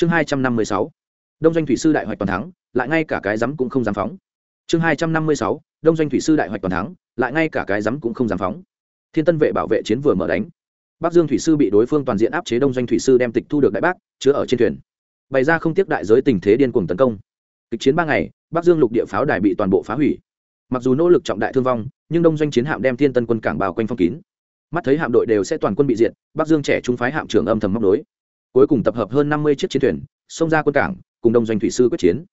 chương hai trăm năm mươi sáu. Đông doanh thủy sư đại hoạch toàn thắng, lại ngay cả cái rắm cũng không dám phóng. Chương hai trăm năm mươi sáu. Đông doanh thủy sư đại hoạch toàn thắng, lại ngay cả cái rắm cũng không dám phóng. Thiên tân vệ bảo vệ chiến vừa mở đánh. Bắc dương thủy sư bị đối phương toàn diện áp chế, đông doanh thủy sư đem tịch thu được đại bác, chứa ở trên thuyền. Bày ra không tiếc đại giới tình thế điên cuồng tấn công. Kịch chiến ba ngày, bắc dương lục địa pháo đài bị toàn bộ phá hủy. Mặc dù nỗ lực trọng đại thương vong, nhưng đông doanh chiến hạm đem thiên tân quân cảng bao quanh phong kín. Mắt thấy hạm đội đều sẽ toàn quân bị diệt, bắc dương trẻ trung phái hạm trưởng âm thầm móc đối cuối cùng tập hợp hơn năm mươi chiếc chiến thuyền, xông ra quân cảng, cùng đông doanh thủy sư quyết chiến.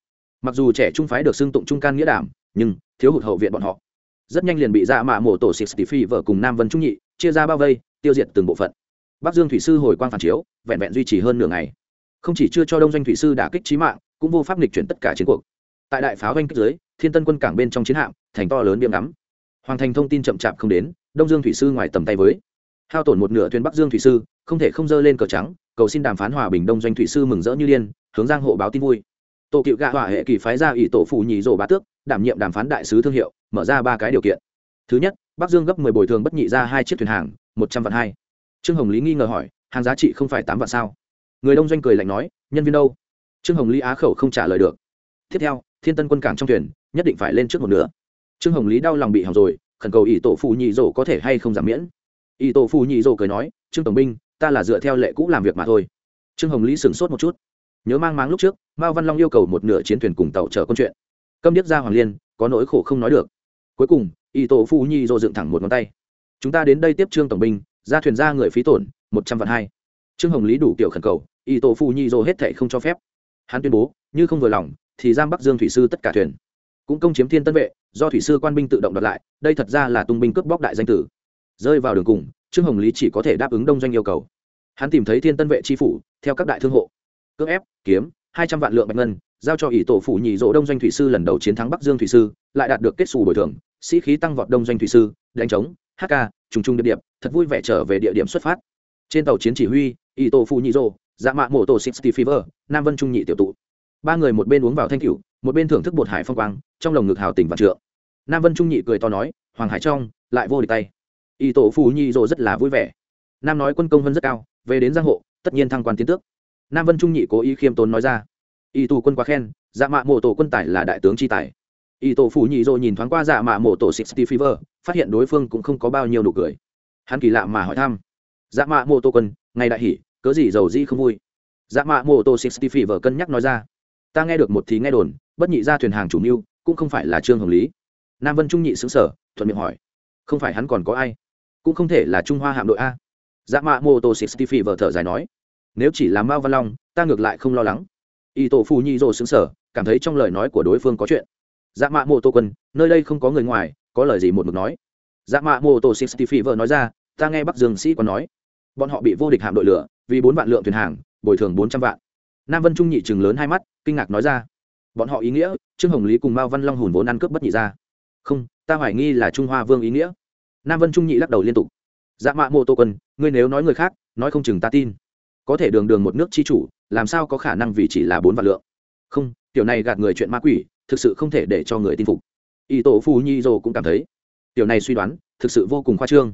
Mặc dù trẻ trung phái được xưng tụng trung can nghĩa đảm, nhưng thiếu hụt hậu viện bọn họ. Rất nhanh liền bị dạ mạ mổ tổ six phi vợ cùng nam vân trung nhị chia ra bao vây, tiêu diệt từng bộ phận. Bắc dương thủy sư hồi quang phản chiếu, vẹn vẹn duy trì hơn nửa ngày. Không chỉ chưa cho đông doanh thủy sư đả kích trí mạng, cũng vô pháp nghịch chuyển tất cả chiến cuộc. Tại đại pháo doanh kích dưới, thiên tân quân cảng bên trong chiến hạm, thành to lớn điểm đắm hoàng thành thông tin chậm chạp không đến, đông dương thủy sư ngoài tầm tay với hao tổn một nửa thuyền bắc dương thủy sư, không thể không dơ lên cờ trắng, cầu xin đàm phán hòa bình đông doanh thủy sư mừng rỡ như điên, hướng giang hộ báo tin vui. Tổ cựu gạ hỏa hệ kỳ phái ra ủy tổ phụ nhì rổ bá tước, đảm nhiệm đàm phán đại sứ thương hiệu, mở ra ba cái điều kiện. Thứ nhất, bắc dương gấp mười bồi thường bất nhị ra hai chiếc thuyền hàng, một trăm vạn hai. Trương hồng lý nghi ngờ hỏi, hàng giá trị không phải tám vạn sao? Người đông doanh cười lạnh nói, nhân viên đâu? Trương hồng lý á khẩu không trả lời được. Tiếp theo, thiên tân quân cảng trong thuyền, nhất định phải lên trước một nữa trương hồng lý đau lòng bị hỏng rồi, khẩn cầu ỷ tổ phụ nhị rổ có thể hay không giảm miễn. Y tổ Phù nhị rồ cười nói, trương tổng binh, ta là dựa theo lệ cũ làm việc mà thôi. Trương hồng lý sửng sốt một chút. Nhớ mang máng lúc trước, mao văn long yêu cầu một nửa chiến thuyền cùng tàu chở con chuyện. Câm điếc ra hoàng liên, có nỗi khổ không nói được. Cuối cùng y tổ Phù Nhị dô dựng thẳng một ngón tay. Chúng ta đến đây tiếp trương tổng binh, ra thuyền ra người phí tổn, một trăm vạn hai. Trương hồng lý đủ kiểu khẩn cầu y tổ Phù Nhị dô hết thệ không cho phép. Hắn tuyên bố, như không vừa lòng, thì giam bắc dương thủy sư tất cả thuyền. Cũng công chiếm thiên tân vệ, do thủy sư quan binh tự động đoạt lại, đây thật ra là tung binh cướp bóc đại danh tử rơi vào đường cùng trương hồng lý chỉ có thể đáp ứng đông doanh yêu cầu. Hắn tìm thấy thiên tân vệ tri phủ theo các đại thương hộ. Cước ép kiếm hai trăm vạn lượng bạch ngân giao cho ỷ tổ phủ nhị dỗ đông doanh thủy sư lần đầu chiến thắng bắc dương thủy sư lại đạt được kết xù bồi thường sĩ khí tăng vọt đông doanh thủy sư đánh trống hk trùng trùng địa điểm, thật vui vẻ trở về địa điểm xuất phát. Trên tàu chiến chỉ huy ỷ tổ phủ nhị dỗ dạ mạ mổ tổ sixty fever nam vân trung nhị tiểu tụ. Ba người một bên uống vào thanh cửu một bên thưởng thức bột hải phong quang trong lồng ngực hào tỉnh vạn trượng. Nam vân trung nhị cười to nói hoàng hải trong lại vô địch tay. Y tổ phù nhị dỗ rất là vui vẻ. Nam nói quân công vân rất cao, về đến giang hộ, tất nhiên thăng quan tiến tước. Nam vân trung nhị cố ý khiêm tốn nói ra. Y tù quân quá khen dạ mạ mộ tổ quân tài là đại tướng chi tài. Y tổ phủ nhị dỗ nhìn thoáng qua dạ mạ mộ tổ sixty fever, phát hiện đối phương cũng không có bao nhiêu nụ cười. Hắn kỳ lạ mà hỏi thăm. Dạ mạ mộ tổ quân, ngày đại hỉ cớ gì giàu di không vui? Dạ mạ mộ tổ sixty fever cân nhắc nói ra. Ta nghe được một thì nghe đồn, bất nhị ra thuyền hàng chủ mưu, cũng không phải là trương hồng lý. Nam vân trung nhị xứng sở thuận miệng hỏi. Không phải hắn còn có ai? Cũng không thể là trung hoa hạm đội a. Dạ mạ mô tô sixty vờ thở dài nói, nếu chỉ là mao văn long, ta ngược lại không lo lắng. Y tổ phù nhi rồ xứng sở cảm thấy trong lời nói của đối phương có chuyện. Dạ mạ mô tô quân, nơi đây không có người ngoài, có lời gì một mực nói? Dạ mạ mô tô sixty vờ nói ra, ta nghe bắc dương sĩ còn nói, bọn họ bị vô địch hạm đội lửa, vì bốn vạn lượng thuyền hàng, bồi thường bốn trăm vạn. Nam vân trung nhị chừng lớn hai mắt, kinh ngạc nói ra, bọn họ ý nghĩa, trương hồng lý cùng mao văn long hùn vốn ăn cướp bất nhị ra. Không, ta hoài nghi là trung hoa vương ý nghĩa nam vân trung nhị lắc đầu liên tục dạ mạ mô tô quân ngươi nếu nói người khác nói không chừng ta tin có thể đường đường một nước chi chủ làm sao có khả năng vì chỉ là bốn vạn lượng không tiểu này gạt người chuyện ma quỷ thực sự không thể để cho người tin phục y tổ phù nhi dô cũng cảm thấy tiểu này suy đoán thực sự vô cùng khoa trương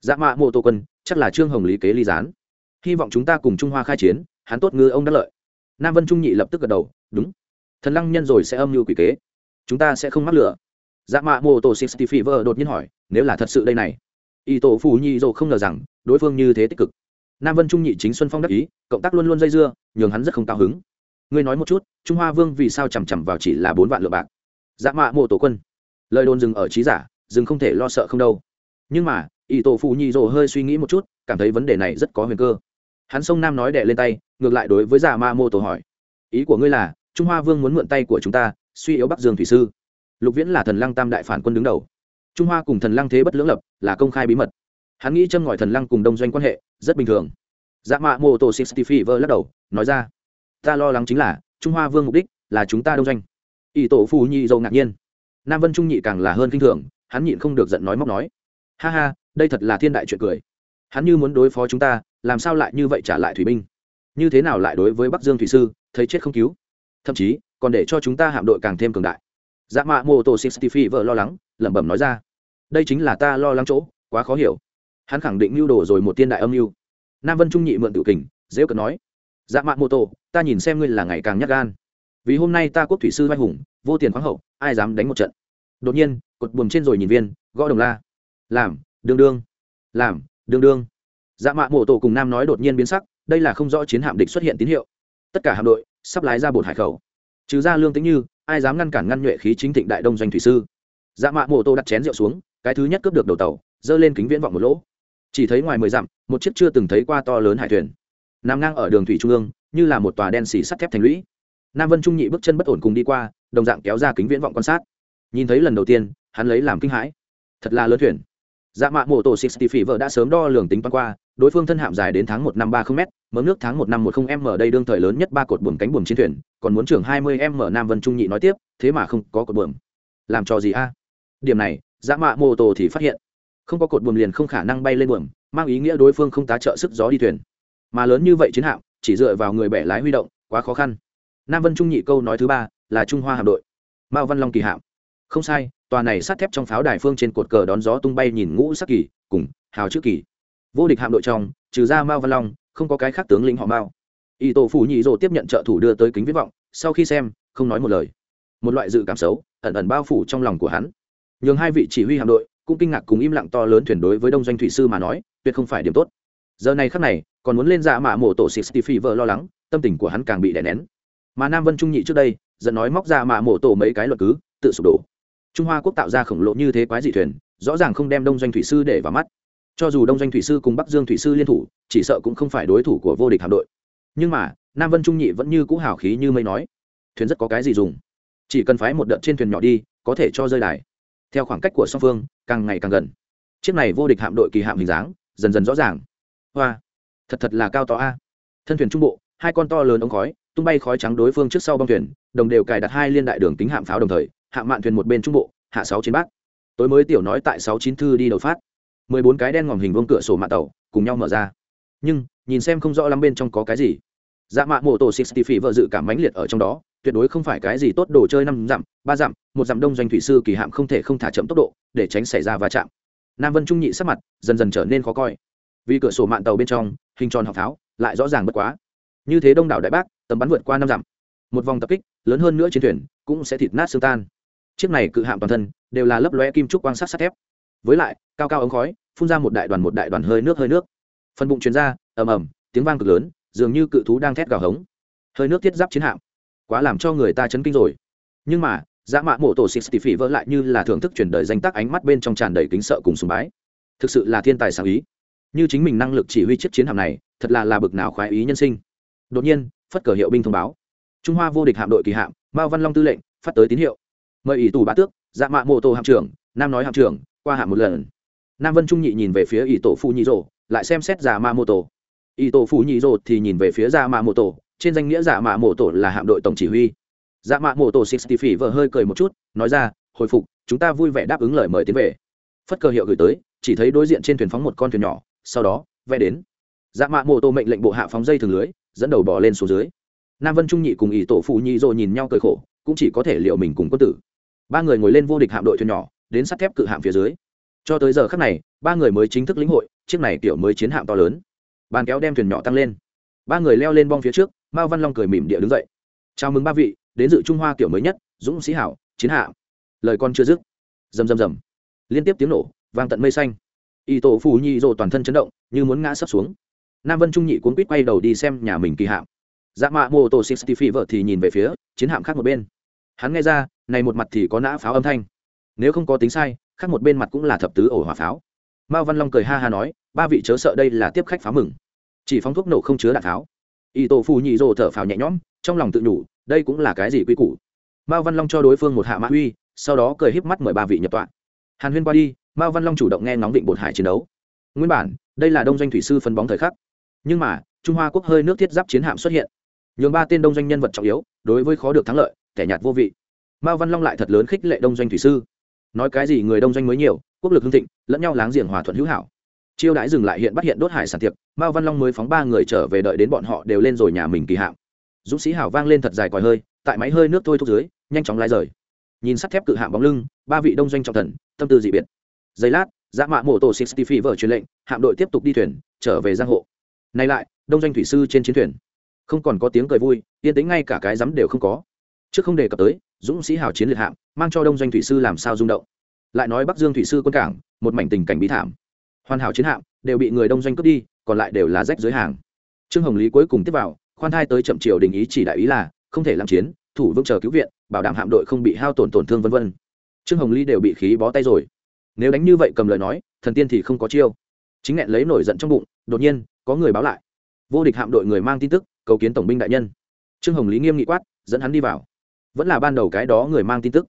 dạ mạ mô tô quân chắc là trương hồng lý kế ly gián hy vọng chúng ta cùng trung hoa khai chiến hắn tốt ngư ông đắc lợi nam vân trung nhị lập tức gật đầu đúng thần lăng nhân rồi sẽ âm mưu quỷ kế chúng ta sẽ không mắc lửa dạ mạ mô tô sixty fever đột nhiên hỏi, nếu là thật sự đây này? Y tổ phù nhi dô không ngờ rằng, đối phương như thế tích cực. Nam vân trung nhị chính xuân phong đắc ý, cộng tác luôn luôn dây dưa, nhường hắn rất không cao hứng. Ngươi nói một chút, trung hoa vương vì sao chằm chằm vào chỉ là bốn vạn lượng bạc? Dạ mạ mộ tổ quân. Lời đồn dừng ở trí giả, dừng không thể lo sợ không đâu. Nhưng mà y tổ phù nhi dô hơi suy nghĩ một chút, cảm thấy vấn đề này rất có huyền cơ. Hắn sông nam nói đẻ lên tay, ngược lại đối với dạ mạ mộ tổ hỏi, ý của ngươi là, trung hoa vương muốn mượn tay của chúng ta, suy yếu bắc dương thủy sư? Lục viễn là thần lăng tam đại phản quân đứng đầu. Trung hoa cùng thần lăng thế bất lưỡng lập, là công khai bí mật. Hắn nghĩ châm ngòi thần lăng cùng đông doanh quan hệ, rất bình thường. Dạ mạ mô tô sixty fever lắc đầu, nói ra, ta lo lắng chính là, trung hoa vương mục đích là chúng ta đông doanh. Ỷ tổ phù nhi Dầu ngạc nhiên. Nam vân trung nhị càng là hơn kinh thường, hắn nhịn không được giận nói móc nói, ha ha, đây thật là thiên đại chuyện cười. Hắn như muốn đối phó chúng ta, làm sao lại như vậy trả lại thủy binh? Như thế nào lại đối với bắc dương thủy sư, thấy chết không cứu? Thậm chí, còn để cho chúng ta hạm đội càng thêm cường đại dạ mạ mô tô sixty vợ lo lắng, lẩm bẩm nói ra. Đây chính là ta lo lắng chỗ, quá khó hiểu. Hắn khẳng định mưu đồ rồi một tiên đại âm mưu. Nam vân trung nhị mượn tự kình, dễ cận nói. Dạ mạ mô tô, ta nhìn xem ngươi là ngày càng nhắc gan. Vì hôm nay ta quốc thủy sư vai hùng, vô tiền khoáng hậu, ai dám đánh một trận? Đột nhiên, cột buồm trên rồi nhìn viên, gõ đồng la. Làm, đương đương. Làm, đương đương. Dạ mạ mộ tổ cùng nam nói đột nhiên biến sắc, đây là không rõ chiến hạm địch xuất hiện tín hiệu. Tất cả hạm đội, sắp lái ra bột hải khẩu trừ ra lương tính như, ai dám ngăn cản ngăn nhuệ khí chính thịnh đại đông doanh thủy sư? Dạ mạ mô tô đặt chén rượu xuống, cái thứ nhất cướp được đầu tàu, giơ lên kính viễn vọng một lỗ. Chỉ thấy ngoài mười dặm, một chiếc chưa từng thấy qua to lớn hải thuyền. Nằm ngang ở đường thủy trung ương, như là một tòa đen xì sắt thép thành lũy. Nam vân trung nhị bước chân bất ổn cùng đi qua, đồng dạng kéo ra kính viễn vọng quan sát. Nhìn thấy lần đầu tiên, hắn lấy làm kinh hãi. Thật là lớn thuyền. Dạ mạ mô tô sixty phỉ vợ đã sớm đo lường tính toán qua, đối phương thân hạm dài đến tháng một năm ba không m mớ nước tháng một năm một không m ở đây đương thời lớn nhất ba cột buồm cánh buồm chiến thuyền, còn muốn trưởng hai mươi m nam vân trung nhị nói tiếp, thế mà không có cột buồm. Làm cho gì a? Điểm này dã mạ mô Tô thì phát hiện, không có cột buồm liền không khả năng bay lên buồm, mang ý nghĩa đối phương không tá trợ sức gió đi thuyền. Mà lớn như vậy chiến hạm, chỉ dựa vào người bẻ lái huy động, quá khó khăn. Nam vân trung nhị câu nói thứ ba, là trung hoa hạm đội. Mao văn long kỳ hạm. Không sai, tòa này sắt thép trong pháo đài phương trên cột cờ đón gió tung bay nhìn ngũ sắc kỳ, cùng hào chữ kỳ. Vô địch hạm đội trong, trừ ra mao văn long không có cái khác tướng lĩnh họ mao. Y tổ phủ nhị rồ tiếp nhận trợ thủ đưa tới kính viết vọng, sau khi xem, không nói một lời. Một loại dự cảm xấu, ẩn ẩn bao phủ trong lòng của hắn. Nhường hai vị chỉ huy hạm đội cũng kinh ngạc cùng im lặng to lớn thuyền đối với đông doanh thủy sư mà nói, tuyệt không phải điểm tốt. Giờ này khắc này, còn muốn lên dạ mạ mổ tổ xịt phi vợ lo lắng, tâm tình của hắn càng bị đè nén. Mà nam vân trung nhị trước đây dẫn nói móc ra mạ mổ tổ mấy cái luật cứ, tự sụp đổ. Trung hoa quốc tạo ra khổng lồ như thế quái dị thuyền, rõ ràng không đem đông doanh thủy sư để vào mắt cho dù đông doanh thủy sư cùng bắc dương thủy sư liên thủ, chỉ sợ cũng không phải đối thủ của vô địch hạm đội. Nhưng mà, nam vân trung nhị vẫn như cũ hào khí như mây nói, thuyền rất có cái gì dùng? Chỉ cần phái một đợt trên thuyền nhỏ đi, có thể cho rơi đài. Theo khoảng cách của song phương, càng ngày càng gần. Chiếc này vô địch hạm đội kỳ hạm hình dáng, dần dần rõ ràng. Hoa, thật thật là cao to a. Thân thuyền trung bộ, hai con to lớn ống khói, tung bay khói trắng đối phương trước sau bong thuyền, đồng đều cài đặt hai liên đại đường tính hạm pháo đồng thời, hạ mạn thuyền một bên trung bộ, hạ sáu chiến bát tối mới tiểu nói tại sáu chín thư đi đầu phát mười bốn cái đen ngòm hình vuông cửa sổ mạn tàu cùng nhau mở ra. Nhưng, nhìn xem không rõ lắm bên trong có cái gì. Dạ mạ mộ tổ sixty phỉ vợ dự cảm mãnh liệt ở trong đó, tuyệt đối không phải cái gì tốt đồ chơi năm dặm, ba dặm, một dặm đông doanh thủy sư kỳ hạm không thể không thả chậm tốc độ, để tránh xảy ra va chạm. Nam vân trung nhị sắc mặt dần dần trở nên khó coi. Vì cửa sổ mạn tàu bên trong, hình tròn học tháo, lại rõ ràng bất quá. Như thế đông đảo đại bác, tầm bắn vượt qua năm dặm. Một vòng tập kích, lớn hơn nữa trên thuyền, cũng sẽ thịt nát xương tan. Chiếc này cự hạm toàn thân, đều là lấp lóe kim trúc quang sắt sắt thép với lại, cao cao ống khói, phun ra một đại đoàn một đại đoàn hơi nước hơi nước. Phần bụng chuyên ra, ầm ầm, tiếng vang cực lớn, dường như cự thú đang thét gào hống. Hơi nước thiết giáp chiến hạm. Quá làm cho người ta chấn kinh rồi. Nhưng mà, dã mạ mộ tổ xịt tỉ phỉ vỡ lại như là thưởng thức chuyển đời danh tác ánh mắt bên trong tràn đầy kính sợ cùng sùng bái. Thực sự là thiên tài sáng ý. Như chính mình năng lực chỉ huy chiếc chiến hạm này, thật là là bực nào khoái ý nhân sinh. Đột nhiên, phất cờ hiệu binh thông báo. Trung hoa vô địch hạm đội kỳ hạm, mao văn long tư lệnh, phát tới tín hiệu. Mời ủy tù bá tước dạ mạ mô tô hạm trưởng, nam nói hạm trưởng qua hạ một lần. Nam vân trung nhị nhìn về phía ỷ tổ phu nhị rồ, lại xem xét giả Ma mô Tổ. ỷ tổ phu nhị rồ thì nhìn về phía giả Ma mô Tổ. trên danh nghĩa giả mạ mô Tổ là hạm đội tổng chỉ huy. Dạ mạ mô Tổ sixty phỉ vợ hơi cười một chút, nói ra, hồi phục, chúng ta vui vẻ đáp ứng lời mời tiến về. Phất cờ hiệu gửi tới, chỉ thấy đối diện trên thuyền phóng một con thuyền nhỏ, sau đó, vẽ đến. Dạ mạ mô tô mệnh lệnh bộ hạ phóng dây thường lưới, dẫn đầu bỏ lên xuống dưới. Nam vân trung nhị cùng ỷ tổ phụ nhị rồi nhìn nhau cười khổ, cũng chỉ có thể liệu mình cùng quân tử. Ba người ngồi lên vô địch hạm đội thuyền nhỏ, đến sắt thép cự hạm phía dưới cho tới giờ khắc này, ba người mới chính thức lĩnh hội, chiếc này kiểu mới chiến hạm to lớn. Bàn kéo đem thuyền nhỏ tăng lên. Ba người leo lên bong phía trước, mao văn long cười mỉm địa đứng dậy. Chào mừng ba vị, đến dự trung hoa kiểu mới nhất, dũng sĩ hảo, chiến hạ lời con chưa dứt, rầm rầm rầm, liên tiếp tiếng nổ, vang tận mây xanh. Y tổ phù nhi rồ toàn thân chấn động, như muốn ngã sấp xuống. Nam vân trung nhị cuốn quýt quay đầu đi xem nhà mình kỳ hạm. Dạ mạ mô tô sixty phi vợ thì nhìn về phía, chiến hạm khác một bên. Hắn nghe ra, này một mặt thì có nã pháo âm thanh. Nếu không có tính sai khác một bên mặt cũng là thập tứ ổ hỏa pháo. Mao văn long cười ha ha nói, ba vị chớ sợ đây là tiếp khách pháo mừng. Chỉ phóng thuốc nổ không chứa đạn pháo. Y tổ phù nhị rồ thở phào nhẹ nhõm, trong lòng tự nhủ, đây cũng là cái gì quy củ? Mao văn long cho đối phương một hạ mã uy, sau đó cười híp mắt mời ba vị nhập tọa. Hàn huyên qua đi, mao văn long chủ động nghe ngóng định bột hải chiến đấu. Nguyên bản, đây là đông doanh thủy sư phân bóng thời khắc. Nhưng mà, trung hoa quốc hơi nước thiết giáp chiến hạm xuất hiện. Nhường ba tên đông doanh nhân vật trọng yếu, đối với khó được thắng lợi, kẻ nhạt vô vị. Mao văn long lại thật lớn khích lệ đông doanh thủy sư nói cái gì người đông doanh mới nhiều, quốc lực hưng thịnh, lẫn nhau láng giềng hòa thuận hữu hảo. Chiêu đãi dừng lại hiện bắt hiện đốt hải sản tiệc, mao văn long mới phóng ba người trở về đợi đến bọn họ đều lên rồi nhà mình kỳ hạm. Dũng sĩ hảo vang lên thật dài còi hơi, tại máy hơi nước thôi thúc dưới, nhanh chóng lái rời. Nhìn sắt thép cự hạm bóng lưng, ba vị đông doanh trọng thần, tâm tư dị biệt. Giây lát dã mạ mổ tổ sixty phi vợ truyền lệnh, hạm đội tiếp tục đi thuyền, trở về giang hộ. Nay lại, đông doanh thủy sư trên chiến thuyền. Không còn có tiếng cười vui, yên tính ngay cả cái rắm đều không có trước không đề cập tới, dũng sĩ hào chiến liệt hạm mang cho đông doanh thủy sư làm sao rung động. Lại nói bắc dương thủy sư quân cảng, một mảnh tình cảnh bí thảm. Hoàn hảo chiến hạm, đều bị người đông doanh cướp đi, còn lại đều là rách dưới hàng. Trương hồng lý cuối cùng tiếp vào, khoan thai tới chậm triều đình ý chỉ đại ý là, không thể làm chiến, thủ vững chờ cứu viện, bảo đảm hạm đội không bị hao tổn tổn thương vân vân. Trương hồng lý đều bị khí bó tay rồi. Nếu đánh như vậy cầm lời nói, thần tiên thì không có chiêu. Chính nghẹn lấy nổi giận trong bụng, đột nhiên, có người báo lại. Vô địch hạm đội người mang tin tức, cầu kiến tổng binh đại nhân. Trương hồng lý nghiêm nghị quát, dẫn hắn đi vào vẫn là ban đầu cái đó người mang tin tức.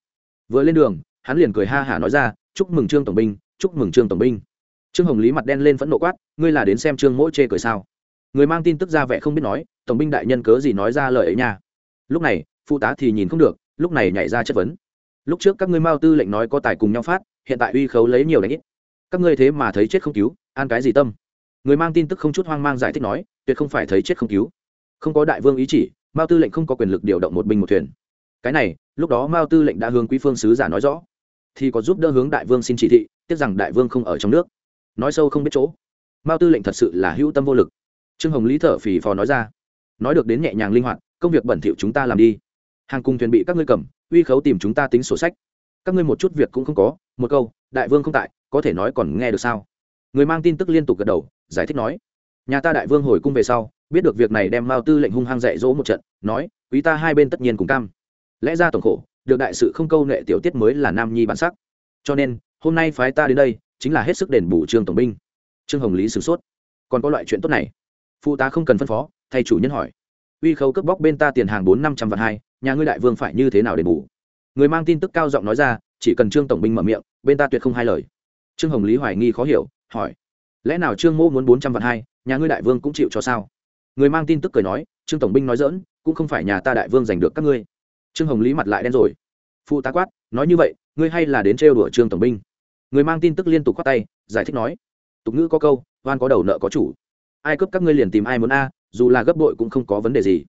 Vừa lên đường, hắn liền cười ha hả nói ra, chúc mừng trương tổng binh, chúc mừng trương tổng binh. Trương hồng lý mặt đen lên phẫn nộ quát, ngươi là đến xem trương mỗi chê cười sao? Người mang tin tức ra vẻ không biết nói, tổng binh đại nhân cớ gì nói ra lời ấy nha? Lúc này, phụ tá thì nhìn không được, lúc này nhảy ra chất vấn. Lúc trước các ngươi mao tư lệnh nói có tài cùng nhau phát, hiện tại uy khấu lấy nhiều đánh ít. Các ngươi thế mà thấy chết không cứu, an cái gì tâm? Người mang tin tức không chút hoang mang giải thích nói, tuyệt không phải thấy chết không cứu. Không có đại vương ý chỉ, mao tư lệnh không có quyền lực điều động một binh một thuyền cái này, lúc đó mao tư lệnh đã hướng quý phương sứ giả nói rõ. Thì có giúp đỡ hướng đại vương xin chỉ thị, tiếc rằng đại vương không ở trong nước. Nói sâu không biết chỗ. Mao tư lệnh thật sự là hữu tâm vô lực. Trương hồng lý thở phì phò nói ra. Nói được đến nhẹ nhàng linh hoạt, công việc bẩn thỉu chúng ta làm đi. Hàng cùng thuyền bị các ngươi cầm, uy khấu tìm chúng ta tính sổ sách. Các ngươi một chút việc cũng không có, một câu, đại vương không tại, có thể nói còn nghe được sao? Người mang tin tức liên tục gật đầu, giải thích nói. Nhà ta đại vương hồi cung về sau, biết được việc này đem mao tư lệnh hung hăng dạy dỗ một trận, nói, quý ta hai bên tất nhiên cùng cam lẽ ra tổng khổ, được đại sự không câu nệ tiểu tiết mới là nam nhi bản sắc. Cho nên, hôm nay phái ta đến đây, chính là hết sức đền bù trương tổng binh. Trương hồng lý sửng sốt. Còn có loại chuyện tốt này? Phụ tá không cần phân phó, thay chủ nhân hỏi. Uy khấu cướp bóc bên ta tiền hàng bốn năm trăm vạn hai, nhà ngươi đại vương phải như thế nào đền bù? Người mang tin tức cao giọng nói ra, chỉ cần trương tổng binh mở miệng, bên ta tuyệt không hai lời. Trương hồng lý hoài nghi khó hiểu, hỏi. Lẽ nào trương mô muốn bốn trăm vạn hai, nhà ngươi đại vương cũng chịu cho sao? Người mang tin tức cười nói, trương tổng binh nói dỡn cũng không phải nhà ta đại vương giành được các ngươi trương hồng lý mặt lại đen rồi. Phụ tá quát, nói như vậy, ngươi hay là đến trêu đùa trương tổng binh. Người mang tin tức liên tục khoát tay, giải thích nói, tục ngữ có câu, oan có đầu nợ có chủ. Ai cướp các ngươi liền tìm ai muốn a, dù là gấp đội cũng không có vấn đề gì.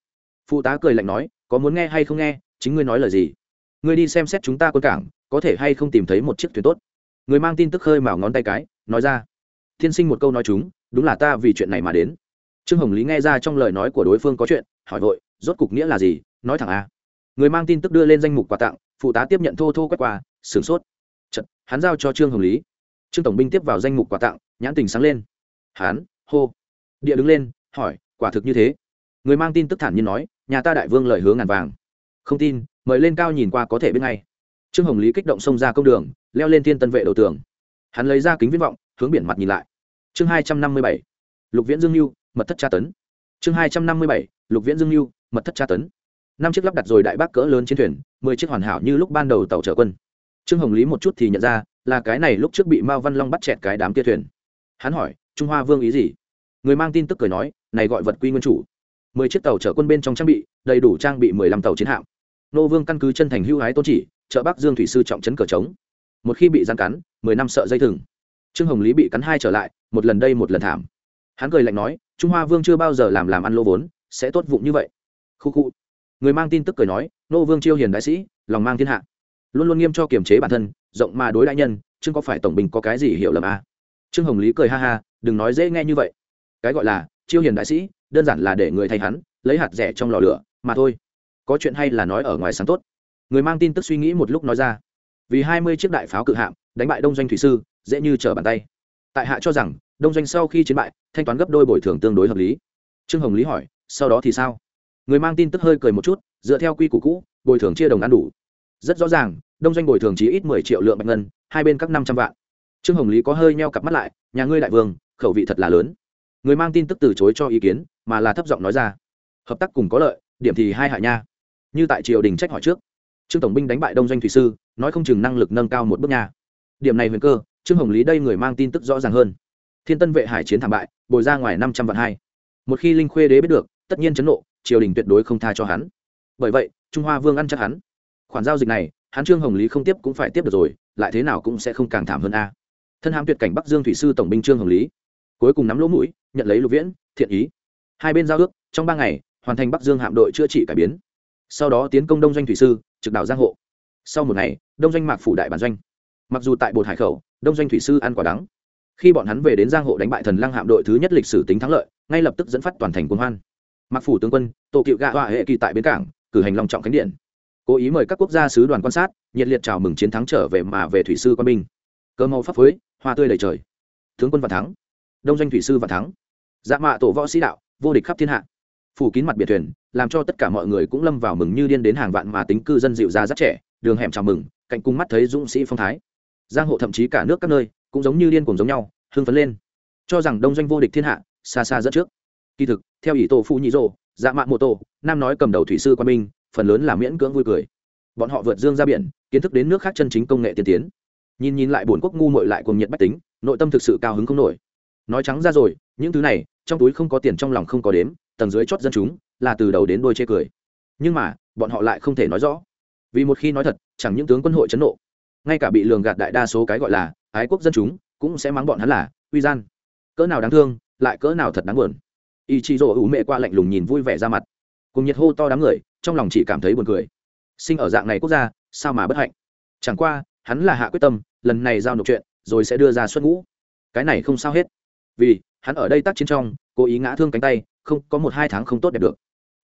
Phụ tá cười lạnh nói, có muốn nghe hay không nghe, chính ngươi nói lời gì. Ngươi đi xem xét chúng ta quân cảng, có thể hay không tìm thấy một chiếc thuyền tốt. Người mang tin tức khơi mào ngón tay cái, nói ra, thiên sinh một câu nói chúng, đúng là ta vì chuyện này mà đến. Trương hồng lý nghe ra trong lời nói của đối phương có chuyện, hỏi vội, rốt cục nghĩa là gì? Nói thẳng a người mang tin tức đưa lên danh mục quà tặng phụ tá tiếp nhận thô thô quét quà, sửng sốt. Chật, hắn giao cho trương hồng lý. Trương tổng binh tiếp vào danh mục quà tặng nhãn tình sáng lên. Hắn hô. Địa đứng lên hỏi quả thực như thế? Người mang tin tức thản nhiên nói nhà ta đại vương lợi hướng ngàn vàng. Không tin mời lên cao nhìn qua có thể biết ngay. Trương hồng lý kích động xông ra công đường leo lên thiên tân vệ đầu tường. Hắn lấy ra kính viễn vọng hướng biển mặt nhìn lại. Chương hai trăm năm mươi bảy. Lục viễn dương mưu mật thất tra tấn. Chương hai trăm năm mươi bảy. Lục viễn dương mưu mật thất tra tấn năm chiếc lắp đặt rồi đại bác cỡ lớn trên thuyền, mười chiếc hoàn hảo như lúc ban đầu tàu chở quân. Trương hồng lý một chút thì nhận ra, là cái này lúc trước bị mao văn long bắt chẹt cái đám kia thuyền. Hắn hỏi, trung hoa vương ý gì? Người mang tin tức cười nói, này gọi vật quy nguyên chủ. Mười chiếc tàu chở quân bên trong trang bị, đầy đủ trang bị mười lăm tàu chiến hạm. Nô vương căn cứ chân thành hưu hái tôn chỉ chợ bắc dương thủy sư trọng trấn cờ trống. Một khi bị gian cắn, mười năm sợ dây thừng. Trương hồng lý bị cắn hai trở lại, một lần đây một lần thảm. Hắn cười lạnh nói, trung hoa vương chưa bao giờ làm làm ăn lô vốn, sẽ tốt vụng như vậy. Khu khu người mang tin tức cười nói, nô vương chiêu hiền đại sĩ, lòng mang thiên hạ. Luôn luôn nghiêm cho kiềm chế bản thân, rộng mà đối đại nhân chương có phải tổng bình có cái gì hiểu lầm à? trương hồng lý cười ha ha, đừng nói dễ nghe như vậy. Cái gọi là chiêu hiền đại sĩ, đơn giản là để người thay hắn, lấy hạt rẻ trong lò lửa, mà thôi. Có chuyện hay là nói ở ngoài sáng tốt. Người mang tin tức suy nghĩ một lúc nói ra. Vì hai mươi chiếc đại pháo cự hạm, đánh bại đông doanh thủy sư, dễ như trở bàn tay. Tại hạ cho rằng, đông doanh sau khi chiến bại, thanh toán gấp đôi bồi thường tương đối hợp lý. Trương hồng lý hỏi, sau đó thì sao? Người mang tin tức hơi cười một chút, dựa theo quy củ cũ, bồi thường chia đồng ăn đủ. Rất rõ ràng, đông doanh bồi thường chỉ ít mười triệu lượng bạch ngân, hai bên các năm trăm vạn. Trương hồng lý có hơi meo cặp mắt lại, nhà ngươi đại vương, khẩu vị thật là lớn. Người mang tin tức từ chối cho ý kiến, mà là thấp giọng nói ra. Hợp tác cùng có lợi, điểm thì hai hại nha. Như tại triều đình trách hỏi trước, trương tổng binh đánh bại đông doanh thủy sư, nói không chừng năng lực nâng cao một bước nha. Điểm này huyền cơ, trương hồng lý đây người mang tin tức rõ ràng hơn. Thiên tân vệ hải chiến thảm bại, bồi ra ngoài năm trăm vạn hai. Một khi linh khuê đế biết được, tất nhiên chấn nộ triều đình tuyệt đối không tha cho hắn. Bởi vậy, trung hoa vương ăn chắc hắn. Khoản giao dịch này, hắn trương hồng lý không tiếp cũng phải tiếp được rồi, lại thế nào cũng sẽ không càng thảm hơn a. Thân hãm tuyệt cảnh bắc dương thủy sư tổng binh trương hồng lý, cuối cùng nắm lỗ mũi, nhận lấy lục viễn, thiện ý. Hai bên giao ước, trong ba ngày, hoàn thành bắc dương hạm đội chữa trị cải biến. Sau đó tiến công đông doanh thủy sư, trực đảo giang hộ sau một ngày, đông doanh mạc phủ đại bản doanh. Mặc dù tại bột hải khẩu, đông doanh thủy sư ăn quả đắng. Khi bọn hắn về đến giang hộ đánh bại thần lăng hạm đội thứ nhất lịch sử tính thắng lợi, ngay lập tức dẫn phát toàn thành quân hoan mặc phủ tướng quân tổ cựu gạ họa hệ kỳ tại bến cảng cử hành lòng trọng khánh điện. Cố ý mời các quốc gia sứ đoàn quan sát nhiệt liệt chào mừng chiến thắng trở về mà về thủy sư quan binh. Cơ màu pháp phới, hoa tươi đầy trời. Tướng quân và thắng. Đông doanh thủy sư và thắng. Dạ mạ tổ võ sĩ đạo vô địch khắp thiên hạ. Phủ kín mặt biệt thuyền làm cho tất cả mọi người cũng lâm vào mừng như điên đến hàng vạn mà tính cư dân dịu ra rất trẻ đường hẻm chào mừng cạnh cung mắt thấy dũng sĩ phong thái. Giang hộ thậm chí cả nước các nơi cũng giống như điên cùng giống nhau hưng phấn lên. Cho rằng đông doanh vô địch thiên hạ xa xa dẫn trước kỳ thực, theo ý tổ phụ nhị rô dạ mạ mô tô, nam nói cầm đầu thủy sư quan minh, phần lớn là miễn cưỡng vui cười. Bọn họ vượt dương ra biển, kiến thức đến nước khác chân chính công nghệ tiên tiến. Nhìn nhìn lại bổn quốc ngu mội lại cùng nhiệt bách tính, nội tâm thực sự cao hứng không nổi. Nói trắng ra rồi, những thứ này, trong túi không có tiền trong lòng không có đếm, tầng dưới chót dân chúng, là từ đầu đến đôi chê cười. Nhưng mà, bọn họ lại không thể nói rõ. Vì một khi nói thật, chẳng những tướng quân hội chấn nộ, ngay cả bị lường gạt đại đa số cái gọi là ái quốc dân chúng, cũng sẽ mắng bọn hắn là uy gian. Cỡ nào đáng thương, lại cỡ nào thật đáng buồn y chí rỗ ủ mẹ qua lạnh lùng nhìn vui vẻ ra mặt. Cùng nhiệt hô to đám người, trong lòng chỉ cảm thấy buồn cười. Sinh ở dạng này quốc gia, sao mà bất hạnh? Chẳng qua, hắn là hạ quyết tâm, lần này giao nộp chuyện, rồi sẽ đưa ra xuất ngũ. Cái này không sao hết. Vì, hắn ở đây tác chiến trong, cố ý ngã thương cánh tay, không, có một hai tháng không tốt đẹp được.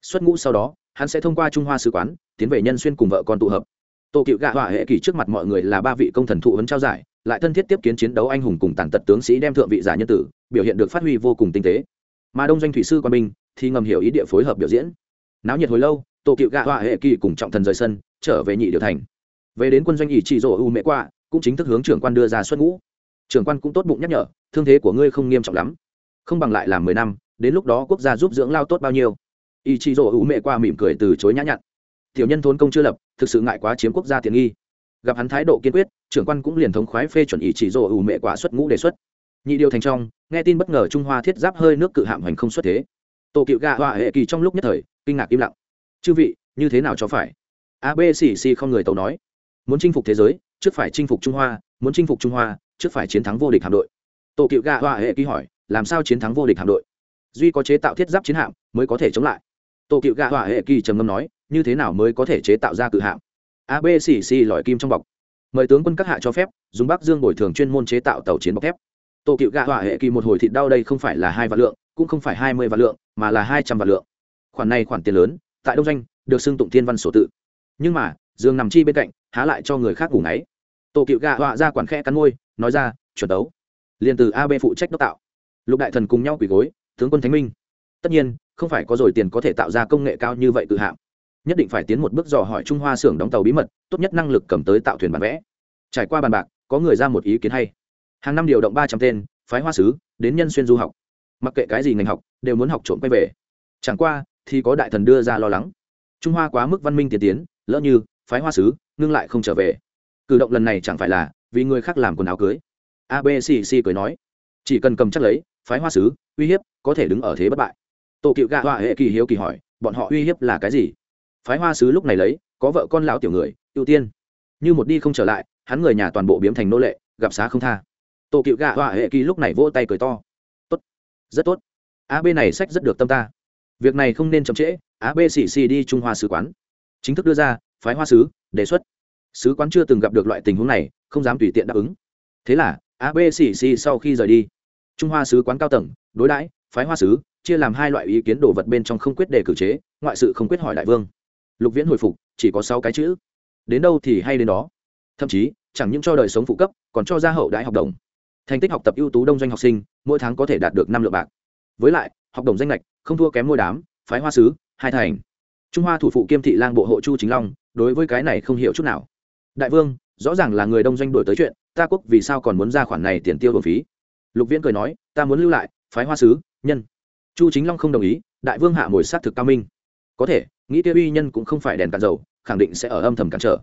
Xuất ngũ sau đó, hắn sẽ thông qua trung hoa sứ quán, tiến về nhân xuyên cùng vợ con tụ hợp. Tổ cựu gạ hỏa hệ kỳ trước mặt mọi người là ba vị công thần thụ vấn trao giải, lại thân thiết tiếp kiến chiến đấu anh hùng cùng tàn tật tướng sĩ đem thượng vị giả nhân tử, biểu hiện được phát huy vô cùng tinh tế mà đông doanh thủy sư quan binh thì ngầm hiểu ý địa phối hợp biểu diễn. Náo nhiệt hồi lâu, tổ cựu gạ họa hệ kỳ cùng trọng thần rời sân, trở về nhị điều thành. Về đến quân doanh ỷ chỉ rỗ u mễ qua cũng chính thức hướng trưởng quan đưa ra xuất ngũ. Trưởng quan cũng tốt bụng nhắc nhở, thương thế của ngươi không nghiêm trọng lắm. Không bằng lại làm mười năm, đến lúc đó quốc gia giúp dưỡng lao tốt bao nhiêu. Ý trị rỗ u mễ qua mỉm cười từ chối nhã nhặn. Tiểu nhân thốn công chưa lập, thực sự ngại quá chiếm quốc gia tiện nghi. Gặp hắn thái độ kiên quyết, trưởng quan cũng liền thống khoái phê chuẩn ý chỉ Dỗ U Mễ Qua xuất ngũ đề xuất. Nhị điều thành trong nghe tin bất ngờ trung hoa thiết giáp hơi nước cự hạm hành không xuất thế. Tổ cựu gạ họa hệ kỳ trong lúc nhất thời, kinh ngạc im lặng. Chư vị, như thế nào cho phải? Abcc không người tàu nói. Muốn chinh phục thế giới, trước phải chinh phục trung hoa, muốn chinh phục trung hoa, trước phải chiến thắng vô địch hạm đội. Tổ cựu gạ họa hệ kỳ hỏi, làm sao chiến thắng vô địch hạm đội? Duy có chế tạo thiết giáp chiến hạm mới có thể chống lại. Tổ cựu gạ họa hệ kỳ trầm ngâm nói, như thế nào mới có thể chế tạo ra cự hạm? Abcc lòi kim trong bọc. Mời tướng quân các hạ cho phép, dùng bắc dương bồi thường chuyên môn chế tạo tàu chiến bọc thép tổ cựu gạ hỏa hệ kỳ một hồi thịt đau đây không phải là hai vạn lượng, cũng không phải hai mươi vạn lượng, mà là hai trăm vạn lượng. Khoản này khoản tiền lớn, tại đông doanh, được xưng tụng thiên văn sổ tự. Nhưng mà, dương nằm chi bên cạnh, há lại cho người khác ngủ ngáy. Tổ cựu gạ họa ra quản khe cắn môi, nói ra, chuẩn đấu. Liền từ ab phụ trách đốc tạo. Lục đại thần cùng nhau quỳ gối, tướng quân thánh minh. Tất nhiên, không phải có rồi tiền có thể tạo ra công nghệ cao như vậy tự hạm nhất định phải tiến một bước dò hỏi trung hoa xưởng đóng tàu bí mật, tốt nhất năng lực cầm tới tạo thuyền bản vẽ. Trải qua bàn bạc, có người ra một ý kiến hay hàng năm điều động ba trăm tên, phái hoa sứ, đến nhân xuyên du học. Mặc kệ cái gì ngành học, đều muốn học trộm quay về. Chẳng qua, thì có đại thần đưa ra lo lắng. Trung hoa quá mức văn minh tiên tiến, lỡ như, phái hoa sứ, ngưng lại không trở về. Cử động lần này chẳng phải là, vì người khác làm quần áo cưới. Abcc cười nói, chỉ cần cầm chắc lấy, phái hoa sứ, uy hiếp, có thể đứng ở thế bất bại. Tổ cựu gạ họa hệ kỳ hiếu kỳ hỏi, bọn họ uy hiếp là cái gì? Phái hoa sứ lúc này lấy, có vợ con lão tiểu người, ưu tiên. Như một đi không trở lại, hắn người nhà toàn bộ biếm thành nô lệ, gặp xá không tha tổ cựu gạ họa hệ kỳ lúc này vỗ tay cười to. Tốt, rất tốt. Ab này sách rất được tâm ta. Việc này không nên chậm trễ ab xì xì đi trung hoa sứ quán. Chính thức đưa ra, phái hoa sứ, đề xuất. Sứ quán chưa từng gặp được loại tình huống này, không dám tùy tiện đáp ứng. Thế là abcc sau khi rời đi, trung hoa sứ quán cao tầng, đối đãi, phái hoa sứ, chia làm hai loại ý kiến đồ vật bên trong không quyết đề cử chế, ngoại sự không quyết hỏi đại vương. Lục viễn hồi phục, chỉ có sáu cái chữ. Đến đâu thì hay đến đó. Thậm chí, chẳng những cho đời sống phụ cấp, còn cho gia hậu đại học đồng thành tích học tập ưu tú đông doanh học sinh, mỗi tháng có thể đạt được năm lượng bạc. Với lại, học đồng danh lệch, không thua kém ngôi đám, phái hoa sứ, hai thành. Trung hoa thủ phụ kiêm thị lang bộ hộ chu chính long, đối với cái này không hiểu chút nào. Đại vương, rõ ràng là người đông doanh đổi tới chuyện, ta quốc vì sao còn muốn ra khoản này tiền tiêu bổng phí? Lục viễn cười nói, ta muốn lưu lại, phái hoa sứ, nhân. Chu chính long không đồng ý, đại vương hạ mồi sát thực cao minh. Có thể, nghĩ tiêu uy nhân cũng không phải đèn cạn dầu, khẳng định sẽ ở âm thầm cản trở.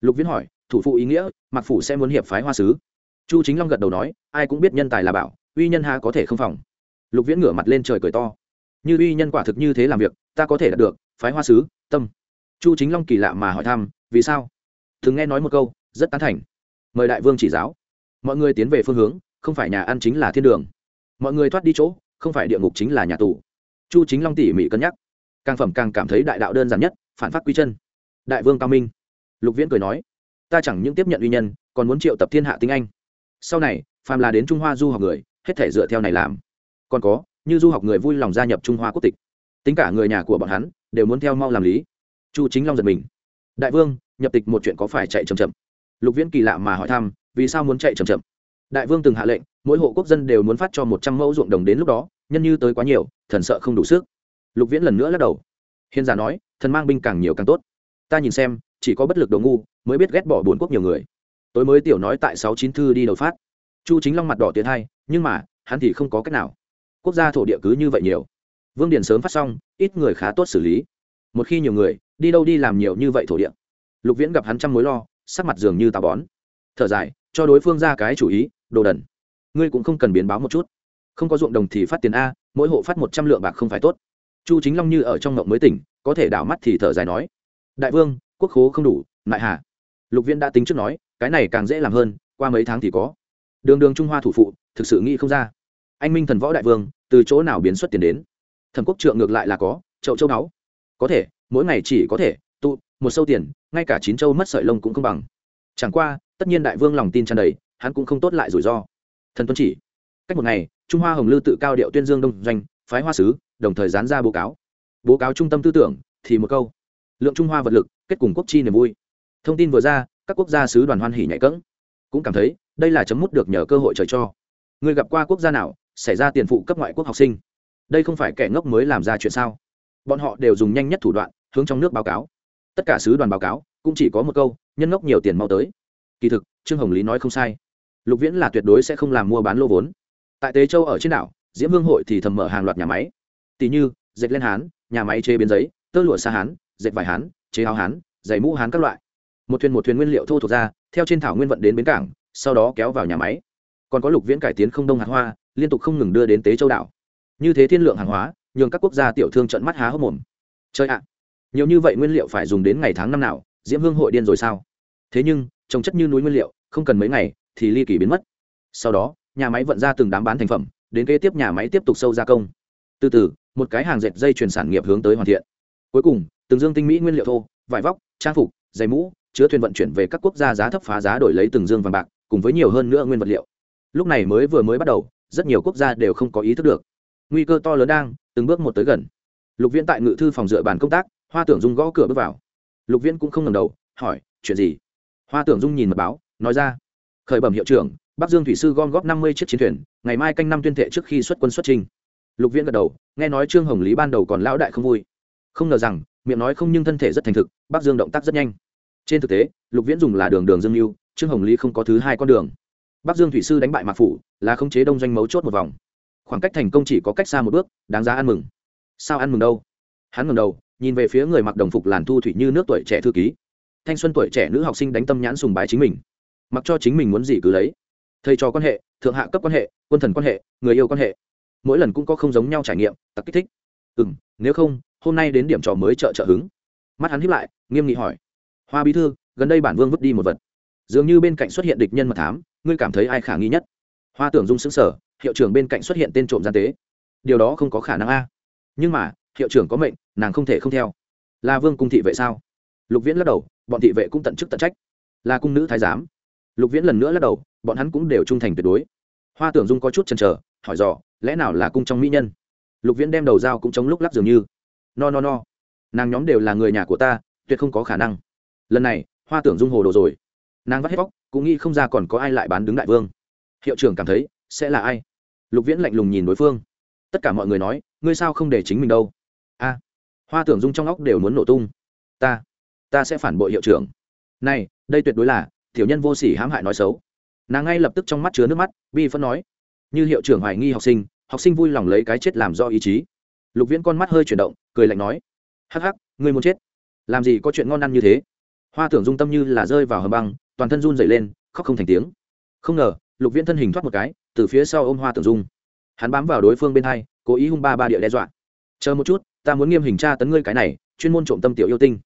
Lục viễn hỏi, thủ phụ ý nghĩa mặc phủ sẽ muốn hiệp phái hoa sứ chu chính long gật đầu nói, ai cũng biết nhân tài là bảo, uy nhân ha có thể không phòng. Lục viễn ngửa mặt lên trời cười to. Như uy nhân quả thực như thế làm việc, ta có thể đạt được, phái hoa sứ, tâm. Chu chính long kỳ lạ mà hỏi thăm, vì sao? Thường nghe nói một câu, rất tán thành. Mời đại vương chỉ giáo. Mọi người tiến về phương hướng, không phải nhà ăn chính là thiên đường. Mọi người thoát đi chỗ, không phải địa ngục chính là nhà tù. Chu chính long tỉ mỉ cân nhắc. Càng phẩm càng cảm thấy đại đạo đơn giản nhất, phản phát quy chân. Đại vương cao minh. Lục viễn cười nói, ta chẳng những tiếp nhận uy nhân, còn muốn triệu tập thiên hạ tiếng anh sau này, phàm là đến trung hoa du học người, hết thể dựa theo này làm. Còn có, như du học người vui lòng gia nhập trung hoa quốc tịch. Tính cả người nhà của bọn hắn, đều muốn theo mau làm lý. Chu chính long giật mình. Đại vương, nhập tịch một chuyện có phải chạy chậm chậm? Lục viễn kỳ lạ mà hỏi thăm, vì sao muốn chạy chậm chậm? Đại vương từng hạ lệnh, mỗi hộ quốc dân đều muốn phát cho một trăm mẫu ruộng đồng đến lúc đó, nhân như tới quá nhiều, thần sợ không đủ sức. Lục viễn lần nữa lắc đầu. Hiền giả nói, thần mang binh càng nhiều càng tốt. Ta nhìn xem, chỉ có bất lực đồ ngu, mới biết ghét bỏ bốn quốc nhiều người tối mới tiểu nói tại sáu chín thư đi đầu phát. Chu chính long mặt đỏ tiến hai, nhưng mà, hắn thì không có cách nào. Quốc gia thổ địa cứ như vậy nhiều. Vương điền sớm phát xong, ít người khá tốt xử lý. Một khi nhiều người, đi đâu đi làm nhiều như vậy thổ địa. Lục viễn gặp hắn trăm mối lo, sắc mặt dường như tà bón. Thở dài, cho đối phương ra cái chủ ý, đồ đần. Ngươi cũng không cần biến báo một chút. Không có ruộng đồng thì phát tiền a, mỗi hộ phát một trăm lượng bạc không phải tốt. Chu chính long như ở trong ngộng mới tỉnh, có thể đảo mắt thì thở dài nói. Đại vương, quốc khố không đủ nại hà. Lục viên đã tính trước nói cái này càng dễ làm hơn, qua mấy tháng thì có. Đường đường trung hoa thủ phụ, thực sự nghĩ không ra. Anh minh thần võ đại vương, từ chỗ nào biến xuất tiền đến? Thần quốc trượng ngược lại là có, chậu châu báu có thể, mỗi ngày chỉ có thể, tụ, một sâu tiền, ngay cả chín châu mất sợi lông cũng không bằng. Chẳng qua, tất nhiên đại vương lòng tin tràn đầy, hắn cũng không tốt lại rủi ro. Thần tuân chỉ, cách một ngày, trung hoa hồng lư tự cao điệu tuyên dương đông doanh, phái hoa sứ, đồng thời dán ra báo cáo. Báo cáo trung tâm tư tưởng, thì một câu. Lượng trung hoa vật lực, kết cùng quốc chi niềm vui. Thông tin vừa ra các quốc gia sứ đoàn hoan hỉ nhảy cẫng. Cũng cảm thấy, đây là chấm mút được nhờ cơ hội trời cho. Người gặp qua quốc gia nào, xảy ra tiền phụ cấp ngoại quốc học sinh? Đây không phải kẻ ngốc mới làm ra chuyện sao? Bọn họ đều dùng nhanh nhất thủ đoạn, hướng trong nước báo cáo. Tất cả sứ đoàn báo cáo, cũng chỉ có một câu, nhân ngốc nhiều tiền mau tới. Kỳ thực, trương hồng lý nói không sai. Lục viễn là tuyệt đối sẽ không làm mua bán lô vốn. Tại tế châu ở trên đảo, diễm hương hội thì thầm mở hàng loạt nhà máy. Tỷ như, dệt lên hán, nhà máy chế biến giấy, tơ lụa xa hán, dệt vải hán, chế áo hán, giày mũ hán các loại một thuyền một thuyền nguyên liệu thô thuộc ra, theo trên thảo nguyên vận đến bến cảng, sau đó kéo vào nhà máy. Còn có lục viễn cải tiến không đông hạt hoa, liên tục không ngừng đưa đến tế châu đảo. Như thế thiên lượng hàng hóa, nhường các quốc gia tiểu thương trận mắt há hốc mồm. Chơi ạ, nhiều như vậy nguyên liệu phải dùng đến ngày tháng năm nào, diễm hương hội điên rồi sao? Thế nhưng, trồng chất như núi nguyên liệu, không cần mấy ngày, thì ly kỳ biến mất. Sau đó, nhà máy vận ra từng đám bán thành phẩm, đến kế tiếp nhà máy tiếp tục sâu gia công. Từ từ, một cái hàng dệt dây chuyển sản nghiệp hướng tới hoàn thiện. Cuối cùng, từng dương tinh mỹ nguyên liệu thô, vải vóc, trang phục, giày mũ chứa thuyền vận chuyển về các quốc gia giá thấp phá giá đổi lấy từng dương vàng bạc, cùng với nhiều hơn nữa nguyên vật liệu. Lúc này mới vừa mới bắt đầu, rất nhiều quốc gia đều không có ý thức được. Nguy cơ to lớn đang, từng bước một tới gần. Lục viễn tại ngự thư phòng dựa bàn công tác, hoa tưởng dung gõ cửa bước vào. Lục viễn cũng không ngầm đầu, hỏi, chuyện gì? Hoa tưởng dung nhìn mật báo, nói ra, khởi bẩm hiệu trưởng, bắc dương thủy sư gom góp năm mươi chiếc chiến thuyền, ngày mai canh năm tuyên thệ trước khi xuất quân xuất trình. Lục viễn gật đầu, nghe nói trương hồng lý ban đầu còn lão đại không vui. Không ngờ rằng, miệng nói không nhưng thân thể rất thành thực, bắc dương động tác rất nhanh trên thực tế, lục viễn dùng là đường đường dương mưu trương hồng lý không có thứ hai con đường. Bắc dương thủy sư đánh bại mạc phủ, là khống chế đông doanh mấu chốt một vòng. Khoảng cách thành công chỉ có cách xa một bước, đáng giá ăn mừng. Sao ăn mừng đâu? Hắn ngầm đầu, nhìn về phía người mặc đồng phục làn thu thủy như nước tuổi trẻ thư ký. Thanh xuân tuổi trẻ nữ học sinh đánh tâm nhãn sùng bái chính mình. Mặc cho chính mình muốn gì cứ lấy. Thầy trò quan hệ, thượng hạ cấp quan hệ, quân thần quan hệ, người yêu quan hệ. Mỗi lần cũng có không giống nhau trải nghiệm tặc kích thích. Ừ m nếu không, hôm nay đến điểm trò mới chợ trợ hứng. Mắt hắn hiếp lại, nghiêm nghị hỏi hoa bí thư, gần đây bản vương vứt đi một vật. Dường như bên cạnh xuất hiện địch nhân mật thám, ngươi cảm thấy ai khả nghi nhất? Hoa tưởng dung xứng sở hiệu trưởng bên cạnh xuất hiện tên trộm gian tế. Điều đó không có khả năng a. Nhưng mà, hiệu trưởng có mệnh, nàng không thể không theo. Là vương cung thị vệ sao? Lục viễn lắc đầu, bọn thị vệ cũng tận chức tận trách. Là cung nữ thái giám. Lục viễn lần nữa lắc đầu, bọn hắn cũng đều trung thành tuyệt đối. Hoa tưởng dung có chút chần chờ, hỏi dò, lẽ nào là cung trong mỹ nhân? Lục viễn đem đầu dao cũng chống lúc lắc dường như. No no no. Nàng nhóm đều là người nhà của ta, tuyệt không có khả năng lần này, hoa tưởng dung hồ đồ rồi. Nàng vắt hết vóc cũng nghĩ không ra còn có ai lại bán đứng đại vương. Hiệu trưởng cảm thấy, sẽ là ai? Lục viễn lạnh lùng nhìn đối phương. Tất cả mọi người nói, ngươi sao không để chính mình đâu? A, hoa tưởng dung trong óc đều muốn nổ tung. Ta ta sẽ phản bội hiệu trưởng. Này, đây tuyệt đối là, tiểu nhân vô sỉ hãm hại nói xấu. Nàng ngay lập tức trong mắt chứa nước mắt, bi phân nói. Như hiệu trưởng hoài nghi học sinh học sinh vui lòng lấy cái chết làm do ý chí. Lục viễn con mắt hơi chuyển động, cười lạnh nói. Hắc hắc, ngươi muốn chết? Làm gì có chuyện ngon ăn như thế? Hoa tưởng dung tâm như là rơi vào hầm băng, toàn thân run dậy lên, khóc không thành tiếng. Không ngờ, lục viễn thân hình thoát một cái, từ phía sau ôm hoa tưởng dung. Hắn bám vào đối phương bên hai, cố ý hung ba ba địa đe dọa. Chờ một chút, ta muốn nghiêm hình tra tấn ngươi cái này, chuyên môn trộm tâm tiểu yêu tinh.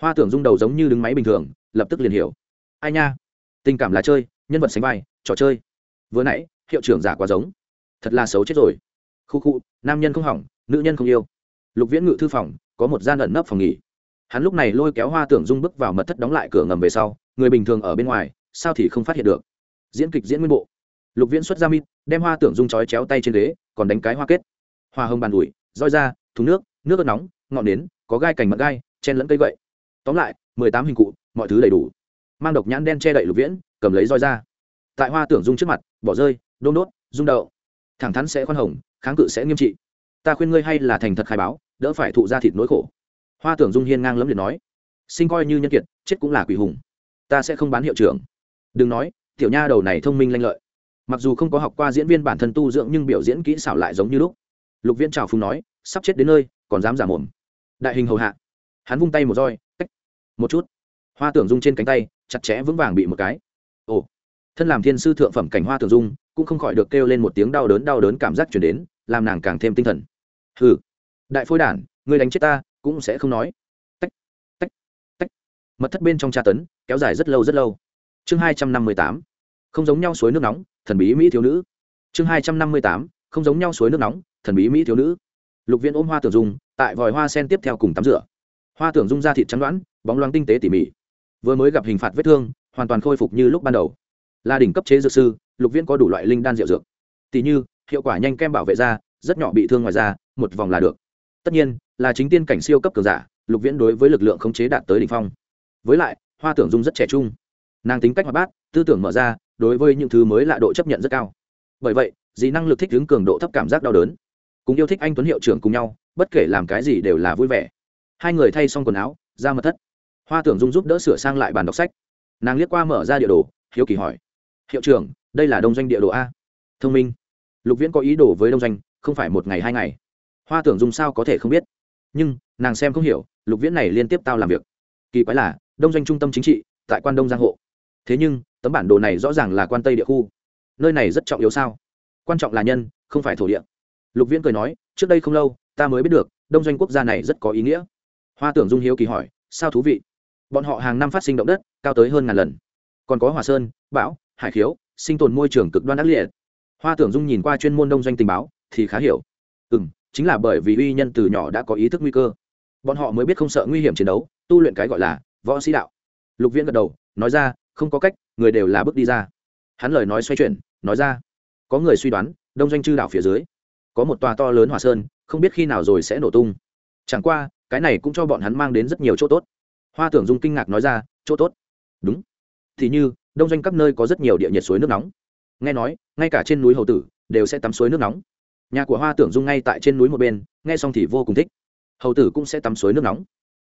Hoa tưởng Dung đầu giống như đứng máy bình thường, lập tức liền hiểu. Ai nha, tình cảm là chơi, nhân vật sánh vai, trò chơi. Vừa nãy, hiệu trưởng giả quá giống. Thật là xấu chết rồi. Khu khu, nam nhân không hỏng, nữ nhân không yêu. Lục viễn ngự thư phòng, có một gian ẩn nấp phòng nghỉ hắn lúc này lôi kéo hoa tưởng dung bước vào mật thất đóng lại cửa ngầm về sau, người bình thường ở bên ngoài, sao thì không phát hiện được? Diễn kịch diễn nguyên bộ. Lục viễn xuất ra mít đem hoa tưởng dung chói chéo tay trên ghế, còn đánh cái hoa kết. Hoa hồng bàn ủi, roi ra, thùng nước nước ớt nóng, ngọn nến, có gai cành mật gai, chen lẫn cây gậy. Tóm lại, mười tám hình cụ, mọi thứ đầy đủ. Mang độc nhãn đen che đậy lục viễn, cầm lấy roi ra. Tại hoa tưởng dung trước mặt, bỏ rơi, đôn đốt, rung đậu thẳng thắn sẽ khoan hồng, kháng cự sẽ nghiêm trị. Ta khuyên ngươi hay là thành thật khai báo, đỡ phải thụ ra thịt nỗi khổ hoa tưởng dung hiên ngang lẫm liệt nói, sinh coi như nhân kiệt, chết cũng là quỷ hùng. Ta sẽ không bán hiệu trưởng. Đừng nói, tiểu nha đầu này thông minh lanh lợi. Mặc dù không có học qua diễn viên bản thân tu dưỡng nhưng biểu diễn kỹ xảo lại giống như lúc. Lục viên trào phùng nói, sắp chết đến nơi, còn dám giả mồm. Đại hình hầu hạ. Hắn vung tay một roi, cách. Một chút. Hoa tưởng dung trên cánh tay, chặt chẽ vững vàng bị một cái. Ồ. Thân làm thiên sư thượng phẩm cảnh hoa tưởng dung, cũng không khỏi được kêu lên một tiếng đau đớn đau đớn cảm giác chuyển đến, làm nàng càng thêm tinh thần. Hừ. Đại phôi đản người đánh chết ta cũng sẽ không nói. Tách tách tách. Mật thất bên trong tra tấn, kéo dài rất lâu rất lâu. Chương hai trăm năm mươi tám. Không giống nhau suối nước nóng, thần bí mỹ thiếu nữ. Chương hai trăm năm mươi tám. Không giống nhau suối nước nóng, thần bí mỹ thiếu nữ. Lục viễn ôm hoa tưởng dung, tại vòi hoa sen tiếp theo cùng tắm rửa. Hoa tưởng dung ra thịt trắng đoán bóng loáng tinh tế tỉ mỉ. Vừa mới gặp hình phạt vết thương, hoàn toàn khôi phục như lúc ban đầu. Là đỉnh cấp chế dược sư, lục viễn có đủ loại linh đan rượu dược. Tỷ như, hiệu quả nhanh kem bảo vệ da, rất nhỏ bị thương ngoài da, một vòng là được. Tất nhiên là chính tiên cảnh siêu cấp cường giả, lục viễn đối với lực lượng khống chế đạt tới đ ỉ n h phong. Với lại, hoa tưởng dung rất trẻ trung. Nàng tính cách hoạt bát, tư tưởng mở ra, đối với những thứ mới lạ độ chấp nhận rất cao. Bởi vậy, dì năng lực thích ứng cường độ thấp cảm giác đau đớn. Cùng yêu thích anh tuấn hiệu trưởng cùng nhau, bất kể làm cái gì đều là vui vẻ. Hai người thay xong quần áo, ra mật thất. Hoa tưởng dung giúp đỡ sửa sang lại bàn đọc sách. Nàng liếc qua mở ra địa đồ, hiếu kỳ hỏi. Hiệu trưởng, đây là đông doanh địa đồ a? Thông minh. Lục viễn có ý đồ với đông doanh, không phải một ngày hai ngày. Hoa tưởng dung sao có thể không biết? Nhưng, nàng xem không hiểu, lục viễn này liên tiếp tao làm việc. Kỳ quái là, đông doanh trung tâm chính trị, tại quan đông giang hộ. Thế nhưng, tấm bản đồ này rõ ràng là quan tây địa khu. Nơi này rất trọng yếu sao? Quan trọng là nhân, không phải thổ địa. Lục viễn cười nói, trước đây không lâu, ta mới biết được, đông doanh quốc gia này rất có ý nghĩa. Hoa tưởng dung hiếu kỳ hỏi, sao thú vị? Bọn họ hàng năm phát sinh động đất, cao tới hơn ngàn lần. Còn có hòa sơn, bão, hải khiếu, sinh tồn môi trường cực đoan ác liệt. Hoa tưởng dung nhìn qua chuyên môn đông doanh tình báo, thì khá hiểu. Ừ m chính là bởi vì uy nhân từ nhỏ đã có ý thức nguy cơ. Bọn họ mới biết không sợ nguy hiểm chiến đấu, tu luyện cái gọi là võ sĩ đạo. Lục viễn gật đầu, nói ra, không có cách, người đều là bước đi ra. Hắn lời nói xoay chuyển, nói ra, có người suy đoán, đông doanh chư đảo phía dưới, có một tòa to lớn hòa sơn, không biết khi nào rồi sẽ nổ tung. Chẳng qua, cái này cũng cho bọn hắn mang đến rất nhiều chỗ tốt. Hoa tưởng dung kinh ngạc nói ra, chỗ tốt. Đúng. Thì như, đông doanh các nơi có rất nhiều địa nhiệt suối nước nóng. Nghe nói, ngay cả trên núi hầu tử, đều sẽ tắm suối nước nóng nhà của hoa tưởng dung ngay tại trên núi một bên, nghe xong thì vô cùng thích. Hầu tử cũng sẽ tắm suối nước nóng.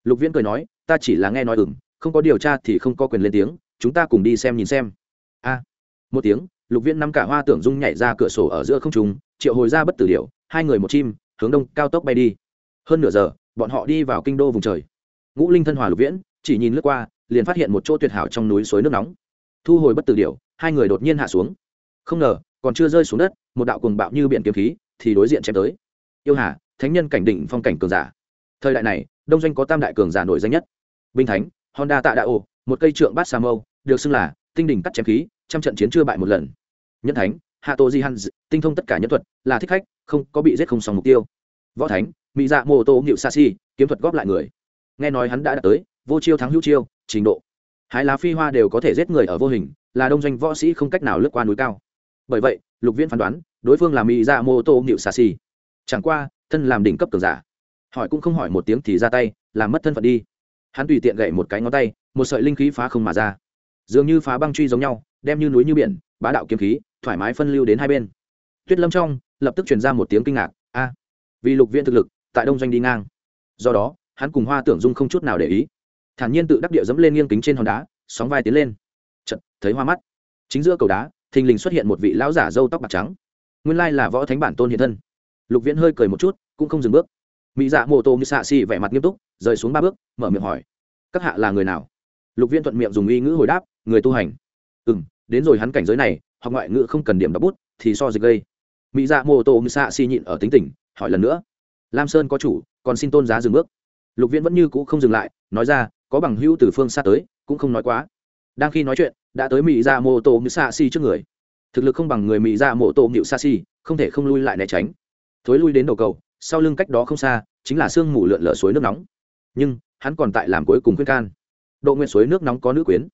Lục viễn cười nói, ta chỉ là nghe nói ừng không có điều tra thì không có quyền lên tiếng, chúng ta cùng đi xem nhìn xem. A. À, một tiếng, lục viễn nắm cả hoa tưởng dung nhảy ra cửa sổ ở giữa không trùng triệu hồi ra bất tử điệu hai người một chim, hướng đông cao tốc bay đi. Hơn nửa giờ, bọn họ đi vào kinh đô vùng trời. Ngũ linh thân hòa lục viễn, chỉ nhìn lướt qua, liền phát hiện một chỗ tuyệt hảo trong núi suối nước nóng. Thu hồi bất tử điệu hai người đột nhiên hạ xuống. Không ngờ, còn chưa rơi xuống đất, một đạo cuồng bạo như biển kiếm khí thì đối diện chém tới. Yêu hà, thánh nhân cảnh đỉnh phong cảnh cường giả. Thời đại này, đông doanh có tam đại cường giả nổi danh nhất. Binh thánh, honda tạ đại ô, một cây trượng bát sa mâu, được xưng là tinh đỉnh cắt chém khí, trăm trận chiến chưa bại một lần. Nhân thánh, hạ tô di han tinh thông tất cả nhân thuật, là thích khách, không có bị giết không xong mục tiêu. Võ thánh mỹ dạ mô tô nghịu sa si, kiếm thuật góp lại người. Nghe nói hắn đã đạt tới vô chiêu thắng hữu chiêu, trình độ. Hai lá phi hoa đều có thể giết người ở vô hình, là đông doanh võ sĩ không cách nào lướt qua núi cao. Bởi vậy, lục viễn phán đoán đối phương là mỹ dạ mô tô nịu xà xì chẳng qua, thân làm đỉnh cấp cường giả. Hỏi cũng không hỏi một tiếng thì ra tay, làm mất thân phận đi. Hắn tùy tiện gậy một cái ngón tay, một sợi linh khí phá không mà ra. Dường như phá băng truy giống nhau, đem như núi như biển, bá đạo kiếm khí, thoải mái phân lưu đến hai bên. Tuyết lâm trong, lập tức truyền ra một tiếng kinh ngạc, a, vì lục viện thực lực, tại đông doanh đi ngang. Do đó, hắn cùng hoa tưởng dung không chút nào để ý. Thản nhiên tự đắc địa dẫm lên nghiêng kính trên hòn đá, sóng vai tiến lên. Chật thấy hoa mắt. Chính giữa cầu đá, thình lình xuất hiện một vị lão giả râu tóc bạc trắng nguyên lai là võ thánh bản tôn hiện thân. Lục viễn hơi cười một chút, cũng không dừng bước. Mỹ dạ mô tô như xạ xì vẻ mặt nghiêm túc, rời xuống ba bước, mở miệng hỏi, các hạ là người nào? Lục viễn thuận miệng dùng y ngữ hồi đáp, người tu hành. Ừ m đến rồi hắn cảnh giới này, học ngoại ngữ không cần điểm đọc bút, thì so dịch gây. Mỹ dạ mô tô như xạ xì nhịn ở tính tình, hỏi lần nữa, lam sơn có chủ, còn xin tôn giá dừng bước. Lục viễn vẫn như cũ không dừng lại, nói ra, có bằng hữu từ phương xa tới, cũng không nói quá. Đang khi nói chuyện, đã tới mỹ ra dạ mô tô như xạ xi trước người thực lực không bằng người mỹ dạ ra Mộ tô nhịu sa si, không thể không lui lại né tránh. Thối lui đến đầu cầu, sau lưng cách đó không xa, chính là sương mù lượn lở suối nước nóng. Nhưng, hắn còn tại làm cuối cùng khuyên can. Độ nguyện suối nước nóng có nữ quyến.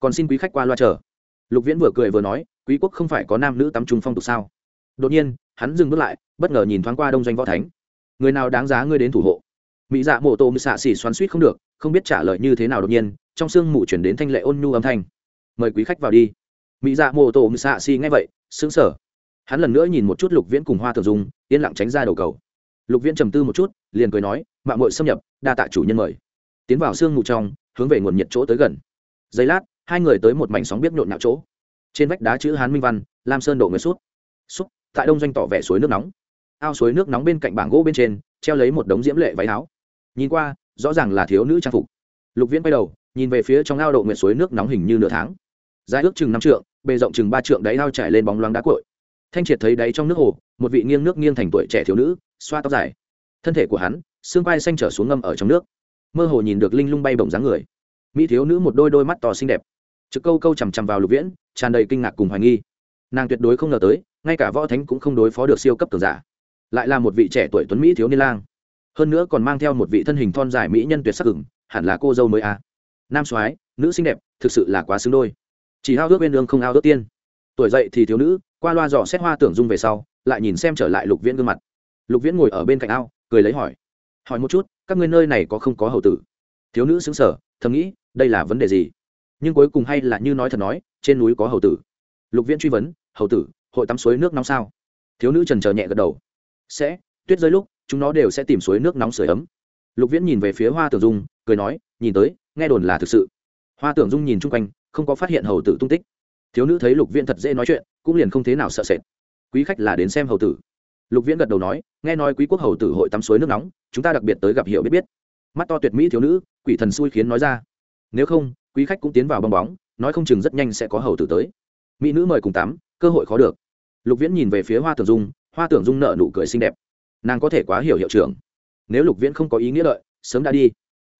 Còn xin quý khách qua loa chờ. Lục viễn vừa cười vừa nói, quý quốc không phải có nam nữ tắm trung phong tục sao? Đột nhiên, hắn dừng bước lại, bất ngờ nhìn thoáng qua đông doanh võ thánh. Người nào đáng giá ngươi đến thủ hộ? Mỹ dạ mộ tổ xạ xỉ xoắn suýt không được, không biết trả lời như thế nào đột nhiên, trong sương mù chuyển đến thanh lệ ôn nhu âm thanh. Mời quý khách vào đi mỹ dạ mô tô mỹ xạ xi nghe vậy sững sờ. Hắn lần nữa nhìn một chút lục viễn cùng hoa thường Dung, yên lặng tránh ra đầu cầu. Lục viễn trầm tư một chút liền cười nói mạng mội xâm nhập đa tạ chủ nhân mời. Tiến vào sương mù trong hướng về nguồn nhiệt chỗ tới gần. Giây lát hai người tới một mảnh sóng biết nhộn nhạo chỗ. Trên vách đá chữ hán minh văn lam sơn độ người suốt. Suốt, tại đông doanh tỏ vẻ suối nước nóng. Ao suối nước nóng bên cạnh bảng gỗ bên trên treo lấy một đống diễm lệ váy áo. Nhìn qua rõ ràng là thiếu nữ trang phục. Lục viễn quay đầu nhìn về phía trong ao độ nguyện suối nước nóng hình như nửa tháng dài ước chừng năm trượng, bề rộng chừng ba trượng đáy ao trải lên bóng loáng đá cội. Thanh triệt thấy đáy trong nước hồ, một vị nghiêng nước nghiêng thành tuổi trẻ thiếu nữ, xoa tóc dài. Thân thể của hắn, xương vai xanh trở xuống ngâm ở trong nước. Mơ hồ nhìn được linh lung bay bổng dáng người. Mỹ thiếu nữ một đôi đôi mắt to xinh đẹp. Trực câu câu chằm chằm vào lục viễn, tràn đầy kinh ngạc cùng hoài nghi. Nàng tuyệt đối không ngờ tới, ngay cả võ thánh cũng không đối phó được siêu cấp cường giả. Lại là một vị trẻ tuổi tuấn mỹ thiếu niên lang. Hơn nữa còn mang theo một vị thân hình thon dài mỹ nhân tuyệt sắc ửng, hẳn là cô dâu mới à. nam soái, nữ xinh đẹp, thực sự là quá xứng đôi chỉ ao ước bên đường không ao ước tiên. Tuổi dậy thì thiếu nữ, qua loa dò xét hoa tưởng dung về sau, lại nhìn xem trở lại lục viễn gương mặt. Lục viễn ngồi ở bên cạnh ao, cười lấy hỏi. Hỏi một chút, các ngươi nơi này có không có hầu tử? Thiếu nữ xứng sở thầm nghĩ, đây là vấn đề gì? Nhưng cuối cùng hay là như nói thật nói, trên núi có hầu tử. Lục viễn truy vấn, hầu tử, hội tắm suối nước nóng sao? Thiếu nữ trần trờ nhẹ gật đầu. Sẽ, tuyết rơi lúc, chúng nó đều sẽ tìm suối nước nóng sửa ấm. Lục viễn nhìn về phía hoa tưởng dung, cười nói, nhìn tới, nghe đồn là thực sự. Hoa tưởng dung nhìn chung quanh không có phát hiện hầu tử tung tích. Thiếu nữ thấy lục viễn thật dễ nói chuyện, cũng liền không thế nào sợ sệt. Quý khách là đến xem hầu tử. Lục viễn gật đầu nói, nghe nói quý quốc hầu tử hội tắm suối nước nóng, chúng ta đặc biệt tới gặp hiểu biết biết. Mắt to tuyệt mỹ thiếu nữ, quỷ thần xui khiến nói ra. Nếu không, quý khách cũng tiến vào bong bóng, nói không chừng rất nhanh sẽ có hầu tử tới. Mỹ nữ mời cùng tắm, cơ hội khó được. Lục viễn nhìn về phía hoa tưởng dung, hoa tưởng dung nợ nụ cười xinh đẹp. Nàng có thể quá hiểu hiệu trưởng. Nếu lục viễn không có ý nghĩa đợi, sớm đã đi.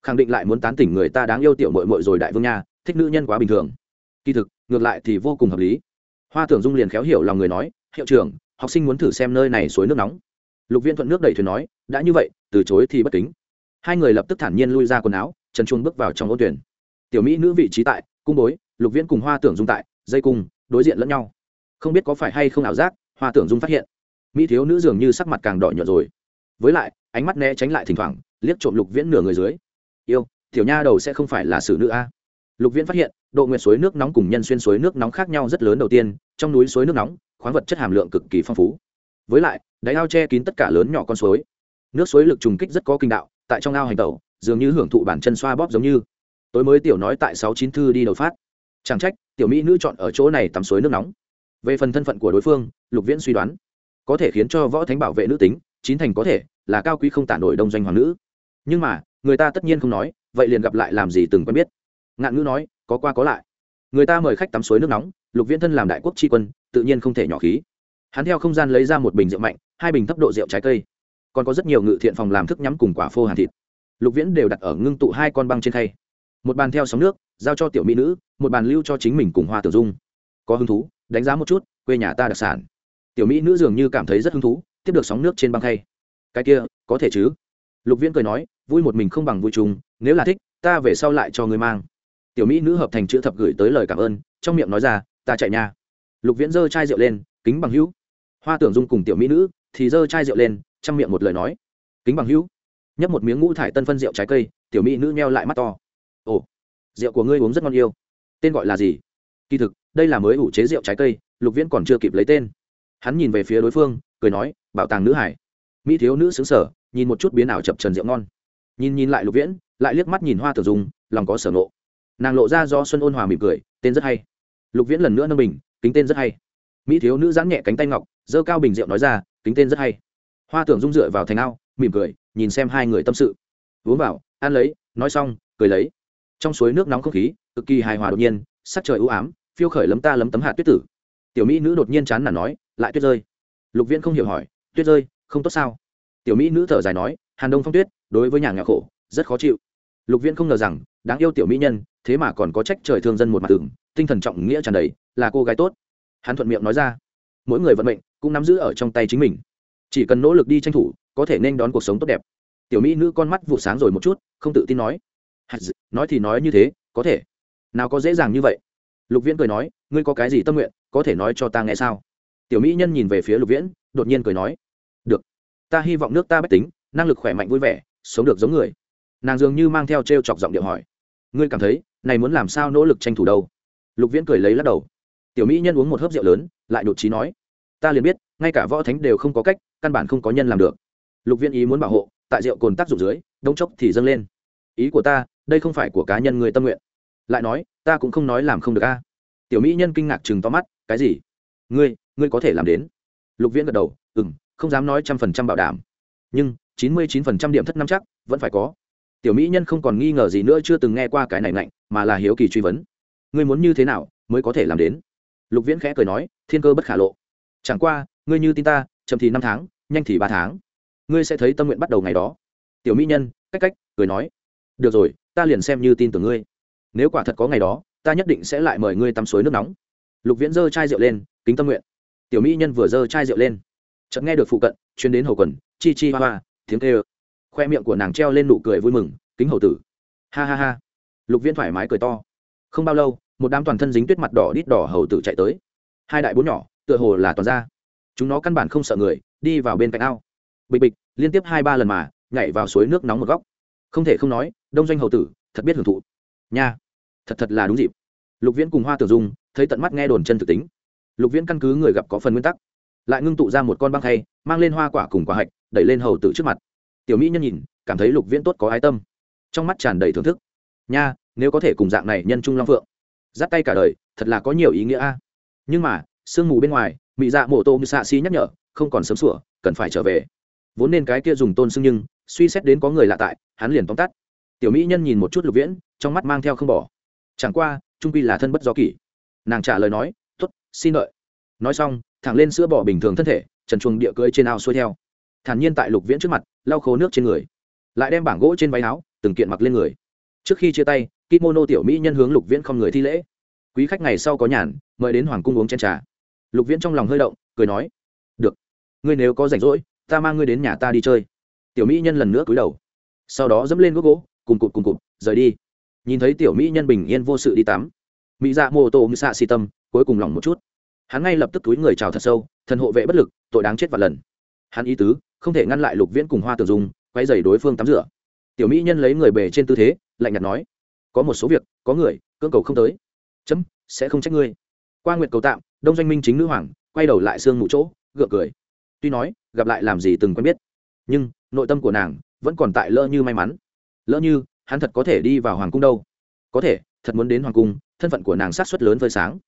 Khẳng định lại muốn tán tỉnh người ta đáng yêu tiểu mội mội rồi đại vương nha thích nữ nhân quá bình thường. Kỳ thực, ngược lại thì vô cùng hợp lý. Hoa tưởng dung liền khéo hiểu lòng người nói, hiệu trưởng, học sinh muốn thử xem nơi này suối nước nóng. Lục viễn thuận nước đầy thuyền nói, đã như vậy, từ chối thì bất kính. Hai người lập tức thản nhiên lui ra quần áo, trần chuông bước vào trong ô tuyển tiểu mỹ nữ vị trí tại, cung bối, lục viễn cùng hoa tưởng dung tại, dây cung, đối diện lẫn nhau. Không biết có phải hay không ảo giác, hoa tưởng dung phát hiện, mỹ thiếu nữ dường như sắc mặt càng đỏ nhợt rồi. Với lại, ánh mắt né tránh lại thỉnh thoảng, liếc trộm lục viễn nửa người dưới. Yêu, tiểu nha đầu sẽ không phải là xử nữ a lục viễn phát hiện, độ nguyệt suối nước nóng cùng nhân xuyên suối nước nóng khác nhau rất lớn đầu tiên, trong núi suối nước nóng, khoáng vật chất hàm lượng cực kỳ phong phú. Với lại, đáy ao che kín tất cả lớn nhỏ con suối. Nước suối lực trùng kích rất có kinh đạo, tại trong ao hành tẩu, dường như hưởng thụ bản chân xoa bóp giống như. Tối mới tiểu nói tại sáu chín thư đi đầu phát. Chẳng trách, tiểu mỹ nữ chọn ở chỗ này tắm suối nước nóng. Về phần thân phận của đối phương, lục viễn suy đoán, có thể khiến cho võ thánh bảo vệ nữ tính, chín thành có thể, là cao quý không tản nổi đông doanh hoàng nữ. Nhưng mà, người ta tất nhiên không nói, vậy liền gặp lại làm gì từng quen biết ngạn ngữ nói, có qua có lại. Người ta mời khách tắm suối nước nóng, lục viễn thân làm đại quốc tri quân, tự nhiên không thể nhỏ khí. Hắn theo không gian lấy ra một bình rượu mạnh, hai bình thấp độ rượu trái cây. Còn có rất nhiều ngự thiện phòng làm thức nhắm cùng quả phô hàn thịt. Lục viễn đều đặt ở ngưng tụ hai con băng trên khay. Một bàn theo sóng nước, giao cho tiểu mỹ nữ, một bàn lưu cho chính mình cùng hoa tử dung. Có hứng thú, đánh giá một chút, quê nhà ta đặc sản. Tiểu mỹ nữ dường như cảm thấy rất hứng thú, tiếp được sóng nước trên băng khay. Cái kia, có thể chứ? Lục viễn cười nói, vui một mình không bằng vui chung, nếu là thích, ta về sau lại cho người mang tiểu mỹ nữ hợp thành chữ thập gửi tới lời cảm ơn, trong miệng nói ra, ta chạy nha. Lục viễn giơ chai rượu lên, kính bằng hữu. Hoa tưởng dung cùng tiểu mỹ nữ thì giơ chai rượu lên, trong miệng một lời nói, kính bằng hữu. Nhấp một miếng ngũ thải tân phân rượu trái cây, tiểu mỹ nữ meo lại mắt to. Ồ, rượu của ngươi uống rất ngon yêu. Tên gọi là gì? Kỳ thực, đây là mới ủ chế rượu trái cây, lục viễn còn chưa kịp lấy tên. Hắn nhìn về phía đối phương, cười nói, bảo tàng nữ hải. Mỹ thiếu nữ xứng sở nhìn một chút biến ảo chập trần rượu ngon. Nhìn nhìn lại lục viễn, lại liếc mắt nhìn hoa tử dùng lòng có sở nộ nàng lộ ra do xuân ôn hòa mỉm cười, tên rất hay. Lục viễn lần nữa nâng bình, kính tên rất hay. Mỹ thiếu nữ giãn nhẹ cánh tay ngọc dơ cao bình rượu nói ra, kính tên rất hay. Hoa tưởng dung dựa vào thành ao, mỉm cười, nhìn xem hai người tâm sự. Uống vào, ăn lấy, nói xong, cười lấy. Trong suối nước nóng không khí, cực kỳ hài hòa đột nhiên, sắc trời ưu ám, phiêu khởi lấm ta lấm tấm hạt tuyết tử. Tiểu mỹ nữ đột nhiên chán nản nói, lại tuyết rơi. Lục viễn không hiểu hỏi, tuyết rơi, không tốt sao? Tiểu mỹ nữ thở dài nói, hàn đông phong tuyết, đối với nhà nghèo khổ, rất khó chịu. Lục viễn không ngờ rằng, đáng yêu tiểu mỹ nhân thế mà còn có trách trời thương dân một mặt tưởng tinh thần trọng nghĩa tràn đầy, là cô gái tốt. Hắn thuận miệng nói ra, mỗi người vận mệnh cũng nắm giữ ở trong tay chính mình. Chỉ cần nỗ lực đi tranh thủ, có thể nên đón cuộc sống tốt đẹp. Tiểu mỹ nữ con mắt vụ sáng rồi một chút, không tự tin nói. Nói thì nói như thế, có thể. Nào có dễ dàng như vậy? Lục viễn cười nói, ngươi có cái gì tâm nguyện, có thể nói cho ta nghe sao? Tiểu mỹ nhân nhìn về phía lục viễn, đột nhiên cười nói. Được. Ta hy vọng nước ta bách tính, năng lực khỏe mạnh vui vẻ, sống được giống người. Nàng dường như mang theo t r e o chọc giọng điệu hỏi. Ngươi cảm thấy này muốn làm sao nỗ lực tranh thủ đâu? Lục viễn cười lấy lắc đầu. Tiểu mỹ nhân uống một hớp rượu lớn, lại đột trí nói, ta liền biết, ngay cả võ thánh đều không có cách, căn bản không có nhân làm được. Lục viễn ý muốn bảo hộ, tại rượu cồn tác dụng dưới đông chốc thì dâng lên. Ý của ta, đây không phải của cá nhân người tâm nguyện. Lại nói, ta cũng không nói làm không được a. Tiểu mỹ nhân kinh ngạc chừng to mắt, cái gì? Ngươi ngươi có thể làm đến? Lục viễn gật đầu ừ m không dám nói trăm phần trăm bảo đảm. Nhưng, chín mươi chín phần trăm điểm thất năm chắc, vẫn phải có tiểu mỹ nhân không còn nghi ngờ gì nữa chưa từng nghe qua cái này ngạnh, mà là hiếu kỳ truy vấn. Ngươi muốn như thế nào mới có thể làm đến? Lục viễn khẽ cười nói, thiên cơ bất khả lộ. Chẳng qua, ngươi như tin ta, chậm thì năm tháng, nhanh thì ba tháng. Ngươi sẽ thấy tâm nguyện bắt đầu ngày đó. Tiểu mỹ nhân, cách cách, cười nói, được rồi, ta liền xem như tin tưởng ngươi. Nếu quả thật có ngày đó, ta nhất định sẽ lại mời ngươi tắm suối nước nóng. Lục viễn giơ chai rượu lên, kính tâm nguyện. Tiểu mỹ nhân vừa giơ chai rượu lên. Chợt nghe được phụ cận chuyến đến hầu quần, chi chi hoa hoa, tiếng kêu khoe miệng của nàng treo lên nụ cười vui mừng, kính hầu tử. Ha ha ha. Lục viễn thoải mái cười to. Không bao lâu, một đám toàn thân dính tuyết mặt đỏ đít đỏ hầu tử chạy tới. Hai đại bốn nhỏ, tựa hồ là toàn ra chúng nó căn bản không sợ người, đi vào bên cạnh ao. Bịch bịch, liên tiếp hai ba lần mà, nhảy vào suối nước nóng một góc. Không thể không nói, đông doanh hầu tử, thật biết hưởng thụ. Nha, thật thật là đúng dịp. Lục viễn cùng hoa tử dung, thấy tận mắt nghe đồn chân thực tính. Lục viễn căn cứ người gặp có phần nguyên tắc, lại ngưng tụ ra một con băng khay, mang lên hoa quả cùng quả hạch, đẩy lên hầu tử trước mặt tiểu mỹ nhân nhìn, cảm thấy lục viễn tốt có ái tâm. Trong mắt tràn đầy thưởng thức. Nha, nếu có thể cùng dạng này nhân trung long phượng dắt tay cả đời, thật là có nhiều ý nghĩa a. Nhưng mà, sương mù bên ngoài mỹ dạ mổ tô như xạ xi nhắc nhở, không còn sớm sủa, cần phải trở về. Vốn nên cái kia dùng tôn xưng nhưng, suy xét đến có người lạ tại, hắn liền tóm tắt. Tiểu mỹ nhân nhìn một chút lục viễn, trong mắt mang theo không bỏ. Chẳng qua, trung quy là thân bất do kỷ. Nàng trả lời nói t ố t xin lợi nói xong, thẳng lên sữa bỏ bình thường thân thể, trần chuồng địa cưới trên ao xuôi theo thản nhiên tại lục viễn trước mặt, lau khô nước trên người. Lại đem bảng gỗ trên váy áo, từng kiện mặc lên người. Trước khi chia tay, kimono tiểu mỹ nhân hướng lục viễn không người thi lễ. Quý khách ngày sau có nhàn, mời đến hoàng cung uống chen trà. Lục viễn trong lòng hơi động, cười nói, được, ngươi nếu có rảnh rỗi, ta mang ngươi đến nhà ta đi chơi. Tiểu mỹ nhân lần nữa cúi đầu. Sau đó dẫm lên gốc gỗ, cùng cụt cùng cụt, rời đi. Nhìn thấy tiểu mỹ nhân bình yên vô sự đi tắm, mỹ dạ mô tô như xạ xì tâm, cuối cùng lỏng một chút. Hắn ngay lập tức túi người chào thật sâu, thần hộ vệ bất lực, tội đáng chết vạn lần. Hắn ý tứ không thể ngăn lại lục viễn cùng hoa tử dung, quay dày đối phương tắm rửa. Tiểu mỹ nhân lấy người bề trên tư thế, lạnh nhạt nói, có một số việc, có người, cưỡng cầu không tới. Chấm, sẽ không trách ngươi. Qua nguyện cầu tạm, đông doanh minh chính nữ hoàng, quay đầu lại xương mụ chỗ, gượng cười. Tuy nói, gặp lại làm gì từng quen biết, nhưng nội tâm của nàng vẫn còn tại lỡ như may mắn. Lỡ như hắn thật có thể đi vào hoàng cung đâu? Có thể, thật muốn đến hoàng cung, thân phận của nàng sát xuất lớn phơi sáng.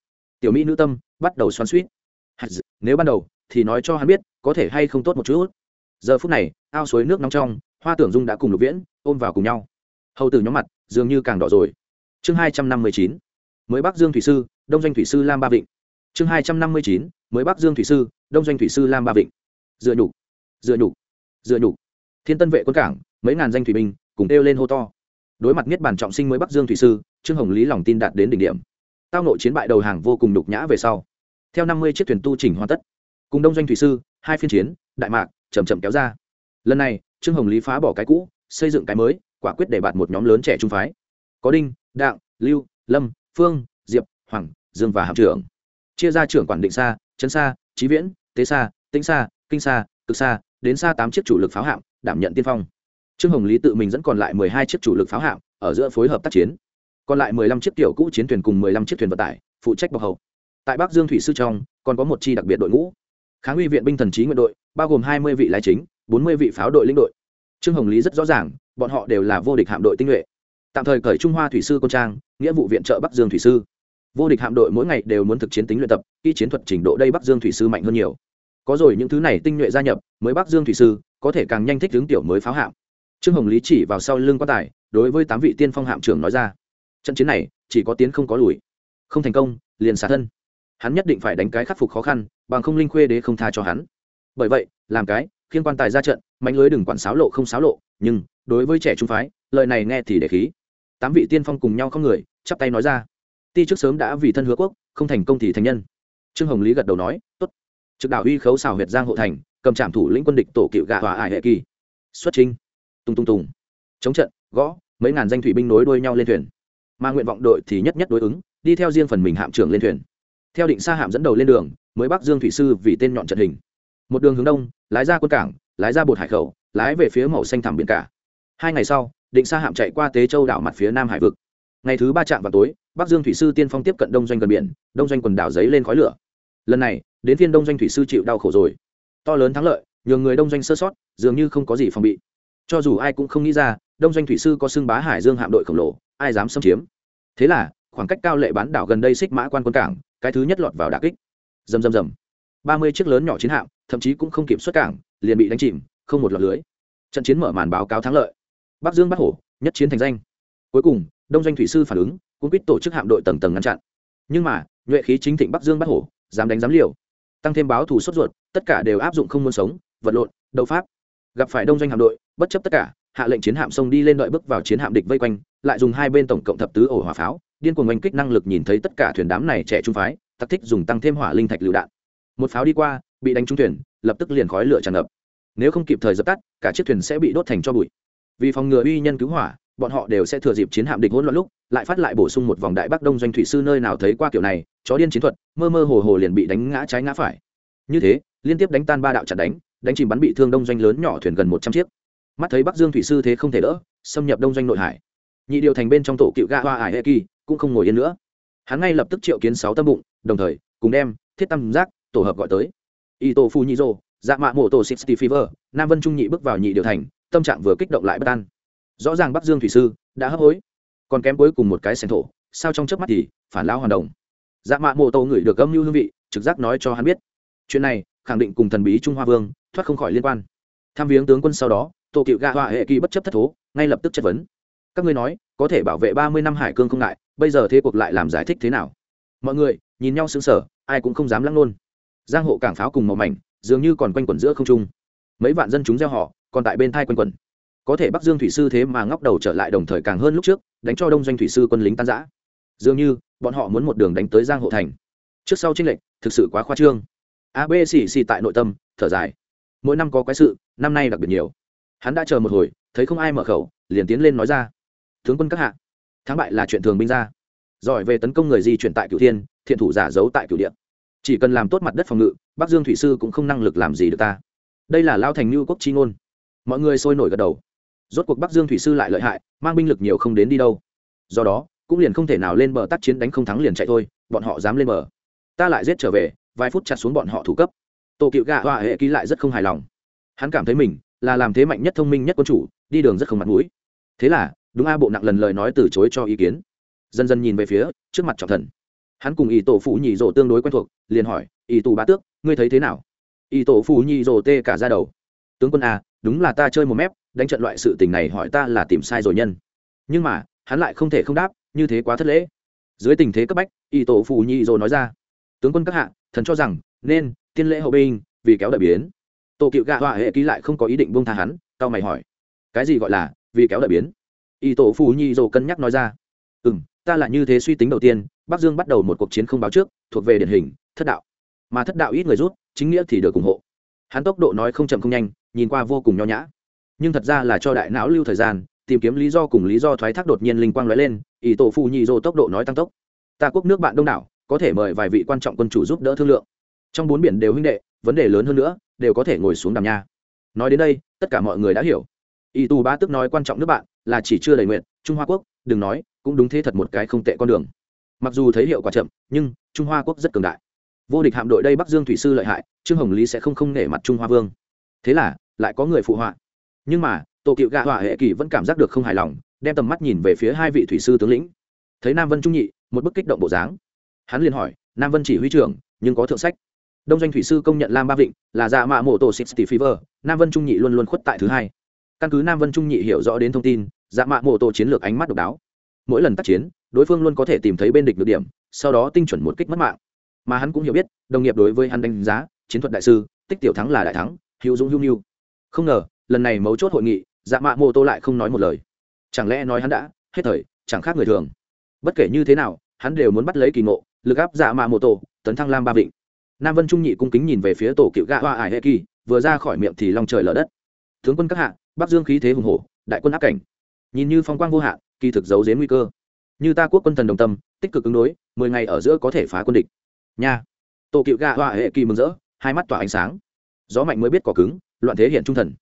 Tiểu mỹ nữ tâm bắt đầu xoắn suýt nếu ban đầu thì nói cho hắn biết, có thể hay không tốt một chút giờ phút này, ao suối nước nóng trong, hoa tưởng dung đã cùng lục viễn ôm vào cùng nhau. Hầu tử nhóm mặt dường như càng đỏ rồi. Chương hai trăm năm mươi chín, mới bắc dương thủy sư, đông doanh thủy sư lam ba vịnh. Chương hai trăm năm mươi chín, mới bắc dương thủy sư, đông doanh thủy sư lam ba vịnh. Dựa nhục dựa nhục dựa nhục. Thiên tân vệ quân cảng, mấy ngàn danh thủy binh cùng kêu lên hô to. Đối mặt niết bàn trọng sinh mới bắc dương thủy sư, trương hồng lý lòng tin đạt đến đỉnh điểm. Tao nội chiến bại đầu hàng vô cùng nhục nhã về sau. Theo năm mươi chiếc thuyền tu chỉnh hoàn tất, cùng đông doanh thủy sư, hai phiên chiến, đại mạc chầm chậm kéo ra. Lần này, trương hồng lý phá bỏ cái cũ, xây dựng cái mới, quả quyết để bạt một nhóm lớn trẻ trung phái. Có đinh, đặng, lưu, lâm, phương, diệp, hoàng, dương và hạm trưởng. Chia ra trưởng quản định xa chấn xa trí viễn, tế xa tĩnh xa kinh xa cực xa đến xa tám chiếc chủ lực pháo hạm, đảm nhận tiên phong. Trương hồng lý tự mình dẫn còn lại mười hai chiếc chủ lực pháo hạm, ở giữa phối hợp tác chiến. Còn lại mười lăm chiếc tiểu cũ chiến thuyền cùng mười lăm chiếc thuyền vận tải, phụ trách bọc hậu. Tại bắc dương thủy sư trong, còn có một chi đặc biệt đội ngũ kháng uy viện binh thần trí nguyện đội, bao gồm hai mươi vị lái chính, bốn mươi vị pháo đội lĩnh đội. Trương hồng lý rất rõ ràng, bọn họ đều là vô địch hạm đội tinh nhuệ. Tạm thời cởi trung hoa thủy sư công trang, nghĩa vụ viện trợ bắc dương thủy sư. Vô địch hạm đội mỗi ngày đều muốn thực chiến tính luyện tập kỹ chiến thuật trình độ đây bắc dương thủy sư mạnh hơn nhiều. Có rồi những thứ này tinh nhuệ gia nhập, mới bắc dương thủy sư, có thể càng nhanh thích hướng tiểu mới pháo hạm. Trương hồng lý chỉ vào sau lưng quan tài, đối với tám vị tiên phong hạm trưởng nói ra. Trận chiến này, chỉ có tiến không có lùi. Không thành công, liền xả thân hắn nhất định phải đánh cái khắc phục khó khăn, bằng không linh khuê đế không tha cho hắn. Bởi vậy, làm cái khiên quan tài ra trận mạnh lưới đừng quản sáo lộ không sáo lộ, nhưng, đối với trẻ trung phái, lời này nghe thì để khí. Tám vị tiên phong cùng nhau không người, chắp tay nói ra. Ti trước sớm đã vì thân hứa quốc, không thành công thì thành nhân. Trương hồng lý gật đầu nói, tốt. Trực đảo uy khấu xào huyệt giang hộ thành, cầm trạm thủ lĩnh quân địch tổ cựu gạ hòa ải hệ kỳ. Xuất trinh tung tung tùng. Chống trận, gõ, mấy ngàn danh thủy binh nối đuôi nhau lên thuyền. Mà nguyện vọng đội thì nhất nhất đối ứng, đi theo riêng phần mình hạm trưởng lên thuyền theo định sa hạm dẫn đầu lên đường, mới bắc dương thủy sư vì tên nhọn trận hình. Một đường hướng đông, lái ra quân cảng, lái ra bột hải khẩu, lái về phía màu xanh thẳm biển cả. Hai ngày sau, định sa hạm chạy qua tế châu đảo mặt phía nam hải vực. Ngày thứ ba chạm vào tối, bắc dương thủy sư tiên phong tiếp cận đông doanh gần biển, đông doanh quần đảo giấy lên khói lửa. Lần này, đến phiên đông doanh thủy sư chịu đau khổ rồi. To lớn thắng lợi, nhường người đông doanh sơ sót, dường như không có gì phòng bị. Cho dù ai cũng không nghĩ ra, đông doanh thủy sư có xưng bá hải dương hạm đội khổng lồ, ai dám xâm chiếm. Thế là, khoảng cách cao lệ bán đảo gần đây xích mã quan quân cảng cái thứ nhất lọt vào đà kích. Dầm dầm dầm ba mươi chiếc lớn nhỏ chiến hạm, thậm chí cũng không kịp xuất cảng, liền bị đánh chìm, không một lọt lưới. Trận chiến mở màn báo cáo thắng lợi. Bắc dương Bắc hổ, nhất chiến thành danh. Cuối cùng, đông doanh thủy sư phản ứng, cũng quyết tổ chức hạm đội tầng tầng ngăn chặn. Nhưng mà, nhuệ khí chính thịnh bắc dương Bắc hổ, dám đánh dám liều. Tăng thêm báo thù sốt ruột, tất cả đều áp dụng không muốn sống, vật lộn, đấu pháp. Gặp phải đông doanh hạm đội, bất chấp tất cả, hạ lệnh chiến hạm sông đi lên đợi bước vào chiến hạm địch vây quanh, lại dùng hai bên tổng cộng thập tứ ổ hỏa pháo điên cuồng oanh kích năng lực nhìn thấy tất cả thuyền đám này trẻ trung phái tắc thích dùng tăng thêm hỏa linh thạch lựu đạn. Một pháo đi qua, bị đánh trúng thuyền, lập tức liền khói lửa tràn ngập. Nếu không kịp thời dập tắt, cả chiếc thuyền sẽ bị đốt thành cho bụi. Vì phòng ngừa uy nhân cứu hỏa, bọn họ đều sẽ thừa dịp chiến hạm địch hỗn loạn lúc, lại phát lại bổ sung một vòng đại bắc đông doanh thủy sư nơi nào thấy qua kiểu này, chó điên chiến thuật, mơ mơ hồ hồ liền bị đánh ngã trái ngã phải. Như thế, liên tiếp đánh tan ba đạo chặt đánh đánh chìm bắn bị thương đông doanh lớn nhỏ thuyền gần một trăm chiếc. Mắt thấy bắc dương thủy sư thế không thể đỡ, xâm nhập đông doanh nội hải nhị điều thành bên trong tổ cựu ga hoa ải hệ kỳ cũng không ngồi yên nữa. Hắn ngay lập tức triệu kiến sáu tâm bụng, đồng thời, cùng đem thiết tâm giác tổ hợp gọi tới. Y tổ phu nhị rô dạ mạ mộ tổ sixty fever, nam vân trung nhị bước vào nhị điều thành, tâm trạng vừa kích động lại bất an. Rõ ràng bắc dương thủy sư đã hấp hối, còn kém cuối cùng một cái sen thổ, sao trong chớp mắt thì phản lão hoàn đồng? Dạ mạ mộ tổ ngửi được âm mưu hương vị, trực giác nói cho hắn biết. Chuyện này khẳng định cùng thần bí trung hoa vương thoát không khỏi liên quan. Tham viếng tướng quân sau đó, tổ cựu ga hoa hệ kỳ bất chấp thất thố, ngay lập tức chất vấn các ngươi nói, có thể bảo vệ ba mươi năm hải cương không ngại, bây giờ thế cuộc lại làm giải thích thế nào? Mọi người, nhìn nhau sững sờ, ai cũng không dám lăng nôn. Giang hộ cảng pháo cùng màu mảnh, dường như còn quanh quẩn giữa không trung. Mấy vạn dân chúng gieo họ, còn tại bên thai quanh quẩn. Có thể bắc dương thủy sư thế mà ngóc đầu trở lại đồng thời càng hơn lúc trước, đánh cho đông doanh thủy sư quân lính tan giã dường như, bọn họ muốn một đường đánh tới giang hộ thành. Trước sau tranh lệch, thực sự quá khoa trương. Ab xì xì tại nội tâm, thở dài. Mỗi năm có quái sự, năm nay đặc biệt nhiều. Hắn đã chờ một hồi, thấy không ai mở khẩu, liền tiến lên nói ra tướng quân các hạ. Thắng bại là chuyện thường binh ra. Giỏi về tấn công người di chuyển tại cửu thiên, thiện thủ giả giấu tại cửu điện chỉ cần làm tốt mặt đất phòng ngự, bắc dương thủy sư cũng không năng lực làm gì được ta. Đây là lao thành lưu quốc chi ngôn. Mọi người sôi nổi gật đầu. Rốt cuộc bắc dương thủy sư lại lợi hại, mang binh lực nhiều không đến đi đâu. Do đó, cũng liền không thể nào lên bờ tác chiến đánh không thắng liền chạy thôi, bọn họ dám lên bờ. Ta lại giết trở về, vài phút chặt xuống bọn họ thủ cấp. Tổ cựu gạ họa hệ ký lại rất không hài lòng. Hắn cảm thấy mình là làm thế mạnh nhất thông minh nhất quân chủ, đi đường rất không mặt mũi. Thế là đúng a bộ nặng lần lời nói từ chối cho ý kiến. Dần dần nhìn về phía trước mặt trọng thần. Hắn cùng ý tổ phụ nhị rổ tương đối quen thuộc, liền hỏi ý tù bá tước, ngươi thấy thế nào? Ý tổ phụ nhị rổ tê cả ra đầu. Tướng quân a đúng là ta chơi một mép, đánh trận loại sự tình này hỏi ta là tìm sai rồi nhân. Nhưng mà, hắn lại không thể không đáp, như thế quá thất lễ. Dưới tình thế cấp bách ý tổ phụ nhị rổ nói ra, tướng quân các hạ, thần cho rằng, nên tiên lễ hậu binh, vì kéo đại biến. Tổ cựu gạ họa hệ ký lại không có ý định buông tha hắn, tao mày hỏi, cái gì gọi là vì kéo đại biến? Y tổ phù nhi dồ cân nhắc nói ra. Ừ m ta là như thế suy tính đầu tiên, bắc dương bắt đầu một cuộc chiến không báo trước, thuộc về điển hình, thất đạo. Mà thất đạo ít người rút, chính nghĩa thì được ủng hộ. Hắn tốc độ nói không chậm không nhanh, nhìn qua vô cùng nho nhã. Nhưng thật ra là cho đại não lưu thời gian, tìm kiếm lý do cùng lý do thoái thác đột nhiên linh quang lóe lên ý tổ phù nhị dô tốc độ nói tăng tốc. Ta quốc nước bạn đông đảo, có thể mời vài vị quan trọng quân chủ giúp đỡ thương lượng. Trong bốn biển đều huynh đệ, vấn đề lớn hơn nữa, đều có thể ngồi xuống đàm nha. Nói đến đây, tất cả mọi người đã hiểu. Y tù ba tức nói quan trọng nước bạn là chỉ chưa đầy nguyện, trung hoa quốc, đừng nói, cũng đúng thế thật một cái không tệ con đường. Mặc dù thấy hiệu quả chậm, nhưng trung hoa quốc rất cường đại. Vô địch hạm đội đây bắc dương thủy sư lợi hại, trương hồng lý sẽ không không nể mặt trung hoa vương. Thế là, lại có người phụ họa. Nhưng mà tổ cựu gạ họa hệ kỳ vẫn cảm giác được không hài lòng, đem tầm mắt nhìn về phía hai vị thủy sư tướng lĩnh. Thấy nam vân trung nhị, một bức kích động bộ dáng. Hắn liền hỏi, nam vân chỉ huy trưởng, nhưng có thượng sách? Đông doanh thủy sư công nhận lam ba vịnh, là dạ mạ mộ tổ sixty fever, nam vân trung nhị luôn luôn khuất tại thứ hai. Căn cứ nam vân trung nhị hiểu rõ đến thông tin dạ mạ mô tô chiến lược ánh mắt độc đáo. Mỗi lần tác chiến, đối phương luôn có thể tìm thấy bên địch được điểm, sau đó tinh chuẩn một kích mất mạng. Mà hắn cũng hiểu biết, đồng nghiệp đối với hắn đánh giá, chiến thuật đại sư, tích tiểu thắng là đại thắng, hữu dũng hữu nhu không ngờ, lần này mấu chốt hội nghị dạ mạ mô tô lại không nói một lời. Chẳng lẽ nói hắn đã, hết thời, chẳng khác người thường. Bất kể như thế nào, hắn đều muốn bắt lấy kỳ ngộ, lực áp dạ mạ mô tô tấn thăng lam ba vịnh. Nam vân trung nhị cung kính nhìn về phía tổ cựu gạ hoa ải hệ kỳ, vừa ra khỏi miệng thì lòng trời lở đất. Tướng quân các hạ, bắc dương khí thế hùng hổ, đại quân áp cảnh nhìn như phong quang vô hạn, kỳ thực giấu dếm nguy cơ. Như ta quốc quân thần đồng tâm, tích cực ứng đối, mười ngày ở giữa có thể phá quân địch. Nha. Tổ cựu gạ hoa hệ kỳ mừng rỡ, hai mắt tỏa ánh sáng. Gió mạnh mới biết cỏ cứng, loạn thế hiện trung thần.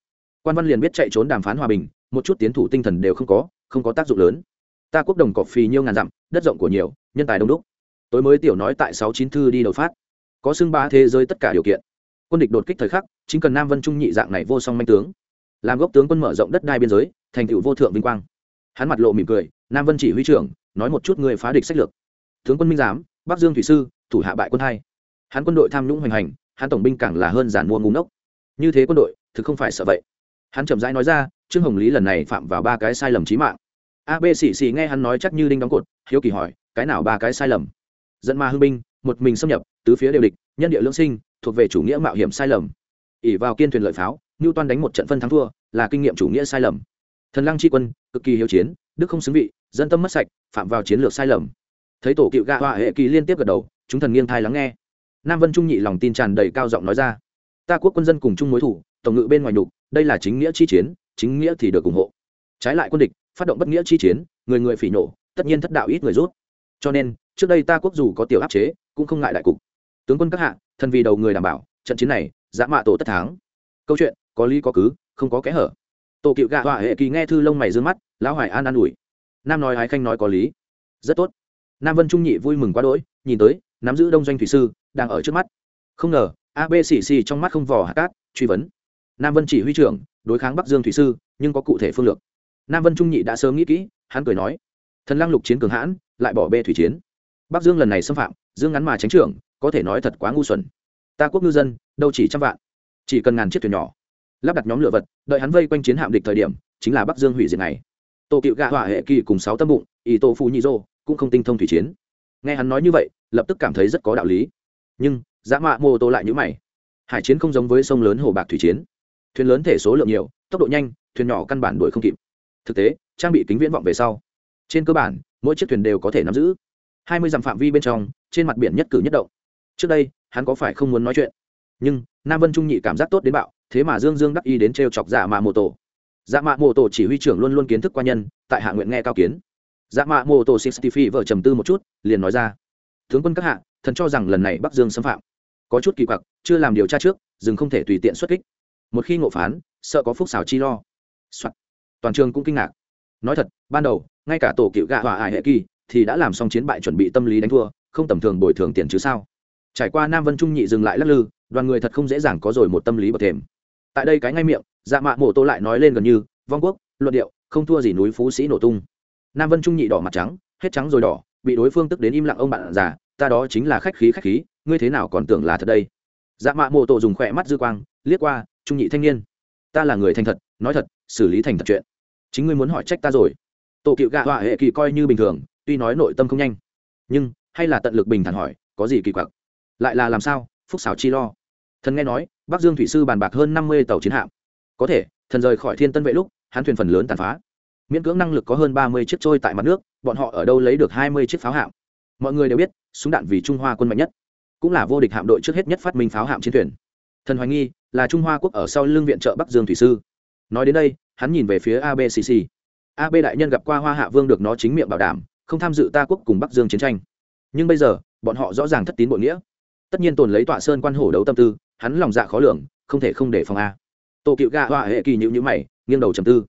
Quan văn liền biết chạy trốn đàm phán hòa bình, một chút tiến thủ tinh thần đều không có không có tác dụng lớn. Ta quốc đồng cọp phì nhiêu ngàn dặm, đất rộng của nhiều, nhân tài đông đúc. Tối mới tiểu nói tại sáu chín thư đi đầu phát. Có xưng ba thế giới tất cả điều kiện. Quân địch đột kích thời khắc, chính cần nam vân trung nhị dạng này vô song manh tướng. Làm gốc tướng quân mở rộng đất đai biên giới thành tựu vô thượng vinh quang. Hắn mặt lộ mỉm cười, nam vân chỉ huy trưởng, nói một chút người phá địch sách lược. Tướng quân minh giám, bắc dương thủy sư, thủ hạ bại quân hai. Hắn quân đội tham nhũng hoành hành, hắn tổng binh càng là hơn giản mua ngu ngốc. Như thế quân đội, thực không phải sợ vậy. Hắn chậm rãi nói ra, trương hồng lý lần này phạm vào ba cái sai lầm trí mạng. A b xì xì nghe hắn nói chắc như đinh đóng cột, hiếu kỳ hỏi, cái nào ba cái sai lầm? Dẫn ma hưng binh, một mình xâm nhập, tứ phía đều địch, nhân địa lưỡng sinh, thuộc về chủ nghĩa mạo hiểm sai lầm. ỉ vào kiên thuyền lợi pháo ngưu toan đánh một trận phân thắng thua, là kinh nghiệm chủ nghĩa sai lầm thần lăng tri quân, cực kỳ hiếu chiến, đức không xứng vị, dân tâm mất sạch, phạm vào chiến lược sai lầm. Thấy tổ cựu gạ họa hệ kỳ liên tiếp gật đầu, chúng thần nghiêng thai lắng nghe. Nam vân trung nhị lòng tin tràn đầy cao giọng nói ra. Ta quốc quân dân cùng chung mối thủ, tổng ngự bên ngoài nhục, đây là chính nghĩa chi chiến, chính nghĩa thì được ủng hộ. Trái lại quân địch, phát động bất nghĩa chi chiến, người người phỉ nổ tất nhiên thất đạo ít người rút. Cho nên, trước đây ta quốc dù có tiểu áp chế, cũng không ngại đại cục. Tướng quân các hạ, thần vì đầu người đảm bảo, trận chiến này, dã mạ tổ tất thắng. Câu chuyện, có lý có cứ, không có kẽ hở tổ cựu gạ họa hệ kỳ nghe thư lông mày d ư ơ n g mắt, lão hoài an an ủi. Nam nói ái khanh nói có lý. Rất tốt. Nam vân trung nhị vui mừng quá đỗi, nhìn tới, nắm giữ đông doanh thủy sư, đang ở trước mắt. Không ngờ ab trong mắt không vò hạ cát, truy vấn. Nam vân chỉ huy trưởng, đối kháng bắc dương thủy sư, nhưng có cụ thể phương lược. Nam vân trung nhị đã sớm nghĩ kỹ, hắn cười nói, thần lăng lục chiến cường hãn, lại bỏ bê thủy chiến. Bắc dương lần này xâm phạm, dương ngắn mà tránh trưởng, có thể nói thật quá ngu xuẩn. Ta quốc ngư dân, đâu chỉ trăm vạn, chỉ cần ngàn chiếc thuyền nhỏ lắp đặt nhóm lửa vật, đợi hắn vây quanh chiến hạm địch thời điểm, chính là bắc dương hủy diệt này. Tổ cựu gạ hỏa hệ kỳ cùng sáu tâm bụng ý tô phu nhị dô, cũng không tinh thông thủy chiến. Nghe hắn nói như vậy, lập tức cảm thấy rất có đạo lý. Nhưng dã mạ mô tô lại nhữ mày. Hải chiến không giống với sông lớn hồ bạc thủy chiến. Thuyền lớn thể số lượng nhiều, tốc độ nhanh, thuyền nhỏ căn bản đuổi không kịp. Thực tế, trang bị kính viễn vọng về sau, trên cơ bản, mỗi chiếc thuyền đều có thể nắm giữ. Hai mươi dặm phạm vi bên trong, trên mặt biển nhất cử nhất động. Trước đây, hắn có phải không muốn nói chuyện? Nhưng, nam vân trung nhị cảm giác tốt đến bạo thế mà dương dương đắc y đến t r e o chọc dạ mạ mô tổ. Dạ mạ mô tổ chỉ huy trưởng luôn luôn kiến thức qua nhân, tại hạ nguyện nghe cao kiến. Dạ mạ mô tổ sixty phi vợ trầm tư một chút, liền nói ra, tướng quân các hạ, thần cho rằng lần này bắc dương xâm phạm. Có chút kỳ quặc, chưa làm điều tra trước dừng không thể tùy tiện xuất kích. Một khi ngộ phán, sợ có phúc xảo chi lo、Soạn. toàn trường cũng kinh ngạc. Nói thật, ban đầu, ngay cả tổ cựu gạ hòa ải hệ kỳ thì đã làm xong chiến bại chuẩn bị tâm lý đánh thua, không tầm thường bồi thường tiền chứ sao. Trải qua nam vân trung nhị dừng lại lắc lư, đoàn người thật không dễ dàng có rồi một tâm lý bậc thềm tại đây cái ngay miệng dạ mạ mổ tô lại nói lên gần như, vong quốc, luận điệu, không thua gì núi phú sĩ nổ tung. Nam vân trung nhị đỏ mặt trắng, hết trắng rồi đỏ, bị đối phương tức đến im lặng ông bạn già, ta đó chính là khách khí khách khí, ngươi thế nào còn tưởng là thật đây? Dạ mạ mổ tô dùng khỏe mắt dư quang, liếc qua, trung nhị thanh niên, ta là người thành thật, nói thật, xử lý thành thật chuyện. Chính ngươi muốn hỏi trách ta rồi. Tổ cựu gạ họa hệ kỳ coi như bình thường, tuy nói nội tâm không nhanh, nhưng hay là tận lực bình thản hỏi, có gì kỳ quặc? Lại là làm sao? Phúc xảo chi lo. Thần nghe nói bắc dương thủy sư bàn bạc hơn năm mươi tàu chiến hạm. Có thể, thần rời khỏi thiên tân vệ lúc, hắn thuyền phần lớn tàn phá. Miễn cưỡng năng lực có hơn ba mươi chiếc trôi tại mặt nước, bọn họ ở đâu lấy được hai mươi chiếc pháo hạm? Mọi người đều biết, súng đạn vì trung hoa quân mạnh nhất, cũng là vô địch hạm đội trước hết nhất phát minh pháo hạm chiến thuyền. Thần hoài nghi là trung hoa quốc ở sau lưng viện trợ bắc dương thủy sư. Nói đến đây, hắn nhìn về phía abcc ab đại nhân gặp qua hoa hạ vương được nó chính miệng bảo đảm, không tham dự ta quốc cùng bắc dương chiến tranh. Nhưng bây giờ, bọn họ rõ ràng thất tín bội nghĩa. Tất nhiên tồn lấy tọa sơn quan hổ đấu tâm tư hắn lòng dạ khó lường, không thể không để phòng a. Tổ cựu gạ họa hệ kỳ nhữ nhữ mày, nghiêng đầu trầm tư.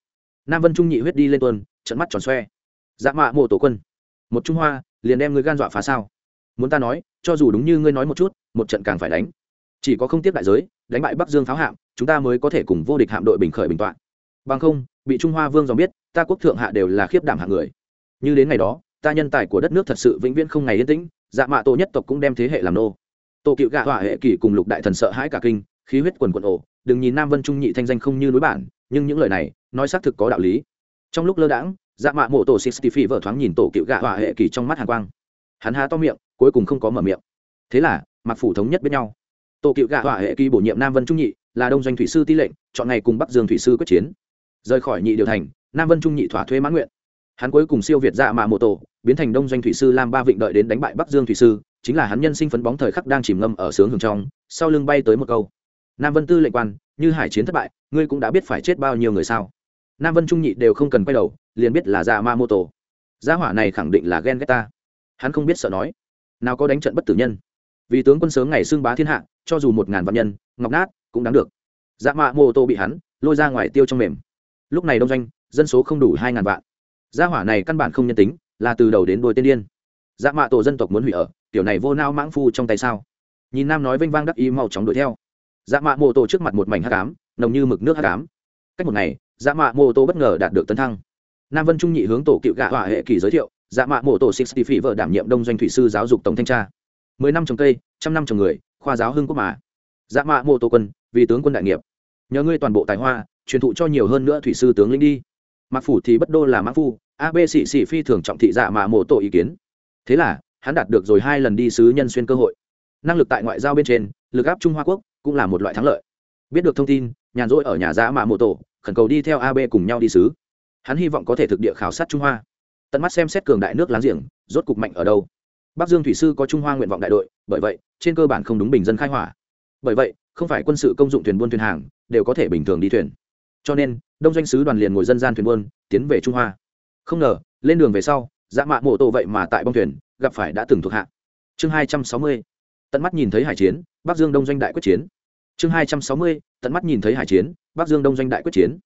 Nam vân trung nhị huyết đi lên tuần, trận mắt tròn xoe. Dạ mạ mộ tổ quân, một trung hoa, liền đem người gan dọa phá sao? Muốn ta nói, cho dù đúng như ngươi nói một chút, một trận càng phải đánh. Chỉ có không tiếp đại giới, đánh bại bắc dương pháo hạm, chúng ta mới có thể cùng vô địch hạm đội bình khởi bình toạn bằng không, bị trung hoa vương dòng biết, ta quốc thượng hạ đều là khiếp đảm hạng người. Như đến ngày đó, ta nhân tài của đất nước thật sự vĩnh viễn không ngày yên tĩnh dạ mạ tổ nhất tộc cũng đem thế hệ làm nô tổ cựu gạ hỏa hệ kỷ cùng lục đại thần sợ hãi cả kinh, khí huyết quần quần ổ, đừng nhìn nam vân trung nhị thanh danh không như núi bản, nhưng những lời này, nói xác thực có đạo lý. Trong lúc lơ đãng dạ mạ mộ tổ sixty phi vợ thoáng nhìn tổ cựu gạ hỏa hệ kỷ trong mắt hàn quang. Hắn há to miệng, cuối cùng không có mở miệng. Thế là, mặc phủ thống nhất với nhau. Tổ cựu gạ hỏa hệ kỳ bổ nhiệm nam vân trung nhị, là đông doanh thủy sư ti lệnh, chọn ngày cùng bắc dương thủy sư quyết chiến. Rời khỏi nhị điều thành, nam vân trung nhị thỏa thuê mãn nguyện hắn cuối cùng siêu việt dạ mạ mộ tổ, biến thành đông doanh thủy sư lam ba vịnh đợi đến đánh bại bắc dương thủy sư, chính là hắn nhân sinh phấn bóng thời khắc đang chìm ngâm ở sướng hưởng trong, sau lưng bay tới một câu. Nam vân tư lệnh quan, như hải chiến thất bại, ngươi cũng đã biết phải chết bao nhiêu người sao? Nam vân trung nhị đều không cần quay đầu, liền biết là dạ ma mô tổ. Gia hỏa này khẳng định là ghen ghét ta. Hắn không biết sợ nói. Nào có đánh trận bất tử nhân. Vì tướng quân sớm ngày xưng bá thiên hạ, cho dù một ngàn vạn nhân, ngọc nát, cũng đáng được. Dạ mạ mô tô bị hắn, lôi ra ngoài tiêu trong mềm. Lúc này đông doanh, dân số không đủ hai ngàn vạn gia hỏa này căn bản không nhân tính, là từ đầu đến đôi tiên điên. Dạ mạ tổ dân tộc muốn hủy ở tiểu này vô nao mãng phu trong tay sao? Nhìn nam nói vênh vang đắc ý mau chóng đuổi theo. Dạ mạ mô tô trước mặt một mảnh hát cám nồng như mực nước hát cám cách một ngày dạ mạ mô tô bất ngờ đạt được tấn thăng. Nam vân trung nhị hướng tổ cựu gạ hỏa hệ kỳ giới thiệu dạ mạ mô tô sixty phỉ vợ đảm nhiệm đông doanh thủy sư giáo dục tổng thanh tra. Mười năm trồng cây, trăm năm trồng người, khoa giáo hưng quốc mà. Dạ mạ mô tô quân, vì tướng quân đại nghiệp. Nhờ ngươi toàn bộ tài hoa, truyền thụ cho nhiều hơn nữa thủy sư tướng lĩnh đi. Mặc phủ thì bất đô là mã phu ab sĩ sĩ phi thường trọng thị dạ mạ mổ tổ ý kiến. Thế là, hắn đạt được rồi hai lần đi sứ nhân xuyên cơ hội. Năng lực tại ngoại giao bên trên, lực áp trung hoa quốc cũng là một loại thắng lợi. Biết được thông tin, nhàn rỗi ở nhà dạ mạ mổ tổ, khẩn cầu đi theo ab cùng nhau đi sứ. Hắn hy vọng có thể thực địa khảo sát trung hoa. Tận mắt xem xét cường đại nước láng giềng, rốt cục mạnh ở đâu. Bắc dương thủy sư có trung hoa nguyện vọng đại đội, bởi vậy, trên cơ bản không đúng bình dân khai hỏa. Bởi vậy, không phải quân sự công dụng thuyền buôn thuyền hàng, đều có thể bình thường đi thuyền. Cho nên, đông doanh sứ đoàn liền ngồi dân gian thuyền buôn, tiến về trung hoa không ngờ, lên đường về sau dã mạ mộ tổ vậy mà tại bong thuyền, gặp phải đã từng thuộc hạ. Chương hai trăm sáu mươi, tận mắt nhìn thấy hải chiến, bắc dương đông doanh đại quyết chiến. Chương hai trăm sáu mươi, tận mắt nhìn thấy hải chiến, bắc dương đông doanh đại quyết chiến.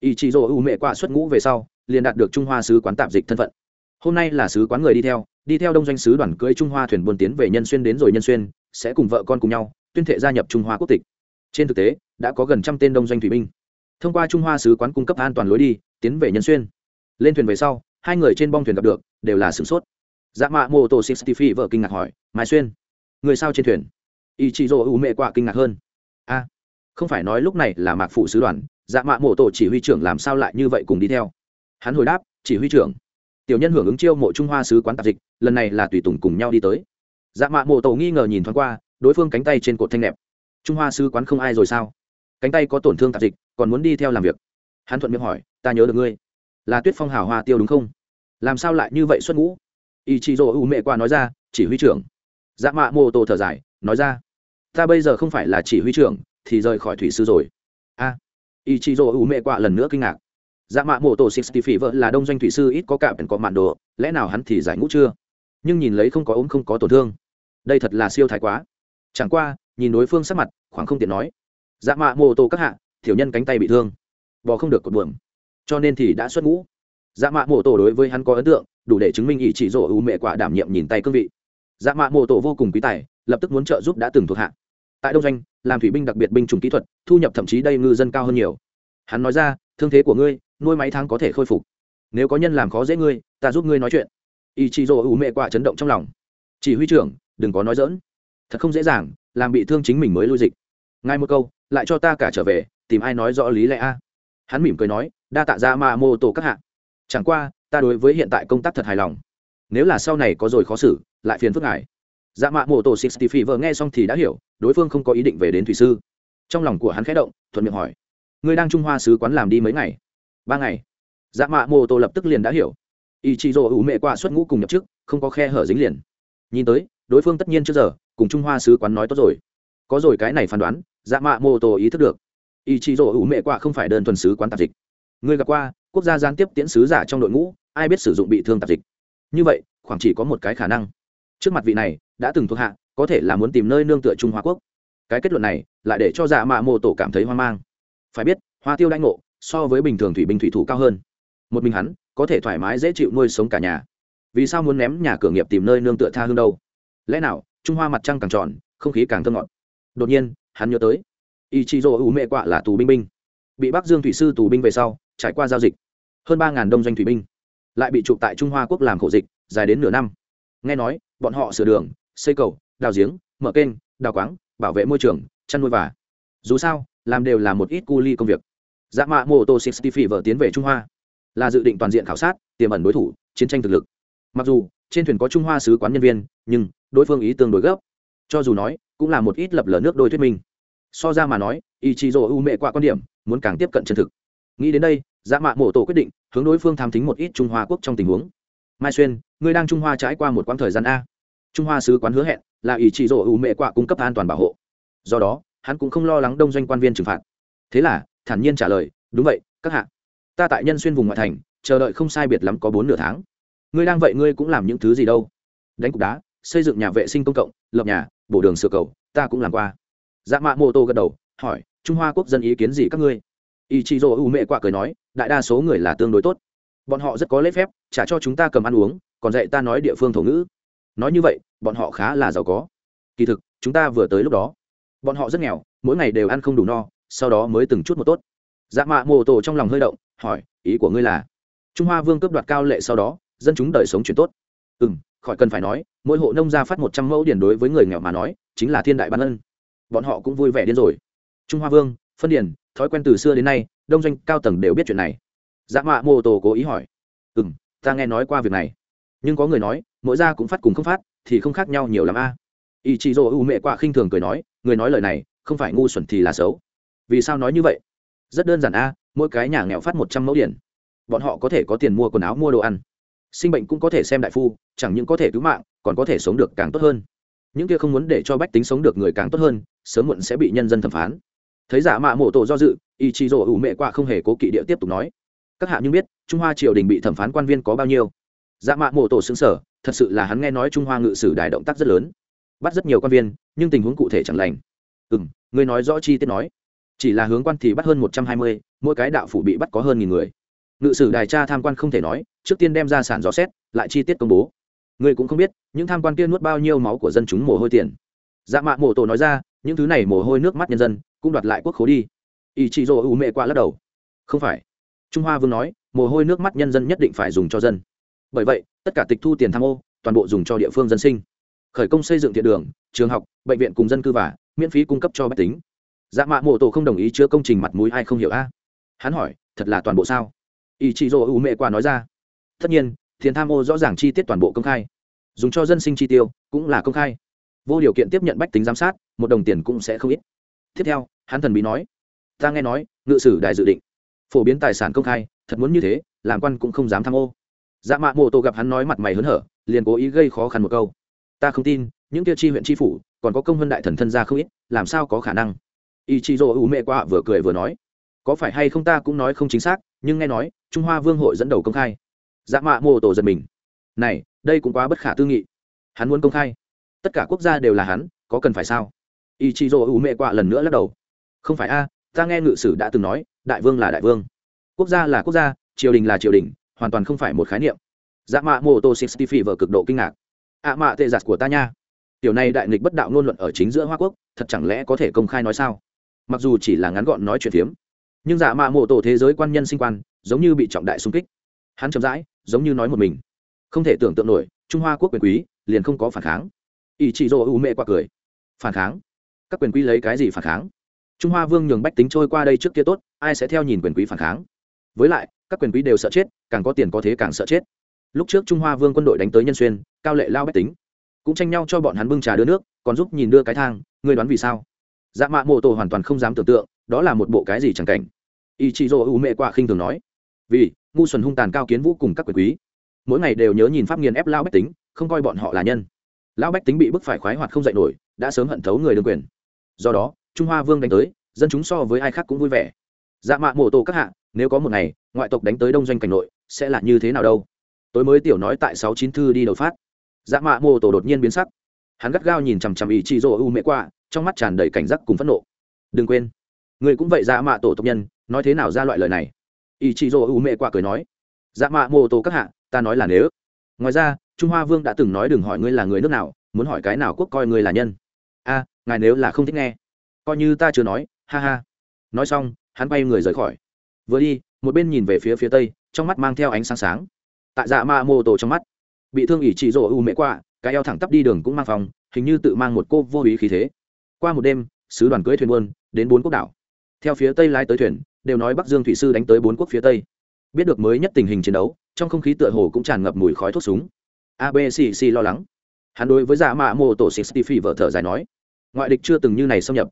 Ý chị dỗ ưu mẹ qua xuất ngũ về sau, liền đạt được trung hoa sứ quán tạp dịch thân phận. Hôm nay là sứ quán người đi theo đi theo đông doanh sứ đoàn cưỡi trung hoa thuyền buôn tiến về nhân xuyên đến rồi nhân xuyên, sẽ cùng vợ con cùng nhau, tuyên thệ gia nhập trung hoa quốc tịch. Trên thực tế, đã có gần trăm tên đông doanh thủy binh. Thông qua trung hoa sứ quán cung cấp an toàn lối đi, tiến về nhân xuyên lên thuyền về sau hai người trên bong thuyền gặp được đều là sửng sốt. Dạ mạ mô tô sixty phi vợ kinh ngạc hỏi mai xuyên người sao trên thuyền? Ý chị dỗ ưu mẹ quạ kinh ngạc hơn. A không phải nói lúc này là mạc phụ sứ đoàn dạ mạ mộ Tô chỉ huy trưởng làm sao lại như vậy cùng đi theo? Hắn hồi đáp chỉ huy trưởng tiểu nhân hưởng ứng chiêu mộ trung hoa sứ quán tạp dịch lần này là tùy tùng cùng nhau đi tới. Dạ mạ mộ Tô nghi ngờ nhìn thoáng qua đối phương cánh tay trên cột thanh đẹp, trung hoa sứ quán không ai rồi sao? Cánh tay có tổn thương tạp dịch còn muốn đi theo làm việc? Hắn thuận miệng hỏi ta nhớ được ngươi là tuyết phong hào hoa tiêu đúng không? Làm sao lại như vậy xuất ngũ? Ý chị dỗ u mẹ qua nói ra chỉ huy trưởng. Dạ mạ mô tô thở dài nói ra ta bây giờ không phải là chỉ huy trưởng thì rời khỏi thủy sư rồi. A. À, ý chị dỗ u mẹ qua lần nữa kinh ngạc. Dạ mạ mô tô sixty phỉ vợ là đông doanh thủy sư ít có cả có mạn đồ lẽ nào hắn thì giải ngũ chưa? Nhưng nhìn lấy không có ốm không có tổn thương. Đây thật là siêu thái quá. Chẳng qua nhìn đối phương sắc mặt khoảng không tiện nói. Dạ mạ mô tô các hạ thiểu nhân cánh tay bị thương. Bò không được cột buồng cho nên thì đã xuất ngũ. Dạ mạ mô tổ đối với hắn có ấn tượng, đủ để chứng minh ý chỉ rổ ưu mẹ quả đảm nhiệm nhìn tay cương vị. Dạ mạ mô tổ vô cùng quý tài, lập tức muốn trợ giúp đã từng thuộc hạ. Tại đông doanh, làm thủy binh đặc biệt binh chủng kỹ thuật, thu nhập thậm chí đây ngư dân cao hơn nhiều. Hắn nói ra, thương thế của ngươi, nuôi máy tháng có thể khôi phục. Nếu có nhân làm khó dễ ngươi, ta giúp ngươi nói chuyện. Ý chỉ rổ ưu mẹ quả chấn động trong lòng. Chỉ huy trưởng, đừng có nói dỡn thật không dễ dàng, làm bị thương chính mình mới lui dịch. Ngay một câu, lại cho ta cả trở về, tìm ai nói rõ lý lẽ a? Hắn mỉm cười nói đa tạ ra ma mô tổ các hạ. Chẳng qua, ta đối với hiện tại công tác thật hài lòng. Nếu là sau này có rồi khó xử, lại phiền phức ngài. Dạ mạ mô tổ sixty phi vợ nghe xong thì đã hiểu, đối phương không có ý định về đến thủy sư. Trong lòng của hắn khẽ động, thuận miệng hỏi, ngươi đang trung hoa sứ quán làm đi mấy ngày? Ba ngày. Dạ mạ mô tô lập tức liền đã hiểu. Ý chị dỗ ủ mẹ qua xuất ngũ cùng nhập chức, không có khe hở dính liền. Nhìn tới, đối phương tất nhiên trước giờ, cùng trung hoa sứ quán nói tốt rồi. Có rồi cái này phán đoán dạ mạ mô tô ý thức được. Ý chị dỗ ủ mẹ qua không phải đơn thuần sứ quán tạp dịch người gặp qua, quốc gia gián tiếp tiễn sứ giả trong đội ngũ, ai biết sử dụng bị thương tạp dịch? Như vậy, khoảng chỉ có một cái khả năng. Trước mặt vị này, đã từng thuộc hạ, có thể là muốn tìm nơi nương tựa trung hoa quốc. Cái kết luận này, lại để cho dạ mạ mô tổ cảm thấy hoang mang. Phải biết, hoa tiêu đãi ngộ, so với bình thường thủy binh thủy thủ cao hơn. Một mình hắn, có thể thoải mái dễ chịu nuôi sống cả nhà. Vì sao muốn ném nhà cửa nghiệp tìm nơi nương tựa tha hương đâu? Lẽ nào, trung hoa mặt trăng càng tròn, không khí càng thơ ngọt? Đột nhiên, hắn nhớ tới. Ý chị dỗ ủ mẹ quạ là tù binh binh. Bị bắc dương thủy sư tù binh về sau trải qua giao dịch. Hơn ba đông doanh thủy binh lại bị chụp tại trung hoa quốc làm khổ dịch dài đến nửa năm. Nghe nói, bọn họ sửa đường, xây cầu, đào giếng, mở kênh, đào quáng, bảo vệ môi trường, chăn nuôi và. Dù sao, làm đều là một ít cu ly công việc. Dạ mạ mô tô sixty phi vợ tiến về trung hoa. Là dự định toàn diện khảo sát, tiềm ẩn đối thủ, chiến tranh thực lực. Mặc dù, trên thuyền có trung hoa sứ quán nhân viên, nhưng đối phương ý tương đối gấp. Cho dù nói, cũng là một ít lập lờ nước đôi thuyết minh. So ra mà nói ý chí dỗ u mệ qua quan điểm, muốn càng tiếp cận chân thực nghĩ đến đây dạ mạ mổ tổ quyết định, hướng đối phương tham thính một ít trung hoa quốc trong tình huống. Mai xuyên, ngươi đang trung hoa trải qua một quãng thời gian a. Trung hoa sứ quán hứa hẹn, là ý chỉ rỗ u mệ quạ cung cấp an toàn bảo hộ. Do đó, hắn cũng không lo lắng đông doanh quan viên trừng phạt. Thế là, thản nhiên trả lời, đúng vậy, các hạ. Ta tại nhân xuyên vùng ngoại thành, chờ đợi không sai biệt lắm có bốn nửa tháng. Ngươi đang vậy, ngươi cũng làm những thứ gì đâu? Đánh cục đá, xây dựng nhà vệ sinh công cộng, lập nhà, bổ đường sửa cầu, ta cũng làm qua. Dạ mạ mô tô gật đầu, hỏi, trung hoa quốc dân ý kiến gì các ngươi? Ý chí dỗ u mẹ quả cười nói, đại đa số người là tương đối tốt. Bọn họ rất có lễ phép, trả cho chúng ta cầm ăn uống, còn dạy ta nói địa phương thổ ngữ. Nói như vậy, bọn họ khá là giàu có. Kỳ thực, chúng ta vừa tới lúc đó, bọn họ rất nghèo, mỗi ngày đều ăn không đủ no, sau đó mới từng chút một tốt. Dạ mạ mô tổ trong lòng hơi động, hỏi, ý của ngươi là, trung hoa vương cướp đoạt cao lệ sau đó, dân chúng đời sống chuyển tốt. Ừ m khỏi cần phải nói, mỗi hộ nông gia phát một trăm mẫu điển đối với người nghèo mà nói, chính là thiên đại ban ân. Bọn họ cũng vui vẻ điên rồi. Trung hoa vương, phân điển thói quen từ xưa đến nay, đông doanh cao tầng đều biết chuyện này. Dạ mạ mô Tô cố ý hỏi. Ừ m ta nghe nói qua việc này. Nhưng có người nói, mỗi gia cũng phát cùng không phát, thì không khác nhau nhiều l ắ m a. Ý chị dỗ u mẹ quạ khinh thường cười nói, người nói lời này, không phải ngu xuẩn thì là xấu. Vì sao nói như vậy? Rất đơn giản a, mỗi cái nhà nghèo phát một trăm mẫu điện. Bọn họ có thể có tiền mua quần áo, mua đồ ăn. Sinh bệnh cũng có thể xem đại phu, chẳng những có thể cứu mạng, còn có thể sống được càng tốt hơn. Những kia không muốn để cho bách tính sống được người càng tốt hơn, sớm muộn sẽ bị nhân dân thẩm phán thấy giả mạ mộ tổ do dự ý chí rổ ủ mẹ quạ không hề cố kỵ địa tiếp tục nói. Các hạ nhưng biết, trung hoa triều đình bị thẩm phán quan viên có bao nhiêu. Dạ mạ mộ tổ xứng sở thật sự là hắn nghe nói trung hoa ngự sử đài động tác rất lớn, bắt rất nhiều quan viên, nhưng tình huống cụ thể chẳng lành. Ừ m người nói rõ chi tiết nói. Chỉ là hướng quan thì bắt hơn một trăm hai mươi, mỗi cái đạo phủ bị bắt có hơn nghìn người. Ngự sử đài tra tham quan không thể nói, trước tiên đem ra sản rõ xét, lại chi tiết công bố. Người cũng không biết, những tham quan kia nuốt bao nhiêu máu của dân chúng mồ hôi tiền. Dạ mạ mộ tổ nói ra, những thứ này mồ hôi nước mắt nhân dân cũng đoạt lại quốc khố đi. Ý chị dỗ ưu mẹ qua lắc đầu. Không phải. Trung hoa vương nói, mồ hôi nước mắt nhân dân nhất định phải dùng cho dân. Bởi vậy, tất cả tịch thu tiền tham ô, toàn bộ dùng cho địa phương dân sinh. Khởi công xây dựng thiện đường, trường học, bệnh viện cùng dân cư và, miễn phí cung cấp cho bách tính. Dạ mạ mộ tổ không đồng ý chứa công trình mặt mũi ai không hiểu a? Hắn hỏi, thật là toàn bộ sao? Ý chị dỗ ưu mẹ qua nói ra. Tất nhiên, tiền tham ô rõ ràng chi tiết toàn bộ công khai. Dùng cho dân sinh chi tiêu, cũng là công khai. Vô điều kiện tiếp nhận bách tính giám sát, một đồng tiền cũng sẽ không ít tiếp theo, hắn thần bí nói, ta nghe nói, ngự sử đài dự định, phổ biến tài sản công khai, thật muốn như thế, làm quan cũng không dám tham ô. Dạ mạ mô tổ gặp hắn nói mặt mày hớn hở, liền cố ý gây khó khăn một câu. Ta không tin, những tiêu chi huyện chi phủ, còn có công vân đại thần thân ra không ít, làm sao có khả năng? Y chi dô u mẹ qua vừa cười vừa nói, có phải hay không ta cũng nói không chính xác, nhưng nghe nói, trung hoa vương hội dẫn đầu công khai. Dạ mạ mô tổ giật mình, này, đây cũng quá bất khả tư nghị. Hắn muốn công khai. Tất cả quốc gia đều là hắn, có cần phải sao? Y chí dô u mẹ quạ lần nữa lắc đầu. Không phải a, ta nghe ngự sử đã từng nói, đại vương là đại vương. Quốc gia là quốc gia, triều đình là triều đình, hoàn toàn không phải một khái niệm. Dạ mạ mô tô sixty phi vợ cực độ kinh ngạc. À Ạ mạ tệ giặt của ta nha. Tiểu này đại nghịch bất đạo ngôn luận ở chính giữa hoa quốc, thật chẳng lẽ có thể công khai nói sao? Mặc dù chỉ là ngắn gọn nói chuyện phiếm, nhưng dạ mạ mô tổ thế giới quan nhân sinh quan, giống như bị trọng đại xung kích. Hắn chậm rãi, giống như nói một mình. Không thể tưởng tượng nổi, trung hoa quốc quyền quý, liền không có phản kháng. Ỷ chị dỗ u mẹ qua cười. Phản kháng? Các quyền quý lấy cái gì phản kháng? Trung hoa vương nhường bách tính trôi qua đây trước kia tốt, ai sẽ theo nhìn quyền quý phản kháng? Với lại, các quyền quý đều sợ chết, càng có tiền có thế càng sợ chết. Lúc trước trung hoa vương quân đội đánh tới nhân xuyên, cao lệ lao bách tính, cũng tranh nhau cho bọn hắn bưng trà đưa nước, còn giúp nhìn đưa cái thang, ngươi đoán vì sao? Dạ mạ mô tô hoàn toàn không dám tưởng tượng, đó là một bộ cái gì chẳng cảnh. Y chị dỗ u mẹ quả khinh thường nói, vì, ngu xuẩn hung tàn cao kiến vũ cùng các quyền quý, mỗi ngày đều nhớ nhìn pháp nghiền ép lao bách tính, không coi bọn họ là nhân. Lão bách tính bị bức phải khoái hoạt không dạy nổi, đã sớm hận thấu người đương quyền do đó, trung hoa vương đánh tới, dân chúng so với ai khác cũng vui vẻ. Dạ mạ mổ tô các hạ, nếu có một ngày, ngoại tộc đánh tới đông doanh cảnh nội, sẽ là như thế nào đâu? Tối mới tiểu nói tại sáu chín thư đi đầu phát. Dạ mạ mô tổ đột nhiên biến sắc. Hắn gắt gao nhìn chằm chằm ý chị dỗ u mẹ qua, trong mắt tràn đầy cảnh giác cùng phẫn nộ. Đừng quên. Người cũng vậy dạ mạ tổ tộc nhân, nói thế nào ra loại lời này? Ý chị dỗ u mẹ qua cười nói. Dạ mạ mô tổ các hạ, ta nói là nếu. Ngoài ra, trung hoa vương đã từng nói đừng hỏi ngươi là người nước nào, muốn hỏi cái nào quốc coi ngươi là nhân. A ngài nếu là không thích nghe coi như ta chưa nói ha ha. Nói xong hắn bay người rời khỏi. Vừa đi một bên nhìn về phía phía tây trong mắt mang theo ánh sáng sáng. Tại dạ ma mô tổ trong mắt bị thương ỷ trị rỗ u mễ quạ, cái eo thẳng tắp đi đường cũng mang phòng hình như tự mang một cô vô ý khí thế. Qua một đêm sứ đoàn cưỡi thuyền buôn đến bốn quốc đảo. Theo phía tây lái tới thuyền đều nói bắc dương thủy sư đánh tới bốn quốc phía tây. Biết được mới nhất tình hình chiến đấu trong không khí tựa hồ cũng tràn ngập mùi khói thuốc súng. Abcc lo lắng. Hắn đối với dạ mạ mô tổ sĩ phi vợ thở dài nói ngoại địch chưa từng như này xâm nhập.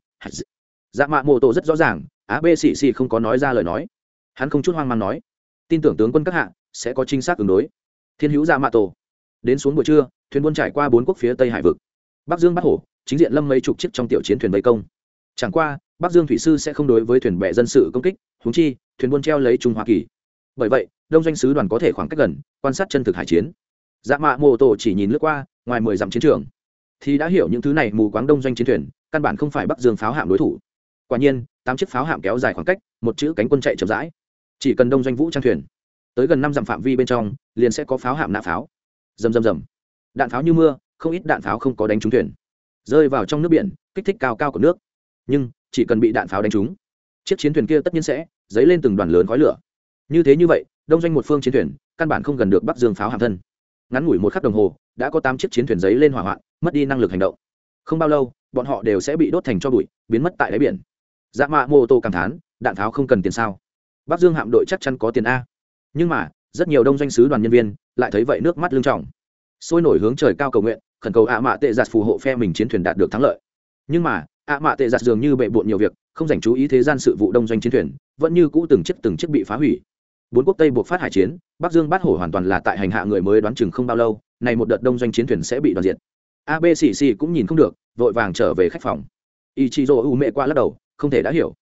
Dạ mạ mô tổ rất rõ ràng abcc không có nói ra lời nói. Hắn không chút hoang mang nói, tin tưởng tướng quân các hạ sẽ có chính xác ứng đối. Thiên hữu dạ mạ tổ, đến xuống buổi trưa, thuyền buôn trải qua bốn quốc phía tây hải vực. Bắc dương bắt hổ chính diện lâm mấy chục chiếc trong tiểu chiến thuyền vây công. Chẳng qua, bắc dương thủy sư sẽ không đối với thuyền bè dân sự công kích húng chi, thuyền buôn treo lấy trung hoa kỳ. Bởi vậy, đông doanh sứ đoàn có thể khoảng cách gần, quan sát chân thực hải chiến. Dạ mạ mô tổ chỉ nhìn lướt qua, ngoài mười dặm chiến trường thì đã hiểu những thứ này mù quáng đông doanh chiến thuyền, căn bản không phải bắc dương pháo hạm đối thủ. Quả nhiên, tám chiếc pháo hạm kéo dài khoảng cách, một chữ cánh quân chạy chậm rãi. Chỉ cần đông doanh vũ trang thuyền, tới gần năm dặm phạm vi bên trong, liền sẽ có pháo hạm nã pháo. Rầm rầm rầm. Đạn pháo như mưa, không ít đạn pháo không có đánh trúng thuyền. Rơi vào trong nước biển, kích thích cao cao của nước. Nhưng, chỉ cần bị đạn pháo đánh trúng, chiếc chiến thuyền kia tất nhiên sẽ dấy lên từng đoàn lớn khói lửa. Như thế như vậy, đông doanh một phương chiến thuyền, căn bản không gần được bắc dương pháo hạm thân ngắn ngủi một khắc đồng hồ, đã có tám chiếc chiến thuyền giấy lên hỏa hoạn, mất đi năng lực hành động. Không bao lâu, bọn họ đều sẽ bị đốt thành cho bụi, biến mất tại đáy biển. Dạ mạ mô tô cảm thán, đạn tháo không cần tiền sao? Bắc dương hạm đội chắc chắn có tiền a. Nhưng mà, rất nhiều đông doanh sứ đoàn nhân viên lại thấy vậy nước mắt lưng trọng sôi nổi hướng trời cao cầu nguyện, khẩn cầu ạ mạ tệ giặt phù hộ phe mình chiến thuyền đạt được thắng lợi. Nhưng mà, ạ mạ tệ giặt dường như bệ bộn nhiều việc, không dành chú ý thế gian sự vụ đông doanh chiến thuyền, vẫn như cũ từng chiếc từng chiếc bị phá hủy bốn quốc tây buộc phát hải chiến, bắc dương bát hổ hoàn toàn là tại hành hạ người mới đoán chừng không bao lâu, này một đợt đông doanh chiến thuyền sẽ bị đoàn diệt. Abcc cũng nhìn không được, vội vàng trở về khách phòng. Y chi dô u mẹ qua lắc đầu, không thể đã hiểu.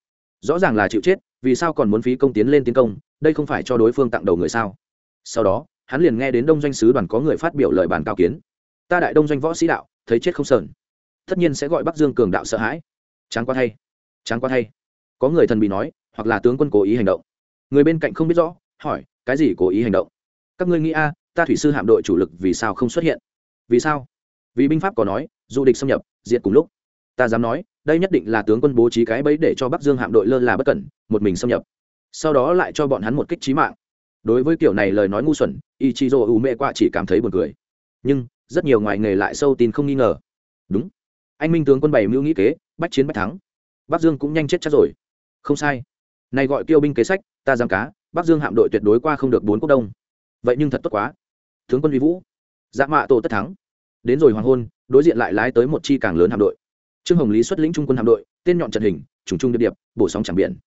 Rõ ràng là chịu chết, vì sao còn muốn phí công tiến lên tiến công, đây không phải cho đối phương tặng đầu người sao? Sau đó, hắn liền nghe đến đông doanh sứ đoàn có người phát biểu lời bàn cao kiến. Ta đại đông doanh võ sĩ đạo, thấy chết không sờn. Tất nhiên sẽ gọi bắc dương cường đạo sợ hãi. Tráng quá thay. Tráng quá thay. Có người thần bị nói, hoặc là tướng quân cố ý hành động người bên cạnh không biết rõ, hỏi, cái gì cố ý hành động? Các ngươi nghĩ a, ta thủy sư hạm đội chủ lực vì sao không xuất hiện? Vì sao? Vì binh pháp có nói du địch xâm nhập, diệt cùng lúc. Ta dám nói, đây nhất định là tướng quân bố trí cái bẫy để cho bắc dương hạm đội lơ là bất cẩn, một mình xâm nhập. Sau đó lại cho bọn hắn một kích trí mạng. Đối với kiểu này lời nói ngu xuẩn, ichizo u mẹ qua chỉ cảm thấy buồn cười. Nhưng, rất nhiều ngoài nghề lại sâu tin không nghi ngờ. Đúng. Anh minh tướng quân bày mưu nghĩ kế, bách chiến bách thắng. Bắc dương cũng nhanh chết chắc rồi. Không sai. Này gọi tiêu binh kế sách ta dám cá, bắc dương hạm đội tuyệt đối qua không được bốn quốc đông. Vậy nhưng thật tốt quá. Tướng quân vi vũ dạ mạ tổ tất thắng. Đến rồi hoàng hôn, đối diện lại lái tới một chi càng lớn hạm đội. Trương hồng lý xuất lĩnh trung quân hạm đội, tên nhọn trận hình, trùng trung điệp điệp, bổ sóng chẳng biển.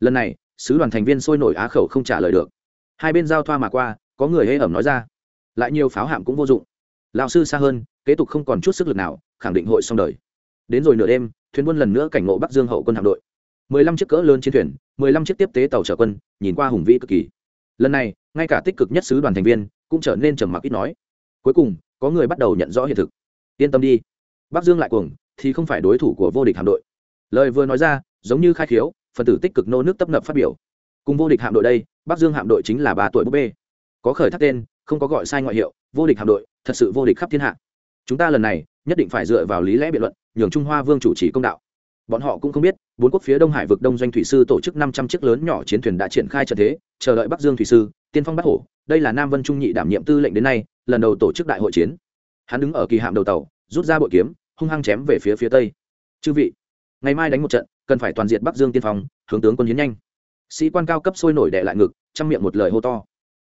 Lần này, sứ đoàn thành viên sôi nổi á khẩu không trả lời được. Hai bên giao thoa mà qua, có người hễ ẩm nói ra. Lại nhiều pháo hạm cũng vô dụng. Lão sư xa hơn, kế tục không còn chút sức lực nào, khẳng định hội xong đời. Đến rồi nửa đêm, thuyền buôn lần nữa cảnh ngộ bắc dương hậu quân hạm đội mười lăm chiếc cỡ lớn chiến thuyền, mười lăm chiếc tiếp tế tàu chở quân, nhìn qua hùng vĩ cực kỳ. Lần này, ngay cả tích cực nhất sứ đoàn thành viên cũng trở nên trầm mặc ít nói. Cuối cùng, có người bắt đầu nhận rõ hiện thực. Yên tâm đi. Bắc dương lại cuồng, thì không phải đối thủ của vô địch hạm đội. Lời vừa nói ra, giống như khai khiếu, phần tử tích cực nô nước tấp nập phát biểu. Cùng vô địch hạm đội đây, bắc dương hạm đội chính là bà tuổi búp bê. Có khởi thác tên, không có gọi sai ngoại hiệu, vô địch hạm đội, thật sự vô địch khắp thiên hạ. Chúng ta lần này, nhất định phải dựa vào lý lẽ biện luận, nhường trung hoa vương chủ trì công đạo bọn họ cũng không biết, bốn quốc phía đông hải vực đông doanh thủy sư tổ chức năm trăm chiếc lớn nhỏ chiến thuyền đã triển khai trận thế, chờ đợi bắc dương thủy sư, tiên phong bắc hổ, đây là nam vân trung nhị đảm nhiệm tư lệnh đến nay, lần đầu tổ chức đại hội chiến. Hắn đứng ở kỳ hạm đầu tàu, rút ra bội kiếm, hung hăng chém về phía phía tây. Chư vị, ngày mai đánh một trận, cần phải toàn diện bắc dương tiên phong, hướng tướng quân hiến nhanh. Sĩ quan cao cấp sôi nổi đệ lại ngực trong miệng một lời hô to.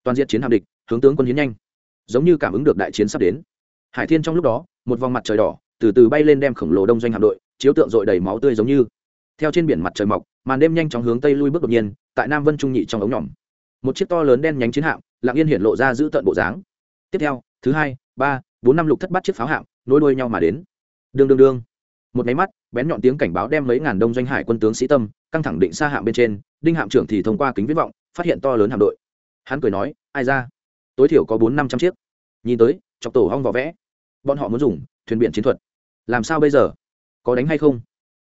Toàn diện chiến hạm địch, hướng tướng quân hiến nhanh. Giống như cảm ứng được đại chiến sắp đến. Hải thiên trong lúc đó, một vòng mặt trời đỏ, từ từ bay lên đem khổng lồ đông doanh hạm đội chiếu tượng dội đầy máu tươi giống như. Theo trên biển mặt trời mọc, màn đêm nhanh chóng hướng tây lui bước đột nhiên, tại nam vân trung nhị trong ống nhỏm một chiếc to lớn đen nhánh chiến hạm, lặng yên hiện lộ ra giữ tận bộ dáng. Tiếp theo, thứ hai, ba, bốn năm lục thất bát chiếc pháo hạm, nối đuôi nhau mà đến. Đương đương đương một máy mắt, bén nhọn tiếng cảnh báo đem mấy ngàn đông doanh hải quân tướng sĩ tâm, căng thẳng định xa hạm bên trên, đinh hạm trưởng thì thông qua kính viễn vọng, phát hiện to lớn hạm đội. Hắn cười nói, ai ra? Tối thiểu có bốn năm trăm chiếc. Nhìn tới, chọc tổ hong vỏ vẽ. Bọn họ muốn dùng thuyền biển chiến thuật. Làm sao bây giờ? Có đánh hay không?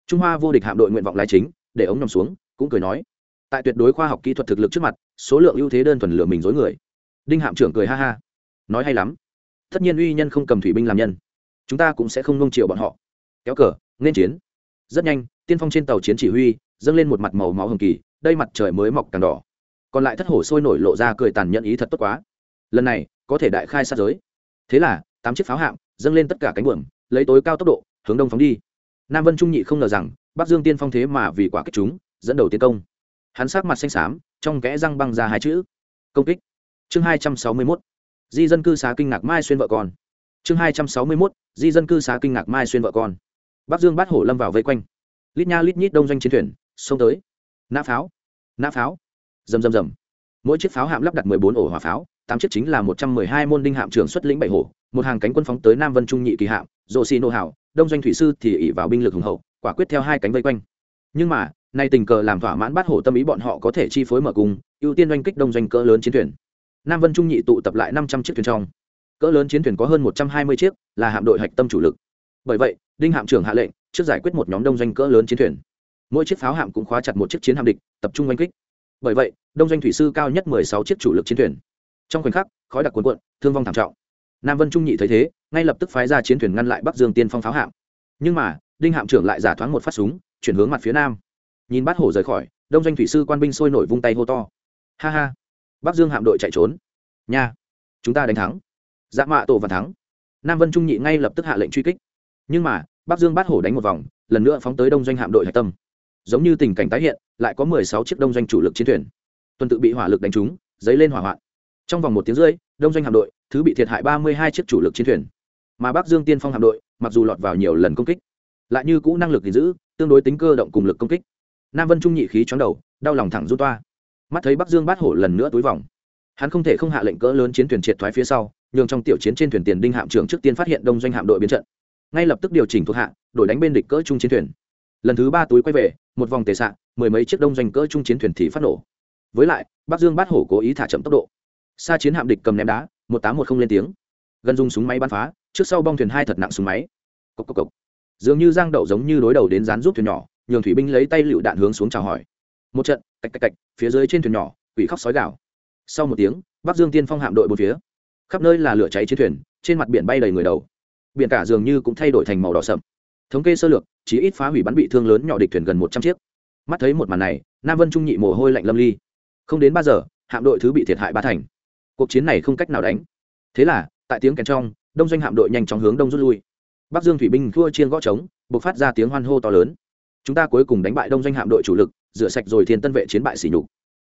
Trung hoa vô địch hạm đội nguyện vọng lái chính, để ống nằm xuống, cũng cười nói. Tại tuyệt đối khoa học kỹ thuật thực lực trước mặt, số lượng ưu thế đơn thuần lửa mình dối người. Đinh hạm trưởng cười ha ha. Nói hay lắm. Tất nhiên uy nhân không cầm thủy binh làm nhân. Chúng ta cũng sẽ không nông chiều bọn họ. Kéo cờ, nên chiến. Rất nhanh, tiên phong trên tàu chiến chỉ huy, dâng lên một mặt màu máu hồng kỳ, đây mặt trời mới mọc càng đỏ. Còn lại thất hổ sôi nổi lộ ra cười tàn nhẫn ý thật tốt quá. Lần này, có thể đại khai sát giới. Thế là, tám chiếc pháo hạm, dâng lên tất cả cánh buồm, lấy tối cao tốc độ, hướng đông phóng đi nam vân trung nhị không ngờ rằng, bắc dương tiên phong thế mà vì quả kích chúng, dẫn đầu tiến công. Hắn sát mặt xanh xám, trong kẽ răng băng ra hai chữ. Công kích. Chương hai trăm sáu mươi mốt. Di dân cư xá kinh ngạc mai xuyên vợ con. Chương hai trăm sáu mươi mốt. Di dân cư xá kinh ngạc mai xuyên vợ con. Bắc dương bắt hổ lâm vào vây quanh. Lít nha lít nhít đông doanh chiến thuyền, xông tới. Nã pháo. Nã pháo. Rầm rầm rầm. Mỗi chiếc pháo hạm lắp đặt mười bốn ổ hỏa pháo, tám chiếc chính là một trăm mười hai môn đinh hạm trưởng xuất lĩnh bảy hổ, một hàng cánh quân phóng tới nam vân trung nhị kỳ hạm rộ xì nô hảo đông doanh thủy sư thì ỉ vào binh lực hùng hậu, quả quyết theo hai cánh vây quanh. Nhưng mà, nay tình cờ làm thỏa mãn bắt hổ tâm ý bọn họ có thể chi phối mở cung ưu tiên doanh kích đông doanh cỡ lớn chiến thuyền. Nam vân trung nhị tụ tập lại năm trăm chiếc thuyền trong. Cỡ lớn chiến thuyền có hơn một trăm hai mươi chiếc, là hạm đội hạch tâm chủ lực. Bởi vậy, đinh hạm trưởng hạ lệnh, trước giải quyết một nhóm đông doanh cỡ lớn chiến thuyền. Mỗi chiếc pháo hạm cũng khóa chặt một chiếc chiến hạm địch, tập trung oanh kích. Bởi vậy, đông doanh thủy sư cao nhất mười sáu chiếc chủ lực chiến thuyền. Trong khoảnh khắc, khói đặc cuồn cuộn, thương vong thảm trọng. Nam vân trung nhị thấy thế ngay lập tức phái ra chiến thuyền ngăn lại bắc dương tiên phong pháo hạm. Nhưng mà, đinh hạm trưởng lại giả thoáng một phát súng, chuyển hướng mặt phía nam. Nhìn bát hổ rời khỏi, đông doanh thủy sư quan binh sôi nổi vung tay hô to. Ha ha, bắc dương hạm đội chạy trốn. Nha, chúng ta đánh thắng. Dạ mạ tổ và thắng. Nam vân trung nhị ngay lập tức hạ lệnh truy kích. Nhưng mà, bắc dương bát hổ đánh một vòng, lần nữa phóng tới đông doanh hạm đội hạch tâm. Giống như tình cảnh tái hiện, lại có mười sáu chiếc đông doanh chủ lực chiến thuyền. Tuần tự bị hỏa lực đánh trúng, dấy lên hỏa hoạn. Trong vòng một tiếng rưỡi, đông doanh hạm đội, thứ bị thiệt hại ba mươi hai chiếc chủ lực chiến thuyền mà bắc dương tiên phong hạm đội mặc dù lọt vào nhiều lần công kích, lại như cũ năng lực gìn giữ, tương đối tính cơ động cùng lực công kích. Nam vân trung nhị khí chóng đầu, đau lòng thẳng rút toa. Mắt thấy bắc dương bát hổ lần nữa túi vòng, hắn không thể không hạ lệnh cỡ lớn chiến thuyền triệt thoái phía sau, nhường trong tiểu chiến trên thuyền tiền đinh hạm trưởng trước tiên phát hiện đông doanh hạm đội biến trận. Ngay lập tức điều chỉnh thuộc hạ, đổi đánh bên địch cỡ trung chiến thuyền. Lần thứ ba túi quay về, một vòng tề xạ, mười mấy chiếc đông doanh cỡ trung chiến thuyền thì phát nổ. Với lại, bắc dương bát hổ cố ý thả chậm tốc độ. Xa chiến hạm địch cầm ném đá, một tám một không lên tiếng. Gần dùng súng máy bắn phá trước sau bong thuyền hai thật nặng súng máy. Cốc cốc cốc. dường như giang đậu giống như đối đầu đến rán giúp thuyền nhỏ, nhường thủy binh lấy tay lựu đạn hướng xuống chào hỏi. Một trận, cạch cạch cạch, phía dưới trên thuyền nhỏ, quỷ khóc sói gạo sau một tiếng, bắc dương tiên phong hạm đội một phía. Khắp nơi là lửa cháy trên thuyền, trên mặt biển bay đầy người đầu. Biển cả dường như cũng thay đổi thành màu đỏ sậm. Thống kê sơ lược chỉ ít phá hủy bắn bị thương lớn nhỏ địch thuyền gần một trăm chiếc. Mắt thấy một màn này, nam vân trung nhị mồ hôi lạnh lâm ly. Không đến ba giờ, hạm đội thứ bị thiệt hại ba thành. Cuộc chiến này không cách nào đánh. Thế là, tại tiếng kèn trong đông doanh hạm đội nhanh chóng hướng đông rút lui. Bắc dương thủy binh thua chiên gõ trống buộc phát ra tiếng hoan hô to lớn. Chúng ta cuối cùng đánh bại đông doanh hạm đội chủ lực, rửa sạch rồi thiên tân vệ chiến bại xỉ nhục.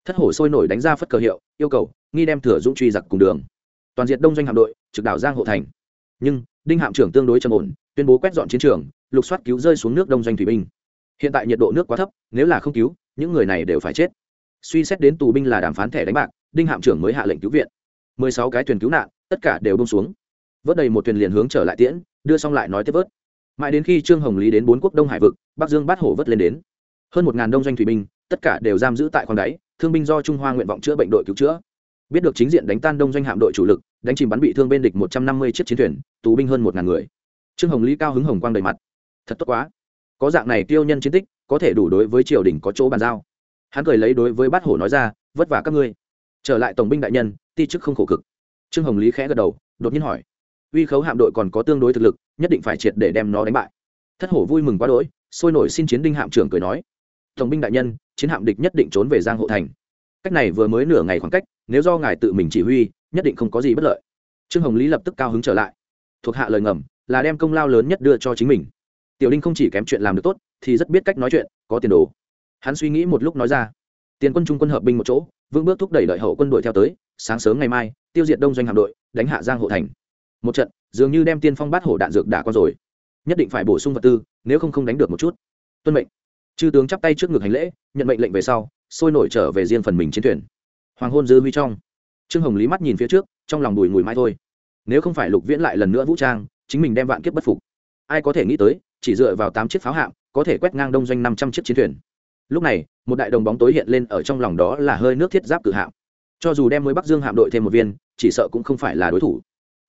Thất hổ sôi nổi đánh ra phất cờ hiệu, yêu cầu, nghi đem thừa dũng truy giặc cùng đường. Toàn diện đông doanh hạm đội, trực đảo giang hộ thành. Nhưng, đinh hạm trưởng tương đối trầm ổn, tuyên bố quét dọn chiến trường, lục soát cứu rơi xuống nước đông doanh thủy binh. Hiện tại nhiệt độ nước quá thấp, nếu là không cứu, những người này đều phải chết. Suy xét đến tù binh là đàm phán thẻ đánh bạc, đinh hạm trưởng mới hạ lệnh cứu viện. Mười sáu cái thuyền cứu nạn, tất cả đều bông xuống vớt đầy một thuyền liền hướng trở lại tiễn, đưa xong lại nói tiếp vớt. Mãi đến khi trương hồng lý đến bốn quốc đông hải vực, bắc dương bát hổ vớt lên đến. Hơn một ngàn đông doanh thủy binh, tất cả đều giam giữ tại khoang đáy, thương binh do trung hoa nguyện vọng chữa bệnh đội cứu chữa. Biết được chính diện đánh tan đông doanh hạm đội chủ lực, đánh chìm bắn bị thương bên địch một trăm năm mươi chiếc chiến thuyền, tù binh hơn một ngàn người. Trương hồng lý cao hứng hồng quang đầy mặt. Thật tốt quá. Có dạng này tiêu nhân chiến tích, có thể đủ đối với triều đình có chỗ bàn giao. Hắn cười lấy đối với bát hổ nói ra, vất vả các ngươi. Trở lại tổng binh đại nhân, ti chức không khổ cực. Trương hồng lý khẽ gật đầu, đột nhiên hỏi uy khấu hạm đội còn có tương đối thực lực, nhất định phải triệt để đem nó đánh bại. Thất hổ vui mừng quá đỗi, sôi nổi xin chiến đinh hạm trưởng cười nói, tổng binh đại nhân, chiến hạm địch nhất định trốn về giang hộ thành. Cách này vừa mới nửa ngày khoảng cách, nếu do ngài tự mình chỉ huy, nhất định không có gì bất lợi. Trương hồng lý lập tức cao hứng trở lại. Thuộc hạ lời ngầm là đem công lao lớn nhất đưa cho chính mình. Tiểu đinh không chỉ kém chuyện làm được tốt, thì rất biết cách nói chuyện, có tiền đồ. Hắn suy nghĩ một lúc nói ra, tiền quân trung quân hợp binh một chỗ, vững bước thúc đẩy đợi hậu quân đội theo tới, sáng sớm ngày mai, tiêu diệt đông doanh hạm đội, đánh hạ giang hộ thành một trận, dường như đem tiên phong bát hổ đạn dược đả con rồi. Nhất định phải bổ sung vật tư, nếu không không đánh được một chút. Tuân mệnh. Chư tướng chắp tay trước ngực hành lễ, nhận mệnh lệnh về sau, sôi nổi trở về riêng phần mình chiến thuyền. Hoàng hôn dư huy trong. Trương hồng lý mắt nhìn phía trước, trong lòng đùi mùi mai thôi. Nếu không phải lục viễn lại lần nữa vũ trang, chính mình đem vạn kiếp bất phục. Ai có thể nghĩ tới, chỉ dựa vào tám chiếc pháo hạm, có thể quét ngang đông doanh năm trăm chiếc chiến thuyền. Lúc này, một đại đồng bóng tối hiện lên ở trong lòng đó là hơi nước thiết giáp cự hạm. Cho dù đem mới bắc dương hạm đội thêm một viên, chỉ sợ cũng không phải là đối thủ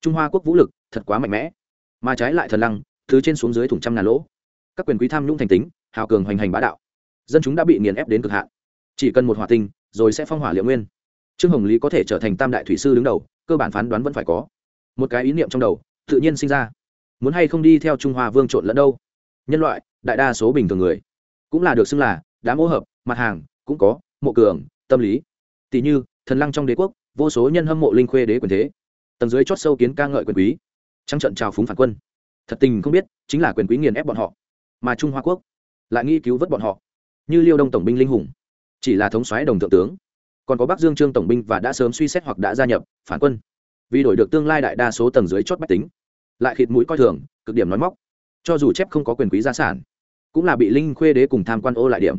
trung hoa quốc vũ lực thật quá mạnh mẽ mà trái lại thần lăng thứ trên xuống dưới thủng trăm ngàn lỗ các quyền quý tham nhũng thành tính hào cường hoành hành bá đạo dân chúng đã bị nghiền ép đến cực hạn chỉ cần một hỏa tinh rồi sẽ phong hỏa liệu nguyên trương hồng lý có thể trở thành tam đại thủy sư đứng đầu cơ bản phán đoán vẫn phải có một cái ý niệm trong đầu tự nhiên sinh ra muốn hay không đi theo trung hoa vương trộn lẫn đâu nhân loại đại đa số bình thường người cũng là được xưng là đám ô hợp mặt hàng cũng có mộ cường tâm lý tỷ như thần lăng trong đế quốc vô số nhân hâm mộ linh khuê đế quyền thế tầng dưới chót sâu kiến ca ngợi quyền quý. Trăng trận trào phúng phản quân. Thật tình không biết, chính là quyền quý nghiền ép bọn họ. Mà trung hoa quốc lại nghĩ cứu vớt bọn họ. Như liêu đông tổng binh linh hùng, chỉ là thống soái đồng thượng tướng. Còn có bắc dương trương tổng binh và đã sớm suy xét hoặc đã gia nhập, phản quân. Vì đổi được tương lai đại đa số tầng dưới chót bách tính, lại khịt mũi coi thường, cực điểm nói móc. Cho dù chép không có quyền quý gia sản, cũng là bị linh khuê đế cùng tham quan ô lại điểm.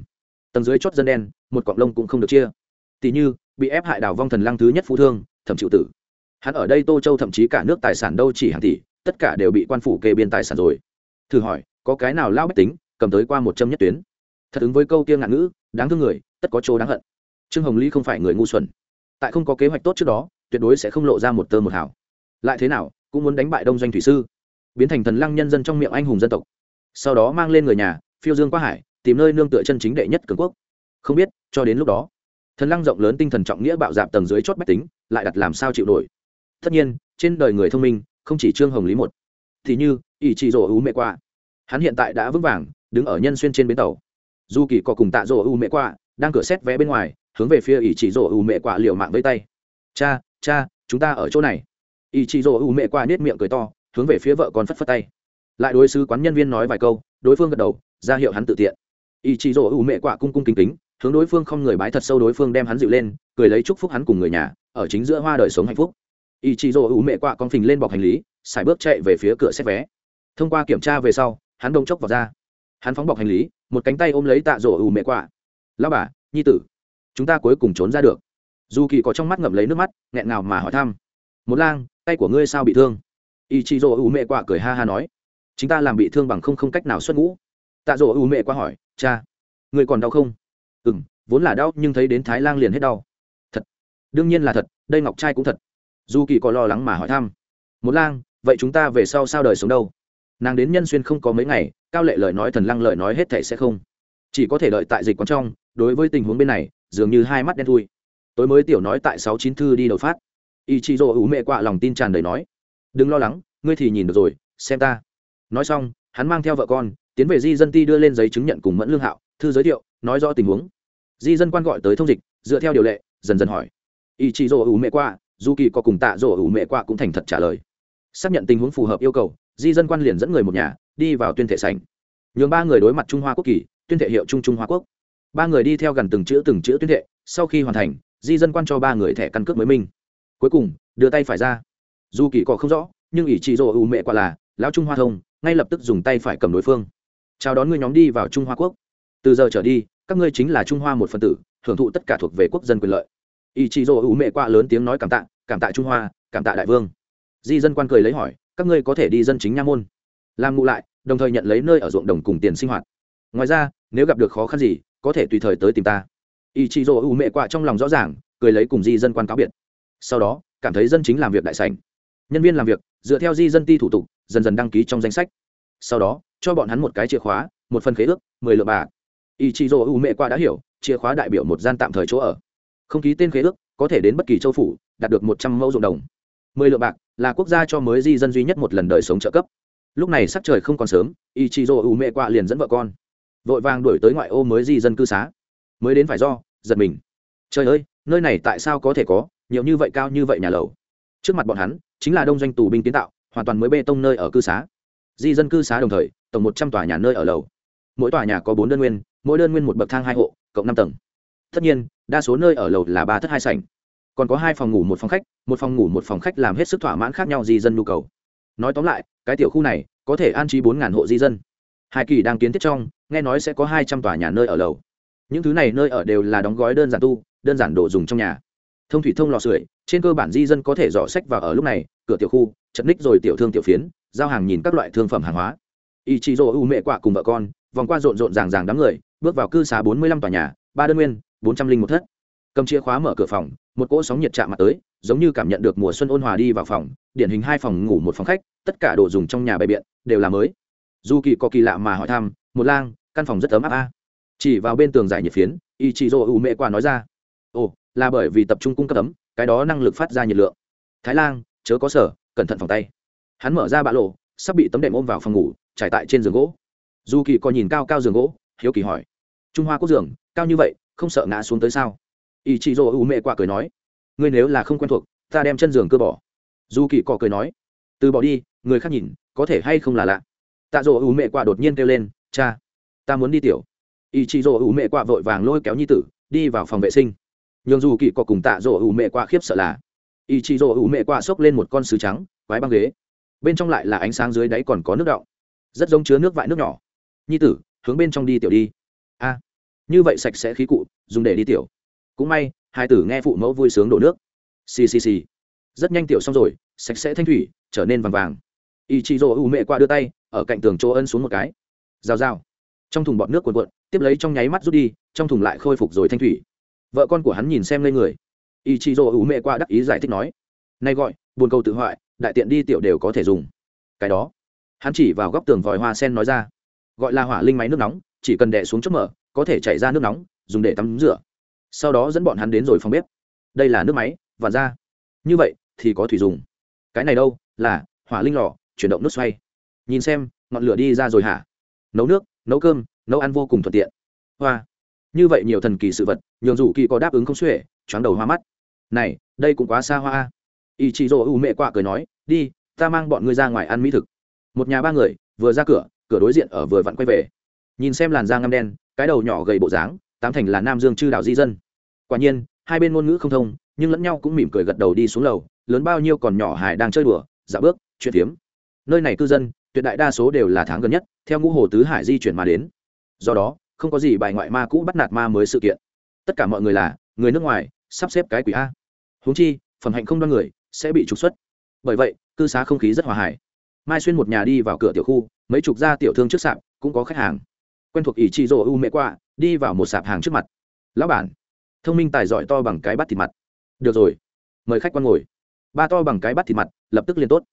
Tầng dưới chót dân đen, một cọng lông cũng không được chia. Tỷ như, bị ép hại đào vong thần lăng thứ nhất phú thương, thẩm chịu tử hắn ở đây tô châu thậm chí cả nước tài sản đâu chỉ hàng tỷ, tất cả đều bị quan phủ kê biên tài sản rồi. Thử hỏi, có cái nào lao bách tính, cầm tới qua một châm nhất tuyến? Thật ứng với câu kia ngạn ngữ, đáng thương người, tất có chỗ đáng hận. Trương hồng ly không phải người ngu xuẩn. Tại không có kế hoạch tốt trước đó, tuyệt đối sẽ không lộ ra một tơ một hảo lại thế nào, cũng muốn đánh bại đông doanh thủy sư. Biến thành thần lăng nhân dân trong miệng anh hùng dân tộc. Sau đó mang lên người nhà, phiêu dương qua hải, tìm nơi nương tựa chân chính đệ nhất cường quốc. Không biết, cho đến lúc đó, thần lăng rộng lớn tinh thần trọng nghĩa bạo dạp tầng dưới chót bách tính, lại đặt làm sao chịu nổi? Tất nhiên, trên đời người thông minh, không chỉ trương hồng lý một. Thì như, ỷ trị rỗ u mẹ qua hắn hiện tại đã vững vàng, đứng ở nhân xuyên trên bến tàu. Dù kỳ có cùng tạ rỗ u mẹ qua đang cửa xét vé bên ngoài, hướng về phía ỷ trị rỗ u mẹ qua liều mạng với tay. Cha cha, chúng ta ở chỗ này. Ỷ trị rỗ u mẹ qua nết miệng cười to, hướng về phía vợ con phất phất tay. Lại đối sứ quán nhân viên nói vài câu, đối phương gật đầu, ra hiệu hắn tự tiện. Ỷ trị rỗ u mẹ qua cung cung kính kính, hướng đối phương không người bái thật sâu đối phương đem hắn dịu lên, cười lấy chúc phúc hắn cùng người nhà, ở chính giữa hoa đời sống hạnh phúc ý chị rồ ủ mẹ quạ con phình lên bọc hành lý xài bước chạy về phía cửa xét vé. Thông qua kiểm tra về sau, hắn đông chốc vào ra. Hắn phóng bọc hành lý, một cánh tay ôm lấy tạ rổ ủ mẹ quạ. Lao bà, nhi tử, chúng ta cuối cùng trốn ra được. Dù kỳ có trong mắt ngậm lấy nước mắt, nghẹn ngào mà hỏi thăm. Một lang, tay của ngươi sao bị thương? Ý chị rồ ủ mẹ quạ cười ha ha nói. Chúng ta làm bị thương bằng không không cách nào xuất ngũ. Tạ rổ ủ mẹ quạ hỏi. Cha, ngươi còn đau không? Ừ m vốn là đau, nhưng thấy đến thái lan liền hết đau. Thật, đương nhiên là thật, đây ngọc trai cũng thật dù kỳ có lo lắng mà hỏi thăm. Một lang, vậy chúng ta về sau sao đời sống đâu? Nàng đến nhân xuyên không có mấy ngày, cao lệ lời nói thần lăng lời nói hết thảy sẽ không. Chỉ có thể đợi tại dịch quán trong, đối với tình huống bên này, dường như hai mắt đen thui. Tối mới tiểu nói tại sáu chín thư đi đầu phát. Y chị Dỗ ủ mẹ quạ lòng tin tràn đầy nói. Đừng lo lắng, ngươi thì nhìn được rồi, xem ta. Nói xong, hắn mang theo vợ con, tiến về di dân ti đưa lên giấy chứng nhận cùng mẫn lương hạo, thư giới thiệu, nói rõ tình huống. Di dân quan gọi tới thông dịch, dựa theo điều lệ, dần dần hỏi. Y chị Dỗ ủ mẹ quạ dù kỳ có cùng tạ rỗ ủ mẹ quạ cũng thành thật trả lời. Xác nhận tình huống phù hợp yêu cầu, di dân quan liền dẫn người một nhà, đi vào tuyên thể sảnh. Nhường ba người đối mặt trung hoa quốc kỳ, tuyên thể hiệu trung trung hoa quốc. Ba người đi theo gần từng chữ từng chữ tuyên thể sau khi hoàn thành, di dân quan cho ba người thẻ căn cước mới minh cuối cùng, đưa tay phải ra. Dù kỳ có không rõ, nhưng ỷ chị rỗ ủ mẹ quả là, lão trung hoa thông, ngay lập tức dùng tay phải cầm đối phương. Chào đón người nhóm đi vào trung hoa quốc. Từ giờ trở đi, các ngươi chính là trung hoa một phần tử, hưởng thụ tất cả thuộc về quốc dân quyền lợi ý chị dỗ ủ mẹ quạ lớn tiếng nói cảm tạ cảm tạ trung hoa, cảm tạ đại vương. Di dân quan cười lấy hỏi, các ngươi có thể đi dân chính nha môn? Làm ngụ lại, đồng thời nhận lấy nơi ở ruộng đồng cùng tiền sinh hoạt. Ngoài ra, nếu gặp được khó khăn gì, có thể tùy thời tới tìm ta. Ý chị dỗ ủ mẹ quạ trong lòng rõ ràng, cười lấy cùng di dân quan cáo biệt. Sau đó, cảm thấy dân chính làm việc đại sành nhân viên làm việc, dựa theo di dân ti thủ tục, dần dần đăng ký trong danh sách. Sau đó, cho bọn hắn một cái chìa khóa, một phần khế ước, mười lượng bạc. Ý chị dỗ ủ mẹ quạ đã hiểu, chìa khóa đại biểu một gian tạm thời chỗ ở không ký tên khế ước, có thể đến bất kỳ châu phủ, đạt được một trăm mẫu ruộng đồng. Mười lượng bạc là quốc gia cho mới di dân duy nhất một lần đời sống trợ cấp. Lúc này sắc trời không còn sớm y chị dô ủ mẹ quạ liền dẫn vợ con, vội vàng đuổi tới ngoại ô mới di dân cư xá. Mới đến phải do, giật mình. Trời ơi, nơi này tại sao có thể có nhiều như vậy cao như vậy nhà lầu? Trước mặt bọn hắn chính là đông doanh tù binh kiến tạo, hoàn toàn mới bê tông nơi ở cư xá. Di dân cư xá đồng thời, tổng một trăm tòa nhà nơi ở lầu. Mỗi tòa nhà có bốn đơn nguyên, mỗi đơn nguyên một bậc thang hai hộ, cộng năm tầng tất nhiên, đa số nơi ở lầu là ba thất hai sảnh. Còn có hai phòng ngủ một phòng khách, một phòng ngủ một phòng khách làm hết sức thỏa mãn khác nhau di dân nhu cầu. Nói tóm lại, cái tiểu khu này có thể an trí bốn ngàn hộ di dân. Hai kỳ đang kiến thiết trong, nghe nói sẽ có hai trăm tòa nhà nơi ở lầu. Những thứ này nơi ở đều là đóng gói đơn giản tu, đơn giản đồ dùng trong nhà. Thông thủy thông lò sưởi, trên cơ bản di dân có thể dò sách vào ở lúc này, cửa tiểu khu, chật ních rồi tiểu thương tiểu phiến, giao hàng nhìn các loại thương phẩm hàng hóa. Y chị dỗ u mẹ quạ cùng vợ con, vòng qua rộn rộn ràng ràng đám người, bước vào cư xá bốn mươi lăm tòa nhà, ba đơn nguyên bốn trăm linh một thất. Cầm chìa khóa mở cửa phòng, một cỗ sóng nhiệt chạm mặt tới, giống như cảm nhận được mùa xuân ôn hòa đi vào phòng, điển hình hai phòng ngủ một phòng khách, tất cả đồ dùng trong nhà bày biện, đều là mới. Dù kỳ có kỳ lạ mà hỏi thăm, một lang, căn phòng rất ấm áp a. Chỉ vào bên tường giải nhiệt phiến y chị dỗ ủ mẹ qua nói ra, ồ, là bởi vì tập trung cung cấp ấm, cái đó năng lực phát ra nhiệt lượng. Thái lan chớ có sở cẩn thận phòng tay. Hắn mở ra bạ lộ, sắp bị tấm đệm ôm vào phòng ngủ, trải tại trên giường gỗ. Dù kỳ có nhìn cao cao giường gỗ, hiếu kỳ hỏi, trung hoa quốc giường, cao như vậy không sợ ngã xuống tới sao? Ý chị dỗ u mẹ quả cười nói, ngươi nếu là không quen thuộc, ta đem chân giường cơ bỏ. Dù kỳ cọ cười nói, từ bỏ đi, người khác nhìn, có thể hay không là lạ. Tạ dỗ u mẹ quả đột nhiên kêu lên, cha, ta muốn đi tiểu. Ý chị dỗ u mẹ quả vội vàng lôi kéo nhi tử, đi vào phòng vệ sinh. Nhường dù kỳ cọ cùng tạ dỗ u mẹ quả khiếp sợ là, ý chị dỗ u mẹ quả xốc lên một con sứ trắng, quái băng ghế. Bên trong lại là ánh sáng dưới đáy còn có nước đọng. Rất giống chứa nước vại nước nhỏ. Nhi tử, hướng bên trong đi tiểu đi. A như vậy sạch sẽ khí cụ, dùng để đi tiểu. Cũng may, hai tử nghe phụ mẫu vui sướng đổ nước. Xì xì xì. Rất nhanh tiểu xong rồi, sạch sẽ thanh thủy, trở nên vàng vàng. Y chị rỗ u mẹ qua đưa tay, ở cạnh tường chỗ ân xuống một cái. Rào rào. Trong thùng bọt nước cuộn cuộn, tiếp lấy trong nháy mắt rút đi, trong thùng lại khôi phục rồi thanh thủy. Vợ con của hắn nhìn xem lên người. Y chị rỗ u mẹ qua đắc ý giải thích nói. Nay gọi, buồn cầu tự hoại, đại tiện đi tiểu đều có thể dùng. Cái đó. Hắn chỉ vào góc tường vòi hoa sen nói ra. Gọi là hỏa linh máy nước nóng, chỉ cần đè xuống chớp mở có thể chảy ra nước nóng, dùng để tắm rửa. Sau đó dẫn bọn hắn đến rồi phòng bếp. Đây là nước máy và ra như vậy thì có thủy dùng. Cái này đâu, là, hỏa linh lò, chuyển động nút xoay. Nhìn xem, ngọn lửa đi ra rồi hả? Nấu nước, nấu cơm, nấu ăn vô cùng thuận tiện. Hoa. Như vậy nhiều thần kỳ sự vật, nhường dù kỳ có đáp ứng không xuể, choáng đầu hoa mắt. Này, đây cũng quá xa hoa ý chị dỗ u mẹ quạ cười nói, đi, ta mang bọn ngươi ra ngoài ăn mỹ thực. Một nhà ba người, vừa ra cửa cửa đối diện ở vừa vặn quay về. Nhìn xem làn da ngăm đen cái đầu nhỏ gầy bộ dáng, tám thành là nam dương chư đạo di dân. Quả nhiên, hai bên ngôn ngữ không thông, nhưng lẫn nhau cũng mỉm cười gật đầu đi xuống lầu, lớn bao nhiêu còn nhỏ hải đang chơi đùa, dạo bước, chuyện phiếm. Nơi này cư dân, tuyệt đại đa số đều là tháng gần nhất, theo ngũ hồ tứ hải di chuyển mà đến. Do đó, không có gì bài ngoại ma cũ bắt nạt ma mới sự kiện. Tất cả mọi người là, người nước ngoài, sắp xếp cái quỷ a. Huống chi phần hạnh không đoan người, sẽ bị trục xuất. Bởi vậy, cư xá không khí rất hòa hải mai xuyên một nhà đi vào cửa tiểu khu, mấy chục gia tiểu thương trước sạp, cũng có khách hàng quen thuộc ý trị rỗ u mẹ qua đi vào một sạp hàng trước mặt. Lão bản, thông minh tài giỏi to bằng cái bắt thịt mặt. Được rồi, mời khách quan ngồi. Ba to bằng cái bắt thịt mặt, lập tức liền tốt.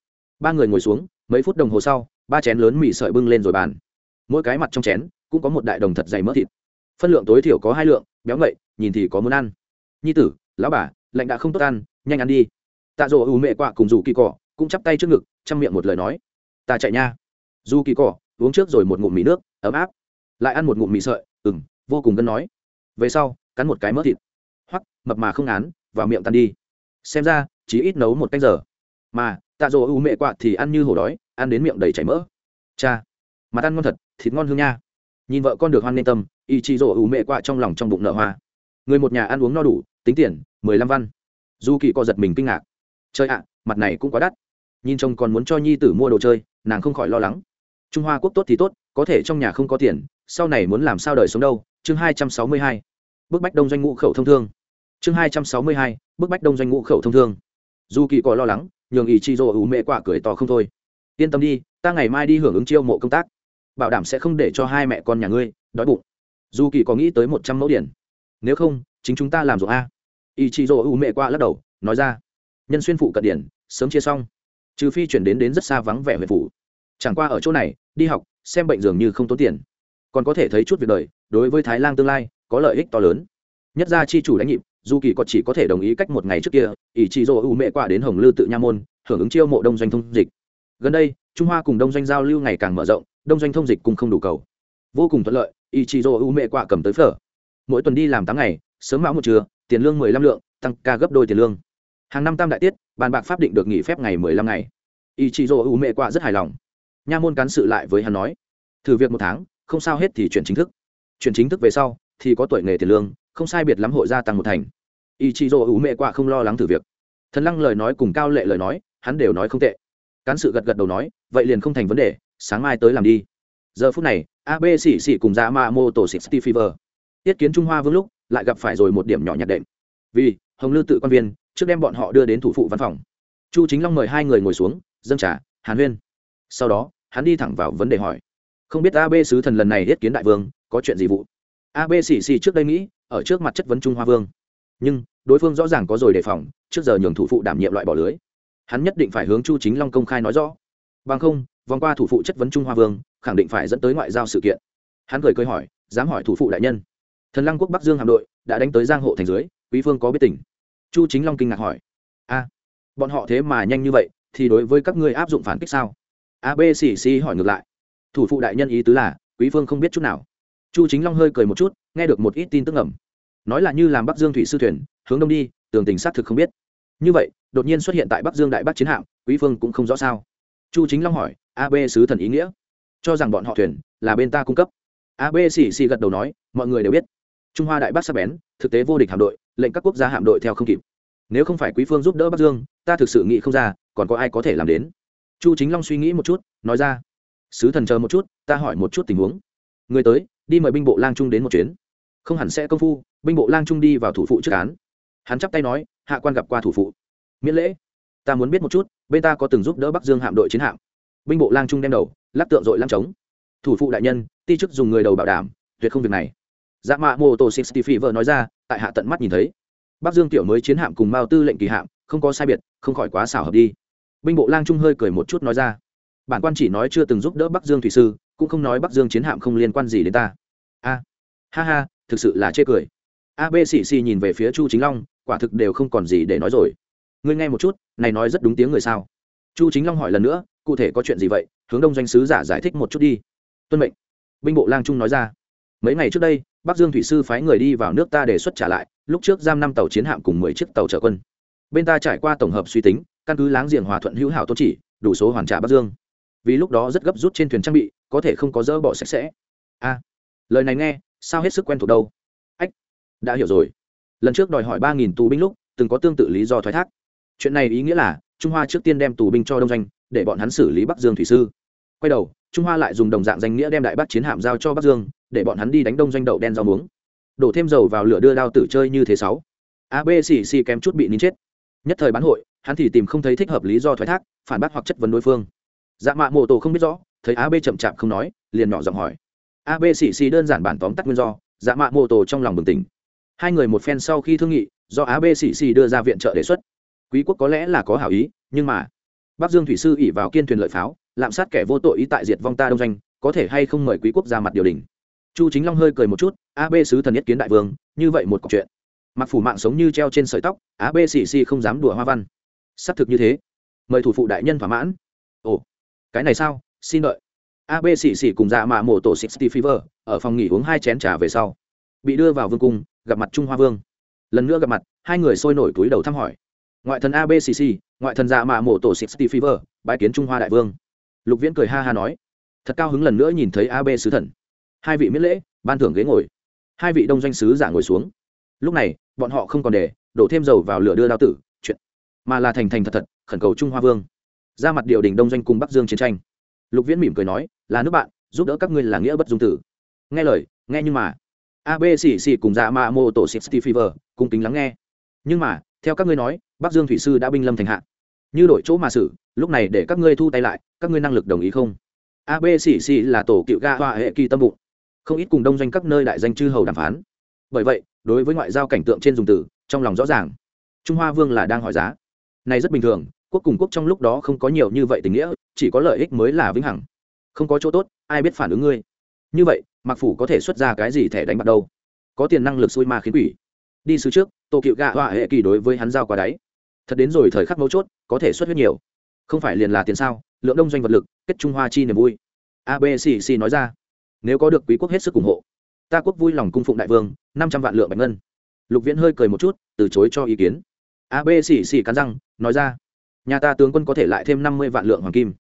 Ba người ngồi xuống, mấy phút đồng hồ sau, ba chén lớn mì sợi bưng lên rồi bàn. Mỗi cái mặt trong chén cũng có một đại đồng thật dày mỡ thịt. Phân lượng tối thiểu có hai lượng, béo ngậy, nhìn thì có muốn ăn. Nhi tử, lão bà, lạnh đã không tốt ăn, nhanh ăn đi. Tạ rỗ u mẹ quạ cùng dù kỳ cỏ cũng chắp tay trước ngực, chăm miệng một lời nói. Ta chạy nha. Dù kỳ cỏ uống trước rồi một ngụm mì nước, ấm áp lại ăn một ngụm mì sợi ừng vô cùng gân nói. Về sau, cắn một cái mỡ thịt. Hoắc, mập mà không án vào miệng tan đi. Xem ra, chỉ ít nấu một canh giờ. Mà, tạ dỗ u mẹ quạ thì ăn như hổ đói, ăn đến miệng đầy chảy mỡ. Cha, mặt ăn ngon thật, thịt ngon hương nha. Nhìn vợ con được hoan nên tâm, y chị dỗ u mẹ quạ trong lòng trong bụng nợ hoa. Người một nhà ăn uống no đủ, tính tiền, mười lăm văn. Du kỳ co giật mình kinh ngạc. Chơi ạ, mặt này cũng quá đắt. Nhìn chồng còn muốn cho nhi tử mua đồ chơi, nàng không khỏi lo lắng. Trung hoa quốc tốt thì tốt, có thể trong nhà không có tiền sau này muốn làm sao đời sống đâu, chương hai trăm sáu mươi hai, bức bách đông doanh ngũ khẩu thông thương. Chương hai trăm sáu mươi hai, bức bách đông doanh ngũ khẩu thông thương. Dù kỳ có lo lắng, nhường ý chi dỗ ủ mẹ quả cười to không thôi. Yên tâm đi, ta ngày mai đi hưởng ứng chiêu mộ công tác. Bảo đảm sẽ không để cho hai mẹ con nhà ngươi đói bụng. Dù kỳ có nghĩ tới một trăm mẫu điển nếu không, chính chúng ta làm ruộng a. Ý chị dỗ ủ mẹ quả lắc đầu, nói ra. Nhân xuyên phụ cận điển sớm chia xong. Trừ phi chuyển đến đến rất xa vắng vẻ huyện phủ. Chẳng qua ở chỗ này, đi học, xem bệnh dường như không tốn tiền còn có thể thấy chút việc đời, đối với thái lan tương lai, có lợi ích to lớn. Nhất ra chi chủ đánh nhịp, dù kỳ có chỉ có thể đồng ý cách một ngày trước kia, ỷ chị dỗ ủ mẹ quả đến hồng lư tự nha môn, hưởng ứng chiêu mộ đông doanh thông dịch. Gần đây, trung hoa cùng đông doanh giao lưu ngày càng mở rộng, đông doanh thông dịch cùng không đủ cầu. Vô cùng thuận lợi, ỷ chị dỗ ủ mẹ quả cầm tới phở. Mỗi tuần đi làm tám ngày, sớm mão một trưa, tiền lương mười lăm lượng, tăng ca gấp đôi tiền lương. Hàng năm tam đại tiết, bàn bạc pháp định được nghỉ phép ngày mười lăm ngày. Ỷ chị dỗ u mẹ quạ rất hài lòng. Nha môn cán sự lại với hắn nói, thử việc một tháng không sao hết thì chuyển chính thức. Chuyển chính thức về sau, thì có tuổi nghề tiền lương, không sai biệt lắm hội gia tăng một thành. Ý chí dỗ ủ mẹ quạ không lo lắng thử việc. Thần lăng lời nói cùng cao lệ lời nói, hắn đều nói không tệ. Cán sự gật gật đầu nói, vậy liền không thành vấn đề, sáng mai tới làm đi. Giờ phút này ab xỉ xỉ cùng ra ma mô tổ xịt steve fever tiết kiến trung hoa vương lúc, lại gặp phải rồi một điểm nhỏ nhặt đệm. Vì, hồng lư tự quan viên, trước đem bọn họ đưa đến thủ phụ văn phòng. Chu chính long mời hai người ngồi xuống, dâng trà, hàn huyên. Sau đó, hắn đi thẳng vào vấn đề hỏi không biết ab sứ thần lần này yết kiến đại vương, có chuyện gì vụ? Ab xì xì trước đây nghĩ, ở trước mặt chất vấn trung hoa vương. Nhưng, đối phương rõ ràng có rồi đề phòng, trước giờ nhường thủ phụ đảm nhiệm loại bỏ lưới. Hắn nhất định phải hướng chu chính long công khai nói rõ. Bằng không, vòng qua thủ phụ chất vấn trung hoa vương, khẳng định phải dẫn tới ngoại giao sự kiện. Hắn cười cười hỏi, dám hỏi thủ phụ đại nhân? Thần lăng quốc bắc dương hạm đội đã đánh tới giang hộ thành dưới, quý phương có biết tỉnh chu chính long kinh ngạc hỏi, a, bọn họ thế mà nhanh như vậy, thì đối với các ngươi áp dụng phản kích sao? A b xì xì hỏi ngược lại thủ phụ đại nhân ý tứ là, quý phương không biết chút nào. Chu chính long hơi cười một chút, nghe được một ít tin tức ẩm nói là như làm bắc dương thủy sư thuyền, hướng đông đi, tường tình xác thực không biết. Như vậy, đột nhiên xuất hiện tại bắc dương đại bắc chiến hạm, quý phương cũng không rõ sao. Chu chính long hỏi ab sứ thần ý nghĩa? Cho rằng bọn họ thuyền là bên ta cung cấp. Ab xì xì gật đầu nói, mọi người đều biết. Trung hoa đại bắc sắp bén, thực tế vô địch hạm đội, lệnh các quốc gia hạm đội theo không kịp. Nếu không phải quý phương giúp đỡ bắc dương, ta thực sự nghĩ không ra, còn có ai có thể làm đến. Chu chính long suy nghĩ một chút, nói ra sứ thần chờ một chút, ta hỏi một chút tình huống. Người tới, đi mời binh bộ lang trung đến một chuyến. Không hẳn sẽ công phu, binh bộ lang trung đi vào thủ phụ trước án. Hắn chắp tay nói, hạ quan gặp qua thủ phụ. Miễn lễ. Ta muốn biết một chút, bên ta có từng giúp đỡ bắc dương hạm đội chiến hạm. Binh bộ lang trung đem đầu, lắc tượng dội lăng trống. Thủ phụ đại nhân, ti chức dùng người đầu bảo đảm, tuyệt không việc này. Dạ mạ mô tô sixty phi vợ nói ra, tại hạ tận mắt nhìn thấy. Bắc dương tiểu mới chiến hạm cùng mao tư lệnh kỳ hạm, không có sai biệt, không khỏi quá xảo hợp đi. Binh bộ lang trung hơi cười một chút nói ra bản quan chỉ nói chưa từng giúp đỡ bắc dương thủy sư, cũng không nói bắc dương chiến hạm không liên quan gì đến ta. A, ha ha, thực sự là chê cười. A b xì xì nhìn về phía chu chính long, quả thực đều không còn gì để nói rồi. Ngươi nghe một chút, này nói rất đúng tiếng người sao? Chu chính long hỏi lần nữa, cụ thể có chuyện gì vậy? Hướng đông doanh sứ giả giải thích một chút đi. Tuân mệnh. Binh bộ lang trung nói ra. Mấy ngày trước đây, bắc dương thủy sư phái người đi vào nước ta đề xuất trả lại, lúc trước giam năm tàu chiến hạm cùng mười chiếc tàu chở quân. Bên ta trải qua tổng hợp suy tính, căn cứ láng giềng hòa thuận hữu hảo tôn chỉ, đủ số hoàn trả bắc dương vì lúc đó rất gấp rút trên thuyền trang bị, có thể không có dỡ bỏ sạch sẽ. A, lời này nghe, sao hết sức quen thuộc đâu? Ách, đã hiểu rồi. Lần trước đòi hỏi ba nghìn tù binh lúc, từng có tương tự lý do thoái thác. Chuyện này ý nghĩa là, trung hoa trước tiên đem tù binh cho đông doanh, để bọn hắn xử lý bắc dương thủy sư. Quay đầu, trung hoa lại dùng đồng dạng danh nghĩa đem đại bắc chiến hạm giao cho bắc dương, để bọn hắn đi đánh đông doanh đậu đen rau muống. Đổ thêm dầu vào lửa đưa đao tử chơi như thế sáu. Abcc kém chút bị nín chết. Nhất thời bán hội, hắn thì tìm không thấy thích hợp lý do thoái thác, phản bác hoặc chất vấn đối phương dạ mạ mô tô không biết rõ, thấy ab chậm chạp không nói, liền nhỏ giọng hỏi. Abcc đơn giản bản tóm tắt nguyên do dạ mạ mô tô trong lòng bừng tỉnh. Hai người một phen sau khi thương nghị, do abcc đưa ra viện trợ đề xuất. Quý quốc có lẽ là có hảo ý, nhưng mà, bắc dương thủy sư ỉ vào kiên thuyền lợi pháo, lạm sát kẻ vô tội ý tại diệt vong ta đông doanh, có thể hay không mời quý quốc ra mặt điều đình. Chu chính long hơi cười một chút ab sứ thần nhất kiến đại vương, như vậy một cọc chuyện. Mặc phủ mạng sống như treo trên sợi tóc ab xì xì không dám đùa hoa văn. Xác thực như thế. Mời thủ phụ đại nhân thỏa mãn. Ồ cái này sao? Xin đợi. Ab xì xì cùng dạ mạ mổ tổ sixty fever, ở phòng nghỉ uống hai chén trà về sau. Bị đưa vào vương cung, gặp mặt trung hoa vương. Lần nữa gặp mặt, hai người sôi nổi túi đầu thăm hỏi. Ngoại thần ab xì xì ngoại thần dạ mạ mổ tổ sixty fever, bái kiến trung hoa đại vương. Lục viễn cười ha ha nói. Thật cao hứng lần nữa nhìn thấy ab sứ thần. Hai vị miễn lễ, ban thưởng ghế ngồi. Hai vị đông doanh sứ giả ngồi xuống. Lúc này, bọn họ không còn để, đổ thêm dầu vào lửa đưa đao tử, chuyện. Mà là thành thành thật thật, khẩn cầu trung hoa vương ra mặt điều đình đông doanh cùng bắc dương chiến tranh. Lục viễn mỉm cười nói, là nước bạn, giúp đỡ các ngươi là nghĩa bất dung tử. Nghe lời, nghe nhưng mà abcc cùng dạ mạ mô tổ sixty fever cung kính lắng nghe. Nhưng mà, theo các ngươi nói, bắc dương thủy sư đã binh lâm thành hạ. Như đổi chỗ mà xử, lúc này để các ngươi thu tay lại, các ngươi năng lực đồng ý không? Abcc là tổ cựu ga hoa hệ kỳ tâm bụng. Không ít cùng đông doanh các nơi đại danh chư hầu đàm phán. Bởi vậy, đối với ngoại giao cảnh tượng trên dùng từ trong lòng rõ ràng. Trung hoa vương là đang hỏi giá. Này rất bình thường quốc cùng quốc trong lúc đó không có nhiều như vậy tình nghĩa, chỉ có lợi ích mới là vĩnh hằng. Không có chỗ tốt, ai biết phản ứng ngươi? Như vậy mặc phủ có thể xuất ra cái gì thẻ đánh bạc đâu? Có tiền năng lực xui ma khiến quỷ. Đi xứ trước tổ cựu gạ họa hệ kỳ đối với hắn giao qua đáy. Thật đến rồi thời khắc mấu chốt, có thể xuất huyết nhiều. Không phải liền là tiền sao, lượng đông doanh vật lực, kết trung hoa chi niềm vui. Abcc nói ra. Nếu có được quý quốc hết sức ủng hộ, ta quốc vui lòng cung phụng đại vương, năm trăm vạn lượng bạch ngân. Lục viễn hơi cười một chút, từ chối cho ý kiến. Abcc cắn răng, nói ra nhà ta tướng quân có thể lại thêm năm mươi vạn lượng hoàng kim.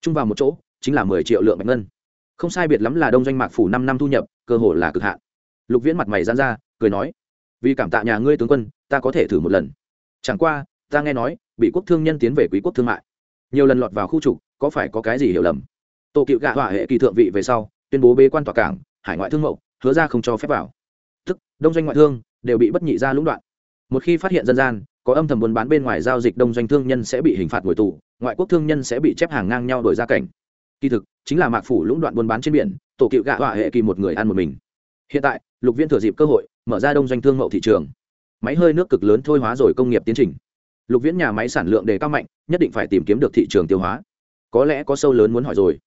Chung vào một chỗ, chính là mười triệu lượng bạch ngân. Không sai biệt lắm là đông doanh mạc phủ năm năm thu nhập, cơ hội là cực hạn. Lục viễn mặt mày dán ra, cười nói, vì cảm tạ nhà ngươi tướng quân, ta có thể thử một lần. Chẳng qua, ta nghe nói, bị quốc thương nhân tiến về quý quốc thương mại. Nhiều lần lọt vào khu trục, có phải có cái gì hiểu lầm? Tổ cựu gạ hỏa hệ kỳ thượng vị về sau, tuyên bố bế quan tòa cảng, hải ngoại thương mậu, hứa ra không cho phép vào. Tức, đông doanh ngoại thương đều bị bất nhị ra lũng đoạn. Một khi phát hiện dân gian có âm thầm buôn bán bên ngoài giao dịch đông doanh thương nhân sẽ bị hình phạt ngồi tù, ngoại quốc thương nhân sẽ bị chép hàng ngang nhau đổi ra cảnh. Kỳ thực, chính là mạc phủ lũng đoạn buôn bán trên biển, tổ cựu gạ họa hệ kỳ một người ăn một mình. Hiện tại, lục viên thừa dịp cơ hội, mở ra đông doanh thương mậu thị trường. Máy hơi nước cực lớn thôi hóa rồi công nghiệp tiến trình. Lục viễn nhà máy sản lượng đề cao mạnh, nhất định phải tìm kiếm được thị trường tiêu hóa. Có lẽ có sâu lớn muốn hỏi rồi.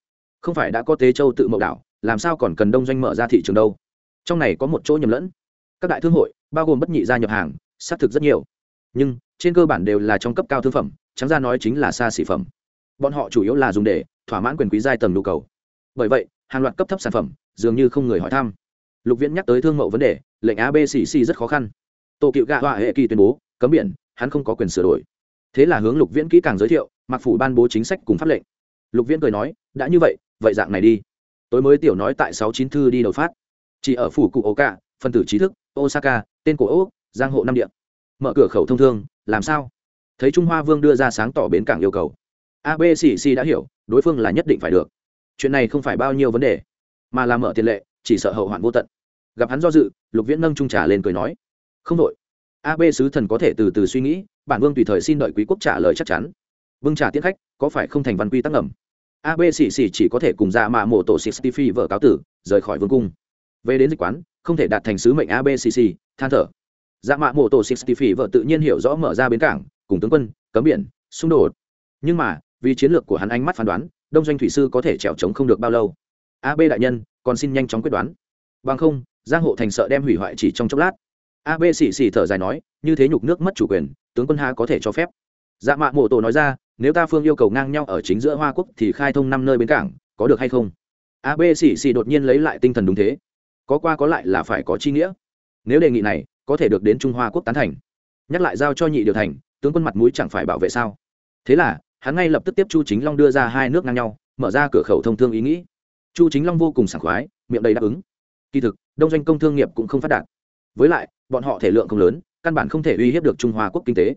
Không phải đã có tế châu tự mậu đảo, làm sao còn cần đông doanh mở ra thị trường đâu? Trong này có một chỗ nhầm lẫn. Các đại thương hội, bao gồm bất nhị gia nhập hàng, xác thực rất nhiều nhưng trên cơ bản đều là trong cấp cao thương phẩm, trắng ra nói chính là xa xỉ phẩm. Bọn họ chủ yếu là dùng để thỏa mãn quyền quý giai tầng nhu cầu. Bởi vậy, hàng loạt cấp thấp sản phẩm dường như không người hỏi thăm. Lục viễn nhắc tới thương mậu vấn đề, lệnh abcc rất khó khăn. Tổ cựu gạ họa hệ kỳ tuyên bố, cấm biển, hắn không có quyền sửa đổi. Thế là hướng lục viễn kỹ càng giới thiệu mặc phủ ban bố chính sách cùng pháp lệnh. Lục viễn cười nói, đã như vậy vậy dạng này đi. Tối mới tiểu nói tại sáu chín thư đi đầu phát. Chỉ ở phủ cụ oka phân tử trí thức, osaka, tên cổ ô giang hộ năm điện mở cửa khẩu thông thương, làm sao? Thấy trung hoa vương đưa ra sáng tỏ bến cảng yêu cầu. Abcc đã hiểu, đối phương là nhất định phải được. Chuyện này không phải bao nhiêu vấn đề, mà là mở tiền lệ, chỉ sợ hậu hoạn vô tận. Gặp hắn do dự, lục viễn nâng trung trà lên cười nói, không đội ab sứ thần có thể từ từ suy nghĩ, bản vương tùy thời xin đợi quý quốc trả lời chắc chắn. Vương trả tiến khách, có phải không thành văn quy tắc ngầm? Ab xì xì chỉ có thể cùng ra mà mộ tổ xì phi vợ cáo tử, rời khỏi vương cung. Về đến dịch quán, không thể đạt thành sứ mệnh ab xì xì than thở dạ mạ mộ tổ sixty phỉ vợ tự nhiên hiểu rõ mở ra bến cảng, cùng tướng quân, cấm biển, xung đột. Nhưng mà, vì chiến lược của hắn ánh mắt phán đoán, đông doanh thủy sư có thể trèo trống không được bao lâu. Ab đại nhân, còn xin nhanh chóng quyết đoán. Bằng không, giang hộ thành sợ đem hủy hoại chỉ trong chốc lát. Ab xì xì thở dài nói, như thế nhục nước mất chủ quyền, tướng quân ha có thể cho phép. Dạ mạ mộ tổ nói ra, nếu ta phương yêu cầu ngang nhau ở chính giữa hoa quốc thì khai thông năm nơi bến cảng, có được hay không? Ab xì xì đột nhiên lấy lại tinh thần đúng thế. Có qua có lại là phải có chi nghĩa. Nếu đề nghị này có thể được đến trung hoa quốc tán thành. Nhắc lại giao cho nhị điều thành, tướng quân mặt mũi chẳng phải bảo vệ sao? Thế là, hắn ngay lập tức tiếp chu chính long đưa ra hai nước ngang nhau, mở ra cửa khẩu thông thương ý nghĩ. Chu chính long vô cùng sảng khoái, miệng đầy đáp ứng. Kỳ thực, đông doanh công thương nghiệp cũng không phát đạt. Với lại, bọn họ thể lượng không lớn, căn bản không thể uy hiếp được trung hoa quốc kinh tế.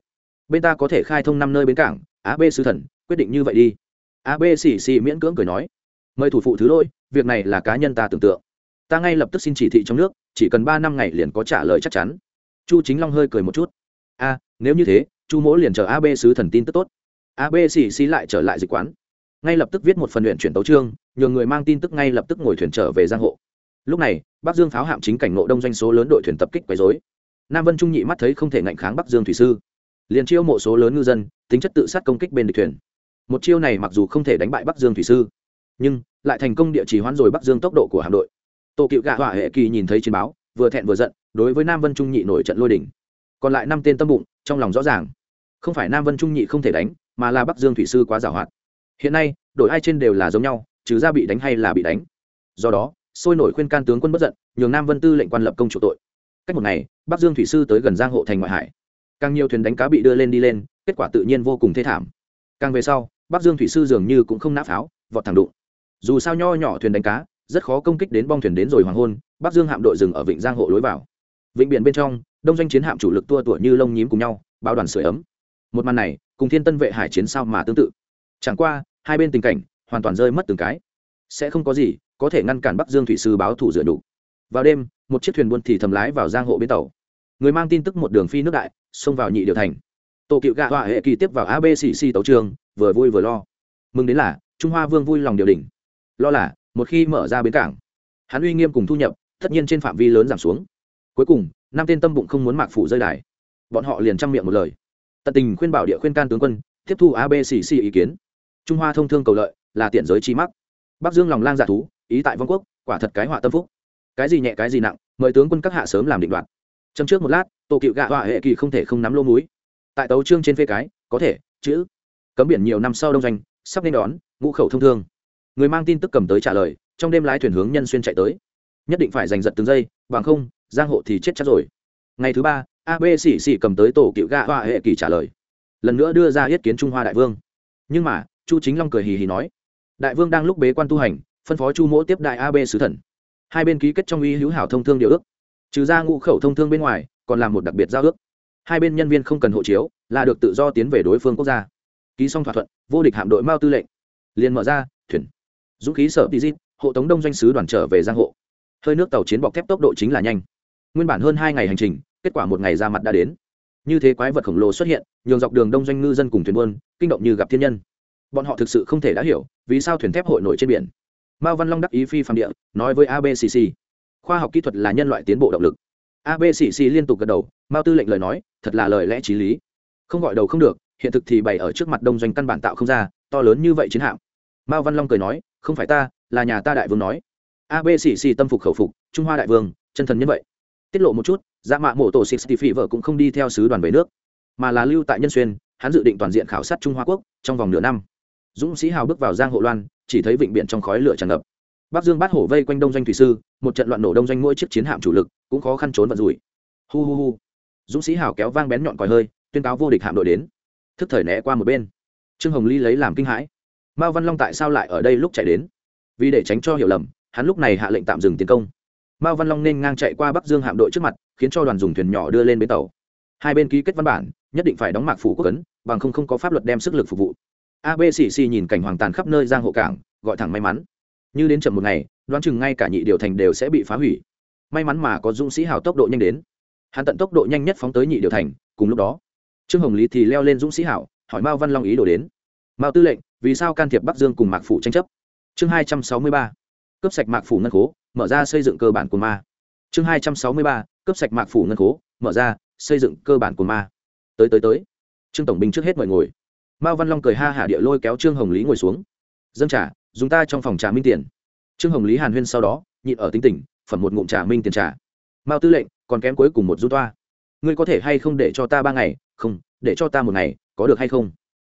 Bên ta có thể khai thông năm nơi bến cảng á b sứ thần, quyết định như vậy đi. A b xì xì miễn cưỡng cười nói. Mời thủ phụ thứ lỗi, việc này là cá nhân ta tưởng tượng ta ngay lập tức xin chỉ thị trong nước, chỉ cần ba năm ngày liền có trả lời chắc chắn. Chu chính long hơi cười một chút. A, nếu như thế, chu mỗ liền chờ ab sứ thần tin tức tốt. Ab xì xì lại trở lại dịch quán. Ngay lập tức viết một phần luyện chuyển tấu trương nhờ người mang tin tức ngay lập tức ngồi thuyền trở về giang hộ. Lúc này, bắc dương pháo hạm chính cảnh nộ đông doanh số lớn đội thuyền tập kích quấy dối nam vân trung nhị mắt thấy không thể ngạnh kháng bắc dương thủy sư. Liền chiêu mộ số lớn ngư dân, tính chất tự sát công kích bên địch thuyền. Một chiêu này mặc dù không thể đánh bại bắc dương thủy sư, nhưng lại thành công địa chỉ hoán rồi bắc dương tốc độ của hạm đội tổ cựu gạ hỏa hệ kỳ nhìn thấy chiến báo, vừa thẹn vừa giận, đối với nam vân trung nhị nổi trận lôi đỉnh còn lại năm tên tâm bụng, trong lòng rõ ràng. Không phải nam vân trung nhị không thể đánh, mà là bắc dương thủy sư quá giảo hoạt. Hiện nay, đội hai trên đều là giống nhau, trừ ra bị đánh hay là bị đánh. Do đó, sôi nổi khuyên can tướng quân bất giận, nhường nam vân tư lệnh quan lập công chủ tội. Cách một ngày, bắc dương thủy sư tới gần giang hộ thành ngoại hải. Càng nhiều thuyền đánh cá bị đưa lên đi lên, kết quả tự nhiên vô cùng thê thảm. Càng về sau, bắc dương thủy sư dường như cũng không nã pháo, vọt thẳng đụng. Dù sao nho nhỏ thuyền đánh cá rất khó công kích đến bong thuyền đến rồi hoàng hôn, bắc dương hạm đội dừng ở vịnh giang hộ lối vào. Vịnh biển bên trong, đông doanh chiến hạm chủ lực tua tủa như lông nhím cùng nhau, bao đoàn sửa ấm. Một màn này, cùng thiên tân vệ hải chiến sao mà tương tự. Chẳng qua, hai bên tình cảnh hoàn toàn rơi mất từng cái. Sẽ không có gì có thể ngăn cản bắc dương thủy sư báo thủ dựa đủ. Vào đêm, một chiếc thuyền buôn thì thầm lái vào giang hộ bến tàu. Người mang tin tức một đường phi nước đại, xông vào nhị điều thành. Tổ cựu gạ họa hệ kỳ tiếp vào abcc tấu trường, vừa vui vừa lo. Mừng đến là, trung hoa vương vui lòng điều đỉnh. Lo là một khi mở ra bến cảng, hắn uy nghiêm cùng thu nhập tất nhiên trên phạm vi lớn giảm xuống. Cuối cùng, năm tên tâm bụng không muốn mạc phủ rơi đài. Bọn họ liền chăm miệng một lời. Tận tình khuyên bảo địa khuyên can tướng quân tiếp thu abcc ý kiến. Trung hoa thông thương cầu lợi là tiện giới chi mắc. Bắc dương lòng lang giả thú, ý tại vong quốc, quả thật cái họa tâm phúc. Cái gì nhẹ, cái gì nặng, mời tướng quân các hạ sớm làm định đoạt. Châm trước một lát, tổ cựu gạ họa hệ kỳ không thể không nắm lô múi tại tấu trương trên phê cái, có thể, chữ. Cấm biển nhiều năm sau đông doanh, sắp nên đón, ngũ khẩu thông thương người mang tin tức cầm tới trả lời, trong đêm lái thuyền hướng nhân xuyên chạy tới. Nhất định phải giành giật từng giây, bằng không, giang hộ thì chết chắc rồi. Ngày thứ ba ab xỉ xỉ cầm tới tổ cựu gạ hoa hệ kỳ trả lời. Lần nữa đưa ra yết kiến trung hoa đại vương. Nhưng mà, chu chính long cười hì hì nói, đại vương đang lúc bế quan tu hành, phân phó chu mỗ tiếp đại ab sứ thần. Hai bên ký kết trong uy hữu hảo thông thương điều ước. Trừ ra ngũ khẩu thông thương bên ngoài, còn làm một đặc biệt giao ước. Hai bên nhân viên không cần hộ chiếu, là được tự do tiến về đối phương quốc gia. Ký xong thỏa thuận, vô địch hạm đội mao tư lệnh. Liền mở ra, thuyền dũng khí sở tizit hộ tống đông doanh sứ đoàn trở về giang hộ. Hơi nước tàu chiến bọc thép tốc độ chính là nhanh. Nguyên bản hơn hai ngày hành trình, kết quả một ngày ra mặt đã đến. Như thế quái vật khổng lồ xuất hiện, nhường dọc đường đông doanh ngư dân cùng thuyền buôn, kinh động như gặp thiên nhân. Bọn họ thực sự không thể đã hiểu, vì sao thuyền thép hội nổi trên biển. Mao văn long đắc ý phi phạm địa, nói với abcc khoa học kỹ thuật là nhân loại tiến bộ động lực. Abcc liên tục gật đầu, mao tư lệnh lời nói, thật là lời lẽ t r í lý. Không gọi đầu không được, hiện thực thì bày ở trước mặt đông doanh căn bản tạo không ra, to lớn như vậy chiến hạm mao văn long cười nói, không phải ta, là nhà ta đại vương nói. Abcc tâm phục khẩu phục, trung hoa đại vương, chân thần nhân vậy. Tiết lộ một chút dạ mạ mộ tổ sixty phi vợ cũng không đi theo sứ đoàn về nước, mà là lưu tại nhân xuyên, hắn dự định toàn diện khảo sát trung hoa quốc trong vòng nửa năm. Dũng sĩ hào bước vào giang hộ loan, chỉ thấy vịnh biển trong khói lửa tràn ngập. Bắc dương bát hổ vây quanh đông doanh thủy sư, một trận loạn nổ đông doanh mỗi chiếc chiến hạm chủ lực, cũng khó khăn trốn vận rủi. Hu hu hu. Dũng sĩ hào kéo vang bén nhọn còi hơi, tuyên cáo vô địch hạm đội đến. Thức thời né qua một bên. Trương hồng ly lấy làm kinh hãi mao văn long tại sao lại ở đây lúc chạy đến? Vì để tránh cho hiểu lầm, hắn lúc này hạ lệnh tạm dừng tiến công. Mao văn long nên ngang chạy qua bắc dương hạm đội trước mặt, khiến cho đoàn dùng thuyền nhỏ đưa lên bến tàu. Hai bên ký kết văn bản, nhất định phải đóng mạc phủ quốc ấn, bằng không không có pháp luật đem sức lực phục vụ. Abcc nhìn cảnh hoàng tàn khắp nơi giang hộ cảng, gọi thẳng may mắn. Như đến chậm một ngày, đoán chừng ngay cả nhị điều thành đều sẽ bị phá hủy. May mắn mà có dũng sĩ hào tốc độ nhanh đến. Hắn tận tốc độ nhanh nhất phóng tới nhị điều thành, cùng lúc đó, trương hồng lý thì leo lên dũng sĩ hảo hỏi mao văn long ý đồ đến. Mao tư lệnh vì sao can thiệp bắc dương cùng mạc phủ tranh chấp? Chương hai trăm sáu mươi ba cấp sạch mạc phủ ngân khố, mở ra xây dựng cơ bản của ma. Chương hai trăm sáu mươi ba cấp sạch mạc phủ ngân khố, mở ra xây dựng cơ bản của ma. Tới tới tới. Trương tổng binh trước hết mời ngồi. Mao văn long cười ha hả địa lôi kéo trương hồng lý ngồi xuống. Dâng trả dùng ta trong phòng trà minh tiền. Trương hồng lý hàn huyên sau đó, nhịn ở tính tình, phẩm một ngụm trà minh tiền trà. Mao tư lệnh, còn kém cuối cùng một du toa. Ngươi có thể hay không để cho ta ba ngày? Không, để cho ta một ngày, có được hay không?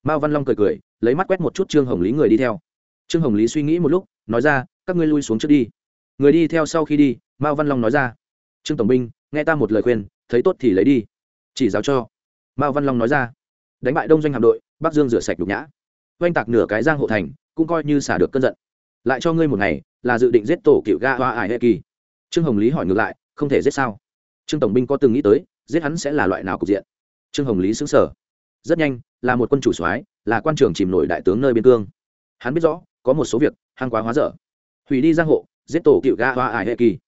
Mao văn long cười cười lấy mắt quét một chút trương hồng lý người đi theo. Trương hồng lý suy nghĩ một lúc, nói ra, các ngươi lui xuống trước đi. Người đi theo sau khi đi, mao văn long nói ra, trương tổng binh, nghe ta một lời khuyên, thấy tốt thì lấy đi. Chỉ giáo cho. Mao văn long nói ra, đánh bại đông doanh hạm đội, bắc dương rửa sạch đục nhã. Oanh tạc nửa cái giang hộ thành, cũng coi như xả được cơn giận. Lại cho ngươi một ngày, là dự định giết tổ cựu ga hoa ải hệ kỳ. Trương hồng lý hỏi ngược lại, không thể giết sao? Trương tổng binh có từng nghĩ tới, giết hắn sẽ là loại nào cục diện? Trương hồng lý xứng sở rất nhanh, là một quân chủ soái là quan trường chìm nổi đại tướng nơi biên cương. Hắn biết rõ, có một số việc, hăng quá hóa dở. Hủy đi giang hộ, giết tổ cựu ga hoa ải hệ kỳ.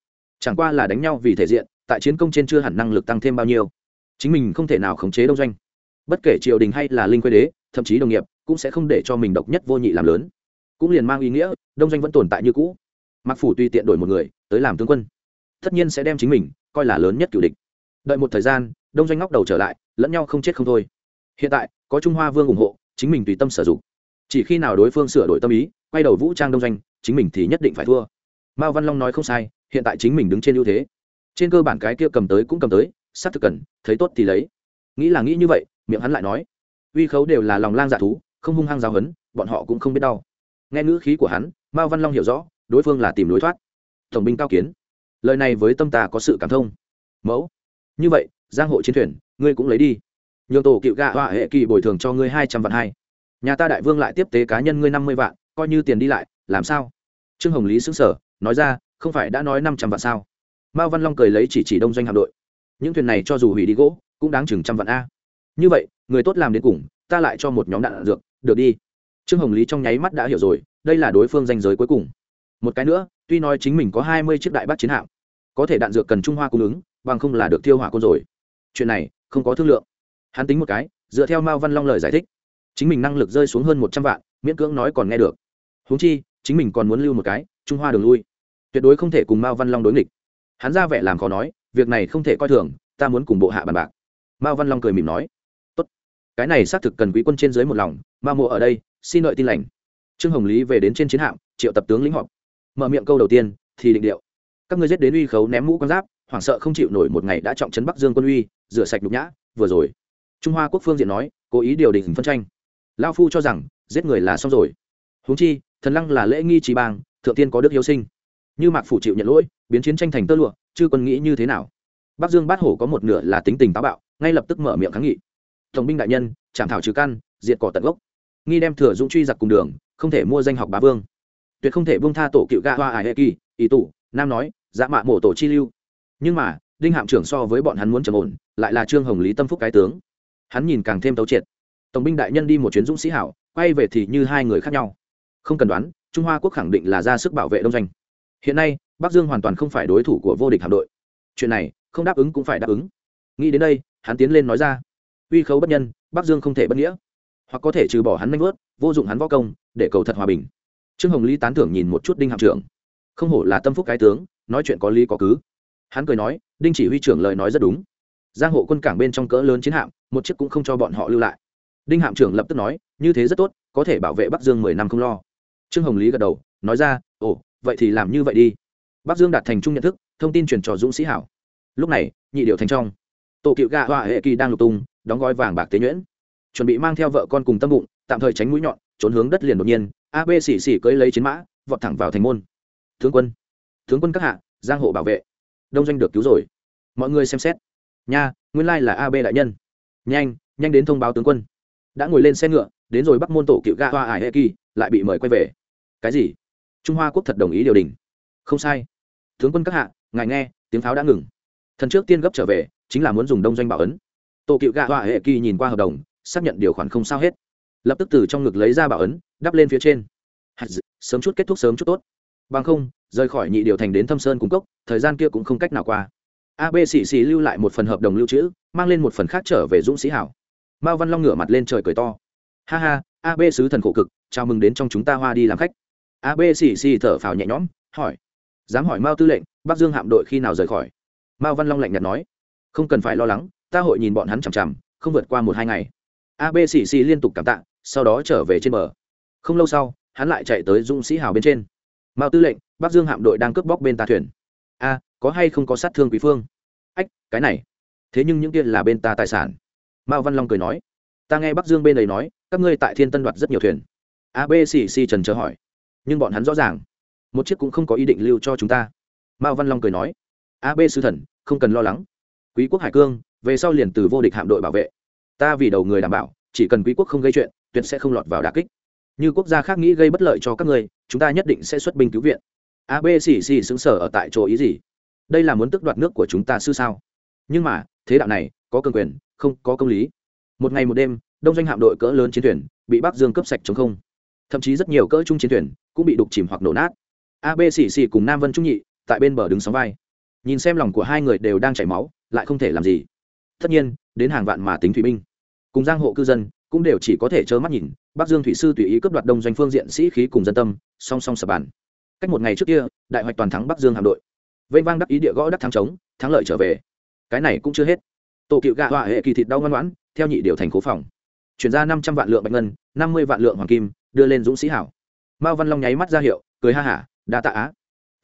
Chẳng qua là đánh nhau vì thể diện, tại chiến công trên chưa hẳn năng lực tăng thêm bao nhiêu. Chính mình không thể nào khống chế đông doanh. Bất kể triều đình hay là linh quê đế, thậm chí đồng nghiệp, cũng sẽ không để cho mình độc nhất vô nhị làm lớn. Cũng liền mang ý nghĩa, đông doanh vẫn tồn tại như cũ. Mặc phủ tùy tiện đổi một người, tới làm tướng quân. Tất nhiên sẽ đem chính mình coi là lớn nhất cựu địch. Đợi một thời gian, đông doanh ngóc đầu trở lại, lẫn nhau không chết không thôi. Hiện tại, có trung hoa vương ủng hộ chính mình tùy tâm sử dụng. Chỉ khi nào đối phương sửa đổi tâm ý, quay đầu vũ trang đông doanh, chính mình thì nhất định phải thua. Mao văn long nói không sai, hiện tại chính mình đứng trên ưu thế. Trên cơ bản cái kia cầm tới cũng cầm tới s thực cần, thấy tốt thì lấy. Nghĩ là nghĩ như vậy, miệng hắn lại nói. Uy khấu đều là lòng lang dạ thú, không hung hăng giáo hấn bọn họ cũng không biết đau. Nghe ngữ khí của hắn, mao văn long hiểu rõ, đối phương là tìm lối thoát. Tổng binh cao kiến. Lời này với tâm ta có sự cảm thông. Mẫu. Như vậy, giang hộ chiến thuyền, ngươi cũng lấy đi nhường tổ cựu gạ họa hệ kỳ bồi thường cho ngươi hai trăm vạn hai. Nhà ta đại vương lại tiếp tế cá nhân ngươi năm mươi vạn coi như tiền đi lại làm sao? Trương hồng lý xứng sở nói ra không phải đã nói năm trăm vạn sao? Mao văn long cười lấy chỉ chỉ đông doanh hạm đội. Những thuyền này cho dù hủy đi gỗ cũng đáng chừng trăm vạn a. Như vậy người tốt làm đến cùng ta lại cho một nhóm đạn, đạn dược được đi. Trương hồng lý trong nháy mắt đã hiểu rồi đây là đối phương danh giới cuối cùng. Một cái nữa tuy nói chính mình có hai mươi chiếc đại bác chiến hạm có thể đạn dược cần trung hoa cung ứng bằng không là được thiêu hỏa côn rồi. Chuyện này không có thương lượng hắn tính một cái, dựa theo mao văn long lời giải thích, chính mình năng lực rơi xuống hơn một trăm vạn, miễn cưỡng nói còn nghe được. Huống chi, chính mình còn muốn lưu một cái, trung hoa đường lui. Tuyệt đối không thể cùng mao văn long đối nghịch. Hắn ra vẻ làm khó nói, việc này không thể coi thường, ta muốn cùng bộ hạ bàn bạc. Mao văn long cười mỉm nói. Tốt. Cái này xác thực cần quý quân trên dưới một lòng, ma mộ ở đây, xin lợi tin lành. Trương hồng lý về đến trên chiến hạm, triệu tập tướng lĩnh họp. Mở miệng câu đầu tiên, thì định điệu. Các ngươi giết đến uy khấu ném mũ con giáp, hoảng sợ không chịu nổi một ngày đã trọng trấn bắc dương quân uy, rửa sạch nhục nhã, vừa rồi trung hoa quốc phương diện nói cố ý điều đình phân tranh lao phu cho rằng giết người là xong rồi huống chi thần lăng là lễ nghi trí bang thượng tiên có đức hiếu sinh như mạc phủ chịu nhận lỗi biến chiến tranh thành tơ lụa chưa quân nghĩ như thế nào bắc dương bát hổ có một nửa là tính tình táo bạo ngay lập tức mở miệng kháng nghị tổng binh đại nhân chảm thảo trừ căn diệt cỏ tận gốc nghi đem thừa dũng truy giặc cùng đường không thể mua danh học bá vương tuyệt không thể buông tha tổ cựu Ga hoa ải hệ kỳ ý tủ nam nói dã mạ mổ tổ chi lưu nhưng mà đinh hạm trưởng so với bọn hắn muốn trầm ổn lại là trương hồng lý tâm phúc cái tướng hắn nhìn càng thêm tấu triệt. Tổng binh đại nhân đi một chuyến dũng sĩ hảo, quay về thì như hai người khác nhau. Không cần đoán, trung hoa quốc khẳng định là ra sức bảo vệ đông doanh. Hiện nay, bắc dương hoàn toàn không phải đối thủ của vô địch hạm đội. Chuyện này, không đáp ứng cũng phải đáp ứng. Nghĩ đến đây, hắn tiến lên nói ra. Uy khấu bất nhân, bắc dương không thể bất nghĩa. Hoặc có thể trừ bỏ hắn nanh vớt vô dụng hắn võ công, để cầu thật hòa bình. Trương hồng lý tán thưởng nhìn một chút đinh hạm trưởng. Không hổ là tâm phúc cái tướng, nói chuyện có lý có cứ. Hắn cười nói, đinh chỉ huy trưởng lời nói rất đúng giang hộ quân cảng bên trong cỡ lớn chiến hạm, một chiếc cũng không cho bọn họ lưu lại. Đinh hạm trưởng lập tức nói, như thế rất tốt, có thể bảo vệ bắc dương mười năm không lo. Trương hồng lý gật đầu, nói ra, ồ, vậy thì làm như vậy đi. Bắc dương đạt thành chung nhận thức, thông tin truyền trò dũng sĩ hảo. Lúc này, nhị điệu thành trong. Tổ cựu gạ họa hệ kỳ đang lục tung, đóng gói vàng bạc tế nhuyễn. Chuẩn bị mang theo vợ con cùng tâm bụng, tạm thời tránh mũi nhọn, trốn hướng đất liền đột nhiên ab xỉ xỉ cưỡi lấy chiến mã, vọt thẳng vào thành môn. Tướng quân tướng quân các hạ, giang hộ bảo vệ. Đông doanh được cứu rồi. Mọi người xem xét nha, nguyên lai là ab đại nhân. Nhanh nhanh đến thông báo tướng quân. Đã ngồi lên xe ngựa, đến rồi bắc môn tổ cựu ga hoa ải hệ kỳ lại bị mời quay về. Cái gì? Trung hoa quốc thật đồng ý điều đình. Không sai. Tướng quân các hạ, ngài nghe, tiếng pháo đã ngừng. Thần trước tiên gấp trở về, chính là muốn dùng đông doanh bảo ấn. Tổ cựu gạ họa hệ kỳ nhìn qua hợp đồng, xác nhận điều khoản không sao hết. Lập tức từ trong ngực lấy ra bảo ấn, đắp lên phía trên. Sớm chút kết thúc sớm chút tốt. Bằng không, rời khỏi nhị điều thành đến thâm sơn cung cốc, thời gian kia cũng không cách nào qua ab xì lưu lại một phần hợp đồng lưu trữ, mang lên một phần khác trở về dũng sĩ hảo. Mao văn long ngửa mặt lên trời cười to. Ha ha ab sứ thần khổ cực, chào mừng đến trong chúng ta hoa đi làm khách. Ab xì thở phào nhẹ nhõm, hỏi. Dám hỏi mao tư lệnh, bắc dương hạm đội khi nào rời khỏi? Mao văn long lạnh nhạt nói. Không cần phải lo lắng, ta hội nhìn bọn hắn chằm chằm, không vượt qua một hai ngày. Ab xì liên tục cảm tạ, sau đó trở về trên bờ. Không lâu sau, hắn lại chạy tới dũng sĩ hào bên trên. Mao tư lệnh, bắc dương hạm đội đang cướp bóc bên ta thuyền a có hay không có sát thương quý phương? Ách, cái này. Thế nhưng những kia là bên ta tài sản. Mao văn long cười nói. Ta nghe bắc dương bên ấy nói, các ngươi tại thiên tân đoạt rất nhiều thuyền. A, b, c trần chờ hỏi. Nhưng bọn hắn rõ ràng. Một chiếc cũng không có ý định lưu cho chúng ta. Mao văn long cười nói. A, b, sư thần, không cần lo lắng. Quý quốc hải cương, về sau liền từ vô địch hạm đội bảo vệ. Ta vì đầu người đảm bảo, chỉ cần quý quốc không gây chuyện, tuyệt sẽ không lọt vào đà kích. Như quốc gia khác nghĩ gây bất lợi cho các ngươi, chúng ta nhất định sẽ xuất binh cứu viện abcc xứng sở ở tại chỗ ý gì? Đây là muốn tức đoạt nước của chúng ta sư sao? Nhưng mà, thế đạo này, có cường quyền, không có công lý. Một ngày một đêm, đông doanh hạm đội cỡ lớn chiến thuyền bị bắc dương cướp sạch chống không. Thậm chí rất nhiều cỡ trung chiến thuyền cũng bị đục chìm hoặc nổ nát. Abcc cùng nam vân trung nhị tại bên bờ đứng sóng vai. Nhìn xem lòng của hai người đều đang chảy máu, lại không thể làm gì. Tất nhiên, đến hàng vạn mà tính thủy binh. Cùng giang hộ cư dân cũng đều chỉ có thể trơ mắt nhìn, bắc dương thủy sư tùy ý cướp đoạt đông doanh phương diện sĩ khí cùng dân tâm, song song sập bàn cách một ngày trước kia, đại hoạch toàn thắng bắc dương hạm đội. Vây vang đắc ý địa gõ đắc thắng trống thắng lợi trở về. Cái này cũng chưa hết. Tổ cựu gạ họa hệ kỳ thịt đau ngoan ngoãn, theo nhị điều thành cố phòng. Chuyển ra năm trăm vạn lượng bạch ngân, năm mươi vạn lượng hoàng kim, đưa lên dũng sĩ hảo. Mao văn long nháy mắt ra hiệu, cười ha hả đã tạ á.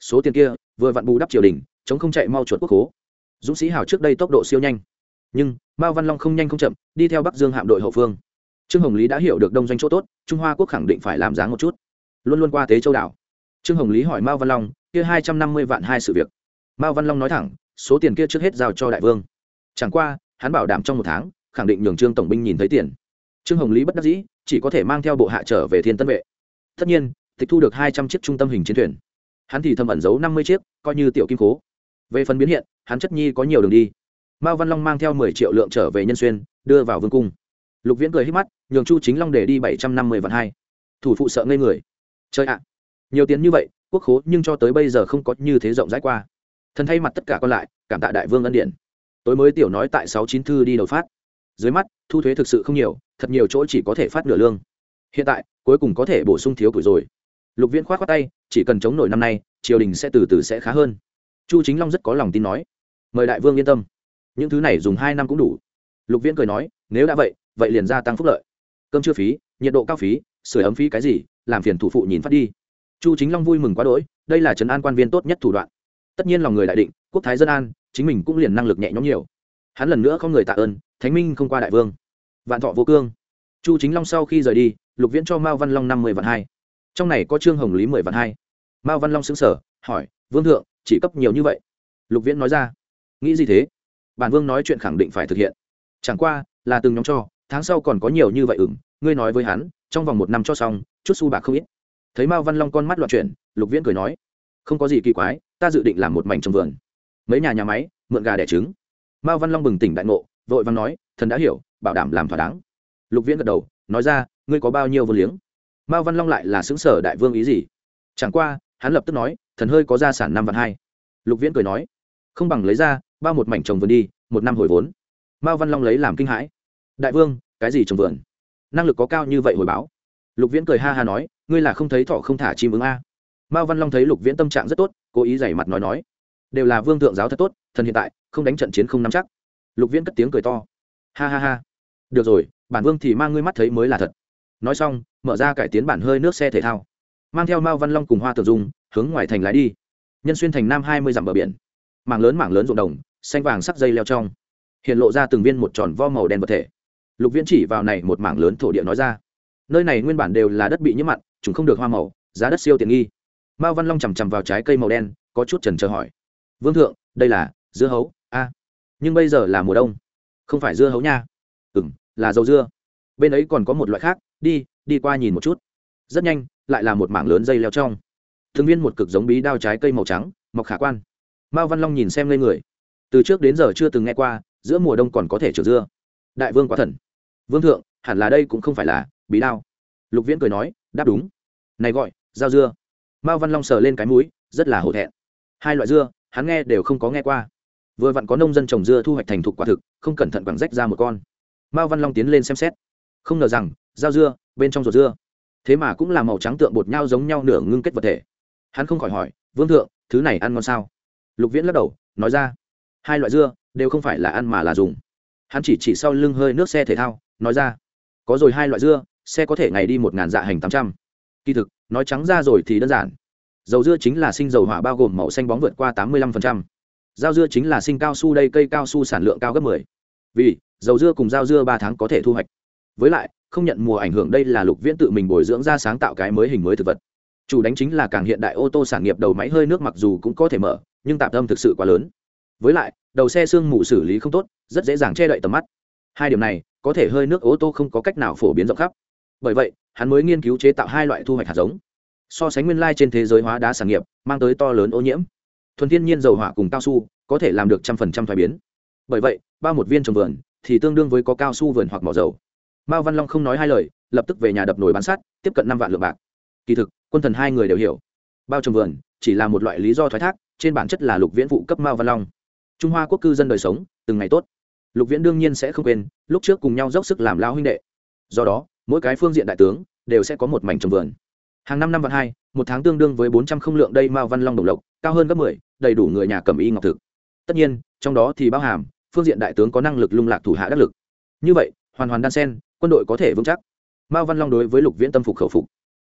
Số tiền kia, vừa vặn bù đắp triều đình, chống không chạy mau chuột quốc hố. Dũng sĩ hảo trước đây tốc độ siêu nhanh. Nhưng, mao văn long không nhanh không chậm, đi theo bắc dương hạm đội hậu phương. Trương hồng lý đã hiểu được đông doanh chỗ tốt, trung hoa quốc khẳng định phải làm dáng một chút. Luôn luôn qua tế châu đảo trương hồng lý hỏi mao văn long, kia hai trăm năm mươi vạn hai sự việc. Mao văn long nói thẳng, số tiền kia trước hết giao cho đại vương. Chẳng qua, hắn bảo đảm trong một tháng, khẳng định nhường trương tổng binh nhìn thấy tiền. Trương hồng lý bất đắc dĩ, chỉ có thể mang theo bộ hạ trở về thiên tân vệ. Tất nhiên, tịch thu được hai trăm chiếc trung tâm hình chiến thuyền. Hắn thì thầm ẩn giấu năm mươi chiếc, coi như tiểu kim cố về phần biến hiện, hắn chất nhi có nhiều đường đi. Mao văn long mang theo mười triệu lượng trở về nhân xuyên, đưa vào vương cung. Lục viễn cười hít mắt, nhường chu chính long để đi bảy trăm năm mươi vạn hai. Thủ phụ sợ ngây người. Chơi ạ! Nhiều tiền như vậy, quốc khố nhưng cho tới bây giờ không có như thế rộng rãi qua. Thần thay mặt tất cả còn lại, cảm tạ đại vương ân điển. Tối mới tiểu nói tại sáu chín thư đi đầu phát. Dưới mắt, thu thuế thực sự không nhiều, thật nhiều chỗ chỉ có thể phát nửa lương. Hiện tại, cuối cùng có thể bổ sung thiếu tuổi rồi. Lục viễn k h o á t tay, chỉ cần chống nổi năm nay, triều đình sẽ từ từ sẽ khá hơn. Chu chính long rất có lòng tin nói. Mời đại vương yên tâm. Những thứ này dùng hai năm cũng đủ. Lục viễn cười nói, nếu đã vậy vậy liền gia tăng phúc lợi. Cơm chưa phí, nhiệt độ cao phí sửa ấm phí cái gì, làm phiền thủ phụ nhìn phát đi chu chính long vui mừng quá đỗi, đây là trấn an quan viên tốt nhất thủ đoạn. Tất nhiên lòng người đại định, quốc thái dân an, chính mình cũng liền năng lực nhẹ nhõm nhiều. Hắn lần nữa không người tạ ơn, thánh minh không qua đại vương. Vạn thọ vô cương. Chu chính long sau khi rời đi, lục viễn cho mao văn long năm mươi vạn hai. Trong này có trương hồng lý mười vạn hai. Mao văn long xứng sở hỏi, vương thượng, chỉ cấp nhiều như vậy? Lục viễn nói ra, nghĩ gì thế? Bản vương nói chuyện khẳng định phải thực hiện. Chẳng qua, là từng nhóm cho, tháng sau còn có nhiều như vậy ửng ngươi nói với hắn, trong vòng một năm cho xong, chút su bạc không ít thấy mao văn long con mắt loạn chuyển, lục viễn cười nói, không có gì kỳ quái, ta dự định làm một mảnh trồng vườn. Mấy nhà nhà máy, mượn gà đẻ trứng. Mao văn long bừng tỉnh đại ngộ, vội văn nói, thần đã hiểu, bảo đảm làm thỏa đáng. Lục viễn gật đầu, nói ra, ngươi có bao nhiêu vô liếng? Mao văn long lại là xứng sở đại vương ý gì? Chẳng qua, hắn lập tức nói, thần hơi có gia sản năm vạn hai. Lục viễn cười nói, không bằng lấy ra, bao một mảnh trồng vườn đi, một năm hồi vốn. Mao văn long lấy làm kinh hãi, đại vương, cái gì trồng vườn? Năng lực có cao như vậy hồi báo lục viễn cười ha ha nói, ngươi là không thấy thọ không thả chim ứng a? Mao văn long thấy lục viễn tâm trạng rất tốt, cố ý dày mặt nói nói, đều là vương thượng giáo thật tốt, thần hiện tại, không đánh trận chiến không nắm chắc. Lục viễn cất tiếng cười to, ha ha ha, được rồi, bản vương thì mang ngươi mắt thấy mới là thật. Nói xong, mở ra cải tiến bản hơi nước xe thể thao, mang theo mao văn long cùng hoa tử dung, hướng ngoài thành lái đi. Nhân xuyên thành nam hai mươi dặm bờ biển, mảng lớn mảng lớn ruộng đồng, xanh vàng sắc dây leo trong, hiện lộ ra từng viên một tròn vo màu đen vật thể. Lục viễn chỉ vào này một mảng lớn thổ địa nói ra nơi này nguyên bản đều là đất bị nhiễm mặn, chúng không được hoa màu, giá đất siêu tiện nghi. Mao văn long chằm chằm vào trái cây màu đen, có chút trần chờ hỏi. Vương thượng, đây là dưa hấu, a. À. Nhưng bây giờ là mùa đông. Không phải dưa hấu nha. Ừ m là dầu dưa. Bên ấy còn có một loại khác, đi đi qua nhìn một chút. Rất nhanh, lại là một mảng lớn dây leo trong. Thường viên một cực giống bí đao trái cây màu trắng, mọc khả quan. Mao văn long nhìn xem lên người. Từ trước đến giờ chưa từng nghe qua, giữa mùa đông còn có thể trượt dưa. Đại vương quá thần. Vương thượng, hẳn là đây cũng không phải là bí đao. Lục viễn cười nói, đáp đúng. Này gọi, dao dưa. Mao văn long sờ lên cái mũi, rất là hổ thẹn. Hai loại dưa, hắn nghe đều không có nghe qua. Vừa vặn có nông dân trồng dưa thu hoạch thành thục quả thực, không cẩn thận quẳng rách ra một con. Mao văn long tiến lên xem xét. Không ngờ rằng, dao dưa, bên trong ruột dưa. Thế mà cũng là màu trắng tượng bột nhau giống nhau nửa ngưng kết vật thể. Hắn không khỏi hỏi, vương thượng, thứ này ăn ngon sao? Lục viễn lắc đầu, nói ra, hai loại dưa, đều không phải là ăn mà là dùng. Hắn chỉ chỉ sau lưng hơi nước xe thể thao, nói ra, có rồi hai loại dưa xe có thể ngày đi một ngàn dạ hành tám trăm kỳ thực nói trắng ra rồi thì đơn giản dầu dưa chính là sinh dầu hỏa bao gồm màu xanh bóng vượt qua tám mươi 85%. Giao dưa chính là sinh cao su đây cây cao su sản lượng cao gấp 10. Vì, dầu dưa cùng giao dưa ba tháng có thể thu hoạch. Với lại, không nhận mùa ảnh hưởng đây là Lục Viễn tự mình bồi dưỡng ra sáng tạo cái mới hình mới thực vật. Chủ đánh chính là càng hiện đại ô tô sản nghiệp đầu máy hơi nước mặc dù cũng có thể mở, nhưng tạp âm thực sự quá lớn. Với lại, đầu xe xương mù xử lý không tốt, rất dễ dàng che đậy tầm mắt. Hai điểm này, có thể hơi nước ô tô không có cách nào phổ biến rộng khắp. Bởi vậy, hắn mới nghiên cứu chế tạo hai loại thu hoạch hạt giống. So sánh nguyên lai trên thế giới hóa đá sản nghiệp mang tới to lớn ô nhiễm. Thuần thiên nhiên dầu hỏa cùng cao su có thể làm được trăm phần trăm thoái biến. Bởi vậy ba một viên trồng vườn thì tương đương với có cao su vườn hoặc mỏ dầu. Mao văn long không nói hai lời lập tức về nhà đập nồi bán sát tiếp cận năm vạn lượng bạc. Kỳ thực quân thần hai người đều hiểu. Bao trồng vườn chỉ là một loại lý do thoái thác trên bản chất là lục viễn vụ cấp mao văn long. Trung hoa quốc cư dân đời sống từng ngày tốt. Lục viễn đương nhiên sẽ không quên lúc trước cùng nhau dốc sức làm lao huynh đệ. Do đó mỗi cái phương diện đại tướng đều sẽ có một mảnh trồng vườn. Hàng năm năm vạn hai, một tháng tương đương với bốn trăm không lượng đây mao văn long đồng lộc, cao hơn gấp mười, đầy đủ người nhà cầm y ngọc thực. Tất nhiên, trong đó thì bao hàm, phương diện đại tướng có năng lực lung lạc thủ hạ đắc lực. Như vậy, hoàn hoàn đan sen, quân đội có thể vững chắc. Mao văn long đối với lục viễn tâm phục khẩu phục.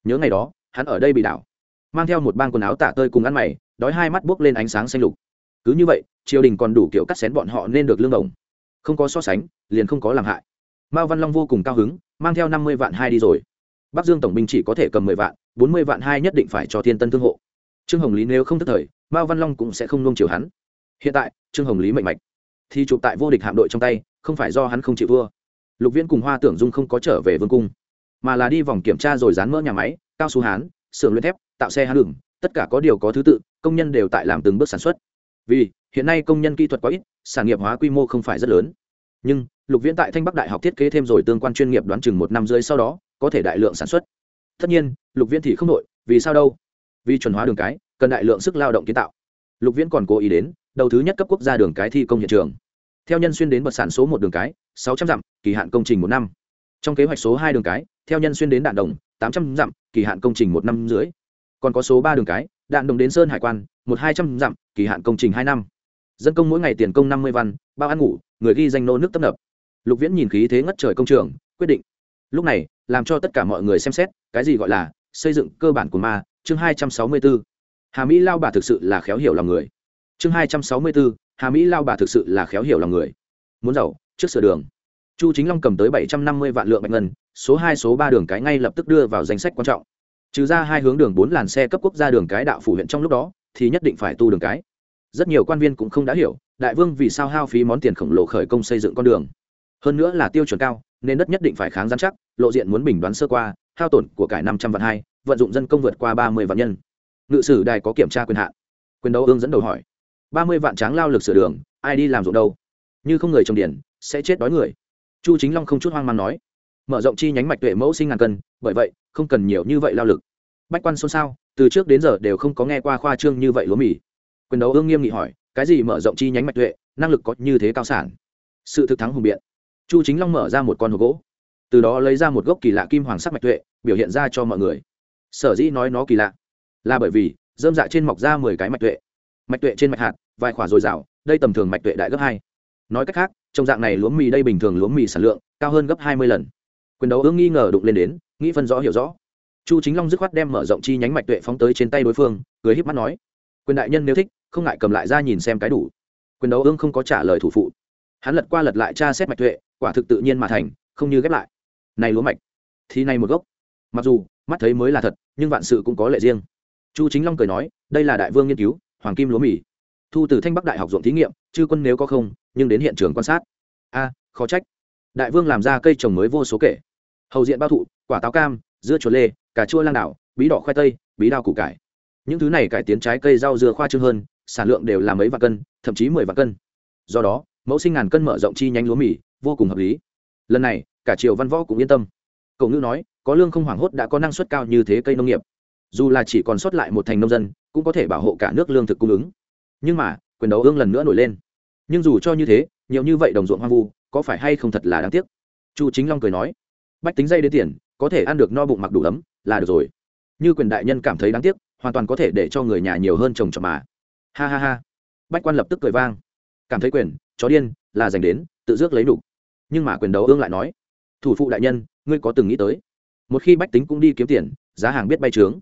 Nhớ ngày đó, hắn ở đây bị đảo, mang theo một bang quần áo tả tơi cùng ăn mày, đói hai mắt buốc lên ánh sáng xanh lục. Cứ như vậy, triều đình còn đủ kiểu cắt xén bọn họ nên được lương đồng. Không có so sánh, liền không có làm hại mao văn long vô cùng cao hứng, mang theo năm mươi vạn hai đi rồi. Bắc dương tổng binh chỉ có thể cầm mười vạn, bốn mươi vạn hai nhất định phải cho thiên tân thương hộ. Trương hồng lý nếu không thức thời, mao văn long cũng sẽ không nung chiều hắn. Hiện tại, trương hồng lý mạnh mạch, thì chụp tại vô địch hạm đội trong tay, không phải do hắn không chịu vua. Lục viễn cùng hoa tưởng dung không có trở về vương cung, mà là đi vòng kiểm tra rồi dán mỡ nhà máy, cao su hán, xưởng luyện thép, tạo xe hán đường, tất cả có điều có thứ tự, công nhân đều tại làm từng bước sản xuất. Vì, hiện nay công nhân kỹ thuật quá ít, sản nghiệp hóa quy mô không phải rất lớn. Nhưng lục viễn tại thanh bắc đại học thiết kế thêm rồi tương quan chuyên nghiệp đoán chừng một năm rưỡi sau đó, có thể đại lượng sản xuất. Tất nhiên, lục viễn thì không nội. vì sao đâu? Vì chuẩn hóa đường cái, cần đại lượng sức lao động kiến tạo. Lục viễn còn cố ý đến, đầu thứ nhất cấp quốc gia đường cái thi công hiện trường. Theo nhân xuyên đến bật sản số một đường cái, sáu trăm dặm, kỳ hạn công trình một năm. Trong kế hoạch số hai đường cái, theo nhân xuyên đến đạn đồng, tám trăm dặm, kỳ hạn công trình một năm dưới còn có số ba đường cái, đạn đồng đến sơn hải quan, một hai trăm dặm, kỳ hạn công trình hai năm. Dân công mỗi ngày tiền công năm mươi văn, bao ăn ngủ, người ghi danh nô nước tấp nập lục viễn nhìn khí thế ngất trời công trường, quyết định. Lúc này, làm cho tất cả mọi người xem xét, cái gì gọi là xây dựng cơ bản của ma, chương hai trăm sáu mươi bốn. Hà mỹ lao bà thực sự là khéo hiểu lòng người. Chương hai trăm sáu mươi bốn, hà mỹ lao bà thực sự là khéo hiểu lòng người. Muốn giàu, trước sửa đường. Chu chính long cầm tới bảy trăm năm mươi vạn lượng bạch ngân, số hai, số ba đường cái ngay lập tức đưa vào danh sách quan trọng. Trừ ra hai hướng đường bốn làn xe cấp quốc gia đường cái đạo phủ huyện trong lúc đó, thì nhất định phải tu đường cái. Rất nhiều quan viên cũng không đã hiểu, đại vương vì sao hao phí món tiền khổng lồ khởi công xây dựng con đường hơn nữa là tiêu chuẩn cao, nên đất nhất định phải kháng giám chắc, lộ diện muốn bình đoán sơ qua, hao tổn của cải năm trăm vạn hai, vận dụng dân công vượt qua ba mươi vạn nhân. Ngự sử đài có kiểm tra quyền hạn. Quyền đấu ương dẫn đầu hỏi. Ba mươi vạn tráng lao lực sửa đường, ai đi làm ruộng đâu? Như không người trồng điển sẽ chết đói người. Chu chính long không chút hoang mang nói. Mở rộng chi nhánh mạch tuệ mẫu sinh ngàn cân, bởi vậy, không cần nhiều như vậy lao lực. Bách quan xôn xao, từ trước đến giờ đều không có nghe qua khoa trương như vậy lúa mì. Quyền đấu ương nghiêm nghị hỏi, cái gì mở rộng chi nhánh mạch tuệ, năng lực có như thế cao sản? Sự thực thắng hùng biện chu chính long mở ra một con hộp gỗ, từ đó lấy ra một gốc kỳ lạ kim hoàng sắc mạch tuệ, biểu hiện ra cho mọi người. Sở dĩ nói nó kỳ lạ là bởi vì dơm dạ trên mọc ra mười cái mạch tuệ. Mạch tuệ trên mạch hạt, vài khỏa dồi dào, đây tầm thường mạch tuệ đại gấp hai. Nói cách khác, trong dạng này lúa mì đây bình thường lúa mì sản lượng cao hơn gấp hai mươi lần. Quyền đấu ương nghi ngờ đụng lên đến, nghĩ phân rõ hiểu rõ. Chu chính long dứt khoát đem mở rộng chi nhánh mạch tuệ phóng tới trên tay đối phương, cười híp mắt nói, quyền đại nhân nếu thích, không ngại cầm lại ra nhìn xem cái đủ. Quyền đấu ương không có trả lời thủ phụ hắn lật qua lật lại tra xét mạch tuệ, quả thực tự nhiên mà thành, không như ghép lại. Này lúa mạch, thì này một gốc. Mặc dù, mắt thấy mới là thật, nhưng vạn sự cũng có lệ riêng. Chu chính long cười nói, đây là đại vương nghiên cứu, hoàng kim lúa mì. Thu từ thanh bắc đại học ruộng thí nghiệm, chư quân nếu có không, nhưng đến hiện trường quan sát. A, khó trách. Đại vương làm ra cây trồng mới vô số kể. Hầu diện bao thụ, quả táo cam, dưa chuột lê, cà chua lang đảo, bí đỏ khoai tây, bí đao củ cải. Những thứ này cải tiến trái cây rau dưa khoa trương hơn, sản lượng đều là mấy vạn cân, thậm chí mười vạn cân. Do đó mẫu sinh ngàn cân mở rộng chi nhánh lúa mì, vô cùng hợp lý. Lần này, cả triều văn võ cũng yên tâm. Cậu ngữ nói, có lương không hoảng hốt đã có năng suất cao như thế cây nông nghiệp. Dù là chỉ còn sót lại một thành nông dân, cũng có thể bảo hộ cả nước lương thực cung ứng. Nhưng mà, quyền đấu ương lần nữa nổi lên. Nhưng dù cho như thế, nhiều như vậy đồng ruộng hoang vu, có phải hay không thật là đáng tiếc? Chu chính long cười nói, bách tính dây đến tiền, có thể ăn được no bụng mặc đủ ấm, là được rồi. Như quyền đại nhân cảm thấy đáng tiếc, hoàn toàn có thể để cho người nhà nhiều hơn chồng trọt mà. Ha ha ha. Bách quan lập tức cười vang. Cảm thấy quyền chó điên, là dành đến, tự dước lấy đủ nhưng mà quyền đấu ương lại nói, thủ phụ đại nhân, ngươi có từng nghĩ tới? Một khi bách tính cũng đi kiếm tiền, giá hàng biết bay trướng.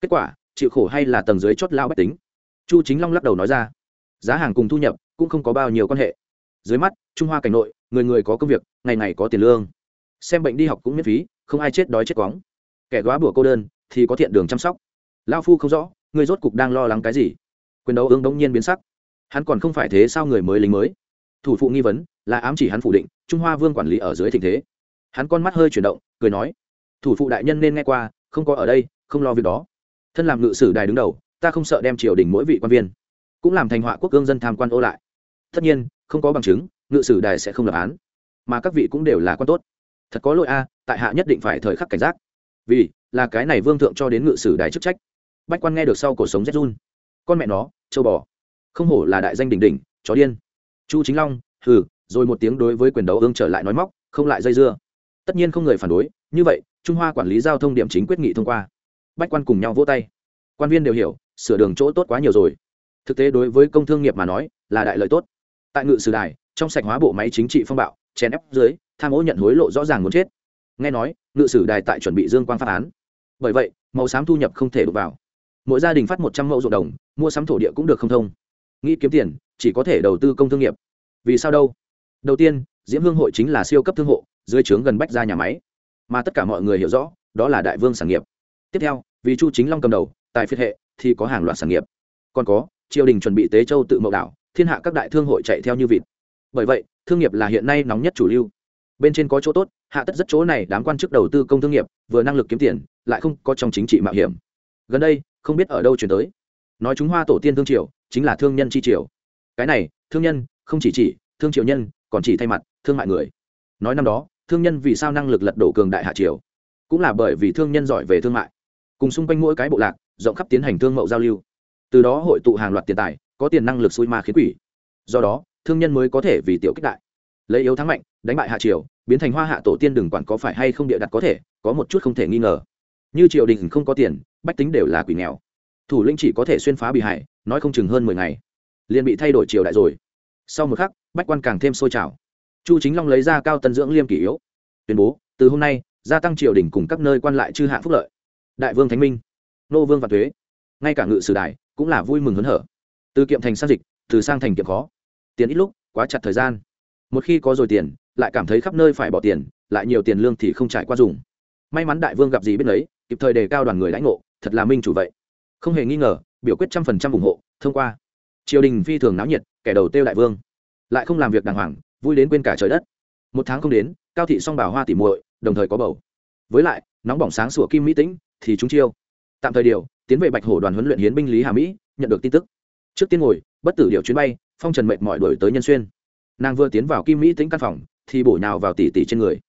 Kết quả, chịu khổ hay là tầng dưới chót lao bách tính? Chu chính long lắc đầu nói ra, giá hàng cùng thu nhập cũng không có bao nhiêu quan hệ. Dưới mắt, trung hoa cảnh nội, người người có công việc, ngày ngày có tiền lương. Xem bệnh đi học cũng miễn phí, không ai chết đói chết quóng. Kẻ góa bùa cô đơn thì có thiện đường chăm sóc. Lao phu không rõ, người rốt cục đang lo lắng cái gì? Quyền đấu ứng đống nhiên biến sắc. Hắn còn không phải thế sao người mới lính mới? Thủ phụ nghi vấn, là ám chỉ hắn phủ định, trung hoa vương quản lý ở dưới tình thế. Hắn con mắt hơi chuyển động, cười nói, thủ phụ đại nhân nên nghe qua, không có ở đây, không lo việc đó. Thân làm ngự sử đài đứng đầu, ta không sợ đem triều đình mỗi vị quan viên, cũng làm thành họa quốc cương dân tham quan ô lại. Tất nhiên, không có bằng chứng, ngự sử đài sẽ không lập án. Mà các vị cũng đều là quan tốt. Thật có lỗi a, tại hạ nhất định phải thời khắc cảnh giác. Vì, là cái này vương thượng cho đến ngự sử đài chức trách. Bách quan nghe được sau cổ sống rét run. Con mẹ nó, châu bò. Không hổ là đại danh đỉnh đỉnh, chó điên chu chính long, hừ, rồi một tiếng đối với quyền đấu ương trở lại nói móc, không lại dây dưa. Tất nhiên không người phản đối, như vậy, trung hoa quản lý giao thông điểm chính quyết nghị thông qua. Bách quan cùng nhau vỗ tay. Quan viên đều hiểu, sửa đường chỗ tốt quá nhiều rồi. Thực tế đối với công thương nghiệp mà nói, là đại lợi tốt. Tại ngự sử đài, trong sạch hóa bộ máy chính trị phong bạo, chèn ép dưới, tham ô nhận hối lộ rõ ràng muốn chết. Nghe nói, ngự sử đài tại chuẩn bị dương quang phát án. Bởi vậy, màu xám thu nhập không thể đụng vào. Mỗi gia đình phát một trăm mẫu ruộng đồng, mua sắm thổ địa cũng được không thông. Nghĩ kiếm tiền chỉ có thể đầu tư công thương nghiệp. Vì sao đâu? Đầu tiên, diễm hương hội chính là siêu cấp thương hộ, dưới trướng gần bách ra nhà máy. Mà tất cả mọi người hiểu rõ, đó là đại vương sản nghiệp. Tiếp theo, vì chu chính long cầm đầu, tại phiệt hệ thì có hàng loạt sản nghiệp. Còn có, triều đình chuẩn bị tế châu tự mậu đảo, thiên hạ các đại thương hội chạy theo như vịt. Bởi vậy, thương nghiệp là hiện nay nóng nhất chủ lưu. Bên trên có chỗ tốt, hạ tất rất chỗ này đám quan chức đầu tư công thương nghiệp, vừa năng lực kiếm tiền, lại không có trong chính trị mạo hiểm. Gần đây, không biết ở đâu chuyển tới. Nói chúng hoa tổ tiên thương triều, chính là thương nhân chi triều cái này, thương nhân, không chỉ chỉ, thương triều nhân, còn chỉ thay mặt, thương mại người. Nói năm đó, thương nhân vì sao năng lực lật đổ cường đại hạ triều? Cũng là bởi vì thương nhân giỏi về thương mại. Cùng xung quanh mỗi cái bộ lạc, rộng khắp tiến hành thương mậu giao lưu. Từ đó hội tụ hàng loạt tiền tài, có tiền năng lực xui ma khiến quỷ. Do đó, thương nhân mới có thể vì tiểu kích đại. Lấy yếu thắng mạnh, đánh bại hạ triều, biến thành hoa hạ tổ tiên đừng quản có phải hay không địa đặt có thể, có một chút không thể nghi ngờ. Như triều đình không có tiền, bách tính đều là quỷ nghèo. Thủ lĩnh chỉ có thể xuyên phá bị hại, nói không chừng hơn mười ngày liền bị thay đổi triều đại rồi. Sau một khắc, bách quan càng thêm sôi trào. Chu chính long lấy ra cao tân dưỡng liêm kỷ yếu, tuyên bố, từ hôm nay, gia tăng triều đình cùng các nơi quan lại chư hạ phúc lợi. Đại vương thánh minh, nô vương và thuế. Ngay cả ngự sử đại cũng là vui mừng hớn hở. Từ kiệm thành sang dịch, từ sang thành kiệm khó. Tiền ít lúc, quá chặt thời gian. Một khi có rồi tiền, lại cảm thấy khắp nơi phải bỏ tiền, lại nhiều tiền lương thì không trải qua dùng. May mắn đại vương gặp gì biết lấy, kịp thời đề cao đoàn người lãnh ngộ, thật là minh chủ vậy. Không hề nghi ngờ, biểu quyết trăm phần trăm ủng hộ, thông qua triều đình phi thường náo nhiệt, kẻ đầu tiêu đại vương, lại không làm việc đàng hoàng, vui đến quên cả trời đất. Một tháng không đến, cao thị song bảo hoa tỉ muội, đồng thời có bầu. Với lại, nóng bỏng sáng sủa kim mỹ tĩnh, thì chúng chiêu. Tạm thời điều, tiến về bạch hổ đoàn huấn luyện hiến binh lý hà mỹ, nhận được tin tức. Trước tiên ngồi, bất tử điều chuyến bay, phong trần mệt mỏi đổi tới nhân xuyên. Nàng vừa tiến vào kim mỹ tĩnh căn phòng, thì bổ nhào vào tỉ tỉ trên người.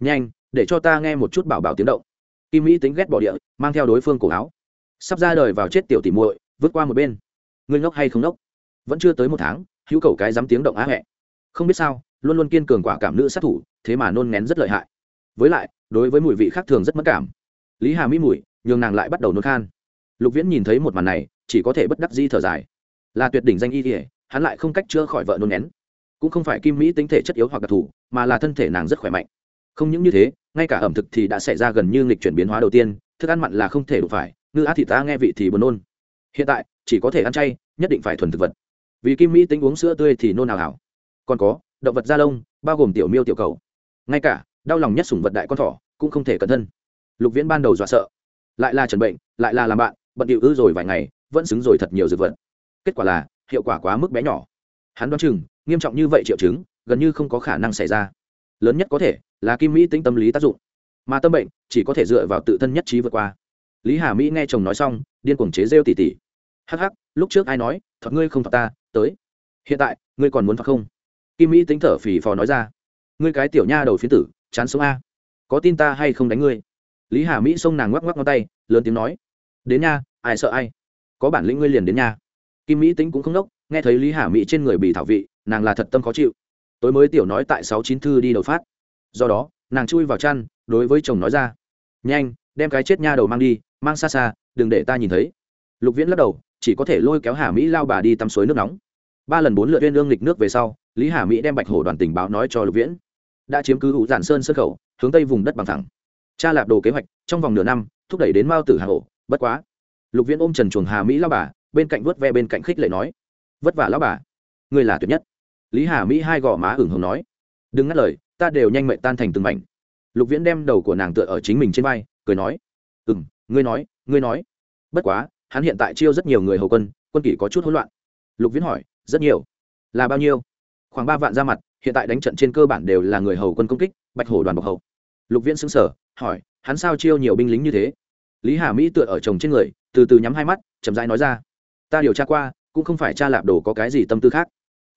Nhanh, để cho ta nghe một chút bảo bảo tiếng động. Kim mỹ tính ghét bỏ địa, mang theo đối phương cổ áo. Sắp ra đời vào chết tiểu tỉ muội, vượt qua một bên. Ngươi ngốc hay không ngốc? Vẫn chưa tới một tháng, hữu cầu cái dám tiếng động á hẹ không biết sao, luôn luôn kiên cường quả cảm nữ sát thủ, thế mà nôn ngén rất lợi hại. Với lại, đối với mùi vị khác thường rất mất cảm. Lý hà mỹ mùi, nhường nàng lại bắt đầu nôn khan. Lục viễn nhìn thấy một màn này, chỉ có thể bất đắc di thở dài. Là tuyệt đỉnh danh y kỉa hắn lại không cách chữa khỏi vợ nôn ngén. Cũng không phải kim mỹ tính thể chất yếu hoặc đặc thù, mà là thân thể nàng rất khỏe mạnh. Không những như thế, ngay cả ẩm thực thì đã xảy ra gần như nghịch chuyển biến hóa đầu tiên, thức ăn mặn là không thể đủ phải, ngư á thì ta nghe vị thì buồn nôn. Hiện tại, chỉ có thể ăn chay, nhất định phải thuần thực vật vì kim mỹ tính uống sữa tươi thì nôn nào hảo còn có, động vật da lông, bao gồm tiểu miêu tiểu cầu ngay cả, đau lòng nhất sủng vật đại con thỏ cũng không thể cẩn thân. Lục viễn ban đầu dọa sợ. Lại là trần bệnh, lại là làm bạn, bận điệu ư rồi vài ngày, vẫn xứng rồi thật nhiều dược vật. Kết quả là, hiệu quả quá mức bé nhỏ. Hắn đoán chừng, nghiêm trọng như vậy triệu chứng, gần như không có khả năng xảy ra. Lớn nhất có thể là kim mỹ tính tâm lý tác dụng. Mà tâm bệnh chỉ có thể dựa vào tự thân nhất trí vượt qua. Lý hà mỹ nghe chồng nói xong, điên cuồng chế rêu tỉ tỉ. Hắc hắc, lúc trước ai nói thật ngươi không thật ta, tới. Hiện tại, ngươi còn muốn thật không? Kim mỹ tính thở phì phò nói ra. Ngươi cái tiểu nha đầu phiến tử, chán sống a. Có tin ta hay không đánh ngươi? Lý hà mỹ xông nàng ngoắc ngoắc ngón tay, lớn tiếng nói. Đến nha, ai sợ ai? Có bản lĩnh ngươi liền đến nha. Kim mỹ tính cũng không đốc nghe thấy lý hà mỹ trên người bị thảo vị, nàng là thật tâm khó chịu. Tối mới tiểu nói tại sáu chín thư đi đầu phát. Do đó, nàng chui vào chăn, đối với chồng nói ra. Nhanh, đem cái chết nha đầu mang đi, mang xa xa, đừng để ta nhìn thấy. Lục viễn lắc đầu chỉ có thể lôi kéo hà mỹ lao bà đi tắm suối nước nóng. Ba lần bốn lượt viên lương lịch nước về sau, lý hà mỹ đem bạch hổ đoàn tình báo nói cho lục viễn. Đã chiếm cứ hữu giản sơn sân khẩu, hướng tây vùng đất bằng thẳng. Cha lạp đồ kế hoạch, trong vòng nửa năm, thúc đẩy đến mao tử hà hổ, bất quá. Lục viễn ôm trần chuồng hà mỹ lao bà, bên cạnh vớt ve bên cạnh khích lệ nói, vất vả lao bà, ngươi là tuyệt nhất. Lý hà mỹ hai gò má ửng hồng nói, đừng ngắt lời, ta đều nhanh mệnh tan thành từng mảnh. Lục viễn đem đầu của nàng tựa ở chính mình trên vai, cười nói ừ m ngươi nói ngươi nói. Bất quá hắn hiện tại chiêu rất nhiều người hầu quân quân kỷ có chút hỗn loạn. Lục viễn hỏi, rất nhiều? Là bao nhiêu? Khoảng ba vạn ra mặt, hiện tại đánh trận trên cơ bản đều là người hầu quân công kích, bạch hổ đoàn bọc hầu lục viễn xứng sở hỏi, hắn sao chiêu nhiều binh lính như thế? Lý hà mỹ tựa ở chồng trên người, từ từ nhắm hai mắt, chậm rãi nói ra, ta điều tra qua, cũng không phải cha lạp đồ có cái gì tâm tư khác.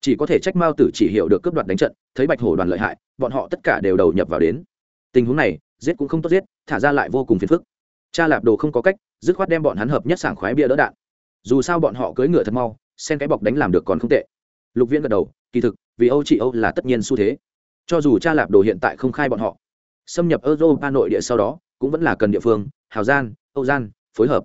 Chỉ có thể trách mao tử chỉ hiểu được cướp đoạt đánh trận, thấy bạch hổ đoàn lợi hại, bọn họ tất cả đều đầu nhập vào đến. Tình huống này, giết cũng không tốt giết, thả ra lại vô cùng phiền phức cha lạp đồ không có cách, dứt khoát đem bọn hắn hợp nhất sảng khoái bia đỡ đạn. Dù sao bọn họ cưỡi ngựa thật mau, sen cái bọc đánh làm được còn không tệ. Lục viễn gật đầu, kỳ thực, vì âu trị âu là tất nhiên xu thế. Cho dù cha lạp đồ hiện tại không khai bọn họ, xâm nhập europa nội địa sau đó, cũng vẫn là cần địa phương, hào gian, âu gian, phối hợp.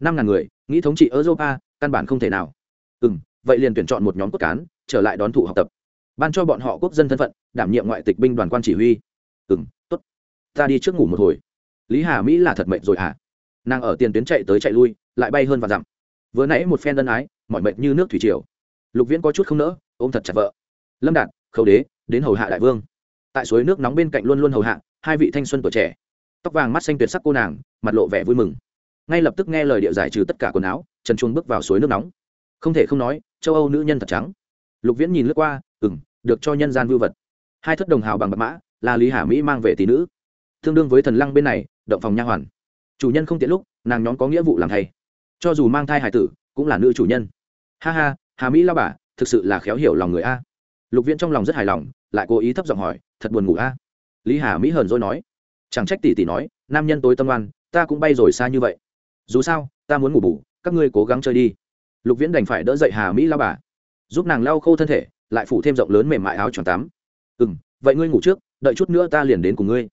Năm ngàn người, nghĩ thống trị europa, căn bản không thể nào. Ừ m vậy liền tuyển chọn một nhóm cốt cán, trở lại đón thụ học tập. Ban cho bọn họ quốc dân thân phận, đảm nhiệm ngoại tịch binh đoàn quan chỉ huy. Ừ m t ố t ta đi trước ngủ một hồi lý hà mỹ là thật mệnh rồi hả? Nàng ở tiền tuyến chạy tới chạy lui, lại bay hơn và dặm. Vừa nãy một phen ân ái, mọi mệnh như nước thủy triều. Lục viễn có chút không nỡ, ôm thật chặt vợ. Lâm đạt khẩu đế, đến hầu hạ đại vương. Tại suối nước nóng bên cạnh luôn luôn hầu hạ, hai vị thanh xuân tuổi trẻ. Tóc vàng mắt xanh tuyệt sắc cô nàng, mặt lộ vẻ vui mừng. Ngay lập tức nghe lời điệu giải trừ tất cả quần áo, trần chuông bước vào suối nước nóng. Không thể không nói, châu âu nữ nhân thật trắng. Lục viễn nhìn lướt qua ừng được cho nhân gian vưu vật. Hai thất đồng hào bằng bạc mã, là lý hà mỹ mang về tỷ nữ. Tương đương với thần lăng bên này động phòng nha hoàn. Chủ nhân không tiện lúc, nàng nhóm có nghĩa vụ làm thầy cho dù mang thai hải tử, cũng là nữ chủ nhân. Ha ha, hà mỹ lao bà, thực sự là khéo hiểu lòng người a. Lục viễn trong lòng rất hài lòng, lại cố ý thấp giọng hỏi, thật buồn ngủ a? Lý hà mỹ hờn dỗi nói, chẳng trách tỷ tỷ nói, nam nhân tối tâm oan ta cũng bay rồi xa như vậy. Dù sao, ta muốn ngủ bù, các ngươi cố gắng chơi đi. Lục viễn đành phải đỡ dậy hà mỹ lao bà, giúp nàng lau khô thân thể, lại phủ thêm rộng lớn mềm mại áo choàng tắm. Ừ m vậy ngươi ngủ trước, đợi chút nữa ta liền đến cùng ngươi.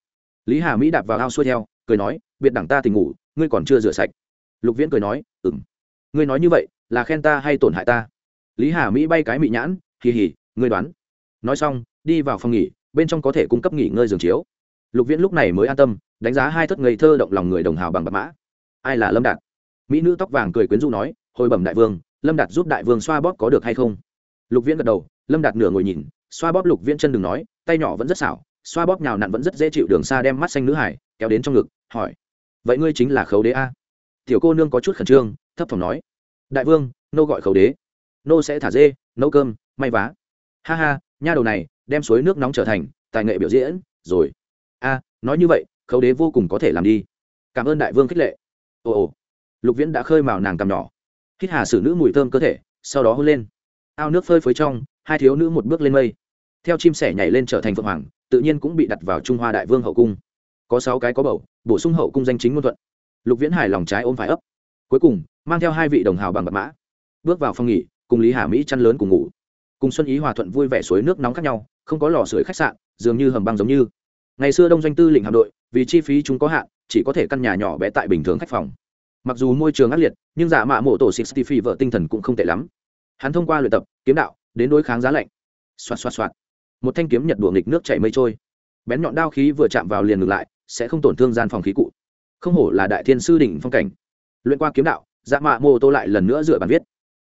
Lý hà mỹ đạp vào ao xuôi theo cười nói, biệt đẳng ta thì ngủ, ngươi còn chưa rửa sạch. Lục viễn cười nói ừng ngươi nói như vậy, là khen ta hay tổn hại ta? Lý hà mỹ bay cái mị nhãn, hì hì, ngươi đoán. Nói xong, đi vào phòng nghỉ, bên trong có thể cung cấp nghỉ ngơi giường chiếu. Lục viễn lúc này mới an tâm, đánh giá hai thất ngây thơ động lòng người đồng hào bằng bạc mã. Ai là lâm đạt? Mỹ nữ tóc vàng cười quyến rũ nói, hồi bẩm đại vương, lâm đạt giúp đại vương xoa bóp có được hay không? Lục viễn gật đầu, lâm đạt nửa ngồi nhìn, xoa bóp lục viễn chân đừng nói, tay nhỏ vẫn rất xảo, xoa bóp nhào nặn vẫn rất dễ chịu đường xa đem mắt xanh nữ hải kéo đến trong ngực hỏi, vậy ngươi chính là khấu đế a? Tiểu cô nương có chút khẩn trương, thấp thỏm nói, đại vương, nô gọi khấu đế. Nô sẽ thả dê, nấu cơm, may vá. Ha ha, nha đầu này, đem suối nước nóng trở thành tài nghệ biểu diễn, rồi. A, nói như vậy, khấu đế vô cùng có thể làm đi. Cảm ơn đại vương khích lệ. Ồ ồ. Lục viễn đã khơi mào nàng cầm nhỏ. Hít hà xử nữ mùi thơm cơ thể, sau đó hôn lên. Ao nước phơi phới trong, hai thiếu nữ một bước lên mây. Theo chim sẻ nhảy lên trở thành phượng hoàng, tự nhiên cũng bị đặt vào trung hoa đại vương hậu cung. Có sáu cái có bầu bổ sung hậu cung danh chính ngôn thuận. Lục viễn hài lòng trái ôm phải ấp. Cuối cùng, mang theo hai vị đồng hào bằng bạc mã, bước vào phòng nghỉ, cùng lý hà mỹ chăn lớn cùng ngủ. Cùng xuân ý, hòa thuận vui vẻ suối nước nóng khác nhau, không có lò sưởi khách sạn, dường như hầm băng giống như. Ngày xưa đông doanh tư lĩnh hạm đội, vì chi phí chúng có hạn, chỉ có thể căn nhà nhỏ bé tại bình thường khách phòng. Mặc dù môi trường ác liệt, nhưng giả mạ mộ tổ xịt phi vợ tinh thần cũng không tệ lắm. Hắn thông qua luyện tập, kiếm đạo, đến đối kháng giá lạnh. Xoạt xoạt xoạt. Một thanh kiếm nhật đùa nghịch nước chảy mây trôi bén nhọn đao khí vừa chạm vào liền ngược lại, sẽ không tổn thương gian phòng khí cụ. Không hổ là đại thiên sư đỉnh phong cảnh. Luyện qua kiếm đạo dạ mạ mô tô lại lần nữa dựa bàn viết.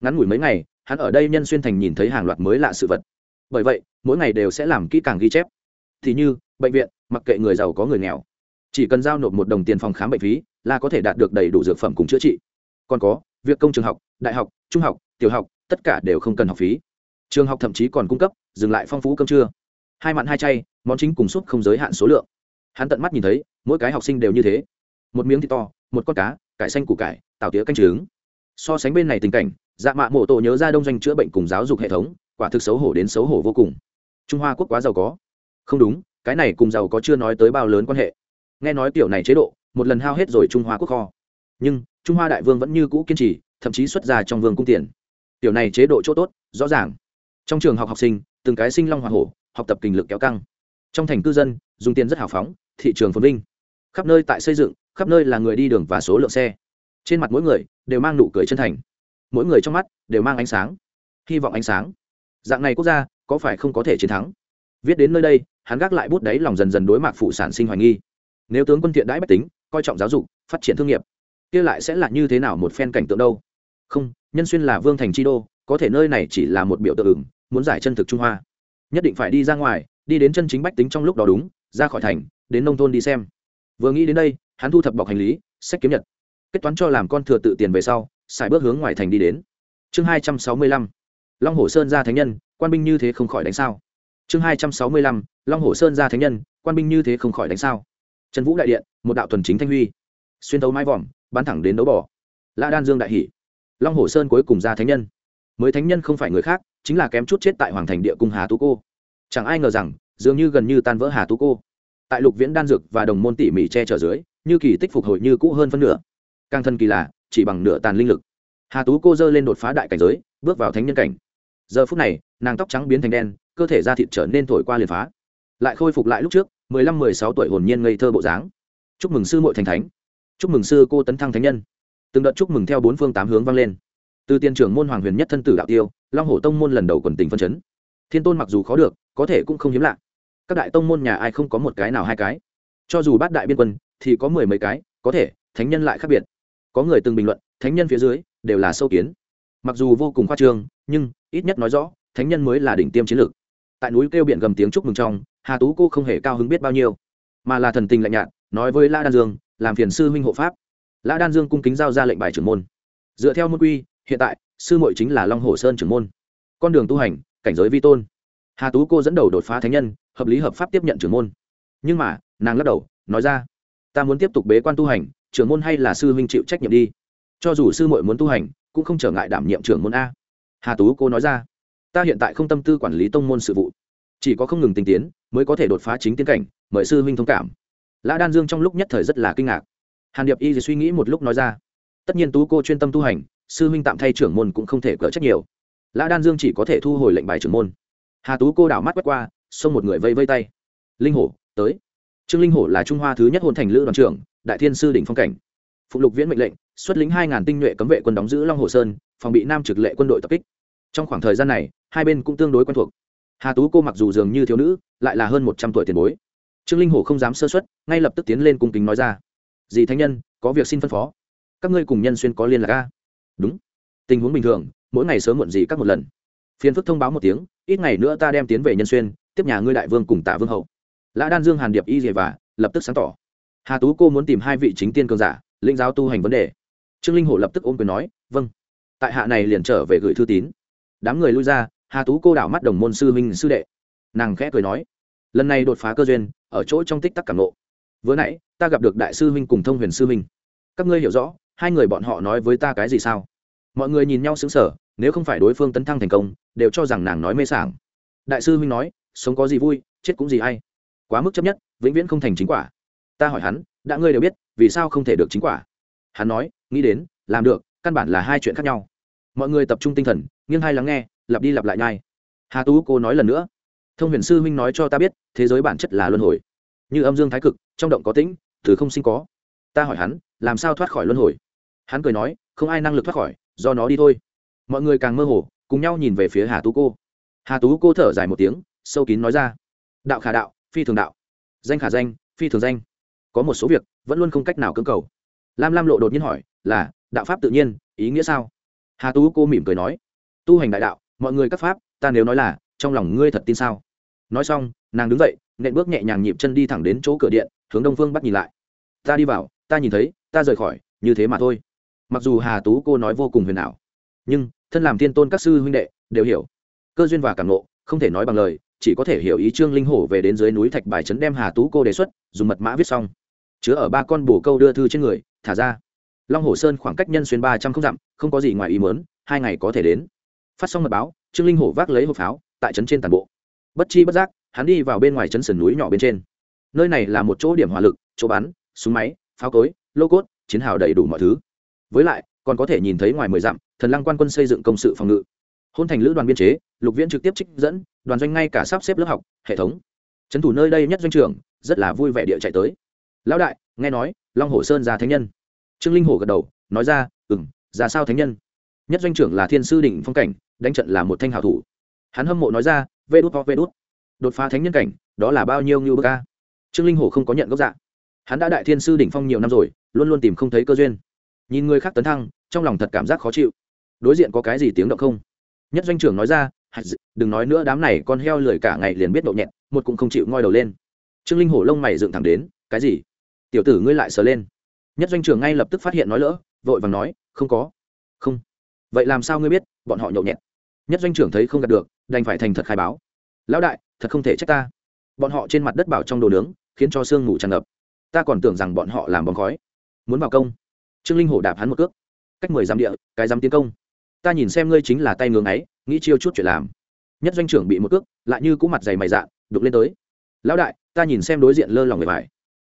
Ngắn ngủi mấy ngày, hắn ở đây nhân xuyên thành nhìn thấy hàng loạt mới lạ sự vật. Bởi vậy, mỗi ngày đều sẽ làm kỹ càng ghi chép. Thì như, bệnh viện, mặc kệ người giàu có người nghèo, chỉ cần giao nộp một đồng tiền phòng khám bệnh phí là có thể đạt được đầy đủ dược phẩm cùng chữa trị. Còn có, việc công trường học, đại học, trung học, tiểu học, tất cả đều không cần học phí. Trường học thậm chí còn cung cấp, dừng lại phong phú cơm trưa. Hai mặn hai chay món chính cùng súp không giới hạn số lượng. Hắn tận mắt nhìn thấy, mỗi cái học sinh đều như thế. Một miếng thịt to, một con cá, cải xanh củ cải tảo tía canh trứng. So sánh bên này tình cảnh dạ mạ mộ tổ nhớ ra đông doanh chữa bệnh cùng giáo dục hệ thống, quả thực xấu hổ đến xấu hổ vô cùng. Trung hoa quốc quá giàu có. Không đúng, cái này cùng giàu có chưa nói tới bao lớn quan hệ. Nghe nói kiểu này chế độ, một lần hao hết rồi trung hoa quốc kho. Nhưng, trung hoa đại vương vẫn như cũ kiên trì, thậm chí xuất ra trong vương cung tiền. Tiểu này chế độ chỗ tốt, rõ ràng. Trong trường học học sinh, từng cái sinh long hoa hổ, học tập kinh lực kéo căng trong thành cư dân, dùng tiền rất hào phóng, thị trường phồn vinh. Khắp nơi tại xây dựng, khắp nơi là người đi đường và số lượng xe. Trên mặt mỗi người đều mang nụ cười chân thành. Mỗi người trong mắt đều mang ánh sáng. Hy vọng ánh sáng. Dạng này quốc gia có phải không có thể chiến thắng? Viết đến nơi đây, hắn gác lại bút đấy lòng dần dần đối mặt phụ sản sinh hoài nghi. Nếu tướng quân thiện đãi bách tính, coi trọng giáo dục, phát triển thương nghiệp, kia lại sẽ là như thế nào một phen cảnh tượng đâu? Không, nhân xuyên là vương thành chi đô, có thể nơi này chỉ là một biểu tượng muốn giải chân thực trung hoa. Nhất định phải đi ra ngoài đi đến chân chính bách tính trong lúc đó đúng, ra khỏi thành, đến nông thôn đi xem. Vừa nghĩ đến đây, hắn thu thập bọc hành lý, sách kiếm nhật, kết toán cho làm con thừa tự tiền về sau, xài bước hướng ngoài thành đi đến. Chương hai trăm sáu mươi lăm, long hồ sơn ra thánh nhân, quan binh như thế không khỏi đánh sao. Chương hai trăm sáu mươi lăm, long hồ sơn ra thánh nhân, quan binh như thế không khỏi đánh sao. Trần vũ đại điện, một đạo thuần chính thanh huy. Xuyên tấu mái vòm, bắn thẳng đến đấu bỏ lã đan dương đại hỷ long hồ sơn cuối cùng ra thánh nhân. Mới thánh nhân không phải người khác, chính là kém chút chết tại hoàng thành địa cung hà tú cô chẳng ai ngờ rằng, dường như gần như tan vỡ hà tú cô. Tại lục viễn đan dược và đồng môn tỉ mỉ che chở dưới, như kỳ tích phục hồi như cũ hơn phân nửa. Càng thân kỳ lạ chỉ bằng nửa tàn linh lực. Hà tú cô dơ lên đột phá đại cảnh giới, bước vào thánh nhân cảnh. Giờ phút này, nàng tóc trắng biến thành đen, cơ thể da thịt trở nên thổi qua liền phá. Lại khôi phục lại lúc trước, mười lăm mười sáu tuổi hồn nhiên ngây thơ bộ dáng. Chúc mừng sư mội thành thánh. Chúc mừng sư cô tấn thăng thánh nhân. Từng đợt chúc mừng theo bốn phương tám hướng vang lên. Từ tiên trưởng môn hoàng huyền nhất thân tử đạo tiêu, long hổ tông môn lần đầu quần tình phân chấn thiên tôn mặc dù khó được, có thể cũng không hiếm lạ. Các đại tông môn nhà ai không có một cái nào hai cái? Cho dù bát đại biên quân, thì có mười mấy cái, có thể, thánh nhân lại khác biệt. Có người từng bình luận, thánh nhân phía dưới, đều là sâu kiến. Mặc dù vô cùng khoa trương, nhưng, ít nhất nói rõ, thánh nhân mới là đỉnh tiêm chiến lược. Tại núi kêu biển gầm tiếng chúc mừng trong, hà tú cô không hề cao hứng biết bao nhiêu. Mà là thần tình lạnh nhạt, nói với lã đan dương, làm phiền sư huynh hộ pháp. Lã đan dương cung kính giao ra lệnh bài trưởng môn. Dựa theo môn quy, hiện tại, sư muội chính là long hồ sơn trưởng môn. Con đường tu hành cảnh giới vi tôn. Hà tú cô dẫn đầu đột phá thánh nhân, hợp lý hợp pháp tiếp nhận trưởng môn. Nhưng mà, nàng lắc đầu, nói ra, ta muốn tiếp tục bế quan tu hành, trưởng môn hay là sư huynh chịu trách nhiệm đi. Cho dù sư muội muốn tu hành, cũng không trở ngại đảm nhiệm trưởng môn a. Hà tú cô nói ra, ta hiện tại không tâm tư quản lý tông môn sự vụ. Chỉ có không ngừng tinh tiến, mới có thể đột phá chính tiến cảnh, mời sư huynh thông cảm. Lã đan dương trong lúc nhất thời rất là kinh ngạc. Hàn điệp y suy nghĩ một lúc nói ra, tất nhiên tú cô chuyên tâm tu hành, sư huynh tạm thay trưởng môn cũng không thể cỡ trách nhiều lã đan dương chỉ có thể thu hồi lệnh bài trưởng môn. Hà tú cô đảo mắt quét qua, xông một người vây vây tay. Linh hổ, tới. Trương linh hổ là trung hoa thứ nhất hôn thành lữ đoàn trưởng, đại thiên sư đỉnh phong cảnh. Phụng lục viễn mệnh lệnh, xuất lính hai ngàn tinh nhuệ cấm vệ quân đóng giữ long hồ sơn, phòng bị nam trực lệ quân đội tập kích. Trong khoảng thời gian này, hai bên cũng tương đối quen thuộc. Hà tú cô mặc dù dường như thiếu nữ, lại là hơn một trăm tuổi tiền bối. Trương linh hổ không dám sơ xuất ngay lập tức tiến lên cung kính nói ra. Dì thánh nhân, có việc xin phân phó. Các ngươi cùng nhân xuyên có liên lạc a? Đúng. Tình huống bình thường mỗi ngày sớm muộn gì các một lần. Phiền phức thông báo một tiếng, ít ngày nữa ta đem tiến về nhân xuyên, tiếp nhà ngươi đại vương cùng tạ vương hậu. Lã đan dương hàn điệp y dề và, lập tức sáng tỏ. Hà tú cô muốn tìm hai vị chính tiên cường giả linh giáo tu hành vấn đề. Trương linh hổ lập tức ôm quyền nói vâng. Tại hạ này liền trở về gửi thư tín. Đám người lui ra, hà tú cô đảo mắt đồng môn sư minh sư đệ. Nàng khẽ cười nói, lần này đột phá cơ duyên, ở chỗ trong tích tắc cảm nộ vừa nãy, ta gặp được đại sư huynh cùng thông huyền sư huynh. Các ngươi hiểu rõ, hai người bọn họ nói với ta cái gì sao? Mọi người nhìn nhau xứng sở nếu không phải đối phương tấn thăng thành công, đều cho rằng nàng nói mê sảng. Đại sư huynh nói, sống có gì vui, chết cũng gì hay. Quá mức chấp nhất, vĩnh viễn không thành chính quả. Ta hỏi hắn, đã ngươi đều biết, vì sao không thể được chính quả? Hắn nói, nghĩ đến, làm được, căn bản là hai chuyện khác nhau. Mọi người tập trung tinh thần, nghiêng hay lắng nghe, lặp đi lặp lại nhai. Hà tú cô nói lần nữa, thông huyền sư huynh nói cho ta biết, thế giới bản chất là luân hồi. Như âm dương thái cực, trong động có tĩnh, từ không sinh có. Ta hỏi hắn, làm sao thoát khỏi luân hồi? Hắn cười nói, không ai năng lực thoát khỏi do nó đi thôi. Mọi người càng mơ hồ, cùng nhau nhìn về phía hà tú cô. Hà tú cô thở dài một tiếng, sâu kín nói ra. Đạo khả đạo, phi thường đạo. Danh khả danh, phi thường danh. Có một số việc, vẫn luôn không cách nào cưỡng cầu. Lam lam lộ đột nhiên hỏi, là, đạo pháp tự nhiên, ý nghĩa sao? Hà tú cô mỉm cười nói, tu hành đại đạo, mọi người các pháp, ta nếu nói là, trong lòng ngươi thật tin sao? Nói xong, nàng đứng dậy, nện bước nhẹ nhàng nhịp chân đi thẳng đến chỗ cửa điện, hướng đông phương bắt nhìn lại. Ta đi vào, ta nhìn thấy, ta rời khỏi, như thế mà thôi mặc dù hà tú cô nói vô cùng huyền ảo, nhưng thân làm thiên tôn các sư huynh đệ đều hiểu. Cơ duyên và cảm nộ không thể nói bằng lời, chỉ có thể hiểu ý trương linh hổ về đến dưới núi thạch bài trấn đem hà tú cô đề xuất, dùng mật mã viết xong. Chứa ở ba con bổ câu đưa thư trên người, thả ra. Long hồ sơn khoảng cách nhân xuyên ba trăm không dặm, không có gì ngoài ý mớn hai ngày có thể đến. Phát xong mật báo, trương linh hổ vác lấy hộp pháo, tại trấn trên tàn bộ. Bất chi bất giác, hắn đi vào bên ngoài trấn sườn núi nhỏ bên trên. Nơi này là một chỗ điểm hỏa lực, chỗ bắn, súng máy, pháo cối, lô cốt, chiến hào đầy đủ mọi thứ với lại, còn có thể nhìn thấy ngoài mười dặm, thần lăng quan quân xây dựng công sự phòng ngự. Hôn thành lữ đoàn biên chế, lục viễn trực tiếp trích dẫn, đoàn doanh ngay cả sắp xếp lớp học, hệ thống. Trấn thủ nơi đây nhất doanh trưởng, rất là vui vẻ địa chạy tới. Lão đại, nghe nói, long hồ sơn ra thánh nhân. Trương linh hồ gật đầu, nói ra ừ m ra sao thánh nhân? Nhất doanh trưởng là thiên sư đỉnh phong cảnh, đánh trận là một thanh hảo thủ. Hắn hâm mộ nói ra, vê đút hoặc vê đút. Đột phá thánh nhân cảnh, đó là bao nhiêu như bơ ca trương linh hồ không có nhận gốc dạ. Hắn đã đại thiên sư đỉnh phong nhiều năm rồi, luôn luôn tìm không thấy cơ duyên nhìn người khác tấn thăng, trong lòng thật cảm giác khó chịu. Đối diện có cái gì tiếng động không? Nhất doanh trưởng nói ra đừng nói nữa, đám này con heo lười cả ngày liền biết độ nhẹn, một cũng không chịu ngoi đầu lên. Trương linh hổ lông mày dựng thẳng đến, cái gì? Tiểu tử ngươi lại sờ lên. Nhất doanh trưởng ngay lập tức phát hiện nói lỡ, vội vàng nói, không có. Không. Vậy làm sao ngươi biết, bọn họ nhậu nhẹt? Nhất doanh trưởng thấy không gặp được, đành phải thành thật khai báo. Lão đại, thật không thể trách ta. Bọn họ trên mặt đất bảo trong đồ nướng, khiến cho sương ngủ tràn ngập. Ta còn tưởng rằng bọn họ làm bóng khói. Muốn vào công trương linh hổ đạp hắn một cước. Cách mười dặm địa, cái dám tiến công. Ta nhìn xem ngươi chính là tay ngưỡng ấy, nghĩ chiêu chút chuyện làm. Nhất doanh trưởng bị một cước, lại như cũ mặt dày mày dạn đục lên tới. Lão đại, ta nhìn xem đối diện lơ lòng người phải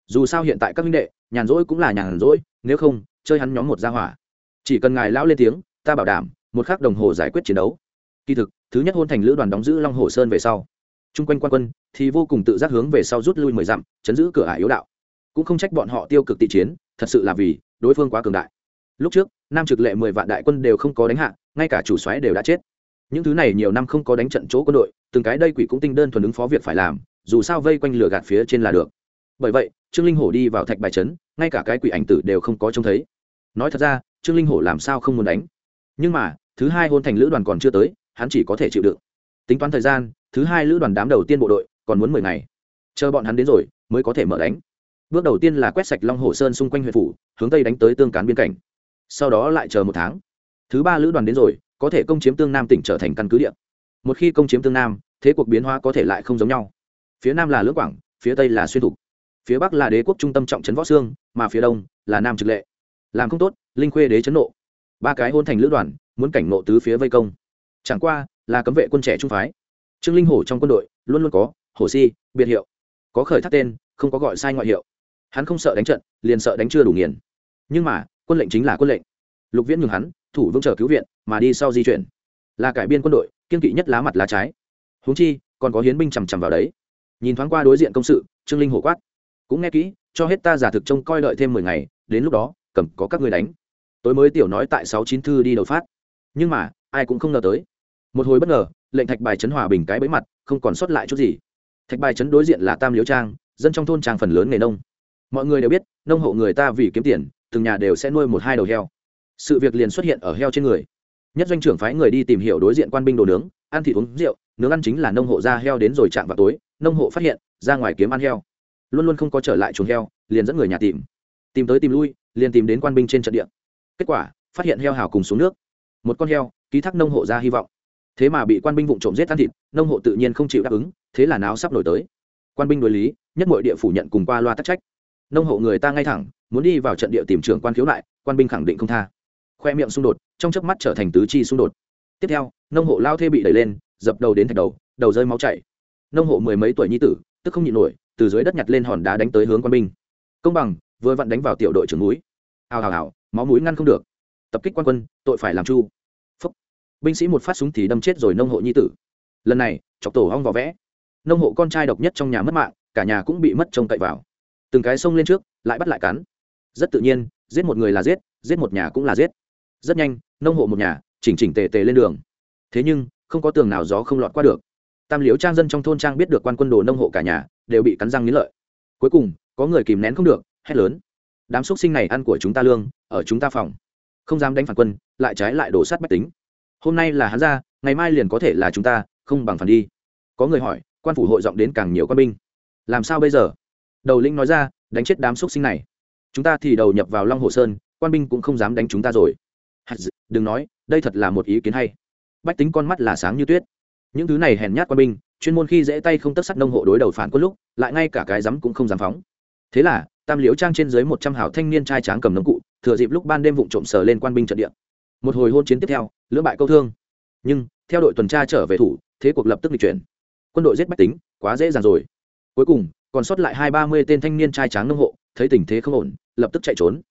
dù sao hiện tại các minh đệ, nhàn rỗi cũng là nhàn rỗi, nếu không, chơi hắn nhóm một gia hỏa. Chỉ cần ngài lão lên tiếng, ta bảo đảm, một khắc đồng hồ giải quyết chiến đấu. Kỳ thực, thứ nhất hôn thành lữ đoàn đóng giữ long hồ sơn về sau. Chung quanh quan quân, thì vô cùng tự giác hướng về sau rút lui mười dặm, chấn giữ cửa ải yếu đạo. Cũng không trách bọn họ tiêu cực tị chiến, thật sự là vì đối phương quá cường đại. Lúc trước, nam trực lệ mười vạn đại quân đều không có đánh hạ, ngay cả chủ xoáy đều đã chết. Những thứ này nhiều năm không có đánh trận chỗ quân đội, từng cái đây quỷ cũng tinh đơn thuần ứng phó việc phải làm, dù sao vây quanh lửa gạt phía trên là được. Bởi vậy, trương linh hổ đi vào thạch bài trấn, ngay cả cái quỷ ảnh tử đều không có trông thấy. Nói thật ra, trương linh hổ làm sao không muốn đánh? Nhưng mà, thứ hai hôn thành lữ đoàn còn chưa tới, hắn chỉ có thể chịu đựng. Tính toán thời gian, thứ hai lữ đoàn đám đầu tiên bộ đội còn muốn mười ngày. Chờ bọn hắn đến rồi, mới có thể mở đánh bước đầu tiên là quét sạch long hồ sơn xung quanh huyện phủ, hướng tây đánh tới tương cán biên cảnh. Sau đó lại chờ một tháng. Thứ ba lữ đoàn đến rồi, có thể công chiếm tương nam tỉnh trở thành căn cứ địa. Một khi công chiếm tương nam, thế cuộc biến hóa có thể lại không giống nhau. Phía nam là lưỡng quảng, phía tây là xuyên thục. Phía bắc là đế quốc trung tâm trọng trấn võ sương mà phía đông là nam trực lệ. Làm không tốt, linh khuê đế chấn nộ. Ba cái hôn thành lữ đoàn, muốn cảnh nộ tứ phía vây công. Chẳng qua, là cấm vệ quân trẻ trung phái. Trương linh hổ trong quân đội, luôn luôn có, hổ si, biệt hiệu. Có khởi thác tên, không có gọi sai ngoại hiệu hắn không sợ đánh trận, liền sợ đánh chưa đủ nghiền. Nhưng mà, quân lệnh chính là quân lệnh. Lục viễn nhường hắn, thủ vững chờ cứu viện, mà đi sau di chuyển. Là cải biên quân đội, kiên kỵ nhất lá mặt lá trái. Huống chi, còn có hiến binh chằm chằm vào đấy. Nhìn thoáng qua đối diện công sự, trương linh hổ quát. Cũng nghe kỹ, cho hết ta giả thực trông coi đợi thêm mười ngày, đến lúc đó, cầm có các người đánh. Tối mới tiểu nói tại sáu chín thư đi đầu phát. Nhưng mà, ai cũng không ngờ tới. Một hồi bất ngờ, lệnh thạch bài chấn hòa bình cái bẫy mặt, không còn sót lại chút gì. Thạch bài chấn đối diện là tam liễu trang, dân trong thôn trang phần lớn nghề nông mọi người đều biết, nông hộ người ta vì kiếm tiền, từng nhà đều sẽ nuôi một hai đầu heo. Sự việc liền xuất hiện ở heo trên người. Nhất doanh trưởng phái người đi tìm hiểu đối diện quan binh đồ nướng, ăn thịt uống rượu, nướng ăn chính là nông hộ ra heo đến rồi chạm vào tối, nông hộ phát hiện, ra ngoài kiếm ăn heo. Luôn luôn không có trở lại chuồng heo, liền dẫn người nhà tìm. Tìm tới tìm lui, liền tìm đến quan binh trên trận địa. Kết quả, phát hiện heo hào cùng xuống nước. Một con heo, ký thác nông hộ ra hy vọng. Thế mà bị quan binh vụ trộm giết ăn thịt, nông hộ tự nhiên không chịu đáp ứng, thế là náo sắp nổi tới. Quan binh đối lý, nhất mọi địa phủ nhận cùng qua loa tắc trách nông hộ người ta ngay thẳng, muốn đi vào trận địa tìm trưởng quan khiếu nại, quan binh khẳng định không tha. Khoe miệng xung đột, trong chớp mắt trở thành tứ chi xung đột. Tiếp theo, nông hộ lao thê bị đẩy lên, dập đầu đến thạch đầu đầu rơi máu chảy. Nông hộ mười mấy tuổi nhi tử, tức không nhịn nổi, từ dưới đất nhặt lên hòn đá đánh tới hướng quan binh. Công bằng, vừa vặn đánh vào tiểu đội trưởng núi. Hào hào hào, máu mũi ngăn không được. Tập kích quan quân, tội phải làm chu. Phúc. binh sĩ một phát súng thì đâm chết rồi nông hộ nhi tử. Lần này, chọc tổ hong vỏ vẽ. Nông hộ con trai độc nhất trong nhà mất mạng, cả nhà cũng bị mất trông cậy vào từng cái xông lên trước, lại bắt lại cắn. Rất tự nhiên, giết một người là giết giết một nhà cũng là giết. Rất nhanh, nông hộ một nhà, chỉnh chỉnh tề tề lên đường. Thế nhưng, không có tường nào gió không lọt qua được. Tam liếu trang dân trong thôn trang biết được quan quân đồ nông hộ cả nhà, đều bị cắn răng nghĩ lợi. Cuối cùng, có người kìm nén không được, hét lớn. Đám x sinh này ăn của chúng ta lương, ở chúng ta phòng. Không dám đánh phản quân, lại trái lại đổ sát bách tính. Hôm nay là hắn ra, ngày mai liền có thể là chúng ta, không bằng phản đi. Có người hỏi, quan phủ hội giọng đến càng nhiều quân binh. Làm sao bây giờ? Đầu lĩnh nói ra, đánh chết đám x sinh này. Chúng ta thì đầu nhập vào long hồ sơn, quan binh cũng không dám đánh chúng ta rồi. Đừng nói, đây thật là một ý kiến hay. Bách tính con mắt là sáng như tuyết. Những thứ này hèn nhát quan binh, chuyên môn khi dễ tay không tất sắt nông hộ đối đầu phản quân lúc, lại ngay cả cái rắm cũng không dám phóng. Thế là, tam liễu trang trên dưới một trăm hảo thanh niên trai tráng cầm nông cụ, thừa dịp lúc ban đêm vụng trộm sờ lên quan binh trận địa. Một hồi hôn chiến tiếp theo, lưỡng bại câu thương. Nhưng, theo đội tuần tra trở về thủ, thế cuộc lập tức lịch chuyển. Quân đội giết bách tính, quá dễ dàng rồi. Cuối cùng còn sót lại hai ba mươi tên thanh niên trai tráng nông hộ, thấy tình thế không ổn, lập tức chạy trốn.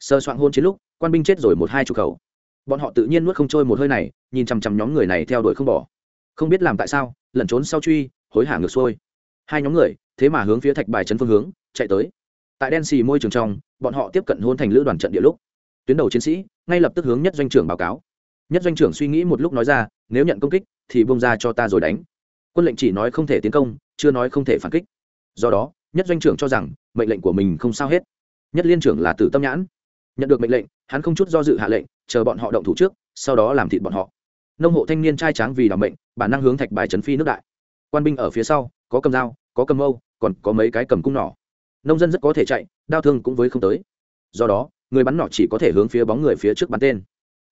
Sơ soạn hôn chiến lúc, quan binh chết rồi một hai chục khẩu. Bọn họ tự nhiên nuốt không trôi một hơi này, nhìn chằm chằm nhóm người này theo đuổi không bỏ. Không biết làm tại sao, lẩn trốn sau truy, hối hả ngược xuôi. Hai nhóm người, thế mà hướng phía thạch bài trấn phương hướng, chạy tới. Tại đen xì môi trường trong, bọn họ tiếp cận hôn thành lữ đoàn trận địa lúc. Tuyến đầu chiến sĩ, ngay lập tức hướng nhất doanh trưởng báo cáo. Nhất doanh trưởng suy nghĩ một lúc nói ra, nếu nhận công kích, thì bông ra cho ta rồi đánh. Quân lệnh chỉ nói không thể tiến công, chưa nói không thể phản kích do đó, nhất doanh trưởng cho rằng, mệnh lệnh của mình không sao hết. Nhất liên trưởng là tử tâm nhãn. Nhận được mệnh lệnh, hắn không chút do dự hạ lệnh, chờ bọn họ động thủ trước, sau đó làm thịt bọn họ. Nông hộ thanh niên trai tráng vì đảm mệnh, bản năng hướng thạch bài trấn phi nước đại. Quan binh ở phía sau, có cầm dao, có cầm âu còn có mấy cái cầm cung nỏ. Nông dân rất có thể chạy đau thương cũng với không tới. Do đó, người bắn nỏ chỉ có thể hướng phía bóng người phía trước bắn tên.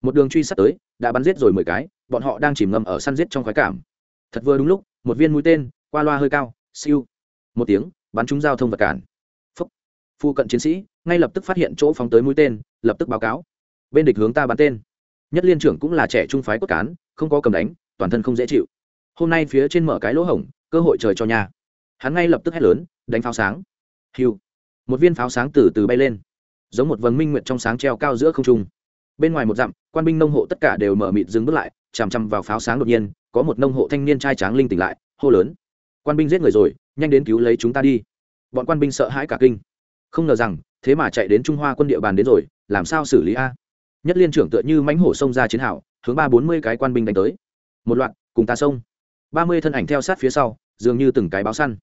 Một đường truy sát tới, đã bắn giết rồi mười cái, bọn họ đang chìm ngầm ở săn giết trong khoái cảm. Thật vừa đúng lúc, một viên mũi tên, qua loa hơi cao, siêu một tiếng, bắn trúng giao thông vật cản. Phúc. phu cận chiến sĩ ngay lập tức phát hiện chỗ phóng tới mũi tên, lập tức báo cáo. Bên địch hướng ta bắn tên. Nhất liên trưởng cũng là trẻ trung phái cốt cán, không có cầm đánh, toàn thân không dễ chịu. Hôm nay phía trên mở cái lỗ hổng, cơ hội trời cho nhà. Hắn ngay lập tức hét lớn, đánh pháo sáng. Hiu một viên pháo sáng từ từ bay lên. Giống một vầng minh nguyệt trong sáng treo cao giữa không trung. Bên ngoài một dặm, quan binh nông hộ tất cả đều mở mịt dừng bước lại, chằm chằm vào pháo sáng đột nhiên, có một nông hộ thanh niên trai tráng linh tỉnh lại, hô lớn. Quan binh giết người rồi nhanh đến cứu lấy chúng ta đi. Bọn quan binh sợ hãi cả kinh. Không ngờ rằng, thế mà chạy đến trung hoa quân địa bàn đến rồi, làm sao xử lý a? Nhất liên trưởng tựa như mãnh hổ xông ra chiến hào, hướng ba bốn mươi cái quan binh đánh tới. Một loạt, cùng ta xông. Ba mươi thân ảnh theo sát phía sau, dường như từng cái báo săn.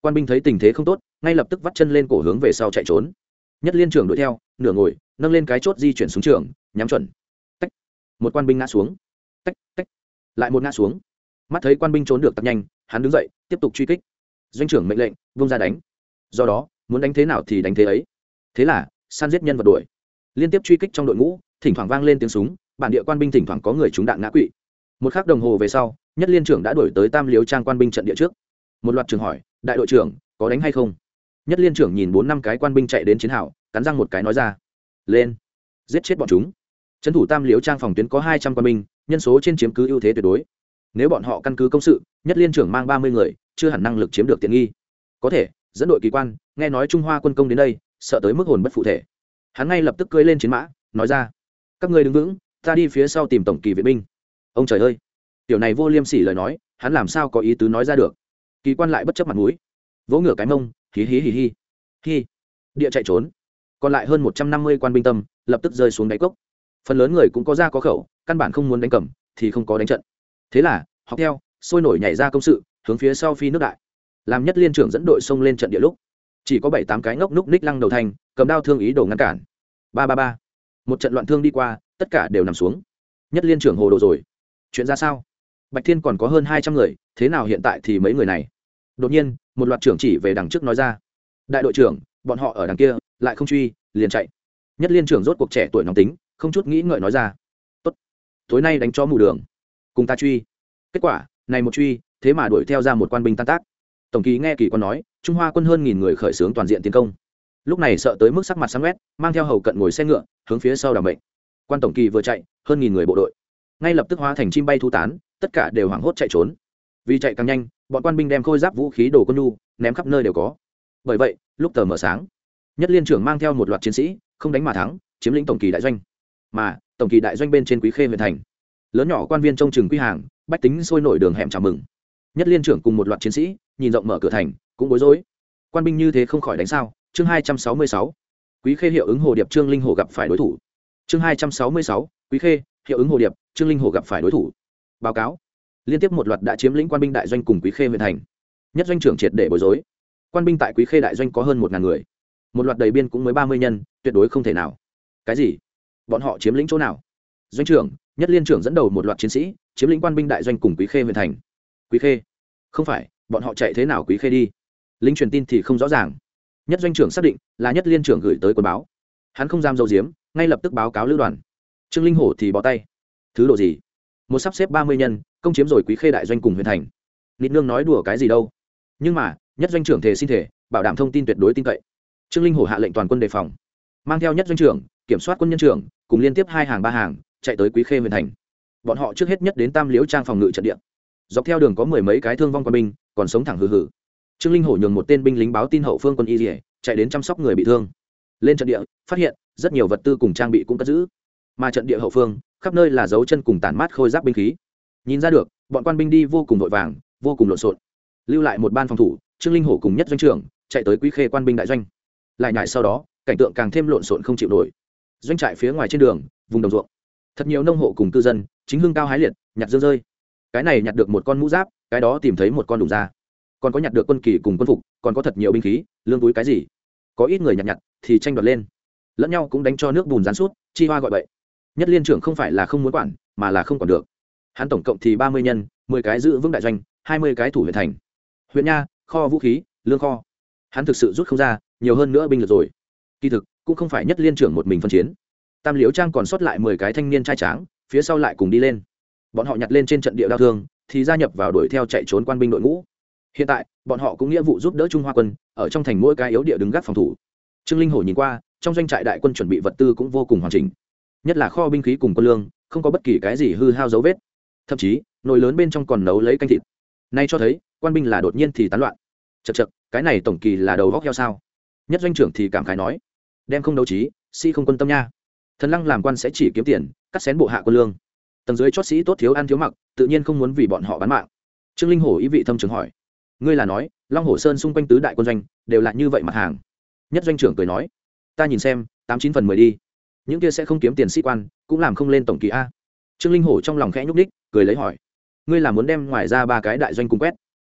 Quan binh thấy tình thế không tốt, ngay lập tức vắt chân lên cổ hướng về sau chạy trốn. Nhất liên trưởng đuổi theo, nửa ngồi, nâng lên cái chốt di chuyển xuống trường, nhắm chuẩn. Tách. Một quan binh ngã xuống. Tách tách. Lại một ngã xuống. Mắt thấy quan binh trốn được tập nhanh, hắn đứng dậy, tiếp tục truy kích doanh trưởng mệnh lệnh, vung ra đánh. Do đó, muốn đánh thế nào thì đánh thế ấy. Thế là, san giết nhân vật đuổi. Liên tiếp truy kích trong đội ngũ, thỉnh thoảng vang lên tiếng súng, bản địa quan binh thỉnh thoảng có người trúng đạn ngã quỵ. Một khắc đồng hồ về sau, nhất liên trưởng đã đuổi tới tam liếu trang quan binh trận địa trước. Một loạt trường hỏi, đại đội trưởng, có đánh hay không? Nhất liên trưởng nhìn bốn năm cái quan binh chạy đến chiến hào, cắn răng một cái nói ra, lên, giết chết bọn chúng. Trấn thủ tam liếu trang phòng tuyến có hai trăm quan binh, nhân số trên chiếm cứ ưu thế tuyệt đối nếu bọn họ căn cứ công sự, nhất liên trưởng mang ba mươi người, chưa hẳn năng lực chiếm được tiện nghi. Có thể, dẫn đội kỳ quan, nghe nói trung hoa quân công đến đây, sợ tới mức hồn bất phụ thể. Hắn ngay lập tức cưỡi lên chiến mã, nói ra, các ngươi đứng vững, ta đi phía sau tìm tổng kỳ vệ binh. Ông trời ơi! Tiểu này vô liêm sỉ lời nói, hắn làm sao có ý tứ nói ra được? Kỳ quan lại bất chấp mặt mũi. Vỗ ngửa cái mông, hí hí hí hí. Hí địa chạy trốn. Còn lại hơn một trăm năm mươi quan binh tâm, lập tức rơi xuống đáy cốc. Phần lớn người cũng có ra có khẩu, căn bản không muốn đánh cầm, thì không có đánh trận thế là, học theo, sôi nổi nhảy ra công sự, hướng phía sau phi nước đại. Làm nhất liên trưởng dẫn đội xông lên trận địa lúc, chỉ có bảy tám cái ngốc núc ních lăng đầu thành, cầm đao thương ý đồ ngăn cản. Ba ba ba. Một trận loạn thương đi qua, tất cả đều nằm xuống. Nhất liên trưởng hồ đồ rồi. Chuyện ra sao? Bạch thiên còn có hơn hai trăm người, thế nào hiện tại thì mấy người này? Đột nhiên, một loạt trưởng chỉ về đằng trước nói ra. Đại đội trưởng, bọn họ ở đằng kia, lại không truy, liền chạy. Nhất liên trưởng rốt cuộc trẻ tuổi nóng tính, không chút nghĩ ngợi nói ra. Tốt. Tối nay đánh cho mù đường cùng ta truy. Kết quả, này một truy, thế mà đuổi theo ra một quan binh tan tác. Tổng kỳ nghe kỳ quan nói, trung hoa quân hơn nghìn người khởi xướng toàn diện tiến công. Lúc này sợ tới mức sắc mặt sáng quét mang theo hầu cận ngồi xe ngựa, hướng phía sau đảm bệnh quan tổng kỳ vừa chạy, hơn nghìn người bộ đội. Ngay lập tức hóa thành chim bay thu tán, tất cả đều hoảng hốt chạy trốn. Vì chạy càng nhanh, bọn quan binh đem khôi giáp vũ khí đồ quân nhu, ném khắp nơi đều có. Bởi vậy, lúc tờ mở sáng, nhất liên trưởng mang theo một loạt chiến sĩ, không đánh mà thắng, chiếm lĩnh tổng kỳ đại doanh. Mà, tổng kỳ đại doanh bên trên quý khê huyện thành lớn nhỏ quan viên trong trường quy hàng, bách tính sôi nổi đường hẻm chào mừng. Nhất liên trưởng cùng một loạt chiến sĩ, nhìn rộng mở cửa thành, cũng bối rối. Quan binh như thế không khỏi đánh sao, chương hai trăm sáu mươi sáu. Quý khê hiệu ứng hồ điệp, trương linh hồ gặp phải đối thủ. Chương hai trăm sáu mươi sáu, quý khê hiệu ứng hồ điệp, trương linh hồ gặp phải đối thủ. Báo cáo. Liên tiếp một loạt đã chiếm lĩnh quan binh đại doanh cùng quý khê huyện thành. Nhất doanh trưởng triệt để bối rối. Quan binh tại quý khê đại doanh có hơn một ngàn người. Một loạt đầy biên cũng mới ba mươi nhân, tuyệt đối không thể nào. Cái gì? Bọn họ chiếm lĩnh chỗ nào? Doanh trưởng nhất liên trưởng dẫn đầu một loạt chiến sĩ, chiếm lĩnh quan binh đại doanh cùng quý khê huyện thành. Quý khê? Không phải, bọn họ chạy thế nào quý khê đi? Linh truyền tin thì không rõ ràng. Nhất doanh trưởng xác định là nhất liên trưởng gửi tới quân báo. Hắn không giam dâu diếm ngay lập tức báo cáo lữ đoàn. Trương linh hổ thì bỏ tay. Thứ độ gì? Một sắp xếp ba mươi nhân, công chiếm rồi quý khê đại doanh cùng huyện thành. Nịt nương nói đùa cái gì đâu. Nhưng mà, nhất doanh trưởng thể xin thể bảo đảm thông tin tuyệt đối tin cậy. Trương linh hổ hạ lệnh toàn quân đề phòng. Mang theo nhất doanh trưởng, kiểm soát quân nhân trưởng, cùng liên tiếp hai hàng ba hàng chạy tới quý khê huyện thành. Bọn họ trước hết nhất đến tam liễu trang phòng ngự trận địa. Dọc theo đường có mười mấy cái thương vong quân binh, còn sống thẳng hừ hừ. Trương linh hổ nhường một tên binh lính báo tin hậu phương quân y dỉa chạy đến chăm sóc người bị thương. Lên trận địa, phát hiện, rất nhiều vật tư cùng trang bị cũng cất giữ. Mà trận địa hậu phương, khắp nơi là dấu chân cùng tản mát khôi giáp binh khí. Nhìn ra được, bọn quan binh đi vô cùng vội vàng, vô cùng lộn xộn. Lưu lại một ban phòng thủ, trương linh hổ cùng nhất doanh trưởng, chạy tới quý khê quan binh đại doanh. Lại nhại sau đó, cảnh tượng càng thêm lộn xộn không chịu nổi. Doanh trại phía ngoài trên đường, vùng đồng ruộng thật nhiều nông hộ cùng cư dân, chính hương cao hái liệt, nhặt dương rơi. Cái này nhặt được một con mũ giáp, cái đó tìm thấy một con đùng da. Còn có nhặt được quân kỳ cùng quân phục, còn có thật nhiều binh khí, lương túi cái gì. Có ít người nhặt nhặt, thì tranh đoạt lên. Lẫn nhau cũng đánh cho nước bùn rán suốt chi hoa gọi vậy nhất liên trưởng không phải là không muốn quản, mà là không quản được. Hắn tổng cộng thì ba mươi nhân, mười cái giữ vững đại doanh, hai mươi cái thủ huyện thành. Huyện nha, kho vũ khí, lương kho. Hắn thực sự rút không ra, nhiều hơn nữa binh lực rồi. Kỳ thực, cũng không phải nhất liên trưởng một mình phân chiến tam liễu trang còn sót lại mười cái thanh niên trai tráng, phía sau lại cùng đi lên. Bọn họ nhặt lên trên trận địa đau thương, thì gia nhập vào đuổi theo chạy trốn quan binh đội ngũ. Hiện tại, bọn họ cũng nghĩa vụ giúp đỡ trung hoa quân, ở trong thành mỗi cái yếu địa đứng gác phòng thủ. Trương linh hổ nhìn qua, trong doanh trại đại quân chuẩn bị vật tư cũng vô cùng hoàn chỉnh. Nhất là kho binh khí cùng quân lương, không có bất kỳ cái gì hư hao dấu vết. Thậm chí, nồi lớn bên trong còn nấu lấy canh thịt. Nay cho thấy, quan binh là đột nhiên thì tán loạn. Chật chật cái này tổng kỳ là đầu góc heo sao? Nhất doanh trưởng thì cảm khái nói. Đem không đấu trí, si không quân tâm nha thần lăng làm quan sẽ chỉ kiếm tiền, cắt xén bộ hạ quân lương. Tầng dưới chót sĩ tốt thiếu ăn thiếu mặc, tự nhiên không muốn vì bọn họ bán mạng. Trương linh hổ ý vị thâm trường hỏi, ngươi là nói, long hồ sơn xung quanh tứ đại quân doanh đều là như vậy mặt hàng? Nhất doanh trưởng cười nói, ta nhìn xem, tám chín phần mười đi. Những kia sẽ không kiếm tiền sĩ quan, cũng làm không lên tổng kỳ a. Trương linh hổ trong lòng khẽ nhúc ních cười lấy hỏi, ngươi là muốn đem ngoài ra ba cái đại doanh cùng quét?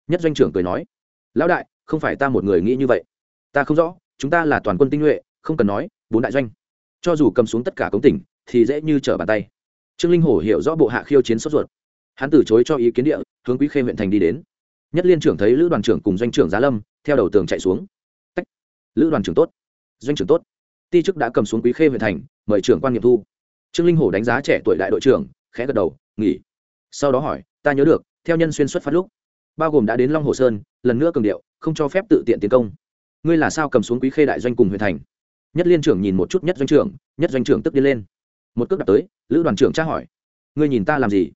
Nhất doanh trưởng cười nói, lão đại, không phải ta một người nghĩ như vậy. Ta không rõ, chúng ta là toàn quân tinh nhuệ, không cần nói, bốn đại doanh cho dù cầm xuống tất cả cống tỉnh, thì dễ như trở bàn tay. Trương linh hổ hiểu rõ bộ hạ khiêu chiến sốt ruột. Hắn từ chối cho ý kiến địa, hướng quý khê huyện thành đi đến. Nhất liên trưởng thấy lữ đoàn trưởng cùng doanh trưởng giá lâm, theo đầu tường chạy xuống. Tách. Lữ đoàn trưởng tốt. Doanh trưởng tốt. Ti chức đã cầm xuống quý khê huyện thành, mời trưởng quan nghiệm thu. Trương linh hổ đánh giá trẻ tuổi đại đội trưởng, khẽ gật đầu, nghỉ. Sau đó hỏi, ta nhớ được, theo nhân xuyên xuất phát lúc, bao gồm đã đến long hồ sơn, lần nữa cường điệu, không cho phép tự tiện tiến công. Ngươi là sao cầm xuống quý khê đại doanh cùng huyện thành? Nhất liên trưởng nhìn một chút nhất doanh trưởng, nhất doanh trưởng tức đi lên. Một cước đặt tới, lữ đoàn trưởng tra hỏi, ngươi nhìn ta làm gì?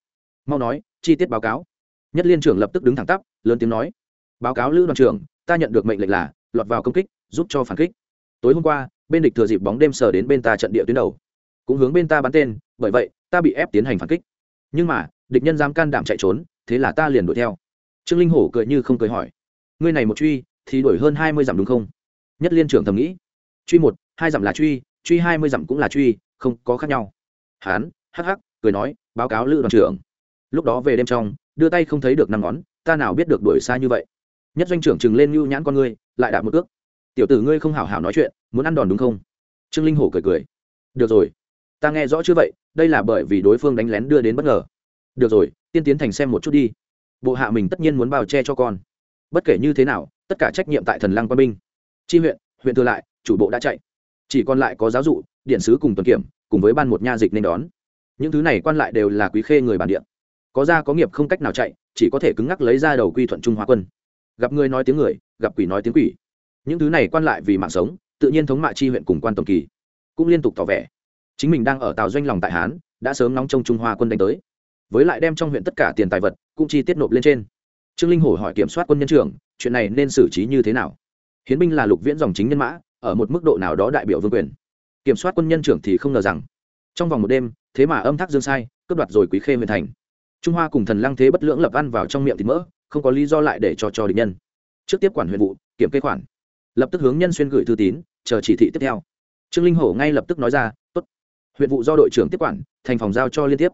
Mau nói, chi tiết báo cáo. Nhất liên trưởng lập tức đứng thẳng tắp, lớn tiếng nói, báo cáo lữ đoàn trưởng, ta nhận được mệnh lệnh là, lọt vào công kích, giúp cho phản kích. Tối hôm qua, bên địch thừa dịp bóng đêm sờ đến bên ta trận địa tuyến đầu, cũng hướng bên ta bắn tên, bởi vậy, ta bị ép tiến hành phản kích. Nhưng mà, địch nhân dám can đảm chạy trốn, thế là ta liền đuổi theo. Trương linh hổ cười như không cười hỏi, ngươi này một truy, thì đuổi hơn hai mươi dặm đúng không? Nhất liên trưởng thầm nghĩ, truy một hai dặm là truy truy hai mươi dặm cũng là truy, không có khác nhau. Hán, hắc hắc, cười nói, báo cáo lữ đoàn trưởng. Lúc đó về đêm trong, đưa tay không thấy được năm ngón, ta nào biết được đuổi xa như vậy. Nhất doanh trưởng chừng lên mưu nhãn con ngươi, lại đạp một ước tiểu tử ngươi không hảo hảo nói chuyện, muốn ăn đòn đúng không? Trương linh hổ cười cười. Được rồi. Ta nghe rõ chưa vậy, đây là bởi vì đối phương đánh lén đưa đến bất ngờ. Được rồi, tiên tiến thành xem một chút đi. Bộ hạ mình tất nhiên muốn bao che cho con. Bất kể như thế nào, tất cả trách nhiệm tại thần lăng quan binh. Chi huyện huyện thừa lại, chủ bộ đã chạy chỉ còn lại có giáo dụ, điện sứ cùng tuần kiểm, cùng với ban một nha dịch nên đón. Những thứ này quan lại đều là quý khê người bản địa. Có ra có nghiệp không cách nào chạy, chỉ có thể cứng ngắc lấy ra đầu quy thuận trung hóa quân. Gặp người nói tiếng người, gặp quỷ nói tiếng quỷ. Những thứ này quan lại vì mạng sống, tự nhiên thống mạ chi huyện cùng quan tổng kỳ. Cũng liên tục tỏ vẻ. Chính mình đang ở tàu doanh lòng tại hán, đã sớm nóng trong trung hoa quân đánh tới. Với lại đem trong huyện tất cả tiền tài vật, cũng chi tiết nộp lên trên. Trương linh hổ hỏi kiểm soát quân nhân trưởng, chuyện này nên xử trí như thế nào? Hiến binh là lục viễn dòng chính nhân mã ở một mức độ nào đó đại biểu vương quyền. Kiểm soát quân nhân trưởng thì không ngờ rằng, trong vòng một đêm, thế mà âm thác dương sai, cướp đoạt rồi quý khê huyền thành. Trung hoa cùng thần lăng thế bất lưỡng lập ăn vào trong miệng thịt mỡ, không có lý do lại để cho cho địch nhân. Trước tiếp quản huyện vụ, kiểm kê khoản. Lập tức hướng nhân xuyên gửi thư tín, chờ chỉ thị tiếp theo. Trương linh hổ ngay lập tức nói ra, tốt. Huyện vụ do đội trưởng tiếp quản, thành phòng giao cho liên tiếp.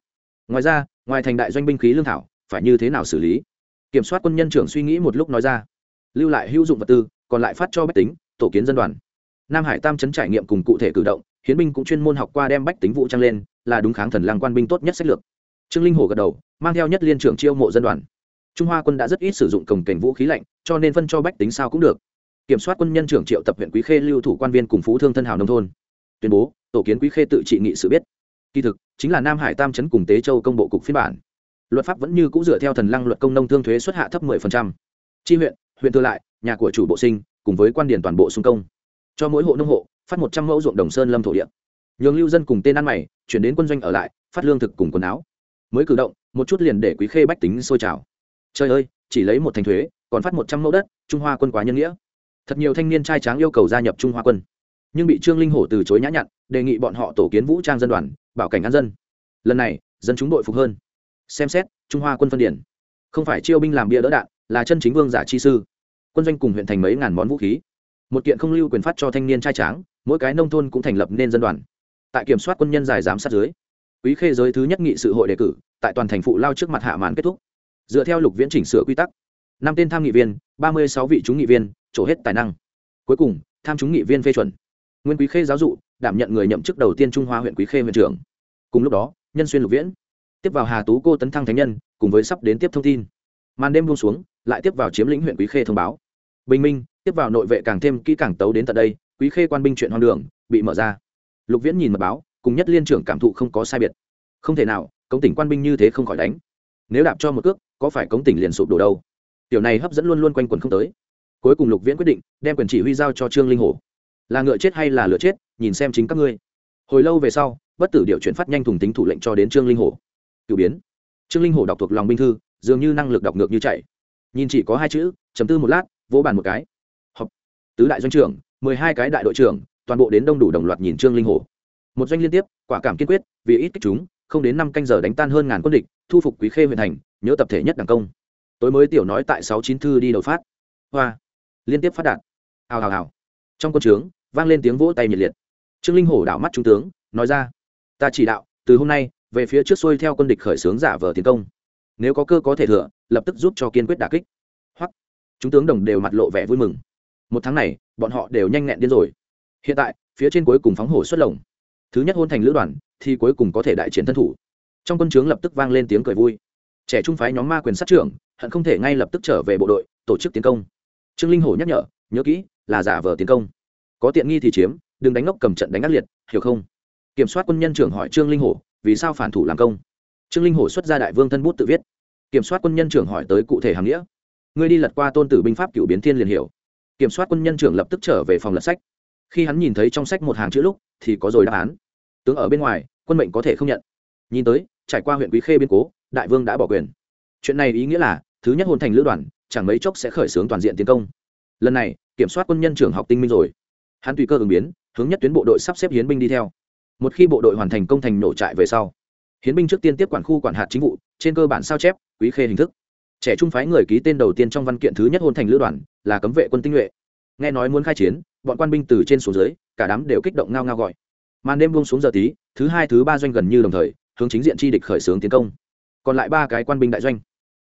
Ngoài ra, ngoài thành đại doanh binh khí lương thảo, phải như thế nào xử lý? Kiểm soát quân nhân trưởng suy nghĩ một lúc nói ra, lưu lại hữu dụng vật tư, còn lại phát cho bách tính, tổ kiến dân đoàn nam hải tam chấn trải nghiệm cùng cụ thể cử động, hiến binh cũng chuyên môn học qua đem bách tính vũ trang lên, là đúng kháng thần lang quan binh tốt nhất sách lược. Trương linh hồ gật đầu, mang theo nhất liên trưởng chiêu mộ dân đoàn. Trung hoa quân đã rất ít sử dụng cổng cảnh vũ khí lạnh, cho nên phân cho bách tính sao cũng được. Kiểm soát quân nhân trưởng triệu tập huyện quý khê lưu thủ quan viên cùng phú thương thân hào nông thôn. Tuyên bố, tổ kiến quý khê tự trị nghị sự biết. Kỳ thực, chính là nam hải tam chấn cùng tế châu công bộ cục phiên bản. Luật pháp vẫn như c ũ dựa theo thần lăng luật công nông thương thuế xuất hạ thấp 10%. chi huyện huyện tư lại, nhà của chủ bộ sinh, cùng với quan điển toàn bộ xung công cho mỗi hộ nông hộ, phát một trăm mẫu ruộng đồng sơn lâm thổ địa. Nhường lưu dân cùng tên ăn mày, chuyển đến quân doanh ở lại, phát lương thực cùng quần áo. Mới cử động, một chút liền để quý khê bách tính sôi trào. Trời ơi, chỉ lấy một thành thuế, còn phát một trăm mẫu đất, trung hoa quân quá nhân nghĩa. Thật nhiều thanh niên trai tráng yêu cầu gia nhập trung hoa quân. Nhưng bị trương linh hổ từ chối nhã nhặn, đề nghị bọn họ tổ kiến vũ trang dân đoàn, bảo cảnh an dân. Lần này, dân chúng đội phục hơn. Xem xét, trung hoa quân phân điển. Không phải chiêu binh làm bia đỡ đạn, là chân chính vương giả chi sư. Quân doanh cùng huyện thành mấy ngàn món vũ khí một kiện không lưu quyền phát cho thanh niên trai tráng, mỗi cái nông thôn cũng thành lập nên dân đoàn. Tại kiểm soát quân nhân dài giám sát dưới, quý khê giới thứ nhất nghị sự hội đề cử, tại toàn thành phụ lao trước mặt hạ màn kết thúc. Dựa theo lục viễn chỉnh sửa quy tắc, năm tên tham nghị viên, ba mươi sáu vị chúng nghị viên, trổ hết tài năng. Cuối cùng, tham chúng nghị viên phê chuẩn. Nguyên quý khê giáo dụ, đảm nhận người nhậm chức đầu tiên trung hoa huyện quý khê huyện trưởng. Cùng lúc đó, nhân xuyên lục viễn, tiếp vào hà tú cô tấn thăng thánh nhân, cùng với sắp đến tiếp thông tin. Màn đêm buông xuống, lại tiếp vào chiếm lĩnh huyện quý khê thông báo. Bình minh tiếp vào nội vệ càng thêm kỹ càng tấu đến tận đây, quý khê quan binh chuyện hoang đường, bị mở ra. Lục viễn nhìn mật báo, cùng nhất liên trưởng cảm thụ không có sai biệt. Không thể nào, cống tỉnh quan binh như thế không khỏi đánh. Nếu đạp cho một cước, có phải cống tỉnh liền sụp đổ đâu? Tiểu này hấp dẫn luôn luôn quanh quần không tới. Cuối cùng lục viễn quyết định, đem quyền chỉ huy giao cho trương linh hổ. Là ngựa chết hay là lựa chết, nhìn xem chính các ngươi. Hồi lâu về sau, bất tử điều chuyển phát nhanh thùng tính thủ lệnh cho đến trương linh hổ. Cử biến. Trương linh hổ đọc thuộc lòng binh thư, dường như năng lực đọc ngược như chạy. Nhìn chỉ có hai chữ chấm tư một lát, vỗ bàn một cái tứ đại doanh trưởng, mười hai cái đại đội trưởng, toàn bộ đến đông đủ đồng loạt nhìn trương linh hổ một doanh liên tiếp, quả cảm kiên quyết, vì ít kích chúng, không đến năm canh giờ đánh tan hơn ngàn quân địch, thu phục quý khê huyện thành, nhớ tập thể nhất đảng công. Tối mới tiểu nói tại sáu chín thư đi đầu phát. Hoa. Liên tiếp phát đạt. Hào hào hào. Trong quân trướng, vang lên tiếng vỗ tay nhiệt liệt. Trương linh hổ đảo mắt trung tướng, nói ra, ta chỉ đạo, từ hôm nay, về phía trước xuôi theo quân địch khởi xướng giả vờ tiến công. Nếu có cơ có thể thừa, lập tức giúp cho kiên quyết đả kích. Hoặc chúng tướng đồng đều mặt lộ vẻ vui mừng một tháng này, bọn họ đều nhanh nhẹn điên rồi. Hiện tại, phía trên cuối cùng phóng hổ xuất lồng. Thứ nhất hôn thành lữ đoàn, thì cuối cùng có thể đại chiến thân thủ. Trong quân trướng lập tức vang lên tiếng cười vui. Trẻ trung phái nhóm ma quyền sát trưởng, hận không thể ngay lập tức trở về bộ đội, tổ chức tiến công. Trương linh hổ nhắc nhở, nhớ kỹ, là giả vờ tiến công. Có tiện nghi thì chiếm, đừng đánh ngốc cầm trận đánh ác liệt, hiểu không? Kiểm soát quân nhân trưởng hỏi trương linh hổ, vì sao phản thủ làm công? Trương linh hổ xuất ra đại vương thân bút tự viết. Kiểm soát quân nhân trưởng hỏi tới cụ thể hàm nghĩa. Ngươi đi lật qua tôn tử binh pháp cựu biến thiên liền hiểu kiểm soát quân nhân trưởng lập tức trở về phòng lật sách. Khi hắn nhìn thấy trong sách một hàng chữ lúc, thì có rồi đáp án. Tướng ở bên ngoài, quân mệnh có thể không nhận. Nhìn tới, trải qua huyện quý khê biên cố, đại vương đã bỏ quyền. Chuyện này ý nghĩa là, thứ nhất hôn thành lữ đoàn, chẳng mấy chốc sẽ khởi xướng toàn diện tiến công. Lần này, kiểm soát quân nhân trưởng học tinh minh rồi. Hắn tùy cơ ứng biến, hướng nhất tuyến bộ đội sắp xếp hiến binh đi theo. Một khi bộ đội hoàn thành công thành nổ trại về sau, hiến binh trước tiên tiếp quản khu quản hạt chính vụ, trên cơ bản sao chép, quý khê hình thức trẻ trung phái người ký tên đầu tiên trong văn kiện thứ nhất hôn thành lữ đoàn là cấm vệ quân tinh nhuệ. Nghe nói muốn khai chiến, bọn quan binh từ trên xuống dưới, cả đám đều kích động ngao ngao gọi. Màn đêm buông xuống giờ tí, thứ hai, thứ ba doanh gần như đồng thời, hướng chính diện chi địch khởi xướng tiến công. Còn lại ba cái quan binh đại doanh.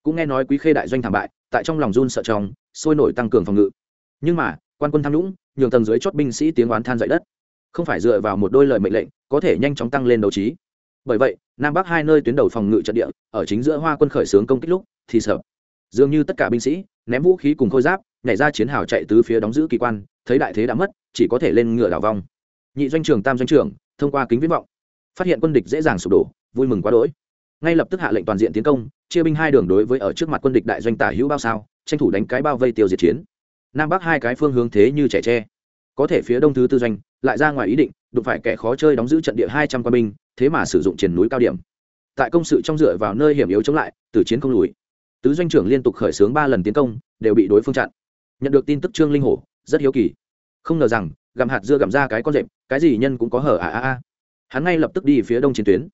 Cũng nghe nói quý khê đại doanh thảm bại, tại trong lòng run sợ trong, sôi nổi tăng cường phòng ngự. Nhưng mà, quan quân tham nhũng, nhường tầng dưới chót binh sĩ tiếng oán than dậy đất. Không phải dựa vào một đôi lời mệnh lệnh, có thể nhanh chóng tăng lên đấu trí bởi vậy, nam bắc hai nơi tuyến đầu phòng ngự trận địa, ở chính giữa hoa quân khởi xướng công kích lúc, thì sợ. Dường như tất cả binh sĩ, ném vũ khí cùng khôi giáp, nhảy ra chiến hào chạy từ phía đóng giữ kỳ quan, thấy đại thế đã mất, chỉ có thể lên ngựa đảo vong nhị doanh trưởng, tam doanh trưởng, thông qua kính viễn vọng, phát hiện quân địch dễ dàng sụp đổ, vui mừng quá đỗi. Ngay lập tức hạ lệnh toàn diện tiến công, chia binh hai đường đối với ở trước mặt quân địch đại doanh tả hữu bao sao, tranh thủ đánh cái bao vây tiêu diệt chiến. Nam bắc hai cái phương hướng thế như trẻ tre. Có thể phía đông thứ tư doanh, lại ra ngoài ý định, đụng phải kẻ khó chơi đóng giữ trận địa hai trăm quân binh thế mà sử dụng triển núi cao điểm. Tại công sự trong dựa vào nơi hiểm yếu chống lại từ chiến không lùi. Tứ doanh trưởng liên tục khởi xướng ba lần tiến công, đều bị đối phương chặn. Nhận được tin tức trương linh hổ, rất hiếu kỳ. Không ngờ rằng, gặm hạt dưa gặm ra cái con rệp, cái gì nhân cũng có hở à à à. Hắn ngay lập tức đi phía đông chiến tuyến.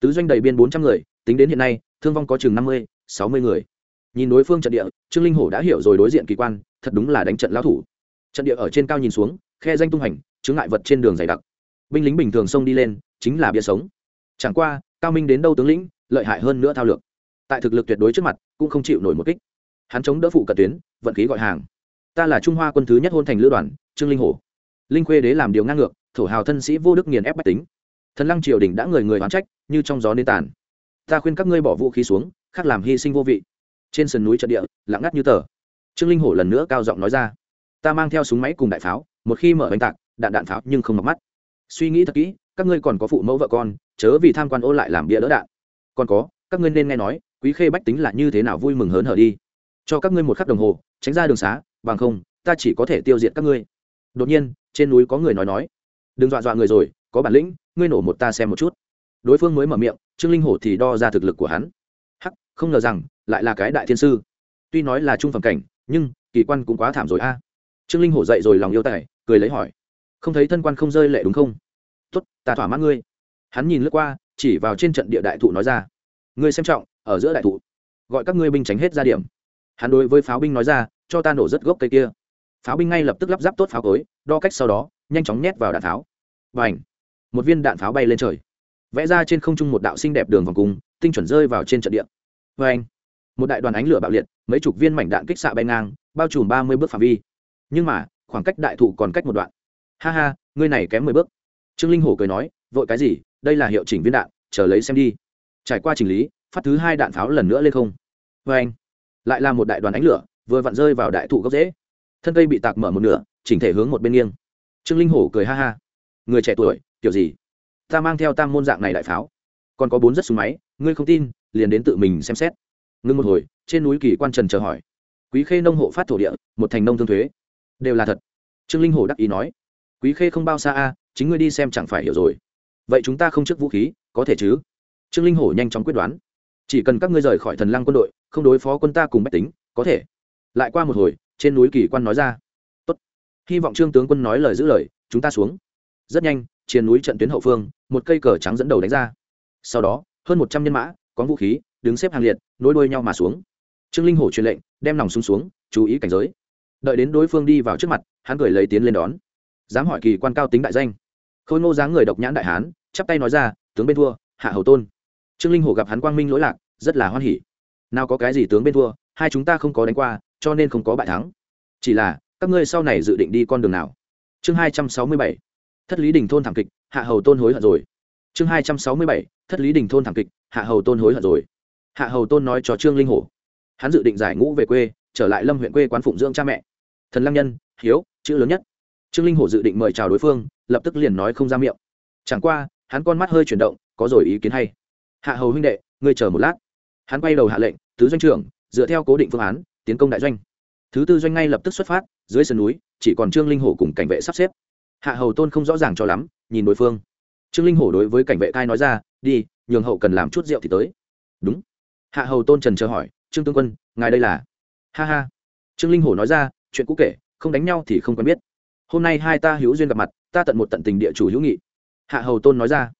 Tứ doanh đầy biên bốn trăm người, tính đến hiện nay, thương vong có chừng năm mươi, sáu mươi người. Nhìn đối phương trận địa, trương linh hổ đã hiểu rồi đối diện kỳ quan, thật đúng là đánh trận lão thủ. Trận địa ở trên cao nhìn xuống, khe danh tung hành chứng ngại vật trên đường dày đặc. Binh lính bình thường xông đi lên chính là bia sống. Chẳng qua, cao minh đến đâu tướng lĩnh, lợi hại hơn nữa thao lược. Tại thực lực tuyệt đối trước mặt, cũng không chịu nổi một kích. Hắn chống đỡ phụ cận tuyến, vận khí gọi hàng. Ta là trung hoa quân thứ nhất hôn thành lữ đoàn, trương linh hổ. Linh khuê đế làm điều ngang ngược, thổ hào thân sĩ vô đức nghiền ép bách tính. Thần lăng triều đình đã người người oán trách, như trong gió nên tàn. Ta khuyên các ngươi bỏ vũ khí xuống, khác làm hy sinh vô vị. Trên sườn núi trận địa, lặng ngắt như tờ. Trương linh hổ lần nữa cao giọng nói ra. Ta mang theo súng máy cùng đại pháo, một khi mở bánh tạc, đạn đạn pháo nhưng không mặc mắt. Suy nghĩ thật kỹ các ngươi còn có phụ mẫu vợ con, chớ vì tham quan ô lại làm bia đỡ đạn. Còn có, các ngươi nên nghe nói, quý khê bách tính là như thế nào vui mừng hớn hở đi. Cho các ngươi một khắc đồng hồ, tránh ra đường xá, bằng không, ta chỉ có thể tiêu diệt các ngươi. Đột nhiên, trên núi có người nói nói. Đừng dọa dọa người rồi, có bản lĩnh, ngươi nổ một ta xem một chút. Đối phương mới mở miệng, trương linh hổ thì đo ra thực lực của hắn. Hắc, không ngờ rằng, lại là cái đại thiên sư. Tuy nói là trung phẩm cảnh, nhưng, kỳ quan cũng quá thảm rồi a. Trương linh hổ dậy rồi lòng yêu tài, cười lấy hỏi. Không thấy thân quan không rơi lệ đúng không? Tốt, ta thỏa mãn ngươi. Hắn nhìn lướt qua, chỉ vào trên trận địa đại thụ nói ra, ngươi xem trọng, ở giữa đại thụ, gọi các ngươi binh tránh hết ra điểm. Hắn đối với pháo binh nói ra, cho ta nổ rất gốc cây kia. Pháo binh ngay lập tức lắp ráp tốt pháo cối, đo cách sau đó, nhanh chóng nhét vào đạn pháo. Và ảnh một viên đạn pháo bay lên trời. Vẽ ra trên không trung một đạo xinh đẹp đường vòng cung, tinh chuẩn rơi vào trên trận địa. Và anh một đại đoàn ánh lửa bạo liệt, mấy chục viên mảnh đạn kích xạ bay ngang, bao trùm ba mươi bước phạm vi. Nhưng mà, khoảng cách đại thụ còn cách một đoạn. Ha ha, ngươi này kém mười bước trương linh hổ cười nói, vội cái gì? Đây là hiệu chỉnh viên đạn, chờ lấy xem đi. Trải qua chỉnh lý, phát thứ hai đạn pháo lần nữa lên không. Vê anh, lại là một đại đoàn ánh lửa, vừa vặn rơi vào đại thụ gốc rễ. Thân cây bị tạc mở một nửa, chỉnh thể hướng một bên nghiêng. Trương linh hổ cười ha ha. Người trẻ tuổi, kiểu gì? Ta mang theo tam môn dạng này đại pháo. Còn có bốn rất súng máy, ngươi không tin, liền đến tự mình xem xét. Ngưng một hồi, trên núi kỳ quan trần chờ hỏi. Quý khê nông hộ phát thổ địa, một thành nông thương thuế. Đều là thật. Trương linh hổ đắc ý nói. Quý khê không bao xa a chính ngươi đi xem chẳng phải hiểu rồi. Vậy chúng ta không trước vũ khí, có thể chứ? Trương linh hổ nhanh chóng quyết đoán. Chỉ cần các ngươi rời khỏi thần lăng quân đội, không đối phó quân ta cùng bách tính, có thể. Lại qua một hồi, trên núi kỳ quan nói ra. Tốt. Hy vọng trương tướng quân nói lời giữ lời, chúng ta xuống. Rất nhanh, trên núi trận tuyến hậu phương, một cây cờ trắng dẫn đầu đánh ra. Sau đó, hơn một trăm nhân mã, có vũ khí, đứng xếp hàng liệt, nối đuôi nhau mà xuống. Trương linh hổ truyền lệnh, đem nòng xuống xuống, chú ý cảnh giới. Đợi đến đối phương đi vào trước mặt, hắn cười lấy tiến lên đón. Dám hỏi kỳ quan cao tính đại danh khôi ngô dáng người độc nhãn đại hán, chắp tay nói ra, tướng bên thua, hạ hầu tôn. Trương linh hổ gặp hắn quang minh lỗi lạc, rất là hoan hỉ. Nào có cái gì tướng bên thua, hai chúng ta không có đánh qua, cho nên không có bại thắng. Chỉ là, các ngươi sau này dự định đi con đường nào? Chương hai trăm sáu mươi bảy. Thất lý đình thôn thảm kịch, hạ hầu tôn hối hận rồi. Chương hai trăm sáu mươi bảy. Thất lý đình thôn thảm kịch, hạ hầu tôn hối hận rồi. Hạ hầu tôn nói cho trương linh hổ. Hắn dự định giải ngũ về quê, trở lại lâm huyện quê quán phụng dưỡng cha mẹ. Thần lăng nhân, hiếu, chữ lớn nhất. Trương linh hổ dự định mời chào đối phương lập tức liền nói không ra miệng. Chẳng qua, hắn con mắt hơi chuyển động, có rồi ý kiến hay. Hạ hầu huynh đệ, ngươi chờ một lát. Hắn quay đầu hạ lệnh, tứ doanh trưởng, dựa theo cố định phương án, tiến công đại doanh. Thứ tư doanh ngay lập tức xuất phát, dưới sườn núi, chỉ còn trương linh hổ cùng cảnh vệ sắp xếp. Hạ hầu tôn không rõ ràng cho lắm, nhìn đối phương. Trương linh hổ đối với cảnh vệ cai nói ra, đi, nhường hậu cần làm chút rượu thì tới. Đúng. Hạ hầu tôn trần chờ hỏi, trương tướng quân, ngài đây là? Ha ha. Trương linh hổ nói ra, chuyện cũ kể, không đánh nhau thì không quen biết hôm nay hai ta hữu duyên gặp mặt, ta tận một tận tình địa chủ hữu nghị. Hạ hầu tôn nói ra.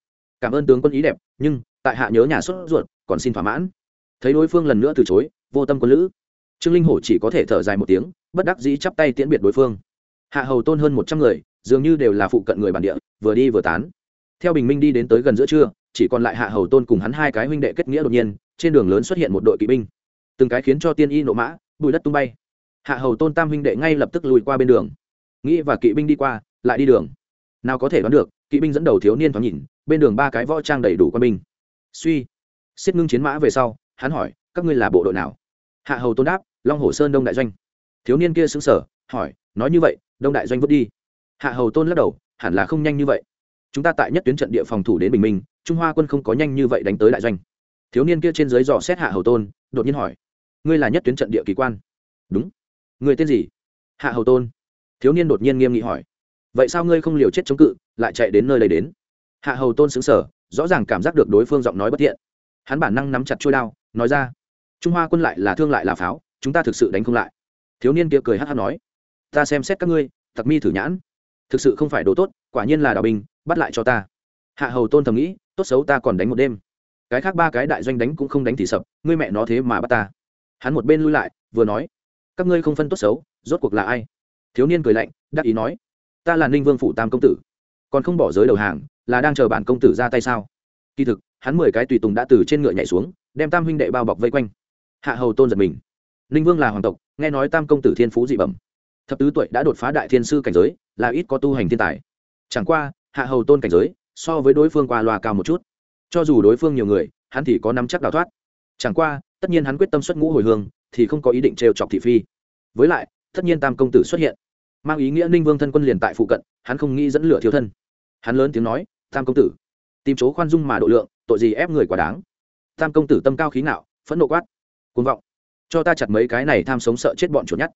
Cảm ơn tướng quân ý đẹp, nhưng tại hạ nhớ nhà xuất ruột, còn xin thỏa mãn. Thấy đối phương lần nữa từ chối, vô tâm quân lữ. Trương linh hổ chỉ có thể thở dài một tiếng, bất đắc dĩ chắp tay tiễn biệt đối phương. Hạ hầu tôn hơn một trăm người, dường như đều là phụ cận người bản địa, vừa đi vừa tán. Theo bình minh đi đến tới gần giữa trưa, chỉ còn lại hạ hầu tôn cùng hắn hai cái huynh đệ kết nghĩa đột nhiên, trên đường lớn xuất hiện một đội kỵ binh. Từng cái khiến cho tiên y nộ mã bụi đất tung bay. Hạ hầu tôn tam huynh đệ ngay lập tức lùi qua bên đường nghĩ và kỵ binh đi qua, lại đi đường. Nào có thể đoán được, kỵ binh dẫn đầu thiếu niên thoáng nhìn, bên đường ba cái võ trang đầy đủ quân binh. Suy. Xiết ngưng chiến mã về sau, hắn hỏi, các ngươi là bộ đội nào? Hạ hầu tôn đáp, long hồ sơn đông đại doanh. Thiếu niên kia xứng sở hỏi, nói như vậy, đông đại doanh vứt đi? Hạ hầu tôn lắc đầu, hẳn là không nhanh như vậy. Chúng ta tại nhất tuyến trận địa phòng thủ đến bình minh, trung hoa quân không có nhanh như vậy đánh tới đại doanh. Thiếu niên kia trên dưới dò xét hạ hầu tôn, đột nhiên hỏi, ngươi là nhất tuyến trận địa kỳ quan? Đúng. Người tên gì? Hạ hầu tôn thiếu niên đột nhiên nghiêm nghị hỏi, vậy sao ngươi không liều chết chống cự, lại chạy đến nơi đây đến? Hạ hầu tôn xứng sở rõ ràng cảm giác được đối phương giọng nói bất thiện. Hắn bản năng nắm chặt trôi đao, nói ra, trung hoa quân lại là thương lại là pháo, chúng ta thực sự đánh không lại. Thiếu niên kia cười hát hát nói, ta xem xét các ngươi, tặc mi thử nhãn. Thực sự không phải đồ tốt, quả nhiên là đào binh, bắt lại cho ta. Hạ hầu tôn thầm nghĩ, tốt xấu ta còn đánh một đêm. Cái khác ba cái đại doanh đánh cũng không đánh thì sập, ngươi mẹ nó thế mà bắt ta. Hắn một bên lui lại, vừa nói, các ngươi không phân tốt xấu, rốt cuộc là ai? Thiếu niên cười lạnh, đắc ý nói, ta là ninh vương phủ tam công tử, còn không bỏ giới đầu hàng, là đang chờ bản công tử ra tay sao? Kỳ thực, hắn mười cái tùy tùng đã từ trên ngựa nhảy xuống, đem tam huynh đệ bao bọc vây quanh. Hạ hầu tôn giật mình. Ninh vương là hoàng tộc, nghe nói tam công tử thiên phú dị bẩm. Thập tứ tuổi đã đột phá đại thiên sư cảnh giới, là ít có tu hành thiên tài. Chẳng qua, hạ hầu tôn cảnh giới, so với đối phương qua loa cao một chút. Cho dù đối phương nhiều người, hắn thì có nắm chắc đào thoát. Chẳng qua, tất nhiên hắn quyết tâm xuất ngũ hồi hương, thì không có ý định trêu chọc thị phi. Với lại tất nhiên tam công tử xuất hiện. Mang ý nghĩa ninh vương thân quân liền tại phụ cận, hắn không nghĩ dẫn lửa thiếu thân. Hắn lớn tiếng nói, tam công tử, tìm chỗ khoan dung mà độ lượng, tội gì ép người quá đáng. Tam công tử tâm cao khí ngạo, phẫn nộ quát côn vọng, cho ta chặt mấy cái này tham sống sợ chết bọn chuột nhắt.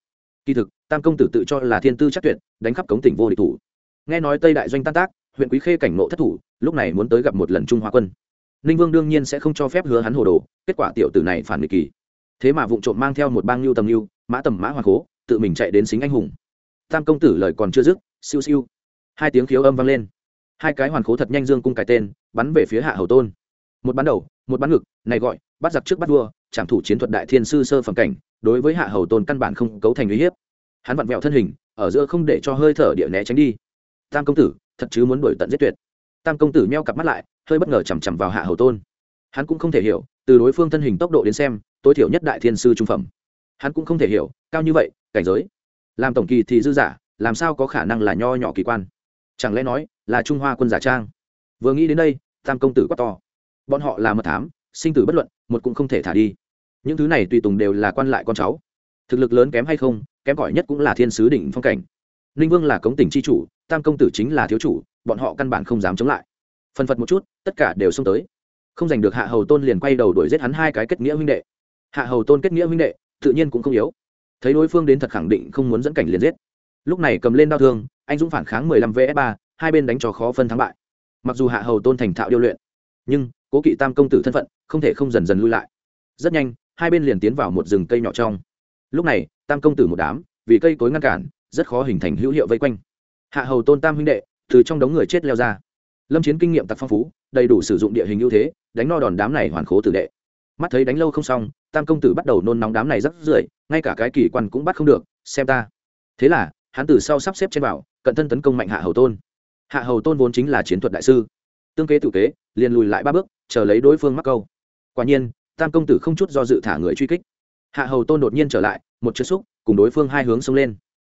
Kỳ thực, tam công tử tự cho là thiên tư chắc tuyệt, đánh khắp cống tỉnh vô địch thủ. Nghe nói tây đại doanh tan tác, huyện quý khê cảnh ngộ thất thủ, lúc này muốn tới gặp một lần trung hoa quân. Ninh vương đương nhiên sẽ không cho phép hứa hắn hồ đồ, kết quả tiểu tử này phản nghịch kỳ. Thế mà vụ trộm mang theo một bang lưu tầm lưu mã tầm mã hoa khố tự mình chạy đến xính anh hùng. Tam công tử lời còn chưa dứt, siêu siêu. Hai tiếng khiếu âm vang lên. Hai cái hoàn khố thật nhanh dương cung cái tên, bắn về phía hạ hầu tôn. Một bắn đầu, một bắn ngực, này gọi, bắt giặc trước bắt vua, trảm thủ chiến thuật đại thiên sư sơ phẩm cảnh, đối với hạ hầu tôn căn bản không cấu thành uy hiếp. Hắn vặn vẹo thân hình, ở giữa không để cho hơi thở địa né tránh đi. Tam công tử, thật chứ muốn đuổi tận giết tuyệt. Tam công tử meo cặp mắt lại, hơi bất ngờ chằm chằm vào hạ hầu tôn. Hắn cũng không thể hiểu, từ đối phương thân hình tốc độ đến xem, tối thiểu nhất đại thiên sư trung phẩm. Hắn cũng không thể hiểu, cao như vậy cảnh giới. Làm tổng kỳ thì dư giả, làm sao có khả năng là nho nhỏ kỳ quan? Chẳng lẽ nói là trung hoa quân giả trang? Vừa nghĩ đến đây, tam công tử quát to. Bọn họ là mật thám, sinh tử bất luận, một cũng không thể thả đi. Những thứ này tùy tùng đều là quan lại con cháu. Thực lực lớn kém hay không, kém cỏi nhất cũng là thiên sứ đỉnh phong cảnh. Ninh vương là cống tỉnh c h i chủ, tam công tử chính là thiếu chủ, bọn họ căn bản không dám chống lại. Phần phật một chút, tất cả đều xông tới. Không giành được hạ hầu tôn liền quay đầu đuổi giết hắn hai cái kết nghĩa huynh đệ. Hạ hầu tôn kết nghĩa huynh đệ, tự nhiên cũng không yếu thấy đối phương đến thật khẳng định không muốn dẫn cảnh liền giết. Lúc này cầm lên đao thương, anh dũng phản kháng mười lăm vs ba, hai bên đánh cho khó phân thắng bại. Mặc dù hạ hầu tôn thành thạo điêu luyện, nhưng cố kỵ tam công tử thân phận không thể không dần dần lui lại. Rất nhanh, hai bên liền tiến vào một rừng cây nhỏ trong. Lúc này, tam công tử một đám, vì cây cối ngăn cản, rất khó hình thành hữu hiệu vây quanh. Hạ hầu tôn tam huynh đệ, từ trong đống người chết leo ra. Lâm chiến kinh nghiệm tặc phong phú, đầy đủ sử dụng địa hình ưu thế, đánh no đòn đám này hoàn khố tử đệ mắt thấy đánh lâu không xong, tam công tử bắt đầu nôn nóng đám này rất rưởi ngay cả cái kỳ quan cũng bắt không được, xem ta. Thế là, hắn từ sau sắp xếp trên bảo, cận thân tấn công mạnh hạ hầu tôn. Hạ hầu tôn vốn chính là chiến thuật đại sư. Tương kế tự kế, liền lùi lại ba bước, chờ lấy đối phương mắc câu. Quả nhiên, tam công tử không chút do dự thả người truy kích. Hạ hầu tôn đột nhiên trở lại, một chiếc xúc, cùng đối phương hai hướng xông lên.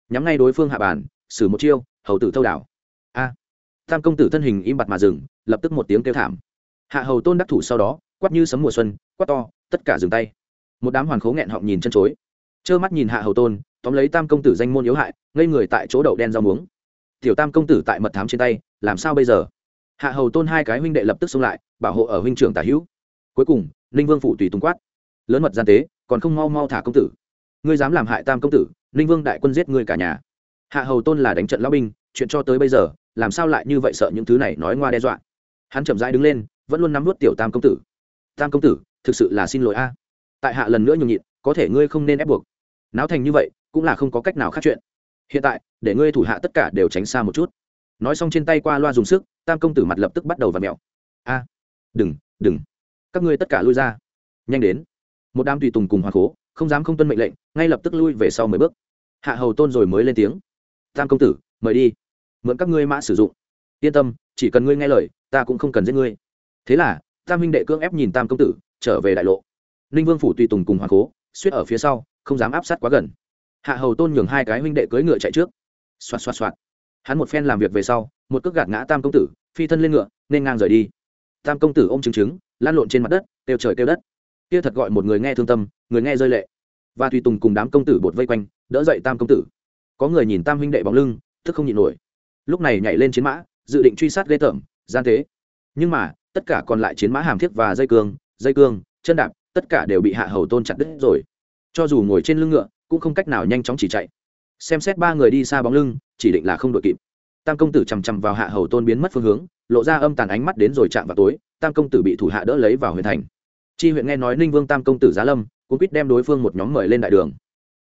Nhắm ngay đối phương hạ bàn xử một chiêu, hầu tử thâu đảo. A! Tam công tử thân hình im bặt mà dừng, lập tức một tiếng kêu thảm. Hạ hầu tôn đắc thủ sau đó quát như sấm mùa xuân, quát to, tất cả dừng tay. Một đám hoàn khố nghẹn họng nhìn chân chối. Trơ mắt nhìn hạ hầu tôn, tóm lấy tam công tử danh môn yếu hại, ngây người tại chỗ đậu đen rau muống. Tiểu tam công tử tại mật thám trên tay, làm sao bây giờ? Hạ hầu tôn hai cái huynh đệ lập tức xông lại, bảo hộ ở huynh trưởng tả hữu. Cuối cùng, ninh vương phụ tùy tùng quát. Lớn mật gian tế, còn không mau mau thả công tử. Ngươi dám làm hại tam công tử, ninh vương đại quân giết ngươi cả nhà. Hạ hầu tôn là đánh trận lão binh, chuyện cho tới bây giờ, làm sao lại như vậy sợ những thứ này nói ngoa đe dọa? Hắn chậm rãi đứng lên, vẫn luôn nắm nuốt tiểu tam công tử tam công tử, thực sự là xin lỗi a. Tại hạ lần nữa nhường nhịn, có thể ngươi không nên ép buộc. Náo thành như vậy, cũng là không có cách nào khác chuyện. Hiện tại, để ngươi thủ hạ tất cả đều tránh xa một chút. Nói xong trên tay qua loa dùng sức, tam công tử mặt lập tức bắt đầu v ặ mẹo. A, đừng đừng. Các ngươi tất cả lui ra. Nhanh đến. Một đám tùy tùng cùng hoàng cố không dám không tuân mệnh lệnh, ngay lập tức lui về sau mười bước. Hạ hầu tôn rồi mới lên tiếng. Tam công tử, mời đi. Mượn các ngươi mã sử dụng. Yên tâm, chỉ cần ngươi nghe lời, ta cũng không cần giết ngươi. Thế là tam huynh đệ cưỡng ép nhìn tam công tử, trở về đại lộ. Ninh vương phủ tùy tùng cùng hoàng cố suýt ở phía sau, không dám áp sát quá gần. Hạ hầu tôn nhường hai cái huynh đệ cưỡi ngựa chạy trước. Xoạt xoạt xoạt. Hắn một phen làm việc về sau, một cước gạt ngã tam công tử, phi thân lên ngựa, nên ngang rời đi. Tam công tử ôm chứng chứng lan lộn trên mặt đất, kêu trời kêu đất. Kia thật gọi một người nghe thương tâm, người nghe rơi lệ. Và tùy tùng cùng đám công tử bột vây quanh, đỡ dậy tam công tử. Có người nhìn tam huynh đệ bóng lưng thức không nhịn nổi. Lúc này nhảy lên chiến mã, dự định truy sát ghê tởm, gian thế nhưng mà tất cả còn lại chiến mã hàm thiết và dây cương dây cương, chân đạp, tất cả đều bị hạ hầu tôn chặt đứt rồi. Cho dù ngồi trên lưng ngựa, cũng không cách nào nhanh chóng chỉ chạy. Xem xét ba người đi xa bóng lưng, chỉ định là không đội kịp. Tam công tử chằm chằm vào hạ hầu tôn biến mất phương hướng, lộ ra âm tàn ánh mắt đến rồi chạm vào tối, tam công tử bị thủ hạ đỡ lấy vào huyện thành. Chi huyện nghe nói ninh vương tam công tử giá lâm, cũng quýt đem đối phương một nhóm mời lên đại đường.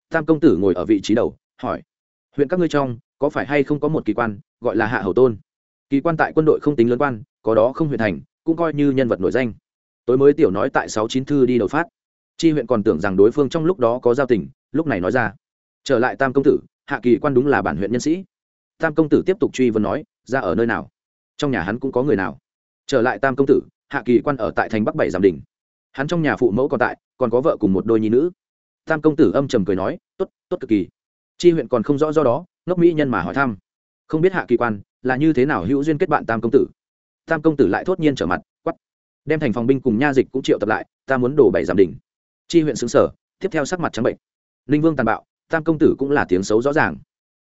Tam công tử ngồi ở vị trí đầu, hỏi, huyện các ngươi trong, có phải hay không có một kỳ quan, gọi là hạ hầu tôn? Kỳ quan tại quân đội không tính lớn quan, có đó không huyện thành cũng coi như nhân vật nổi danh. Tối mới tiểu nói tại sáu chín thư đi đầu phát. Chi huyện còn tưởng rằng đối phương trong lúc đó có giao tình, lúc này nói ra. Trở lại tam công tử, hạ kỳ quan đúng là bản huyện nhân sĩ. Tam công tử tiếp tục truy vấn nói, ra ở nơi nào? Trong nhà hắn cũng có người nào? Trở lại tam công tử, hạ kỳ quan ở tại thành bắc bảy giảm đình hắn trong nhà phụ mẫu còn tại, còn có vợ cùng một đôi nhi nữ. Tam công tử âm trầm cười nói t ố t tốt cực kỳ. Chi huyện còn không rõ do đó, ngốc mỹ nhân mà hỏi thăm. Không biết hạ kỳ quan là như thế nào hữu duyên kết bạn tam công tử tam công tử lại thốt nhiên trở mặt quắp đem thành phòng binh cùng nha dịch cũng triệu tập lại ta muốn đổ bảy giảm đỉnh, chi huyện xứng sở tiếp theo sắc mặt trắng bệnh. Ninh vương tàn bạo tam công tử cũng là tiếng xấu rõ ràng.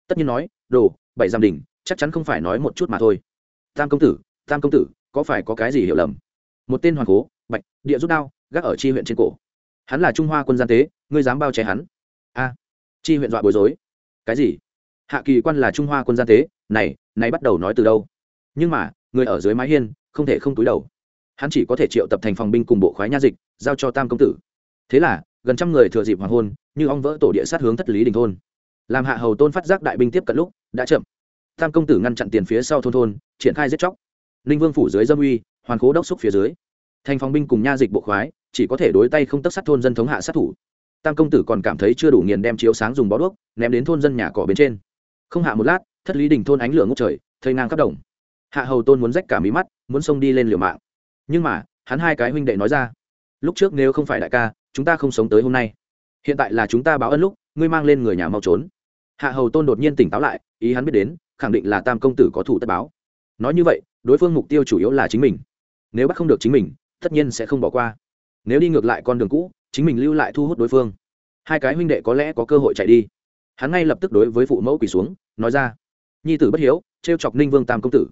Tất nhiên nói đồ bảy giảm đỉnh, chắc chắn không phải nói một chút mà thôi. Tam công tử tam công tử có phải có cái gì hiểu lầm? Một tên hoàng cố bạch địa rút đao gác ở chi huyện trên cổ. Hắn là trung hoa quân gian tế ngươi dám bao che hắn? A chi huyện dọa bối rối. Cái gì? Hạ kỳ quan là trung hoa quân gian tế này này bắt đầu nói từ đâu? Nhưng mà người ở dưới mái hiên, không thể không túi đầu. Hắn chỉ có thể triệu tập thành phòng binh cùng bộ khoái nha dịch, giao cho tam công tử. Thế là, gần trăm người thừa dịp hoàng hôn, như ong vỡ tổ địa sát hướng thất lý đình thôn. Làm hạ hầu tôn phát giác đại binh tiếp cận lúc, đã chậm. Tam công tử ngăn chặn tiền phía sau thôn thôn, triển khai giết chóc. Ninh vương phủ dưới dâm uy, hoàn cố đốc xúc phía dưới. Thành phòng binh cùng nha dịch bộ khoái, chỉ có thể đối tay không tất sát thôn dân thống hạ sát thủ. Tam công tử còn cảm thấy chưa đủ nghiền đem chiếu sáng dùng bó đuốc, ném đến thôn dân nhà cỏ bên trên. Không hạ một lát, thất lý đình thôn ánh lửa ngốc trời, thây ngang khắp đồng hạ hầu tôn muốn rách cả mí mắt, muốn xông đi lên liều mạng. Nhưng mà, hắn hai cái huynh đệ nói ra, lúc trước nếu không phải đại ca, chúng ta không sống tới hôm nay. Hiện tại là chúng ta báo ân lúc, ngươi mang lên người nhà mau trốn. Hạ hầu tôn đột nhiên tỉnh táo lại, ý hắn biết đến, khẳng định là tam công tử có thủ tất báo. Nói như vậy, đối phương mục tiêu chủ yếu là chính mình. Nếu bắt không được chính mình, tất nhiên sẽ không bỏ qua. Nếu đi ngược lại con đường cũ, chính mình lưu lại thu hút đối phương. Hai cái huynh đệ có lẽ có cơ hội chạy đi. Hắn ngay lập tức đối với phụ mẫu quỳ xuống, nói ra, nhi tử bất hiếu t r e o chọc ninh vương tam công tử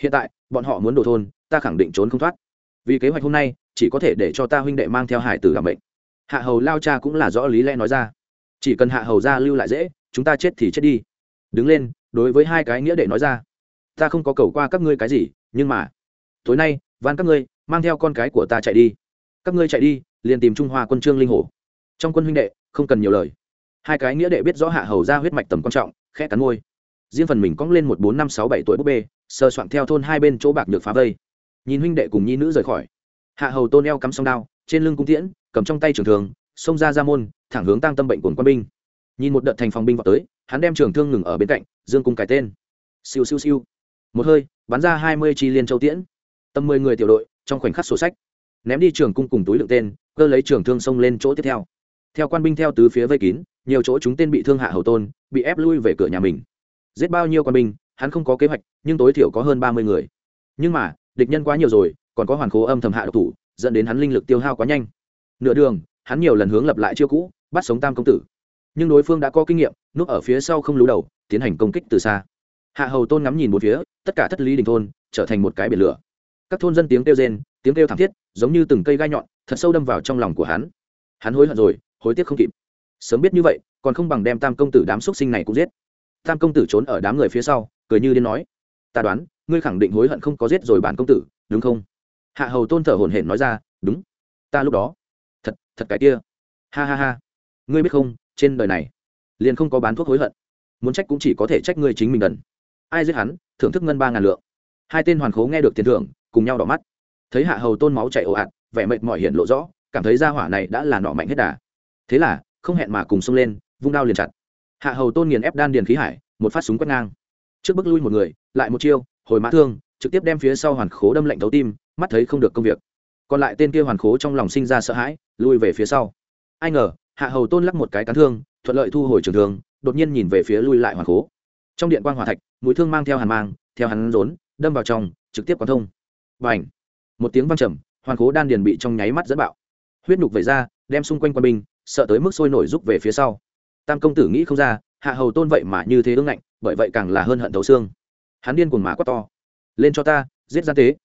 hiện tại, bọn họ muốn đổ thôn, ta khẳng định trốn không thoát. Vì kế hoạch hôm nay, chỉ có thể để cho ta huynh đệ mang theo hải tử làm bệnh hạ hầu lao cha cũng là rõ lý lẽ nói ra. Chỉ cần hạ hầu ra lưu lại dễ, chúng ta chết thì chết đi. Đứng lên, đối với hai cái nghĩa đệ nói ra. Ta không có cầu qua các ngươi cái gì, nhưng mà, tối nay, van các ngươi, mang theo con cái của ta chạy đi. Các ngươi chạy đi, liền tìm trung hoa quân trương linh hồ trong quân huynh đệ, không cần nhiều lời. Hai cái nghĩa đệ biết rõ hạ hầu ra huyết mạch tầm quan trọng, khẽ cắn môi riêng phần mình cong lên một bốn năm sáu bảy tuổi búp bê, sờ soạn theo thôn hai bên chỗ bạc nhược phá vây. Nhìn huynh đệ cùng nhi nữ rời khỏi. Hạ hầu tôn eo cắm song đao, trên lưng cung tiễn, cầm trong tay trường thường xông ra ra môn, thẳng hướng tăng tâm bệnh của quân binh. Nhìn một đợt thành phòng binh vào tới, hắn đem trường thương ngừng ở bên cạnh, dương cung cái tên. Siêu siêu siêu. Một hơi, bắn ra hai mươi chi liên châu tiễn. Tầm mười người tiểu đội, trong khoảnh khắc sổ sách. Ném đi trường cung cùng túi lượng tên, cơ lấy trường thương xông lên chỗ tiếp theo. Theo quan binh theo tứ phía vây kín, nhiều chỗ chúng tên bị thương hạ hầu tôn, bị ép lui về cửa nhà mình giết bao nhiêu quan binh, hắn không có kế hoạch, nhưng tối thiểu có hơn ba mươi người. Nhưng mà, địch nhân quá nhiều rồi, còn có hoàn khố âm thầm hạ độc thủ, dẫn đến hắn linh lực tiêu hao quá nhanh. Nửa đường, hắn nhiều lần hướng lập lại chiêu cũ, bắt sống tam công tử. Nhưng đối phương đã có kinh nghiệm, núp ở phía sau không lú đầu, tiến hành công kích từ xa. Hạ hầu tôn ngắm nhìn một phía, tất cả thất lý đình thôn, trở thành một cái biển lửa. Các thôn dân tiếng kêu rên, tiếng kêu thảm thiết, giống như từng cây gai nhọn, thật sâu đâm vào trong lòng của hắn. Hắn hối hận rồi, hối tiếc không kịp. Sớm biết như vậy, còn không bằng đem tam công tử đám x sinh này cũng giết tam công tử trốn ở đám người phía sau, cười như điên nói, ta đoán, ngươi khẳng định hối hận không có giết rồi bản công tử, đúng không? Hạ hầu tôn thở hổn hển nói ra, đúng, ta lúc đó, thật thật cái kia. Ha ha ha, ngươi biết không, trên đời này, liền không có bán thuốc hối hận. Muốn trách cũng chỉ có thể trách ngươi chính mình đần ai giết hắn, thưởng thức ngân ba ngàn lượng. Hai tên hoàn khố nghe được tiền thưởng, cùng nhau đỏ mắt. Thấy hạ hầu tôn máu chảy ồ ạt, vẻ mệt mỏi hiện lộ rõ, cảm thấy ra hỏa này đã là nọ mạnh hết đà. Thế là, không hẹn mà cùng xông lên, vung đao liền chặt hạ hầu tôn nghiền ép đan điền khí hải, một phát súng quét ngang. Trước bước lui một người, lại một chiêu, hồi mã thương, trực tiếp đem phía sau hoàn khố đâm lạnh thấu tim, mắt thấy không được công việc. Còn lại tên kia hoàn khố trong lòng sinh ra sợ hãi, lui về phía sau. Ai ngờ, hạ hầu tôn lắc một cái cán thương, thuận lợi thu hồi trường thương, đột nhiên nhìn về phía lui lại hoàn khố. Trong điện quan hòa thạch, mũi thương mang theo hàn mang, theo hắn rốn, đâm vào trong, trực tiếp quán thông. Và h một tiếng văng trầm, hoàn khố đan điền bị trong nháy mắt dẫn bạo. Huyết nhục về ra, đem xung quanh quân binh, sợ tới mức sôi nổi rút về phía sau tam công tử nghĩ không ra, hạ hầu tôn vậy mà như thế ương ngạnh, bởi vậy càng là hơn hận thấu xương. Hắn điên cuồng mà quát to, lên cho ta, giết gian tế.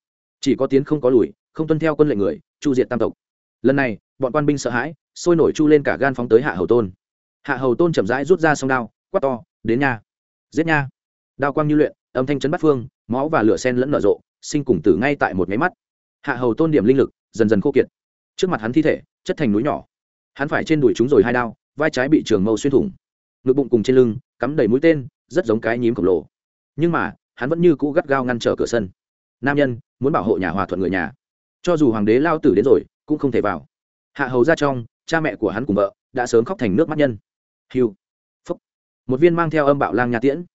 Chỉ có tiến không có lùi, không tuân theo quân lệnh người, chu diệt tam tộc. Lần này, bọn quan binh sợ hãi, sôi nổi chu lên cả gan phóng tới hạ hầu tôn. Hạ hầu tôn chậm rãi rút ra song đao, quát to, đến nha, giết nha. Đao quang như luyện, âm thanh chấn bắt phương, máu và lửa sen lẫn nở rộ, sinh cùng tử ngay tại một máy mắt. Hạ hầu tôn điểm linh lực, dần dần khô kiệt. Trước mặt hắn thi thể, chất thành núi nhỏ. Hắn phải trên đùi chúng rồi hai đao vai trái bị trường mâu xuyên thủng. Ngực bụng cùng trên lưng, cắm đầy mũi tên, rất giống cái nhím khổng lồ. Nhưng mà, hắn vẫn như cũ gắt gao ngăn trở cửa sân. Nam nhân, muốn bảo hộ nhà hòa thuận người nhà. Cho dù hoàng đế lao tử đến rồi, cũng không thể vào. Hạ hầu ra trong, cha mẹ của hắn cùng vợ, đã sớm khóc thành nước mắt nhân. Hiu phúc. Một viên mang theo âm bạo lang nhà tiễn.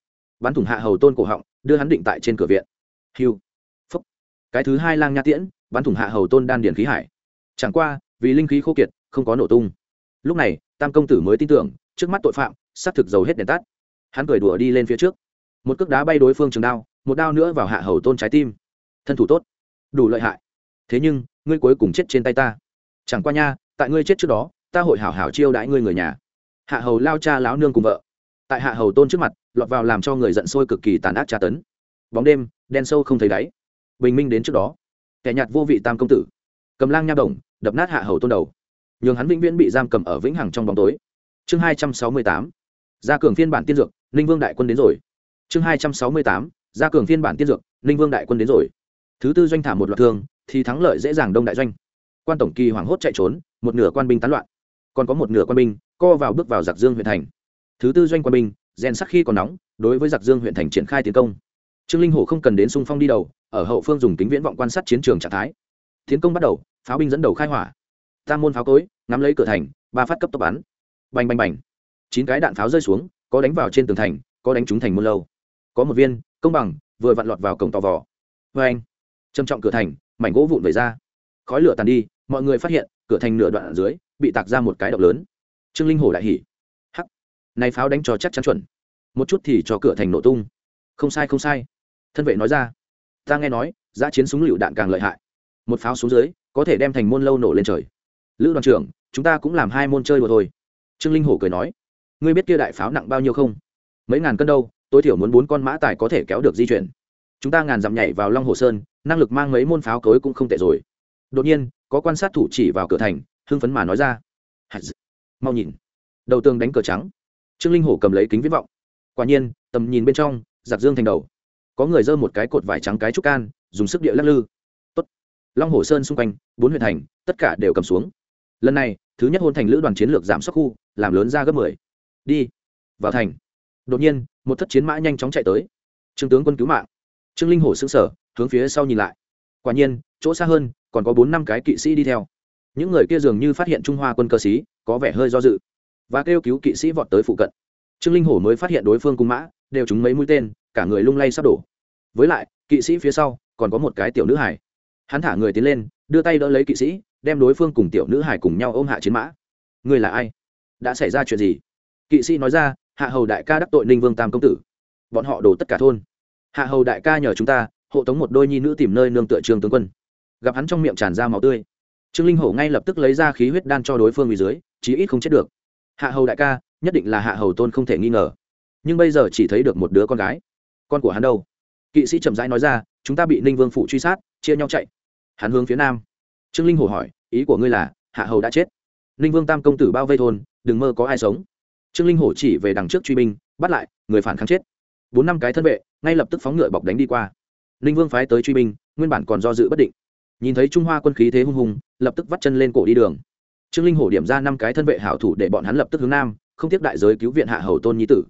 Bắn thủng hạ hầu tôn cổ họng, đưa hắn định tại trên cửa viện. Hiu phúc. Cái thứ hai lang nha tiễn, bắn thủng hạ hầu tôn đan điền khí hải. Chẳng qua, vì linh khí khô kiệt, không có nổ tung lúc này, tam công tử mới tin tưởng, trước mắt tội phạm, xác thực dầu hết đèn tắt. Hắn cười đùa đi lên phía trước. Một cước đá bay đối phương trường đao, một đao nữa vào hạ hầu tôn trái tim. Thân thủ tốt. Đủ lợi hại. Thế nhưng, ngươi cuối cùng chết trên tay ta. Chẳng qua nha, tại ngươi chết trước đó, ta hội hảo hảo chiêu đãi ngươi người nhà. Hạ hầu lao cha lão nương cùng vợ. Tại hạ hầu tôn trước mặt, lọt vào làm cho người giận sôi cực kỳ tàn ác tra tấn. Bóng đêm, đen sâu không thấy đáy. Bình minh đến trước đó. Kẻ nhạt vô vị tam công tử. Cầm lang nha đồng, đập nát hạ hầu tôn đầu nhường hắn vĩnh viễn bị giam cầm ở vĩnh hằng trong bóng tối. Chương hai trăm sáu mươi tám, gia cường phiên bản tiên dược, ninh vương đại quân đến rồi. Chương hai trăm sáu mươi tám, gia cường phiên bản tiên dược, ninh vương đại quân đến rồi. Thứ tư doanh thả một loạt thương, thì thắng lợi dễ dàng đông đại doanh. Quan tổng kỳ hoảng hốt chạy trốn, một nửa quan binh tán loạn. Còn có một nửa quan binh, co vào bước vào giặc dương huyện thành. Thứ tư doanh quan binh, rèn sắc khi còn nóng, đối với giặc dương huyện thành triển khai tiến công. Trương linh hổ không cần đến sung phong đi đầu, ở hậu phương dùng kính viễn vọng quan sát chiến trường trạng thái. Tiến công bắt đầu, pháo binh dẫn đầu khai hỏa tam môn pháo cối, ngắm lấy cửa thành, ba phát cấp tốc bắn. Bành bành bành. Chín cái đạn pháo rơi xuống, có đánh vào trên tường thành, có đánh trúng thành môn lâu. Có một viên, công bằng, vừa vặn lọt vào cổng tò vò. Vê anh, trầm trọng cửa thành, mảnh gỗ vụn về ra. Khói lửa tàn đi, mọi người phát hiện, cửa thành nửa đoạn ở dưới, bị tạc ra một cái động lớn. Trương linh hổ đại hỉ. Hắc. Này pháo đánh cho chắc chắn chuẩn. Một chút thì cho cửa thành nổ tung. Không sai không sai. Thân vệ nói ra. Ta nghe nói, giã chiến súng lựu đạn càng lợi hại. Một pháo xuống dưới, có thể đem thành môn lâu nổ lên trời lữ đoàn trưởng, chúng ta cũng làm hai môn chơi đùa thôi. Trương linh hổ cười nói. Ngươi biết kia đại pháo nặng bao nhiêu không? Mấy ngàn cân đâu, tối thiểu muốn bốn con mã tài có thể kéo được di chuyển. Chúng ta ngàn dặm nhảy vào long hồ sơn, năng lực mang mấy môn pháo cối cũng không tệ rồi. Đột nhiên, có quan sát thủ chỉ vào cửa thành, hưng phấn mà nói ra. Mau nhìn. Đầu tường đánh cờ trắng. Trương linh hổ cầm lấy kính viễn vọng. Quả nhiên, tầm nhìn bên trong, giặc dương thành đầu. Có người dơ một cái cột vải trắng cái trúc can, dùng sức địa lắc lư. Tốt. long hồ sơn xung quanh, bốn huyện thành, tất cả đều cầm xuống lần này, thứ nhất hôn thành lữ đoàn chiến lược giảm sốc khu, làm lớn ra gấp mười. Đi, vào thành. Đột nhiên, một thất chiến mã nhanh chóng chạy tới. Trương tướng quân cứu mạng. Trương linh hổ xứng sở hướng phía sau nhìn lại. Quả nhiên, chỗ xa hơn, còn có bốn năm cái kỵ sĩ đi theo. Những người kia dường như phát hiện trung hoa quân cơ sĩ, có vẻ hơi do dự. Và kêu cứu kỵ sĩ vọt tới phụ cận. Trương linh hổ mới phát hiện đối phương cung mã, đều trúng mấy mũi tên, cả người lung lay sắp đổ. Với lại, kỵ sĩ phía sau, còn có một cái tiểu nữ hải hắn thả người tiến lên đưa tay đỡ lấy kỵ sĩ, đem đối phương cùng tiểu nữ hải cùng nhau ôm hạ chiến mã. Người là ai? Đã xảy ra chuyện gì? Kỵ sĩ nói ra, hạ hầu đại ca đắc tội ninh vương tam công tử. Bọn họ đổ tất cả thôn. Hạ hầu đại ca nhờ chúng ta, hộ tống một đôi nhi nữ tìm nơi nương tựa trương tướng quân. Gặp hắn trong miệng tràn ra máu tươi. Trương linh hổ ngay lập tức lấy ra khí huyết đan cho đối phương vì dưới, chí ít không chết được. Hạ hầu đại ca, nhất định là hạ hầu tôn không thể nghi ngờ. Nhưng bây giờ chỉ thấy được một đứa con gái. Con của hắn đâu? Kỵ sĩ chậm rãi nói ra, chúng ta bị ninh vương phụ truy sát, chia nhau chạy hắn hướng phía nam. Trương linh hổ hỏi, ý của ngươi là, hạ hầu đã chết. Ninh vương tam công tử bao vây thôn, đừng mơ có ai sống. Trương linh hổ chỉ về đằng trước truy binh, bắt lại, người phản kháng chết. Bốn năm cái thân vệ, ngay lập tức phóng ngựa bọc đánh đi qua. Ninh vương phái tới truy binh, nguyên bản còn do dự bất định. Nhìn thấy trung hoa quân khí thế hung hùng, lập tức vắt chân lên cổ đi đường. Trương linh hổ điểm ra năm cái thân vệ hảo thủ để bọn hắn lập tức hướng nam, không tiếp đại giới cứu viện hạ hầu tôn nhi tử.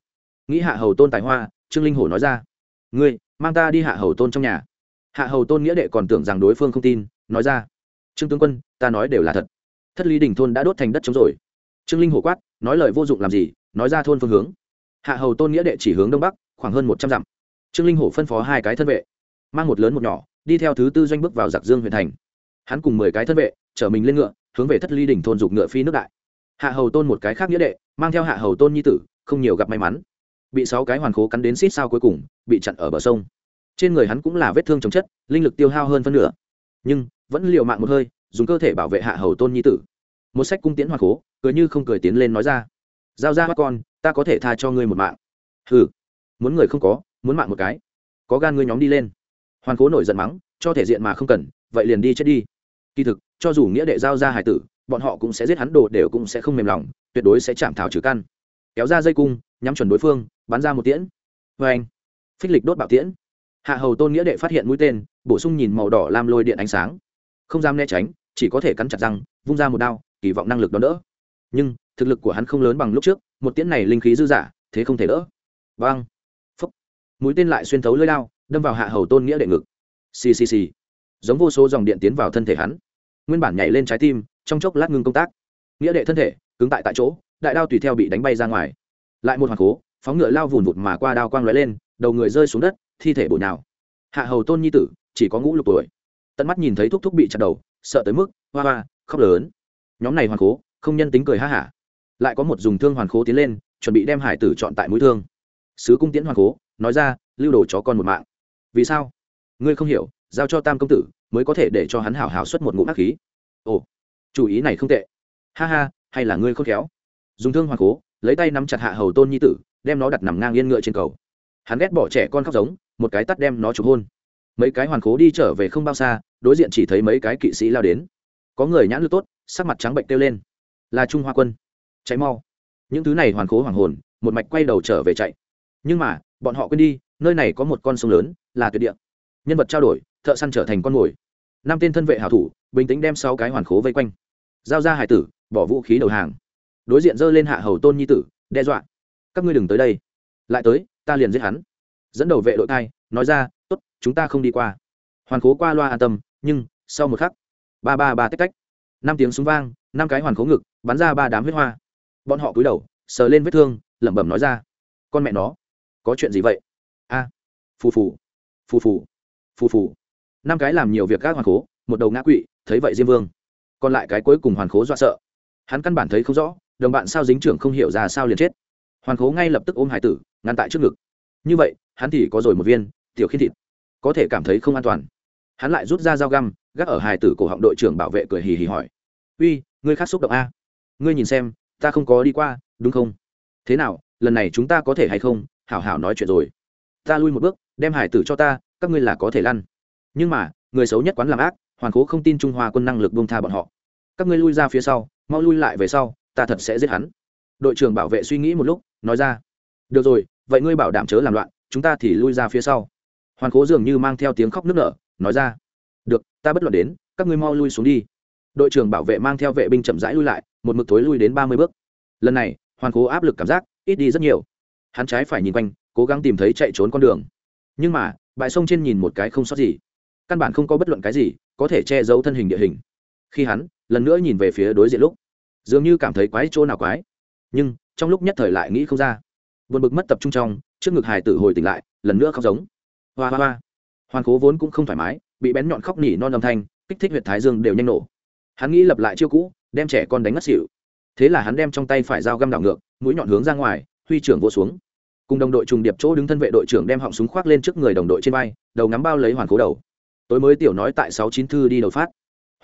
Nghĩ hạ hầu tôn tài hoa, trương linh hổ nói ra, ngươi, mang ta đi hạ hầu tôn trong nhà hạ hầu tôn nghĩa đệ còn tưởng rằng đối phương không tin, nói ra, trương tướng quân, ta nói đều là thật. Thất lý đình thôn đã đốt thành đất chống rồi. Trương linh hổ quát, nói lời vô dụng làm gì? Nói ra thôn phương hướng. Hạ hầu tôn nghĩa đệ chỉ hướng đông bắc, khoảng hơn một trăm dặm. Trương linh hổ phân phó hai cái thân vệ, mang một lớn một nhỏ, đi theo thứ tư doanh bước vào giặc dương huyện thành. Hắn cùng mười cái thân vệ, chở mình lên ngựa, hướng về thất ly đỉnh thôn dục ngựa phi nước đại. Hạ hầu tôn một cái khác nghĩa đệ, mang theo hạ hầu tôn nhi tử, không nhiều gặp may mắn. Bị sáu cái hoàn khố cắn đến xít sao cuối cùng, bị chặn ở bờ sông trên người hắn cũng là vết thương chống chất, linh lực tiêu hao hơn phân nửa. Nhưng, vẫn liều mạng một hơi, dùng cơ thể bảo vệ hạ hầu tôn nhi tử. Một sách cung tiễn hoàn khố cười như không cười tiến lên nói ra. Giao ra mắt con, ta có thể tha cho ngươi một mạng. Ừ muốn người không có, muốn mạng một cái. Có gan ngươi nhóm đi lên. Hoàn cố nổi giận mắng, cho thể diện mà không cần, vậy liền đi chết đi. Kỳ thực, cho dù nghĩa đệ giao ra hải tử, bọn họ cũng sẽ giết hắn đồ đều cũng sẽ không mềm lòng, tuyệt đối sẽ chạm thảo trừ căn. Kéo ra dây cung, nhắm chuẩn đối phương, bắn ra một tiễn. Vê anh phích lịch đốt bạo tiễn hạ hầu tôn nghĩa đệ phát hiện mũi tên, bổ sung nhìn màu đỏ làm lôi điện ánh sáng. Không dám né tránh, chỉ có thể cắn chặt răng, vung ra một đao, kỳ vọng năng lực đón đỡ. Nhưng, thực lực của hắn không lớn bằng lúc trước, một tiễn này linh khí dư dả, thế không thể đỡ. Vang phúc. Mũi tên lại xuyên thấu lưỡi đao, đâm vào hạ hầu tôn nghĩa đệ ngực. Xì xì xì. Giống vô số dòng điện tiến vào thân thể hắn. Nguyên bản nhảy lên trái tim, trong chốc lát ngưng công tác. Nghĩa đệ thân thể, cứng tại tại chỗ, đại đao tùy theo bị đánh bay ra ngoài. Lại một hoàng cố phóng ngựa lao vùn vụt mà qua đao quang lóe lên, đầu người rơi xuống đất thi thể bổ nào hạ hầu tôn nhi tử, chỉ có ngũ lục tuổi. Tận mắt nhìn thấy thúc thúc bị chặt đầu, sợ tới mức, hoa hoa, khóc lớn. Nhóm này hoàn cố không nhân tính cười ha hả. Lại có một dùng thương hoàn cố tiến lên, chuẩn bị đem hải tử chọn tại mũi thương. Sứ cung tiễn hoàn cố nói ra, lưu đồ chó con một mạng. Vì sao? Ngươi không hiểu, giao cho tam công tử, mới có thể để cho hắn hảo hảo xuất một ngụm ác khí. Ồ, chủ ý này không tệ. Ha ha, hay là ngươi không khéo. Dùng thương hoàn cố lấy tay nắm chặt hạ hầu tôn nhi tử, đem nó đặt nằm ngang yên ngựa trên cầu. Hắn ghét bỏ trẻ con khóc giống một cái tắt đem nó chụp hôn. Mấy cái hoàn cố đi trở về không bao xa, đối diện chỉ thấy mấy cái kỵ sĩ lao đến. Có người nhãn lực tốt, sắc mặt trắng bệnh kêu lên. Là trung hoa quân. Cháy mau. Những thứ này hoàn cố hoàng hồn, một mạch quay đầu trở về chạy. Nhưng mà, bọn họ quên đi, nơi này có một con sông lớn, là tuyệt địa. Nhân vật trao đổi, thợ săn trở thành con mồi. Năm tên thân vệ hảo thủ, bình tĩnh đem sáu cái hoàn khố vây quanh. Giao ra hải tử, bỏ vũ khí đầu hàng. Đối diện giơ lên hạ hầu tôn nhi tử, đe dọa. Các ngươi đừng tới đây. Lại tới, ta liền giết hắn dẫn đầu vệ đội thai, nói ra, tốt, chúng ta không đi qua. Hoàn khố qua loa an tâm, nhưng sau một khắc, ba ba ba tách tách. Năm tiếng súng vang, năm cái hoàn khố ngực, bắn ra ba đám huyết hoa. Bọn họ cúi đầu, sờ lên vết thương, lẩm bẩm nói ra, con mẹ nó, có chuyện gì vậy? A, phù phù phù phù phù phù. Năm cái làm nhiều việc các hoàn khố, một đầu ngã quỵ, thấy vậy diêm vương. Còn lại cái cuối cùng hoàn khố dọa sợ. Hắn căn bản thấy không rõ, đồng bạn sao dính trưởng không hiểu ra sao liền chết. Hoàn khố ngay lập tức ôm hải tử, ngăn tại trước ngực. Như vậy hắn thì có rồi một viên, tiểu khiên thịt, có thể cảm thấy không an toàn. Hắn lại rút ra dao găm, gác ở hài tử cổ họng đội trưởng bảo vệ cười hì hì hỏi. Uy, ngươi khác xúc động a. Ngươi nhìn xem, ta không có đi qua, đúng không? Thế nào, lần này chúng ta có thể hay không? Hảo hảo nói chuyện rồi. Ta lui một bước, đem hải tử cho ta, các ngươi là có thể lăn. Nhưng mà, người xấu nhất quán làm ác, hoàn cố không tin trung hoa quân năng lực bông tha bọn họ. Các ngươi lui ra phía sau, mau lui lại về sau, ta thật sẽ giết hắn. Đội trưởng bảo vệ suy nghĩ một lúc, nói ra. Được rồi, vậy ngươi bảo đảm chớ làm loạn chúng ta thì lui ra phía sau. Hoàn cố dường như mang theo tiếng khóc nức nở, nói ra, được, ta bất luận đến, các ngươi mau lui xuống đi. Đội trưởng bảo vệ mang theo vệ binh chậm rãi lui lại, một mực thối lui đến ba mươi bước. Lần này, hoàn cố áp lực cảm giác ít đi rất nhiều. Hắn trái phải nhìn quanh, cố gắng tìm thấy chạy trốn con đường. Nhưng mà, bãi sông trên nhìn một cái không sót gì. Căn bản không có bất luận cái gì, có thể che giấu thân hình địa hình. Khi hắn, lần nữa nhìn về phía đối diện lúc, dường như cảm thấy quái chỗ nào quái. Nhưng, trong lúc nhất thời lại nghĩ không ra vượt bực mất tập trung trong trước ngực hài tử hồi tỉnh lại, lần nữa khóc giống. Hoa hoa hoa. Hoàn cố vốn cũng không thoải mái, bị bén nhọn khóc nỉ non âm thanh, kích thích huyệt thái dương đều nhanh nổ. Hắn nghĩ lập lại chiêu cũ, đem trẻ con đánh ngất xỉu. Thế là hắn đem trong tay phải dao găm đảo ngược, mũi nhọn hướng ra ngoài, huy trưởng vô xuống. Cùng đồng đội trùng điệp chỗ đứng thân vệ đội trưởng đem họng súng khoác lên trước người đồng đội trên vai, đầu ngắm bao lấy hoàn cố đầu. Tối mới tiểu nói tại sáu chín thư đi đầu phát.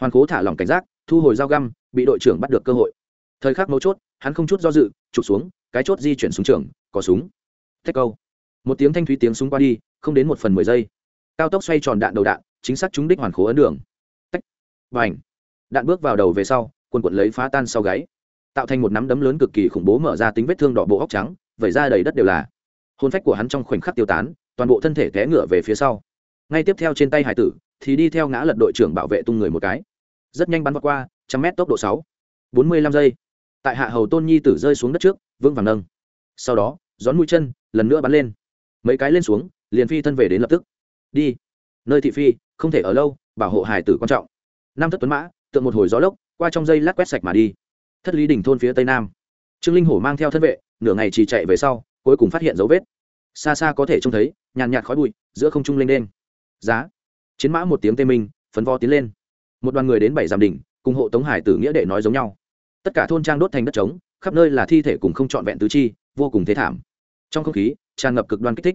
Hoàn cố thả lỏng cảnh giác, thu hồi dao găm, bị đội trưởng bắt được cơ hội. Thời khắc mấu chốt, hắn không chút do dự trục xuống, cái chốt di chuyển xuống trường, có súng thách câu. Một tiếng thanh thúy tiếng súng qua đi, không đến một phần mười giây. Cao tốc xoay tròn đạn đầu đạn, chính xác trúng đích hoàn khố ấn đường. Tách. Và ảnh đạn bước vào đầu về sau, quần quận lấy phá tan sau gáy. Tạo thành một nắm đấm lớn cực kỳ khủng bố mở ra tính vết thương đỏ bộ óc trắng, vẩy ra đầy đất đều là. Hôn phách của hắn trong khoảnh khắc tiêu tán, toàn bộ thân thể té ngựa về phía sau. Ngay tiếp theo trên tay hải tử, thì đi theo ngã lật đội trưởng bảo vệ tung người một cái. Rất nhanh bắn vào qua, trăm mét tốc độ sáu. Bốn mươi lăm giây. Tại hạ hầu tôn nhi tử rơi xuống đất trước, vững vàng nâng. Sau đó, gión mũi chân lần nữa bắn lên. Mấy cái lên xuống, liền phi thân về đến lập tức. Đi. Nơi thị phi, không thể ở lâu, bảo hộ hải tử quan trọng. Nam thất tuấn mã, tượng một hồi gió lốc, qua trong dây lát quét sạch mà đi. Thất lý đỉnh thôn phía tây nam. Trương linh hổ mang theo thân vệ, nửa ngày chỉ chạy về sau, cuối cùng phát hiện dấu vết. Xa xa có thể trông thấy, nhàn nhạt khói bụi, giữa không trung lên đen. Giá. Chiến mã một tiếng tê minh, phấn vo tiến lên. Một đoàn người đến bảy giảm đỉnh, cùng hộ tống hải tử nghĩa đệ nói giống nhau. Tất cả thôn trang đốt thành đất trống, khắp nơi là thi thể cùng không trọn vẹn tứ chi, vô cùng thế thảm trong không khí, tràn ngập cực đoan kích thích.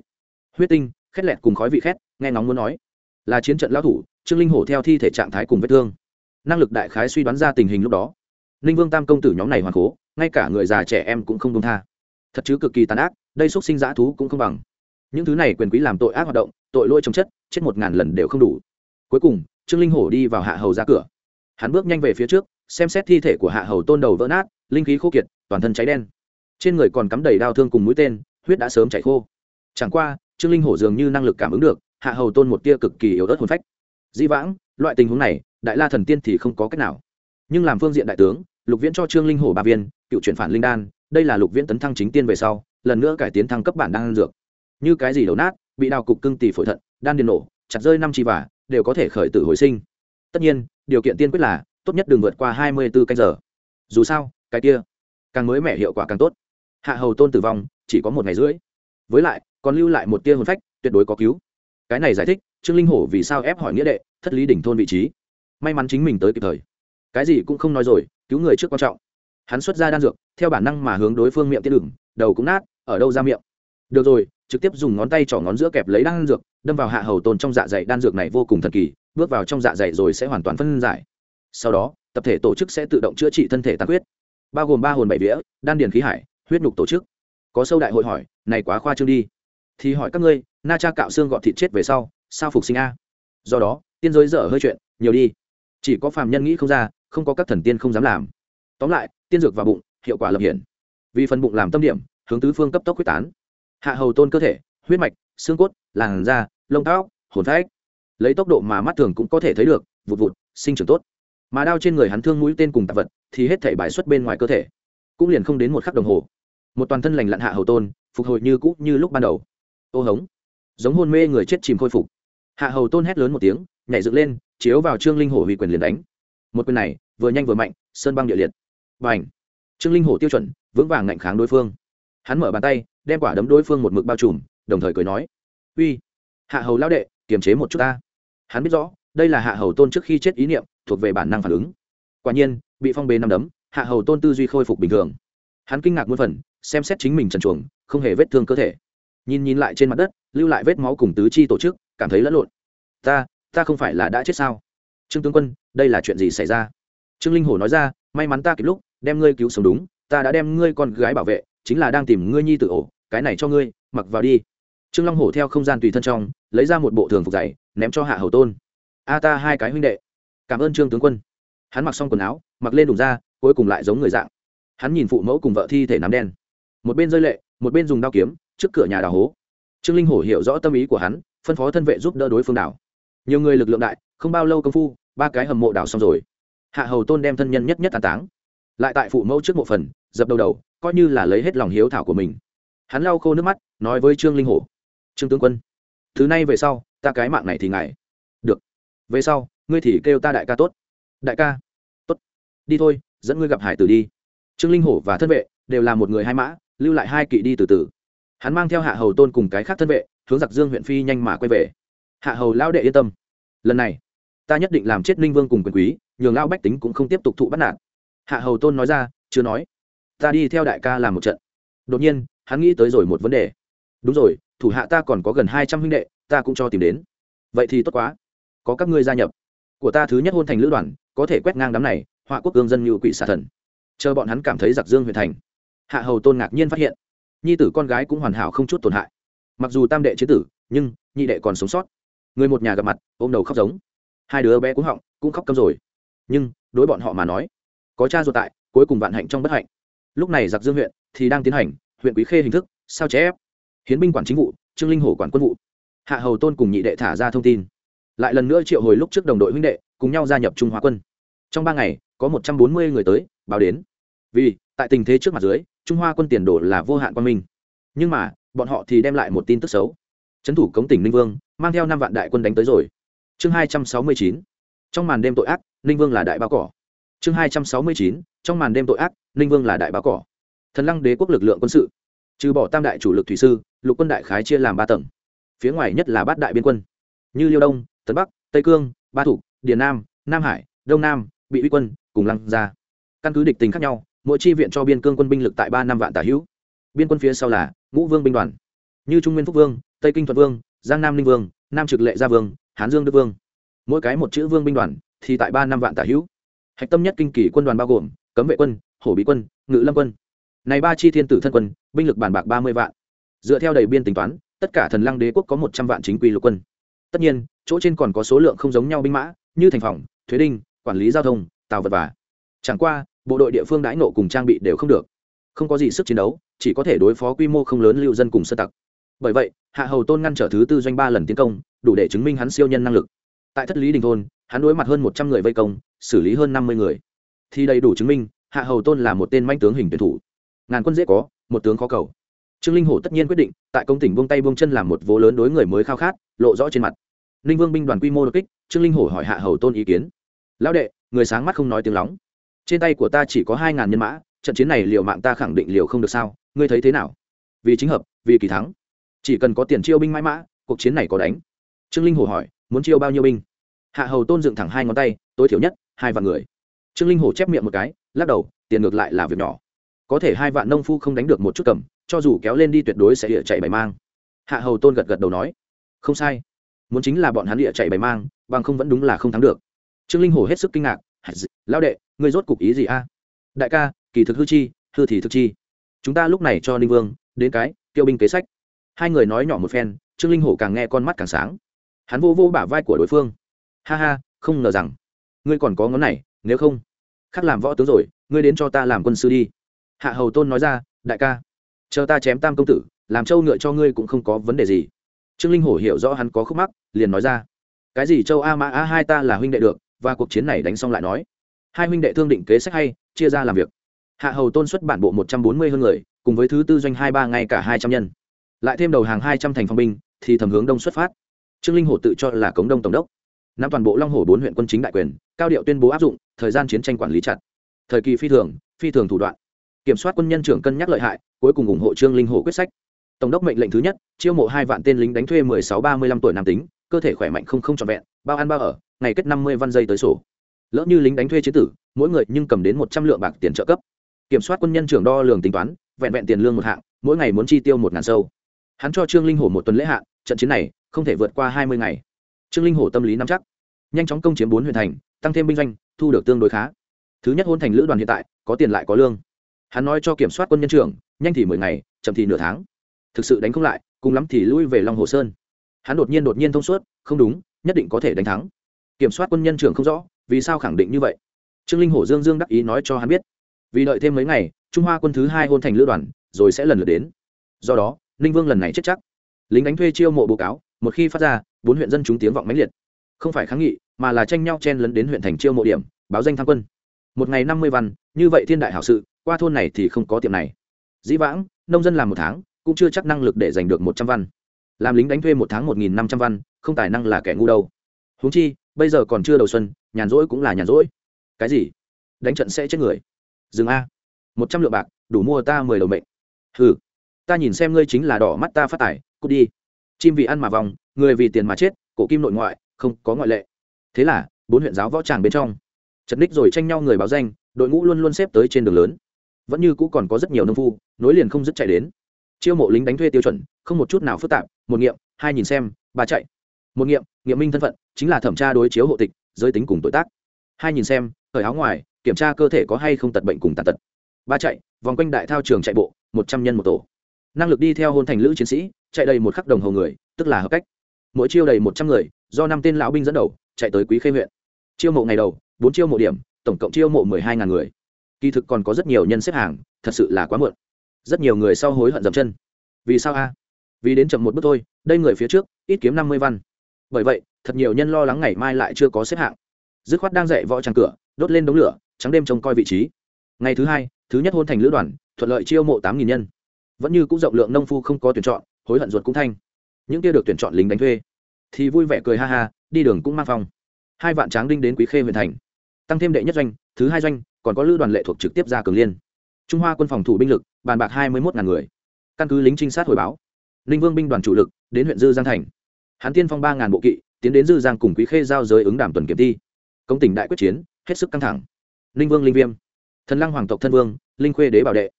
Huyết tinh, khét lẹt cùng khói vị khét, nghe ngóng muốn nói. Là chiến trận lao thủ, trương linh hổ theo thi thể trạng thái cùng vết thương. Năng lực đại khái suy đoán ra tình hình lúc đó. Ninh vương tam công tử nhóm này hoàn cố ngay cả người già trẻ em cũng không công tha. Thật chứ cực kỳ tàn ác, đây xúc sinh dã thú cũng không bằng. Những thứ này quyền quý làm tội ác hoạt động, tội lỗi trồng chất, chết một ngàn lần đều không đủ. Cuối cùng, trương linh hổ đi vào hạ hầu ra cửa. Hắn bước nhanh về phía trước, xem xét thi thể của hạ hầu tôn đầu vỡ nát, linh khí khô kiệt, toàn thân cháy đen. Trên người còn cắm đầy đau thương cùng mũi tên huyết đã sớm chảy khô. Chẳng qua, trương linh hổ dường như năng lực cảm ứng được, hạ hầu tôn một tia cực kỳ yếu ớt hồn phách. Di vãng, loại tình huống này, đại la thần tiên thì không có cách nào. Nhưng làm phương diện đại tướng, lục viễn cho trương linh hổ ba viên, cựu chuyển phản linh đan, đây là lục viễn tấn thăng chính tiên về sau, lần nữa cải tiến thăng cấp bản đan dược. Như cái gì đầu nát, bị đào cục cưng tỷ phổi thận, đan điền nổ, chặt rơi năm chi vả, đều có thể khởi tử hồi sinh. Tất nhiên, điều kiện tiên quyết là, tốt nhất đừng vượt qua hai mươi bốn canh giờ. Dù sao, cái kia, càng mới mẻ hiệu quả càng tốt. Hạ hầu tôn tử vong chỉ có một ngày rưỡi. Với lại còn lưu lại một tia hồn phách tuyệt đối có cứu. Cái này giải thích trương linh hổ vì sao ép hỏi nghĩa đệ thất lý đỉnh thôn vị trí. May mắn chính mình tới kịp thời. Cái gì cũng không nói rồi cứu người trước quan trọng. Hắn xuất ra đan dược theo bản năng mà hướng đối phương miệng tiết đường, đầu cũng nát ở đâu ra miệng. Được rồi trực tiếp dùng ngón tay trỏ ngón giữa kẹp lấy đan dược đâm vào hạ hầu tôn trong dạ dày đan dược này vô cùng thần kỳ bước vào trong dạ dày rồi sẽ hoàn toàn phân giải. Sau đó tập thể tổ chức sẽ tự động chữa trị thân thể tàn huyết bao gồm ba hồn bảy vía đan điền khí hải huyết nhục tổ chức có sâu đại hội hỏi, này quá khoa trương đi. Thì hỏi các ngươi, na cha cạo xương gọt thịt chết về sau, sao phục sinh a? Do đó, tiên giới dở hơi chuyện, nhiều đi. Chỉ có phàm nhân nghĩ không ra, không có các thần tiên không dám làm. Tóm lại, tiên dược vào bụng, hiệu quả lập hiển. Vì phần bụng làm tâm điểm, hướng tứ phương cấp tốc quyết tán. Hạ hầu tôn cơ thể, huyết mạch, xương cốt, làn da, lông tóc, hồn phách. Lấy tốc độ mà mắt thường cũng có thể thấy được, vụt vụt, sinh trưởng tốt. Mà đao trên người hắn thương mũi tên cùng tạp vật, thì hết thể bài xuất bên ngoài cơ thể. Cũng liền không đến một khắc đồng hồ một toàn thân lành lặn hạ hầu tôn, phục hồi như cũ như lúc ban đầu. Ô hống. Giống hôn mê người chết chìm khôi phục. Hạ hầu tôn hét lớn một tiếng, nhảy dựng lên, chiếu vào trương linh hổ huy quyền liền đánh. Một quyền này, vừa nhanh vừa mạnh, sơn băng địa liệt. Và ảnh trương linh hổ tiêu chuẩn, vững vàng ngạnh kháng đối phương. Hắn mở bàn tay, đem quả đấm đối phương một mực bao trùm, đồng thời cười nói, uy, hạ hầu lao đệ, kiềm chế một chút ta. Hắn biết rõ, đây là hạ hầu tôn trước khi chết ý niệm, thuộc về bản năng phản ứng. Quả nhiên, bị phong bế năm đấm, hạ hầu tôn tư duy khôi phục bình thường hắn kinh ngạc muôn phần, xem xét chính mình trần chuồng, không hề vết thương cơ thể. Nhìn nhìn lại trên mặt đất, lưu lại vết máu cùng tứ chi tổ chức, cảm thấy lẫn lộn. Ta ta không phải là đã chết sao? Trương tướng quân, đây là chuyện gì xảy ra? Trương linh hổ nói ra, may mắn ta kịp lúc, đem ngươi cứu sống đúng, ta đã đem ngươi con gái bảo vệ, chính là đang tìm ngươi nhi tự ổ, cái này cho ngươi, mặc vào đi. Trương long hổ theo không gian tùy thân trong, lấy ra một bộ thường phục dày, ném cho hạ hầu tôn. A ta hai cái huynh đệ. Cảm ơn trương tướng quân. Hắn mặc xong quần áo, mặc lên đùng ra cuối cùng lại giống người dạng hắn nhìn phụ mẫu cùng vợ thi thể nám đen. Một bên rơi lệ, một bên dùng đao kiếm, trước cửa nhà đào hố. Trương linh hổ hiểu rõ tâm ý của hắn, phân phó thân vệ giúp đỡ đối phương đảo. Nhiều người lực lượng đại, không bao lâu công phu, ba cái hầm mộ đảo xong rồi. Hạ hầu tôn đem thân nhân nhất nhất tàn táng. Lại tại phụ mẫu trước mộ phần, dập đầu đầu, coi như là lấy hết lòng hiếu thảo của mình. Hắn lau khô nước mắt, nói với trương linh hổ, trương tướng quân, thứ này về sau, ta cái mạng này thì ngại. Được. Về sau, ngươi thì kêu ta đại ca tốt. Đại ca. Tốt. Đi thôi, dẫn ngươi gặp hải tử đi trương linh hổ và thân vệ đều là một người hai mã, lưu lại hai kỵ đi từ từ. Hắn mang theo hạ hầu tôn cùng cái khác thân vệ hướng giặc dương huyện phi nhanh mà quay về. Hạ hầu lão đệ yên tâm. Lần này, ta nhất định làm chết ninh vương cùng quyền quý, nhường lão bách tính cũng không tiếp tục thụ bắt nạt. Hạ hầu tôn nói ra, chưa nói. Ta đi theo đại ca làm một trận. Đột nhiên, hắn nghĩ tới rồi một vấn đề. Đúng rồi, thủ hạ ta còn có gần hai trăm huynh đệ, ta cũng cho tìm đến. Vậy thì tốt quá. Có các ngươi gia nhập. Của ta thứ nhất hôn thành lữ đoàn, có thể quét ngang đám này, họa quốc cương dân như quỷ xà thần chờ bọn hắn cảm thấy giặc dương huyện thành. Hạ hầu tôn ngạc nhiên phát hiện, nhi tử con gái cũng hoàn hảo không chút tổn hại. Mặc dù tam đệ chế tử, nhưng nhị đệ còn sống sót. Người một nhà gặp mặt, ôm đầu khóc giống. Hai đứa bé cũng họng, cũng khóc câm rồi. Nhưng, đối bọn họ mà nói, có cha ruột tại, cuối cùng vạn hạnh trong bất hạnh. Lúc này giặc dương huyện thì đang tiến hành, huyện quý khê hình thức, sao chế ép hiến binh quản chính vụ, trương linh hổ quản quân vụ. Hạ hầu tôn cùng nhị đệ thả ra thông tin. Lại lần nữa triệu hồi lúc trước đồng đội huynh đệ, cùng nhau gia nhập trung hóa quân. Trong ba ngày, có một trăm bốn mươi người tới báo đến. Vì, tại tình thế trước mặt dưới, trung hoa quân tiền đồ là vô hạn quan minh. Nhưng mà, bọn họ thì đem lại một tin tức xấu. Trấn thủ cống tỉnh ninh vương, mang theo năm vạn đại quân đánh tới rồi. Chương hai trăm sáu mươi chín, trong màn đêm tội ác, ninh vương là đại bao cỏ. Chương hai trăm sáu mươi chín, trong màn đêm tội ác, ninh vương là đại báo cỏ. Thần lăng đế quốc lực lượng quân sự. Trừ bỏ tam đại chủ lực thủy sư, lục quân đại khái chia làm ba tầng. Phía ngoài nhất là bát đại biên quân. Như liêu đông, tấn bắc, tây cương, ba thủ, điền nam nam hải, đông nam, bị uy quân, cùng lăng gia căn cứ địch tình khác nhau, mỗi chi viện cho biên cương quân binh lực tại ba năm vạn tả hữu. Biên quân phía sau là ngũ vương binh đoàn, như trung nguyên phúc vương, tây kinh thuận vương, giang nam ninh vương, nam trực lệ gia vương, hán dương đức vương. Mỗi cái một chữ vương binh đoàn thì tại ba năm vạn tả hữu. Hạch tâm nhất kinh kỳ quân đoàn bao gồm cấm vệ quân, hổ bí quân, ngự lâm quân. Này ba chi thiên tử thân quân, binh lực bản bạc ba mươi vạn. Dựa theo đầy biên tính toán, tất cả thần lăng đế quốc có một trăm vạn chính quy lục quân. Tất nhiên, chỗ trên còn có số lượng không giống nhau binh mã, như thành phòng, thuế đinh, quản lý giao thông tàu vật và. Chẳng qua bộ đội địa phương đãi nộ cùng trang bị đều không được. Không có gì sức chiến đấu, chỉ có thể đối phó quy mô không lớn lưu dân cùng sơ tặc. Bởi vậy, hạ hầu tôn ngăn trở thứ tư doanh ba lần tiến công, đủ để chứng minh hắn siêu nhân năng lực. Tại thất lý đình thôn, hắn đối mặt hơn một trăm người vây công, xử lý hơn năm mươi người. Thì đầy đủ chứng minh, hạ hầu tôn là một tên manh tướng hình tuyển thủ. Ngàn quân dễ có, một tướng khó cầu. Trương linh hổ tất nhiên quyết định, tại công tỉnh buông tay buông chân làm một vố lớn đối người mới khao khát, lộ rõ trên mặt. Ninh vương binh đoàn quy mô đột kích, trương linh hổ hỏi hạ hầu tôn ý kiến. Lão đệ, người sáng mắt không nói tiếng lóng trên tay của ta chỉ có hai ngàn nhân mã, trận chiến này liều mạng ta khẳng định liều không được sao? Ngươi thấy thế nào? Vì chính hợp, vì kỳ thắng. Chỉ cần có tiền chiêu binh mãi mã, cuộc chiến này có đánh. Trương linh hồ hỏi, muốn chiêu bao nhiêu binh? Hạ hầu tôn dựng thẳng hai ngón tay, tối thiểu nhất, hai vạn người. Trương linh hồ chép miệng một cái, lắc đầu, tiền ngược lại là việc nhỏ. Có thể hai vạn nông phu không đánh được một chút cầm, cho dù kéo lên đi tuyệt đối sẽ địa chạy bày mang. Hạ hầu tôn gật gật đầu nói, không sai. Muốn chính là bọn hắn địa chạy bày mang, bằng không vẫn đúng là không thắng được. Trương linh hồ hết sức kinh ngạc lão đệ, ngươi rốt cục ý gì a? Đại ca, kỳ thực hư chi, hư thì thực chi. Chúng ta lúc này cho ninh vương, đến cái, tiêu binh kế sách. Hai người nói nhỏ một phen, trương linh hổ càng nghe con mắt càng sáng. Hắn vô vô bả vai của đối phương. Ha ha, không ngờ rằng, ngươi còn có ngón này, nếu không khác làm võ tướng rồi, ngươi đến cho ta làm quân sư đi. Hạ hầu tôn nói ra, đại ca, chờ ta chém tam công tử, làm trâu ngựa cho ngươi cũng không có vấn đề gì. Trương linh hổ hiểu rõ hắn có khúc mắc, liền nói ra, cái gì châu a mã a hai ta là huynh đệ được, và cuộc chiến này đánh xong lại nói hai huynh đệ thương định kế sách hay, chia ra làm việc. Hạ hầu tôn xuất bản bộ một trăm bốn mươi hơn người, cùng với thứ tư doanh hai ba ngay cả hai trăm nhân. Lại thêm đầu hàng hai trăm thành phong binh, thì thầm hướng đông xuất phát. Trương linh hổ tự cho là cống đông tổng đốc. Nắm toàn bộ long hồ bốn huyện quân chính đại quyền, cao điệu tuyên bố áp dụng, thời gian chiến tranh quản lý chặt. Thời kỳ phi thường phi thường thủ đoạn. Kiểm soát quân nhân trưởng cân nhắc lợi hại, cuối cùng ủng hộ trương linh hồ quyết sách. Tổng đốc mệnh lệnh thứ nhất, chiêu mộ hai vạn tên lính đánh thuê mười sáu ba mươi lăm tuổi nam tính, cơ thể khỏe mạnh không không trọn vẹn, bao ăn bao ở, ngày kết năm mươi văn dây tới sổ lỡ như lính đánh thuê chế tử, mỗi người nhưng cầm đến một trăm lượng bạc tiền trợ cấp. Kiểm soát quân nhân trưởng đo lường tính toán, vẹn vẹn tiền lương một hạng, mỗi ngày muốn chi tiêu một ngàn sâu. Hắn cho trương linh hồ một tuần lễ hạn, trận chiến này không thể vượt qua hai mươi ngày. Trương linh hổ tâm lý nắm chắc. Nhanh chóng công chiếm bốn huyện thành, tăng thêm binh doanh, thu được tương đối khá. Thứ nhất hôn thành lữ đoàn hiện tại, có tiền lại có lương. Hắn nói cho kiểm soát quân nhân trưởng, nhanh thì mười ngày, chậm thì nửa tháng. Thực sự đánh không lại, cùng lắm thì lui về long hồ sơn. Hắn đột nhiên đột nhiên thông suốt, không đúng, nhất định có thể đánh thắng. Kiểm soát quân nhân trưởng không rõ vì sao khẳng định như vậy? Trương linh hổ dương dương đắc ý nói cho hắn biết. Vì đợi thêm mấy ngày, trung hoa quân thứ hai hôn thành lữ đoàn, rồi sẽ lần lượt đến. Do đó, ninh vương lần này chết chắc. Lính đánh thuê chiêu mộ báo cáo, một khi phát ra, bốn huyện dân chúng tiếng vọng mãnh liệt. Không phải kháng nghị, mà là tranh nhau chen lấn đến huyện thành chiêu mộ điểm, báo danh tham quân. Một ngày năm mươi văn, như vậy thiên đại hảo sự, qua thôn này thì không có tiệm này. Dĩ vãng, nông dân làm một tháng, cũng chưa chắc năng lực để giành được một trăm văn. Làm lính đánh thuê một tháng một nghìn năm trăm văn, không tài năng là kẻ ngu đâu huống chi, bây giờ còn chưa đầu xuân, nhàn rỗi cũng là nhàn rỗi. Cái gì? Đánh trận sẽ chết người. Dừng a. Một trăm lượng bạc, đủ mua ta mười đầu mệnh. Hừ. Ta nhìn xem ngươi chính là đỏ mắt ta phát tài, cút đi. Chim vì ăn mà vòng, người vì tiền mà chết, cổ kim nội ngoại, không có ngoại lệ. Thế là, bốn huyện giáo võ tràng bên trong chật ních rồi tranh nhau người báo danh, đội ngũ luôn luôn xếp tới trên đường lớn. Vẫn như cũ còn có rất nhiều nông phu, nối liền không dứt chạy đến. Chiêu mộ lính đánh thuê tiêu chuẩn, không một chút nào phức tạp, một nghiệm, hai nhìn xem, ba chạy một nghiệm nghiệm minh thân phận, chính là thẩm tra đối chiếu hộ tịch, giới tính cùng tuổi tác. Hai nhìn xem thời áo ngoài, kiểm tra cơ thể có hay không tật bệnh cùng tàn tật. Ba chạy, vòng quanh đại thao trường chạy bộ, một trăm nhân một tổ. Năng lực đi theo hôn thành lữ chiến sĩ, chạy đầy một khắc đồng hồ người, tức là hợp cách. Mỗi chiêu đầy một trăm người, do năm tên lão binh dẫn đầu, chạy tới quý khê huyện. Chiêu mộ ngày đầu, bốn chiêu mộ điểm, tổng cộng chiêu mộ mười hai ngàn người. Kỳ thực còn có rất nhiều nhân xếp hàng, thật sự là quá muộn. Rất nhiều người sau hối hận dậm chân. Vì sao a? Vì đến chậm một bước thôi, đây người phía trước, ít kiếm năm mươi văn bởi vậy, thật nhiều nhân lo lắng ngày mai lại chưa có xếp hạng. Dứt khoát đang dạy võ tràng cửa, đốt lên đống lửa, trắng đêm trông coi vị trí. Ngày thứ hai, thứ nhất hôn thành lữ đoàn, thuận lợi chiêu mộ tám nghìn nhân. Vẫn như cũng rộng lượng nông phu không có tuyển chọn, hối hận ruột cũng thanh. Những kia được tuyển chọn lính đánh thuê, thì vui vẻ cười ha ha, đi đường cũng mang phong. Hai vạn tráng đinh đến quý khê huyện thành. Tăng thêm đệ nhất doanh, thứ hai doanh, còn có lữ đoàn lệ thuộc trực tiếp ra cường liên. Trung hoa quân phòng thủ binh lực, bàn bạc hai mươi một ngàn người. Căn cứ lính trinh sát hồi báo, ninh vương binh đoàn chủ lực đến huyện dư giang thành hắn tiên phong ba ngàn bộ kỵ, tiến đến dư giang cùng quý khê giao giới ứng đảm tuần kiểm thi. Công tỉnh đại quyết chiến, hết sức căng thẳng. Linh vương linh viêm, thần lăng hoàng tộc thân vương, linh khuê đế bảo đệ.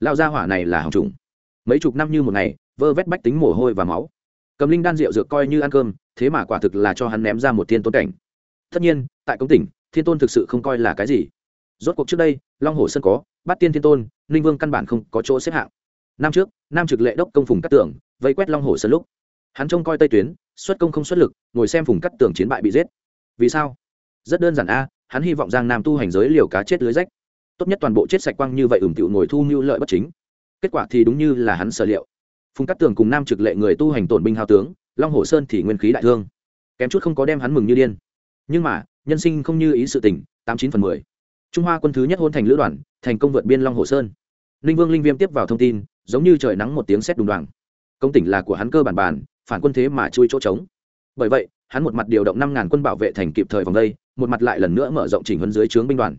Lao gia hỏa này là hỏng trùng. Mấy chục năm như một ngày, vơ vét bách tính mồ hôi và máu. Cầm linh đan rượu dược coi như ăn cơm, thế mà quả thực là cho hắn ném ra một thiên tôn cảnh. Tất nhiên, tại công tỉnh, thiên tôn thực sự không coi là cái gì. Rốt cuộc trước đây, long hồ sơn có, bát tiên thiên tôn, ninh vương căn bản không có chỗ xếp hạng. Năm trước, nam trực lệ đốc công phùng cắt tưởng vây quét long hồ sơn lúc. Hắn trông coi tây tuyến xuất công không xuất lực, ngồi xem phùng cắt Tường chiến bại bị giết. Vì sao? Rất đơn giản a, hắn hy vọng giang nam tu hành giới liều cá chết lưới rách. Tốt nhất toàn bộ chết sạch quăng như vậy ửng tiệu ngồi thu mưu lợi bất chính. Kết quả thì đúng như là hắn sở liệu. Phùng cắt tường cùng nam trực lệ người tu hành tổn binh hao tướng, long hồ sơn thì nguyên khí đại thương. Kém chút không có đem hắn mừng như điên. Nhưng mà, nhân sinh không như ý sự tình, tám chín phần mười. Trung hoa quân thứ nhất hôn thành lữ đoàn, thành công vượt biên long hồ sơn. Ninh vương linh viêm tiếp vào thông tin, giống như trời nắng một tiếng sét đùng đoàn công tỉnh là của hắn cơ bản bản phản quân thế mà chui chỗ trống. Bởi vậy, hắn một mặt điều động năm ngàn quân bảo vệ thành kịp thời vòng đây, một mặt lại lần nữa mở rộng chỉnh huấn dưới trướng binh đoàn.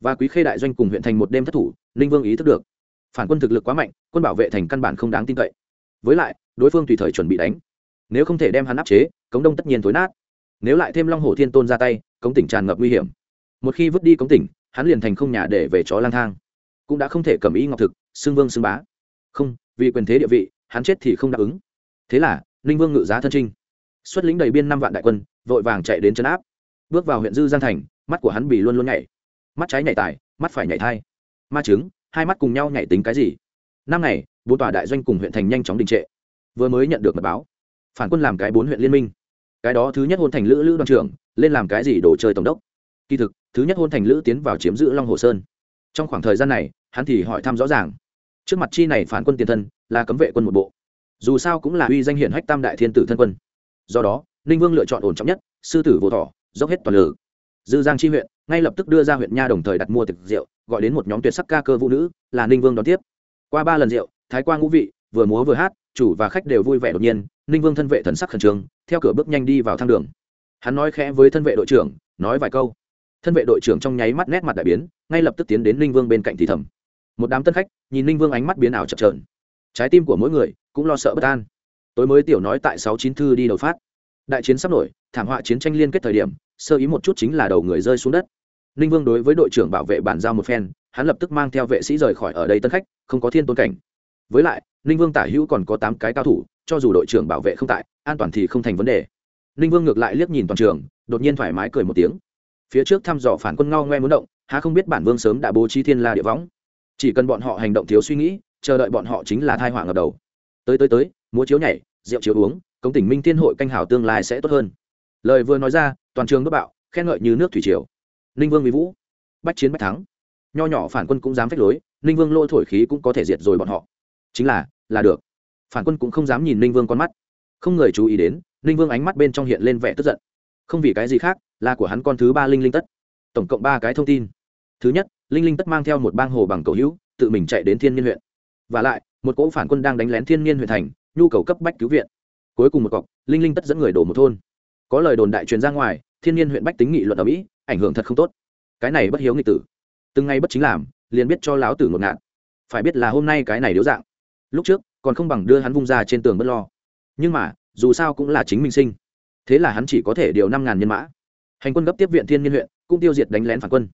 Và quý khê đại doanh cùng huyện thành một đêm thất thủ, ninh vương ý thức được. Phản quân thực lực quá mạnh, quân bảo vệ thành căn bản không đáng tin cậy. Với lại, đối phương tùy thời chuẩn bị đánh. Nếu không thể đem hắn áp chế, cống đông tất nhiên tối nát. Nếu lại thêm long hồ thiên tôn ra tay, cống tỉnh tràn ngập nguy hiểm. Một khi vứt đi cống tỉnh, hắn liền thành không nhà để về chó lang thang. Cũng đã không thể cầm ý ngọc thực, xưng vương xưng bá. Không, vì quyền thế địa vị, hắn chết thì không đáp ứng. Thế là ninh vương ngự giá thân trinh. Xuất lĩnh đầy biên năm vạn đại quân, vội vàng chạy đến trấn áp. Bước vào huyện dư giang thành, mắt của hắn bị luôn luôn nhảy. Mắt trái nhảy tài, mắt phải nhảy thai. Ma chứng hai mắt cùng nhau nhảy tính cái gì? Năm ngày, bốn tòa đại doanh cùng huyện thành nhanh chóng đình trệ. Vừa mới nhận được mật báo, phản quân làm cái bốn huyện liên minh. Cái đó thứ nhất hôn thành lữ lữ đoàn trưởng, lên làm cái gì đồ chơi tổng đốc. Kỳ thực, thứ nhất hôn thành lữ tiến vào chiếm giữ long hồ sơn. Trong khoảng thời gian này, hắn thì hỏi thăm rõ ràng. Trước mặt chi này phản quân tiền thân, là cấm vệ quân một bộ dù sao cũng là uy danh hiển hách tam đại thiên tử thân quân. Do đó, ninh vương lựa chọn ổn trọng nhất, sư tử vô thỏ dốc hết toàn lực. Dư giang chi huyện, ngay lập tức đưa ra huyện nha đồng thời đặt mua thực rượu, gọi đến một nhóm tuyệt sắc ca cơ vũ nữ, là ninh vương đón tiếp. Qua ba lần rượu, thái quang ngũ vị, vừa múa vừa hát, chủ và khách đều vui vẻ đột nhiên, ninh vương thân vệ thần sắc khẩn trương, theo cửa bước nhanh đi vào thang đường. Hắn nói khẽ với thân vệ đội trưởng, nói vài câu. Thân vệ đội trưởng trong nháy mắt nét mặt đại biến, ngay lập tức tiến đến ninh vương bên cạnh thì thầm. Một đám tân khách, nhìn ninh vương ánh mắt biến ảo chập trờn trái tim của mỗi người cũng lo sợ bất an. Tối mới tiểu nói tại sáu chín thư đi đầu phát. Đại chiến sắp nổi, thảm họa chiến tranh liên kết thời điểm, sơ ý một chút chính là đầu người rơi xuống đất. Ninh vương đối với đội trưởng bảo vệ bản giao một phen, hắn lập tức mang theo vệ sĩ rời khỏi ở đây tân khách, không có thiên tôn cảnh. Với lại, ninh vương tả hữu còn có tám cái cao thủ, cho dù đội trưởng bảo vệ không tại, an toàn thì không thành vấn đề. Ninh vương ngược lại liếc nhìn toàn trường, đột nhiên thoải mái cười một tiếng. Phía trước thăm dò phản quân ngao ngoe muốn động, há không biết bản vương sớm đã bố trí thiên la địa võng. Chỉ cần bọn họ hành động thiếu suy nghĩ chờ đợi bọn họ chính là thai họa ngập đầu. Tới tới tới, múa chiếu nhảy, rượu chiếu uống công tỉnh minh thiên hội canh hào tương lai sẽ tốt hơn. Lời vừa nói ra, toàn trường đốt bạo, khen ngợi như nước thủy triều. Ninh vương mỹ vũ, bách chiến bách thắng. Nho nhỏ phản quân cũng dám phách lối, ninh vương lôi thổi khí cũng có thể diệt rồi bọn họ. Chính là là được. Phản quân cũng không dám nhìn ninh vương con mắt. Không người chú ý đến, ninh vương ánh mắt bên trong hiện lên vẻ tức giận. Không vì cái gì khác, là của hắn con thứ ba linh linh tất. Tổng cộng ba cái thông tin. Thứ nhất, linh linh tất mang theo một bang hồ bằng cầu hữu, tự mình chạy đến thiên nhiên huyện và lại, một cỗ phản quân đang đánh lén thiên nhiên huyện thành, nhu cầu cấp bách cứu viện. Cuối cùng một cọc, linh linh tất dẫn người đổ một thôn. Có lời đồn đại truyền ra ngoài, thiên nhiên huyện bách tính nghị luận ở mỹ, ảnh hưởng thật không tốt. Cái này bất hiếu nghị tử. Từng ngày bất chính làm, liền biết cho láo tử ngột ngạt. Phải biết là hôm nay cái này điếu dạng. Lúc trước, còn không bằng đưa hắn vung ra trên tường bất lo. Nhưng mà, dù sao cũng là chính minh sinh. Thế là hắn chỉ có thể điều năm ngàn nhân mã. Hành quân gấp tiếp viện thiên nhiên huyện, cũng tiêu diệt đánh lén phản quân.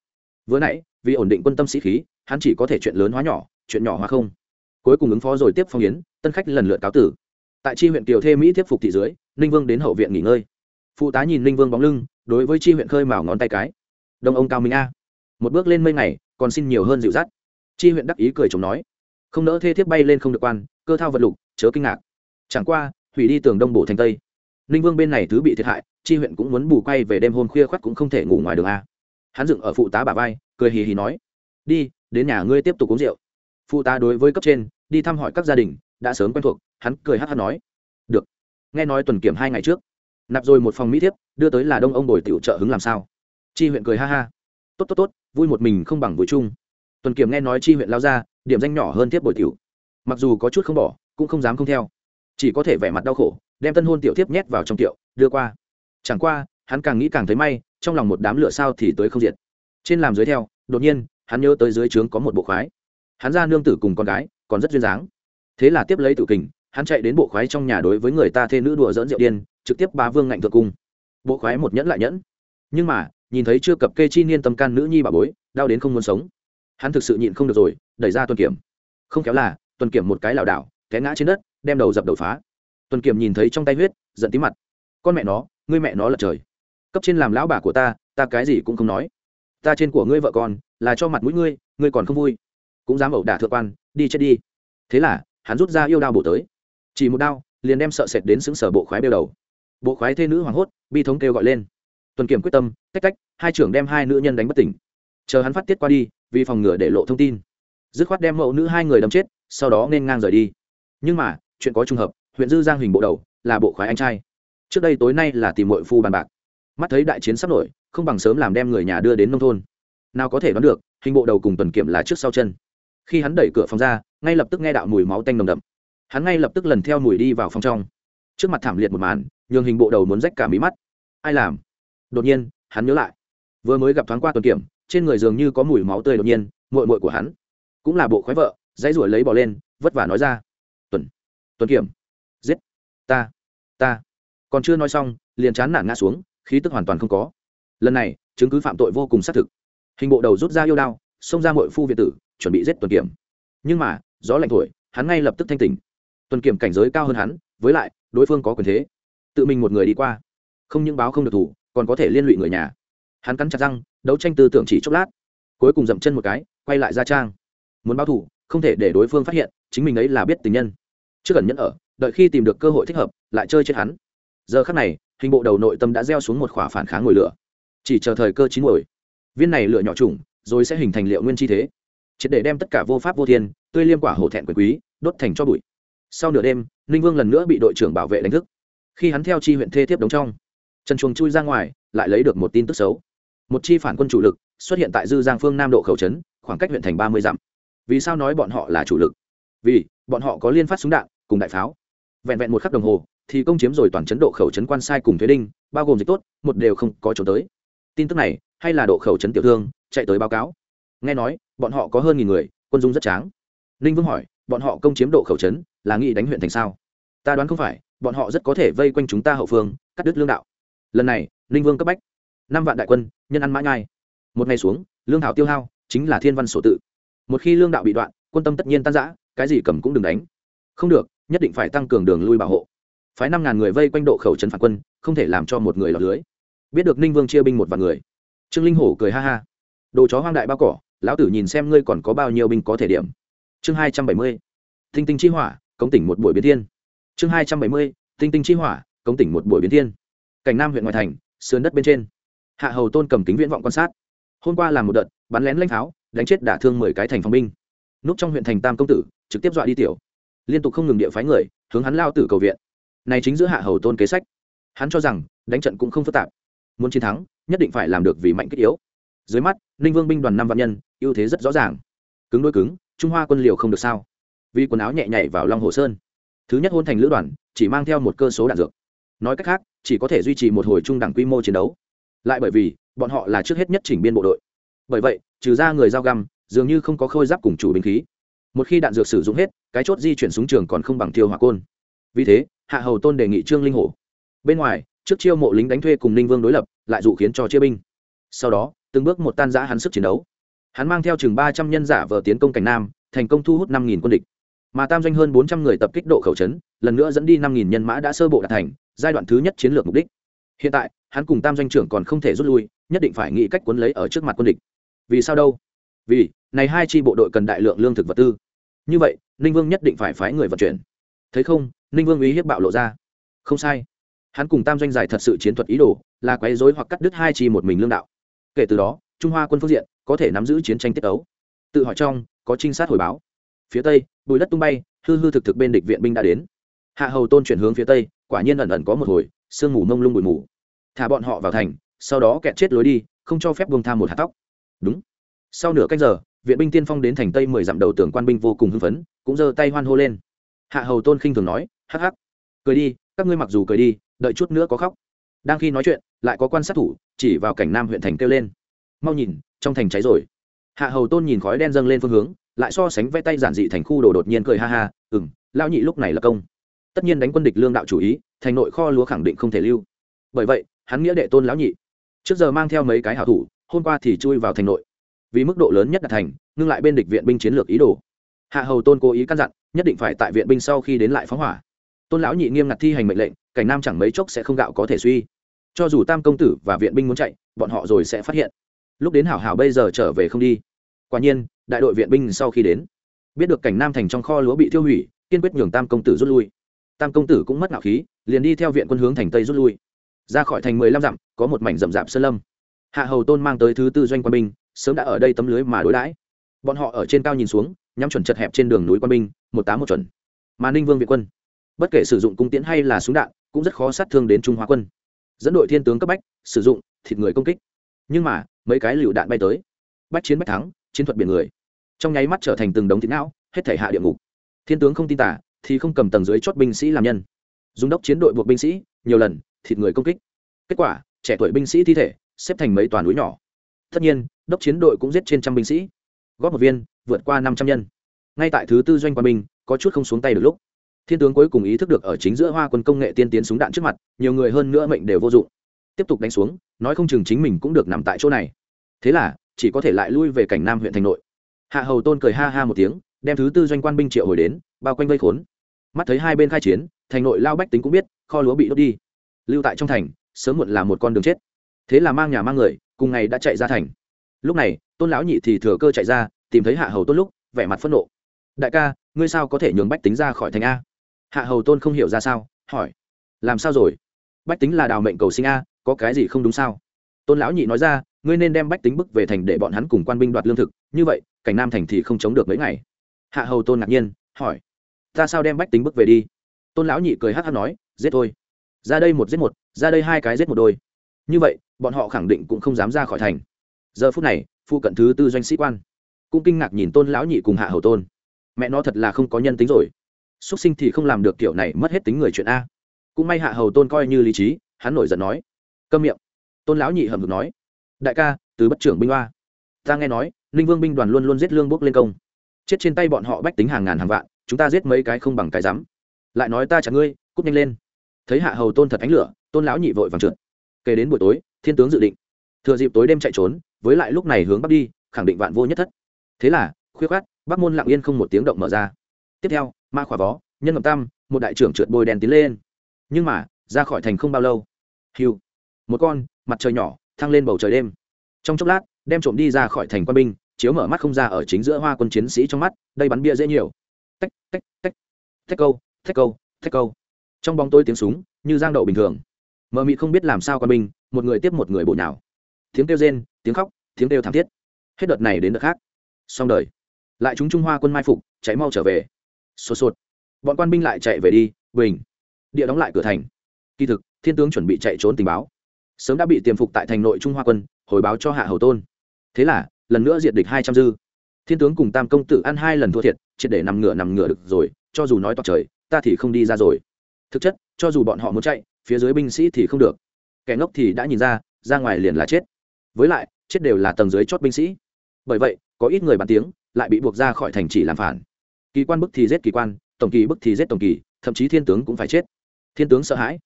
Vừa nãy, vì ổn định quân tâm sĩ khí, hắn chỉ có thể chuyện lớn hóa nhỏ, chuyện nhỏ hóa không cuối cùng ứng phó rồi tiếp phong yến, tân khách lần lượt cáo tử. Tại chi huyện kiều thê, mỹ tiếp phục thị dưới, ninh vương đến hậu viện nghỉ ngơi. Phụ tá nhìn ninh vương bóng lưng, đối với chi huyện khơi mào ngón tay cái. Đông ông cao minh a. Một bước lên mây ngày, còn xin nhiều hơn dịu dắt. Chi huyện đắc ý cười chồng nói. Không nỡ thê thiếp bay lên không được quan, cơ thao vật lục, chớ kinh ngạc. Chẳng qua, hủy đi tường đông bổ thành tây. Ninh vương bên này thứ bị thiệt hại, chi huyện cũng muốn bù quay về đêm hôm khuya khoắt cũng không thể ngủ ngoài đường a. Hắn dựng ở phụ tá bà vai, cười hì hì nói. Đi, đến nhà ngươi tiếp tục uống rượu. Phụ tá đối với cấp trên đi thăm hỏi các gia đình, đã sớm quen thuộc, hắn cười hát hát nói. Được. Nghe nói tuần kiểm hai ngày trước, nạp rồi một phòng mỹ thiếp, đưa tới là đông ông bồi tiểu trợ hứng làm sao. Chi huyện cười ha ha. Tốt tốt tốt, vui một mình không bằng vui chung. Tuần kiểm nghe nói chi huyện lao ra, điểm danh nhỏ hơn thiếp bồi tiểu. Mặc dù có chút không bỏ, cũng không dám không theo. Chỉ có thể vẻ mặt đau khổ, đem tân hôn tiểu thiếp nhét vào trong tiểu đưa qua. Chẳng qua, hắn càng nghĩ càng thấy may, trong lòng một đám lửa sao thì tới không diệt. Trên làm dưới theo, đột nhiên, hắn nhớ tới dưới trướng có một bộ khoái. Hắn ra nương tử cùng con gái còn rất duyên dáng. Thế là tiếp lấy tự kình, hắn chạy đến bộ khoái trong nhà đối với người ta thê nữ đùa dỡn rượu điên, trực tiếp bá vương ngạnh thượng cung. Bộ khoái một nhẫn lại nhẫn. Nhưng mà, nhìn thấy chưa cập kê chi niên tâm can nữ nhi bà bối, đau đến không muốn sống. Hắn thực sự nhịn không được rồi, đẩy ra tuần kiểm. Không kéo là, tuần kiểm một cái lảo đảo, té ngã trên đất, đem đầu dập đầu phá. Tuần kiểm nhìn thấy trong tay huyết, giận tí mặt. Con mẹ nó, ngươi mẹ nó lật trời. Cấp trên làm lão bà của ta ta cái gì cũng không nói. Ta trên của ngươi vợ con, là cho mặt mũi ngươi ngươi còn không vui. Cũng dám ẩu đả thượng quan đi chết đi. Thế là, hắn rút ra yêu đao bổ tới. Chỉ một đao, liền đem sợ sệt đến xứng sở bộ khoái đeo đầu. Bộ khoái thê nữ hoảng hốt, bi thống kêu gọi lên. Tuần kiểm quyết tâm cách cách hai trưởng đem hai nữ nhân đánh bất tỉnh. Chờ hắn phát tiết qua đi, vì phòng ngừa để lộ thông tin. Dứt khoát đem mẫu nữ hai người đâm chết, sau đó nên ngang rời đi. Nhưng mà, chuyện có trùng hợp, huyện dư giang hình bộ đầu, là bộ khoái anh trai. Trước đây tối nay là tìm mội phu bàn bạc. Mắt thấy đại chiến sắp nổi, không bằng sớm làm đem người nhà đưa đến nông thôn. Nào có thể đoán được, hình bộ đầu cùng tuần kiểm là trước sau chân khi hắn đẩy cửa phòng ra, ngay lập tức nghe đạo mùi máu tanh nồng đậm. Hắn ngay lập tức lần theo mùi đi vào phòng trong. Trước mặt thảm liệt một màn, nhường hình bộ đầu muốn rách cả mí mắt. Ai làm? Đột nhiên, hắn nhớ lại. Vừa mới gặp thoáng qua tuần kiểm, trên người dường như có mùi máu tươi đột nhiên mội mội của hắn, cũng là bộ khoái vợ, dãy ruổi lấy bỏ lên, vất vả nói ra. Tuần tuần kiểm, giết, ta ta. Còn chưa nói xong, liền chán nản ngã xuống, khí tức hoàn toàn không có. Lần này, chứng cứ phạm tội vô cùng xác thực. Hình bộ đầu rút ra yêu đao, xông ra mội phu việt tử chuẩn bị giết tuần kiểm. Nhưng mà, gió lạnh thổi, hắn ngay lập tức thanh tỉnh. Tuần kiểm cảnh giới cao hơn hắn, với lại, đối phương có quyền thế. Tự mình một người đi qua. Không những báo không được thủ, còn có thể liên lụy người nhà. Hắn cắn chặt răng, đấu tranh tư tưởng chỉ chốc lát. Cuối cùng dậm chân một cái, quay lại ra trang. Muốn báo thủ, không thể để đối phương phát hiện, chính mình ấy là biết tình nhân. Chưa cần nhẫn ở, đợi khi tìm được cơ hội thích hợp, lại chơi chết hắn. Giờ khắc này, hình bộ đầu nội tâm đã gieo xuống một khỏa phản kháng ngồi lửa. Chỉ chờ thời cơ chín ngồi viên này lửa nhỏ trùng, rồi sẽ hình thành liệu nguyên chi thế triệt để đem tất cả vô pháp vô thiên, tươi liêm quả hổ thẹn quyền quý, đốt thành cho bụi. Sau nửa đêm ninh vương lần nữa bị đội trưởng bảo vệ đánh thức. Khi hắn theo chi huyện thê tiếp đống trong, trần chuồng chui ra ngoài, lại lấy được một tin tức xấu. Một chi phản quân chủ lực xuất hiện tại dư giang phương nam độ khẩu trấn, khoảng cách huyện thành ba mươi dặm. Vì sao nói bọn họ là chủ lực? Vì bọn họ có liên phát súng đạn cùng đại pháo. Vẹn vẹn một khắc đồng hồ, thì công chiếm rồi toàn chấn độ khẩu trấn quan sai cùng thuế đinh, bao gồm dịch tốt, một đều không có chỗ tới. Tin tức này, hay là độ khẩu trấn tiểu thương, chạy tới báo cáo nghe nói bọn họ có hơn nghìn người quân dung rất tráng. Ninh vương hỏi bọn họ công chiếm độ khẩu trấn, là nghĩ đánh huyện thành sao? Ta đoán không phải bọn họ rất có thể vây quanh chúng ta hậu phương cắt đứt lương đạo. Lần này ninh vương cấp bách. Năm vạn đại quân nhân ăn mã nhai. Một ngày xuống lương thảo tiêu hao chính là thiên văn sổ tự. Một khi lương đạo bị đoạn quân tâm tất nhiên tan giã cái gì cầm cũng đừng đánh. Không được nhất định phải tăng cường đường lui bảo hộ. Phái năm ngàn người vây quanh độ khẩu trấn phản quân không thể làm cho một người lọt lưới. Biết được ninh vương chia binh một vạn người. Trương linh hổ cười ha ha. Đồ chó hoang đại bao cỏ lão tử nhìn xem ngươi còn có bao nhiêu binh có thể điểm. Chương hai trăm bảy mươi, tinh tinh chi hỏa, cống tỉnh một buổi biến thiên. Chương hai trăm bảy mươi, tinh tinh chi hỏa, cống tỉnh một buổi biến thiên. Cảnh nam huyện ngoại thành, sườn đất bên trên. Hạ hầu tôn cầm kính viễn vọng quan sát. Hôm qua làm một đợt, bắn lén lanh pháo đánh chết đả thương mười cái thành phòng binh. Núp trong huyện thành tam công tử, trực tiếp dọa đi tiểu. Liên tục không ngừng địa phái người, hướng hắn lao tử cầu viện. Này chính giữa hạ hầu tôn kế sách. Hắn cho rằng, đánh trận cũng không phức tạp. Muốn chiến thắng, nhất định phải làm được vì mạnh kích yếu. Dưới mắt, ninh vương binh đoàn năm vạn nhân ưu thế rất rõ ràng. Cứng đôi cứng, trung hoa quân liều không được sao? Vì quần áo nhẹ nhảy vào long hồ sơn. Thứ nhất hôn thành lữ đoàn, chỉ mang theo một cơ số đạn dược. Nói cách khác, chỉ có thể duy trì một hồi trung đẳng quy mô chiến đấu. Lại bởi vì, bọn họ là trước hết nhất chỉnh biên bộ đội. Bởi vậy, trừ ra người giao găm, dường như không có khôi giáp cùng chủ binh khí. Một khi đạn dược sử dụng hết, cái chốt di chuyển súng trường còn không bằng tiêu hỏa côn. Vì thế, hạ hầu tôn đề nghị trương linh hổ. Bên ngoài, trước chiêu mộ lính đánh thuê cùng ninh vương đối lập, lại dụ khiến cho chia binh. Sau đó, từng bước một tan giã hắn sức chiến đấu hắn mang theo chừng ba trăm nhân giả vờ tiến công cảnh nam, thành công thu hút năm quân địch. Mà tam doanh hơn bốn trăm người tập kích độ khẩu trấn lần nữa dẫn đi năm nhân mã đã sơ bộ đạt thành, giai đoạn thứ nhất chiến lược mục đích. Hiện tại, hắn cùng tam doanh trưởng còn không thể rút lui, nhất định phải nghĩ cách cuốn lấy ở trước mặt quân địch. Vì sao đâu? Vì, này hai chi bộ đội cần đại lượng lương thực vật tư. Như vậy, ninh vương nhất định phải phái người vận chuyển. Thấy không? Ninh vương ý hiếp bạo lộ ra. Không sai. Hắn cùng tam doanh giải thật sự chiến thuật ý đồ, là quấy dối hoặc cắt đứt hai chi một mình lương đạo. Kể từ đó trung hoa quân phương diện có thể nắm giữ chiến tranh tiết ấu tự hỏi trong, có trinh sát hồi báo. Phía tây, bùi đất tung bay, hư hư thực thực bên địch viện binh đã đến. Hạ hầu tôn chuyển hướng phía tây, quả nhiên ẩn ẩn có một hồi, sương mù mông lung bụi mù. Thả bọn họ vào thành, sau đó kẹt chết lối đi, không cho phép bông tham một hạt tóc. Đúng. Sau nửa cách giờ, viện binh tiên phong đến thành tây mười dặm đầu tưởng quan binh vô cùng hưng phấn, cũng giơ tay hoan hô lên. Hạ hầu tôn khinh thường nói, hắc hắc. Cười đi, các ngươi mặc dù cười đi, đợi chút nữa có khóc. Đang khi nói chuyện, lại có quan sát thủ chỉ vào cảnh nam huyện thành kêu lên mau nhìn, trong thành cháy rồi. Hạ hầu tôn nhìn khói đen dâng lên phương hướng, lại so sánh vẽ tay giản dị thành khu đồ đột nhiên cười ha ha ừ m lao nhị lúc này là công. Tất nhiên đánh quân địch lương đạo chủ ý, thành nội kho lúa khẳng định không thể lưu. Bởi vậy, hắn nghĩa đệ tôn lão nhị, trước giờ mang theo mấy cái hảo thủ, hôm qua thì chui vào thành nội. Vì mức độ lớn nhất là thành, ngưng lại bên địch viện binh chiến lược ý đồ. Hạ hầu tôn cố ý căn dặn, nhất định phải tại viện binh sau khi đến lại phóng hỏa. Tôn lão nhị nghiêm ngặt thi hành mệnh lệnh, cảnh nam chẳng mấy chốc sẽ không gạo có thể suy. Cho dù tam công tử và viện binh muốn chạy, bọn họ rồi sẽ phát hiện lúc đến hảo hảo bây giờ trở về không đi. Quả nhiên, đại đội viện binh sau khi đến, biết được cảnh nam thành trong kho lúa bị tiêu hủy, kiên quyết nhường tam công tử rút lui. Tam công tử cũng mất nạo khí, liền đi theo viện quân hướng thành tây rút lui. Ra khỏi thành mười lăm dặm, có một mảnh rậm rạp sơn lâm. Hạ hầu tôn mang tới thứ tư doanh quân binh, sớm đã ở đây tấm lưới mà đối đãi. Bọn họ ở trên cao nhìn xuống, nhắm chuẩn chật hẹp trên đường núi quân binh, một tám một chuẩn. Mà ninh vương viện quân, bất kể sử dụng cung tiễn hay là súng đạn, cũng rất khó sát thương đến trung hoa quân. Dẫn đội thiên tướng cấp bách, sử dụng, thịt người công kích nhưng mà, mấy cái lựu đạn bay tới. Bách chiến bách thắng, chiến thuật biển người. Trong nháy mắt trở thành từng đống thịt não, hết thể hạ địa ngục. Thiên tướng không tin tả thì không cầm tầng dưới chót binh sĩ làm nhân. Dùng đốc chiến đội buộc binh sĩ, nhiều lần, thịt người công kích. Kết quả, trẻ tuổi binh sĩ thi thể, xếp thành mấy toàn núi nhỏ. Tất nhiên, đốc chiến đội cũng giết trên trăm binh sĩ. Góp một viên, vượt qua năm trăm nhân. Ngay tại thứ tư doanh quan binh, có chút không xuống tay được lúc. Thiên tướng cuối cùng ý thức được ở chính giữa hoa quân công nghệ tiên tiến súng đạn trước mặt, nhiều người hơn nữa mệnh đều vô dụng tiếp tục đánh xuống, nói không chừng chính mình cũng được nằm tại chỗ này. Thế là, chỉ có thể lại lui về cảnh nam huyện thành nội. Hạ hầu tôn cười ha ha một tiếng, đem thứ tư doanh quan binh triệu hồi đến, bao quanh vây khốn. Mắt thấy hai bên khai chiến, thành nội lao bách tính cũng biết, kho lúa bị đốt đi. Lưu tại trong thành, sớm muộn là một con đường chết. Thế là mang nhà mang người, cùng ngày đã chạy ra thành. Lúc này, tôn lão nhị thì thừa cơ chạy ra, tìm thấy hạ hầu tôn lúc, vẻ mặt phẫn nộ. Đại ca, ngươi sao có thể nhường bách tính ra khỏi thành a? Hạ hầu tôn không hiểu ra sao, hỏi. Làm sao rồi? Bách tính là đào mệnh cầu sinh a có cái gì không đúng sao? Tôn lão nhị nói ra, ngươi nên đem bách tính bức về thành để bọn hắn cùng quan binh đoạt lương thực, như vậy, cảnh nam thành thì không chống được mấy ngày. Hạ hầu tôn ngạc nhiên, hỏi, ta sao đem bách tính bức về đi? Tôn lão nhị cười hát hát nói, giết thôi. Ra đây một giết một, ra đây hai cái giết một đôi. Như vậy, bọn họ khẳng định cũng không dám ra khỏi thành. Giờ phút này phụ cận thứ tư doanh sĩ quan cũng kinh ngạc nhìn tôn lão nhị cùng hạ hầu tôn. Mẹ nó thật là không có nhân tính rồi. Xuất sinh thì không làm được kiểu này, mất hết tính người chuyện a. Cũng may hạ hầu tôn coi như lý trí, hắn nổi giận nói câm miệng. Tôn lão nhị hầm hực nói. Đại ca, từ bất trưởng binh hoa. Ta nghe nói, ninh vương binh đoàn luôn luôn giết lương bốc lên công. Chết trên tay bọn họ bách tính hàng ngàn hàng vạn, chúng ta giết mấy cái không bằng cái rắm. Lại nói ta chặt ngươi, cút nhanh lên. Thấy hạ hầu tôn thật ánh lửa, tôn lão nhị vội vàng trượt. Kể đến buổi tối, thiên tướng dự định. Thừa dịp tối đêm chạy trốn, với lại lúc này hướng bắc đi, khẳng định vạn vô nhất thất. Thế là, khuyết khát bắc môn lặng yên không một tiếng động mở ra. Tiếp theo, ma khỏa vó nhân ngậm tam, một đại trưởng trượt bôi đèn tiến lên. Nhưng mà, ra khỏi thành không bao lâu. Hiu một con, mặt trời nhỏ, thăng lên bầu trời đêm. Trong chốc lát, đem trộm đi ra khỏi thành quân binh, chiếu mở mắt không ra ở chính giữa hoa quân chiến sĩ trong mắt, đây bắn bia dễ nhiều. Tách tách tách. Tách câu tách câu tách câu. Trong bóng tôi tiếng súng, như giang đậu bình thường. Mờ mị không biết làm sao quân binh, một người tiếp một người bổ nhào. Tiếng kêu rên, tiếng khóc, tiếng kêu thảm thiết. Hết đợt này đến đợt khác. Xong đời. Lại chúng trung hoa quân mai phục cháy mau trở về. Sốt sốt bọn quan binh lại chạy về đi, bình. Địa đóng lại cửa thành. Kỳ thực, thiên tướng chuẩn bị chạy trốn tình báo sớm đã bị tiềm phục tại thành nội trung hoa quân, hồi báo cho hạ hầu tôn. Thế là, lần nữa diệt địch hai trăm dư. Thiên tướng cùng tam công tử ăn hai lần thua thiệt, triệt để nằm ngửa nằm ngửa được rồi, cho dù nói toạc trời, ta thì không đi ra rồi. Thực chất, cho dù bọn họ muốn chạy, phía dưới binh sĩ thì không được. Kẻ ngốc thì đã nhìn ra ra ngoài liền là chết. Với lại, chết đều là tầng dưới chót binh sĩ. Bởi vậy, có ít người bàn tiếng, lại bị buộc ra khỏi thành chỉ làm phản. Kỳ quan bức thì giết kỳ quan, tổng kỳ bức thì giết tổng kỳ, thậm chí thiên tướng cũng phải chết. Thiên tướng sợ hãi.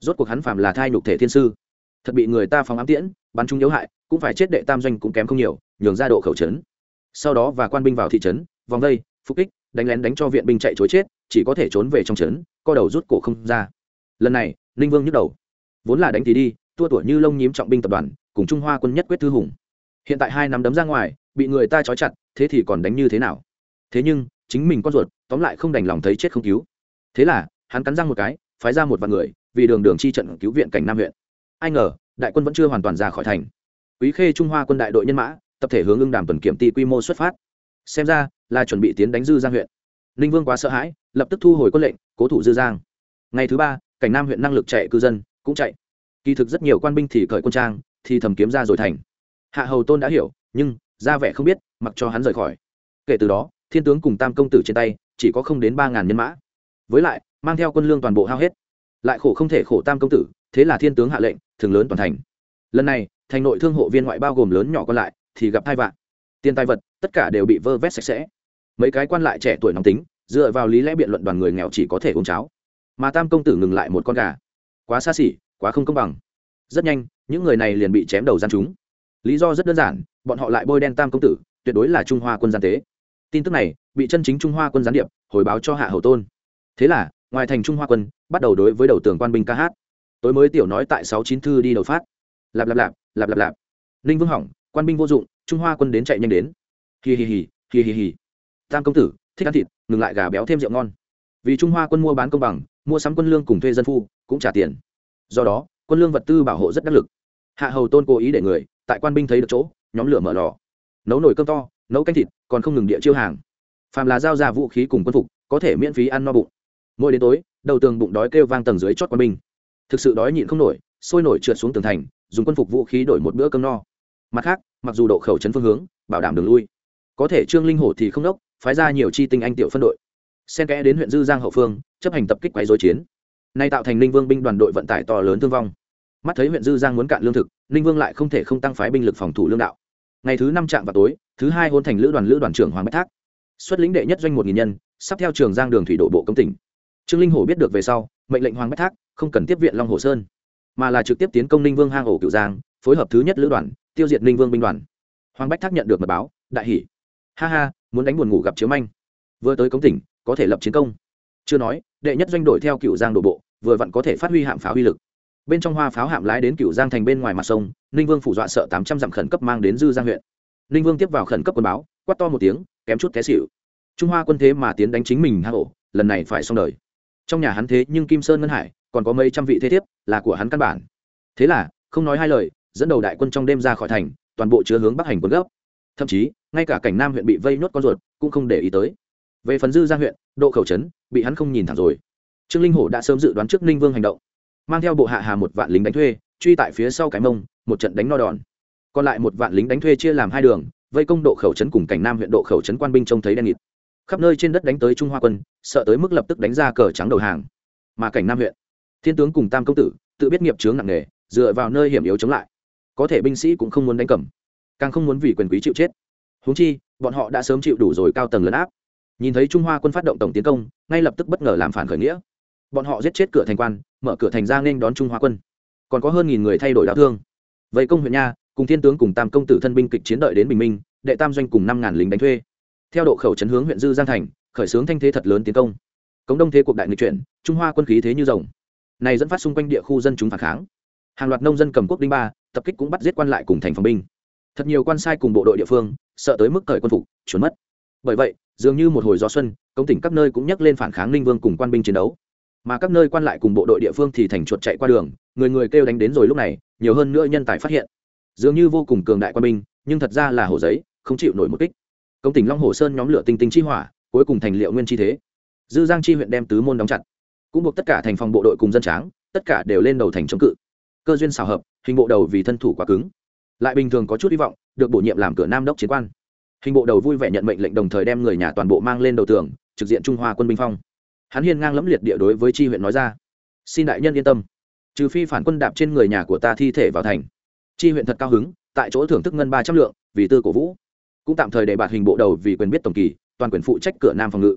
Rốt cuộc hắn phạm là thai nhục thể thiên sư thật bị người ta phóng ám tiễn, bắn trúng yếu hại, cũng phải chết đệ tam doanh cũng kém không nhiều, nhường ra độ khẩu trấn. Sau đó và quan binh vào thị trấn, vòng vây phục kích, đánh lén đánh cho viện binh chạy chối chết, chỉ có thể trốn về trong trấn, co đầu rút cổ không ra. Lần này, ninh vương nhức đầu. Vốn là đánh thì đi, tua tuổi như lông nhím trọng binh tập đoàn, cùng trung hoa quân nhất quyết thư hùng. Hiện tại hai nắm đấm ra ngoài, bị người ta trói chặt, thế thì còn đánh như thế nào? Thế nhưng, chính mình con ruột, tóm lại không đành lòng thấy chết không cứu. Thế là, hắn cắn răng một cái, phái ra một vạn người, vì đường đường chi trận cứu viện cảnh nam huyện ai ngờ, đại quân vẫn chưa hoàn toàn ra khỏi thành. Quý khê trung hoa quân đại đội nhân mã, tập thể hướng ưng đàm tuần kiểm ty quy mô xuất phát. Xem ra, là chuẩn bị tiến đánh dư giang huyện. Ninh vương quá sợ hãi, lập tức thu hồi quân lệnh, cố thủ dư giang. Ngày thứ ba, cảnh nam huyện năng lực chạy cư dân, cũng chạy. Kỳ thực rất nhiều quan binh thì cởi quân trang, thì thầm kiếm ra rồi thành. Hạ hầu tôn đã hiểu, nhưng, ra vẻ không biết, mặc cho hắn rời khỏi. Kể từ đó, thiên tướng cùng tam công tử trên tay, chỉ có không đến ba ngàn nhân mã. Với lại, mang theo quân lương toàn bộ hao hết. Lại khổ không thể khổ tam công tử, thế là thiên tướng hạ lệnh thường lớn toàn thành. Lần này, thành nội thương hộ viên ngoại bao gồm lớn nhỏ còn lại thì gặp hai vạn tiền tài vật, tất cả đều bị vơ vét sạch sẽ. Mấy cái quan lại trẻ tuổi nóng tính, dựa vào lý lẽ biện luận đoàn người nghèo chỉ có thể uống cháo. Mà tam công tử ngừng lại một con gà. Quá xa xỉ, quá không công bằng. Rất nhanh, những người này liền bị chém đầu gian chúng. Lý do rất đơn giản, bọn họ lại bôi đen tam công tử, tuyệt đối là trung hoa quân gian tế. Tin tức này, bị chân chính trung hoa quân gián điệp, hồi báo cho hạ hầu tôn. Thế là, ngoài thành trung hoa quân, bắt đầu đối với đầu tường quan binh ca hát tối mới tiểu nói tại sáu chín thư đi đầu phát. Lạp lạp lạp lạp lạp lạp. Ninh vương hỏng, quan binh vô dụng, trung hoa quân đến chạy nhanh đến. Hì hì hì hì hì hì. Tam công tử, thích ăn thịt, ngừng lại gà béo thêm rượu ngon. Vì trung hoa quân mua bán công bằng, mua sắm quân lương cùng thuê dân phu, cũng trả tiền. Do đó, quân lương vật tư bảo hộ rất đắc lực. Hạ hầu tôn cố ý để người, tại quan binh thấy được chỗ, nhóm lửa mở lò. Nấu nồi cơm to, nấu canh thịt, còn không ngừng địa chiêu hàng. Phàm là giao ra vũ khí cùng quân phục, có thể miễn phí ăn no bụng. Mỗi đến tối, đầu tường bụng đói kêu vang tầng dưới chót quân binh thực sự đói nhịn không nổi, sôi nổi trượt xuống tường thành, dùng quân phục vũ khí đổi một bữa cơm no. Mặt khác, mặc dù độ khẩu trấn phương hướng, bảo đảm đường lui, có thể trương linh hổ thì không đốc, phái ra nhiều chi tinh anh tiểu phân đội. Xen kẽ đến huyện dư giang hậu phương, chấp hành tập kích quấy dối chiến. Nay tạo thành ninh vương binh đoàn đội vận tải to lớn thương vong. Mắt thấy huyện dư giang muốn cạn lương thực, ninh vương lại không thể không tăng phái binh lực phòng thủ lương đạo. Ngày thứ năm trạm vào tối, thứ hai hôn thành lữ đoàn lữ đoàn trưởng hoàng bách thác. Xuất lĩnh đệ nhất doanh một nghìn nhân, sắp theo trường giang đường thủy đổ bộ công tỉnh. Trương linh hổ biết được về sau mệnh lệnh hoàng bách thác, không cần tiếp viện long hồ sơn, mà là trực tiếp tiến công ninh vương hang ổ cửu giang, phối hợp thứ nhất lữ đoàn, tiêu diệt ninh vương binh đoàn. Hoàng bách thác nhận được mật báo, đại hỷ ha ha, muốn đánh buồn ngủ gặp chiếu manh. Vừa tới công tỉnh, có thể lập chiến công. Chưa nói, đệ nhất doanh đội theo cựu giang đổ bộ, vừa vặn có thể phát huy hạm pháo uy lực. Bên trong hoa pháo hạm lái đến cựu giang thành bên ngoài mặt sông, ninh vương phủ dọa sợ tám trăm dặm khẩn cấp mang đến dư giang huyện. Ninh vương tiếp vào khẩn cấp quân báo, quát to một tiếng, kém chút té xịu trung hoa quân thế mà tiến đánh chính mình hang ổ, lần này phải xong đời trong nhà hắn thế nhưng kim sơn ngân hải, còn có mấy trăm vị thế thiếp, là của hắn căn bản. Thế là, không nói hai lời, dẫn đầu đại quân trong đêm ra khỏi thành, toàn bộ chứa hướng bắc hành quân gấp thậm chí, ngay cả cảnh nam huyện bị vây nhốt con ruột, cũng không để ý tới. Về phần dư giang huyện, độ khẩu trấn, bị hắn không nhìn thẳng rồi. Trương linh hổ đã sớm dự đoán trước ninh vương hành động. Mang theo bộ hạ hà một vạn lính đánh thuê, truy tại phía sau cái mông, một trận đánh no đòn. Còn lại một vạn lính đánh thuê chia làm hai đường, vây công độ khẩu trấn cùng cảnh nam huyện độ khẩu trấn quan binh trông thấy đen nghịt khắp nơi trên đất đánh tới trung hoa quân, sợ tới mức lập tức đánh ra cờ trắng đầu hàng. Mà cảnh nam huyện, thiên tướng cùng tam công tử, tự biết nghiệp chướng nặng nề, dựa vào nơi hiểm yếu chống lại. Có thể binh sĩ cũng không muốn đánh cầm, càng không muốn vì quyền quý chịu chết. Húng chi, bọn họ đã sớm chịu đủ rồi cao tầng lấn áp. Nhìn thấy trung hoa quân phát động tổng tiến công, ngay lập tức bất ngờ làm phản khởi nghĩa. Bọn họ giết chết cửa thành quan, mở cửa thành ra nên đón trung hoa quân. Còn có hơn nghìn người thay đổi đau thương. Vậy công huyện nha, cùng thiên tướng cùng tam công tử thân binh kịch chiến đợi đến bình minh, đệ tam doanh cùng năm ngàn lính đánh thuê theo độ khẩu chấn hướng huyện dư giang thành, khởi xướng thanh thế thật lớn tiến công. Cống đông thế cuộc đại nghịch chuyển, trung hoa quân khí thế như rồng. Này dẫn phát xung quanh địa khu dân chúng phản kháng. Hàng loạt nông dân cầm quốc đinh ba, tập kích cũng bắt giết quan lại cùng thành phòng binh. Thật nhiều quan sai cùng bộ đội địa phương, sợ tới mức thời quân phục, trốn mất. Bởi vậy, dường như một hồi gió xuân công tỉnh các nơi cũng nhắc lên phản kháng ninh vương cùng quan binh chiến đấu. Mà các nơi quan lại cùng bộ đội địa phương thì thành chuột chạy qua đường, người người kêu đánh đến rồi lúc này, nhiều hơn nữa nhân tài phát hiện. Dường như vô cùng cường đại quan binh, nhưng thật ra là hồ giấy, không chịu nổi một kích công tỉnh long hồ sơn nhóm lửa tinh tinh chi hỏa, cuối cùng thành liệu nguyên chi thế. Dư giang chi huyện đem tứ môn đóng chặt. Cũng buộc tất cả thành phòng bộ đội cùng dân tráng, tất cả đều lên đầu thành chống cự. Cơ duyên xào hợp, hình bộ đầu vì thân thủ quá cứng. Lại bình thường có chút hy vọng, được bổ nhiệm làm cửa nam đốc chiến quan. Hình bộ đầu vui vẻ nhận mệnh lệnh đồng thời đem người nhà toàn bộ mang lên đầu tường, trực diện trung hoa quân binh phong. Hắn hiên ngang lẫm liệt địa đối với tri huyện nói ra. Xin đại nhân yên tâm. Trừ phi phản quân đạp trên người nhà của ta thi thể vào thành. Tri huyện thật cao hứng, tại chỗ thưởng thức ngân ba trăm lượng, vì tư cổ vũ cũng tạm thời để bạt hình bộ đầu vì quyền biết tổng kỳ, toàn quyền phụ trách cửa nam phòng ngự.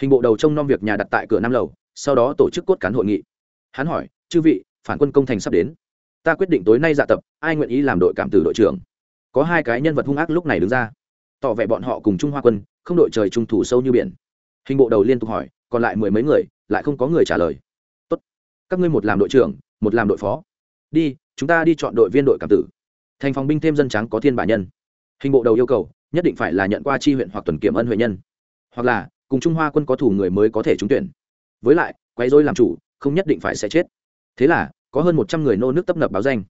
Hình bộ đầu trông nom việc nhà đặt tại cửa nam lầu, sau đó tổ chức cốt cán hội nghị. Hắn hỏi, chư vị, phản quân công thành sắp đến. Ta quyết định tối nay dạ tập, ai nguyện ý làm đội cảm tử đội trưởng? Có hai cái nhân vật hung ác lúc này đứng ra. Tỏ vẻ bọn họ cùng trung hoa quân, không đội trời trung thủ sâu như biển. Hình bộ đầu liên tục hỏi, còn lại mười mấy người, lại không có người trả lời? Tốt, các ngươi một làm đội trưởng, một làm đội phó. Đi, chúng ta đi chọn đội viên đội cảm tử. Thành phòng binh thêm dân trắng có thiên bản nhân. Hình bộ đầu yêu cầu nhất định phải là nhận qua chi huyện hoặc tuần kiểm ân huệ nhân. Hoặc là, cùng trung hoa quân có thủ người mới có thể trúng tuyển. Với lại quay dối làm chủ, không nhất định phải sẽ chết. Thế là, có hơn một trăm người nô nước tấp nập báo danh.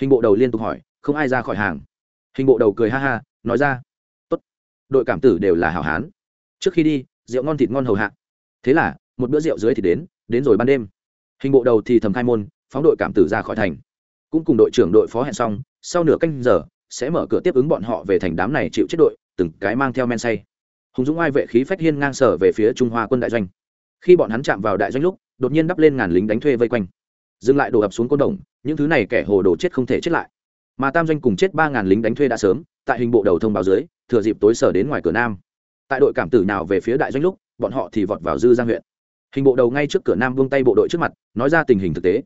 Hình bộ đầu liên tục hỏi, không ai ra khỏi hàng. Hình bộ đầu cười ha ha, nói ra, tốt, đội cảm tử đều là hảo hán. Trước khi đi, rượu ngon thịt ngon hầu hạ. Thế là, một bữa rượu dưới thì đến đến rồi ban đêm. Hình bộ đầu thì thầm khai môn, phóng đội cảm tử ra khỏi thành. Cũng cùng đội trưởng đội phó hẹn xong, sau nửa canh giờ sẽ mở cửa tiếp ứng bọn họ về thành đám này chịu chết đội, từng cái mang theo men say. Hùng dũng ai vệ khí phách hiên ngang sở về phía trung hoa quân đại doanh. Khi bọn hắn chạm vào đại doanh lúc, đột nhiên đắp lên ngàn lính đánh thuê vây quanh. Dừng lại đổ ập xuống côn đồng, những thứ này kẻ hồ đồ chết không thể chết lại. Mà tam doanh cùng chết ba ngàn lính đánh thuê đã sớm, tại hình bộ đầu thông báo dưới, thừa dịp tối sở đến ngoài cửa nam. Tại đội cảm tử nào về phía đại doanh lúc, bọn họ thì vọt vào dư giang huyện. Hình bộ đầu ngay trước cửa nam vung tay bộ đội trước mặt, nói ra tình hình thực tế.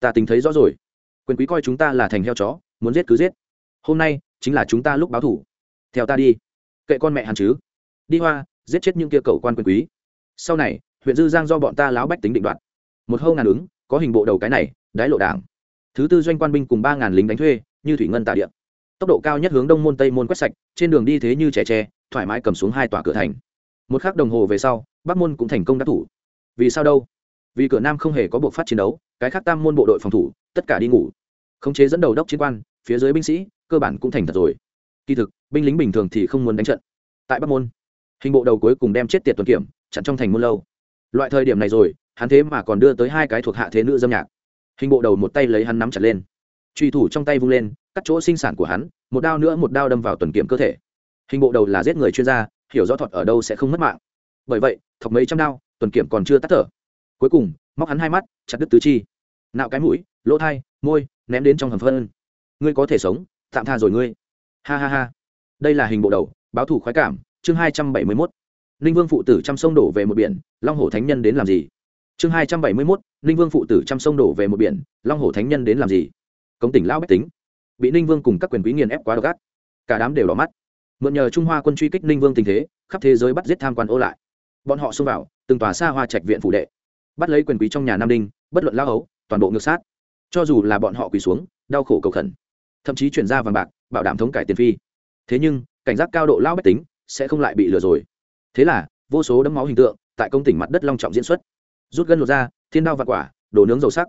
Ta tính thấy rõ rồi. Quyền quý coi chúng ta là thành heo chó, muốn giết cứ giết hôm nay chính là chúng ta lúc báo thủ. Theo ta đi. Kệ con mẹ hắn chứ. Đi hoa, giết chết những kia cầu quan quyền quý. Sau này, huyện dư giang do bọn ta láo bách tính định đoạt. Một hâu ngàn ứng, có hình bộ đầu cái này, đái lộ đảng. Thứ tư doanh quan binh cùng ba ngàn lính đánh thuê, như thủy ngân tà điện tốc độ cao nhất hướng đông môn tây môn quét sạch, trên đường đi thế như trẻ tre, thoải mái cầm xuống hai tòa cửa thành. Một khắc đồng hồ về sau, bắc môn cũng thành công đắc thủ. Vì sao đâu? Vì cửa nam không hề có buộc phát chiến đấu, cái khác tam môn bộ đội phòng thủ, tất cả đi ngủ. Khống chế dẫn đầu đốc chiến quan, phía dưới binh sĩ cơ bản cũng thành thật rồi. Kỳ thực, binh lính bình thường thì không muốn đánh trận. Tại bắc môn, hình bộ đầu cuối cùng đem chết tiệt tuần kiểm, chặn trong thành môn lâu. Loại thời điểm này rồi, hắn thế mà còn đưa tới hai cái thuộc hạ thế nữ dâm nhạc. Hình bộ đầu một tay lấy hắn nắm chặt lên. Truy thủ trong tay vung lên, cắt chỗ sinh sản của hắn, một đao nữa một đao đâm vào tuần kiểm cơ thể. Hình bộ đầu là giết người chuyên gia, hiểu rõ thuật ở đâu sẽ không mất mạng. Bởi vậy, thọc mấy trăm đao, tuần kiểm còn chưa tắt thở. Cuối cùng, móc hắn hai mắt, chặt đứt tứ chi. Nạo cái mũi, lỗ thai, môi, ném đến trong hầm phân. Ngươi có thể sống tạm tha rồi ngươi. Ha ha ha. Đây là hình bộ đầu, báo thủ khoái cảm, chương hai trăm bảy mươi mốt. Ninh vương phụ tử trăm sông đổ về một biển, long hổ thánh nhân đến làm gì? Chương hai trăm bảy mươi mốt, ninh vương phụ tử trăm sông đổ về một biển, long hổ thánh nhân đến làm gì? Công tỉnh lão bách tính. Bị ninh vương cùng các quyền quý nghiền ép quá độc ác. Cả đám đều đỏ mắt. Mượn nhờ trung hoa quân truy kích ninh vương tình thế, khắp thế giới bắt giết tham quan ô lại. Bọn họ xông vào, từng tòa xa hoa trạch viện phủ đệ. Bắt lấy quyền quý trong nhà nam đinh, bất luận lao hấu, toàn bộ ngược sát. Cho dù là bọn họ quỳ xuống, đau khổ cầu khẩn thậm chí chuyển ra vàng bạc, bảo đảm thống cải tiền phi. Thế nhưng, cảnh giác cao độ lao bách tính sẽ không lại bị lừa rồi. Thế là, vô số đấm máu hình tượng tại công tỉnh mặt đất long trọng diễn xuất. Rút gân lột ra thiên đao và quả, đồ nướng dầu sắc.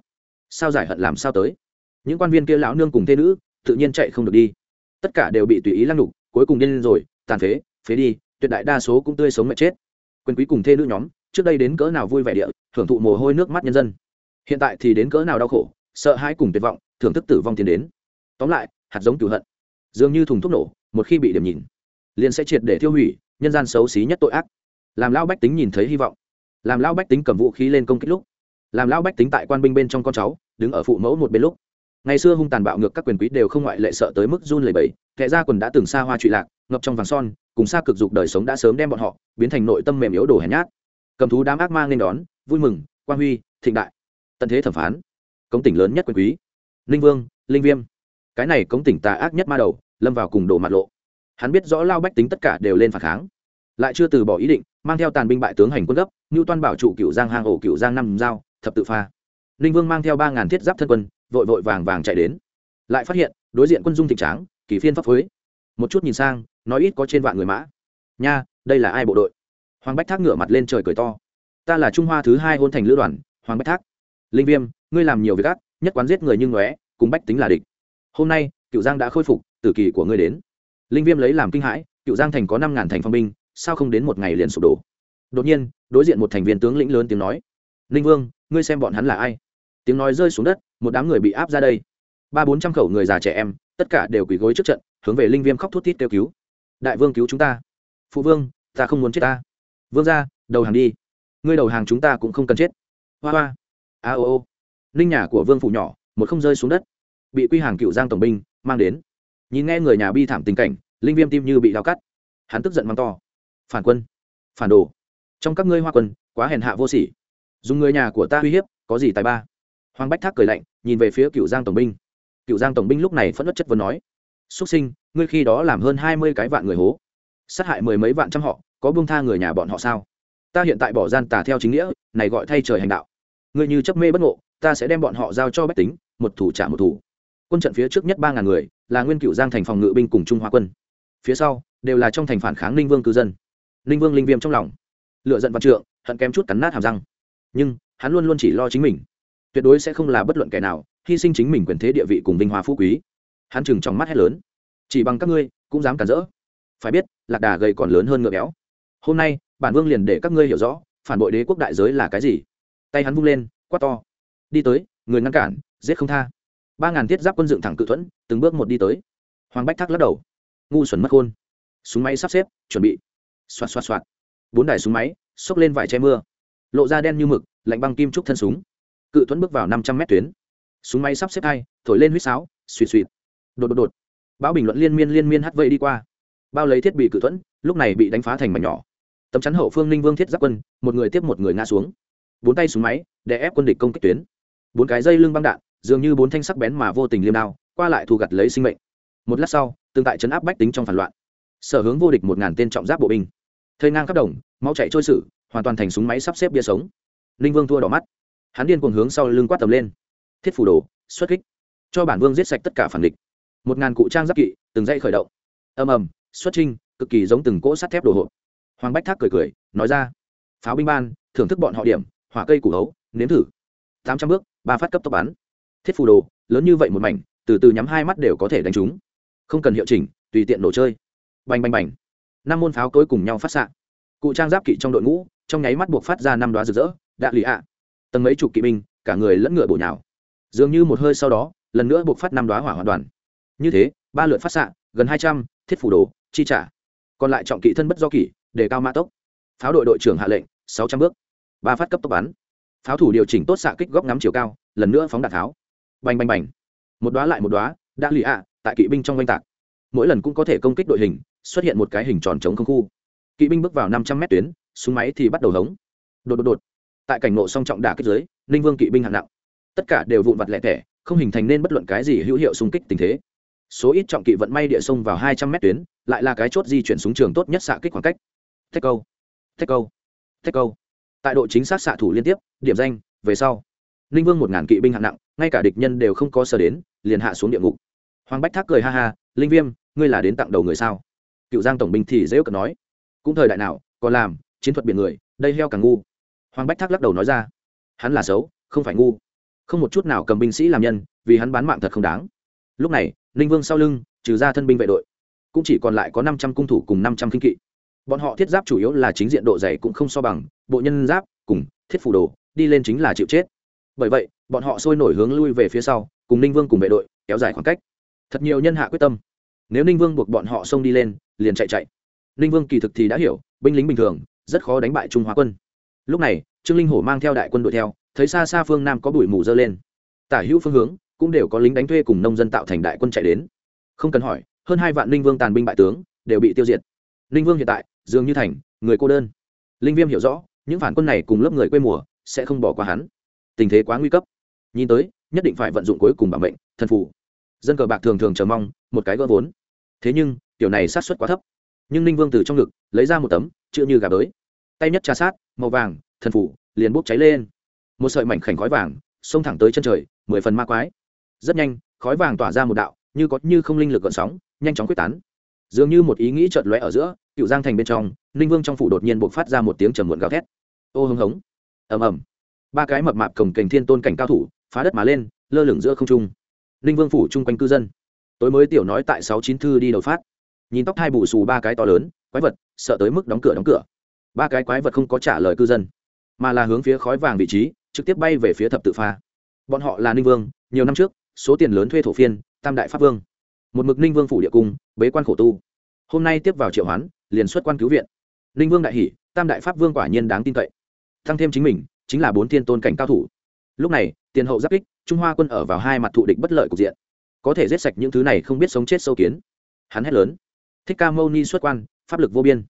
Sao giải hận làm sao tới? Những quan viên kia lão nương cùng thê nữ tự nhiên chạy không được đi. Tất cả đều bị tùy ý lăng đục cuối cùng điên rồi, tàn phế phế đi, tuyệt đại đa số cũng tươi sống mệt chết. Quyền quý cùng thê nữ nhóm, trước đây đến cỡ nào vui vẻ địa, thưởng thụ mồ hôi nước mắt nhân dân. Hiện tại thì đến cỡ nào đau khổ, sợ hãi cùng tuyệt vọng, thưởng thức tử vong tiến đến tóm lại, hạt giống cửu hận. Dường như thùng thuốc nổ, một khi bị điểm nhìn, liền sẽ triệt để tiêu hủy, nhân gian xấu xí nhất tội ác. Làm lão bách tính nhìn thấy hy vọng. Làm lão bách tính cầm vũ khí lên công kích lúc. Làm lão bách tính tại quan binh bên trong con cháu, đứng ở phụ mẫu một bên lúc. Ngày xưa hung tàn bạo ngược các quyền quý đều không ngoại lệ sợ tới mức run lẩy bẩy, kẻ ra quần đã từng xa hoa trụy lạc, ngập trong vàng son, cùng xa cực dục đời sống đã sớm đem bọn họ biến thành nội tâm mềm yếu đồ hèn nhát. Cầm thú đám ác mang nên đón, vui mừng quan huy, thịnh đại, tận thế thẩm phán. Cống tỉnh lớn nhất quyền quý. Linh vương, linh viêm cái này cống tỉnh tà ác nhất ma đầu, lâm vào cùng đồ mặt lộ. Hắn biết rõ lao bách tính tất cả đều lên phản kháng. Lại chưa từ bỏ ý định, mang theo tàn binh bại tướng hành quân gấp, ngưu toan bảo trụ cựu giang hang ổ cựu giang năm giao, thập tự pha. Ninh vương mang theo ba ngàn thiết giáp thân quân, vội vội vàng vàng chạy đến. Lại phát hiện, đối diện quân dung thịnh tráng, kỳ phiên pháp phối một chút nhìn sang, nói ít có trên vạn người mã. Nha, đây là ai bộ đội? Hoàng bách thác ngửa mặt lên trời cười to. Ta là trung hoa thứ hai hôn thành lữ đoàn, hoàng bách thác. Linh viêm, ngươi làm nhiều việc ác, nhất quán giết người như ngóe, cùng bách tính là địch hôm nay, cựu giang đã khôi phục, tử kỳ của ngươi đến. Linh viêm lấy làm kinh hãi, cựu giang thành có năm ngàn thành phong binh, sao không đến một ngày liền sụp đổ? Đột nhiên, đối diện một thành viên tướng lĩnh lớn tiếng nói, linh vương, ngươi xem bọn hắn là ai? Tiếng nói rơi xuống đất, một đám người bị áp ra đây. Ba bốn trăm khẩu người già trẻ em, tất cả đều quỳ gối trước trận, hướng về linh viêm khóc thút thít kêu cứu. Đại vương cứu chúng ta. Phụ vương, ta không muốn chết ta. Vương ra đầu hàng đi. Ngươi đầu hàng chúng ta cũng không cần chết. Hoa hoa. A ô ô. Ninh nhà của vương phủ nhỏ, một không rơi xuống đất bị quy hàng cựu giang tổng binh mang đến. Nhìn nghe người nhà bi thảm tình cảnh, linh viêm tim như bị đau cắt. Hắn tức giận mắng to. Phản quân, phản đồ. Trong các ngươi hoa quân, quá hèn hạ vô sỉ. Dùng người nhà của ta uy hiếp, có gì tài ba? Hoàng bách thác cười lạnh, nhìn về phía cựu giang tổng binh. Cựu giang tổng binh lúc này phẫn nộ chất vấn nói xuất sinh, ngươi khi đó làm hơn hai mươi cái vạn người hố, sát hại mười mấy vạn trăm họ, có buông tha người nhà bọn họ sao? Ta hiện tại bỏ gian tà theo chính nghĩa, này gọi thay trời hành đạo. Ngươi như chấp mê bất ngộ, ta sẽ đem bọn họ giao cho bách tính, một thủ trả một thủ quân trận phía trước nhất ba ngàn người, là nguyên cựu giang thành phòng ngự binh cùng trung hoa quân. Phía sau, đều là trong thành phản kháng ninh vương cư dân. Ninh vương linh viêm trong lòng. Lựa giận văn trượng, hận kém chút cắn nát hàm răng. Nhưng, hắn luôn luôn chỉ lo chính mình. Tuyệt đối sẽ không là bất luận kẻ nào, hy sinh chính mình quyền thế địa vị cùng vinh hoa phú quý. Hắn chừng trong mắt hét lớn. Chỉ bằng các ngươi, cũng dám cản rỡ. Phải biết, lạc đà gầy còn lớn hơn ngựa béo. Hôm nay, bản vương liền để các ngươi hiểu rõ, phản bội đế quốc đại giới là cái gì. Tay hắn vung lên, quát to. Đi tới, người ngăn cản, giết không tha ba ngàn thiết giáp quân dựng thẳng cự thuẫn, từng bước một đi tới. Hoàng bách thác lắc đầu. Ngu xuẩn mất khôn. Súng máy sắp xếp, chuẩn bị. Xoạt xoạt xoạt. Bốn đài súng máy, xốc lên vải che mưa. Lộ ra đen như mực, lạnh băng kim trúc thân súng. Cự thuẫn bước vào năm trăm mét tuyến. Súng máy sắp xếp hai, thổi lên huýt sáo suỵt suỵt đột đột đột. Bão bình luận liên miên liên miên hắt vây đi qua. Bao lấy thiết bị cự thuẫn, lúc này bị đánh phá thành mảnh nhỏ. Tấm chắn hậu phương ninh vương thiết giáp quân, một người tiếp một người ngã xuống. Bốn tay súng máy để ép quân địch công kích tuyến. Bốn cái dây lưng băng đạn dường như bốn thanh sắc bén mà vô tình liêm đao, qua lại thu gặt lấy sinh mệnh. Một lát sau, tương tại chấn áp bách tính trong phản loạn. Sở hướng vô địch một ngàn tên trọng giáp bộ binh. Thơi ngang khắp đồng máu chạy trôi sử hoàn toàn thành súng máy sắp xếp bia sống. Ninh vương thua đỏ mắt. Hắn điên cuồng hướng sau lưng quát tầm lên. Thiết phủ đồ, xuất kích. Cho bản vương giết sạch tất cả phản địch. Một ngàn cụ trang giáp kỵ, từng dây khởi động. Ầm ầm, xuất trinh cực kỳ giống từng cỗ sắt thép đồ hộp. Hoàng bách thác cười cười, nói ra, pháo binh ban, thưởng thức bọn họ điểm, hỏa cây củ hấu, nếm thử. Tám trăm bước, ba phát cấp tốc bắn thiết phù đồ, lớn như vậy một mảnh, từ từ nhắm hai mắt đều có thể đánh trúng không cần hiệu chỉnh, tùy tiện đồ chơi. Bành bành bành. Năm môn pháo cối cùng nhau phát xạ. Cụ trang giáp kỵ trong đội ngũ, trong nháy mắt buộc phát ra năm đoá rực rỡ, đạ lì ạ. Tầng mấy chục kỵ binh, cả người lẫn ngựa bổ nhào. Dường như một hơi sau đó, lần nữa buộc phát năm đoá hỏa hoàn toàn. Như thế, ba lượt phát xạ, gần hai trăm, thiết phủ đồ, chi trả. Còn lại trọng kỵ thân bất do kỷ để cao mã tốc. Pháo đội đội trưởng hạ lệnh, sáu trăm bước. Ba phát cấp tốc bắn. Pháo thủ điều chỉnh tốt xạ kích góc ngắm chiều cao, lần nữa phóng đạn pháo bành bành bành. Một đoá lại một đoá đã lì ạ, tại kỵ binh trong oanh tạc. Mỗi lần cũng có thể công kích đội hình, xuất hiện một cái hình tròn chống không khu. Kỵ binh bước vào năm trăm mét tuyến, súng máy thì bắt đầu hống. Đột đột đột. Tại cảnh nộ song trọng đả kích giới ninh vương kỵ binh hạng nặng. Tất cả đều vụn vặt lẹ tẻ, không hình thành nên bất luận cái gì hữu hiệu xung kích tình thế. Số ít trọng kỵ vận may địa sông vào hai trăm mét tuyến, lại là cái chốt di chuyển súng trường tốt nhất xạ kích khoảng cách. Thách câu. Thách câu. Thách câu. Tại độ chính xác xạ thủ liên tiếp, điểm danh, về sau. Ninh vương một ngàn kỵ binh hạng nặng ngay cả địch nhân đều không có sờ đến, liền hạ xuống địa ngục. Hoàng bách thác cười ha ha, linh viêm, ngươi là đến tặng đầu người sao? Cựu giang tổng binh thì dễ cận nói, cũng thời đại nào, còn làm, chiến thuật biển người, đây heo càng ngu. Hoàng bách thác lắc đầu nói ra, hắn là xấu, không phải ngu. Không một chút nào cầm binh sĩ làm nhân, vì hắn bán mạng thật không đáng. Lúc này ninh vương sau lưng, trừ ra thân binh vệ đội, cũng chỉ còn lại có năm trăm cung thủ cùng năm trăm kinh kỵ. Bọn họ thiết giáp chủ yếu là chính diện độ dày cũng không so bằng, bộ nhân giáp cùng thiết phủ đồ, đi lên chính là chịu chết. Bởi vậy bọn họ sôi nổi hướng lui về phía sau, cùng ninh vương cùng vệ đội, kéo dài khoảng cách. Thật nhiều nhân hạ quyết tâm. Nếu ninh vương buộc bọn họ xông đi lên, liền chạy chạy. Ninh vương kỳ thực thì đã hiểu, binh lính bình thường, rất khó đánh bại trung hóa quân. Lúc này, trương linh hổ mang theo đại quân đội theo, thấy xa xa phương nam có bụi mù dơ lên. Tả hữu phương hướng, cũng đều có lính đánh thuê cùng nông dân tạo thành đại quân chạy đến. Không cần hỏi, hơn hai vạn ninh vương tàn binh bại tướng, đều bị tiêu diệt. Ninh vương hiện tại, dường như thành, người cô đơn. Linh viêm hiểu rõ, những phản quân này cùng lớp người quê mùa, sẽ không bỏ qua hắn. Tình thế quá nguy cấp nhìn tới, nhất định phải vận dụng cuối cùng bảo mệnh, thần phủ dân cờ bạc thường thường chờ mong, một cái gỡ vốn. Thế nhưng, tiểu này sát xuất quá thấp. Nhưng ninh vương từ trong ngực, lấy ra một tấm, chữ như gà bới. Tay nhất trà sát, màu vàng, thần phủ liền bốc cháy lên. Một sợi mảnh khảnh khói vàng, xông thẳng tới chân trời, mười phần ma quái. Rất nhanh, khói vàng tỏa ra một đạo, như có như không linh lực gợn sóng, nhanh chóng quyết tán. Dường như một ý nghĩ chợt lóe ở giữa cựu giang thành bên trong, ninh vương trong phủ đột nhiên buộc phát ra một tiếng trầm muộn gào thét. Ô hưng hống. Ầm ầm. Ba cái mập mạp cổng kềnh thiên tôn cảnh cao thủ phá đất mà lên, lơ lửng giữa không trung. Ninh vương phủ chung quanh cư dân. Tối mới tiểu nói tại sáu chín thư đi đầu phát. Nhìn tóc hai bù xù ba cái to lớn, quái vật, sợ tới mức đóng cửa đóng cửa. Ba cái quái vật không có trả lời cư dân, mà là hướng phía khói vàng vị trí, trực tiếp bay về phía thập tự pha. Bọn họ là ninh vương, nhiều năm trước, số tiền lớn thuê thổ phiên, tam đại pháp vương. Một mực ninh vương phủ địa cung, bế quan khổ tu. Hôm nay tiếp vào triệu hoán, liền xuất quan cứu viện. Ninh vương đại hỷ tam đại pháp vương quả nhiên đáng tin cậy. Thăng thêm chính mình, chính là bốn thiên tôn cảnh cao thủ lúc này, tiền hậu giáp kích, trung hoa quân ở vào hai mặt thụ địch bất lợi cục diện. Có thể giết sạch những thứ này không biết sống chết sâu kiến. Hắn hét lớn. Thích ca mâu ni xuất quan, pháp lực vô biên.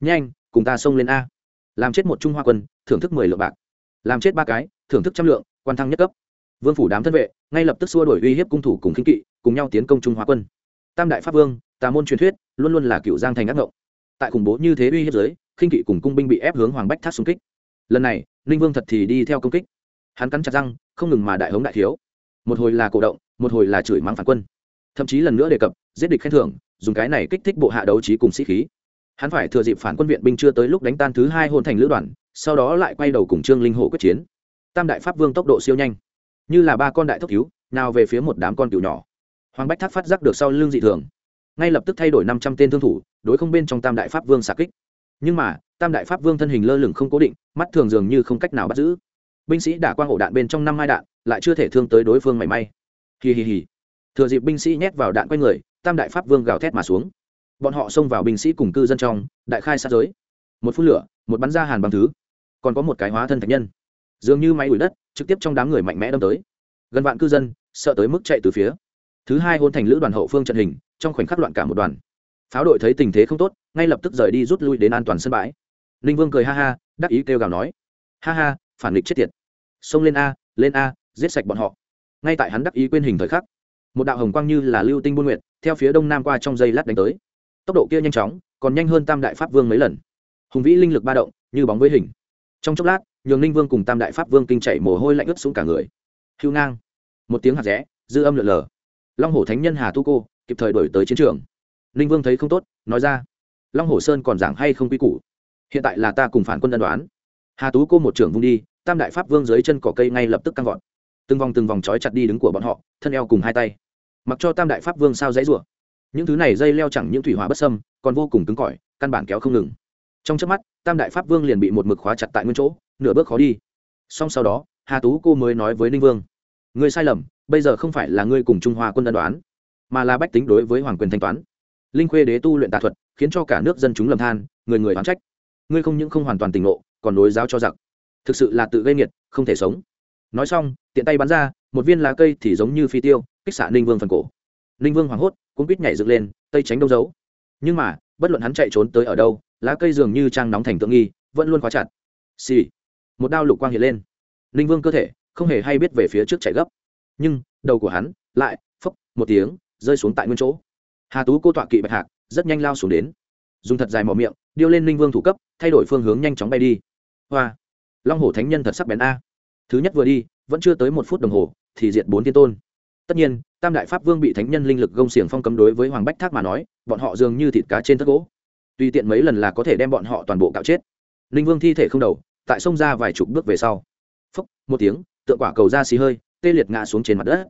Nhanh, cùng ta xông lên a. Làm chết một trung hoa quân, thưởng thức mười lượng bạc. Làm chết ba cái, thưởng thức trăm lượng, quan thăng nhất cấp. Vương phủ đám thân vệ, ngay lập tức xua đổi uy hiếp cung thủ cùng khinh kỵ, cùng nhau tiến công trung hoa quân. Tam đại pháp vương, tà môn truyền thuyết, luôn luôn là cựu giang thành ác ngộng. Tại khủng bố như thế uy hiếp giới khinh kỵ cùng cung binh bị ép hướng hoàng bách thác xung kích. Lần này, ninh vương thật thì đi theo công kích hắn cắn chặt răng, không ngừng mà đại hống đại thiếu. Một hồi là cổ động, một hồi là chửi mắng phản quân. Thậm chí lần nữa đề cập, giết địch khen thưởng, dùng cái này kích thích bộ hạ đấu trí cùng sĩ khí. Hắn phải thừa dịp phản quân viện binh chưa tới lúc đánh tan thứ hai hôn thành lữ đoàn, sau đó lại quay đầu cùng trương linh hộ quyết chiến. Tam đại pháp vương tốc độ siêu nhanh. Như là ba con đại thốc cứu, nào về phía một đám con cừu nhỏ. Hoàng bách thác phát giác được sau lưng dị thường. Ngay lập tức thay đổi năm trăm tên thương thủ, đối không bên trong tam đại pháp vương xạ kích. Nhưng mà, tam đại pháp vương thân hình lơ lửng không cố định, mắt thường dường như không cách nào bắt giữ binh sĩ đả quang ổ đạn bên trong năm hai đạn, lại chưa thể thương tới đối phương mảy may. Hì hì hì. Thừa dịp binh sĩ nhét vào đạn quanh người, tam đại pháp vương gào thét mà xuống. Bọn họ xông vào binh sĩ cùng cư dân trong, đại khai sát giới. Một phút lửa, một bắn ra hàn bằng thứ. Còn có một cái hóa thân thạch nhân. Dường như máy đuổi đất, trực tiếp trong đám người mạnh mẽ đâm tới. Gần vạn cư dân, sợ tới mức chạy từ phía. Thứ hai hôn thành lữ đoàn hậu phương trận hình, trong khoảnh khắc loạn cả một đoàn. Pháo đội thấy tình thế không tốt, ngay lập tức rời đi rút lui đến an toàn sân bãi. Ninh vương cười ha ha, đắc ý kêu gào nói. Ha ha phản nghịch chết tiệt. Xông lên a lên a, giết sạch bọn họ. Ngay tại hắn đắc ý quên hình thời khắc, một đạo hồng quang như là lưu tinh buôn nguyện theo phía đông nam qua trong giây lát đánh tới. Tốc độ kia nhanh chóng, còn nhanh hơn tam đại pháp vương mấy lần. Hùng vĩ linh lực ba động, như bóng với hình. Trong chốc lát, nhường ninh vương cùng tam đại pháp vương kinh chạy mồ hôi lạnh ướt xuống cả người. Hưu ngang. Một tiếng hạt rẽ, dư âm lượn lờ. Long hổ thánh nhân hà tu cô, kịp thời đổi tới chiến trường. Ninh vương thấy không tốt, nói ra. Long hổ sơn còn giảng hay không quy củ? Hiện tại là ta cùng phản quân đ đoán hà tú cô một trưởng vung đi tam đại pháp vương dưới chân cỏ cây ngay lập tức căng gọn, từng vòng từng vòng trói chặt đi đứng của bọn họ thân eo cùng hai tay. Mặc cho tam đại pháp vương sao dãy rủa. Những thứ này dây leo chẳng những thủy hỏa bất sâm còn vô cùng cứng cỏi căn bản kéo không ngừng. Trong trước mắt tam đại pháp vương liền bị một mực khóa chặt tại nguyên chỗ nửa bước khó đi. Song sau đó hà tú cô mới nói với ninh vương ngươi sai lầm bây giờ không phải là ngươi cùng trung hoa quân ân đoán mà là bách tính đối với hoàng quyền thanh toán. Linh khuê đế tu luyện tà thuật khiến cho cả nước dân chúng lầm than người người oán trách. Ngươi không những không hoàn toàn tỉnh ngộ còn nối giáo cho giặc. Thực sự là tự gây nghiệt, không thể sống. Nói xong, tiện tay bắn ra, một viên lá cây thì giống như phi tiêu, kích xạ ninh vương phần cổ. Ninh vương hoảng hốt cũng quýt nhảy dựng lên, tây tránh đông giấu nhưng mà, bất luận hắn chạy trốn tới ở đâu, lá cây dường như trang nóng thành tượng nghi, vẫn luôn khóa chặt. Xì、sì. một đao lục quang hiện lên. Ninh vương cơ thể, không hề hay biết về phía trước chạy gấp. Nhưng, đầu của hắn, lại phấp một tiếng, rơi xuống tại nguyên chỗ. Hà tú cô tọa kỵ bạch hạc, rất nhanh lao xuống đến. Dùng thật dài mỏ miệng, điêu lên ninh vương thủ cấp, thay đổi phương hướng nhanh chóng bay đi hoa. Long hổ thánh nhân thật sắc bén a. Thứ nhất vừa đi, vẫn chưa tới một phút đồng hồ, thì diệt bốn thiên tôn. Tất nhiên, tam đại pháp vương bị thánh nhân linh lực gông xiềng phong cấm đối với hoàng bách thác mà nói, bọn họ dường như thịt cá trên thất gỗ. Tùy tiện mấy lần là có thể đem bọn họ toàn bộ cạo chết. Linh vương thi thể không đầu, tại sông ra vài chục bước về sau. Phốc một tiếng, tượng quả cầu ra xì hơi, tê liệt ngã xuống trên mặt đất.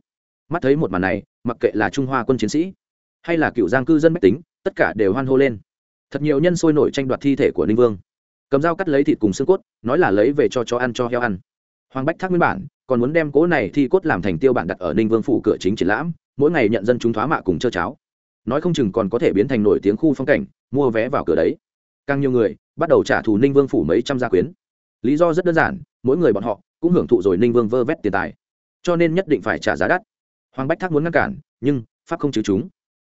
Mắt thấy một màn này, mặc kệ là trung hoa quân chiến sĩ, hay là cựu giang cư dân mách tính, tất cả đều hoan hô lên. Thật nhiều nhân sôi nổi tranh đoạt thi thể của ninh vương cầm dao cắt lấy thịt cùng xương cốt, nói là lấy về cho chó ăn, cho heo ăn. Hoàng bách thác nguyên bản, còn muốn đem cố này thi cốt làm thành tiêu bản đặt ở ninh vương phủ cửa chính triển lãm, mỗi ngày nhận dân chúng thoá mạ cùng chơ cháo. Nói không chừng còn có thể biến thành nổi tiếng khu phong cảnh, mua vé vào cửa đấy. Càng nhiều người, bắt đầu trả thù ninh vương phủ mấy trăm gia quyến. Lý do rất đơn giản, mỗi người bọn họ cũng hưởng thụ rồi ninh vương vơ vét tiền tài. Cho nên nhất định phải trả giá đắt. Hoàng bách thác muốn ngăn cản, nhưng pháp không chứ chúng.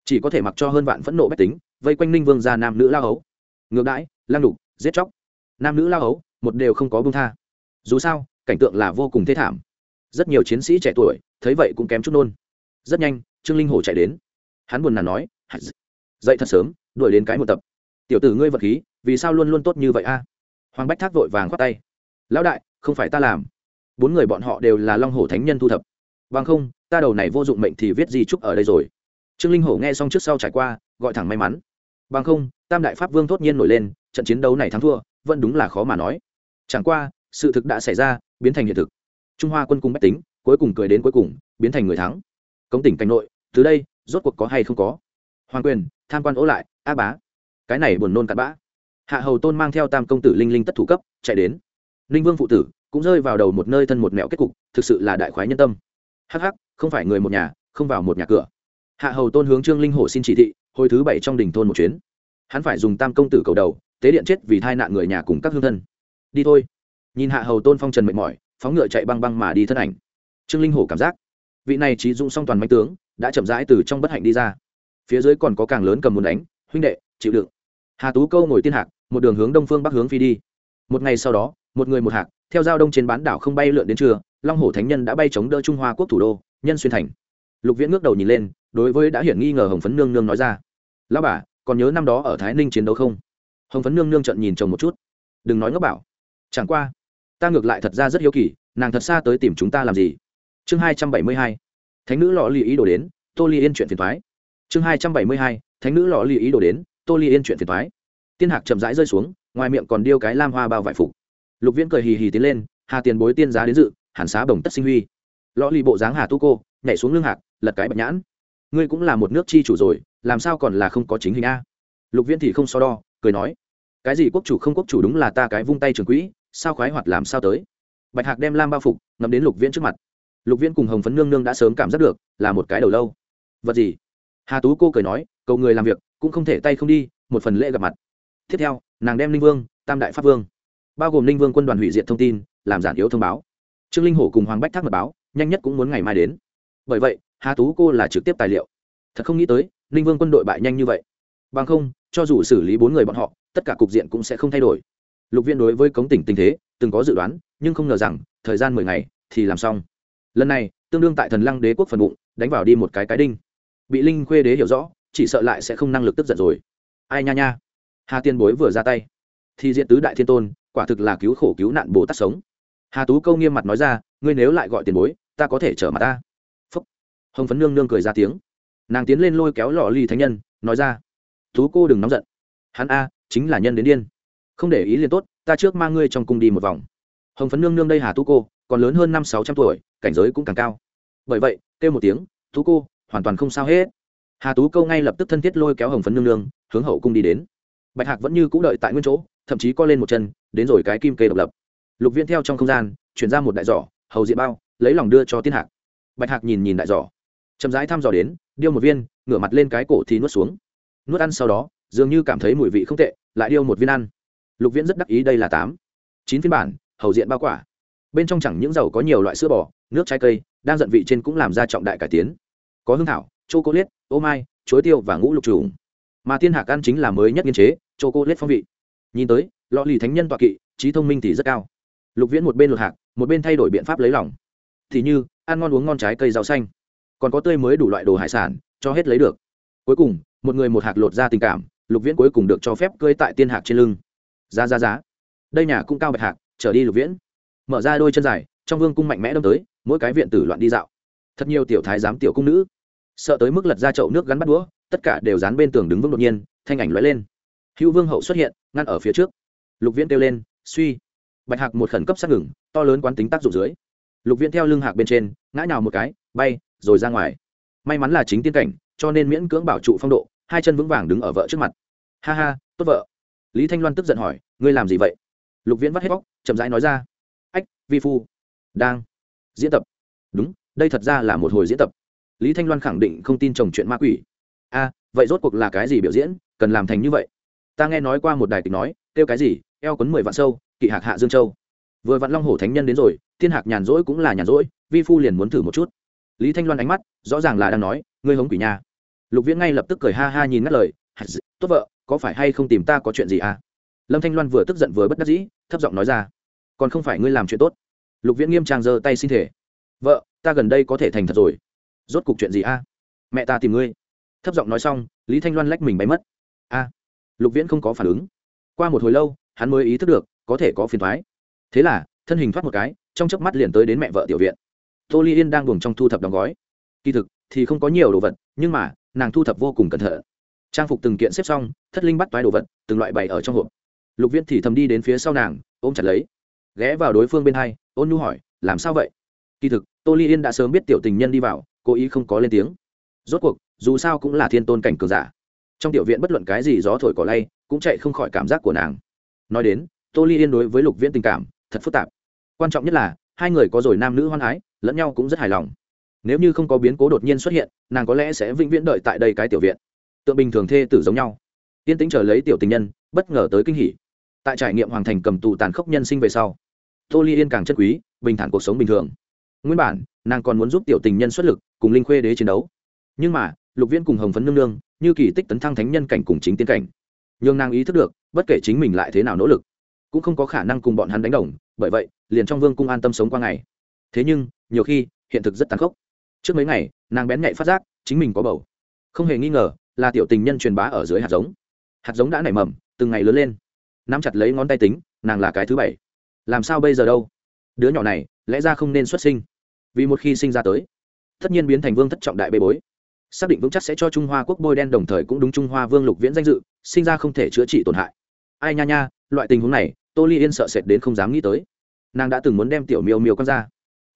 Chỉ có thể mặc cho hơn vạn phẫn nộ bách tính, vây quanh ninh vương gia nam nữ lao ấu ngược đãi, lang đục giết chóc nam nữ lao ấu, một đều không có bông tha. Dù sao, cảnh tượng là vô cùng thê thảm. Rất nhiều chiến sĩ trẻ tuổi, thấy vậy cũng kém chút nôn. Rất nhanh, trương linh hổ chạy đến. Hắn buồn nản nói dậy thật sớm, đuổi đến cái một tập. Tiểu tử ngươi vật khí, vì sao luôn luôn tốt như vậy a? Hoàng bách thác vội vàng khoát tay. Lão đại, không phải ta làm. Bốn người bọn họ đều là long hổ thánh nhân thu thập. Vâng không, ta đầu này vô dụng mệnh thì viết gì chúc ở đây rồi. Trương linh hổ nghe xong trước sau trải qua, gọi thẳng may mắn. Bằng không, tam đại pháp vương tốt nhiên nổi lên, trận chiến đấu này thắng thua vẫn đúng là khó mà nói. Chẳng qua, sự thực đã xảy ra, biến thành hiện thực. Trung hoa quân cung bách tính, cuối cùng cười đến cuối cùng, biến thành người thắng. Cống tỉnh cảnh nội, từ đây, rốt cuộc có hay không có? Hoàng quyền, tham quan ố lại a bá. Cái này buồn nôn cặn bã. Hạ hầu tôn mang theo tam công tử linh linh tất thủ cấp, chạy đến. Linh vương phụ tử cũng rơi vào đầu một nơi thân một mẹo kết cục, thực sự là đại khoái nhân tâm. Hh không phải người một nhà, không vào một nhà cửa. Hạ hầu tôn hướng trương linh hổ xin chỉ thị, hồi thứ bảy trong đình thôn một chuyến. Hắn phải dùng tam công tử cầu đầu tế điện chết vì thai nạn người nhà cùng các hương thân. Đi thôi. Nhìn hạ hầu tôn phong trần mệt mỏi, phóng ngựa chạy băng băng mà đi thân ảnh. Trương linh hổ cảm giác, vị này trí dụng song toàn mạnh tướng, đã chậm rãi từ trong bất hạnh đi ra. Phía dưới còn có càng lớn cầm muốn đánh, huynh đệ, chịu đựng. Hà tú câu ngồi tiên hạc, một đường hướng đông phương bắc hướng phi đi. Một ngày sau đó, một người một hạc, theo giao đông trên bán đảo không bay lượn đến trưa, long hổ thánh nhân đã bay chống đỡ trung hoa quốc thủ đô, nhân xuyên thành. Lục viễn ngước đầu nhìn lên, đối với đã hiển nghi ngờ hồng phấn nương nương nói ra, lão bà, còn nhớ năm đó ở thái ninh chiến đấu không? Hồng phấn nương nương trận nhìn chồng một chút. Đừng nói ngốc bảo. Chẳng qua, ta ngược lại thật ra rất hiếu kỳ, nàng thật xa tới tìm chúng ta làm gì? Chương hai trăm bảy mươi hai, thánh nữ lọ lì ý đồ đến, tô ly yên chuyện phiền thoái chương hai trăm bảy mươi hai, thánh nữ lọ lì ý đồ đến, tô ly yên chuyện phiền thoái tiên hạc chậm rãi rơi xuống, ngoài miệng còn điêu cái lam hoa bao vải phục. Lục viễn cười hì hì tiến lên, hà tiền bối tiên giá đến dự, hàn xá bồng tất sinh huy. Lọ lì bộ dáng hà tu cô, nhảy xuống lưng hạc, lật cái bạch nhãn. Ngươi cũng là một nước chi chủ rồi, làm sao còn là không có chính hình a? Lục viễn thì không so đo, cười nói cái gì quốc chủ không quốc chủ đúng là ta cái vung tay trường quỹ, sao khoái hoạt làm sao tới? Bạch hạc đem lam bao phục ngắm đến lục viễn trước mặt. Lục viễn cùng hồng phấn nương nương đã sớm cảm giác được, là một cái đầu lâu. Vật gì? Hà tú cô cười nói, cầu người làm việc, cũng không thể tay không đi, một phần lễ gặp mặt. Tiếp theo, nàng đem linh vương, tam đại pháp vương, bao gồm linh vương quân đoàn hủy diệt thông tin, làm giản yếu thông báo. Trương linh hổ cùng hoàng bách thác mật báo, nhanh nhất cũng muốn ngày mai đến. Bởi vậy, hà tú cô là trực tiếp tài liệu. Thật không nghĩ tới linh vương quân đội bại nhanh như vậy. Bằng không, cho dù xử lý bốn người bọn họ tất cả cục diện cũng sẽ không thay đổi. Lục viên đối với cống tỉnh tình thế, từng có dự đoán, nhưng không ngờ rằng, thời gian mười ngày, thì làm xong. Lần này, tương đương tại thần lăng đế quốc phần bụng, đánh vào đi một cái cái đinh. Bị linh khuê đế hiểu rõ, chỉ sợ lại sẽ không năng lực tức giận rồi. Ai nha nha. Hà tiên bối vừa ra tay. Thì diện tứ đại thiên tôn, quả thực là cứu khổ cứu nạn bồ tát sống. Hà tú câu nghiêm mặt nói ra, ngươi nếu lại gọi tiền bối, ta có thể chở mặt ta. Phúc. Hồng phấn nương nương cười ra tiếng. Nàng tiến lên lôi kéo lọ ly thánh nhân, nói ra, tú cô đừng nóng giận. Hắn a chính là nhân đến điên. Không để ý liền tốt, ta trước mang ngươi trong cung đi một vòng. Hồng phấn nương nương đây hà tú cô, còn lớn hơn năm sáu trăm tuổi, cảnh giới cũng càng cao. Bởi vậy, kêu một tiếng, tú cô, hoàn toàn không sao hết. Hà tú câu ngay lập tức thân thiết lôi kéo hồng phấn nương nương, hướng hậu cung đi đến. Bạch hạc vẫn như c ũ đợi tại nguyên chỗ, thậm chí co lên một chân, đến rồi cái kim kê độc lập. Lục viễn theo trong không gian, chuyển ra một đại giỏ, hầu diện bao, lấy lòng đưa cho tiên hạc. Bạch hạc nhìn nhìn đại giỏ. Chậm rãi thăm dò đến, điêu một viên, ngửa mặt lên cái cổ thì nuốt xuống. Nuốt ăn sau đó dường như cảm thấy mùi vị không tệ, lại điêu một viên ăn. Lục viễn rất đắc ý, đây là tám, chín phiên bản, hầu diện bao quả. Bên trong chẳng những dầu có nhiều loại sữa bò, nước trái cây, đang giận vị trên cũng làm ra trọng đại cải tiến. Có hương thảo chô cô liết ô mai, chuối tiêu và ngũ lục trùng. Mà tiên hạc ăn chính là mới nhất nghiên chế chô cô liết phong vị. Nhìn tới, lọ lì thánh nhân tọa kỵ, trí thông minh thì rất cao. Lục viễn một bên lột hạc, một bên thay đổi biện pháp lấy lòng. Thì như, ăn ngon uống ngon trái cây rau xanh. Còn có tươi mới đủ loại đồ hải sản, cho hết lấy được. Cuối cùng, một người một hạc lột ra tình cảm lục viễn cuối cùng được cho phép cưỡi tại tiên hạc trên lưng. Giá giá giá. Đây nhà cũng cao bạch hạc trở đi lục viễn. Mở ra đôi chân dài, trong vương cung mạnh mẽ đâm tới, mỗi cái viện tử loạn đi dạo. Thật nhiều tiểu thái giám tiểu cung nữ, sợ tới mức lật ra chậu nước gắn bắt đũa, tất cả đều dán bên tường đứng vững đột nhiên, thanh ảnh lóe lên. Hữu vương hậu xuất hiện, ngăn ở phía trước. Lục viễn kêu lên, suy. Bạch hạc một khẩn cấp sát ngừng, to lớn quán tính tác dụng dưới. Lục viễn theo lưng hạc bên trên, ngã nhào một cái, bay, rồi ra ngoài. May mắn là chính tiên cảnh, cho nên miễn cưỡng bảo trụ phong độ hai chân vững vàng đứng ở vợ trước mặt. Ha ha, tốt vợ. Lý thanh loan tức giận hỏi, ngươi làm gì vậy? Lục viễn vắt hết bóc chậm rãi nói ra, ách, vi phu, đang diễn tập. Đúng, đây thật ra là một hồi diễn tập. Lý thanh loan khẳng định không tin chồng chuyện ma quỷ. A, vậy rốt cuộc là cái gì biểu diễn, cần làm thành như vậy? Ta nghe nói qua một đài kịch nói, kêu cái gì, eo quấn mười vạn sâu, kỵ hạc hạ dương châu. Vừa vạn long hổ thánh nhân đến rồi, thiên hạc nhàn rỗi cũng là nhàn rỗi, vi phu liền muốn thử một chút. Lý thanh loan ánh mắt rõ ràng là đang nói, ngươi hống quỷ nha lục viễn ngay lập tức cười ha ha nhìn ngắt lời tốt vợ, có phải hay không tìm ta có chuyện gì à? Lâm thanh loan vừa tức giận vừa bất đắc dĩ, thấp giọng nói ra, còn không phải ngươi làm chuyện tốt. Lục viễn nghiêm trang giơ tay xin thể, vợ, ta gần đây có thể thành thật rồi. Rốt cuộc chuyện gì a mẹ ta tìm ngươi. Thấp giọng nói xong, lý thanh loan lách mình bay mất. A. Lục viễn không có phản ứng. Qua một hồi lâu, hắn mới ý thức được, có thể có phiền thoái thế là, thân hình thoát một cái, trong chớp mắt liền tới đến mẹ vợ tiểu viện. Tô ly yên đang buồng trong thu thập đóng gói. Kỳ thực, thì không có nhiều đồ vật, nhưng mà nàng thu thập vô cùng cẩn thận. Trang phục từng kiện xếp xong, thất linh bắt toái đồ vật, từng loại bày ở trong hộp. Lục viễn thì thầm đi đến phía sau nàng, ôm chặt lấy. Ghé vào đối phương bên hai, ôn nhu hỏi, làm sao vậy? Kỳ thực, tô ly yên đã sớm biết tiểu tình nhân đi vào, cố ý không có lên tiếng. Rốt cuộc, dù sao cũng là thiên tôn cảnh cường giả. Trong tiểu viện bất luận cái gì gió thổi cỏ lay, cũng chạy không khỏi cảm giác của nàng. Nói đến, tô ly yên đối với lục viễn tình cảm, thật phức tạp. Quan trọng nhất là, hai người có rồi nam nữ hoan ái lẫn nhau cũng rất hài lòng nếu như không có biến cố đột nhiên xuất hiện, nàng có lẽ sẽ vĩnh viễn đợi tại đây cái tiểu viện. Tượng bình thường thê tử giống nhau. Yên tĩnh chờ lấy tiểu tình nhân, bất ngờ tới kinh hỉ. Tại trải nghiệm hoàng thành cầm tù tàn khốc nhân sinh về sau, tô ly yên càng chất quý, bình thản cuộc sống bình thường. Nguyên bản, nàng còn muốn giúp tiểu tình nhân xuất lực, cùng linh khuê đế chiến đấu. Nhưng mà, lục viên cùng hồng phấn nương nương, như kỳ tích tấn thăng thánh nhân cảnh cùng chính tiên cảnh. Nhưng nàng ý thức được, bất kể chính mình lại thế nào nỗ lực, cũng không có khả năng cùng bọn hắn đánh đồng, bởi vậy, liền trong vương cung an tâm sống qua ngày. Thế nhưng, nhiều khi, hiện thực rất tàn khốc trước mấy ngày, nàng bén nhạy phát giác, chính mình có bầu. Không hề nghi ngờ, là tiểu tình nhân truyền bá ở dưới hạt giống. Hạt giống đã nảy mầm, từng ngày lớn lên. Nắm chặt lấy ngón tay tính, nàng là cái thứ bảy. Làm sao bây giờ đâu? Đứa nhỏ này, lẽ ra không nên xuất sinh. Vì một khi sinh ra tới, tất nhiên biến thành vương thất trọng đại bê bối. Xác định vững chắc sẽ cho trung hoa quốc bôi đen đồng thời cũng đúng trung hoa vương lục viễn danh dự, sinh ra không thể chữa trị tổn hại. Ai nha nha, loại tình huống này, tô ly yên sợ sệt đến không dám nghĩ tới. Nàng đã từng muốn đem tiểu miêu miêu con ra.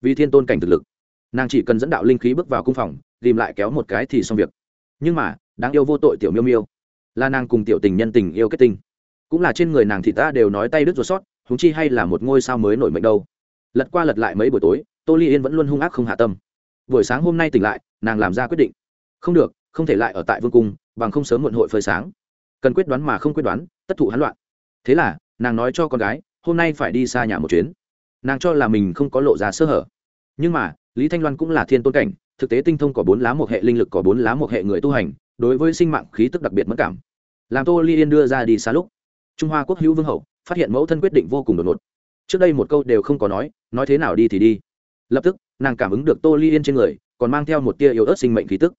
Vì thiên tôn cảnh thực lực nàng chỉ cần dẫn đạo linh khí bước vào cung phòng, tìm lại kéo một cái thì xong việc. Nhưng mà, đáng yêu vô tội tiểu miêu miêu, là nàng cùng tiểu tình nhân tình yêu kết tinh. Cũng là trên người nàng thì ta đều nói tay đứt ruột sót húng chi hay là một ngôi sao mới nổi mệnh đâu. Lật qua lật lại mấy buổi tối, tô ly yên vẫn luôn hung ác không hạ tâm. Buổi sáng hôm nay tỉnh lại, nàng làm ra quyết định. Không được, không thể lại ở tại vương cung, bằng không sớm muộn hội phơi sáng. Cần quyết đoán mà không quyết đoán, tất thụ hắn loạn. Thế là, nàng nói cho con gái, hôm nay phải đi xa nhà một chuyến. Nàng cho là mình không có lộ ra sơ hở. Nhưng mà lý thanh loan cũng là thiên tôn cảnh, thực tế tinh thông có bốn lá một hệ linh lực, có bốn lá một hệ người tu hành, đối với sinh mạng khí tức đặc biệt mất cảm. Làm tô ly yên đưa ra đi xa lúc, trung hoa quốc hữu vương hậu phát hiện mẫu thân quyết định vô cùng đột ngột. Trước đây một câu đều không có nói nói thế nào đi thì đi. Lập tức, nàng cảm ứng được tô ly yên trên người, còn mang theo một tia yếu ớt sinh mệnh khí tức.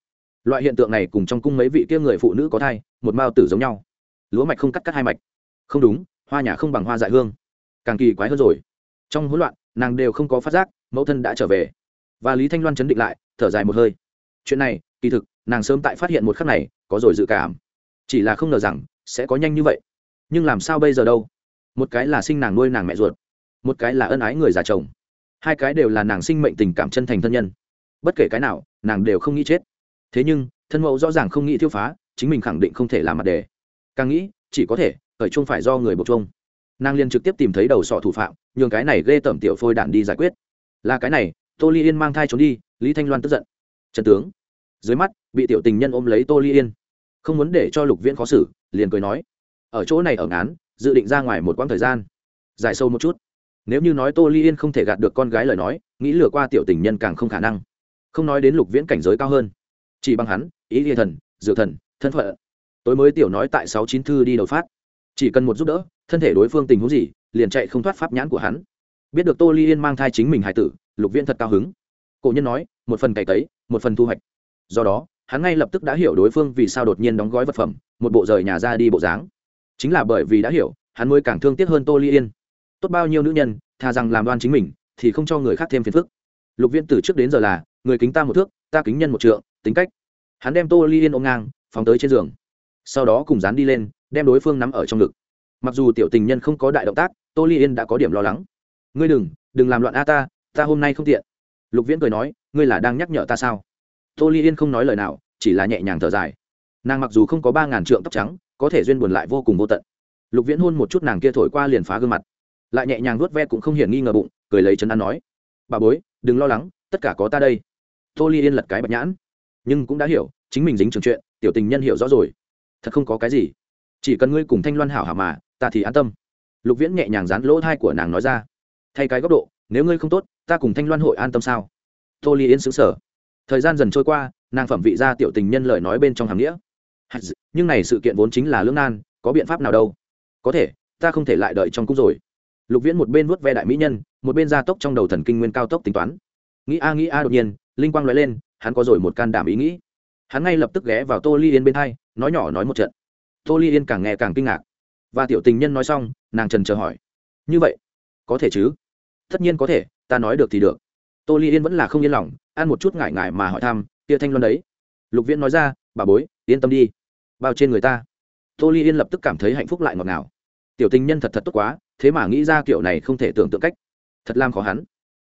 Loại hiện tượng này cùng trong cung mấy vị kia người phụ nữ có thai, một mao tử giống nhau. Lúa mạch không cắt cắt hai mạch. Không đúng, hoa nhà không bằng hoa dại hương. Càng kỳ quái hơn rồi. Trong hỗn loạn, nàng đều không có phát giác, mẫu thân đã trở về và lý thanh loan chấn định lại, thở dài một hơi. Chuyện này, kỳ thực, nàng sớm tại phát hiện một khắc này, có rồi dự cảm. Chỉ là không ngờ rằng, sẽ có nhanh như vậy. Nhưng làm sao bây giờ đâu? Một cái là sinh nàng nuôi nàng mẹ ruột, một cái là ân ái người già chồng. Hai cái đều là nàng sinh mệnh tình cảm chân thành thân nhân. Bất kể cái nào, nàng đều không nghĩ chết. Thế nhưng, thân mẫu rõ ràng không nghĩ thiêu phá, chính mình khẳng định không thể làm mặt đề. Càng nghĩ, chỉ có thể, khởi chung phải do người buộc chung nàng liền trực tiếp tìm thấy đầu sọ thủ phạm, nhường cái này ghê tẩm tiểu phôi đạn đi giải quyết. Là cái này tô ly yên mang thai trốn đi, lý thanh loan tức giận. Trần tướng, dưới mắt, bị tiểu tình nhân ôm lấy tô ly yên. Không muốn để cho lục viễn khó xử, liền cười nói. Ở chỗ này ở ngán, dự định ra ngoài một quãng thời gian. Dài sâu một chút. Nếu như nói tô ly yên không thể gạt được con gái lời nói, nghĩ lừa qua tiểu tình nhân càng không khả năng. Không nói đến lục viễn cảnh giới cao hơn. Chỉ bằng hắn, ý ghi thần dự thần, thân phận. Tối mới tiểu nói tại sáu chín thư đi đầu phát. Chỉ cần một giúp đỡ, thân thể đối phương tình huống gì, liền chạy không thoát pháp nhãn của hắn. Biết được tô ly yên mang thai chính mình hải tử lục viễn thật cao hứng. Cổ nhân nói, một phần cày tấy, một phần thu hoạch. Do đó, hắn ngay lập tức đã hiểu đối phương vì sao đột nhiên đóng gói vật phẩm, một bộ rời nhà ra đi bộ dáng. Chính là bởi vì đã hiểu, hắn mới càng thương tiếc hơn tô ly yên. Tốt bao nhiêu nữ nhân, thà rằng làm đoan chính mình, thì không cho người khác thêm phiền phức. Lục Viễn từ trước đến giờ là, người kính ta một thước, ta kính nhân một trượng, tính cách. Hắn đem tô ly yên ôm ngang, phóng tới trên giường. Sau đó cùng dán đi lên, đem đối phương nắm ở trong ngực. Mặc dù tiểu tình nhân không có đại động tác, tô ly yên đã có điểm lo lắng. Ngươi đừng đừng làm loạn a ta ta hôm nay không tiện. Lục viễn cười nói, ngươi là đang nhắc nhở ta sao? Tô ly yên không nói lời nào, chỉ là nhẹ nhàng thở dài. Nàng mặc dù không có ba ngàn trượng tóc trắng, có thể duyên buồn lại vô cùng vô tận. Lục viễn hôn một chút nàng kia thổi qua liền phá gương mặt. Lại nhẹ nhàng vuốt ve cũng không hiển nghi ngờ bụng, cười lấy chân ăn nói, bà bối, đừng lo lắng, tất cả có ta đây. Tô ly yên lật cái bạch nhãn. Nhưng cũng đã hiểu, chính mình dính trường chuyện, tiểu tình nhân hiểu rõ rồi. Thật không có cái gì. Chỉ cần ngươi cùng thanh loan hảo hảo mà, ta thì an tâm. Lục viễn nhẹ nhàng dán lỗ thai của nàng nói ra. Thay cái góc độ, nếu ngươi không tốt ta cùng thanh loan hội an tâm sao? Tô ly yên xứng sở thời gian dần trôi qua, nàng phẩm vị ra tiểu tình nhân lời nói bên trong hàm nghĩa. Nhưng này sự kiện vốn chính là lưỡng nan, có biện pháp nào đâu? Có thể, ta không thể lại đợi trong cung rồi. Lục viễn một bên vuốt ve đại mỹ nhân, một bên gia tốc trong đầu thần kinh nguyên cao tốc tính toán. Nghĩ a nghĩ a đột nhiên, linh quang nói lên, hắn có rồi một can đảm ý nghĩ. Hắn ngay lập tức ghé vào tô ly yên bên hai, nói nhỏ nói một trận. Tô ly yên càng nghe càng kinh ngạc. Và tiểu tình nhân nói xong, nàng trần chờ hỏi. Như vậy, có thể chứ? Tất nhiên có thể, ta nói được thì được. Tô ly yên vẫn là không yên lòng, ăn một chút ngại ngại mà hỏi thăm, tia thanh loan đấy? Lục viễn nói ra, bà bối, yên tâm đi. Bao trên người ta. Tô ly yên lập tức cảm thấy hạnh phúc lại ngọt ngào. Tiểu tình nhân thật thật tốt quá, thế mà nghĩ ra kiểu này không thể tưởng tượng cách. Thật làm khó hắn.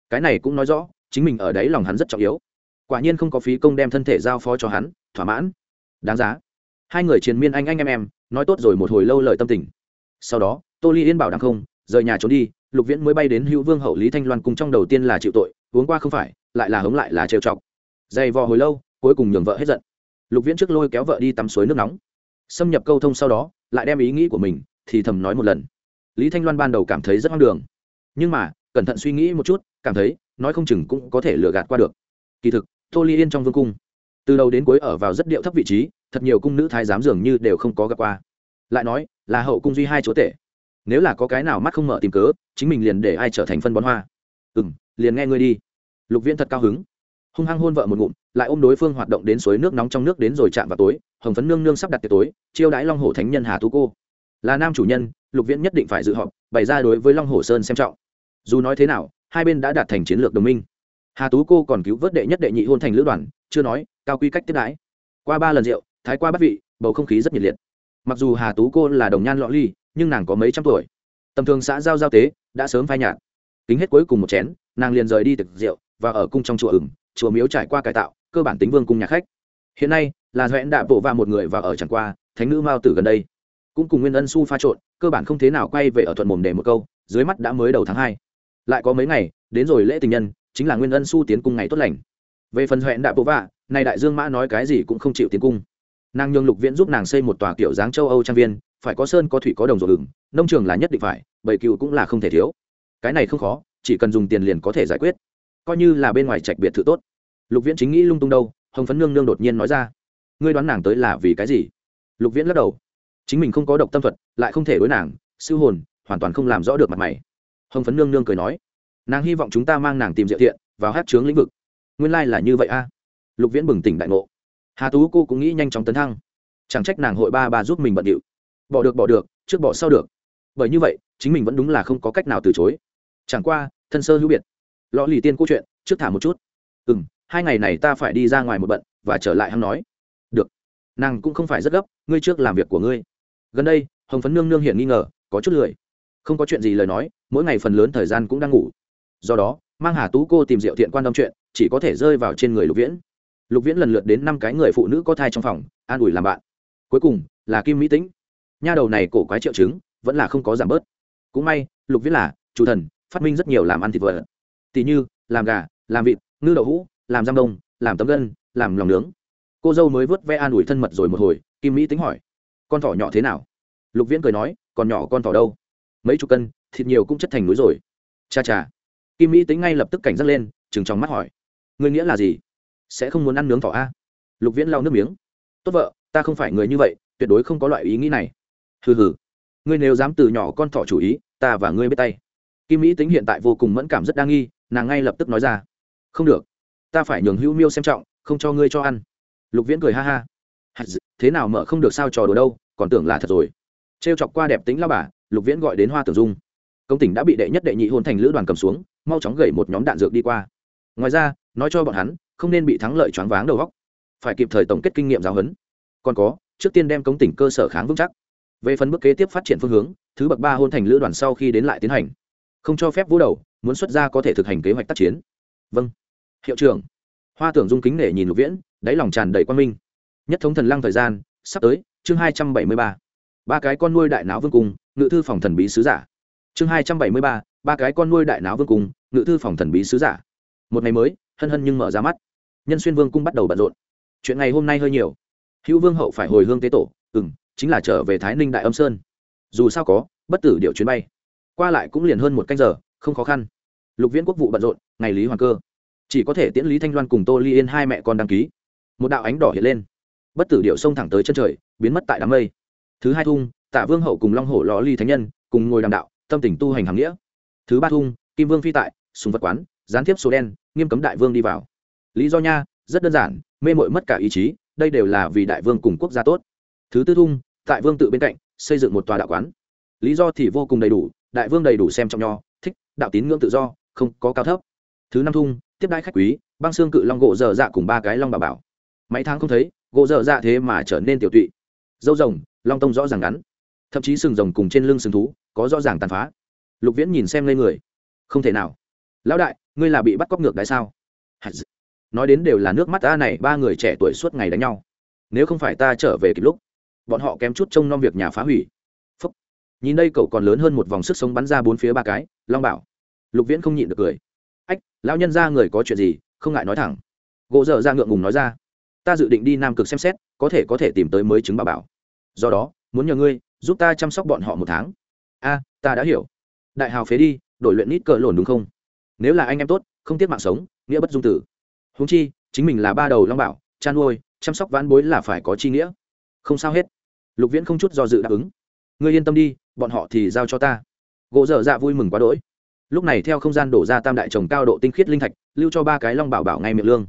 Cái này cũng nói rõ, chính mình ở đấy lòng hắn rất trọng yếu. Quả nhiên không có phí công đem thân thể giao phó cho hắn, thỏa mãn. Đáng giá. Hai người triền miên anh anh em em, nói tốt rồi một hồi lâu lời tâm tình. Sau đó, tô ly yên bảo đảm không, rời nhà trốn đi lục viễn mới bay đến hữu vương hậu lý thanh loan cùng trong đầu tiên là chịu tội, uống qua không phải, lại là hống lại là trêu chọc. Dày vò hồi lâu, cuối cùng nhường vợ hết giận. Lục viễn trước lôi kéo vợ đi tắm suối nước nóng. Xâm nhập câu thông sau đó, lại đem ý nghĩ của mình thì thầm nói một lần. Lý thanh loan ban đầu cảm thấy rất hoang đường. Nhưng mà, cẩn thận suy nghĩ một chút, cảm thấy, nói không chừng cũng có thể lừa gạt qua được. Kỳ thực, tô ly yên trong vương cung, từ đầu đến cuối ở vào rất điệu thấp vị trí, thật nhiều cung nữ thái giám dường như đều không có gặp qua. Lại nói, là hậu cung duy hai chỗ tể nếu là có cái nào mắt không mở tìm cớ, chính mình liền để ai trở thành phân bón hoa. Ừ m liền nghe ngươi đi. Lục viễn thật cao hứng. Hung hăng hôn vợ một ngụm, lại ôm đối phương hoạt động đến suối nước nóng trong nước đến rồi chạm vào tối, hồng phấn nương nương sắp đặt tiệc tối, chiêu đãi long hồ thánh nhân hà tú cô. Là nam chủ nhân, lục viễn nhất định phải dự họp, bày ra đối với long hồ sơn xem trọng. Dù nói thế nào, hai bên đã đạt thành chiến lược đồng minh. Hà tú cô còn cứu vớt đệ nhất đệ nhị hôn thành lữ đoàn, chưa nói, cao quy cách tiếp đãi. Qua ba lần rượu, thái qua bắt vị, bầu không khí rất nhiệt liệt. Mặc dù hà tú cô là đồng nhan lọ ly nhưng nàng có mấy trăm tuổi. Tầm thường xã giao giao tế, đã sớm phai nhạt. Tính hết cuối cùng một chén, nàng liền rời đi thực rượu và ở cung trong chùa ửng, chùa miếu trải qua cải tạo, cơ bản tính vương cung nhà khách. Hiện nay, là doẹn đạ bộ và một người và ở chẳng qua, thánh nữ mao tử gần đây. Cũng cùng nguyên ân su pha trộn, cơ bản không thế nào quay về ở thuận mồm để một câu, dưới mắt đã mới đầu tháng hai. Lại có mấy ngày, đến rồi lễ tình nhân, chính là nguyên ân su tiến cung ngày tốt lành. Về phần huệ đạ bộ vạ này đại dương mã nói cái gì cũng không chịu tiến cung. Nàng nhường lục viễn giúp nàng xây một tòa kiểu dáng châu âu trang viên phải có sơn có thủy có đồng ruộng gừng nông trường là nhất định phải, bầy cừu cũng là không thể thiếu. Cái này không khó, chỉ cần dùng tiền liền có thể giải quyết. Coi như là bên ngoài trạch biệt thự tốt. Lục viễn chính nghĩ lung tung đâu, hồng phấn nương nương đột nhiên nói ra. Ngươi đoán nàng tới là vì cái gì? Lục viễn lắc đầu. Chính mình không có độc tâm thuật, lại không thể đối nàng, sư hồn, hoàn toàn không làm rõ được mặt mày. Hồng phấn nương nương cười nói. Nàng hy vọng chúng ta mang nàng tìm diệu thiện, vào hát chướng lĩnh vực. Nguyên lai là như vậy a. Lục viễn bừng tỉnh đại ngộ. Hà tú cô cũng nghĩ nhanh chóng tấn thăng. Chẳng trách nàng hội ba ba giúp mình bận điệu bỏ được bỏ được, trước bỏ sau được. Bởi như vậy, chính mình vẫn đúng là không có cách nào từ chối. Chẳng qua, thân sơ hữu biệt. Lõ lì tiên câu chuyện, trước thả một chút. Ừ m hai ngày này ta phải đi ra ngoài một bận, và trở lại hắn nói. Được. Nàng cũng không phải rất gấp, ngươi trước làm việc của ngươi. Gần đây, hồng phấn nương nương hiện nghi ngờ, có chút lười. Không có chuyện gì lời nói, mỗi ngày phần lớn thời gian cũng đang ngủ. Do đó, mang hà tú cô tìm diệu thiện quan tâm chuyện, chỉ có thể rơi vào trên người lục viễn. Lục viễn lần lượt đến năm cái người phụ nữ có thai trong phòng, an ủi làm bạn. Cuối cùng, là kim mỹ tĩnh nha đầu này cổ quái triệu chứng, vẫn là không có giảm bớt. Cũng may, lục viễn là, chủ thần, phát minh rất nhiều làm ăn thịt vợ. Tỉ như, làm gà, làm vịt, ngư đậu hũ, làm giam đông, làm tấm gân, làm lòng nướng. Cô dâu mới vớt ve an ủi thân mật rồi một hồi, kim mỹ tính hỏi, con thỏ nhỏ thế nào? Lục viễn cười nói, còn nhỏ con thỏ đâu? Mấy chục cân, thịt nhiều cũng chất thành núi rồi. Cha cha. Kim mỹ tính ngay lập tức cảnh giác lên chừng trong mắt hỏi người nghĩa là gì? Sẽ không muốn ăn nướng thỏ a? Lục viễn lau nước miếng, tốt vợ, ta không phải người như vậy, tuyệt đối không có loại ý nghĩ này hừ hừ. Ngươi nếu dám từ nhỏ con thỏ chủ ý, ta và ngươi biết tay. Kim mỹ tính hiện tại vô cùng mẫn cảm rất đa nghi, nàng ngay lập tức nói ra. Không được. Ta phải nhường hữu miêu xem trọng, không cho ngươi cho ăn. Lục viễn cười ha ha. Thế nào mở không được sao trò đùa đâu, còn tưởng là thật rồi. T r e o chọc qua đẹp tính lao bà, lục viễn gọi đến hoa tử dung. Công tỉnh đã bị đệ nhất đệ nhị hôn thành lữ đoàn cầm xuống, mau chóng gậy một nhóm đạn dược đi qua. Ngoài ra, nói cho bọn hắn, không nên bị thắng lợi choáng váng đầu góc phải kịp thời tổng kết kinh nghiệm giáo huấn. Còn có, trước tiên đem công tỉnh cơ sở kháng vững chắc về phần bước kế tiếp phát triển phương hướng, thứ bậc ba hôn thành lữ đoàn sau khi đến lại tiến hành. Không cho phép vũ đầu, muốn xuất ra có thể thực hành kế hoạch tác chiến. Vâng. Hiệu trưởng. Hoa tưởng dung kính để nhìn lục viễn, đáy lòng tràn đầy quan minh. Nhất thống thần lăng thời gian, sắp tới, chương hai trăm bảy mươi ba. Ba cái con nuôi đại não vương cung, ngự thư phòng thần bí sứ giả. Chương hai trăm bảy mươi ba ba cái con nuôi đại não vương cung, ngự thư phòng thần bí sứ giả. Một ngày mới, hân hân nhưng mở ra mắt. Nhân xuyên vương cung bắt đầu bận rộn. Chuyện ngày hôm nay hơi nhiều. Hữu vương hậu phải hồi hương tế tổ ừ m chính là trở về thái ninh đại âm sơn. Dù sao có, bất tử điệu chuyến bay. Qua lại cũng liền hơn một canh giờ, không khó khăn. Lục viễn quốc vụ bận rộn, ngày lý hoàng cơ. Chỉ có thể tiễn lý thanh loan cùng tô ly yên hai mẹ con đăng ký. Một đạo ánh đỏ hiện lên. Bất tử điệu xông thẳng tới chân trời, biến mất tại đám mây. Thứ hai thung, tạ vương hậu cùng long hổ lò ly thánh nhân, cùng ngồi đàm đạo, tâm tình tu hành hàm nghĩa. Thứ ba thung, kim vương phi tại, súng vật quán, gián tiếp số đen, nghiêm cấm đại vương đi vào. Lý do nha, rất đơn giản, mê mội mất cả ý chí, đây đều là vì đại vương cùng quốc gia tốt. Thứ tư thung tại vương tự bên cạnh, xây dựng một tòa đạo quán. Lý do thì vô cùng đầy đủ, đại vương đầy đủ xem trọng nho, thích đạo tín ngưỡng tự do, không có cao thấp. Thứ năm thung, tiếp đãi khách quý, băng xương cự long gỗ dở dạ cùng ba cái long bà bảo. Mấy tháng không thấy, gỗ dở dạ thế mà trở nên tiểu tụy. Dâu rồng, long tông rõ ràng ngắn. Thậm chí sừng rồng cùng trên lưng sừng thú, có rõ ràng tàn phá. Lục viễn nhìn xem lên người. Không thể nào. Lão đại, ngươi là bị bắt cóc ngược đái sao? Nói đến đều là nước mắt ta này, ba người trẻ tuổi suốt ngày đánh nhau. Nếu không phải ta trở về kịp lúc bọn họ kém chút trông nom việc nhà phá hủy. Phúc. nhìn đây cậu còn lớn hơn một vòng sức sống bắn ra bốn phía ba cái, long bảo. Lục viễn không nhịn được cười. Ách, lão nhân ra người có chuyện gì, không ngại nói thẳng. Gỗ dở ra ngượng ngùng nói ra. Ta dự định đi nam cực xem xét, có thể có thể tìm tới mới chứng bà bảo. Do đó, muốn nhờ ngươi, giúp ta chăm sóc bọn họ một tháng. A, ta đã hiểu. Đại hào phế đi, đổi luyện nít cờ lồn đúng không? Nếu là anh em tốt, không tiếc mạng sống, nghĩa bất dung tử. Húng chi, chính mình là ba đầu long bảo chăn nuôi chăm sóc vãn bối là phải có chi nghĩa không sao hết. Lục viễn không chút do dự đáp ứng. Ngươi yên tâm đi, bọn họ thì giao cho ta. Gỗ dở dạ vui mừng quá đỗi. Lúc này theo không gian đổ ra tam đại trồng cao độ tinh khiết linh thạch, lưu cho ba cái long bảo bảo ngay miệng lương.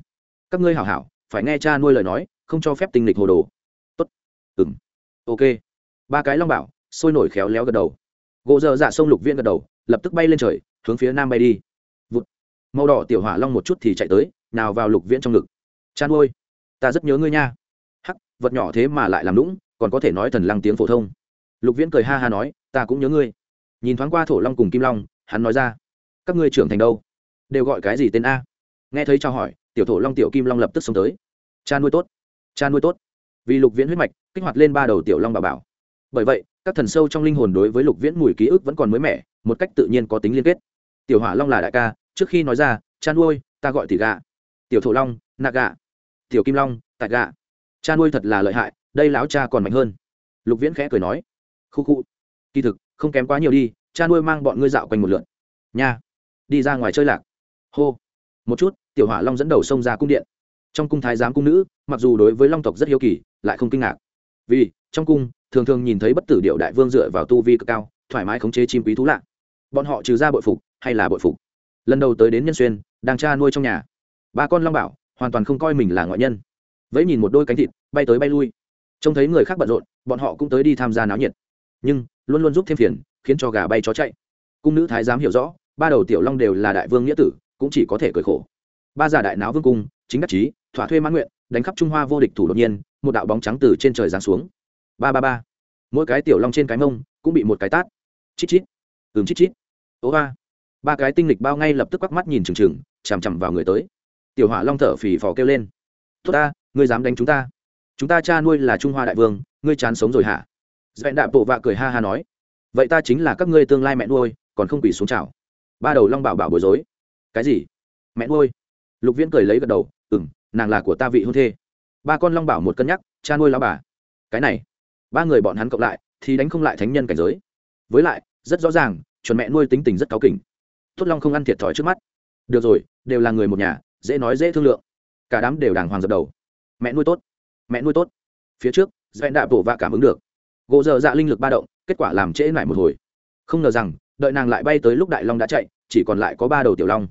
Các ngươi hảo hảo, phải nghe cha nuôi lời nói, không cho phép tinh lịch hồ đồ. Tốt. Ừng ok. Ba cái long bảo, sôi nổi khéo léo gật đầu. Gỗ dở dạ sông lục viễn gật đầu, lập tức bay lên trời, hướng phía nam bay đi. Vụt. màu đỏ tiểu hỏa long một chút thì chạy tới, nào vào lục viễn trong ngực. Cha nuôi, ta rất nhớ ngươi nha vật nhỏ thế mà lại làm lũng, còn có thể nói thần lăng tiếng phổ thông. Lục viễn cười ha ha nói, ta cũng nhớ ngươi. Nhìn thoáng qua thổ long cùng kim long, hắn nói ra, các ngươi trưởng thành đâu? Đều gọi cái gì tên a? Nghe thấy trao hỏi, tiểu thổ long tiểu kim long lập tức xông tới. Cha nuôi tốt, cha nuôi tốt. Vì lục viễn huyết mạch, kích hoạt lên ba đầu tiểu long bà bảo. Bởi vậy, các thần sâu trong linh hồn đối với lục viễn mùi ký ức vẫn còn mới mẻ, một cách tự nhiên có tính liên kết. Tiểu hỏa long là đại ca, trước khi nói ra, cha nuôi, ta gọi tỷ gà. Tiểu thổ long, nạ gà. Tiểu kim long tại gà cha nuôi thật là lợi hại, đây láo cha còn mạnh hơn. Lục viễn khẽ cười nói, khu khu, kỳ thực, không kém quá nhiều đi, cha nuôi mang bọn ngươi dạo quanh một lượn. Nha, đi ra ngoài chơi lạc. Hô, một chút. Tiểu hỏa long dẫn đầu sông ra cung điện. Trong cung thái giám cung nữ, mặc dù đối với long tộc rất hiếu kỳ, lại không kinh ngạc. Vì, trong cung, thường thường nhìn thấy bất tử điệu đại vương dựa vào tu vi cực cao, thoải mái khống chế chim quý thú lạ. Bọn họ trừ ra bội phục, hay là bội phục? Lần đầu tới đến nhân xuyên, đang cha nuôi trong nhà. Ba con long bảo, hoàn toàn không coi mình là ngoại nhân vẫy nhìn một đôi cánh thịt, bay tới bay lui. Trông thấy người khác bận rộn, bọn họ cũng tới đi tham gia náo nhiệt. Nhưng, luôn luôn giúp thêm phiền, khiến cho gà bay chó chạy. Cung nữ thái giám hiểu rõ, ba đầu tiểu long đều là đại vương nghĩa tử, cũng chỉ có thể cười khổ. Ba giả đại náo vương cung, chính đắc chí, thỏa thuê mãn nguyện, đánh khắp trung hoa vô địch thủ đột nhiên, một đạo bóng trắng từ trên trời giáng xuống. Ba ba ba. Mỗi cái tiểu long trên cái mông, cũng bị một cái tát. Chít chít. Ừm chít chít. Ố ba. Ba cái tinh lịch bao ngay lập tức quắc mắt nhìn trừng trừng chằm chằm vào người tới. Tiểu hỏa long thở phì phò kêu lên. Tốt ta ngươi dám đánh chúng ta? Chúng ta cha nuôi là trung hoa đại vương, ngươi chán sống rồi hả? Dẹn đạp bộ vạ cười ha ha nói. Vậy ta chính là các ngươi tương lai mẹ nuôi, còn không quỷ xuống chảo? ba đầu long bảo bảo bối rối. Cái gì? Mẹ nuôi? Lục viễn cười lấy gật đầu. Ừ m nàng là của ta vị hôn thê. Ba con long bảo một cân nhắc, cha nuôi lao bà. Cái này, ba người bọn hắn cộng lại, thì đánh không lại thánh nhân cảnh giới. Với lại, rất rõ ràng, chuẩn mẹ nuôi tính tình rất cáu kỉnh. Tốt long không ăn thiệt thòi trước mắt. Được rồi, đều là người một nhà, dễ nói dễ thương lượng. Cả đám đều đàng hoàng dập đầu mẹ nuôi tốt, mẹ nuôi tốt. Phía trước dẹn đạ bổ vạ cảm ứng được. Gỗ dở dạ linh lực ba động, kết quả làm trễ lại một hồi. Không ngờ rằng, đợi nàng lại bay tới lúc đại long đã chạy, chỉ còn lại có ba đầu tiểu long.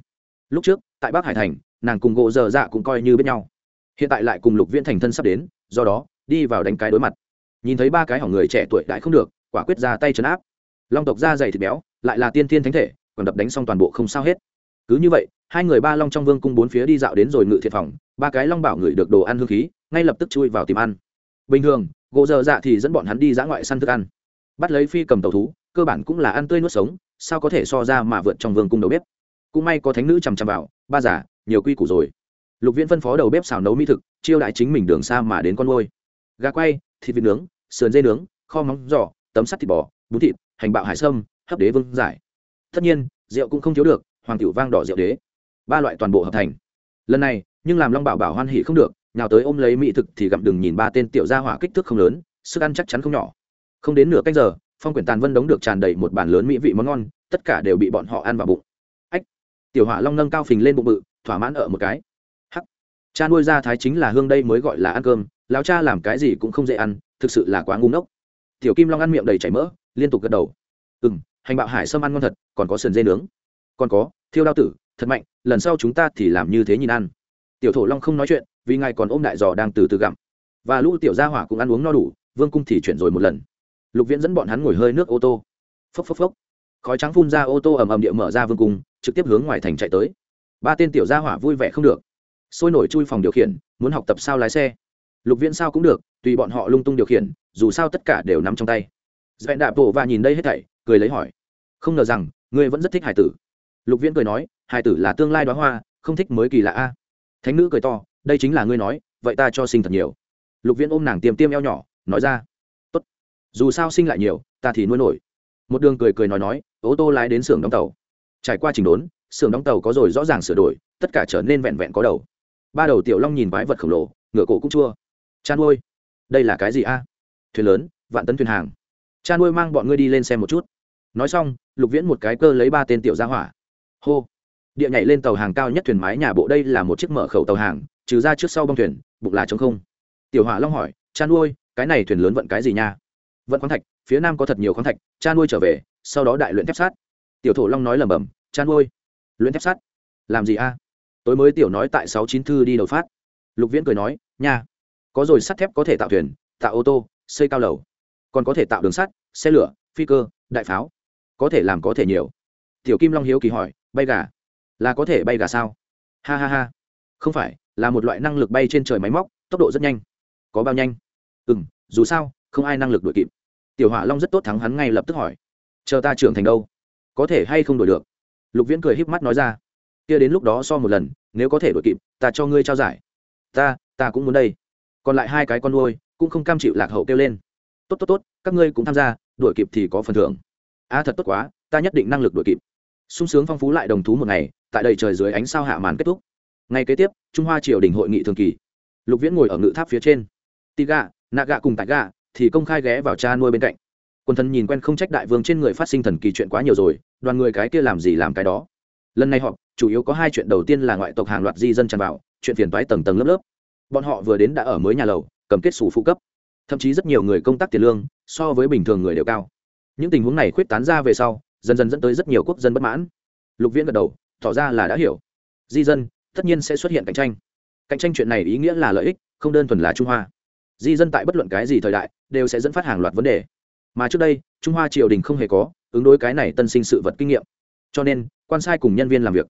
Lúc trước, tại bắc hải thành, nàng cùng gỗ dở dạ cũng coi như biết nhau. Hiện tại lại cùng lục viễn thành thân sắp đến, do đó, đi vào đánh cái đối mặt. Nhìn thấy ba cái hỏng người trẻ tuổi đại không được, quả quyết ra tay chấn áp. Long tộc da dày thịt béo, lại là tiên thiên thánh thể, còn đập đánh xong toàn bộ không sao hết. Cứ như vậy, hai người ba long trong vương cung bốn phía đi dạo đến rồi ngự thiệt phòng ba cái long bảo ngửi được đồ ăn hương khí, ngay lập tức chui vào tìm ăn. Bình thường, gỗ dơ dạ thì dẫn bọn hắn đi dã ngoại săn thức ăn. Bắt lấy phi cầm tàu thú, cơ bản cũng là ăn tươi nuốt sống, sao có thể so ra mà vượt trong vương cung đầu bếp. Cũng may có thánh nữ chằm chằm vào, ba giả nhiều quy củ rồi. Lục viễn phân phó đầu bếp xào nấu mỹ thực, chiêu đại chính mình đường xa mà đến con ngôi gà quay, thịt vịt nướng, sườn dê nướng, kho móng giò, tấm sắt thịt bò, bún thịt, hành bạo hải sâm, hấp đế vương giải. Tất nhiên, rượu cũng không thiếu được, hoàng tiểu vang đỏ rượu đế. Ba loại toàn bộ hợp thành. Lần này nhưng làm long bảo bảo hoan hỉ không được, nhào tới ôm lấy mỹ thực thì gặm đừng nhìn ba tên tiểu gia hỏa kích thước không lớn, sức ăn chắc chắn không nhỏ. Không đến nửa cách giờ, phong quyển tàn vân đống được tràn đầy một bàn lớn mỹ vị món ngon, tất cả đều bị bọn họ ăn vào bụng. Ách, tiểu hỏa long nâng cao phình lên bụng bự, thỏa mãn ở một cái. Hắc, cha nuôi ra thái chính là hương đây mới gọi là ăn cơm, lão cha làm cái gì cũng không dễ ăn, thực sự là quá ngu ngốc. Tiểu kim long ăn miệng đầy chảy mỡ, liên tục gật đầu. Ừ m hành bạo hải sâm ăn ngon thật, còn có sườn dê nướng. Còn có, thiêu đao tử, thật mạnh, lần sau chúng ta thì làm như thế nhìn ăn tiểu thổ long không nói chuyện, vì ngài còn ôm đại giò đang từ từ gặm. Và lũ tiểu gia hỏa cũng ăn uống no đủ, vương cung thì chuyển rồi một lần. Lục viễn dẫn bọn hắn ngồi hơi nước ô tô. Phốc phốc phốc. Khói trắng phun ra ô tô ầm ầm địa mở ra vương cung, trực tiếp hướng ngoài thành chạy tới. Ba tên tiểu gia hỏa vui vẻ không được. Sôi nổi chui phòng điều khiển, muốn học tập sao lái xe. Lục viễn sao cũng được, tùy bọn họ lung tung điều khiển, dù sao tất cả đều nằm trong tay. Dẹn đạp bộ và nhìn đây hết thảy, cười lấy hỏi. Không ngờ rằng, ngươi vẫn rất thích hải tử. Lục viễn cười nói, hải tử là tương lai đoá hoa, không thích mới kỳ lạ a thánh nữ cười to, đây chính là ngươi nói, vậy ta cho sinh thật nhiều. Lục viễn ôm nàng tiêm tiêm eo nhỏ, nói ra, tốt, dù sao sinh lại nhiều, ta thì nuôi nổi. Một đường cười cười nói nói, ô tô lái đến xưởng đóng tàu. Trải qua trình đốn, xưởng đóng tàu có rồi rõ ràng sửa đổi, tất cả trở nên vẹn vẹn có đầu. Ba đầu tiểu long nhìn quái vật khổng lồ ngựa cổ cũng chua. Cha nuôi đây là cái gì a? Thuyền lớn, vạn tấn thuyền hàng. Cha nuôi mang bọn ngươi đi lên xem một chút. Nói xong, lục viễn một cái cơ lấy ba tên tiểu gia hỏa. Hô địa nhảy lên tàu hàng cao nhất thuyền mái nhà bộ đây là một chiếc mở khẩu tàu hàng, trừ ra trước sau bong thuyền, bụng là t không. Tiểu hỏa long hỏi, cha nuôi, cái này thuyền lớn vận cái gì nha? Vận khoáng thạch, phía nam có thật nhiều khoáng thạch, cha nuôi trở về, sau đó đại luyện thép sát. Tiểu thổ long nói lẩm bẩm, cha nuôi, luyện thép sát? Làm gì a? Tối mới tiểu nói tại sáu chín thư đi đầu phát. Lục viễn cười nói, nha, có rồi sắt thép có thể tạo thuyền, tạo ô tô, xây cao lầu. Còn có thể tạo đường sắt, xe lửa, phi cơ, đại pháo. Có thể làm có thể nhiều. Tiểu kim long hiếu kỳ hỏi, bay gà là có thể bay gà sao? Ha ha ha. Không phải, là một loại năng lực bay trên trời máy móc, tốc độ rất nhanh. Có bao nhanh? Ừ m dù sao, không ai năng lực đuổi kịp. Tiểu hỏa long rất tốt thắng hắn ngay lập tức hỏi. Chờ ta trưởng thành đâu? Có thể hay không đổi được? Lục viễn cười híp mắt nói ra. Kia đến lúc đó so một lần, nếu có thể đuổi kịp, ta cho ngươi trao giải. Ta ta cũng muốn đây. Còn lại hai cái con nuôi, cũng không cam chịu lạc hậu kêu lên. Tốt tốt tốt, các ngươi cũng tham gia, đuổi kịp thì có phần thưởng. A thật tốt quá, ta nhất định năng lực đuổi kịp. Sung sướng phong phú lại đồng thú một ngày tại đầy trời dưới ánh sao hạ màn kết thúc. Ngày kế tiếp, trung hoa triều đình hội nghị thường kỳ. Lục viễn ngồi ở ngự tháp phía trên. Tiga nạ gạ cùng tại gạ thì công khai ghé vào cha nuôi bên cạnh. Quân thần nhìn quen không trách đại vương trên người phát sinh thần kỳ chuyện quá nhiều rồi, đoàn người cái kia làm gì làm cái đó. Lần này họp, chủ yếu có hai chuyện. Đầu tiên là ngoại tộc hàng loạt di dân tràn vào, chuyện phiền toái tầng tầng lớp lớp. Bọn họ vừa đến đã ở mới nhà lầu, cầm kết xù phụ cấp. Thậm chí rất nhiều người công tác tiền lương, so với bình thường người đều cao. Những tình huống này khuyết tán ra về sau, dần dần dẫn tới rất nhiều quốc dân bất mãn. Lục viễn gật đầu tỏ ra là đã hiểu. Di dân, tất nhiên sẽ xuất hiện cạnh tranh. Cạnh tranh chuyện này ý nghĩa là lợi ích, không đơn thuần là trung hoa. Di dân tại bất luận cái gì thời đại, đều sẽ dẫn phát hàng loạt vấn đề. Mà trước đây, trung hoa triều đình không hề có, ứng đối cái này tân sinh sự vật kinh nghiệm. Cho nên, quan sai cùng nhân viên làm việc,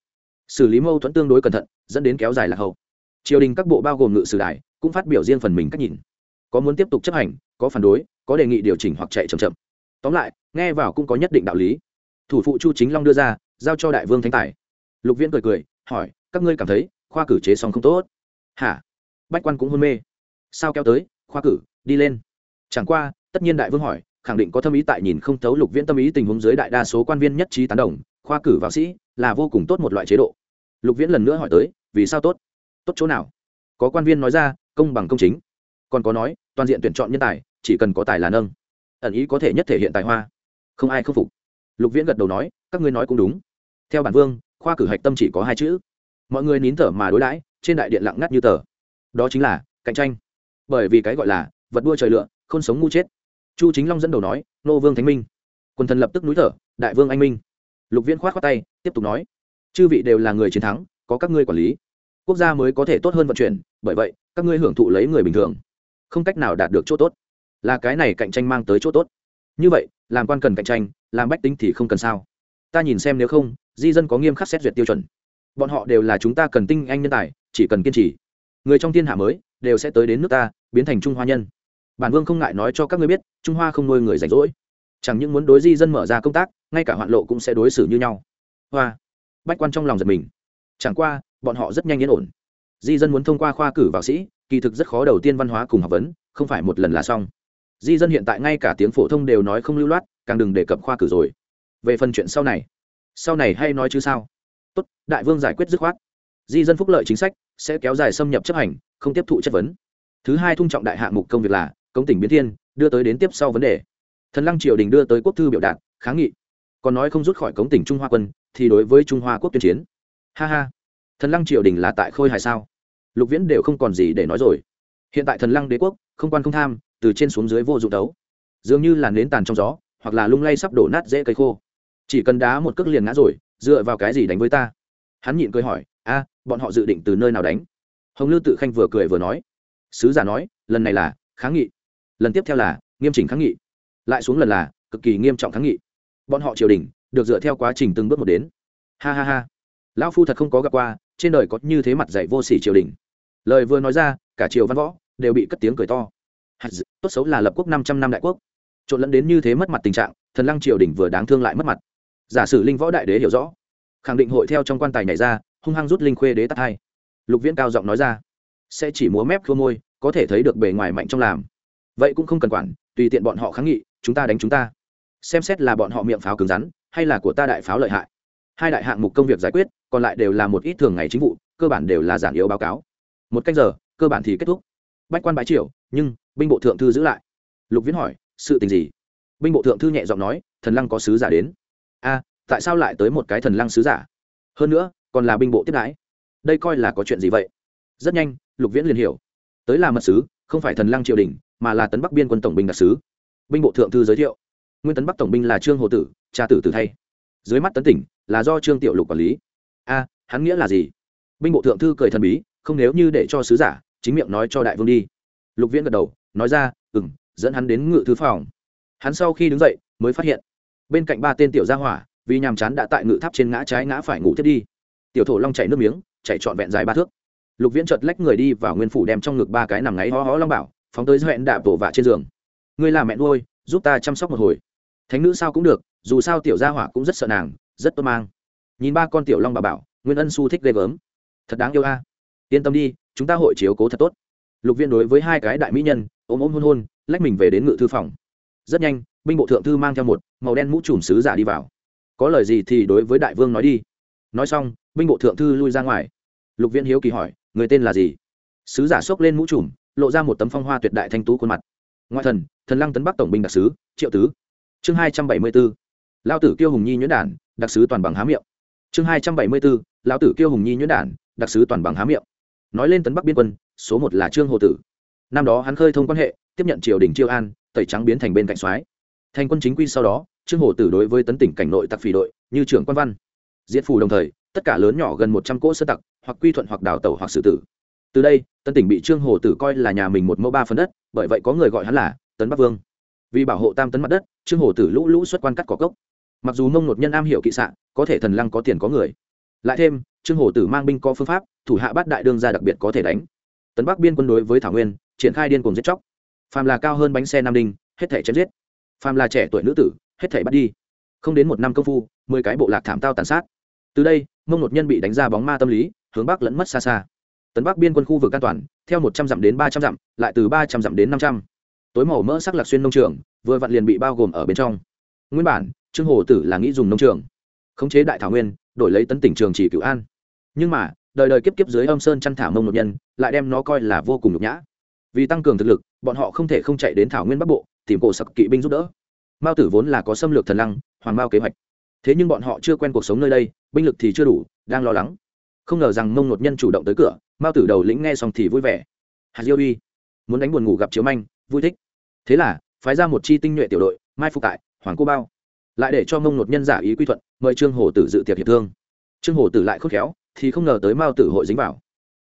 xử lý mâu thuẫn tương đối cẩn thận, dẫn đến kéo dài lạc hậu. Triều đình các bộ bao gồm ngự sử đài cũng phát biểu riêng phần mình cách nhìn. Có muốn tiếp tục chấp hành, có phản đối, có đề nghị điều chỉnh hoặc chạy chậm chậm. Tóm lại, nghe vào cũng có nhất định đạo lý. Thủ phụ chu chính long đưa ra, giao cho đại vương thánh tài lục viễn cười cười, hỏi, các ngươi cảm thấy khoa cử chế xong không tốt? Hả? Bách quan cũng hôn mê. Sao kéo tới? Khoa cử, đi lên. Chẳng qua, tất nhiên đại vương hỏi, khẳng định có thâm ý tại nhìn không thấu lục viễn tâm ý tình huống dưới đại đa số quan viên nhất trí tán đồng, khoa cử vào sĩ là vô cùng tốt một loại chế độ. Lục viễn lần nữa hỏi tới, vì sao tốt? Tốt chỗ nào? Có quan viên nói ra, công bằng công chính. Còn có nói, toàn diện tuyển chọn nhân tài, chỉ cần có tài là nâng. Ẩn ý có thể nhất thể hiện tài hoa. Không ai khâm phục. Lục viễn gật đầu nói, các ngươi nói cũng đúng. Theo bản vương khoa cử hạch tâm chỉ có hai chữ. Mọi người nín thở mà đối đãi, trên đại điện lặng ngắt như tờ. Đó chính là, cạnh tranh. Bởi vì cái gọi là, vật đua trời lựa không sống ngu chết. Chu chính long dẫn đầu nói, nô vương thánh minh. Quần thần lập tức núi thở, đại vương anh minh. Lục viễn khoát khoát tay, tiếp tục nói, chư vị đều là người chiến thắng, có các ngươi quản lý. Quốc gia mới có thể tốt hơn vận chuyển, bởi vậy, các ngươi hưởng thụ lấy người bình thường. Không cách nào đạt được chỗ tốt. Là cái này cạnh tranh mang tới chỗ tốt. Như vậy, làm quan cần cạnh tranh, làm bách tính thì không cần sao ta nhìn xem nếu không, di dân có nghiêm khắc xét duyệt tiêu chuẩn. Bọn họ đều là chúng ta cần tinh anh nhân tài, chỉ cần kiên trì. Người trong thiên hạ mới, đều sẽ tới đến nước ta, biến thành trung hoa nhân. Bản vương không ngại nói cho các ngươi biết, trung hoa không nuôi người rảnh rỗi. Chẳng những muốn đối di dân mở ra công tác, ngay cả hoạn lộ cũng sẽ đối xử như nhau. Hoa. Bách quan trong lòng giật mình. Chẳng qua, bọn họ rất nhanh yên ổn. Di dân muốn thông qua khoa cử vào sĩ, kỳ thực rất khó đầu tiên văn hóa cùng học vấn, không phải một lần là xong. Di dân hiện tại ngay cả tiếng phổ thông đều nói không lưu loát, càng đừng đề cập khoa cử rồi về phần chuyện sau này sau này hay nói chứ sao? Tốt, đại vương giải quyết dứt khoát. Di dân phúc lợi chính sách sẽ kéo dài xâm nhập chấp hành, không tiếp thụ chất vấn. Thứ hai thung trọng đại hạng mục công việc là công tỉnh biến thiên, đưa tới đến tiếp sau vấn đề. Thần lăng triều đình đưa tới quốc thư biểu đạt, kháng nghị. Còn nói không rút khỏi cống tỉnh trung hoa quân, thì đối với trung hoa quốc tuyên chiến. Ha ha. Thần lăng triều đình là tại khôi hài sao? Lục viễn đều không còn gì để nói rồi. Hiện tại thần lăng đế quốc, không quan không tham, từ trên xuống dưới vô dụng đấu. Dường như là nến tàn trong gió, hoặc là lung lay sắp đổ nát dễ cây khô chỉ cần đá một cước liền ngã rồi, dựa vào cái gì đánh với ta? Hắn nhịn cười hỏi, a, bọn họ dự định từ nơi nào đánh? Hồng lư tự khanh vừa cười vừa nói, sứ giả nói, lần này là kháng nghị. Lần tiếp theo là nghiêm chỉnh kháng nghị. Lại xuống lần là cực kỳ nghiêm trọng kháng nghị. Bọn họ triều đình được dựa theo quá trình từng bước một đến. Ha ha ha. Lão phu thật không có gặp qua, trên đời có như thế mặt dạy vô sỉ triều đình. Lời vừa nói ra, cả triều văn võ đều bị cất tiếng cười to. Tốt xấu là lập quốc năm trăm năm đại quốc. Trộn lẫn đến như thế mất mặt tình trạng, thần lăng triều đình vừa đáng thương lại mất mặt giả sử linh võ đại đế hiểu rõ, khẳng định hội theo trong quan tài nhảy ra, hung hăng rút linh khuê đế tắt hai. Lục viễn cao giọng nói ra, sẽ chỉ múa mép khô môi, có thể thấy được bề ngoài mạnh trong làm. Vậy cũng không cần quản, tùy tiện bọn họ kháng nghị, chúng ta đánh chúng ta. Xem xét là bọn họ miệng pháo cứng rắn, hay là của ta đại pháo lợi hại. Hai đại hạng mục công việc giải quyết, còn lại đều là một ít thường ngày chính vụ, cơ bản đều là giản yếu báo cáo. Một canh giờ, cơ bản thì kết thúc. Bách quan bãi triều, nhưng, binh bộ thượng thư giữ lại. Lục viễn hỏi, sự tình gì? Binh bộ thượng thư nhẹ giọng nói, thần lăng có sứ giả đến a, tại sao lại tới một cái thần lăng sứ giả? Hơn nữa, còn là binh bộ tiếp đãi. Đây coi là có chuyện gì vậy? Rất nhanh, lục viễn liền hiểu. Tới là mật sứ, không phải thần lăng triều đình, mà là tấn bắc biên quân tổng binh đặc sứ. Binh bộ thượng thư giới thiệu. Nguyên tấn bắc tổng binh là trương hồ tử, cha tử tử thay. Dưới mắt tấn tỉnh là do trương tiểu lục quản lý. A, hắn nghĩa là gì? Binh bộ thượng thư cười thần bí, không nếu như để cho sứ giả, chính miệng nói cho đại vương đi. Lục viễn gật đầu, nói ra ừ m dẫn hắn đến ngự thư phòng. Hắn sau khi đứng dậy, mới phát hiện bên cạnh ba tên tiểu gia hỏa, vì nhàm chán đã tại ngự tháp trên ngã trái ngã phải ngủ thiết đi. Tiểu thổ long chảy nước miếng chạy trọn vẹn dài ba thước. Lục viễn chợt lách người đi vào nguyên phủ đem trong ngực ba cái nằm ngáy ho ho long bảo, phóng tới hẹn đạp tổ vạ trên giường. Ngươi là mẹ nuôi, giúp ta chăm sóc một hồi. Thánh nữ sao cũng được, dù sao tiểu gia hỏa cũng rất sợ nàng, rất tốt mang. Nhìn ba con tiểu long bà bảo, nguyên ân su thích ghê gớm. Thật đáng yêu a. Yên tâm đi, chúng ta hội chiếu cố thật tốt. Lục viên đối với hai cái đại mỹ nhân, ôm ôm hôn hôn, lách mình về đến ngự thư phòng. Rất nhanh, binh bộ thượng thư mang theo một màu đen mũ trùm sứ giả đi vào. Có lời gì thì đối với đại vương nói đi. Nói xong, binh bộ thượng thư lui ra ngoài. Lục viên hiếu kỳ hỏi, người tên là gì? Sứ giả xốc lên mũ trùm, lộ ra một tấm phong hoa tuyệt đại thanh tú khuôn mặt. Ngoại thần thần lăng tấn bắc tổng binh đặc sứ, triệu tứ. Chương hai trăm bảy mươi b ố lao tử kiêu hùng nhi nhuyễn đản, đặc sứ toàn bằng há miệng. Chương hai trăm bảy mươi b ố lao tử kiêu hùng nhi nhuyễn đản, đặc sứ toàn bằng há miệng. Nói lên tấn bắc biên quân, số một là trương hồ tử. Năm đó hắn khơi thông quan hệ, tiếp nhận triều đình chiêu an, tẩy trắng biến thành bên cạnh soái. Thành quân chính quy sau đó trương hồ tử đối với tấn tỉnh cảnh nội tặc phỉ đội như trưởng quan văn diễn phù đồng thời, tất cả lớn nhỏ gần một trăm cỗ sơ tặc hoặc quy thuận hoặc đào tẩu hoặc xử tử. Từ đây tân tỉnh bị trương hồ tử coi là nhà mình một mẫu ba phần đất, bởi vậy có người gọi hắn là tấn bắc vương. Vì bảo hộ tam tấn mặt đất, trương hồ tử lũ lũ xuất quan cắt cỏ cốc. Mặc dù mông một nhân am hiểu kỵ sạn có thể thần lăng có tiền có người. Lại thêm, trương hồ tử mang binh có phương pháp, thủ hạ bát đại đương gia đặc biệt có thể đánh. Tấn bắc biên quân đối với thảo nguyên, triển khai điên cùng giết chóc. Phàm là cao hơn bánh xe nam đinh, hết thể chém giết. Phàm là trẻ tuổi nữ tử hết thảy bắt đi. Không đến một năm công phu, mười cái bộ lạc thảm tao tàn sát. Từ đây, mông một nhân bị đánh ra bóng ma tâm lý, hướng bắc lẫn mất xa xa. Tấn bắc biên quân khu vực an toàn, theo một trăm dặm đến ba trăm dặm, lại từ ba trăm dặm đến năm trăm. Tối màu mỡ sắc lạc xuyên nông trường, vừa vặn liền bị bao gồm ở bên trong. Nguyên bản, trương hồ tử là nghĩ dùng nông trường, khống chế đại thảo nguyên, đổi lấy tấn tỉnh trường chỉ cửu an. Nhưng mà, đời đời kiếp kiếp dưới âm sơn chăn thả mông một nhân, lại đem nó coi là vô cùng nhục nhã. Vì tăng cường thực lực, bọn họ không thể không chạy đến thảo nguyên bắc bộ, tìm cổ sặc kỵ binh giúp đỡ mao tử vốn là có xâm lược thần lăng, hoàng mao kế hoạch. Thế nhưng bọn họ chưa quen cuộc sống nơi đây, binh lực thì chưa đủ, đang lo lắng. Không ngờ rằng mông một nhân chủ động tới cửa, mao tử đầu lĩnh nghe xong thì vui vẻ. Hạt diêu uy, muốn đánh buồn ngủ gặp chiếu manh, vui thích. Thế là, phái ra một chi tinh nhuệ tiểu đội, mai phục tại, hoàng cô bao. Lại để cho mông một nhân giả ý quy thuận, mời trương hồ tử dự tiệc hiệp thương. Trương hồ tử lại khôn khéo, thì không ngờ tới mao tử hội dính vào.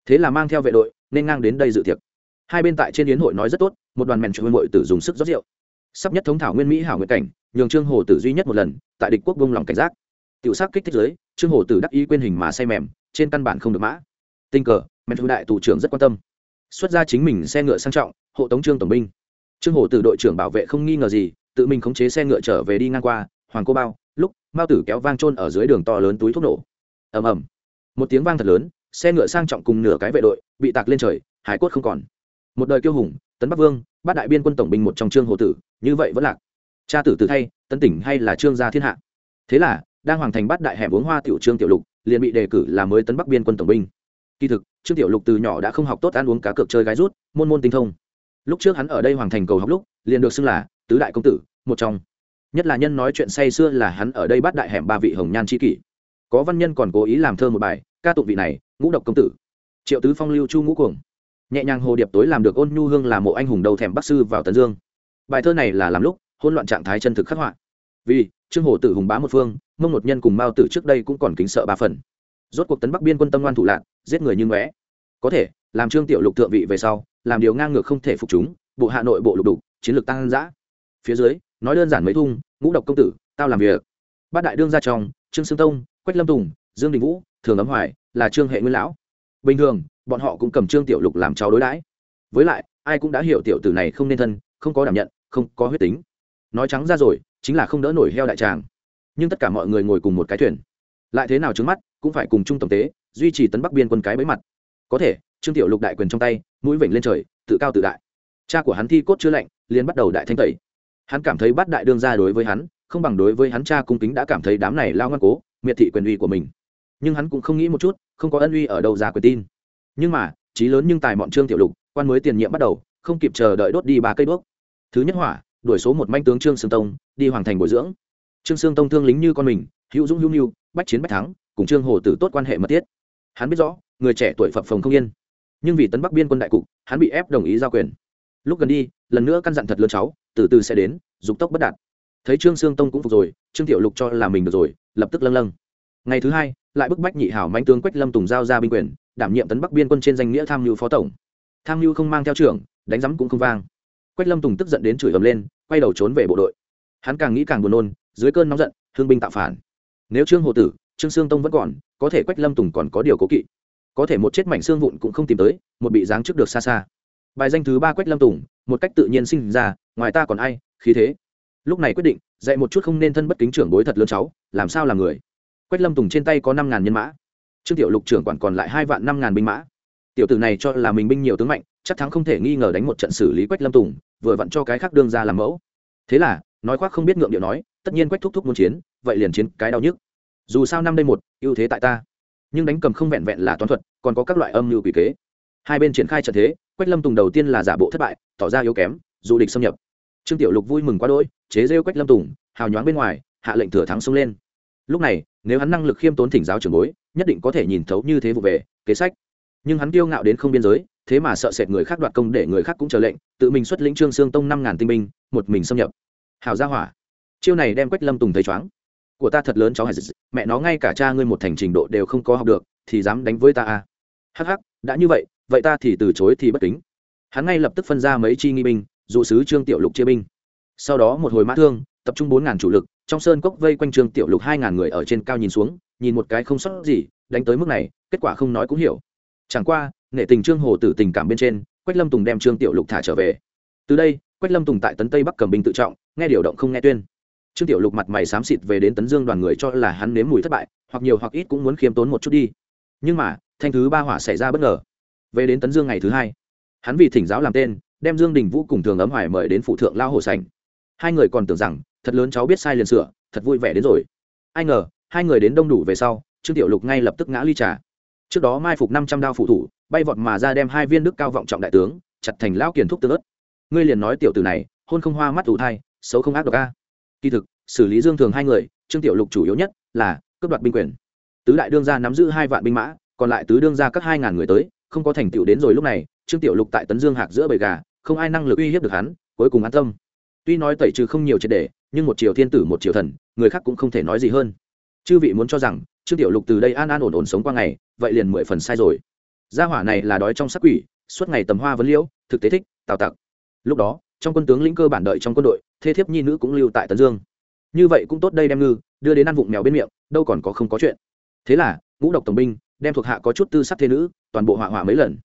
Thế là mang theo vệ đội, nên ngang đến đây dự tiệc. Hai bên tại trên yến hội nói rất tốt, một đoàn mèn trộn hội tử dùng sức rót rượu sắp nhất thống thảo nguyên mỹ hảo nguyện cảnh, nhường trương hồ tử duy nhất một lần, tại địch quốc bông lòng cảnh giác. Tiểu sắc kích thích giới, trương hồ tử đắc ý quên hình mà say mềm, trên căn bản không được mã. Tình cờ mèn đại tù trưởng rất quan tâm. Xuất ra chính mình xe ngựa sang trọng, hộ tống trương tổng binh. Trương hồ tử đội trưởng bảo vệ không nghi ngờ gì, tự mình khống chế xe ngựa trở về đi ngang qua, hoàng cô bao, lúc, mao tử kéo vang trôn ở dưới đường to lớn túi thuốc nổ. Ầm ầm. Một tiếng vang thật lớn, xe ngựa sang trọng cùng nửa cái vệ đội, bị tạc lên trời, hải quốc không còn. Một đời kiêu hùng, tấn bắc vương bát đại biên quân tổng binh một trong trương hồ tử, như vậy vẫn lạc. Cha tử tử thay tân tỉnh hay là trương gia thiên hạ? Thế là, đang hoàng thành bát đại hẻm uống hoa tiểu trương tiểu lục, liền bị đề cử là mới tấn bắc biên quân tổng binh. Kỳ thực, trương tiểu lục từ nhỏ đã không học tốt ăn uống cá cược chơi gái rút, môn môn tinh thông. Lúc trước hắn ở đây hoàng thành cầu học lúc, liền được xưng là tứ đại công tử, một trong. Nhất là nhân nói chuyện say xưa là hắn ở đây bắt đại hẻm ba vị hồng nhan c kỷ. Có văn nhân còn cố ý làm thơ một bài, ca tụng vị này, ngũ độc công tử. Triệu tứ phong lưu chu ngũ cuồng nhẹ nhàng hồ điệp tối làm được ôn nhu hương là mộ anh hùng đầu thèm bắc sư vào tấn dương. Bài thơ này là làm lúc hôn loạn trạng thái chân thực khắc họa. Vì, trương hồ tử hùng bá một phương, mông một nhân cùng mao tử trước đây cũng còn kính sợ ba phần. Rốt cuộc tấn bắc biên quân tâm ngoan thủ lạc giết người như ngóe. Có thể, làm trương tiểu lục thượng vị về sau, làm điều ngang ngược không thể phục chúng, bộ hạ nội bộ lục đục, chiến lược tăng giã phía dưới, nói đơn giản mấy thung, ngũ độc công tử, tao làm việc. Bát đại đương ra trong, trương sương tông, quách lâm tùng, dương đình vũ, thường ấm hoài, là trương hệ nguyên lão. Bình thường bọn họ cũng cầm trương tiểu lục làm cháu đối đãi. Với lại, ai cũng đã hiểu tiểu tử này không nên thân, không có đảm nhận, không có huyết tính. Nói trắng ra rồi, chính là không đỡ nổi heo đại tràng. Nhưng tất cả mọi người ngồi cùng một cái thuyền. Lại thế nào trứng mắt, cũng phải cùng chung tổng tế, duy trì tấn bắc biên quân cái bấy mặt. Có thể, trương tiểu lục đại quyền trong tay, mũi vểnh lên trời, tự cao tự đại. Cha của hắn thi cốt chưa lạnh, liền bắt đầu đại thanh tẩy. Hắn cảm thấy bắt đại đương ra đối với hắn, không bằng đối với hắn cha cung kính đã cảm thấy đám này lao ngoan cố, miệt thị quyền uy của mình. Nhưng hắn cũng không nghĩ một chút, không có ân uy ở đâu ra quyền tin nhưng mà trí lớn nhưng tài mọn trương tiểu lục, quan mới tiền nhiệm bắt đầu, không kịp chờ đợi đốt đi ba cây đuốc. Thứ nhất hỏa, đuổi số một manh tướng trương sương tông, đi hoàng thành bồi dưỡng. Trương sương tông thương lính như con mình, hữu dũng hữu mưu, bách chiến bách thắng, cùng trương hồ tử tốt quan hệ mật thiết. Hắn biết rõ, người trẻ tuổi phập phồng không yên. Nhưng vì tấn bắc biên quân đại cục, hắn bị ép đồng ý giao quyền. Lúc gần đi, lần nữa căn dặn thật lớn cháu, từ từ sẽ đến, dục tốc bất đạt. Thấy trương sương tông cũng phục rồi, trương tiểu lục cho là mình được rồi, lập tức lâng lâng. Ngày thứ hai lại bức bách nhị hảo mãnh tướng quách lâm tùng giao ra binh quyền, đảm nhiệm tấn bắc biên quân trên danh nghĩa tham mưu phó tổng. Tham mưu không mang theo trưởng, đánh giấm cũng không vang. Quách lâm tùng tức giận đến chửi ầm lên, quay đầu trốn về bộ đội. Hắn càng nghĩ càng buồn nôn, dưới cơn nóng giận thương binh tạo phản. Nếu trương hồ tử, trương sương tông vẫn còn, có thể quách lâm tùng còn có điều cố kỵ. Có thể một chết mảnh xương vụn cũng không tìm tới, một bị giáng trước được xa xa. Bài danh thứ ba quách lâm tùng, một cách tự nhiên sinh ra, ngoài ta còn ai, khí thế. Lúc này quyết định, dạy một chút không nên thân bất kính trưởng bối thật lớn cháu, làm sao là người quách lâm tùng trên tay có năm ngàn nhân mã. Trương tiểu lục trưởng quản còn lại hai vạn năm ngàn binh mã. Tiểu tử này cho là mình binh nhiều tướng mạnh, chắc thắng không thể nghi ngờ đánh một trận xử lý quách lâm tùng, vừa vặn cho cái khác đương ra làm mẫu. Thế là, nói khoác không biết ngượng điệu nói, tất nhiên quách thúc thúc muốn chiến, vậy liền chiến cái đau nhức. Dù sao năm đây một, ưu thế tại ta. Nhưng đánh cầm không vẹn vẹn là toán thuật, còn có các loại âm mưu quỷ kế. Hai bên triển khai trận thế, quách lâm tùng đầu tiên là giả bộ thất bại, tỏ ra yếu kém, dù địch xâm nhập. Trương tiểu lục vui mừng quá đỗi, chế rêu quách lâm tùng, hào nhoáng bên ngoài, hạ lệnh thừa thắng xông lên lúc này, nếu hắn năng lực khiêm tốn thỉnh giáo trường bối, nhất định có thể nhìn thấu như thế vụ về, kế sách. Nhưng hắn kiêu ngạo đến không biên giới, thế mà sợ sệt người khác đoạt công để người khác cũng chờ lệnh, tự mình xuất lĩnh trương sương tông năm ngàn tinh binh, một mình xâm nhập. Hào gia hỏa. Chiêu này đem quách lâm tùng thấy chóng của ta thật lớn cháu hải dịch mẹ nó ngay cả cha ngươi một thành trình độ đều không có học được, thì dám đánh với ta à? Hắc hắc, đã như vậy vậy ta thì từ chối thì bất kính. Hắn ngay lập tức phân ra mấy chi nghi binh, dụ sứ trương tiểu lục chia binh. Sau đó một hồi mã thương, tập trung bốn ngàn chủ lực trong sơn cốc vây quanh trường tiểu lục hai ngàn người ở trên cao nhìn xuống, nhìn một cái không sót gì, đánh tới mức này, kết quả không nói cũng hiểu. Chẳng qua, nể tình trương hồ tử tình cảm bên trên, quách lâm tùng đem trương tiểu lục thả trở về. Từ đây, quách lâm tùng tại tấn tây bắc cầm binh tự trọng, nghe điều động không nghe tuyên. Trương tiểu lục mặt mày xám xịt về đến tấn dương đoàn người cho là hắn nếm mùi thất bại, hoặc nhiều hoặc ít cũng muốn khiêm tốn một chút đi. Nhưng mà, thanh thứ ba hỏa xảy ra bất ngờ. Về đến tấn dương ngày thứ hai, hắn vì thỉnh giáo làm tên, đem dương đình vũ cùng thường ấm hoài mời đến phụ thượng lao hồ sành hai người còn tưởng rằng thật lớn cháu biết sai liền sửa, thật vui vẻ đến rồi. Ai ngờ, hai người đến đông đủ về sau, trương tiểu lục ngay lập tức ngã ly trà. Trước đó mai phục năm trăm đao phụ thủ, bay vọt mà ra đem hai viên đức cao vọng trọng đại tướng, chặt thành lão kiền thúc tương ớt. Ngươi liền nói tiểu tử này, hôn không hoa mắt ủ thai, xấu không ác độc a. Kỳ thực, xử lý dương thường hai người, trương tiểu lục chủ yếu nhất là cướp đoạt binh quyền. Tứ đại đương gia nắm giữ hai vạn binh mã, còn lại tứ đương gia các hai ngàn người tới, không có thành tựu đến rồi lúc này, trương tiểu lục tại tấn dương hạc giữa bầy gà, không ai năng lực uy hiếp được hắn, cuối cùng an tâm tuy nói tẩy trừ không nhiều triệt đề nhưng một triều thiên tử, một triều thần, người khác cũng không thể nói gì hơn. Chư vị muốn cho rằng, trương tiểu lục từ đây an an ổn ổn sống qua ngày, vậy liền mười phần sai rồi. Gia hỏa này là đói trong sắc quỷ, suốt ngày tầm hoa vấn liễu, thực tế thích, tào tặc. Lúc đó, trong quân tướng lĩnh cơ bản đợi trong quân đội, thê thiếp nhi nữ cũng lưu tại tấn dương. Như vậy cũng tốt đây đem ngư, đưa đến ăn vụng mèo bên miệng, đâu còn có không có chuyện. Thế là, ngũ độc tổng binh, đem thuộc hạ có chút tư sắc thế nữ, toàn bộ hỏa hỏa mấy lần.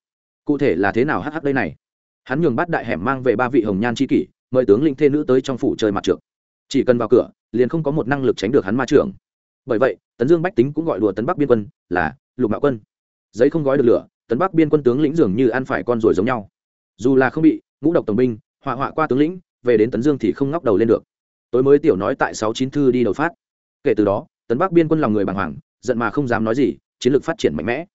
Cụ thể là thế nào hh đây này? Hắn nhường bắt đại hẻm mang về ba vị hồng nhan c kỷ mời tướng linh thê nữ tới trong phủ chơi mặt trượng. Chỉ cần vào cửa, liền không có một năng lực tránh được hắn ma trưởng bởi vậy, tấn dương bách tính cũng gọi đùa tấn bắc biên quân, là lục mạo quân. Giấy không gói được lửa, tấn bắc biên quân tướng lĩnh dường như ăn phải con ruồi giống nhau. Dù là không bị ngũ độc tổng binh, họa họa qua tướng lĩnh, về đến tấn dương thì không ngóc đầu lên được. Tối mới tiểu nói tại sáu chín thư đi đầu phát. Kể từ đó, tấn bắc biên quân lòng người bàng hoàng, giận mà không dám nói gì, chiến lược phát triển mạnh mẽ.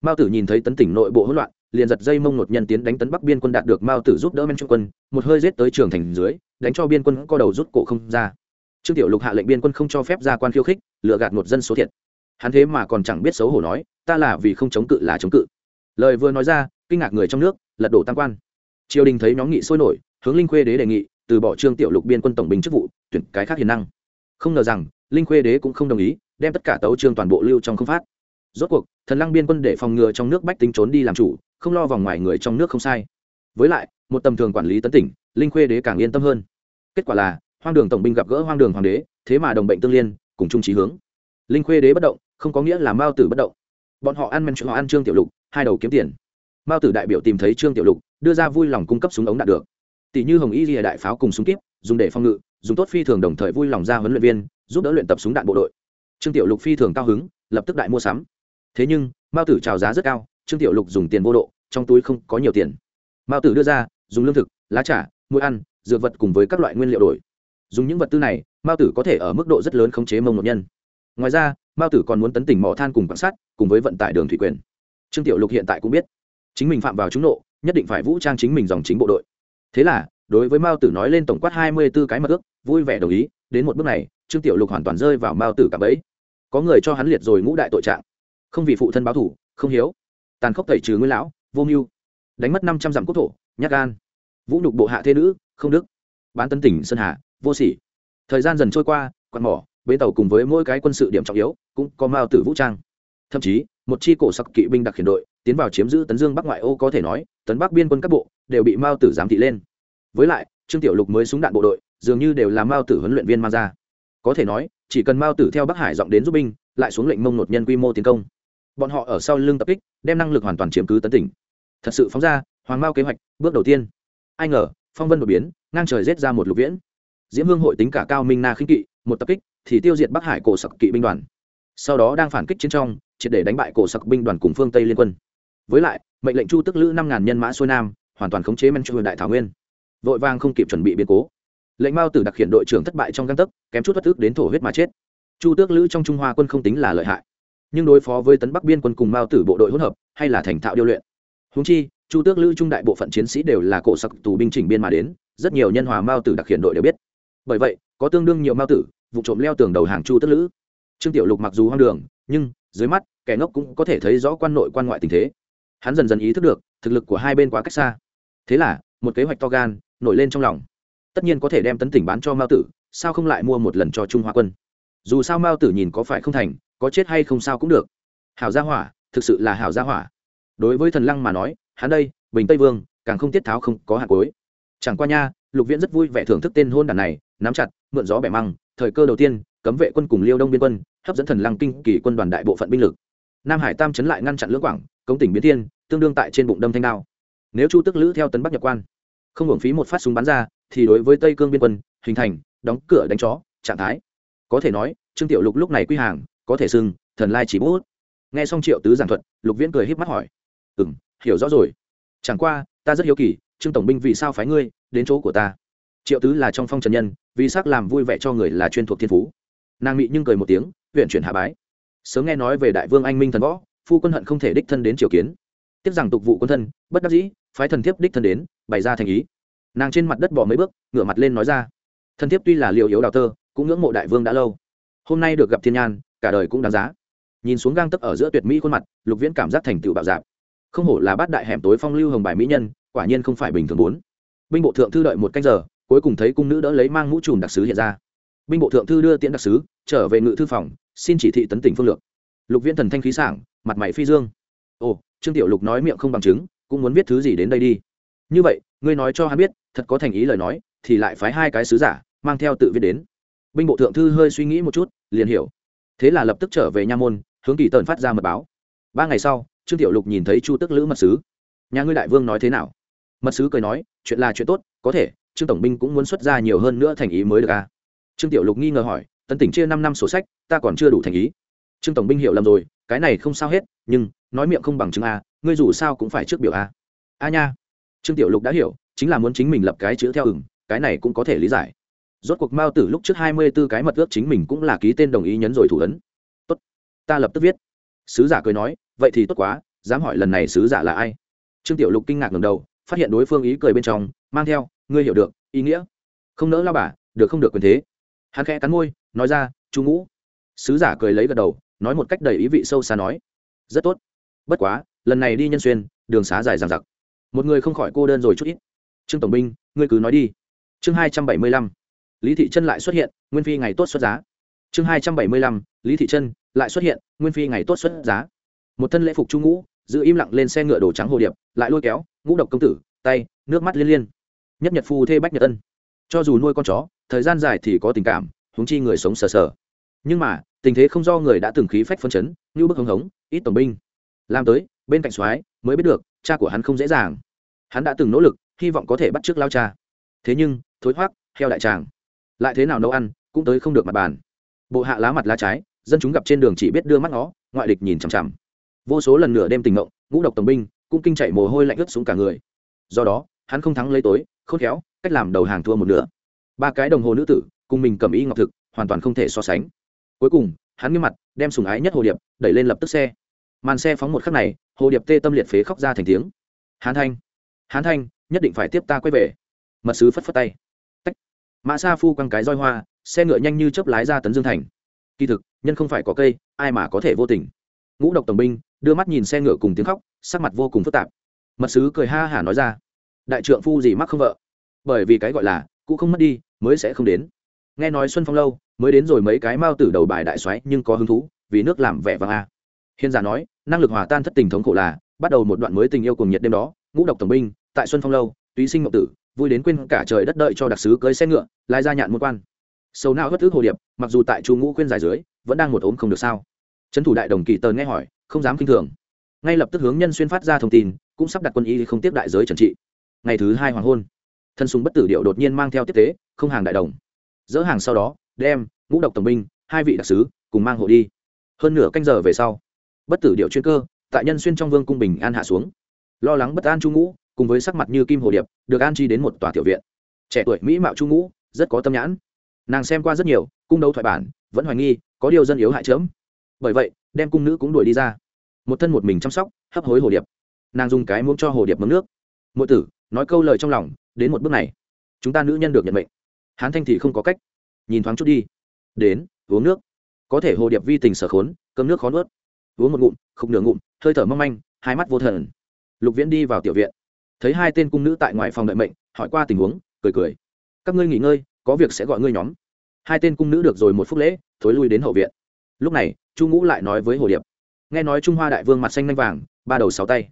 Mao tử nhìn thấy tấn tỉnh nội bộ hỗn loạn liền giật dây mông một nhân tiến đánh tấn bắc biên quân đạt được mao tử giúp đỡ men trung quân, một hơi giết tới trường thành dưới, đánh cho biên quân co đầu rút cổ không ra. Trương tiểu lục hạ lệnh biên quân không cho phép ra quan khiêu khích lựa gạt một dân số thiệt. Hắn thế mà còn chẳng biết xấu hổ nói, ta là vì không chống cự là chống cự. Lời vừa nói ra, kinh ngạc người trong nước, lật đổ tam quan. Triều đình thấy nhóm nghị sôi nổi, hướng linh khuê đế đề nghị, từ bỏ trương tiểu lục biên quân tổng binh chức vụ, tuyển cái khác hiền năng. Không ngờ rằng, linh khuê đế cũng không đồng ý, đem tất cả tấu trương toàn bộ lưu trong không phát rốt cuộc, thần lăng biên quân để phòng ngừa trong nước bách tính trốn đi làm chủ, không lo vòng ngoài người trong nước không sai. Với lại, một tầm thường quản lý tấn tỉnh, linh khuê đế càng yên tâm hơn. Kết quả là, hoang đường tổng binh gặp gỡ hoang đường hoàng đế, thế mà đồng bệnh tương liên, cùng chung trí hướng. Linh khuê đế bất động, không có nghĩa là mao tử bất động. Bọn họ ăn men họ ăn trương tiểu lục, hai đầu kiếm tiền. Mao tử đại biểu tìm thấy trương tiểu lục, đưa ra vui lòng cung cấp súng ống đạt được. Tỷ như hồng y lìa đại pháo cùng súng kíp, dùng để phòng ngự, dùng tốt phi thường đồng thời vui lòng ra huấn luyện viên, giúp đỡ luyện tập súng đạn bộ đội. Trương tiểu lục phi thường cao hứng, lập tức đại mua sắm thế nhưng, mao tử trào giá rất cao, trương tiểu lục dùng tiền vô độ, trong túi không có nhiều tiền. Mao tử đưa ra, dùng lương thực, lá trà mũi ăn, dược vật cùng với các loại nguyên liệu đổi. Dùng những vật tư này, mao tử có thể ở mức độ rất lớn khống chế mông nội nhân. Ngoài ra, mao tử còn muốn tấn tỉnh mỏ than cùng quan sát, cùng với vận tải đường thủy quyền. Trương tiểu lục hiện tại cũng biết, chính mình phạm vào trúng nộ, nhất định phải vũ trang chính mình dòng chính bộ đội. Thế là, đối với mao tử nói lên tổng quát hai mươi b ố cái mật ước, vui vẻ đồng ý, đến một bước này, trương tiểu lục hoàn toàn rơi vào mao tử cả bẫy. Có người cho hắn liệt rồi ngũ đại tội trạng không vì phụ thân báo thủ không hiếu. Tàn khốc tẩy trừ nguyên lão, vô mưu. Đánh mất năm trăm dặm quốc thổ, nhát gan. Vũ nhục bộ hạ thế nữ, không đức. Bán tân tỉnh sơn hà, vô sỉ. Thời gian dần trôi qua quạt mỏ, bến tàu cùng với mỗi cái quân sự điểm trọng yếu, cũng có mao tử vũ trang. Thậm chí, một chi cổ sặc kỵ binh đặc khiển đội, tiến vào chiếm giữ tấn dương bắc ngoại ô có thể nói, tấn bắc biên quân các bộ đều bị mao tử giám thị lên. Với lại, trương tiểu lục mới súng đạn bộ đội, dường như đều là mao tử huấn luyện viên mang ra. Có thể nói, chỉ cần mao tử theo bắc hải dọn đến giúp binh, lại xuống lệnh mông nột nhân quy mô tiến công bọn họ ở sau lưng tập kích, đem năng lực hoàn toàn chiếm cứ tấn tỉnh. Thật sự phóng ra, hoàng mao kế hoạch, bước đầu tiên. Ai ngờ, phong vân đột biến, ngang trời rết ra một lục viễn. Diễm hương hội tính cả cao minh na khinh kỵ, một tập kích, thì tiêu diệt bắc hải cổ sặc kỵ binh đoàn. Sau đó đang phản kích chiến trong, triệt để đánh bại cổ sặc binh đoàn cùng phương tây liên quân. Với lại, mệnh lệnh chu tức lữ năm ngàn nhân mã xuôi nam, hoàn toàn khống chế men cho đại thảo nguyên. Vội vàng không kịp chuẩn bị biến cố. Lệnh mao tử đặc hiện đội trưởng thất bại trong găng tấc, kém chút bất tức đến thổ huyết mà chết. Chu tước lữ trong trung hoa quân không tính là lợi hại nhưng đối phó với tấn bắc biên quân cùng mao tử bộ đội hỗn hợp hay là thành thạo điêu luyện. Húng chi, chu tước lữ trung đại bộ phận chiến sĩ đều là cổ sặc tù binh chỉnh biên mà đến, rất nhiều nhân hòa mao tử đặc hiện đội đều biết. Bởi vậy, có tương đương nhiều mao tử, vụ trộm leo tường đầu hàng chu tước lữ. Trương tiểu lục mặc dù hoang đường, nhưng, dưới mắt, kẻ ngốc cũng có thể thấy rõ quan nội quan ngoại tình thế. Hắn dần dần ý thức được, thực lực của hai bên quá cách xa. Thế là, một kế hoạch to gan, nổi lên trong lòng. Tất nhiên có thể đem tấn tỉnh bán cho mao tử, sao không lại mua một lần cho trung hoa quân? Dù sao mao tử nhìn có phải không thành có chết hay không sao cũng được. Hảo gia hỏa, thực sự là hảo gia hỏa. Đối với thần lăng mà nói, hắn đây, bình tây vương, càng không tiết tháo không có hạt cối chẳng qua nha, lục viễn rất vui vẻ thưởng thức tên hôn đàn này, nắm chặt, mượn gió bẻ măng, thời cơ đầu tiên, cấm vệ quân cùng liêu đông biên quân, hấp dẫn thần lăng kinh kỳ quân đoàn đại bộ phận binh lực. Nam hải tam chấn lại ngăn chặn lưỡng quảng công tỉnh biến thiên, tương đương tại trên bụng đâm thanh đao. Nếu chu tức lữ theo tấn bắc nhập quan, không hưởng phí một phát súng bắn ra, thì đối với tây cương biên quân, hình thành, đóng cửa đánh chó, trạng thái. Có thể nói, trương tiểu lục lúc này quy hàng có thể xưng, thần lai chỉ bút. Nghe xong triệu tứ giảng thuật, lục viễn cười híp mắt hỏi ừ m hiểu rõ rồi. Chẳng qua, ta rất hiếu kỳ, trương tổng binh vì sao phái ngươi đến chỗ của ta? Triệu tứ là trong phong trần nhân, vì sắc làm vui vẻ cho người là chuyên thuộc thiên phú. Nàng mị nhưng cười một tiếng, huyện chuyển hạ bái. Sớm nghe nói về đại vương anh minh thần võ, phu quân hận không thể đích thân đến triều kiến. Tiếc rằng tục vụ quân thân, bất đắc dĩ, phái thần thiếp đích thân đến, bày ra thành ý. Nàng trên mặt đất bỏ mấy bước, ngửa mặt lên nói ra, thần thiếp tuy là liệu yếu đào tơ, cũng ngưỡng mộ đại vương đã lâu. Hôm nay được gặp thiên nhan cả đời cũng đáng giá. Nhìn xuống gang tấp ở giữa tuyệt mỹ khuôn mặt, lục viễn cảm giác thành tựu bạo dạp không hổ là bát đại hẻm tối phong lưu hồng bài mỹ nhân, quả nhiên không phải bình thường bốn. Binh bộ thượng thư đợi một canh giờ, cuối cùng thấy cung nữ đỡ lấy mang mũ trùm đặc sứ hiện ra. Binh bộ thượng thư đưa tiễn đặc sứ, trở về ngự thư phòng, xin chỉ thị tấn tỉnh phương lược. Lục viễn thần thanh khí sảng, mặt mày phi dương. Ồ, trương tiểu lục nói miệng không bằng chứng, cũng muốn viết thứ gì đến đây đi. Như vậy, ngươi nói cho hắn biết, thật có thành ý lời nói, thì lại phái hai cái sứ giả, mang theo tự viết đến. Binh bộ thượng thư hơi suy nghĩ một chút, liền hiểu thế là lập tức trở về nha môn, hướng kỳ tần phát ra mật báo. Ba ngày sau, trương tiểu lục nhìn thấy chu tức lữ mật sứ. Nhà ngươi đại vương nói thế nào? Mật sứ cười nói, chuyện là chuyện tốt, có thể, trương tổng binh cũng muốn xuất ra nhiều hơn nữa thành ý mới được à? Trương tiểu lục nghi ngờ hỏi tấn tỉnh chia năm năm sổ sách, ta còn chưa đủ thành ý. Trương tổng binh hiểu lầm rồi, cái này không sao hết, nhưng, nói miệng không bằng chứng a ngươi dù sao cũng phải trước biểu a a nha. Trương tiểu lục đã hiểu, chính là muốn chính mình lập cái chữ theo ửng, cái này cũng có thể lý giải rốt cuộc mao tử lúc trước hai mươi b ố cái mật ước chính mình cũng là ký tên đồng ý nhấn rồi thủ ấn. Tốt, ta lập tức viết. Sứ giả cười nói, vậy thì tốt quá, dám hỏi lần này sứ giả là ai? Trương tiểu lục kinh ngạc ngầm đầu, phát hiện đối phương ý cười bên trong, mang theo, ngươi hiểu được, ý nghĩa. Không nỡ lao bà, được không được quyền thế. Hắn khẽ cắn môi, nói ra, chú ngũ. Sứ giả cười lấy gật đầu, nói một cách đầy ý vị sâu xa nói. Rất tốt. Bất quá, lần này đi nhân xuyên, đường xá dài dằng dặc. Một người không khỏi cô đơn rồi chút ít. Trương tổng binh, ngươi cứ nói đi. Chương hai trăm bảy mươi lăm lý thị trân lại xuất hiện, nguyên phi ngày tốt xuất giá. Chương hai trăm bảy mươi lăm, lý thị trân lại xuất hiện, nguyên phi ngày tốt xuất giá. Một thân lễ phục trung ngũ, giữ im lặng lên xe ngựa đồ trắng hồ điệp, lại lôi kéo, ngũ độc công tử, tay, nước mắt liên liên. Nhất nhật phu thê bách nhật ân. Cho dù nuôi con chó, thời gian dài thì có tình cảm, huống chi người sống sờ sờ. Nhưng mà, tình thế không do người đã từng khí phách phân chấn, như bức hống hống, ít tổng binh. Làm tới, bên cạnh soái mới biết được, cha của hắn không dễ dàng. Hắn đã từng nỗ lực, hy vọng có thể bắt trước lao cha. Thế nhưng, thối thoát heo đại tràng lại thế nào nấu ăn, cũng tới không được mặt bàn. Bộ hạ lá mặt lá trái, dân chúng gặp trên đường chỉ biết đưa mắt ngó, ngoại địch nhìn chằm chằm. Vô số lần nửa đêm tình ngộng, ngũ độc tổng binh, cũng kinh chạy mồ hôi lạnh ướt xuống cả người. Do đó, hắn không thắng lấy tối, khôn khéo, cách làm đầu hàng thua một nửa. Ba cái đồng hồ nữ tử, cùng mình cầm y ngọc thực, hoàn toàn không thể so sánh. Cuối cùng, hắn nghiêm mặt, đem sùng ái nhất hồ điệp, đẩy lên lập tức xe. Màn xe phóng một khắc này, hồ điệp tê tâm liệt phế khóc ra thành tiếng. Hán thanh! Hán thanh! Nhất định phải tiếp ta quay về! Mật sứ phất phất tay mã sa phu quăng cái roi hoa, xe ngựa nhanh như chớp lái ra tấn dương thành. Kỳ thực, nhân không phải có cây, ai mà có thể vô tình. Ngũ độc tổng binh, đưa mắt nhìn xe ngựa cùng tiếng khóc, sắc mặt vô cùng phức tạp. Mật sứ cười ha hả nói ra, đại trượng phu gì mắc không vợ? Bởi vì cái gọi là cụ không mất đi, mới sẽ không đến. Nghe nói xuân phong lâu, mới đến rồi mấy cái mao tử đầu bài đại xoáy nhưng có hứng thú, vì nước làm vẻ vang a. Hiền giả nói, năng lực hòa tan thất tình thống khổ là, bắt đầu một đoạn mới tình yêu cùng nhiệt đêm đó, ngũ độc tổng binh, tại xuân phong lâu, túy sinh ngọc tử vui đến quên cả trời đất đợi cho đặc sứ cưới xe ngựa lai ra nhạn một quan. Sầu não hất thức hồ điệp, mặc dù tại chu ngũ khuyên giải dưới, vẫn đang một ốm không được sao. Trấn thủ đại đồng kỳ tờn nghe hỏi, không dám kinh thường. Ngay lập tức hướng nhân xuyên phát ra thông tin, cũng sắp đặt quân y không tiếp đại giới trần trị. Ngày thứ hai hoàng hôn, thân súng bất tử điệu đột nhiên mang theo tiếp tế, không hàng đại đồng. Dỡ hàng sau đó, đem, ngũ độc tổng binh, hai vị đặc sứ, cùng mang hộ đi. Hơn nửa canh giờ về sau, bất tử điệu chuyên cơ, tại nhân xuyên trong vương cung bình an hạ xuống. Lo lắng bất an chu ngũ cùng với sắc mặt như kim hồ điệp, được an chi đến một tòa tiểu viện. Trẻ tuổi mỹ mạo trung ngũ, rất có tâm nhãn. Nàng xem qua rất nhiều, cung đấu thoại bản, vẫn hoài nghi, có điều dân yếu hại chớm. Bởi vậy, đem cung nữ cũng đuổi đi ra. Một thân một mình chăm sóc, hấp hối hồ điệp. Nàng dùng cái muốn cho hồ điệp mấm nước. Mỗi tử, nói câu lời trong lòng, đến một bước này. Chúng ta nữ nhân được nhận mệnh. Hán thanh thì không có cách. Nhìn thoáng chút đi. Đến, uống nước. Có thể hồ điệp vi tình sở khốn, cơm nước khó nuốt. Uống một ngụm không nửa ngụm, hơi thở mong manh, hai mắt vô thần. Lục viễn đi vào tiểu viện thấy hai tên cung nữ tại ngoài phòng đợi mệnh, hỏi qua tình huống, cười cười. Các ngươi nghỉ ngơi, có việc sẽ gọi ngươi nhóm. Hai tên cung nữ được rồi một phút lễ, thối lui đến hậu viện. Lúc này, chu ngũ lại nói với hồ điệp. Nghe nói trung hoa đại vương mặt xanh lanh vàng, ba đầu sáu tay.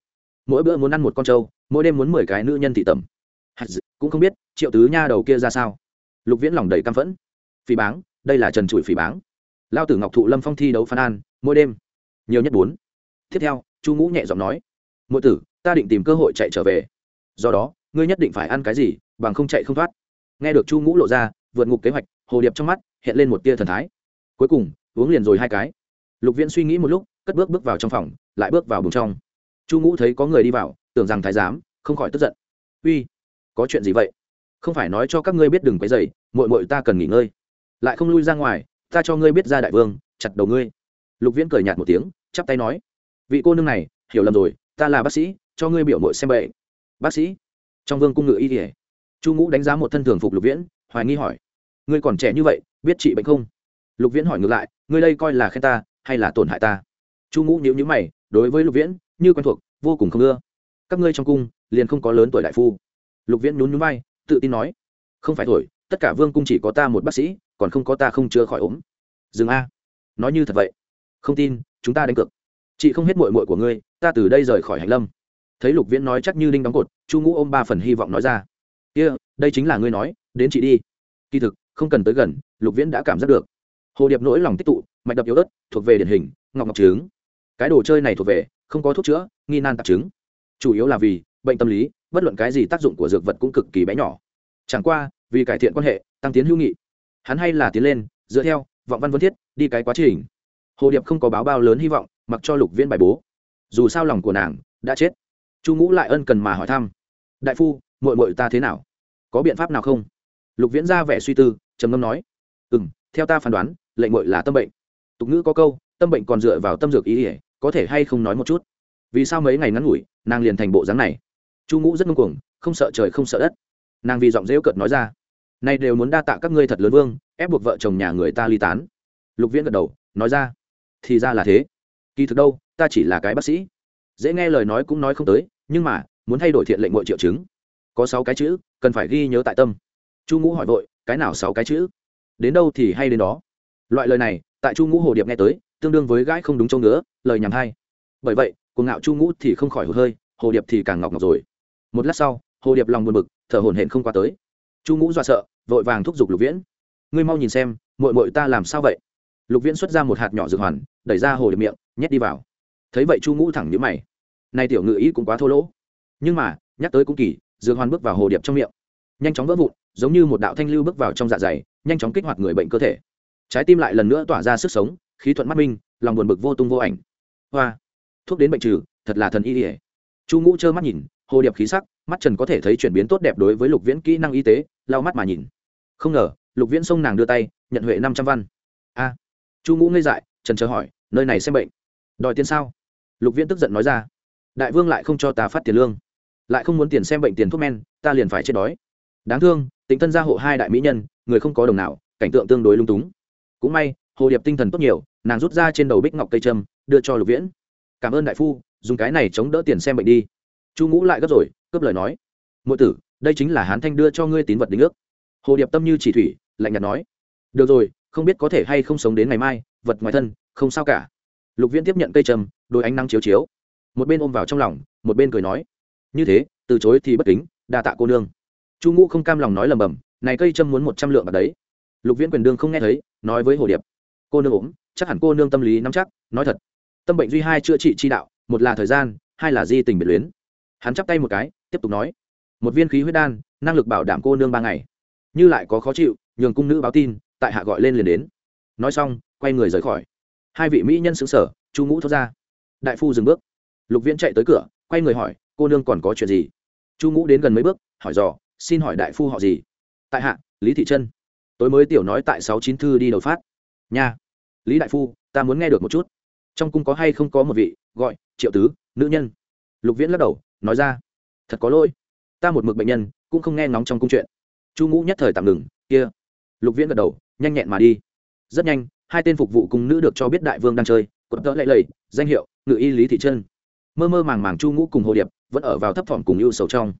Mỗi bữa muốn ăn một con trâu, mỗi đêm muốn mười cái nữ nhân thị tẩm. Cũng không biết, triệu tứ nha đầu kia ra sao? Lục viễn lòng đầy căm phẫn. Phỉ báng, đây là trần trụi phỉ báng. Lao tử ngọc thụ lâm phong thi đấu phan an, mỗi đêm. Nhiều nhất bốn. Tiếp theo, chu ngũ nhẹ giọng nói. Mỗi tử, ta định tìm cơ hội chạy trở về do đó, ngươi nhất định phải ăn cái gì, bằng không chạy không thoát. Nghe được chu ngũ lộ ra, vượt ngục kế hoạch, hồ điệp trong mắt hiện lên một tia thần thái. Cuối cùng, uống liền rồi hai cái. Lục viễn suy nghĩ một lúc, cất bước bước vào trong phòng, lại bước vào bùng trong. Chu ngũ thấy có người đi vào, tưởng rằng thái giám, không khỏi tức giận. Uy, có chuyện gì vậy? Không phải nói cho các ngươi biết đừng quấy dày mội mội ta cần nghỉ ngơi. Lại không lui ra ngoài, ta cho ngươi biết ra đại vương, chặt đầu ngươi. Lục viễn cười nhạt một tiếng, chắp tay nói. Vị cô nương này, hiểu lầm rồi, ta là bác sĩ, cho ngươi biểu mội xem bệnh bác sĩ, trong vương cung ngự y kỉa chu ngũ đánh giá một thân thường phục lục viễn, hoài nghi hỏi, ngươi còn trẻ như vậy, biết trị bệnh không? Lục viễn hỏi ngược lại, ngươi đây coi là khen ta hay là tổn hại ta? Chu ngũ nhíu nhíu mày, đối với lục viễn, như quen thuộc, vô cùng không ưa. Các ngươi trong cung liền không có lớn tuổi đại phu. Lục viễn nhún nhún vai, tự tin nói, không phải thổi tất cả vương cung chỉ có ta một bác sĩ, còn không có ta không chữa khỏi ốm. Dừng a, nói như thật vậy. Không tin, chúng ta đánh cược. Chị không hết mội mội của ngươi, ta từ đây rời khỏi hành lâm thấy lục viễn nói chắc như đinh đóng cột chu ngũ ôm ba phần hy vọng nói ra. Kia、yeah, đây chính là ngươi nói đến chị đi. Kỳ thực không cần tới gần lục viễn đã cảm giác được. Hồ điệp nỗi lòng tích tụ mạch đập yếu ớt thuộc về điển hình ngọc ngọc trứng. Cái đồ chơi này thuộc về không có thuốc chữa nghi nan tạp chứng chủ yếu là vì bệnh tâm lý bất luận cái gì tác dụng của dược vật cũng cực kỳ bé nhỏ. Chẳng qua vì cải thiện quan hệ tăng tiến hữu nghị. Hắn hay là tiến lên dựa theo vọng văn vân thiết đi cái quá trình. Hồ điệp không có báo bao lớn hy vọng mặc cho lục viên bài bố. Dù sao lòng của nàng đã chết chu ngũ lại ân cần mà hỏi thăm. Đại phu mội mội ta thế nào? Có biện pháp nào không? Lục viễn ra vẻ suy tư, trầm ngâm nói ừ m theo ta phán đoán, lệnh mội là tâm bệnh. Tục ngữ có câu, tâm bệnh còn dựa vào tâm dược ý ỉa có thể hay không nói một chút? Vì sao mấy ngày ngắn ngủi, nàng liền thành bộ dáng này? Chu ngũ rất ngưng cuồng, không sợ trời không sợ đất. Nàng vì giọng dễu cợt nói ra, nay đều muốn đa tạ các ngươi thật lớn vương, ép buộc vợ chồng nhà người ta ly tán. Lục viễn gật đầu, nói ra, thì ra là thế. Kỳ thực đâu, ta chỉ là cái bác sĩ. Dễ nghe lời nói cũng nói không tới nhưng mà, muốn thay đổi thiện lệnh mọi triệu chứng, có sáu cái chữ, cần phải ghi nhớ tại tâm. Chu ngũ hỏi vội, cái nào sáu cái chữ? Đến đâu thì hay đến đó. Loại lời này, tại chu ngũ hồ điệp nghe tới, tương đương với gãi không đúng châu ngứa, lời nhằm hay bởi vậy, cuồng ngạo chu ngũ thì không khỏi hụt hơi, hồ điệp thì càng ngọc ngọc rồi. Một lát sau, hồ điệp lòng buồn bực, thở hổn hển không qua tới. Chu ngũ dọa sợ, vội vàng thúc giục lục viễn. Ngươi mau nhìn xem mội mội ta làm sao vậy? Lục viễn xuất ra một hạt nhỏ dược hoàn, đẩy ra hồ điệp miệng, nhét đi vào. Thấy vậy chu ngũ thẳng nhữ mày nay tiểu ngự ý cũng quá thô lỗ. Nhưng mà, nhắc tới cũng kỳ, dược hoàn bước vào hồ điệp trong miệng. Nhanh chóng vỡ vụn, giống như một đạo thanh lưu bước vào trong dạ dày, nhanh chóng kích hoạt người bệnh cơ thể. Trái tim lại lần nữa tỏa ra sức sống, khí thuận mắt minh, lòng buồn bực vô tung vô ảnh. Hoa! Thuốc đến bệnh trừ, thật là thần y ỉa chu ngũ trơ mắt nhìn, hồ điệp khí sắc, mắt trần có thể thấy chuyển biến tốt đẹp đối với lục viễn kỹ năng y tế, lau mắt mà nhìn. Không ngờ, lục viễn xông nàng đưa tay, nhận huệ năm trăm văn. A! Chu ngũ ngây dại, trần chờ hỏi, nơi này xem bệnh, đòi tiền sao? Lục viễn tức giận nói ra đại vương lại không cho ta phát tiền lương, lại không muốn tiền xem bệnh tiền thuốc men, ta liền phải chết đói. Đáng thương tính thân gia hộ hai đại mỹ nhân, người không có đồng nào, cảnh tượng tương đối lung túng. Cũng may, hồ điệp tinh thần tốt nhiều, nàng rút ra trên đầu bích ngọc cây trâm đưa cho lục viễn. Cảm ơn đại phu, dùng cái này chống đỡ tiền xem bệnh đi. Chu ngũ lại gấp rồi, cướp lời nói. Mỗi tử, đây chính là hán thanh đưa cho ngươi tín vật đính ước. Hồ điệp tâm như chỉ thủy, lạnh nhạt nói. Được rồi, không biết có thể hay không sống đến ngày mai, vật ngoài thân, không sao cả. Lục viễn tiếp nhận cây trầm đôi ánh nắng chiếu chiếu một bên ôm vào trong lòng, một bên cười nói, như thế, từ chối thì bất kính, đa tạ cô nương. Chu ngũ không cam lòng nói lầm bầm, này cây trâm muốn một trăm lượng bạc đấy. Lục viễn quyền đương không nghe thấy, nói với hồ điệp, cô nương ốm, chắc hẳn cô nương tâm lý nắm chắc, nói thật. Tâm bệnh duy hai chữa trị chi đạo, một là thời gian, hai là di tình biệt luyến. Hắn chắp tay một cái, tiếp tục nói, một viên khí huyết đan, năng lực bảo đảm cô nương ba ngày. Như lại có khó chịu, nhường cung nữ báo tin, tại hạ gọi lên liền đến. Nói xong, quay người rời khỏi. Hai vị mỹ nhân xứng sở chu ngũ thốt ra, đại phu dừng bước lục viễn chạy tới cửa, quay người hỏi, cô nương còn có chuyện gì? Chu ngũ đến gần mấy bước, hỏi dò, xin hỏi đại phu họ gì? Tại hạ, lý thị trân. Tối mới tiểu nói tại sáu chín thư đi đầu phát. Nha, lý đại phu, ta muốn nghe được một chút. Trong cung có hay không có một vị, gọi, triệu tứ, nữ nhân? Lục viễn lắc đầu, nói ra, thật có lỗi. Ta một mực bệnh nhân, cũng không nghe ngóng trong cung chuyện. Chu ngũ nhất thời tạm ngừng, kia. Lục viễn gật đầu, nhanh nhẹn mà đi. Rất nhanh, hai tên phục vụ cùng nữ được cho biết đại vương đang chơi quận tớ lệ lầy danh hiệu, ngự y lý thị trân mơ mơ màng màng chu ngũ cùng hồ điệp vẫn ở vào thấp thỏm cùng ưu sầu trong.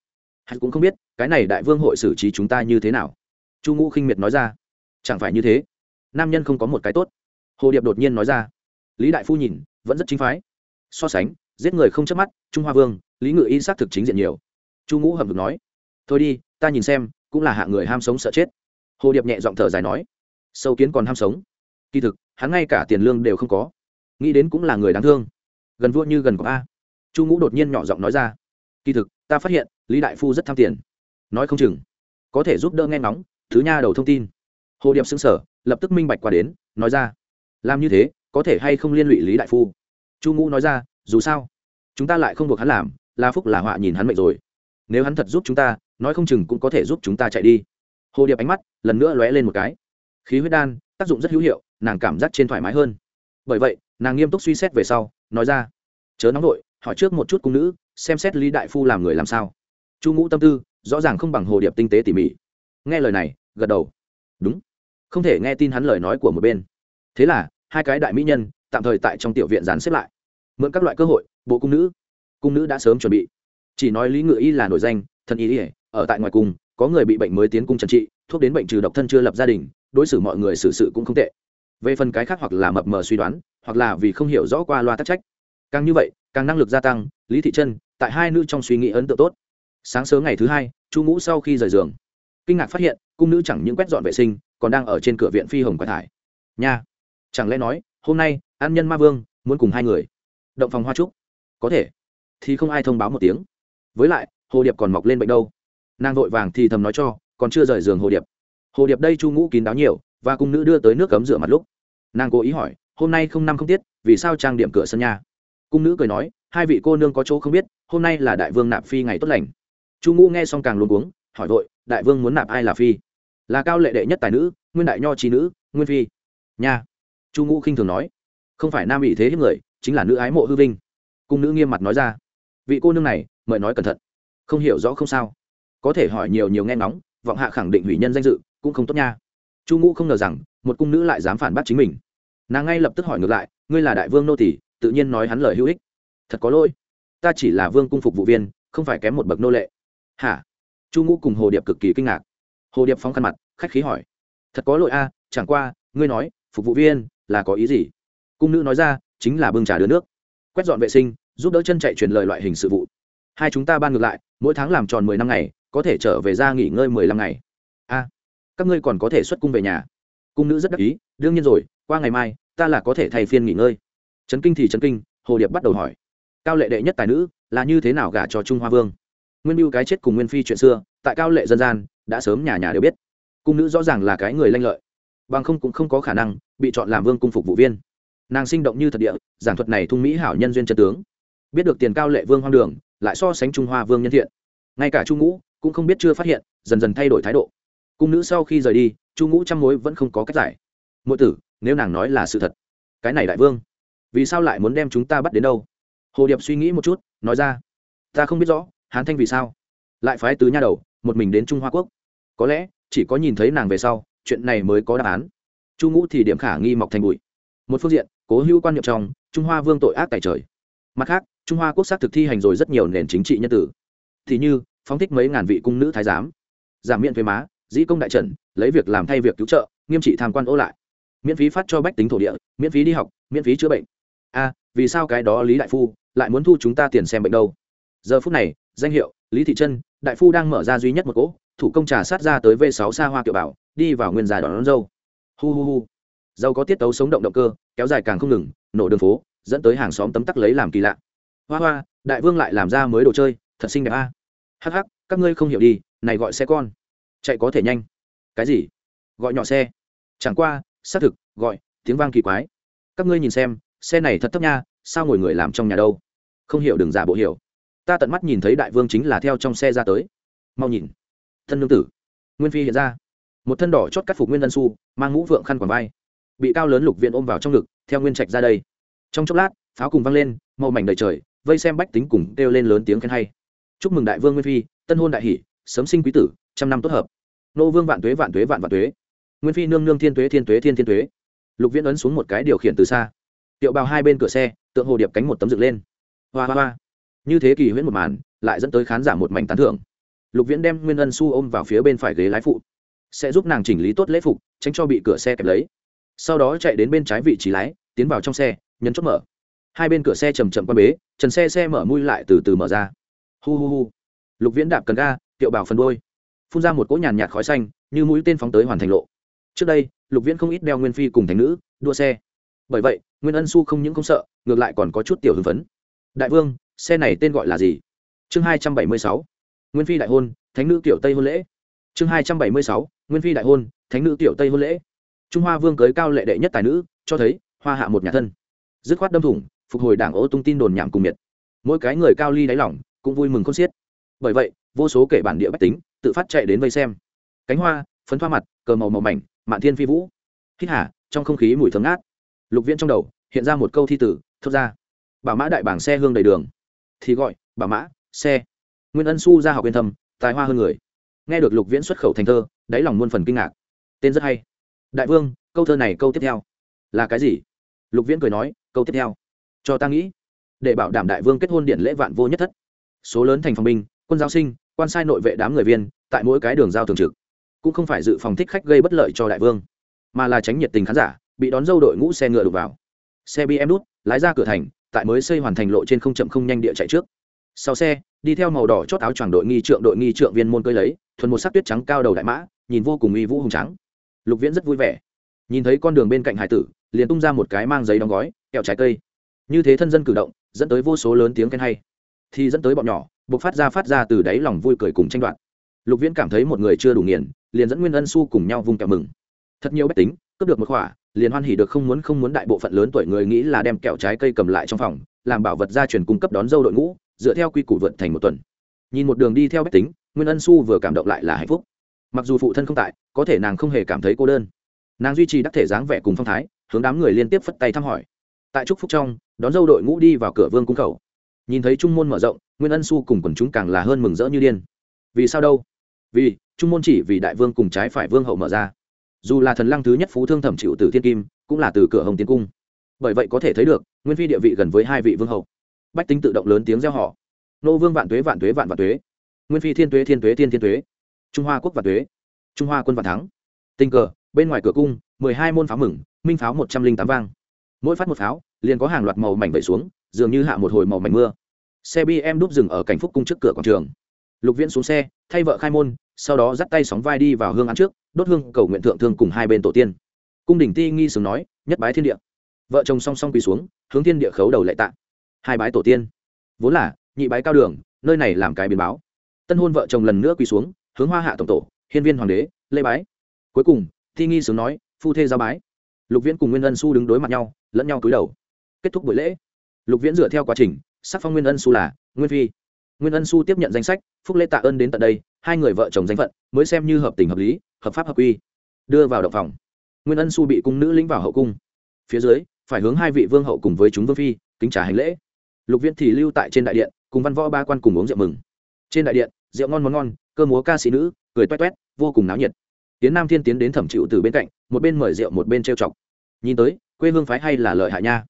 Hắn cũng không biết, cái này đại vương hội xử trí chúng ta như thế nào. Chu ngũ khinh miệt nói ra, chẳng phải như thế. Nam nhân không có một cái tốt. Hồ điệp đột nhiên nói ra, lý đại phu nhìn, vẫn rất chính phái. So sánh, giết người không chớp mắt, trung hoa vương, lý ngự y xác thực chính diện nhiều. Chu ngũ hầm được nói, thôi đi, ta nhìn xem, cũng là hạng người ham sống sợ chết. Hồ điệp nhẹ giọng thở dài nói, sâu kiến còn ham sống. Kỳ thực, hắn ngay cả tiền lương đều không có. Nghĩ đến cũng là người đáng thương. Gần vua như gần có a chu ngũ đột nhiên nhỏ giọng nói ra. Kỳ thực, ta phát hiện, lý đại phu rất tham tiền. Nói không chừng, có thể giúp đỡ nghe ngóng, thứ nha đầu thông tin. Hồ điệp xứng sở lập tức minh bạch qua đến, nói ra. Làm như thế, có thể hay không liên lụy lý đại phu? Chu ngũ nói ra, dù sao, chúng ta lại không buộc hắn làm la phúc là họa nhìn hắn mệnh rồi. Nếu hắn thật giúp chúng ta, nói không chừng cũng có thể giúp chúng ta chạy đi. Hồ điệp ánh mắt lần nữa lóe lên một cái. Khí huyết đan, tác dụng rất hữu hiệu, nàng cảm giác trên thoải mái hơn. Bởi vậy, nàng nghiêm túc suy xét về sau, nói ra. Chớ nóng vội hỏi trước một chút cung nữ, xem xét lý đại phu làm người làm sao. Chu ngũ tâm tư, rõ ràng không bằng hồ điệp tinh tế tỉ mỉ. Nghe lời này, gật đầu. Đúng. Không thể nghe tin hắn lời nói của một bên. Thế là, hai cái đại mỹ nhân, tạm thời tại trong tiểu viện dàn xếp lại. Mượn các loại cơ hội, bộ cung nữ. Cung nữ đã sớm chuẩn bị. Chỉ nói lý ngự y là nổi danh thân y ỉa ở tại ngoài cung, có người bị bệnh mới tiến cung trần trị, thuốc đến bệnh trừ độc thân chưa lập gia đình, đối xử mọi người xử sự cũng không tệ. Về phần cái khác hoặc là mập mờ suy đoán, hoặc là vì không hiểu rõ qua loa tắc trách càng như vậy, càng năng lực gia tăng, lý thị trân, tại hai nữ trong suy nghĩ ấn tượng tốt. Sáng sớm ngày thứ hai, chu ngũ sau khi rời giường, kinh ngạc phát hiện, cung nữ chẳng những quét dọn vệ sinh, còn đang ở trên cửa viện phi hồng quái thải. Nha, chẳng lẽ nói, hôm nay an nhân ma vương, muốn cùng hai người động phòng hoa trúc? Có thể. Thì không ai thông báo một tiếng. Với lại, hồ điệp còn mọc lên bệnh đâu. Nàng vội vàng thì thầm nói cho, còn chưa rời giường hồ điệp. Hồ điệp đây chu ngũ kín đáo nhiều, và cung nữ đưa tới nước cấm rửa mặt lúc. Nàng cố ý hỏi, hôm nay không năm không tiết, vì sao trang điểm cửa sân nhà? Cung nữ cười nói, hai vị cô nương có chỗ không biết, hôm nay là đại vương nạp phi ngày tốt lành. Chu ngũ nghe xong càng luôn uống hỏi vội, đại vương muốn nạp ai là phi? Là cao lệ đệ nhất tài nữ, nguyên đại nho trí nữ, nguyên phi. Nha. Chu ngũ khinh thường nói, không phải nam ỷ thế hiếp người, chính là nữ ái mộ hư vinh. Cung nữ nghiêm mặt nói ra, vị cô nương này, mời nói cẩn thận. Không hiểu rõ không sao. Có thể hỏi nhiều nhiều nghe ngóng, vọng hạ khẳng định hủy nhân danh dự, cũng không tốt nha. Chu ngũ không ngờ rằng, một cung nữ lại dám phản bác chính mình. Nàng ngay lập tức hỏi ngược lại, ngươi là đại vương nô tỷ tự nhiên nói hắn lời hữu ích. Thật có lỗi. Ta chỉ là vương cung phục vụ viên, không phải kém một bậc nô lệ. Hả? Chu ngũ cùng hồ điệp cực kỳ kinh ngạc. Hồ điệp phóng khăn mặt, khách khí hỏi. Thật có lỗi a, chẳng qua, ngươi nói, phục vụ viên là có ý gì? Cung nữ nói ra, chính là bưng trà đưa nước. Quét dọn vệ sinh, giúp đỡ chân chạy truyền lời loại hình sự vụ. Hai chúng ta ban ngược lại, mỗi tháng làm tròn mười năm ngày, có thể trở về ra nghỉ ngơi mười lăm ngày. A, các ngươi còn có thể xuất cung về nhà. Cung nữ rất đắc ý, đương nhiên rồi, qua ngày mai, ta là có thể thay phiên nghỉ ngơi trấn kinh thì trấn kinh, hồ điệp bắt đầu hỏi, cao lệ đệ nhất tài nữ, là như thế nào gả cho trung hoa vương? Nguyên mưu cái chết cùng nguyên phi chuyện xưa, tại cao lệ dân gian, đã sớm nhà nhà đều biết. Cung nữ rõ ràng là cái người lanh lợi, bằng không cũng không có khả năng bị chọn làm vương cung phục vụ viên. Nàng sinh động như thật địa, giảng thuật này thung mỹ hảo nhân duyên chân tướng. Biết được tiền cao lệ vương hoang đường, lại so sánh trung hoa vương nhân thiện. Ngay cả chu ngũ cũng không biết chưa phát hiện, dần dần thay đổi thái độ. Cung nữ sau khi rời đi, chu ngũ trăm mối vẫn không có cách giải. Mỗi tử, nếu nàng nói là sự thật, cái này đại vương vì sao lại muốn đem chúng ta bắt đến đâu? Hồ điệp suy nghĩ một chút, nói ra. Ta không biết rõ, hán thanh vì sao lại phái tứ nha đầu, một mình đến trung hoa quốc? Có lẽ, chỉ có nhìn thấy nàng về sau, chuyện này mới có đáp án. Chu ngũ thì điểm khả nghi mọc thành bụi. Một phương diện, cố hữu quan niệm trong, trung hoa vương tội ác tại trời. Mặt khác, trung hoa quốc xác thực thi hành rồi rất nhiều nền chính trị nhân tử. Thì như, phóng thích mấy ngàn vị cung nữ thái giám, giảm miễn thuế má, dĩ công đại trần, lấy việc làm thay việc cứu trợ, nghiêm trị tham quan ô lại. Miễn phí phát cho bách tính thổ địa, miễn phí đi học, miễn phí chữa bệnh a vì sao cái đó lý đại phu lại muốn thu chúng ta tiền xem bệnh đâu? Giờ phút này danh hiệu lý thị trân đại phu đang mở ra duy nhất một cỗ thủ công trà sát ra tới v sáu xa hoa kiệu bảo đi vào nguyên dài đón, đón dâu. Hu hu hu. Dâu có tiết tấu sống động động cơ kéo dài càng không ngừng nổ đường phố dẫn tới hàng xóm tấm tắc lấy làm kỳ lạ. Hoa hoa đại vương lại làm ra mới đồ chơi thật xinh đẹp a. Hắc hắc các ngươi không hiểu đi này gọi xe con. Chạy có thể nhanh. Cái gì? Gọi nhỏ xe. Chẳng qua xác thực gọi tiếng vang kỳ quái. Các ngươi nhìn xem xe này thật thấp nha, sao ngồi người làm trong nhà đâu? Không hiểu đừng giả bộ hiểu. Ta tận mắt nhìn thấy đại vương chính là theo trong xe ra tới. Mau nhìn. Thân nương tử. Nguyên phi hiện ra. Một thân đỏ chót cắt phục nguyên ân su, mang mũ vượng khăn quàng vai. Bị cao lớn lục viện ôm vào trong ngực, theo nguyên trạch ra đây. Trong chốc lát, pháo cùng văng lên, màu mảnh đầy trời, vây xem bách tính cùng kêu lên lớn tiếng khen hay. Chúc mừng đại vương nguyên phi, tân hôn đại hỷ, sớm sinh quý tử, trăm năm tốt hợp. Nô vương vạn tuế vạn tuế vạn vạn tuế. Nguyên phi nương nương thiên tuế thiên tuế thiên thiên tuế. Lục viễn ấn xuống một cái điều khiển từ xa tiệu bào hai bên cửa xe, tượng hồ điệp cánh một tấm dựng lên. Hoa hoa hoa. Như thế kỳ huyễn một màn, lại dẫn tới khán giả một mảnh tán thưởng. Lục viễn đem nguyên ân su ôm vào phía bên phải ghế lái phụ. Sẽ giúp nàng chỉnh lý tốt lễ phục, tránh cho bị cửa xe kẹp lấy. Sau đó chạy đến bên trái vị trí lái, tiến vào trong xe, nhấn chốt mở. Hai bên cửa xe chầm chậm qua bế, trần xe xe mở mui lại từ từ mở ra. Hu hu hu. Lục viễn đạp cần ga tiệu bảo phần đôi phun ra một cỗ nhàn nhạt khói xanh, như mũi tên phóng tới hoàn thành lộ. Trước đây, lục viễn không ít đeo nguyên phi cùng thành nữ, đua xe. Bởi vậy nguyên ân su không những không sợ, ngược lại còn có chút tiểu hưng phấn. Đại vương, xe này tên gọi là gì? Chương hai trăm bảy mươi sáu, nguyên phi đại hôn, thánh nữ tiểu tây hôn lễ. Chương hai trăm bảy mươi sáu, nguyên phi đại hôn, thánh nữ tiểu tây hôn lễ. Trung hoa vương cưới cao lệ đệ nhất tài nữ, cho thấy, hoa hạ một nhà thân. Dứt khoát đâm thủng, phục hồi đảng ô tung tin đồn nhảm cùng miệt. Mỗi cái người cao ly đáy lỏng cũng vui mừng khôn xiết. Bởi vậy, vô số kể bản địa bách tính, tự phát chạy đến vây xem. Cánh hoa, phấn thoa mặt, cờ màu màu mảnh, mạn thiên phi vũ. Hít hả trong không khí mùi thấm ngát lục viễn trong đầu hiện ra một câu thi tử thốt ra bảo mã đại bảng xe hương đầy đường. Thì gọi bảo mã, xe. Nguyên ân su ra học yên thâm, tài hoa hơn người. Nghe được lục viễn xuất khẩu thành thơ, đáy lòng muôn phần kinh ngạc. Tên rất hay. Đại vương, câu thơ này câu tiếp theo. Là cái gì? Lục viễn cười nói, câu tiếp theo. Cho ta nghĩ. Để bảo đảm đại vương kết hôn điện lễ vạn vô nhất thất. Số lớn thành phòng binh, quân giáo sinh, quan sai nội vệ đám người viên, tại mỗi cái đường giao thường trực, cũng không phải dự phòng thích khách gây bất lợi cho đại vương, mà là tránh nhiệt tình khán giả bị đón dâu đội ngũ xe ngựa đục vào. Xe bm đút, lái ra cửa thành, tại mới xây hoàn thành lộ trên không chậm không nhanh địa chạy trước. Sau xe, đi theo màu đỏ chót áo choàng đội nghi trượng đội nghi trượng viên môn cơi lấy, thuần một sắc tuyết trắng cao đầu đại mã, nhìn vô cùng uy vũ hùng trắng lục viễn rất vui vẻ. Nhìn thấy con đường bên cạnh hải tử, liền tung ra một cái mang giấy đóng gói, kẹo trái cây. Như thế thân dân cử động, dẫn tới vô số lớn tiếng khen hay. Thì dẫn tới bọn nhỏ buộc phát ra phát ra từ đáy lòng vui cười cùng tranh đoạt. Lục viễn cảm thấy một người chưa đủ nghiền, liền dẫn nguyên ân su cùng nhau vung kẹo mừng. Thật nhiều bách tính, cướp được một khỏa liền hoan hỉ được không muốn không muốn đại bộ phận lớn tuổi người nghĩ là đem kẹo trái cây cầm lại trong phòng, làm bảo vật gia truyền cung cấp đón dâu đội ngũ, dựa theo quy củ vượt thành một tuần. Nhìn một đường đi theo bách tính, nguyên ân su vừa cảm động lại là hạnh phúc. Mặc dù phụ thân không tại, có thể nàng không hề cảm thấy cô đơn. Nàng duy trì đắc thể dáng vẻ cùng phong thái, hướng đám người liên tiếp phất tay thăm hỏi. Tại trúc phúc trong, đón dâu đội ngũ đi vào cửa vương cung khẩu nhìn thấy trung môn mở rộng, nguyên ân su cùng quần chúng càng là hơn mừng rỡ như điên. Vì sao đâu? Vì, trung môn chỉ vì đại vương cùng trái phải vương hậu mở ra dù là thần lăng thứ nhất phú thương thẩm chịu từ thiên kim, cũng là từ cửa hồng tiến cung. Bởi vậy có thể thấy được, nguyên phi địa vị gần với hai vị vương hậu. Bách tính tự động lớn tiếng gieo họ. Nô vương vạn tuế vạn tuế, vạn vạn tuế. Nguyên phi thiên tuế thiên tuế, thiên thiên tuế. Trung hoa quốc vạn tuế. Trung hoa quân vạn thắng. Tình cờ, bên ngoài cửa cung, mười hai môn pháo mừng, minh pháo một trăm linh tám vang. Mỗi phát một pháo, liền có hàng loạt màu mảnh vẩy xuống, dường như hạ một hồi màu mảnh mưa. Xe bm đúp rừng ở cảnh phúc cung trước cửa quảng trường lục viễn xuống xe, thay vợ khai môn, sau đó dắt tay sóng vai đi vào hương án trước, đốt hương cầu nguyện thượng thương cùng hai bên tổ tiên. Cung đình ti nghi sướng nói, nhất bái thiên địa. Vợ chồng song song quỳ xuống, hướng thiên địa khấu đầu lệ tạ. Hai bái tổ tiên. Vốn là, nhị bái cao đường, nơi này làm cái biến báo. Tân hôn vợ chồng lần nữa quỳ xuống, hướng hoa hạ tổng tổ, hiên viên hoàng đế lê bái. Cuối cùng thi nghi sướng nói, phu thê giao bái. Lục viễn cùng nguyên ân su đứng đối mặt nhau, lẫn nhau cúi đầu. Kết thúc buổi lễ. Lục viễn dựa theo quá trình, sắc phong nguyên ân su là nguyên phi nguyên ân su tiếp nhận danh sách, phúc lễ tạ ơn đến tận đây, hai người vợ chồng danh phận mới xem như hợp tình hợp lý, hợp pháp hợp quy. Đưa vào động phòng. Nguyên ân su bị cung nữ lĩnh vào hậu cung. Phía dưới, phải hướng hai vị vương hậu cùng với chúng vương phi, kính trả hành lễ. Lục viễn thì lưu tại trên đại điện, cùng văn võ ba quan cùng uống rượu mừng. Trên đại điện, rượu ngon món ngon, cơ múa ca sĩ nữ, cười toét toét, vô cùng náo nhiệt. Tiến nam thiên tiến đến thẩm chịu từ bên cạnh, một bên mời rượu một bên trêu chọc. Nhìn tới, quê hương phái hay là lợi hại nha.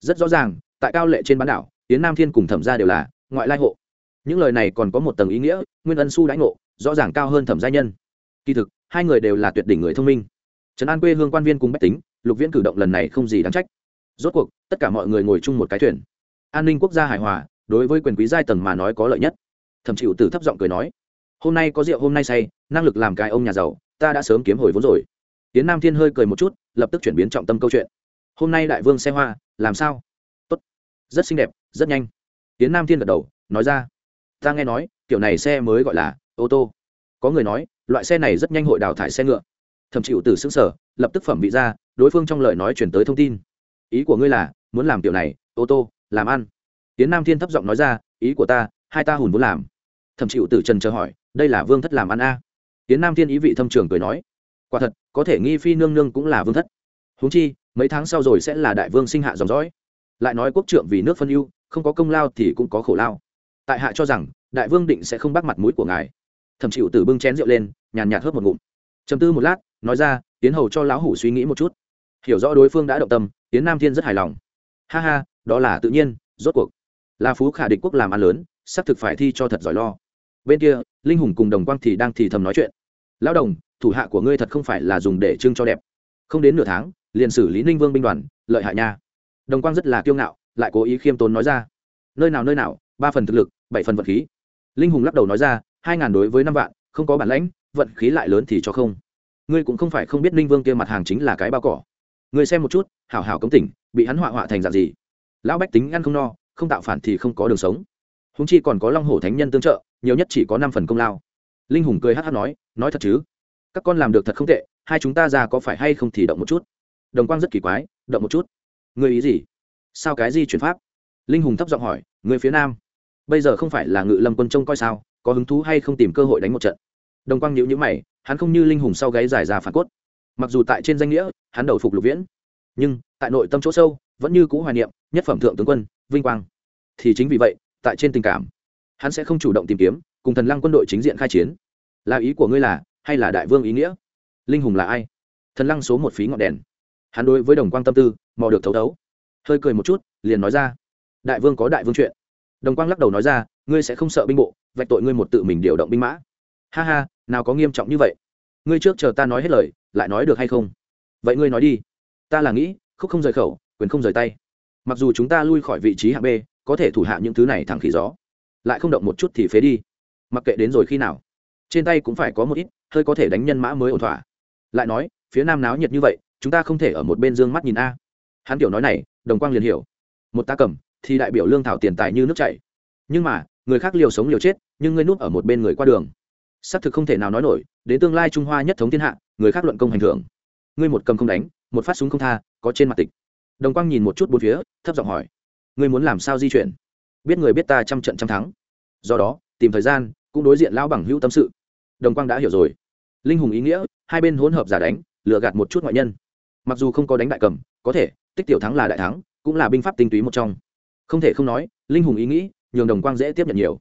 Rất rõ ràng, tại cao lệ trên bán đảo tiến nam thiên cùng thẩm gia đều là ngoại lai hộ những lời này còn có một tầng ý nghĩa, nguyên ân su đãi ngộ, rõ ràng cao hơn thẩm gia nhân. Kỳ thực, hai người đều là tuyệt đỉnh người thông minh. Trấn an quê hương quan viên cùng bách tính, lục viễn cử động lần này không gì đáng trách. Rốt cuộc, tất cả mọi người ngồi chung một cái thuyền. An ninh quốc gia hài hòa, đối với quyền quý giai tầng mà nói có lợi nhất. Thẩm chịu từ thấp giọng cười nói, hôm nay có rượu, hôm nay say, năng lực làm cái ông nhà giàu, ta đã sớm kiếm hồi vốn rồi. Tiến nam thiên hơi cười một chút, lập tức chuyển biến trọng tâm câu chuyện. Hôm nay đại vương xe hoa, làm sao? Tốt, rất xinh đẹp, rất nhanh. Tiến nam thiên gật đầu, nói ra ta nghe nói, kiểu này xe mới gọi là ô tô. Có người nói, loại xe này rất nhanh hội đào thải xe ngựa. Thậm chịu từ xứng sở lập tức phẩm vị ra, đối phương trong lời nói chuyển tới thông tin. Ý của ngươi là, muốn làm kiểu này, ô tô, làm ăn. Tiến nam thiên thấp giọng nói ra, ý của ta, hai ta hùn muốn làm. Thậm chịu từ trần chờ hỏi, đây là vương thất làm ăn a? Tiến nam thiên ý vị thâm trường cười nói, quả thật, có thể nghi phi nương nương cũng là vương thất. Huống chi, mấy tháng sau rồi sẽ là đại vương sinh hạ dòng dõi. Lại nói quốc trượng vì nước phân ưu, không có công lao thì cũng có khổ lao tại hạ cho rằng, đại vương định sẽ không bắt mặt mũi của ngài. Thậm chịu từ bưng chén rượu lên, nhàn nhạt hớp một ngụm. Chấm tư một lát, nói ra tiến hầu cho lão hủ suy nghĩ một chút. Hiểu rõ đối phương đã động tâm tiến nam thiên rất hài lòng. Ha ha, đó là tự nhiên, rốt cuộc. Là phú khả địch quốc làm ăn lớn xác thực phải thi cho thật giỏi lo. Bên kia, linh hùng cùng đồng quang thì đang thì thầm nói chuyện. Lão đồng, thủ hạ của ngươi thật không phải là dùng để trưng cho đẹp. Không đến nửa tháng, liền xử lý ninh vương binh đoàn, lợi hại nha. Đồng quang rất là kiêu ngạo, lại cố ý khiêm tốn nói ra. Nơi nào nơi nào ba phần thực lực, bảy phần vật khí. Linh hùng lắc đầu nói ra, hai ngàn đối với năm vạn, không có bản lãnh, vận khí lại lớn thì cho không. Ngươi cũng không phải không biết ninh vương kia mặt hàng chính là cái bao cỏ. Ngươi xem một chút, hảo hảo cống tỉnh, bị hắn họa họa thành dạng gì. Lão bách tính ăn không no, không tạo phản thì không có đường sống. Húng chi còn có long hổ thánh nhân tương trợ, nhiều nhất chỉ có năm phần công lao. Linh hùng cười hát hát nói nói thật chứ? Các con làm được thật không tệ, hai chúng ta ra có phải hay không thì động một chút. Đồng quang rất kỳ quái, động một chút. Người ý gì? Sao cái gì chuyển pháp? Linh hùng thấp giọng hỏi người phía nam bây giờ không phải là ngự lâm quân trông coi sao, có hứng thú hay không tìm cơ hội đánh một trận? Đồng quang nhữ nhữ mày, hắn không như linh hùng sau gáy dài ra phản cốt. Mặc dù tại trên danh nghĩa, hắn đầu phục lục viễn, nhưng tại nội tâm chỗ sâu, vẫn như cũ hoài niệm, nhất phẩm thượng tướng quân, vinh quang. Thì chính vì vậy, tại trên tình cảm, hắn sẽ không chủ động tìm kiếm, cùng thần lăng quân đội chính diện khai chiến. Là ý của ngươi là, hay là đại vương ý nghĩa? Linh hùng là ai? Thần lăng số một phí ngọn đèn. Hắn đối với đồng quang tâm tư, mò được thấu thấu. Hơi cười một chút, liền nói ra. Đại vương có đại vương chuyện đồng quang lắc đầu nói ra, ngươi sẽ không sợ binh bộ, vạch tội ngươi một tự mình điều động binh mã. Ha ha, nào có nghiêm trọng như vậy? Ngươi trước chờ ta nói hết lời, lại nói được hay không? Vậy ngươi nói đi. Ta là nghĩ, khúc không rời khẩu, quyền không rời tay. Mặc dù chúng ta lui khỏi vị trí hạng b, có thể thủ hạ những thứ này thẳng khỉ gió. Lại không động một chút thì phế đi. Mặc kệ đến rồi khi nào, trên tay cũng phải có một ít, hơi có thể đánh nhân mã mới ổn thỏa. Lại nói, phía nam náo nhiệt như vậy, chúng ta không thể ở một bên dương mắt nhìn a. Hắn kiểu nói này, đồng quang liền hiểu. Một ta cầm thì đại biểu lương thảo tiền tài như nước chảy. Nhưng mà, người khác liều sống liều chết, nhưng ngươi núp ở một bên người qua đường. Xác thực không thể nào nói nổi, đến tương lai trung hoa nhất thống thiên hạ, người khác luận công hành thưởng. Ngươi một cầm không đánh, một phát súng không tha, có trên mặt tịch. Đồng quang nhìn một chút bốn phía, thấp giọng hỏi, ngươi muốn làm sao di chuyển? Biết người biết ta trăm trận trăm thắng. Do đó, tìm thời gian, cũng đối diện lão bằng hữu tâm sự. Đồng quang đã hiểu rồi. Linh hùng ý nghĩa, hai bên hỗn hợp giả đánh, lừa gạt một chút ngoại nhân. Mặc dù không có đánh đại cầm, có thể, tích tiểu thắng là đại thắng, cũng là binh pháp tinh túy một trong không thể không nói, linh hùng ý nghĩ, nhường đồng quang dễ tiếp nhận nhiều.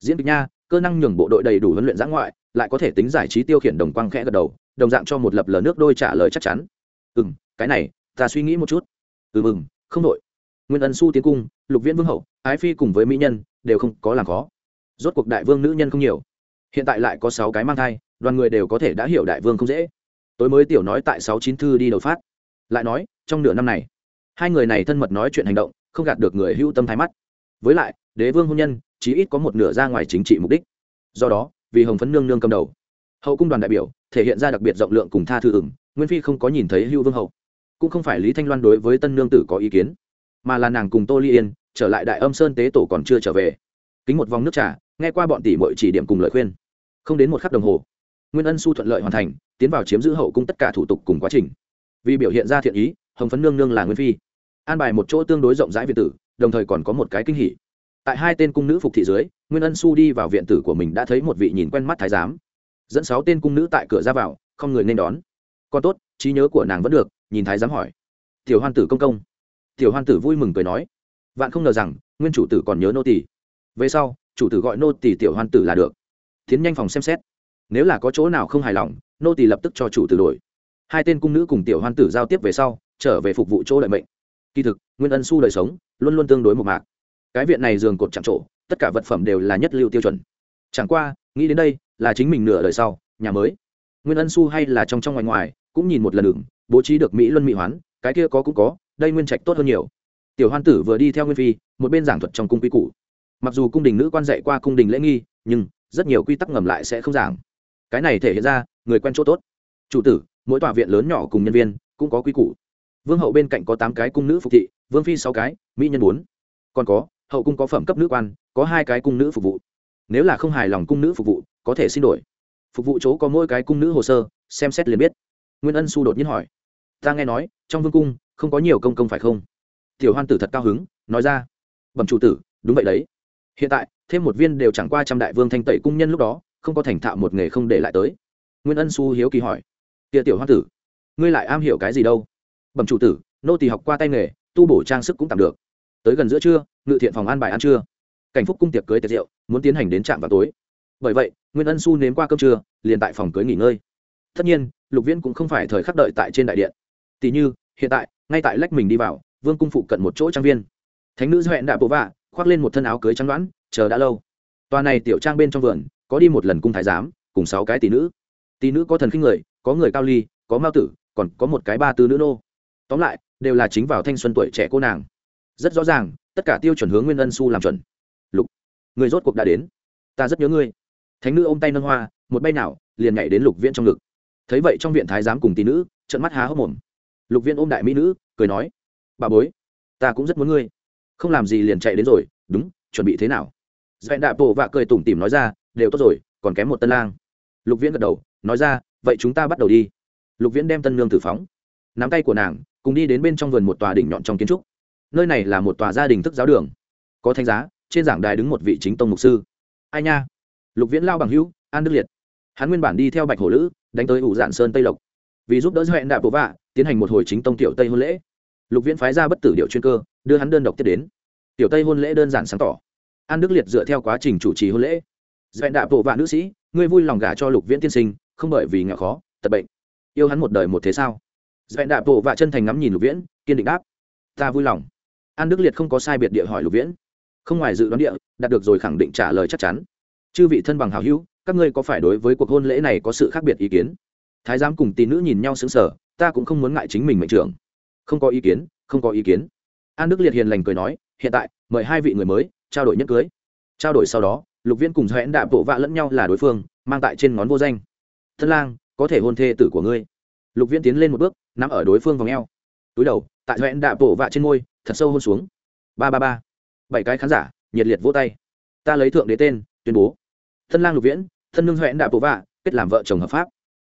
Diễn kịch nha, cơ năng nhường bộ đội đầy đủ huấn luyện giã ngoại, lại có thể tính giải trí tiêu khiển đồng quang khẽ gật đầu, đồng dạng cho một lập lờ nước đôi trả lời chắc chắn. Ừ m cái này, ta suy nghĩ một chút. Ừ mừng, không đội nguyên ân su tiến cung, lục viễn vương hậu, ái phi cùng với mỹ nhân, đều không có làm khó. Rốt cuộc đại vương nữ nhân không nhiều. Hiện tại lại có sáu cái mang thai, đoàn người đều có thể đã hiểu đại vương không dễ. Tối mới tiểu nói tại sáu chín thư đi đầu phát. Lại nói, trong nửa năm này, hai người này thân mật nói chuyện hành động không gạt được người hữu tâm thái mắt. Với lại, đế vương hôn nhân, chí ít có một nửa ra ngoài chính trị mục đích. Do đó, vì hồng phấn nương nương cầm đầu, hậu cung đoàn đại biểu thể hiện ra đặc biệt rộng lượng cùng tha thư ửng, nguyên phi không có nhìn thấy hưu vương hậu. Cũng không phải lý thanh loan đối với tân nương tử có ý kiến, mà là nàng cùng tô ly yên trở lại đại âm sơn tế tổ còn chưa trở về. Kính một vòng nước trà, nghe qua bọn tỷ mội chỉ điểm cùng lời khuyên. Không đến một khắc đồng hồ, nguyên ân su thuận lợi hoàn thành, tiến vào chiếm giữ hậu cung tất cả thủ tục cùng quá trình. Vì biểu hiện ra thiện ý, hồng phấn nương nương là nguyên phi an bài một chỗ tương đối rộng rãi viện tử, đồng thời còn có một cái kinh hỉ. Tại hai tên cung nữ phục thị dưới, nguyên ân su đi vào viện tử của mình đã thấy một vị nhìn quen mắt thái giám. Dẫn sáu tên cung nữ tại cửa ra vào, không người nên đón. Còn tốt, trí nhớ của nàng vẫn được, nhìn thái giám hỏi. Tiểu hoan tử công công. Tiểu hoan tử vui mừng cười nói. Vạn không ngờ rằng, nguyên chủ tử còn nhớ nô tỳ. về sau, chủ tử gọi nô tỳ tiểu hoan tử là được. Tiến nhanh phòng xem xét. Nếu là có chỗ nào không hài lòng, nô tỳ lập tức cho chủ tử đổi. Hai tên cung nữ cùng tiểu hoan tử giao tiếp về sau, trở về phục vụ chỗ lợi mệnh kỳ thực, nguyên ân su đời sống luôn luôn tương đối một mạc. Cái viện này giường cột chạm trổ, tất cả vật phẩm đều là nhất lưu tiêu chuẩn. Chẳng qua, nghĩ đến đây là chính mình nửa đời sau, nhà mới. Nguyên ân su hay là trong trong ngoài ngoài, cũng nhìn một lần đường, bố trí được mỹ luân mỹ hoán, cái kia có cũng có, đây nguyên trạch tốt hơn nhiều. Tiểu hoan tử vừa đi theo nguyên phi, một bên giảng thuật trong cung quy củ. Mặc dù cung đình nữ quan dạy qua cung đình lễ nghi, nhưng rất nhiều quy tắc ngầm lại sẽ không giảng. Cái này thể hiện ra người quen chỗ tốt. Chủ tử, mỗi tòa viện lớn nhỏ cùng nhân viên cũng có quy củ vương hậu bên cạnh có tám cái cung nữ phục thị, vương phi sáu cái, mỹ nhân bốn. Còn có, hậu cung có phẩm cấp nữ quan, có hai cái cung nữ phục vụ. Nếu là không hài lòng cung nữ phục vụ, có thể xin đổi. Phục vụ chỗ có mỗi cái cung nữ hồ sơ, xem xét liền biết. Nguyên ân su đột nhiên hỏi. Ta nghe nói, trong vương cung, không có nhiều công công phải không? Tiểu hoan tử thật cao hứng, nói ra. Bẩm chủ tử, đúng vậy đấy. Hiện tại, thêm một viên đều chẳng qua trăm đại vương thanh tẩy cung nhân lúc đó, không có thành thạo một nghề không để lại tới. Nguyên ân su hiếu kỳ hỏi. Tia tiểu hoan tử, ngươi lại am hiểu cái gì đâu? Bẩm chủ tử, nô tỳ học qua tay nghề, tu bổ trang sức cũng tạm được. Tới gần giữa trưa, ngự thiện phòng ăn bài ăn trưa. Cảnh phúc cung tiệc cưới tiệc rượu, muốn tiến hành đến trạm vào tối. Bởi vậy, nguyên ân su nếm qua cơm trưa, liền tại phòng cưới nghỉ ngơi. Tất nhiên, lục viễn cũng không phải thời khắc đợi tại trên đại điện. Tỷ như, hiện tại, ngay tại lách mình đi vào, vương cung phụ cận một chỗ trang viên. Thánh nữ huệ đã bố vạ, khoác lên một thân áo cưới trắng đoán, chờ đã lâu. Tòa này tiểu trang bên trong vườn, có đi một lần cung thái giám, cùng sáu cái tỷ nữ. Tỷ nữ có thần khinh người, có người cao ly, có mao tử, còn có một cái ba tư nữ nô tóm lại, đều là chính vào thanh xuân tuổi trẻ cô nàng. Rất rõ ràng, tất cả tiêu chuẩn hướng nguyên ân su làm chuẩn. Lục, người rốt cuộc đã đến. Ta rất nhớ ngươi. Thánh nữ ôm tay nâng hoa, một bay nào, liền nhảy đến lục viễn trong ngực. Thấy vậy trong viện thái giám cùng tỷ nữ trận mắt há hốc mồm. Lục viễn ôm đại mỹ nữ, cười nói, bà bối, ta cũng rất muốn ngươi. Không làm gì liền chạy đến rồi, đúng, chuẩn bị thế nào? Dẹn đạp bộ vạ cười tủm tỉm nói ra, đều tốt rồi, còn kém một tân lang. Lục viễn gật đầu, nói ra, vậy chúng ta bắt đầu đi. Lục viễn đem tân lương tử phóng. Nắm tay của nàng cùng đi đến bên trong vườn một tòa đỉnh nhọn trong kiến trúc. Nơi này là một tòa gia đình thức giáo đường. Có thanh giá, trên giảng đài đứng một vị chính tông mục sư. Ai nha? Lục viễn lao bằng hữu, an đức liệt. Hắn nguyên bản đi theo bạch hổ lữ, đánh tới ủ dạn sơn tây lộc. Vì giúp đỡ hẹn đạp bộ vạ, tiến hành một hồi chính tông tiểu tây hôn lễ. Lục viễn phái ra bất tử điệu chuyên cơ, đưa hắn đơn độc tiếp đến. Tiểu tây hôn lễ đơn giản sáng tỏ. An đức liệt dựa theo quá trình chủ trì hôn lễ. Dẹn đạp bộ vạ nữ sĩ, ngươi vui lòng gả cho lục viễn tiên sinh, không bởi vì nghèo khó, tật bệnh. Yêu hắn một đời một thế sao? Dẹn đạp bộ vạ chân thành ngắm nhìn lục viễn, kiên định đáp. Ta vui lòng. An đức liệt không có sai biệt địa hỏi lục viễn. Không ngoài dự đoán địa, đạt được rồi khẳng định trả lời chắc chắn. Chư vị thân bằng hào hữu, các ngươi có phải đối với cuộc hôn lễ này có sự khác biệt ý kiến? Thái giám cùng tỷ nữ nhìn nhau sững sờ, ta cũng không muốn ngại chính mình mệnh trưởng. Không có ý kiến, không có ý kiến. An đức liệt hiền lành cười nói, hiện tại, mời hai vị người mới, trao đổi nhất cưới. Trao đổi sau đó, lục viễn cùng hẹn đạp bộ vạ lẫn nhau là đối phương, mang tại trên ngón vô danh. Thân lang, có thể hôn thê tử của ngươi lục Viễn tiến lên một bước nằm ở đối phương vòng eo. Túi đầu tại hẹn đạp bổ vạ trên ngôi, thật sâu hôn xuống. Ba ba ba. Bảy cái khán giả nhiệt liệt vỗ tay. Ta lấy thượng đế tên tuyên bố. Thân lang lục viễn thân nương hẹn đạp bổ vạ kết làm vợ chồng hợp pháp.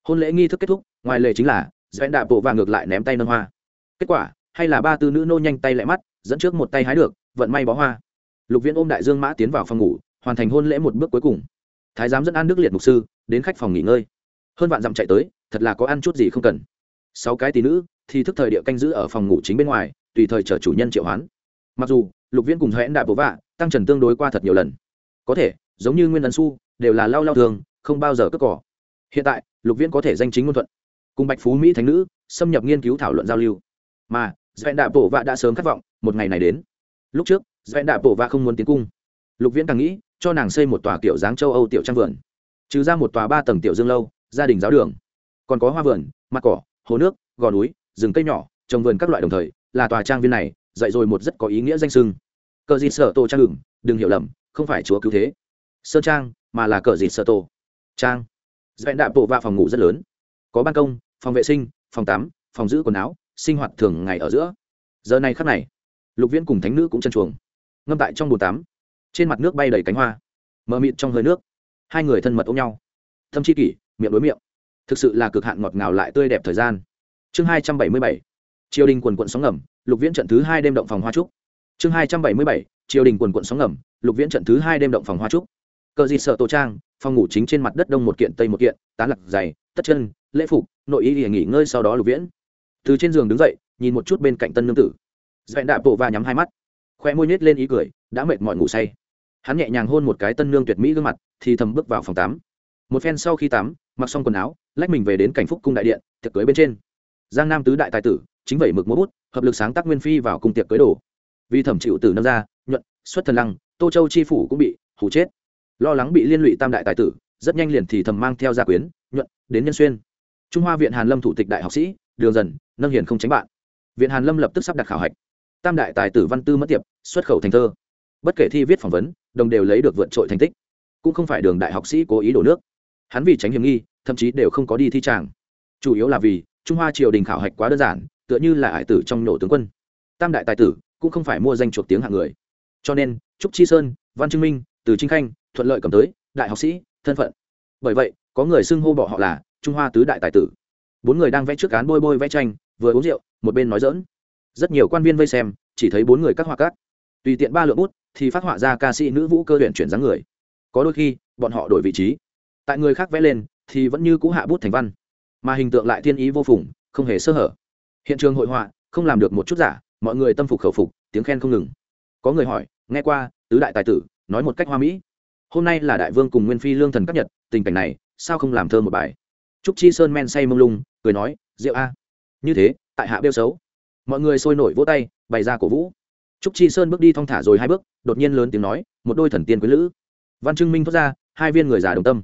Hôn lễ nghi thức kết thúc ngoài lệ chính là dẹn đạp bổ vạ ngược lại ném tay nâng hoa. Kết quả hay là ba tư nữ nô nhanh tay lại mắt dẫn trước một tay hái được vận may bó hoa. Lục viễn ôm đại dương mã tiến vào phòng ngủ hoàn thành hôn lễ một bước cuối cùng. Thái giám dẫn an đức liệt mục sư đến khách phòng nghỉ ngơi hơn vạn dặm chạy tới, thật là có ăn chút gì không cần. Sáu cái tỷ nữ thì thức thời địa canh giữ ở phòng ngủ chính bên ngoài, tùy thời chờ chủ nhân triệu hoán. Mặc dù, lục viễn cùng hẹn đại bố vạ tăng trần tương đối qua thật nhiều lần. Có thể, giống như nguyên ấn su đều là lao lao thường, không bao giờ cất cỏ. Hiện tại, lục viễn có thể danh chính ngôn thuận. Cùng bạch phú mỹ thánh nữ xâm nhập nghiên cứu thảo luận giao lưu. Mà dẹn đạp bổ vạ đã sớm khát vọng một ngày này đến. Lúc trước dẹn đạp bổ vạ không muốn tiến cung. Lục viễn càng nghĩ, cho nàng xây một tòa kiểu dáng châu âu tiểu trang vườn. Trừ ra một tòa ba tầng tiểu dương lâu gia đình giáo đường. Còn có hoa vườn, mặt cỏ, hồ nước, gò núi, rừng cây nhỏ, trồng vườn các loại đồng thời, là tòa trang viên này, dạy rồi một rất có ý nghĩa danh sưng. Cờ dịt sở tổ trang ngừng đừng hiểu lầm, không phải chúa cứu thế. Sơn trang, mà là cờ dịt sở tổ trang. Dẹn đạp bộ và phòng ngủ rất lớn. Có ban công, phòng vệ sinh, phòng tắm, phòng giữ quần áo, sinh hoạt thường ngày ở giữa. Giờ này khắc này, lục viễn cùng thánh nữ cũng chân chuồng. Ngâm tại trong bồn tắm. Trên mặt nước bay đầy cánh hoa. Mờ mịt trong hơi nước. Hai người thân mật ôm nhau. Thâm chi kỷ miệng đối miệng. Thực sự là cực hạn ngọt ngào lại tươi đẹp thời gian. Chương hai trăm bảy mươi bảy, triều đình quần quận sóng ngầm, lục viễn trận thứ hai đêm động phòng hoa trúc. Chương hai trăm bảy mươi bảy, triều đình quần quận sóng ngầm, lục viễn trận thứ hai đêm động phòng hoa trúc. Cờ gì sợ tổ trang, phòng ngủ chính trên mặt đất đông một kiện tây một kiện, tán lạc dày, tất chân, lễ phục, nội y nghỉ ngơi sau đó lục viễn. Từ trên giường đứng dậy, nhìn một chút bên cạnh tân nương tử. Dẹn đạp bộ và nhắm hai mắt. Khoe môi nhét lên ý cười, đã mệt mỏi ngủ say. Hắn nhẹ nhàng hôn một cái tân nương tuyệt mỹ gương mặt, thì thầm bước vào phòng tắm. Một phen sau khi tắm mặc xong quần áo, lách mình về đến cảnh phúc cung đại điện, tiệc cưới bên trên. Giang nam tứ đại tài tử, chính vậy mực múa bút, hợp lực sáng tác nguyên phi vào cung tiệc cưới đồ. Vì thẩm chịu tử nâng ra, nhuận, xuất thần lăng, tô châu chi phủ cũng bị hủ chết. Lo lắng bị liên lụy tam đại tài tử, rất nhanh liền thì thầm mang theo gia quyến, nhuận, đến nhân xuyên. Trung hoa viện hàn lâm thủ tịch đại học sĩ, đường dần, nâng hiền không tránh bạn. Viện hàn lâm lập tức sắp đặt khảo hạch. Tam đại tài tử văn tư mất tiệp, xuất khẩu thành thơ. Bất kể thi viết phỏng vấn, đồng đều lấy được vượt trội thành tích. Cũng không phải đường đại học sĩ cố ý đổ nước. Hắn vì tránh hiểm nghi thậm chí đều không có đi thi tràng. Chủ yếu là vì, trung hoa triều đình khảo hạch quá đơn giản, tựa như là hải tử trong nổ tướng quân. Tam đại tài tử cũng không phải mua danh chuộc tiếng hạng người. Cho nên, trúc chi sơn, văn trưng minh, từ trinh khanh, thuận lợi cầm tới, đại học sĩ, thân phận. Bởi vậy, có người xưng hô bỏ họ là trung hoa tứ đại tài tử. Bốn người đang vẽ trước cán bôi bôi vẽ tranh, vừa uống rượu, một bên nói dỡn rất nhiều quan viên vây xem, chỉ thấy bốn người các họa cát tùy tiện ba lượng bút, thì phát họa ra ca sĩ nữ vũ cơ luyện chuyển dáng người. Có đôi khi, bọn họ đổi vị trí. Tại người khác vẽ lên thì vẫn như cũ hạ bút thành văn, mà hình tượng lại thiên ý vô phùng, không hề sơ hở. Hiện trường hội họa, không làm được một chút giả, mọi người tâm phục khẩu phục, tiếng khen không ngừng. Có người hỏi, nghe qua, tứ đại tài tử, nói một cách hoa mỹ. Hôm nay là đại vương cùng nguyên phi lương thần cấp nhật, tình cảnh này, sao không làm thơ một bài? Trúc chi sơn men say mông lung, cười nói rượu a. Như thế, tại hạ bêu xấu. Mọi người sôi nổi vỗ tay, bày ra cổ vũ. Trúc chi sơn bước đi thong thả rồi hai bước, đột nhiên lớn tiếng nói, một đôi thần tiên quý lữ. Văn trưng minh thoát ra, hai viên người già đồng tâm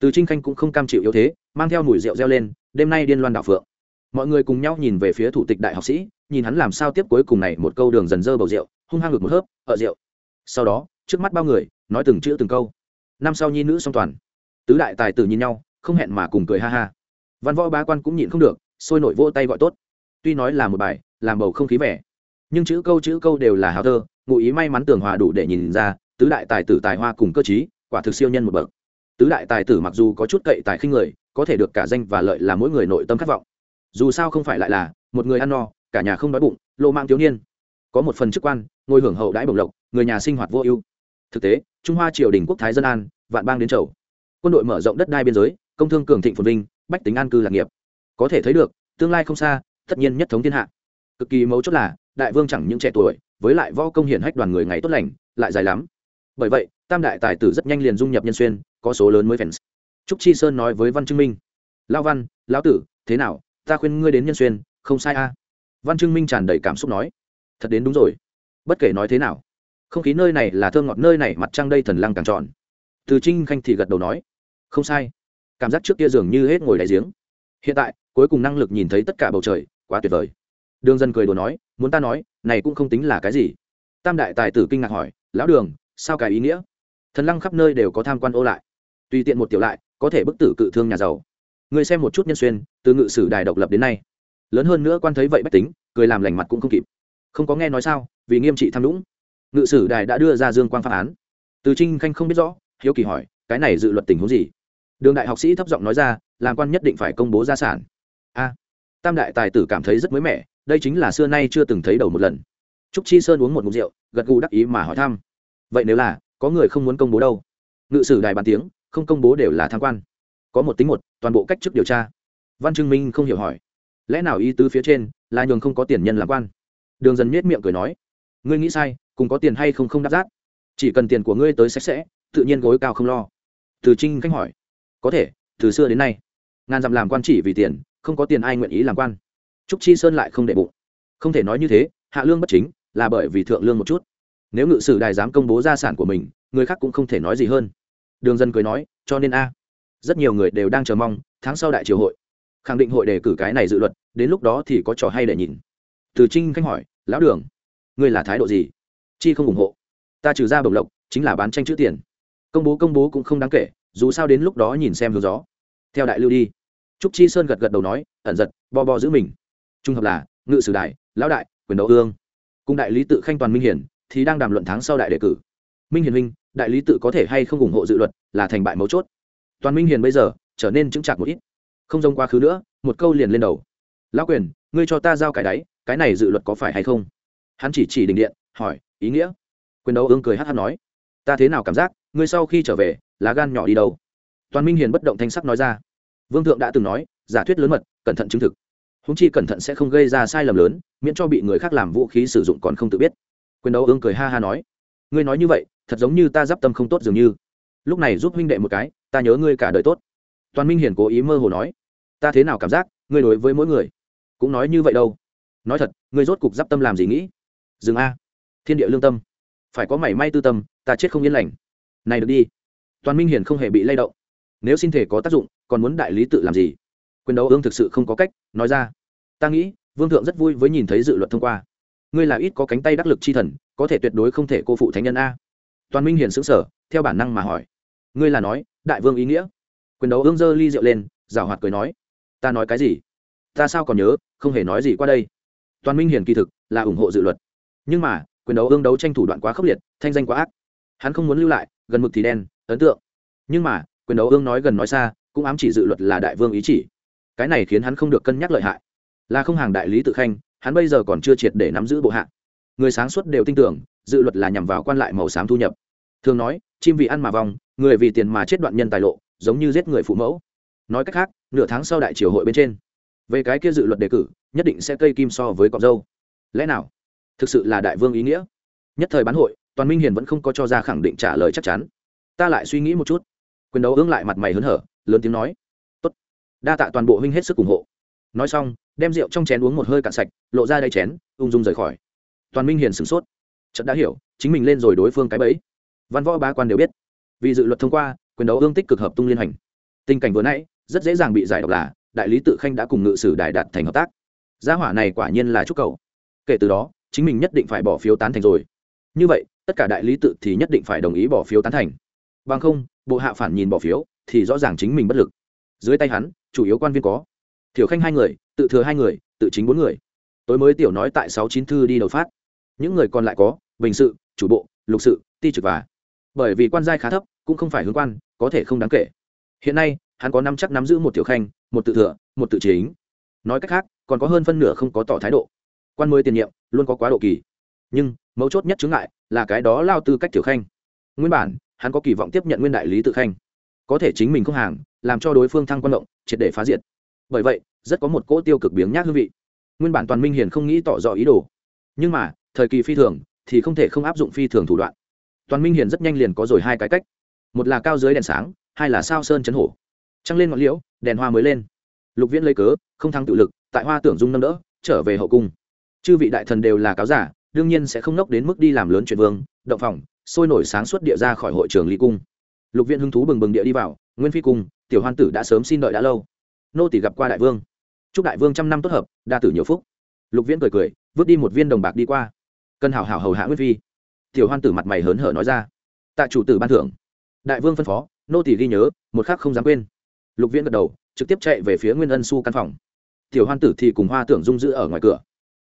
từ trinh khanh cũng không cam chịu yếu thế, mang theo mùi rượu reo lên, đêm nay điên loan đạo phượng. Mọi người cùng nhau nhìn về phía thủ tịch đại học sĩ, nhìn hắn làm sao tiếp cuối cùng này một câu đường dần dơ bầu rượu, hung hăng ngực một hớp, ở rượu. Sau đó, trước mắt bao người, nói từng chữ từng câu. Năm sau nhi nữ song toàn. Tứ đại tài tử nhìn nhau, không hẹn mà cùng cười ha ha. Văn võ bá quan cũng nhịn không được, sôi nổi vỗ tay gọi tốt. Tuy nói là một bài, làm bầu không khí vẻ, nhưng chữ câu chữ câu đều là hào thơ, ngụ ý may mắn tường hòa đủ để nhìn ra, tứ đại tài tử tài hoa cùng cơ chí quả thực siêu nhân một bậc tứ đại tài tử mặc dù có chút cậy tài khinh người, có thể được cả danh và lợi là mỗi người nội tâm khát vọng. Dù sao không phải lại là một người ăn no, cả nhà không đói bụng, lộ mạng thiếu niên. Có một phần chức quan ngôi hưởng hậu đãi bổng lộc, người nhà sinh hoạt vô ưu. Thực tế, trung hoa triều đình quốc thái dân an, vạn bang đến chầu. Quân đội mở rộng đất đai biên giới, công thương cường thịnh phồn vinh, bách tính an cư lạc nghiệp. Có thể thấy được, tương lai không xa, tất nhiên nhất thống thiên hạ. Cực kỳ mấu chốt là, đại vương chẳng những trẻ tuổi, với lại võ công hiển hách đoàn người ngày tốt lành, lại dài lắm. Bởi vậy tam đại tài tử rất nhanh liền dung nhập nhân xuyên, có số lớn mới fans. Trúc chi sơn nói với văn trưng minh lao văn, lão tử, thế nào? Ta khuyên ngươi đến nhân xuyên, không sai a. Văn trưng minh tràn đầy cảm xúc nói, thật đến đúng rồi. Bất kể nói thế nào, không khí nơi này là thơm ngọt, nơi này mặt trăng đây thần lăng càng tròn. Từ trinh khanh thì gật đầu nói, không sai. Cảm giác trước kia dường như hết ngồi đáy giếng. Hiện tại, cuối cùng năng lực nhìn thấy tất cả bầu trời, quá tuyệt vời. Đường dân cười đùa nói, muốn ta nói, này cũng không tính là cái gì. Tam đại tài tử kinh ngạc hỏi, lão đường, sao cái ý nghĩa? Thần lăng khắp nơi đều có tham quan ô lại. Tùy tiện một tiểu lại, có thể bức tử cự thương nhà giàu. Người xem một chút nhân xuyên, từ ngự sử đài độc lập đến nay. Lớn hơn nữa quan thấy vậy bách tính, cười làm lành mặt cũng không kịp. Không có nghe nói sao, vì nghiêm trị tham nhũng. Ngự sử đài đã đưa ra dương quan pháp án. Từ trinh khanh không biết rõ, hiếu kỳ hỏi, cái này dự luật tình huống gì? Đường đại học sĩ thấp giọng nói ra, làm quan nhất định phải công bố gia sản. A, tam đại tài tử cảm thấy rất mới mẻ, đây chính là xưa nay chưa từng thấy đầu một lần. Trúc chi sơn uống một mục rượu, gật gù đắc ý mà hỏi thăm. Vậy nếu là có người không muốn công bố đâu. Ngự sử đài bàn tiếng, không công bố đều là tham quan. Có một tính một, toàn bộ cách chức điều tra. Văn trưng minh không hiểu hỏi. Lẽ nào ý tứ phía trên là nhường không có tiền nhân làm quan? Đường dần miết miệng cười nói. Ngươi nghĩ sai, cùng có tiền hay không không đáp giác. Chỉ cần tiền của ngươi tới sạch sẽ, tự nhiên gối cao không lo. Từ trinh khách hỏi. Có thể, từ xưa đến nay, ngàn dặm làm quan chỉ vì tiền, không có tiền ai nguyện ý làm quan. Trúc chi sơn lại không để bụng. Không thể nói như thế, hạ lương bất chính là bởi vì thượng lương một chút nếu ngự sử đài dám công bố gia sản của mình, người khác cũng không thể nói gì hơn. Đường dân cười nói, cho nên a, rất nhiều người đều đang chờ mong, tháng sau đại triều hội. Khẳng định hội đề cử cái này dự luật, đến lúc đó thì có trò hay để nhìn. Từ trinh khanh hỏi, lão đường, ngươi là thái độ gì? Chi không ủng hộ? Ta trừ ra bồng lộc, chính là bán tranh chữ tiền. Công bố công bố cũng không đáng kể, dù sao đến lúc đó nhìn xem hướng gió. Theo đại lưu đi, trúc chi sơn gật gật đầu nói, ẩn giật, bo bo giữ mình. Trung hợp là, ngự sử đại, lão đại, quyền đấu ương. Cùng đại lý tự khanh toàn minh hiển thì đang đàm luận tháng sau đại đề cử. Minh hiền minh đại lý tự có thể hay không ủng hộ dự luật là thành bại mấu chốt. Toàn minh hiền bây giờ trở nên chững chạc một ít. Không giống quá khứ nữa, một câu liền lên đầu. Lão quyền, ngươi cho ta giao cái đáy, cái này dự luật có phải hay không? Hắn chỉ chỉ đình điện, hỏi, ý nghĩa? Quyền đấu ương cười hát hát nói. Ta thế nào cảm giác, ngươi sau khi trở về, lá gan nhỏ đi đâu? Toàn minh hiền bất động thanh sắc nói ra. Vương thượng đã từng nói, giả thuyết lớn mật, cẩn thận chứng thực. Húng chi cẩn thận sẽ không gây ra sai lầm lớn, miễn cho bị người khác làm vũ khí sử dụng còn không tự biết quyền đấu ương cười ha ha nói. Ngươi nói như vậy, thật giống như ta d i p tâm không tốt dường như. Lúc này giúp huynh đệ một cái, ta nhớ ngươi cả đời tốt. Toàn minh Hiển cố ý mơ hồ nói. Ta thế nào cảm giác, ngươi đối với mỗi người cũng nói như vậy đâu. Nói thật, ngươi rốt cục d i p tâm làm gì nghĩ? Dừng a. Thiên địa lương tâm. Phải có mảy may tư tâm, ta chết không yên lành. Này được đi. Toàn minh Hiển không hề bị lay động. Nếu xin thể có tác dụng, còn muốn đại lý tự làm gì? Quyền đấu ương thực sự không có cách, nói ra. Ta nghĩ, vương thượng rất vui với nhìn thấy dự luật thông qua ngươi là ít có cánh tay đắc lực chi thần, có thể tuyệt đối không thể cô phụ thánh nhân a. Toàn minh hiền xứng sở theo bản năng mà hỏi. Ngươi là nói, đại vương ý nghĩa? Quyền đấu ương dơ ly rượu lên giảo hoạt cười nói. Ta nói cái gì? Ta sao còn nhớ, không hề nói gì qua đây. Toàn minh hiền kỳ thực, là ủng hộ dự luật. Nhưng mà, quyền đấu ương đấu tranh thủ đoạn quá khốc liệt, thanh danh quá ác. Hắn không muốn lưu lại, gần mực thì đen, ấn tượng. Nhưng mà, quyền đấu ương nói gần nói xa, cũng ám chỉ dự luật là đại vương ý chỉ. Cái này khiến hắn không được cân nhắc lợi hại. Là không hàng đại lý tự khanh hắn bây giờ còn chưa triệt để nắm giữ bộ hạ. Người sáng suốt đều tin tưởng, dự luật là nhằm vào quan lại màu xám thu nhập. Thường nói, chim vì ăn mà vòng người vì tiền mà chết đoạn nhân tài lộ, giống như giết người phụ mẫu. Nói cách khác, nửa tháng sau đại triều hội bên trên. Về cái kia dự luật đề cử, nhất định sẽ cây kim so với cọc dâu. Lẽ nào? Thực sự là đại vương ý nghĩa. Nhất thời bán hội, toàn minh hiền vẫn không có cho ra khẳng định trả lời chắc chắn. Ta lại suy nghĩ một chút. Quyền đấu ương lại mặt mày hớn hở, lớn tiếng nói. Tốt. Đa tạ toàn bộ huynh hết sức ủng hộ nói xong, đem rượu trong chén uống một hơi cạn sạch, lộ ra đầy chén, ung dung rời khỏi. Toàn minh hiền sửng sốt. Trận đã hiểu, chính mình lên rồi đối phương cái bẫy. Văn võ ba quan đều biết. Vì dự luật thông qua, quyền đấu ương tích cực hợp tung liên hành. Tình cảnh vừa nãy, rất dễ dàng bị giải độc là, đại lý tự khanh đã cùng ngự sử đại đạt thành hợp tác. Gia hỏa này quả nhiên là chúc cầu. Kể từ đó, chính mình nhất định phải bỏ phiếu tán thành rồi. Như vậy, tất cả đại lý tự thì nhất định phải đồng ý bỏ phiếu tán thành. Bằng không, bộ hạ phản nhìn bỏ phiếu, thì rõ ràng chính mình bất lực. Dưới tay hắn, chủ yếu quan viên có thiểu khanh hai người, tự thừa hai người, tự chính bốn người. Tối mới tiểu nói tại sáu chín thư đi đầu phát. Những người còn lại có, bình sự, chủ bộ, lục sự, ti trực và. Bởi vì quan giai khá thấp, cũng không phải hướng quan, có thể không đáng kể. Hiện nay, hắn có năm chắc nắm giữ một tiểu khanh, một tự thừa, một tự chính. Nói cách khác, còn có hơn phân nửa không có tỏ thái độ. Quan mới tiền nhiệm, luôn có quá độ kỳ. Nhưng, mấu chốt nhất chứng ngại là cái đó lao tư cách tiểu khanh. Nguyên bản, hắn có kỳ vọng tiếp nhận nguyên đại lý tự khanh. Có thể chính mình không hàng, làm cho đối phương thăng quan động, triệt để phá diệt bởi vậy, rất có một cỗ tiêu cực biếng nhác hương vị. Nguyên bản toàn minh hiền không nghĩ tỏ rõ ý đồ. Nhưng mà, thời kỳ phi thường thì không thể không áp dụng phi thường thủ đoạn. Toàn minh hiền rất nhanh liền có rồi hai cái cách. Một là cao dưới đèn sáng, hai là sao sơn chấn hổ. Trăng lên ngọn liễu, đèn hoa mới lên. Lục viễn lấy cớ, không thắng tự lực, tại hoa tưởng dung nâng đỡ, trở về hậu cung. Chư vị đại thần đều là cáo giả, đương nhiên sẽ không nốc đến mức đi làm lớn chuyện vương, động phòng, sôi nổi sáng suốt địa ra khỏi hội trường ly cung. Lục viện hứng thú bừng bừng địa đi vào, nguyên phi cung, tiểu hoan tử đã sớm xin đợi đã lâu nô tỷ gặp qua đại vương. Chúc đại vương trăm năm tốt hợp, đa tử nhiều phúc. Lục viễn cười cười, vứt đi một viên đồng bạc đi qua. Cần hảo hảo hầu hạ nguyên phi. Tiểu hoan tử mặt mày hớn hở nói ra. Tạ chủ tử ban thưởng. Đại vương phân phó, nô tỷ ghi nhớ, một khắc không dám quên. Lục viễn gật đầu, trực tiếp chạy về phía nguyên ân su căn phòng. Tiểu hoan tử thì cùng hoa tưởng dung giữ ở ngoài cửa.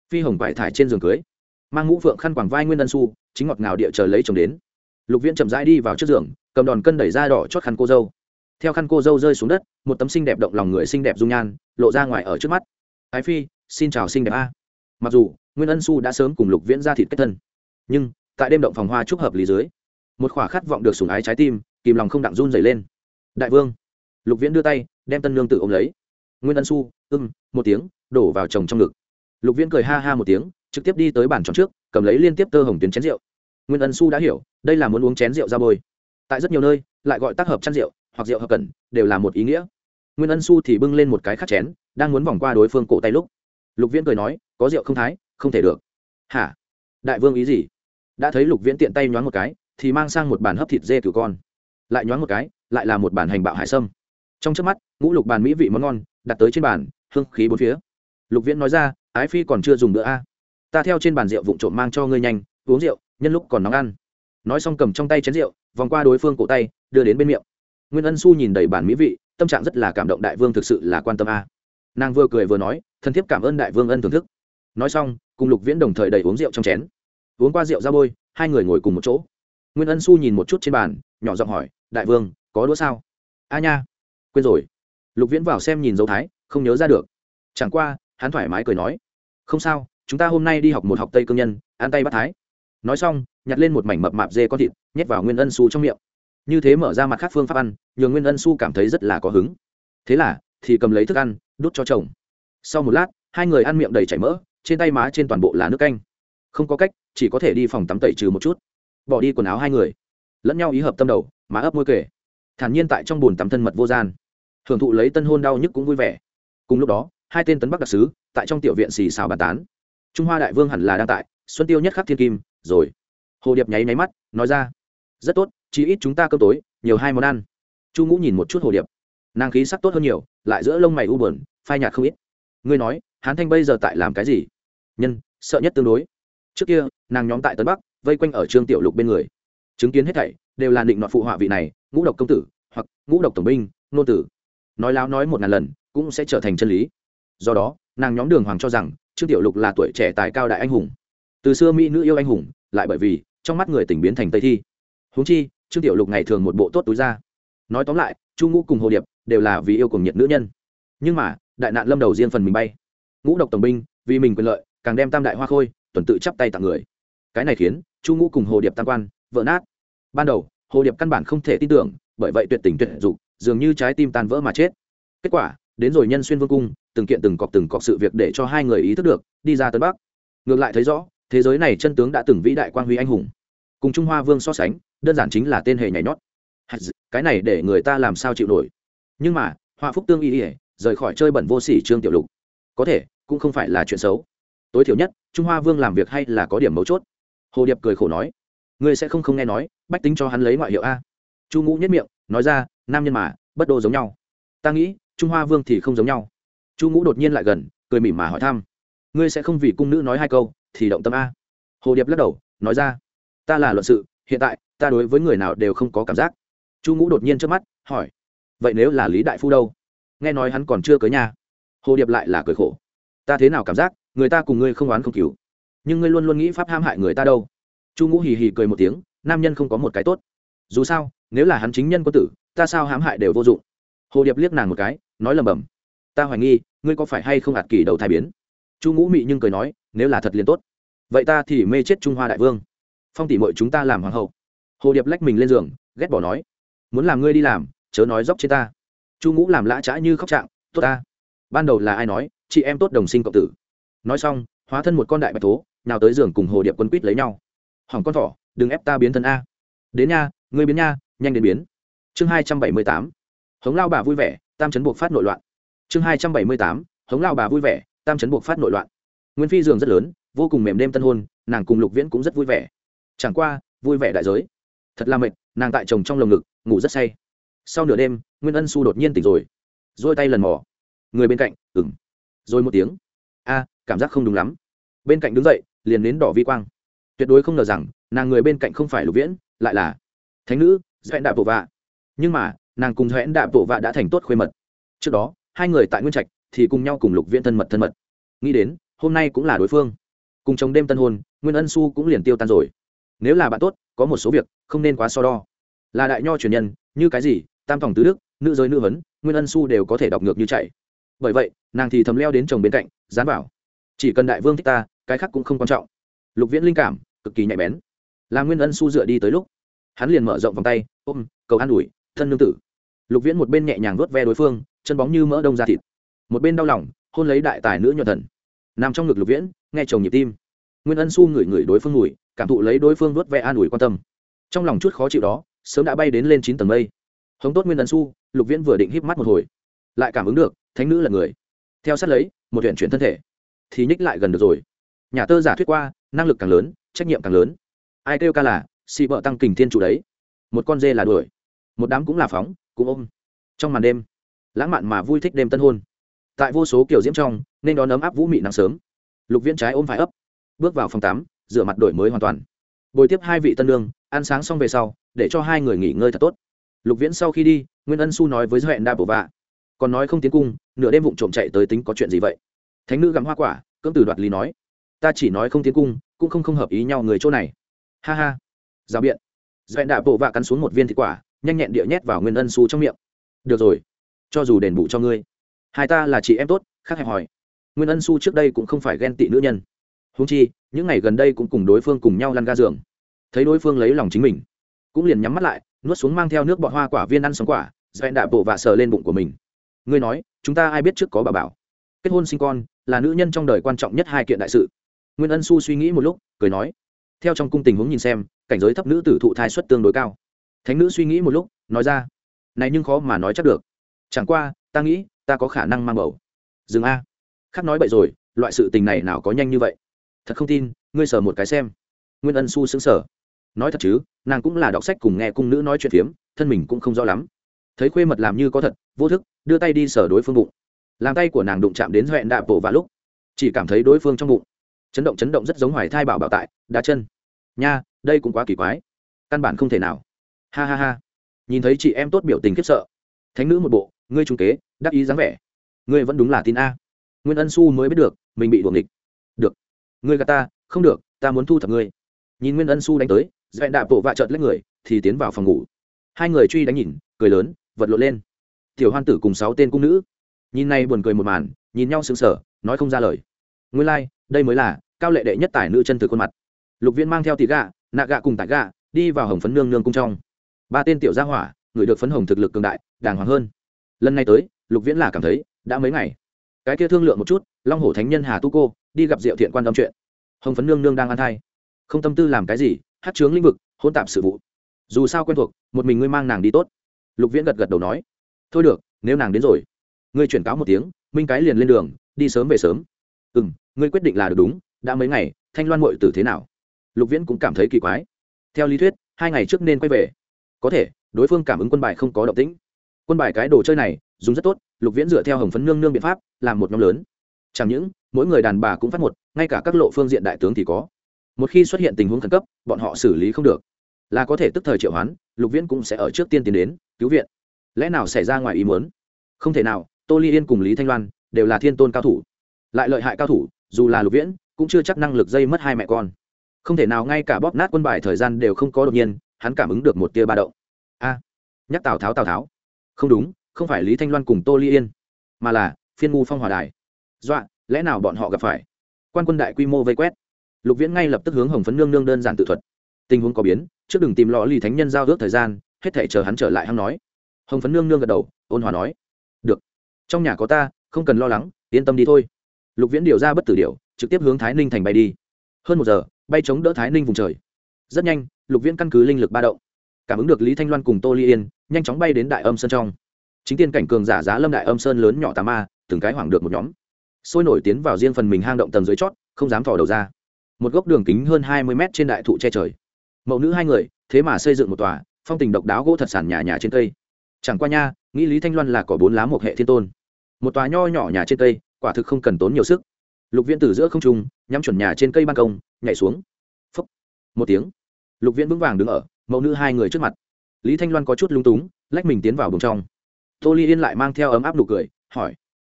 Phi hồng vải thải trên giường cưới. Mang ngũ phượng khăn quàng vai nguyên ân su chính ngọt ngào địa chờ lấy chồng đến. Lục viễn chậm rãi đi vào trước giường, cầm đòn cân đẩy ra đỏ chót khăn cô dâu theo khăn cô dâu rơi xuống đất, một tấm xinh đẹp động lòng người xinh đẹp dung nhan lộ ra ngoài ở trước mắt. Ái phi, xin chào xinh đẹp a. Mặc dù, nguyên ân su đã sớm cùng lục viễn ra thịt kết thân, nhưng tại đêm động phòng hoa trúc hợp lý dưới, một khỏa khát vọng được sủng ái trái tim, kìm lòng không đặng run dày lên. Đại vương, lục viễn đưa tay, đem tân lương tự ôm lấy. Nguyên ân su ưng một tiếng, đổ vào chồng trong ngực. Lục viễn cười ha ha một tiếng, trực tiếp đi tới bàn tròn trước, cầm lấy liên tiếp tơ hồng tuyến chén rượu. Nguyên ân su đã hiểu, đây là muốn uống chén rượu ra bôi. Tại rất nhiều nơi, lại gọi tác hợp chăn rượu hoặc rượu hợp cẩn đều là một ý nghĩa. Nguyên ân su thì bưng lên một cái khắc chén, đang muốn vòng qua đối phương cổ tay lúc. Lục viễn cười nói, có rượu không thái? Không thể được. Hả? Đại vương ý gì? Đã thấy lục viễn tiện tay nhoáng một cái, thì mang sang một bàn hấp thịt dê cừu con. Lại nhoáng một cái, lại là một bàn hành bạo hải sâm. Trong trước mắt, ngũ lục bàn mỹ vị món ngon, đặt tới trên bàn, hương khí bốn phía. Lục viễn nói ra, ái phi còn chưa dùng bữa a. Ta theo trên bàn rượu vụn trộm mang cho ngươi nhanh, uống rượu, nhân lúc còn nóng ăn. Nói xong cầm trong tay chén rượu, vòng qua đối phương cổ tay, đưa đến bên miệng nguyên ân su nhìn đầy bản mỹ vị, tâm trạng rất là cảm động đại vương thực sự là quan tâm a. Nàng vừa cười vừa nói, thân thiết cảm ơn đại vương ân thưởng thức. Nói xong, cùng lục viễn đồng thời đầy uống rượu trong chén. Uống qua rượu ra bôi, hai người ngồi cùng một chỗ. Nguyên ân su nhìn một chút trên bàn, nhỏ giọng hỏi, đại vương, có đũa sao? A nha. Quên rồi. Lục viễn vào xem nhìn dấu thái, không nhớ ra được. Chẳng qua, hắn thoải mái cười nói, không sao, chúng ta hôm nay đi học một học tây cương nhân, ăn tay bắt thái. Nói xong, nhặt lên một mảnh mập mạp dê con thịt, nhét vào nguyên ân su trong miệng như thế mở ra mặt khác phương pháp ăn, nhường nguyên ân su cảm thấy rất là có hứng. Thế là, thì cầm lấy thức ăn, đút cho chồng. Sau một lát, hai người ăn miệng đầy chảy mỡ, trên tay má trên toàn bộ là nước canh. Không có cách, chỉ có thể đi phòng tắm tẩy trừ một chút. Bỏ đi quần áo hai người. Lẫn nhau ý hợp tâm đầu, má ấp môi kể. Thản nhiên tại trong bồn tắm thân mật vô gian. Hưởng thụ lấy tân hôn đau nhức cũng vui vẻ. Cùng lúc đó, hai tên tấn bắc đặc sứ, tại trong tiểu viện xì xào bàn tán. Trung hoa đại vương hẳn là đang tại, xuân tiêu nhất khắc thiên kim, rồi. Hồ điệp nháy nháy mắt, nói ra. Rất tốt chí ít chúng ta cơm tối, nhiều hai món ăn. Chu ngũ nhìn một chút hồ điệp. Nàng khí sắc tốt hơn nhiều, lại giữa lông mày u bờn phai nhạt không ít. Ngươi nói, hán thanh bây giờ tại làm cái gì? Nhân, sợ nhất tương đối. Trước kia, nàng nhóm tại tân bắc, vây quanh ở trương tiểu lục bên người. Chứng kiến hết thảy, đều là định nọ phụ họa vị này, ngũ độc công tử, hoặc ngũ độc tổng binh, nô tử. Nói láo nói một ngàn lần, cũng sẽ trở thành chân lý. Do đó, nàng nhóm đường hoàng cho rằng, trương tiểu lục là tuổi trẻ tài cao đại anh hùng. Từ xưa mỹ nữ yêu anh hùng, lại bởi vì, trong mắt người tỉnh biến thành tây thi. Huống chi trương tiểu lục ngày thường một bộ tốt túi ra. Nói tóm lại, chu ngũ cùng hồ điệp đều là vì yêu cùng nhiệt nữ nhân. Nhưng mà, đại nạn lâm đầu riêng phần mình bay. Ngũ độc tổng binh, vì mình quyền lợi, càng đem tam đại hoa khôi, tuần tự chắp tay tặng người. Cái này khiến chu ngũ cùng hồ điệp tam quan, vỡ nát. Ban đầu, hồ điệp căn bản không thể tin tưởng, bởi vậy tuyệt tình tuyệt dục, dường như trái tim tan vỡ mà chết. Kết quả, đến rồi nhân xuyên vương cung, từng kiện từng cọc từng cọc sự việc để cho hai người ý thức được, đi ra tân bắc. Ngược lại thấy rõ, thế giới này chân tướng đã từng vĩ đại quan huy anh hùng. Cùng trung hoa vương so sánh đơn giản chính là tên hề nhảy nhót. Cái này để người ta làm sao chịu nổi. Nhưng mà, họa phúc tương y ỉa rời khỏi chơi bẩn vô sỉ trương tiểu lục. Có thể, cũng không phải là chuyện xấu. Tối thiểu nhất, trung hoa vương làm việc hay là có điểm mấu chốt. Hồ điệp cười khổ nói, ngươi sẽ không không nghe nói, bách tính cho hắn lấy ngoại hiệu a. Chu ngũ nhất miệng, nói ra, nam nhân mà, bất đô giống nhau. Ta nghĩ, trung hoa vương thì không giống nhau. Chu ngũ đột nhiên lại gần, cười mỉm mà hỏi thăm, ngươi sẽ không vì cung nữ nói hai câu, thì động tâm a? Hồ điệp lắc đầu, nói ra, ta là luận sự, hiện tại ta đối với người nào đều không có cảm giác. Chu ngũ đột nhiên trước mắt, hỏi, vậy nếu là lý đại phu đâu? Nghe nói hắn còn chưa cưới nhà hồ điệp lại là cười khổ, ta thế nào cảm giác, người ta cùng ngươi không oán không cứu nhưng ngươi luôn luôn nghĩ pháp ham hại người ta đâu. Chu ngũ hì hì cười một tiếng, nam nhân không có một cái tốt. Dù sao, nếu là hắn chính nhân có tử, ta sao hãm hại đều vô dụng. Hồ điệp liếc nàng một cái, nói lầm bầm ta hoài nghi, ngươi có phải hay không ạt kỳ đầu thai biến? Chu ngũ mị nhưng cười nói, nếu là thật liền tốt. Vậy ta thì mê chết trung hoa đại vương. Phong tỷ mội chúng ta làm hoàng hậu hồ điệp lách mình lên giường, ghét bỏ nói, muốn làm ngươi đi làm, chớ nói dốc trên ta. Chu ngũ làm lã trã như khóc trạng, tốt ta. Ban đầu là ai nói, chị em tốt đồng sinh cộng tử. Nói xong, hóa thân một con đại bạch thố nào tới giường cùng hồ điệp quân quýt lấy nhau. Hỏng con thỏ, đừng ép ta biến thân a. Đến nha, ngươi biến nha, nhanh đến biến. Chương hai trăm bảy mươi tám, hống lao bà vui vẻ, tam chấn buộc phát nội loạn. Chương hai trăm bảy mươi tám, hống lao bà vui vẻ, tam chấn buộc phát nội loạn. Nguyên phi giường rất lớn, vô cùng mềm đêm tân hôn, nàng cùng lục viễn cũng rất vui vẻ. Chẳng qua, vui vẻ đại giới thật là mệt, nàng tại chồng trong lồng ngực, ngủ rất say. Sau nửa đêm, nguyên ân su đột nhiên tỉnh rồi dôi tay lần mò. Người bên cạnh ừng rồi một tiếng, a, cảm giác không đúng lắm. Bên cạnh đứng dậy, liền đến đỏ vi quang. Tuyệt đối không ngờ rằng, nàng người bên cạnh không phải lục viễn, lại là thánh nữ doẹn đạp bộ vạ. Nhưng mà, nàng cùng doẹn đạp bộ vạ đã thành tốt khuê mật. Trước đó, hai người tại nguyên trạch thì cùng nhau cùng lục viễn thân mật thân mật. Nghĩ đến, hôm nay cũng là đối phương. Cùng chồng đêm tân hôn, nguyên ân su cũng liền tiêu tan rồi nếu là bạn tốt, có một số việc, không nên quá so đo. Là đại nho truyền nhân, như cái gì, tam phòng tứ đức, nữ giới nữ vấn nguyên ân su đều có thể đọc ngược như chạy. Bởi vậy, nàng thì thầm leo đến chồng bên cạnh, dán vào. Chỉ cần đại vương thích ta, cái khác cũng không quan trọng. Lục viễn linh cảm, cực kỳ nhạy bén. Là nguyên ân su dựa đi tới lúc, hắn liền mở rộng vòng tay, ôm, cầu an ủi, thân nương tử. Lục viễn một bên nhẹ nhàng vớt ve đối phương, chân bóng như mỡ đông ra thịt. Một bên đau lòng, hôn lấy đại tài nữ nhuận thần. Nằm trong ngực lục viễn, nghe chồng nhịp tim. Nguyên ân su ngửi ngửi đối phương ngủi cảm thụ lấy đối phương vuốt ve an ủi quan tâm. Trong lòng chút khó chịu đó, sớm đã bay đến lên chín tầng mây. Hống tốt nguyên ân su lục viễn vừa định híp mắt một hồi, lại cảm ứng được, thánh nữ là người. Theo sát lấy, một huyện chuyển thân thể, thì nhích lại gần được rồi. Nhà tơ giả thuyết qua, năng lực càng lớn, trách nhiệm càng lớn. Ai kêu ca là si vợ tăng kình thiên chủ đấy. Một con dê là đuổi, một đám cũng là phóng, cũng ôm. Trong màn đêm, lãng mạn mà vui thích đêm tân hôn. Tại vô số kiểu diễm trong, nên đón ấm áp vũ mị nắng sớm. Lục viễn trái ôm phải ấp, bước vào phòng tắm rửa mặt đổi mới hoàn toàn. Bồi tiếp hai vị tân lương, ăn sáng xong về sau, để cho hai người nghỉ ngơi thật tốt. Lục viễn sau khi đi, nguyên ân su nói với doẹn đa bổ vạ, còn nói không tiến cung, nửa đêm vụng trộm chạy tới tính có chuyện gì vậy? Thánh nữ gắm hoa quả, cưỡng từ đoạt lý nói, ta chỉ nói không tiến cung, cũng không không hợp ý nhau người chỗ này. Ha ha. Rào biện. Doẹn đạ bộ vạ cắn xuống một viên thịt quả, nhanh nhẹn địa nhét vào nguyên ân su trong miệng. Được rồi, cho dù đền bù cho ngươi. Hai ta là chị em tốt, khác hẹp hỏi nguyên ân su trước đây cũng không phải ghen tị nữ nhân húng chi, những ngày gần đây cũng cùng đối phương cùng nhau lăn ga giường. Thấy đối phương lấy lòng chính mình, cũng liền nhắm mắt lại, nuốt xuống mang theo nước bọt hoa quả viên ăn sống quả dẹn đạ bộ và sờ lên bụng của mình. Ngươi nói, chúng ta ai biết trước có bà bảo? Kết hôn sinh con, là nữ nhân trong đời quan trọng nhất hai kiện đại sự. Nguyên ân su suy nghĩ một lúc, cười nói, theo trong cung tình huống nhìn xem, cảnh giới thấp nữ tử thụ thai suất tương đối cao. Thánh nữ suy nghĩ một lúc, nói ra, này nhưng khó mà nói chắc được. Chẳng qua, ta nghĩ, ta có khả năng mang bầu. Dừng a. Khắc nói bậy rồi, loại sự tình này nào có nhanh như vậy? Thật không tin, ngươi sờ một cái xem. Nguyên ân su xứng sở nói thật chứ, nàng cũng là đọc sách cùng nghe cung nữ nói chuyện phiếm, thân mình cũng không rõ lắm. Thấy khuê mật làm như có thật, vô thức, đưa tay đi sờ đối phương bụng. Làm tay của nàng đụng chạm đến huẹn đạp bộ và lúc, chỉ cảm thấy đối phương trong bụng. Chấn động chấn động rất giống hoài thai bảo bảo tại, đá chân. Nha, đây cũng quá kỳ quái. Căn bản không thể nào. Ha ha ha. Nhìn thấy chị em tốt biểu tình khiếp sợ. Thánh nữ một bộ, ngươi trung kế, đắc ý dáng vẻ. Ngươi vẫn đúng là tin a. Nguyên ân su mới biết được, mình bị đuồng địch được ngươi gà ta không được ta muốn thu thập ngươi. Nhìn nguyên ân su đánh tới dẹn đạp bộ vạ trợt lấy người thì tiến vào phòng ngủ. Hai người truy đánh nhìn cười lớn vật lộn lên. Tiểu hoan tử cùng sáu tên cung nữ. Nhìn này buồn cười một màn nhìn nhau sững sờ nói không ra lời. Nguyên lai、like, đây mới là cao lệ đệ nhất tài nữ chân thực khuôn mặt. Lục viên mang theo tỷ gạ nạ gạ cùng tại gạ đi vào hồng phấn nương nương cung trong. Ba tên tiểu gia hỏa người được phấn hồng thực lực cường đại đàng hoàng hơn. Lần này tới lục viễn là cảm thấy đã mấy ngày. Cái kia thương lượng một chút long hổ thánh nhân hà tu cô, đi gặp diệu thiện quan tâm chuyện. Hồng phấn nương nương đang ăn thai. Không tâm tư làm cái gì, hát chướng lĩnh vực hôn tạp sự vụ. Dù sao quen thuộc, một mình ngươi mang nàng đi tốt. Lục viễn gật gật đầu nói. Thôi được, nếu nàng đến rồi, ngươi chuyển cáo một tiếng, minh cái liền lên đường, đi sớm về sớm. Ừ m ngươi quyết định là được đúng, đã mấy ngày, thanh loan mội tử thế nào? Lục viễn cũng cảm thấy kỳ quái. Theo lý thuyết, hai ngày trước nên quay về. Có thể, đối phương cảm ứng quân bài không có động tĩnh. Quân bài cái đồ chơi này, dùng rất tốt, lục viễn dựa theo hồng phấn nương nương biện pháp, làm một nhóm lớn chẳng những, mỗi người đàn bà cũng phát một, ngay cả các lộ phương diện đại tướng thì có. Một khi xuất hiện tình huống khẩn cấp, bọn họ xử lý không được. Là có thể tức thời triệu hoán, lục viễn cũng sẽ ở trước tiên tiến đến, cứu viện. Lẽ nào xảy ra ngoài ý muốn? Không thể nào, tô ly yên cùng lý thanh loan đều là thiên tôn cao thủ. Lại lợi hại cao thủ, dù là lục viễn, cũng chưa chắc năng lực dây mất hai mẹ con. Không thể nào ngay cả bóp nát quân bài thời gian đều không có đột nhiên, hắn cảm ứng được một tia ba động. A! Nhắc tào tháo tào tháo. Không đúng, không phải lý thanh loan cùng tô ly yên, mà là phiên ngu phong hòa đài dọa, lẽ nào bọn họ gặp phải? Quan quân đại quy mô vây quét. Lục viễn ngay lập tức hướng hồng phấn nương nương đơn giản tự thuật. Tình huống có biến, trước đừng tìm lò lì thánh nhân giao ước thời gian, hết thể chờ hắn trở lại hắn nói. Hồng phấn nương nương gật đầu, ôn hòa nói. Được. Trong nhà có ta, không cần lo lắng, yên tâm đi thôi. Lục viễn điều ra bất tử điều trực tiếp hướng thái ninh thành bay đi. Hơn một giờ, bay chống đỡ thái ninh vùng trời. Rất nhanh, lục viễn căn cứ linh lực ba động. Cảm ứng được lý thanh loan cùng tô ly yên, nhanh chóng bay đến đại âm sơn trong. Chính tiên cảnh cường giả giá lâm đại âm sơn lớn nhỏ tà ma, từng cái hoảng được một nhóm sôi nổi tiến vào riêng phần mình hang động tầng dưới chót, không dám thò đầu ra. Một gốc đường kính hơn hai mươi mét trên đại thụ che trời. Mẫu nữ hai người, thế mà xây dựng một tòa, phong tình độc đáo gỗ thật sàn nhà nhà trên cây. Chẳng qua nha, nghĩ lý thanh loan là có bốn lá một hệ thiên tôn. Một tòa nho nhỏ nhà trên cây, quả thực không cần tốn nhiều sức. Lục viễn từ giữa không trung, nhắm chuẩn nhà trên cây ban công, nhảy xuống. Phấp một tiếng. Lục viễn vững vàng đứng ở, mẫu nữ hai người trước mặt. Lý thanh loan có chút lung túng, lách mình tiến vào bùng trong. Tô ly yên lại mang theo ấm áp nụ cười, hỏi.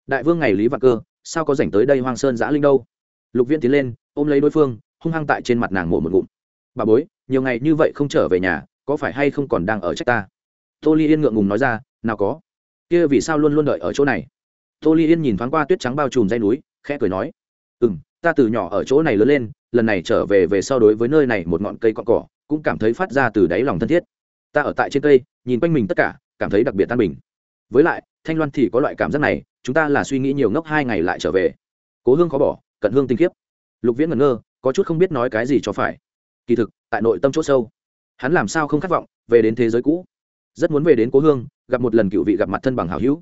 Đại vương ngày lý vạn cơ sao có dành tới đây hoang sơn giã linh đâu? Lục viễn tiến lên, ôm lấy đối phương, hung hăng tại trên mặt nàng mổ một ngụm. Bà bối, nhiều ngày như vậy không trở về nhà, có phải hay không còn đang ở trách ta? Tô ly yên ngượng ngùng nói ra, nào có. Kia vì sao luôn luôn đợi ở chỗ này? Tô ly yên nhìn thoáng qua tuyết trắng bao trùm dây núi, khẽ cười nói ừ m ta từ nhỏ ở chỗ này lớn lên, lần này trở về về sau đối với nơi này một ngọn cây cọn cỏ, cũng cảm thấy phát ra từ đáy lòng thân thiết. Ta ở tại trên cây, nhìn quanh mình tất cả, cảm thấy đặc biệt tan bình. Với lại, thanh loan thì có loại cảm giác này chúng ta là suy nghĩ nhiều ngốc hai ngày lại trở về. Cố hương khó bỏ, cận hương tinh khiếp. Lục viễn ngẩn ngơ, có chút không biết nói cái gì cho phải. Kỳ thực, tại nội tâm c h ỗ sâu, hắn làm sao không khát vọng về đến thế giới cũ? Rất muốn về đến cố hương, gặp một lần cựu vị gặp mặt thân bằng hảo hữu.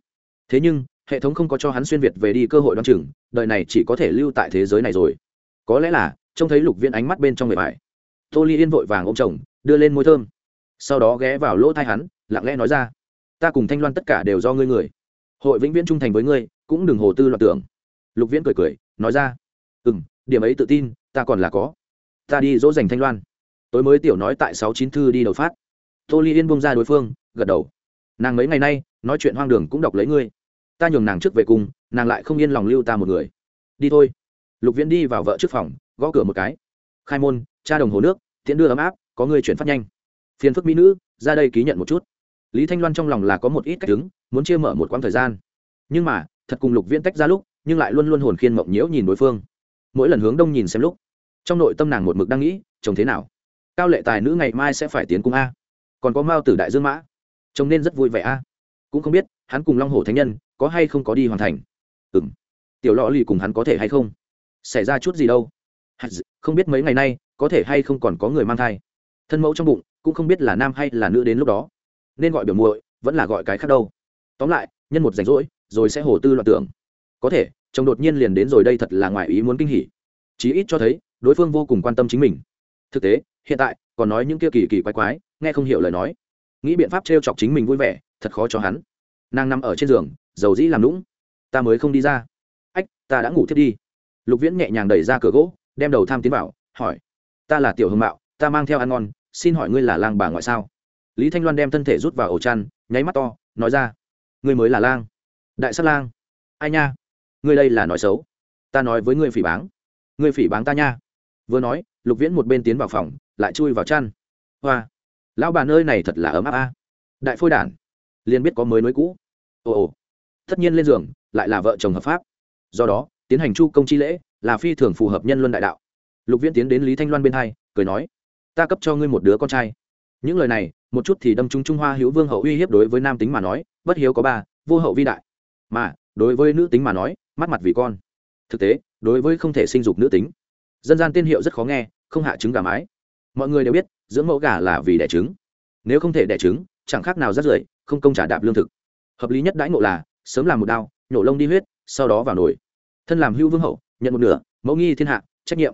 Thế nhưng, hệ thống không có cho hắn xuyên việt về đi cơ hội đoan chừng, đời này chỉ có thể lưu tại thế giới này rồi. Có lẽ là, trông thấy lục viễn ánh mắt bên trong người bài tô ly yên vội vàng ô m chồng, đưa lên môi thơm. Sau đó ghé vào lỗ thai hắn, lặng lẽ nói ra, ta cùng thanh loan tất cả đều do ngươi người hội vĩnh viễn trung thành với ngươi, cũng đừng hồ tư loạn tưởng. Lục viễn cười cười, nói ra ừ m điểm ấy tự tin, ta còn là có. Ta đi dỗ dành thanh loan. Tối mới tiểu nói tại sáu chín thư đi đầu phát. Tô ly yên bông ra đối phương, gật đầu. Nàng mấy ngày nay, nói chuyện hoang đường cũng đọc lấy ngươi. Ta nhường nàng trước về cùng, nàng lại không yên lòng lưu ta một người. Đi thôi. Lục viễn đi vào vợ trước phòng, gõ cửa một cái. Khai môn, cha đồng hồ nước, tiễn đưa ấm áp, có người chuyển phát nhanh. Phiền phức mỹ nữ, ra đây ký nhận một chút lý thanh loan trong lòng là có một ít cách đứng, muốn chia mở một quãng thời gian. Nhưng mà, thật cùng lục viễn tách ra lúc, nhưng lại luôn luôn hồn khiên mộng nhiễu nhìn đối phương. Mỗi lần hướng đông nhìn xem lúc, trong nội tâm nàng một mực đang nghĩ, chồng thế nào? Cao lệ tài nữ ngày mai sẽ phải tiến cung a. Còn có mao tử đại dương mã. Chồng nên rất vui vẻ a. Cũng không biết, hắn cùng long hồ thánh nhân có hay không có đi hoàn thành. Ừ m tiểu lọ lì cùng hắn có thể hay không? Xảy ra chút gì đâu. Không biết mấy ngày nay có thể hay không còn có người mang thai. Thân mẫu trong bụng, cũng không biết là nam hay là nữ đến lúc đó nên gọi biểu muội, vẫn là gọi cái khác đâu. Tóm lại, nhân một rảnh rỗi, rồi sẽ hồ tư loạn tưởng. Có thể, chồng đột nhiên liền đến rồi đây thật là ngoài ý muốn kinh hỉ. Chí ít cho thấy, đối phương vô cùng quan tâm chính mình. Thực tế, hiện tại, còn nói những kia kỳ kỳ quái quái, nghe không hiểu lời nói. Nghĩ biện pháp t chọc chính mình vui vẻ, thật khó cho hắn. Nàng nằm ở trên giường, dầu dĩ làm lũng ta mới không đi ra. Ách, ta đã ngủ thiết đi. Lục viễn nhẹ nhàng đẩy ra cửa gỗ, đem đầu tham tiến vào, hỏi. Ta là tiểu hương mạo, ta mang theo ăn ngon, xin hỏi ngươi là lang bà ngoại sao? Lý thanh loan đem thân thể rút vào ổ chăn, nháy mắt to, nói ra, ngươi mới là lang. Đại sắc lang. Ai nha? Ngươi đây là nói xấu. Ta nói với ngươi phỉ báng. Ngươi phỉ báng ta nha. Vừa nói, lục viễn một bên tiến vào phòng, lại chui vào chăn. Hoa, lão bà nơi này thật là ấm áp a. Đại phôi đản, liền biết có mới nối cũ. Ồ ồ, tất nhiên lên giường, lại là vợ chồng hợp pháp. Do đó, tiến hành chu công chi lễ, là phi thường phù hợp nhân luân đại đạo. Lục viễn tiến đến lý thanh loan bên hai, cười nói, ta cấp cho ngươi một đứa con trai những lời này, một chút thì đâm trúng trung hoa hữu vương hậu uy hiếp đối với nam tính mà nói, bất hiếu có ba, vô hậu vi đại. Mà, đối với nữ tính mà nói, mắt mặt vì con. Thực tế, đối với không thể sinh dục nữ tính, dân gian tiên hiệu rất khó nghe, không hạ trứng gà mái. Mọi người đều biết, dưỡng mẫu gà là vì đẻ trứng. Nếu không thể đẻ trứng, chẳng khác nào rắt rưởi, không công trả đạp lương thực. Hợp lý nhất đãi ngộ là, sớm làm một đao, nhổ lông đi huyết, sau đó vào nồi. Thân làm hữu vương hậu, nhận một nửa, mẫu nghi thiên hạ, trách nhiệm.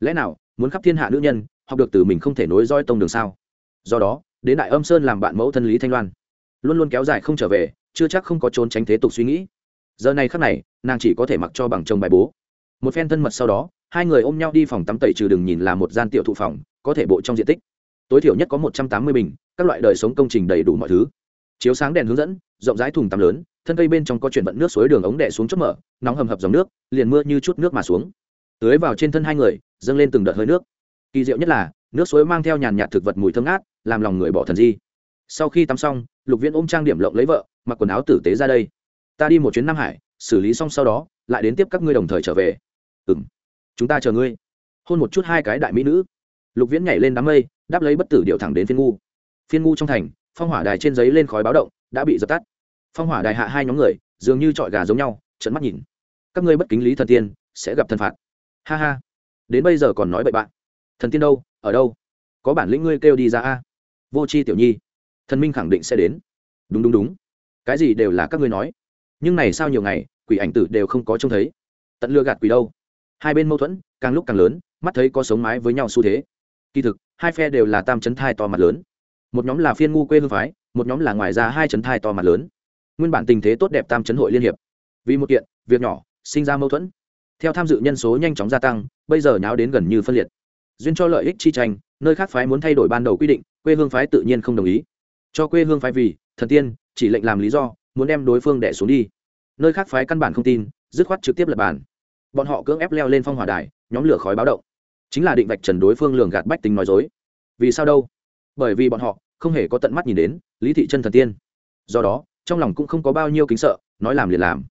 Lẽ nào, muốn khắp thiên hạ nữ nhân, học được từ mình không thể nối roi tông đường sao? Do đó, đến đại âm sơn làm bạn mẫu thân lý thanh loan. Luôn luôn kéo dài không trở về, chưa chắc không có trốn tránh thế tục suy nghĩ. Giờ này khắc này, nàng chỉ có thể mặc cho bằng chồng bài bố. Một phen thân mật sau đó, hai người ôm nhau đi phòng tắm tẩy trừ đừng nhìn là một gian tiểu thụ phòng, có thể bộ trong diện tích. Tối thiểu nhất có một trăm tám mươi bình, các loại đời sống công trình đầy đủ mọi thứ. Chiếu sáng đèn hướng dẫn, rộng rãi thùng tắm lớn, thân cây bên trong có chuyển vận nước suối đường ống đẻ xuống chốt mở, nóng hầm hập dòng nước, liền mưa như chút nước mà xuống. Tưới vào trên thân hai người, dâng lên từng đợt hơi nước. Kỳ diệu nhất là, nước suối mang theo nhàn nhạt thực vật mùi thơm ngát làm lòng người bỏ thần di. Sau khi tắm xong, lục viễn ôm trang điểm lộng lấy vợ, mặc quần áo tử tế ra đây. Ta đi một chuyến nam hải, xử lý xong sau đó, lại đến tiếp các ngươi đồng thời trở về. Ừ m chúng ta chờ ngươi. Hôn một chút hai cái đại mỹ nữ. Lục viễn nhảy lên đám mây, đáp lấy bất tử điệu thẳng đến phiên ngu. Phiên ngu trong thành, phong hỏa đài trên giấy lên khói báo động, đã bị dập tắt. Phong hỏa đài hạ hai nhóm người, dường như trọi gà giống nhau trận mắt nhìn. Các ngươi bất kính lý thần tiên, sẽ gặp thần phạt. Ha ha. Đến bây giờ còn nói bậy bạn. Thần tiên đâu, ở đâu? Có bản lĩnh ngươi kêu đi ra a vô c h i tiểu nhi, thần minh khẳng định sẽ đến. Đúng đúng đúng. Cái gì đều là các ngươi nói. Nhưng này sao nhiều ngày, quỷ ảnh tử đều không có trông thấy. Tận lừa gạt quỷ đâu. Hai bên mâu thuẫn, càng lúc càng lớn, mắt thấy có sống mái với nhau xu thế. Kỳ thực, hai phe đều là tam chấn thai to mặt lớn. Một nhóm là phiên ngu quê hương phái, một nhóm là ngoài ra hai chấn thai to mặt lớn. Nguyên bản tình thế tốt đẹp tam chấn hội liên hiệp. Vì một kiện, việc nhỏ, sinh ra mâu thuẫn. Theo tham dự nhân số nhanh chóng gia tăng, bây giờ nháo đến gần như phân liệt. Duyên cho lợi ích chi tranh, nơi khác phái muốn thay đổi ban đầu quy định quê hương phái tự nhiên không đồng ý. Cho quê hương phái vì, thần tiên, chỉ lệnh làm lý do, muốn đem đối phương đẻ xuống đi. Nơi khác phái căn bản không tin, dứt khoát trực tiếp lập bàn. Bọn họ cưỡng ép leo lên phong hỏa đài, nhóm lửa khói báo động. Chính là định vạch trần đối phương lường gạt bách tính nói dối. Vì sao đâu? Bởi vì bọn họ không hề có tận mắt nhìn đến, lý thị chân thần tiên. Do đó, trong lòng cũng không có bao nhiêu kính sợ, nói làm liền làm.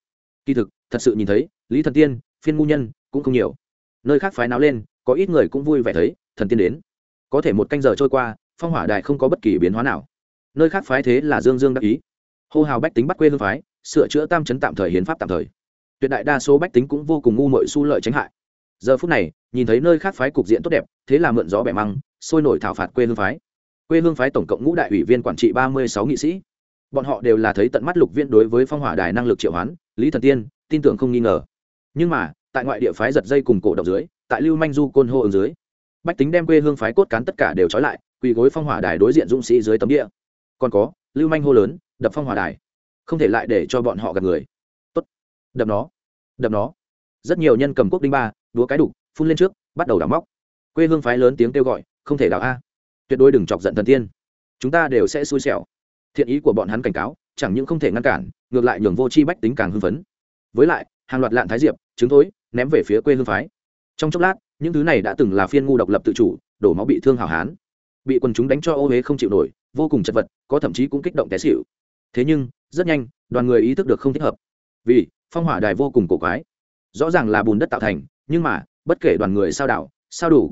Kỳ thực, thật sự nhìn thấy, lý thần tiên, phiên ngu nhân, cũng không nhiều. Nơi khác phái náo lên, có ít người cũng vui vẻ thấy, thần tiên đến. Có thể một canh giờ trôi qua phong hỏa đài không có bất kỳ biến hóa nào. Nơi khác phái thế là dương dương đắc ý. Hô hào bách tính bắt quê hương phái, sửa chữa tam chấn tạm thời hiến pháp tạm thời. Tuyệt đại đa số bách tính cũng vô cùng ngu mội su lợi tránh hại. Giờ phút này, nhìn thấy nơi khác phái cục diện tốt đẹp, thế là mượn gió bẻ măng, sôi nổi thảo phạt quê hương phái. Quê hương phái tổng cộng ngũ đại ủy viên quản trị ba mươi sáu nghị sĩ. Bọn họ đều là thấy tận mắt lục viên đối với phong hỏa đài năng lực triệu hoán, lý thần tiên, tin tưởng không nghi ngờ. Nhưng mà, tại ngoại địa phái giật dây cùng cổ động dưới, tại lưu manh du côn hô ứng dưới, bách tính đem quê hương phái cốt cán tất cả đều trói lại quỳ gối phong hỏa đài đối diện dũng sĩ dưới tấm địa. Còn có, lưu manh hô lớn, đập phong hỏa đài. Không thể lại để cho bọn họ gặp người. Tốt. Đập nó. Đập nó. Rất nhiều nhân cầm quốc đinh ba đúa cái đục, phun lên trước, bắt đầu đào móc. Quê hương phái lớn tiếng kêu gọi, không thể đào a. Tuyệt đối đừng chọc giận thần tiên. Chúng ta đều sẽ xui xẻo. Thiện ý của bọn hắn cảnh cáo, chẳng những không thể ngăn cản, ngược lại nhường vô chi bách tính càng hưng phấn. Với lại, hàng loạt lạn thái diệp, trứng thối, ném về phía quê hương phái. Trong chốc lát, những thứ này đã từng là phiên ngu độc lập tự chủ, đổ máu bị thương hảo hán bị quần chúng đánh cho ô huế không chịu nổi, vô cùng chật vật, có thậm chí cũng kích động té xịu thế nhưng, rất nhanh, đoàn người ý thức được không thích hợp. Vì, phong hỏa đài vô cùng cổ quái. Rõ ràng là bùn đất tạo thành, nhưng mà, bất kể đoàn người sao đảo, sao đủ,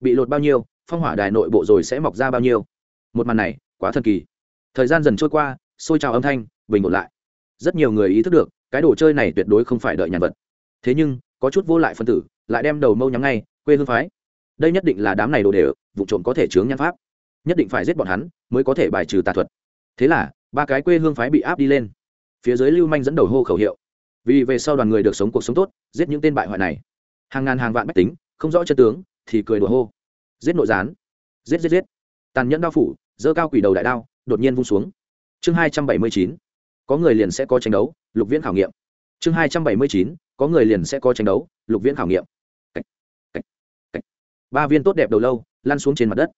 bị lột bao nhiêu, phong hỏa đài nội bộ rồi sẽ mọc ra bao nhiêu. Một màn này, quá thần kỳ. Thời gian dần trôi qua, xôi trào âm thanh, bình ổn lại. Rất nhiều người ý thức được, cái đồ chơi này tuyệt đối không phải đợi nhàn vật. Thế nhưng, có chút vô lại phân tử, lại đem đầu mâu nhắm ngay, quê hương phái đây nhất định là đám này đồ đều, vụ trộm có thể chướng nhan pháp. Nhất định phải giết bọn hắn mới có thể bài trừ tà thuật. Thế là, ba cái quê hương phái bị áp đi lên. Phía dưới lưu manh dẫn đầu hô khẩu hiệu. Vì về sau đoàn người được sống cuộc sống tốt, giết những tên bại hoại này. Hàng ngàn hàng vạn bách tính, không rõ chân tướng, thì cười đùa hô. Giết nội gián. Giết giết giết. Tàn nhẫn đao phủ dơ cao quỷ đầu đại đao, đột nhiên vung xuống. Chương hai trăm bảy mươi chín. Có người liền sẽ có tranh đấu, lục viễn khảo nghiệm. Chương hai trăm bảy mươi chín. Có người liền sẽ có tranh đấu, lục viễn khảo nghiệm ba viên tốt đẹp đầu lâu, lăn xuống trên mặt đất.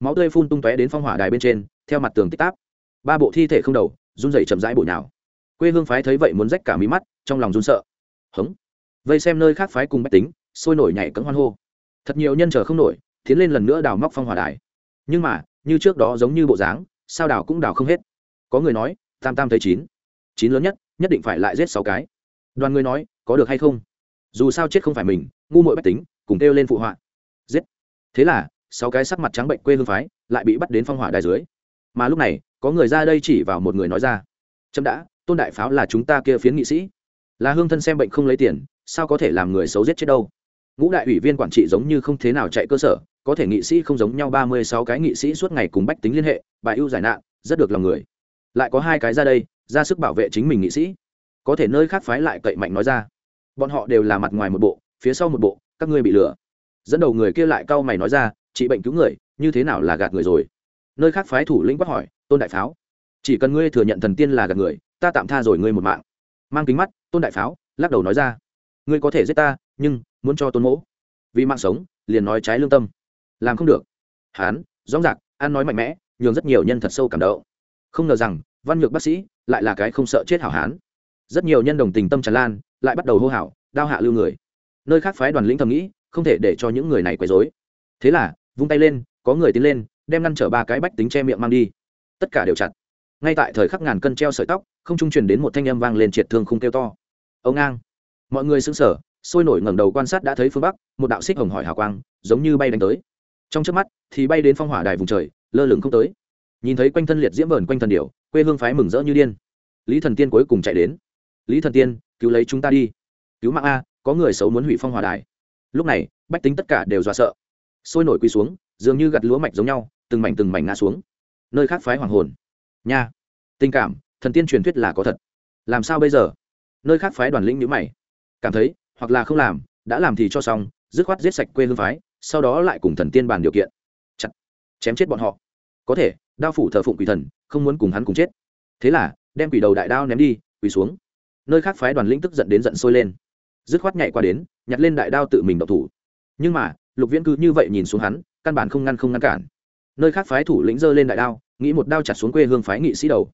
Máu tươi phun tung tóe đến phong hỏa đài bên trên, theo mặt tường tích táp. Ba bộ thi thể không đầu, run rẩy chậm rãi bụi nào quê hương phái thấy vậy muốn rách cả mí mắt, trong lòng run sợ. Hống. Vây xem nơi khác phái cùng bách tính, sôi nổi nhảy cẫng hoan hô. Thật nhiều nhân chờ không nổi, tiến lên lần nữa đào móc phong hỏa đài. Nhưng mà, như trước đó giống như bộ dáng, sao đào cũng đào không hết. Có người nói, tam tam thấy chín. Chín lớn nhất nhất định phải lại giết sáu cái. Đoàn người nói, có được hay không? Dù sao chết không phải mình, ngu muội bách tính, cùng kêu lên phụ họa giết. Thế là, sáu cái sắc mặt trắng bệnh quê hương phái lại bị bắt đến phong hỏa đài dưới. Mà lúc này, có người ra đây chỉ vào một người nói ra, chấm đã, tôn đại pháo là chúng ta kia phiến nghị sĩ. Là hương thân xem bệnh không lấy tiền, sao có thể làm người xấu giết chết đâu? Ngũ đại ủy viên quản trị giống như không thế nào chạy cơ sở, có thể nghị sĩ không giống nhau ba mươi sáu cái nghị sĩ suốt ngày cùng bách tính liên hệ, bài ưu giải nạn, rất được lòng người. Lại có hai cái ra đây, ra sức bảo vệ chính mình nghị sĩ. Có thể nơi khác phái lại cậy mạnh nói ra, bọn họ đều là mặt ngoài một bộ, phía sau một bộ, các ngươi bị lừa dẫn đầu người kia lại cau mày nói ra trị bệnh cứu người, như thế nào là gạt người rồi? Nơi khác phái thủ lĩnh quát hỏi, tôn đại pháo, chỉ cần ngươi thừa nhận thần tiên là gạt người, ta tạm tha rồi ngươi một mạng. Mang kính mắt, tôn đại pháo, lắc đầu nói ra, ngươi có thể giết ta, nhưng muốn cho tôn mỗ. Vì mạng sống, liền nói trái lương tâm. Làm không được. Hán rõ rạc an nói mạnh mẽ, nhường rất nhiều nhân thật sâu cảm động. Không ngờ rằng, văn nhược bác sĩ lại là cái không sợ chết hảo hán. Rất nhiều nhân đồng tình tâm tràn lan, lại bắt đầu hô hào, đao hạ lưu người. Nơi khác phái đoàn lĩnh thầm nghĩ không thể để cho những người này quấy rối. Thế là, vung tay lên, có người tiến lên, đem ngăn trở ba cái bách tính che miệng mang đi. Tất cả đều chặt. Ngay tại thời khắc ngàn cân treo sợi tóc, không trung truyền đến một thanh âm vang lên triệt thương khung kêu to. Ông ngang. Mọi người sững sờ, sôi nổi ngẩng đầu quan sát đã thấy phương bắc, một đạo xích hồng hỏi hào quang, giống như bay đánh tới. Trong trước mắt, thì bay đến phong hỏa đài vùng trời, lơ lửng không tới. Nhìn thấy quanh thân liệt diễm vờn quanh thần điểu, quê hương phái mừng rỡ như điên. Lý thần tiên cuối cùng chạy đến. Lý thần tiên, cứu lấy chúng ta đi. Cứu mạng a, có người xấu muốn hủy phong hỏa đài lúc này, bách tính tất cả đều dọa sợ. Sôi nổi quỳ xuống, dường như gặt lúa mạch giống nhau, từng mảnh từng mảnh ngã xuống. Nơi khác phái hoàng hồn. Nha. Tình cảm, thần tiên truyền thuyết là có thật. Làm sao bây giờ? Nơi khác phái đoàn lĩnh nhữ mày. Cảm thấy, hoặc là không làm, đã làm thì cho xong, dứt khoát giết sạch quê hương phái, sau đó lại cùng thần tiên bàn điều kiện. Chặt. Chém chết bọn họ. Có thể, đao phủ thờ phụng quỷ thần, không muốn cùng hắn cùng chết. Thế là, đem quỷ đầu đại đao ném đi, quỳ xuống. Nơi khác phái đoàn lĩnh tức giận đến giận sôi lên. Dứt khoát nhảy qua đến nhặt lên đại đao tự mình độc thủ. Nhưng mà, lục viễn cứ như vậy nhìn xuống hắn, căn bản không ngăn không ngăn cản. Nơi khác phái thủ lĩnh giơ lên đại đao, nghĩ một đao chặt xuống quê hương phái nghị sĩ đầu.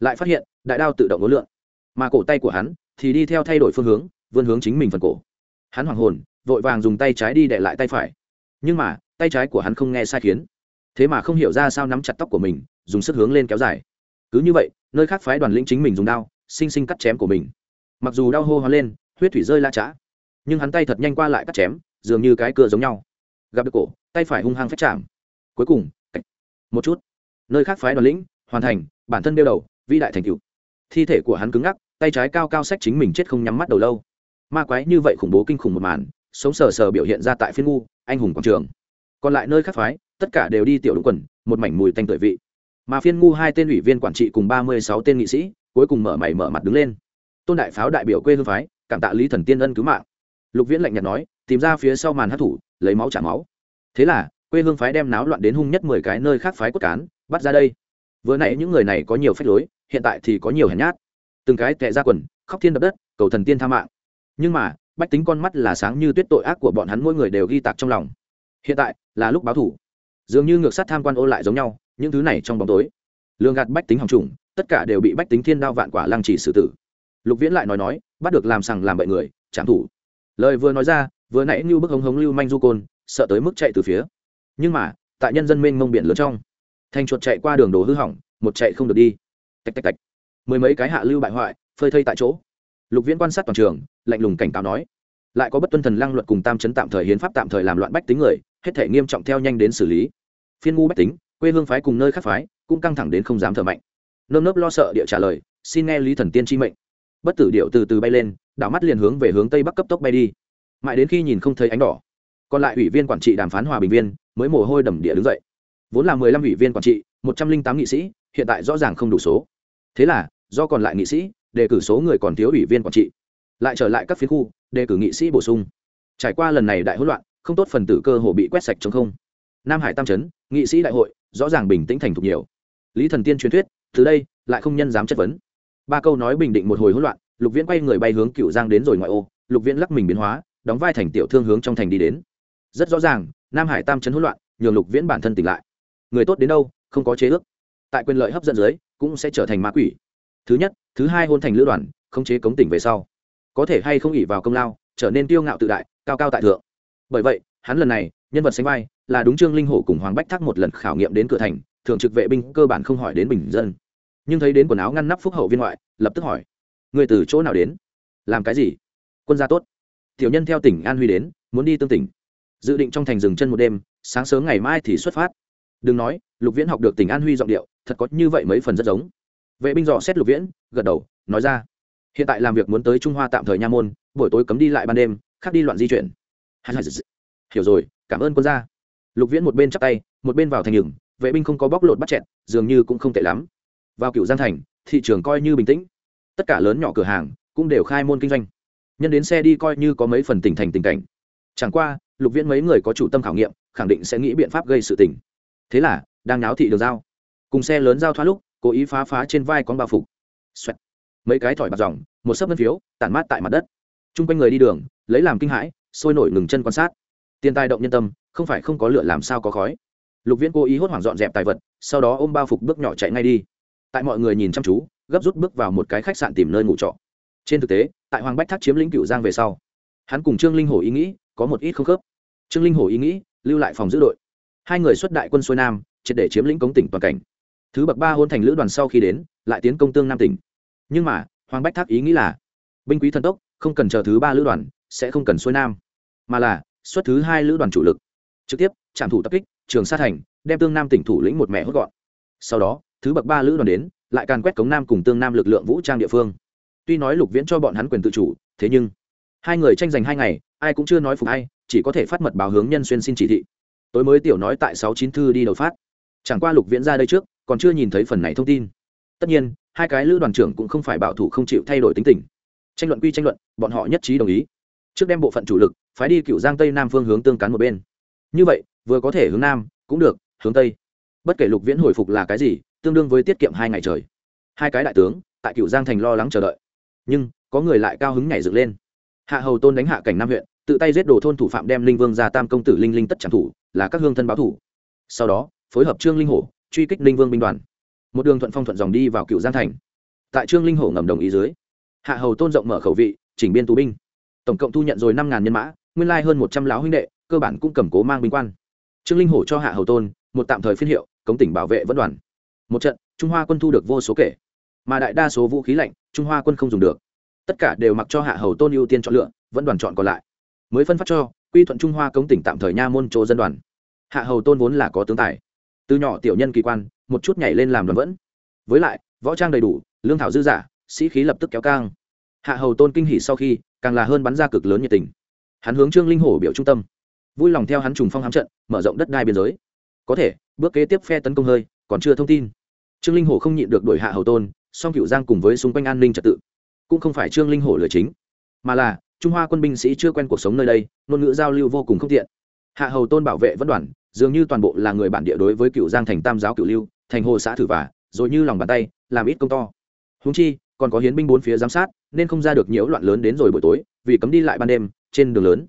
Lại phát hiện, đại đao tự động ngối lượng mà cổ tay của hắn thì đi theo thay đổi phương hướng, vươn hướng chính mình phần cổ. Hắn hoàng hồn, vội vàng dùng tay trái đi để lại tay phải. Nhưng mà, tay trái của hắn không nghe sai khiến. Thế mà không hiểu ra sao nắm chặt tóc của mình, dùng sức hướng lên kéo dài. Cứ như vậy, nơi khác phái đoàn lĩnh chính mình dùng đao, sinh sinh cắt chém của mình. Mặc dù đau hô hoa lên, huyết thủy rơi la chã nhưng hắn tay thật nhanh qua lại cắt chém, dường như cái cưa giống nhau. Gặp được cổ, tay phải hung hăng phách chạm. Cuối cùng một chút. Nơi khác phái đoàn lĩnh, hoàn thành, bản thân đeo đầu, vĩ đại thành cựu thi thể của hắn cứng ngắc, tay trái cao cao sách chính mình chết không nhắm mắt đầu lâu. Ma quái như vậy khủng bố kinh khủng một màn, sống sờ sờ biểu hiện ra tại phiên ngu, anh hùng quảng trường. Còn lại nơi khác phái, tất cả đều đi tiểu đúng quần, một mảnh mùi tanh tuổi vị. Mà phiên ngu hai tên ủy viên quản trị cùng ba mươi sáu tên nghị sĩ, cuối cùng mở mày mở mặt đứng lên. Tôn đại pháo đại biểu quê hương phái, cảm tạ lý thần tiên ân cứu mạng lục viễn lạnh nhạt nói, tìm ra phía sau màn hát thủ lấy máu trả máu. Thế là, quê hương phái đem náo loạn đến hung nhất mười cái nơi khác phái cốt cán, bắt ra đây. Vừa nãy những người này có nhiều phách lối, hiện tại thì có nhiều hèn nhát. Từng cái tệ ra quần, khóc thiên đập đất, cầu thần tiên tha mạng. Nhưng mà, bách tính con mắt là sáng như tuyết tội ác của bọn hắn mỗi người đều ghi tạc trong lòng. Hiện tại, là lúc báo thủ. Dường như ngược sát tham quan ô lại giống nhau, những thứ này trong bóng tối. Lương gạt bách tính hòng trùng, tất cả đều bị bách tính thiên đao vạn quả lăng trì xử tử. Lục viễn lại nói nói, bắt được làm sằng làm bậy người, trảm thủ lời vừa nói ra, vừa nãy như bức hống hống lưu manh du côn, sợ tới mức chạy từ phía. Nhưng mà, tại nhân dân mênh mông biển lớn trong thành chuột chạy qua đường đồ hư hỏng, một chạy không được đi. Tạch tạch tạch. Mười mấy cái hạ lưu bại hoại, phơi thây tại chỗ. Lục viễn quan sát toàn trường, lạnh lùng cảnh cáo nói, lại có bất tuân thần lăng luật cùng tam chấn tạm thời hiến pháp tạm thời làm loạn bách tính người, hết thể nghiêm trọng theo nhanh đến xử lý. Phiên ngu bách tính, quê hương phái cùng nơi khác phái, cũng căng thẳng đến không dám thở mạnh. Nơm nớp lo sợ địa trả lời, xin nghe lý thần tiên chi mệnh. Bất tử điệu từ từ bay lên đảo mắt liền hướng về hướng tây bắc cấp tốc bay đi. Mãi đến khi nhìn không thấy ánh đỏ, còn lại ủy viên quản trị đàm phán hòa bình viên mới mồ hôi đầm địa đứng dậy. Vốn là mười lăm ủy viên quản trị, một trăm linh tám nghị sĩ, hiện tại rõ ràng không đủ số. Thế là, do còn lại nghị sĩ, đề cử số người còn thiếu ủy viên quản trị. Lại trở lại các phiến khu, đề cử nghị sĩ bổ sung. Trải qua lần này đại hỗn loạn, không tốt phần tử cơ hồ bị quét sạch chống không. Nam hải tam trấn, nghị sĩ đại hội, rõ ràng bình tĩnh thành thục nhiều. Lý thần tiên truyền thuyết, từ đây lại không nhân dám chất vấn. Ba câu nói bình định một hồi hỗn loạn lục viễn quay người bay hướng cựu giang đến rồi ngoại ô, lục viễn lắc mình biến hóa, đóng vai thành tiểu thương hướng trong thành đi đến. Rất rõ ràng, nam hải tam trấn hỗn loạn, nhường lục viễn bản thân tỉnh lại. Người tốt đến đâu, không có chế ước. Tại quyền lợi hấp dẫn dưới, cũng sẽ trở thành ma quỷ. Thứ nhất, thứ hai hôn thành lữ đoàn không chế cống tỉnh về sau. Có thể hay không ỉ vào công lao, trở nên tiêu ngạo tự đại, cao cao tại thượng. Bởi vậy, hắn lần này, nhân vật sánh vai, là đúng trương linh hổ cùng hoàng bách thác một lần khảo nghiệm đến cửa thành, thường trực vệ binh cơ bản không hỏi đến bình dân. Nhưng thấy đến quần áo ngăn nắp phúc hậu viên ngoại, lập tức hỏi người từ chỗ nào đến? Làm cái gì? Quân gia tốt. Tiểu nhân theo tỉnh an huy đến, muốn đi tương tỉnh. Dự định trong thành rừng chân một đêm, sáng sớm ngày mai thì xuất phát. Đừng nói, lục viễn học được tỉnh an huy giọng điệu, thật có như vậy mấy phần rất giống. Vệ binh dò xét lục viễn, gật đầu, nói ra. Hiện tại làm việc muốn tới trung hoa tạm thời nha môn, buổi tối cấm đi lại ban đêm, khác đi loạn di chuyển. Hiểu rồi, cảm ơn quân gia. Lục viễn một bên chắp tay, một bên vào thành nhừng vệ binh không có bóc lột bắt chẹt, dường như cũng không tệ lắm. Vào cựu giang thành, thị trường coi như bình tĩnh tất cả lớn nhỏ cửa hàng cũng đều khai môn kinh doanh. Nhân đến xe đi coi như có mấy phần tỉnh thành tình cảnh. Chẳng qua, lục viễn mấy người có chủ tâm khảo nghiệm, khẳng định sẽ nghĩ biện pháp gây sự tình. Thế là, đang náo thị đường giao. Cùng xe lớn giao thoát lúc, cố ý phá phá trên vai con bao phục. Xoẹt. mấy cái thỏi bạc dòng, một sấp ngân phiếu, tản mát tại mặt đất. T r u n g quanh người đi đường, lấy làm kinh hãi, sôi nổi ngừng chân quan sát. Tiền tài động nhân tâm, không phải không có lửa làm sao có khói. Lục viễn cố ý hốt hoảng dọn dẹp tài vật, sau đó ôm bao phục bước nhỏ chạy ngay đi. Tại mọi người nhìn chăm chú gấp rút bước vào một cái khách sạn tìm nơi ngủ trọ. Trên thực tế, tại hoàng bách thác chiếm lĩnh cựu giang về sau, hắn cùng trương linh hổ ý nghĩ có một ít không khớp. Trương linh hổ ý nghĩ, lưu lại phòng giữ đội. Hai người xuất đại quân xuôi nam, triệt để chiếm lĩnh cống tỉnh toàn cảnh. Thứ bậc ba hôn thành lữ đoàn sau khi đến, lại tiến công tương nam tỉnh. Nhưng mà, hoàng bách thác ý nghĩ là, binh quý thần tốc, không cần chờ thứ ba lữ đoàn, sẽ không cần xuôi nam. Mà là, xuất thứ hai lữ đoàn chủ lực. Trực tiếp, trạm thủ tập kích, trường sa thành, đem tương nam tỉnh thủ lĩnh một mẹ hốt gọn. Sau đó, thứ bậc ba lữ đoàn đến lại càn quét cống nam cùng tương nam lực lượng vũ trang địa phương. Tuy nói lục viễn cho bọn hắn quyền tự chủ, thế nhưng hai người tranh giành hai ngày, ai cũng chưa nói phục ai, chỉ có thể phát mật báo hướng nhân xuyên xin chỉ thị. Tối mới tiểu nói tại sáu chín thư đi đầu phát. Chẳng qua lục viễn ra đây trước, còn chưa nhìn thấy phần này thông tin. Tất nhiên, hai cái lữ đoàn trưởng cũng không phải bảo thủ không chịu thay đổi tính tình. Tranh luận quy tranh luận, bọn họ nhất trí đồng ý. Trước đem bộ phận chủ lực phái đi cựu giang tây nam phương hướng tương cán một bên. Như vậy, vừa có thể hướng nam, cũng được, hướng tây. Bất kể lục viễn hồi phục là cái gì tương đương với tiết kiệm hai ngày trời. Hai cái đại tướng, tại cựu giang thành lo lắng chờ đợi. Nhưng, có người lại cao hứng nhảy dựng lên. Hạ hầu tôn đánh hạ cảnh nam huyện, tự tay giết đồ thôn thủ phạm đem linh vương ra tam công tử linh linh tất trảm thủ là các hương thân báo thủ sau đó, phối hợp trương linh hổ, truy kích linh vương binh đoàn. Một đường thuận phong thuận dòng đi vào cựu giang thành. Tại trương linh hổ ngầm đồng ý dưới, hạ hầu tôn rộng mở khẩu vị, chỉnh biên tù binh. Tổng cộng thu nhận rồi năm ngàn nhân mã, nguyên lai hơn một trăm lão huynh đệ, cơ bản cũng cầm cố mang binh quan. Trương linh hổ cho hạ hầu tôn một tạm thời phiên hiệu, cống tỉnh bảo vệ vẫn đoàn một trận, trung hoa quân thu được vô số kể. Mà đại đa số vũ khí lạnh, trung hoa quân không dùng được. Tất cả đều mặc cho hạ hầu tôn ưu tiên chọn lựa, vẫn đoàn chọn còn lại. Mới phân phát cho, quy thuận trung hoa cống tỉnh tạm thời nha môn chỗ dân đoàn. Hạ hầu tôn vốn là có tướng tài. Từ nhỏ tiểu nhân kỳ quan, một chút nhảy lên làm đoàn vẫn. Với lại, võ trang đầy đủ, lương thảo dư giả, sĩ khí lập tức kéo cang hạ hầu tôn kinh hỉ sau khi, càng là hơn bắn ra cực lớn nhiệt tình. Hắn hướng trương linh hổ biểu trung tâm. Vui lòng theo hắn trùng phong hám trận, mở rộng đất đai biên giới. Có thể, bước kế tiếp phe tấn công hơi, còn chưa thông tin trương linh hổ không nhịn được đổi hạ hầu tôn song cựu giang cùng với xung quanh an ninh trật tự cũng không phải trương linh hổ lừa chính mà là trung hoa quân binh sĩ chưa quen cuộc sống nơi đây ngôn ngữ giao lưu vô cùng không tiện. Hạ hầu tôn bảo vệ vẫn đoàn dường như toàn bộ là người bản địa đối với cựu giang thành tam giáo cựu lưu thành hồ xã thử và, rồi như lòng bàn tay làm ít công to. Húng chi còn có hiến binh bốn phía giám sát nên không ra được nhiễu loạn lớn đến rồi buổi tối vì cấm đi lại ban đêm trên đường lớn.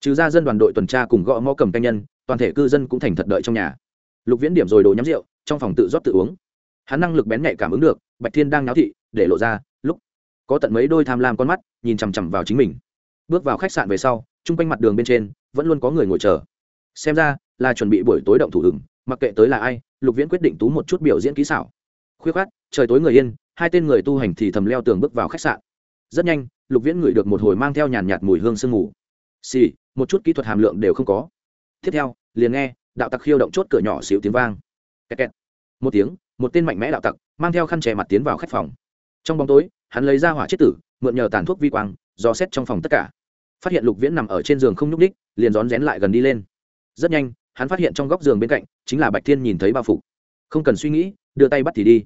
Trừ ra dân đoàn đội tuần tra cùng gõ mõ cầm canh nhân toàn thể cư dân cũng thành thật đợi trong nhà. Lục viễn điểm rồi đồ nhắm rượu trong phòng tự rót tự uống hắn năng lực bén nhạy cảm ứng được, bạch thiên đang náo thị, để lộ ra, lúc, có tận mấy đôi tham lam con mắt, nhìn chằm chằm vào chính mình. Bước vào khách sạn về sau, chung quanh mặt đường bên trên, vẫn luôn có người ngồi chờ. Xem ra, là chuẩn bị buổi tối động thủ hừng mặc kệ tới là ai, lục viễn quyết định tú một chút biểu diễn kỹ xảo. Khuyết khát trời tối người yên, hai tên người tu hành thì thầm leo tường bước vào khách sạn. Rất nhanh, lục viễn ngửi được một hồi mang theo nhàn nhạt mùi hương sương mù. Xì, một chút kỹ thuật hàm lượng đều không có. Tiếp theo, liền nghe, đạo tặc khiêu động chốt cửa nhỏ xịu tiếng vang. Kẹt kẹt. một tiếng một tên mạnh mẽ đạo tặc, mang theo khăn che mặt tiến vào khách phòng. Trong bóng tối, hắn lấy ra hỏa chết tử, mượn nhờ tàn thuốc vi quang, dò xét trong phòng tất cả. Phát hiện lục viễn nằm ở trên giường không nhúc ních liền rón rén lại gần đi lên. Rất nhanh, hắn phát hiện trong góc giường bên cạnh, chính là bạch thiên nhìn thấy bao phục không cần suy nghĩ, đưa tay bắt thì đi.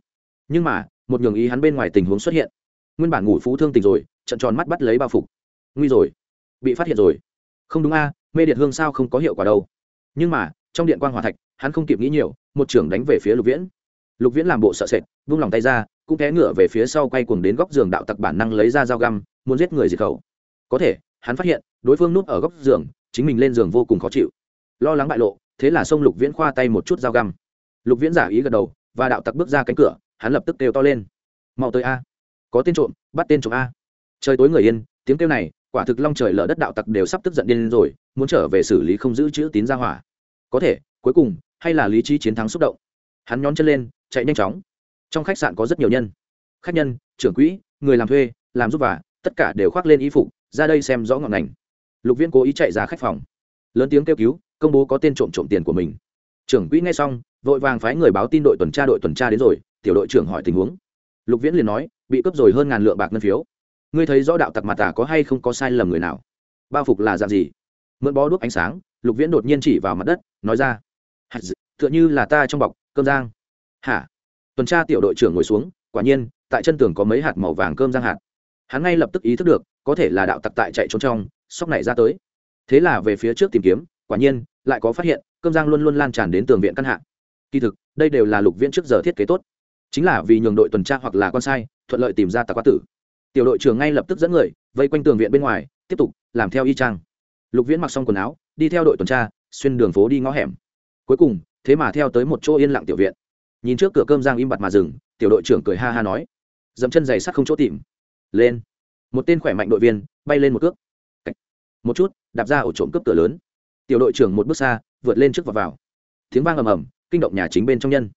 Nhưng mà, một nhường ý hắn bên ngoài tình huống xuất hiện. Nguyên bản ngủ phú thương tình rồi, trận tròn mắt bắt lấy bao phục nguy rồi. Bị phát hiện rồi. Không đúng a, mê điện hương sao không có hiệu quả đâu. Nhưng mà, trong điện quan hòa thạch, hắn không kịp nghĩ nhiều, một trưởng đánh về phía lục viễn lục viễn làm bộ sợ sệt, vung lòng tay ra, cũng té ngựa về phía sau quay cuồng đến góc giường đạo tặc bản năng lấy ra dao găm, muốn giết người diệt khẩu. Có thể, hắn phát hiện, đối phương núp ở góc giường, chính mình lên giường vô cùng khó chịu. Lo lắng bại lộ, thế là xông lục viễn khoa tay một chút dao găm. Lục viễn giả ý gật đầu, và đạo tặc bước ra cánh cửa, hắn lập tức kêu to lên. Mau tới a, có tên trộm, bắt tên trộm a. Trời tối người yên, tiếng kêu này, quả thực long trời lở đất đạo tặc đều sắp tức giận điên rồi, muốn trở về xử lý không giữ chữ tín ra hỏa. Có thể, cuối cùng, hay là lý trí chiến thắng xúc động. Hắn nhón chân lên chạy nhanh chóng. Trong khách sạn có rất nhiều nhân. Khách nhân, trưởng quỹ, người làm thuê, làm giúp và tất cả đều khoác lên y phục, ra đây xem rõ ngọn ngành. Lục viễn cố ý chạy ra khách phòng. Lớn tiếng kêu cứu, công bố có tên trộm trộm tiền của mình. Trưởng quỹ nghe xong, vội vàng phái người báo tin đội tuần tra, đội tuần tra đến rồi, tiểu đội trưởng hỏi tình huống. Lục viễn liền nói, bị cướp rồi hơn ngàn lượng bạc ngân phiếu. Ngươi thấy rõ đạo tặc mặt tả có hay không có sai lầm người nào? Bao phục là dạng gì? Mượn bó đuốc ánh sáng, lục viễn đột nhiên chỉ vào mặt đất, nói ra tựa như là ta trong bọc, cơm giang hả? Tuần tra tiểu đội trưởng ngồi xuống, quả nhiên, tại chân tường có mấy hạt màu vàng cơm giang hạt. Hắn ngay lập tức ý thức được, có thể là đạo tặc tại chạy trốn trong, sóc này ra tới. Thế là về phía trước tìm kiếm, quả nhiên, lại có phát hiện, cơm giang luôn luôn lan tràn đến tường viện căn hạ. Kỳ thực, đây đều là lục viễn trước giờ thiết kế tốt. Chính là vì nhường đội tuần tra hoặc là con sai, thuận lợi tìm ra tạc quá tử. Tiểu đội trưởng ngay lập tức dẫn người, vây quanh tường viện bên ngoài, tiếp tục, làm theo y trang lục viễn mặc xong quần áo, đi theo đội tuần tra, xuyên đường phố đi ngõ hẻm. Cuối cùng, thế mà theo tới một chỗ yên lặng tiểu viện nhìn trước cửa cơm giang im bặt mà dừng, tiểu đội trưởng cười ha ha nói. Dẫm chân giày sắt không chỗ tìm. Lên. Một tên khỏe mạnh đội viên, bay lên một cước. Một chút, đạp ra ổ trộm cướp cửa lớn. Tiểu đội trưởng một bước xa, vượt lên trước và vào. Tiếng vang ầm ầm, kinh động nhà chính bên trong nhân.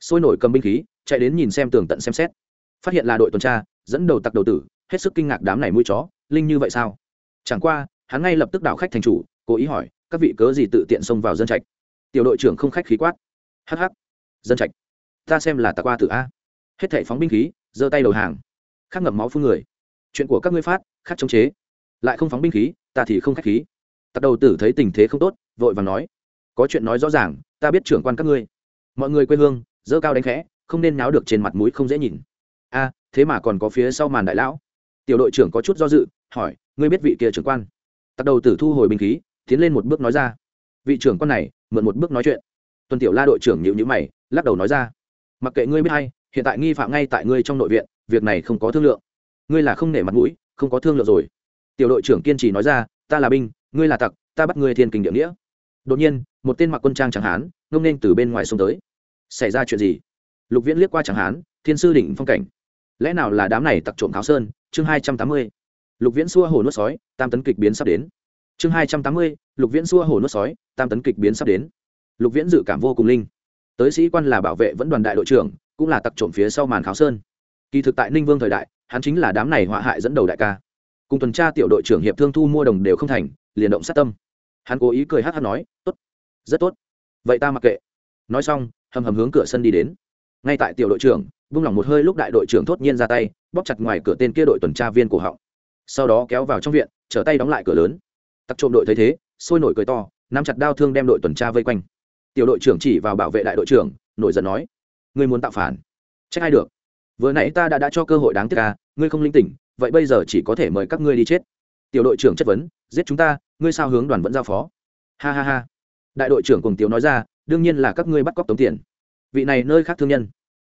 Sôi nổi cầm binh khí, chạy đến nhìn xem tường tận xem xét. Phát hiện là đội tuần tra, dẫn đầu tặc đầu tử, hết sức kinh ngạc đám này mũi chó, linh như vậy sao? Chẳng qua, hắn ngay lập tức đảo khách thành chủ, cố ý hỏi, các vị cớ gì tự tiện xông vào dân trạch? Tiểu đội trưởng không khách khí quát. Hh dân trạch ta xem là ta qua tử a. Hết thảy phóng binh khí, giơ tay đầu hàng. Khác ngậm máu phun người. Chuyện của các ngươi phát khác chống chế. Lại không phóng binh khí, ta thì không khách khí. Tặc đầu tử thấy tình thế không tốt, vội vàng nói. Có chuyện nói rõ ràng, ta biết trưởng quan các ngươi. Mọi người quê hương dơ cao đánh khẽ, không nên náo được trên mặt mũi không dễ nhìn. A, thế mà còn có phía sau màn đại lão. Tiểu đội trưởng có chút do dự, hỏi, ngươi biết vị kia trưởng quan? Tặc đầu tử thu hồi binh khí, tiến lên một bước nói ra. Vị trưởng quan này, mượn một bước nói chuyện. Tuần tiểu la đội trưởng nhịu nhữ mày, lắc đầu nói ra mặc kệ ngươi biết hay, hiện tại nghi phạm ngay tại ngươi trong nội viện, việc này không có thương lượng. Ngươi là không nể mặt mũi, không có thương lượng rồi. Tiểu đội trưởng kiên trì nói ra, ta là binh, ngươi là tặc, ta bắt ngươi thiên kình địa nghĩa. Đột nhiên, một tên mặc quân trang chẳng hán, ngông nên từ bên ngoài sông tới. Xảy ra chuyện gì? Lục viễn liếc qua chẳng hán, thiên sư đỉnh phong cảnh. Lẽ nào là đám này tặc trộm tháo sơn? Chương hai trăm tám mươi. Lục viễn xua hồ nuốt sói, tam tấn kịch biến sắp đến. Chương hai trăm tám mươi, lục viễn xua hồ nuốt sói, tam tấn kịch biến sắp đến. Lục viễn dự cảm vô cùng linh tới sĩ quan là bảo vệ vẫn đoàn đại đội trưởng, cũng là tặc trộm phía sau màn kháo sơn. Kỳ thực tại ninh vương thời đại, hắn chính là đám này họa hại dẫn đầu đại ca. Cùng tuần tra tiểu đội trưởng hiệp thương thu mua đồng đều không thành, liền động sát tâm. Hắn cố ý cười hát hát nói, tốt, rất tốt. Vậy ta mặc kệ. Nói xong, hầm hầm hướng cửa sân đi đến. Ngay tại tiểu đội trưởng, vung lòng một hơi lúc đại đội trưởng thốt nhiên ra tay, bóp chặt ngoài cửa tên kia đội tuần tra viên cổ họng. Sau đó kéo vào trong viện, trở tay đóng lại cửa lớn. Tặc trộm đội thấy thế, sôi nổi cười to, nắm chặt đao thương đem đội tuần tra vây quanh tiểu đội trưởng chỉ vào bảo vệ đại đội trưởng, nổi giận nói, ngươi muốn tạo phản? Trách ai được? Vừa nãy ta đã đã cho cơ hội đáng tiếc à ngươi không linh tỉnh, vậy bây giờ chỉ có thể mời các ngươi đi chết. Tiểu đội trưởng chất vấn, giết chúng ta, ngươi sao hướng đoàn vẫn giao phó? Ha ha ha. Đại đội trưởng cùng tiếu nói ra, đương nhiên là các ngươi bắt cóc tống tiền. Vị này nơi khác thương nhân.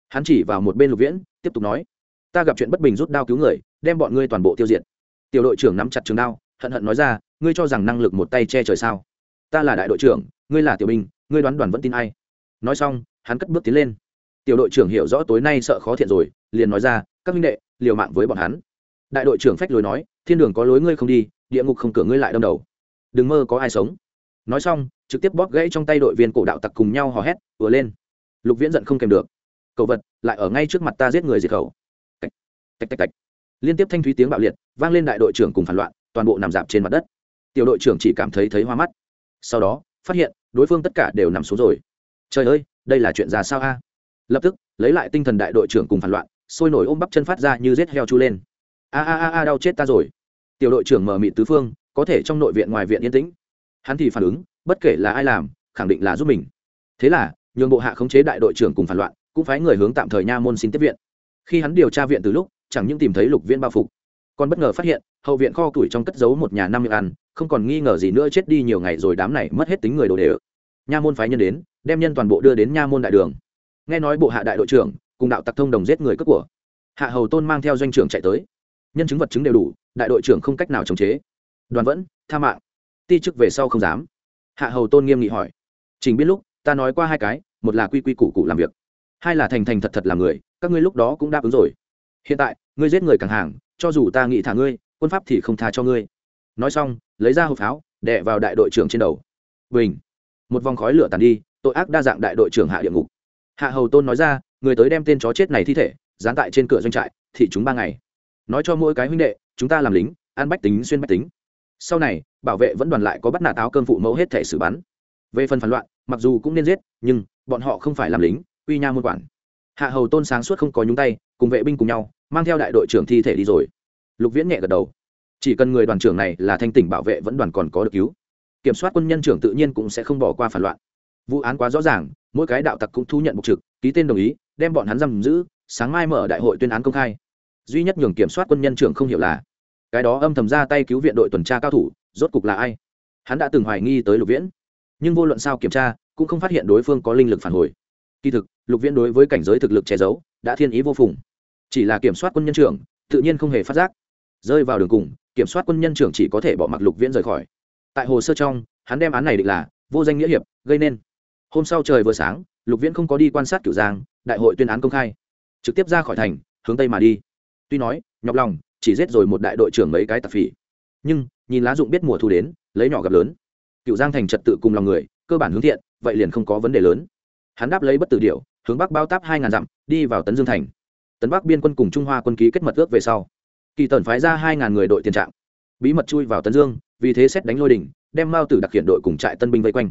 Hắn chỉ vào một bên lục viễn, tiếp tục nói, ta gặp chuyện bất bình rút đao cứu người, đem bọn ngươi toàn bộ tiêu diệt. Tiểu đội trưởng nắm chặt trường đao, hận hận nói ra, ngươi cho rằng năng lực một tay che trời sao? Ta là đại đội trưởng, ngươi là tiểu binh ngươi đoán đoàn vẫn tin ai? Nói xong, hắn cất bước tiến lên. Tiểu đội trưởng hiểu rõ tối nay sợ khó thiện rồi, liền nói ra, các minh đệ, liều mạng với bọn hắn. Đại đội trưởng phách lối nói, thiên đường có lối ngươi không đi, địa ngục không cửa ngươi lại đâm đầu. Đừng mơ có ai sống. Nói xong, trực tiếp bóp gãy trong tay đội viên cổ đạo tặc cùng nhau hò hét vừa lên. Lục viễn giận không kèm được. Cầu vật, lại ở ngay trước mặt ta giết người diệt khẩu. Tạch tạch tạch tạch. Liên tiếp thanh thúy tiếng bạo liệt, vang lên đại đội trưởng cùng phản loạn, toàn bộ nằm dạp trên mặt đất. Tiểu đội trưởng chỉ cảm thấy thấy hoa mắt. Sau đó, phát hiện đối phương tất cả đều nằm xuống rồi. Trời ơi, đây là chuyện ra sao a? Lập tức, lấy lại tinh thần đại đội trưởng cùng phản loạn, sôi nổi ôm bắp chân phát ra như rết heo chu lên. A a a a, đau chết ta rồi. Tiểu đội trưởng mở mị tứ phương, có thể trong nội viện ngoài viện yên tĩnh. Hắn thì phản ứng, bất kể là ai làm, khẳng định là giúp mình. Thế là, nhường bộ hạ khống chế đại đội trưởng cùng phản loạn, cũng phái người hướng tạm thời nha môn xin tiếp viện. Khi hắn điều tra viện từ lúc, chẳng những tìm thấy lục viên bao phục còn bất ngờ phát hiện, hậu viện kho củi trong cất giấu một nhà năm miệng ăn, không còn nghi ngờ gì nữa chết đi nhiều ngày rồi đám này mất hết tính người đồ đề ự nha môn phái nhân đến, đem nhân toàn bộ đưa đến nha môn đại đường. Nghe nói bộ hạ đại đội trưởng, cùng đạo tặc thông đồng giết người cướp của. Hạ hầu tôn mang theo doanh trưởng chạy tới. Nhân chứng vật chứng đều đủ, đại đội trưởng không cách nào chống chế. Đoàn vẫn, tha mạng. Ti chức về sau không dám. Hạ hầu tôn nghiêm nghị hỏi. Trình biết lúc, ta nói qua hai cái, một là quy quy củ cụ làm việc, hai là thành thành thật thật làm người, các ngươi lúc đó cũng đáp ứng rồi hiện tại, ngươi giết người càng hàng, cho dù ta nghĩ thả ngươi, quân pháp thì không tha cho ngươi. Nói xong, lấy ra hộp pháo, đè vào đại đội trưởng trên đầu. Bình! Một vòng khói lửa tàn đi, tội ác đa dạng đại đội trưởng hạ địa ngục. Hạ hầu tôn nói ra, người tới đem tên chó chết này thi thể, dán tại trên cửa doanh trại, thị chúng ba ngày. Nói cho mỗi cái huynh đệ, chúng ta làm lính, ăn bách tính xuyên bách tính. Sau này, bảo vệ vẫn đoàn lại có bắt nạt áo cơn phụ mẫu hết thể xử bắn. Về phần phản loạn, mặc dù cũng nên giết, nhưng bọn họ không phải làm lính, uy nha môn quản hạ hầu tôn sáng suốt không có nhúng tay cùng vệ binh cùng nhau, mang theo đại đội trưởng thi thể đi rồi. Lục viễn nhẹ gật đầu. Chỉ cần người đoàn trưởng này là thanh tỉnh bảo vệ vẫn đoàn còn có được cứu. Kiểm soát quân nhân trưởng tự nhiên cũng sẽ không bỏ qua phản loạn. Vụ án quá rõ ràng, mỗi cái đạo tặc cũng thu nhận một trực, ký tên đồng ý, đem bọn hắn giam giữ, sáng mai mở đại hội tuyên án công khai. Duy nhất nhường kiểm soát quân nhân trưởng không hiểu là, cái đó âm thầm ra tay cứu viện đội tuần tra cao thủ, rốt cục là ai? Hắn đã từng hoài nghi tới lục viễn. Nhưng vô luận sao kiểm tra, cũng không phát hiện đối phương có linh lực phản hồi kỳ thực, lục viễn đối với cảnh giới thực lực che giấu, đã thiên ý vô phùng. Chỉ là kiểm soát quân nhân trưởng, tự nhiên không hề phát giác. Rơi vào đường cùng, kiểm soát quân nhân trưởng chỉ có thể bỏ mặc lục viễn rời khỏi. Tại hồ sơ trong, hắn đem án này định là, vô danh nghĩa hiệp, gây nên. Hôm sau trời vừa sáng, lục viễn không có đi quan sát kiểu giang, đại hội tuyên án công khai. Trực tiếp ra khỏi thành, hướng tây mà đi. Tuy nói, nhọc lòng, chỉ giết rồi một đại đội trưởng mấy cái tạp phỉ. Nhưng, nhìn lá dụng biết mùa thu đến, lấy nhỏ gặp lớn. Cựu giang thành trật tự cùng lòng người, cơ bản hướng thiện, vậy liền không có vấn đề lớn hắn đáp lấy bất tử điệu hướng bắc bao táp hai ngàn dặm, đi vào tấn dương thành. Tấn bắc biên quân cùng trung hoa quân ký kết mật ước về sau, kỳ tần phái ra hai ngàn người đội tiền trạng. Bí mật chui vào tấn dương, vì thế xét đánh lôi đỉnh, đem mao tử đặc hiện đội cùng trại tân binh vây quanh.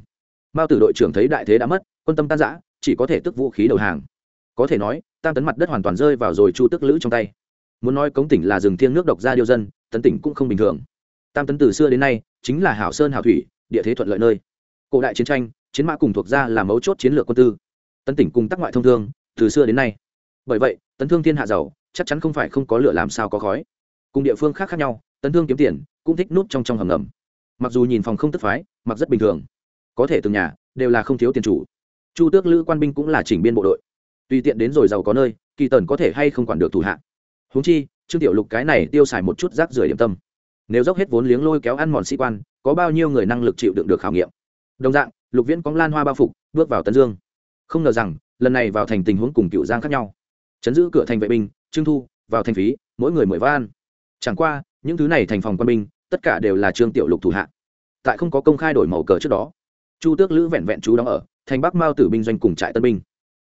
Mao tử đội trưởng thấy đại thế đã mất, quân tâm tan giã chỉ có thể tức vũ khí đầu hàng. Có thể nói, tam tấn mặt đất hoàn toàn rơi vào rồi chu tức lữ trong tay. Muốn nói cống tỉnh là rừng thiêng nước độc ra điêu dân, tấn tỉnh cũng không bình thường. Tam tấn từ xưa đến nay, chính là hảo sơn hảo thủy, địa thế thuận lợi nơi. Cổ đại chiến tranh chiến mã cùng thuộc ra là mấu chốt chiến lược quân tư. Tấn tỉnh cùng tắc ngoại thông thương, từ xưa đến nay. Bởi vậy, tấn thương thiên hạ giàu, chắc chắn không phải không có lửa làm sao có khói. Cùng địa phương khác khác nhau, tấn thương kiếm tiền, cũng thích nút trong trong hầm ngầm. Mặc dù nhìn phòng không tức phái, mặc rất bình thường. Có thể từng nhà, đều là không thiếu tiền chủ. Chu tước lữ quan binh cũng là chỉnh biên bộ đội. Tùy tiện đến rồi giàu có nơi, kỳ tần có thể hay không quản được thủ hạ. Huống chi, trương tiểu lục cái này tiêu xài một chút rác rưởi điểm tâm. Nếu dốc hết vốn liếng lôi kéo ăn mòn sĩ quan, có bao nhiêu người năng lực chịu đựng được khảo nghiệm? Đồng dạng lục viễn cóng lan hoa bao phục, bước vào tân dương. Không ngờ rằng, lần này vào thành tình huống cùng cựu giang khác nhau. Chấn giữ cửa thành vệ binh, trương thu, vào thành phí, mỗi người mười van. Chẳng qua, những thứ này thành phòng quân binh, tất cả đều là trương tiểu lục thủ hạ. Tại không có công khai đổi màu cờ trước đó, chu tước lữ vẹn vẹn chú đóng ở, thành bắc mao tử binh doanh cùng trại tân binh.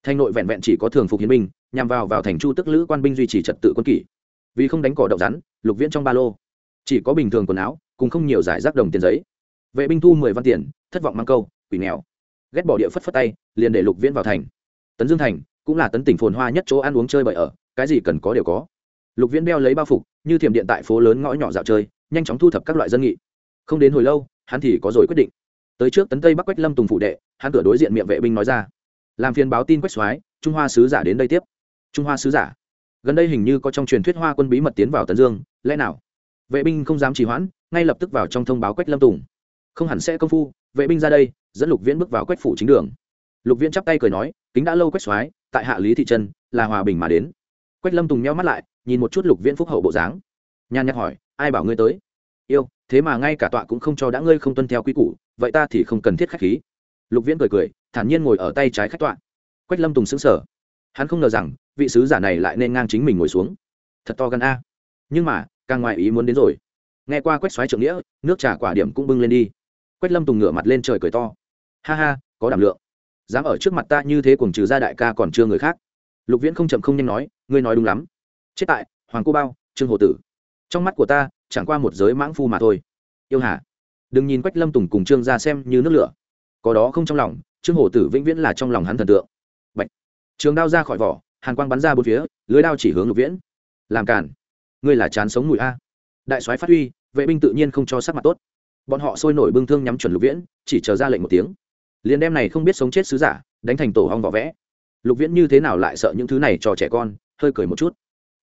Thành nội vẹn vẹn chỉ có thường phục hiến binh, nhằm vào vào thành chu tước lữ quan binh duy trì trật tự quân kỷ. Vì không đánh cỏ đậu rắn, lục viễn trong ba lô. Chỉ có bình thường quần áo, cùng không nhiều giải rác đồng tiền giấy. Vệ binh thu mười văn tiền, thất vọng mang câu quỷ nghèo. Ghét bỏ địa phất phất tay, liền để lục viễn vào thành. Tấn dương thành cũng là tấn tỉnh phồn hoa nhất chỗ ăn uống chơi bời ở, cái gì cần có đều có. Lục viễn đeo lấy bao phục, như thiểm điện tại phố lớn ngõ nhỏ dạo chơi, nhanh chóng thu thập các loại dân nghị. Không đến hồi lâu, hắn thì có rồi quyết định. Tới trước tấn tây bắc quách lâm tùng phụ đệ, hắn cửa đối diện miệng vệ binh nói ra. Làm phiền báo tin quách soái, trung hoa sứ giả đến đây tiếp. Trung hoa sứ giả. Gần đây hình như có trong truyền thuyết hoa quân bí mật tiến vào tấn dương, lẽ nào? Vệ binh không dám trì hoãn, ngay lập tức vào trong thông báo quách lâm tùng không hẳn sẽ công phu, vệ binh ra đây, dẫn lục viễn bước vào quách phủ chính đường. Lục viễn chắp tay cười nói, kính đã lâu quách soái, tại hạ lý thị trân, là hòa bình mà đến. Quách lâm tùng meo mắt lại, nhìn một chút lục viễn phúc hậu bộ dáng. Nhàn nhạc hỏi, ai bảo ngươi tới? Yêu, thế mà ngay cả tọa cũng không cho đã ngươi không tuân theo quy củ, vậy ta thì không cần thiết khách khí. Lục viễn cười cười, thản nhiên ngồi ở tay trái khách tọa. Quách lâm tùng xứng sở hắn không ngờ rằng, vị sứ giả này lại nên ngang chính mình ngồi xuống. Thật to gan a. Nhưng mà, càng ngoài ý muốn đến rồi. Nghe qua quách xoáy trưởng nghĩa, nước trà quả điểm cũng bưng lên đi quách lâm tùng ngửa mặt lên trời cười to. Ha ha, có đảm lượng. Dám ở trước mặt ta như thế cùng trừ ra đại ca còn chưa người khác. Lục viễn không chậm không nhanh nói, ngươi nói đúng lắm. Chết tại, hoàng cô bao, trương hồ tử. Trong mắt của ta, chẳng qua một giới mãng phu mà thôi. Yêu hà. Đừng nhìn quách lâm tùng cùng trương ra xem như nước lửa. Có đó không trong lòng, trương hồ tử vĩnh viễn là trong lòng hắn thần tượng. Bạch. trường đao ra khỏi vỏ, hàn quang bắn ra bốn phía, lưới đao chỉ hướng lục viễn. Làm cản ngươi là chán sống mùi a. Đại soái phát huy, vệ binh tự nhiên không cho sắc mặt tốt bọn họ sôi nổi bưng thương nhắm chuẩn lục viễn, chỉ chờ ra lệnh một tiếng. Liền đem này không biết sống chết sứ giả, đánh thành tổ hong vỏ vẽ. Lục viễn như thế nào lại sợ những thứ này cho trẻ con, hơi cười một chút.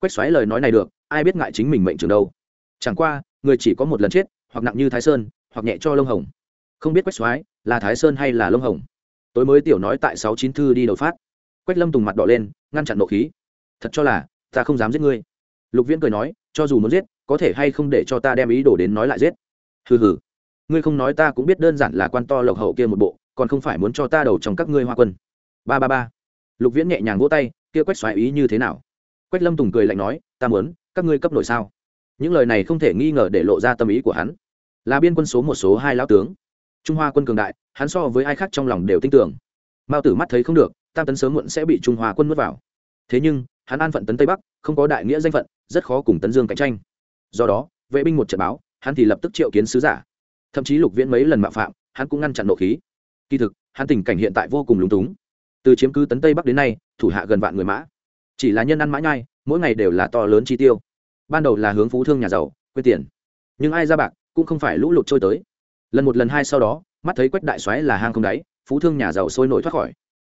Quách xoáy lời nói này được, ai biết ngại chính mình mệnh trường đâu. Chẳng qua, người chỉ có một lần chết, hoặc nặng như thái sơn, hoặc nhẹ cho lông hồng. Không biết quách xoáy là thái sơn hay là lông hồng. Tối mới tiểu nói tại sáu chín thư đi đầu phát. Quách lâm tùng mặt đỏ lên, ngăn chặn nộ khí. Thật cho là, ta không dám giết ngươi. Lục viễn cười nói, cho dù muốn giết, có thể hay không để cho ta đem ý đồ đến nói lại giết. Hừ hừ ngươi không nói ta cũng biết đơn giản là quan to lộc hậu kia một bộ, còn không phải muốn cho ta đầu trong các ngươi hoa quân. Ba ba ba. Lục viễn nhẹ nhàng vỗ tay, kia quách xoáy ý như thế nào? Quách lâm tùng cười lạnh nói, ta muốn, các ngươi cấp nổi sao? Những lời này không thể nghi ngờ để lộ ra tâm ý của hắn. Là biên quân số một, số hai lão tướng. Trung hoa quân cường đại, hắn so với ai khác trong lòng đều tin tưởng. Mao tử mắt thấy không được, tam tấn sớm muộn sẽ bị trung hoa quân nuốt vào. Thế nhưng, hắn an phận tấn tây bắc, không có đại nghĩa danh phận, rất khó cùng tấn dương cạnh tranh. Do đó, vệ binh một trận báo, hắn thì lập tức triệu kiến sứ giả thậm chí lục viễn mấy lần mạo phạm, hắn cũng ngăn chặn nộ khí. Kỳ thực, hắn tình cảnh hiện tại vô cùng lúng túng. Từ chiếm cứ tấn tây bắc đến nay, thủ hạ gần vạn người mã. Chỉ là nhân ăn mã nhai, mỗi ngày đều là to lớn chi tiêu. Ban đầu là hướng phú thương nhà giàu quyết tiền. Nhưng ai ra bạc, cũng không phải lũ lụt trôi tới. Lần một lần hai sau đó, mắt thấy quách đại xoáy là hang không đáy, phú thương nhà giàu sôi nổi thoát khỏi.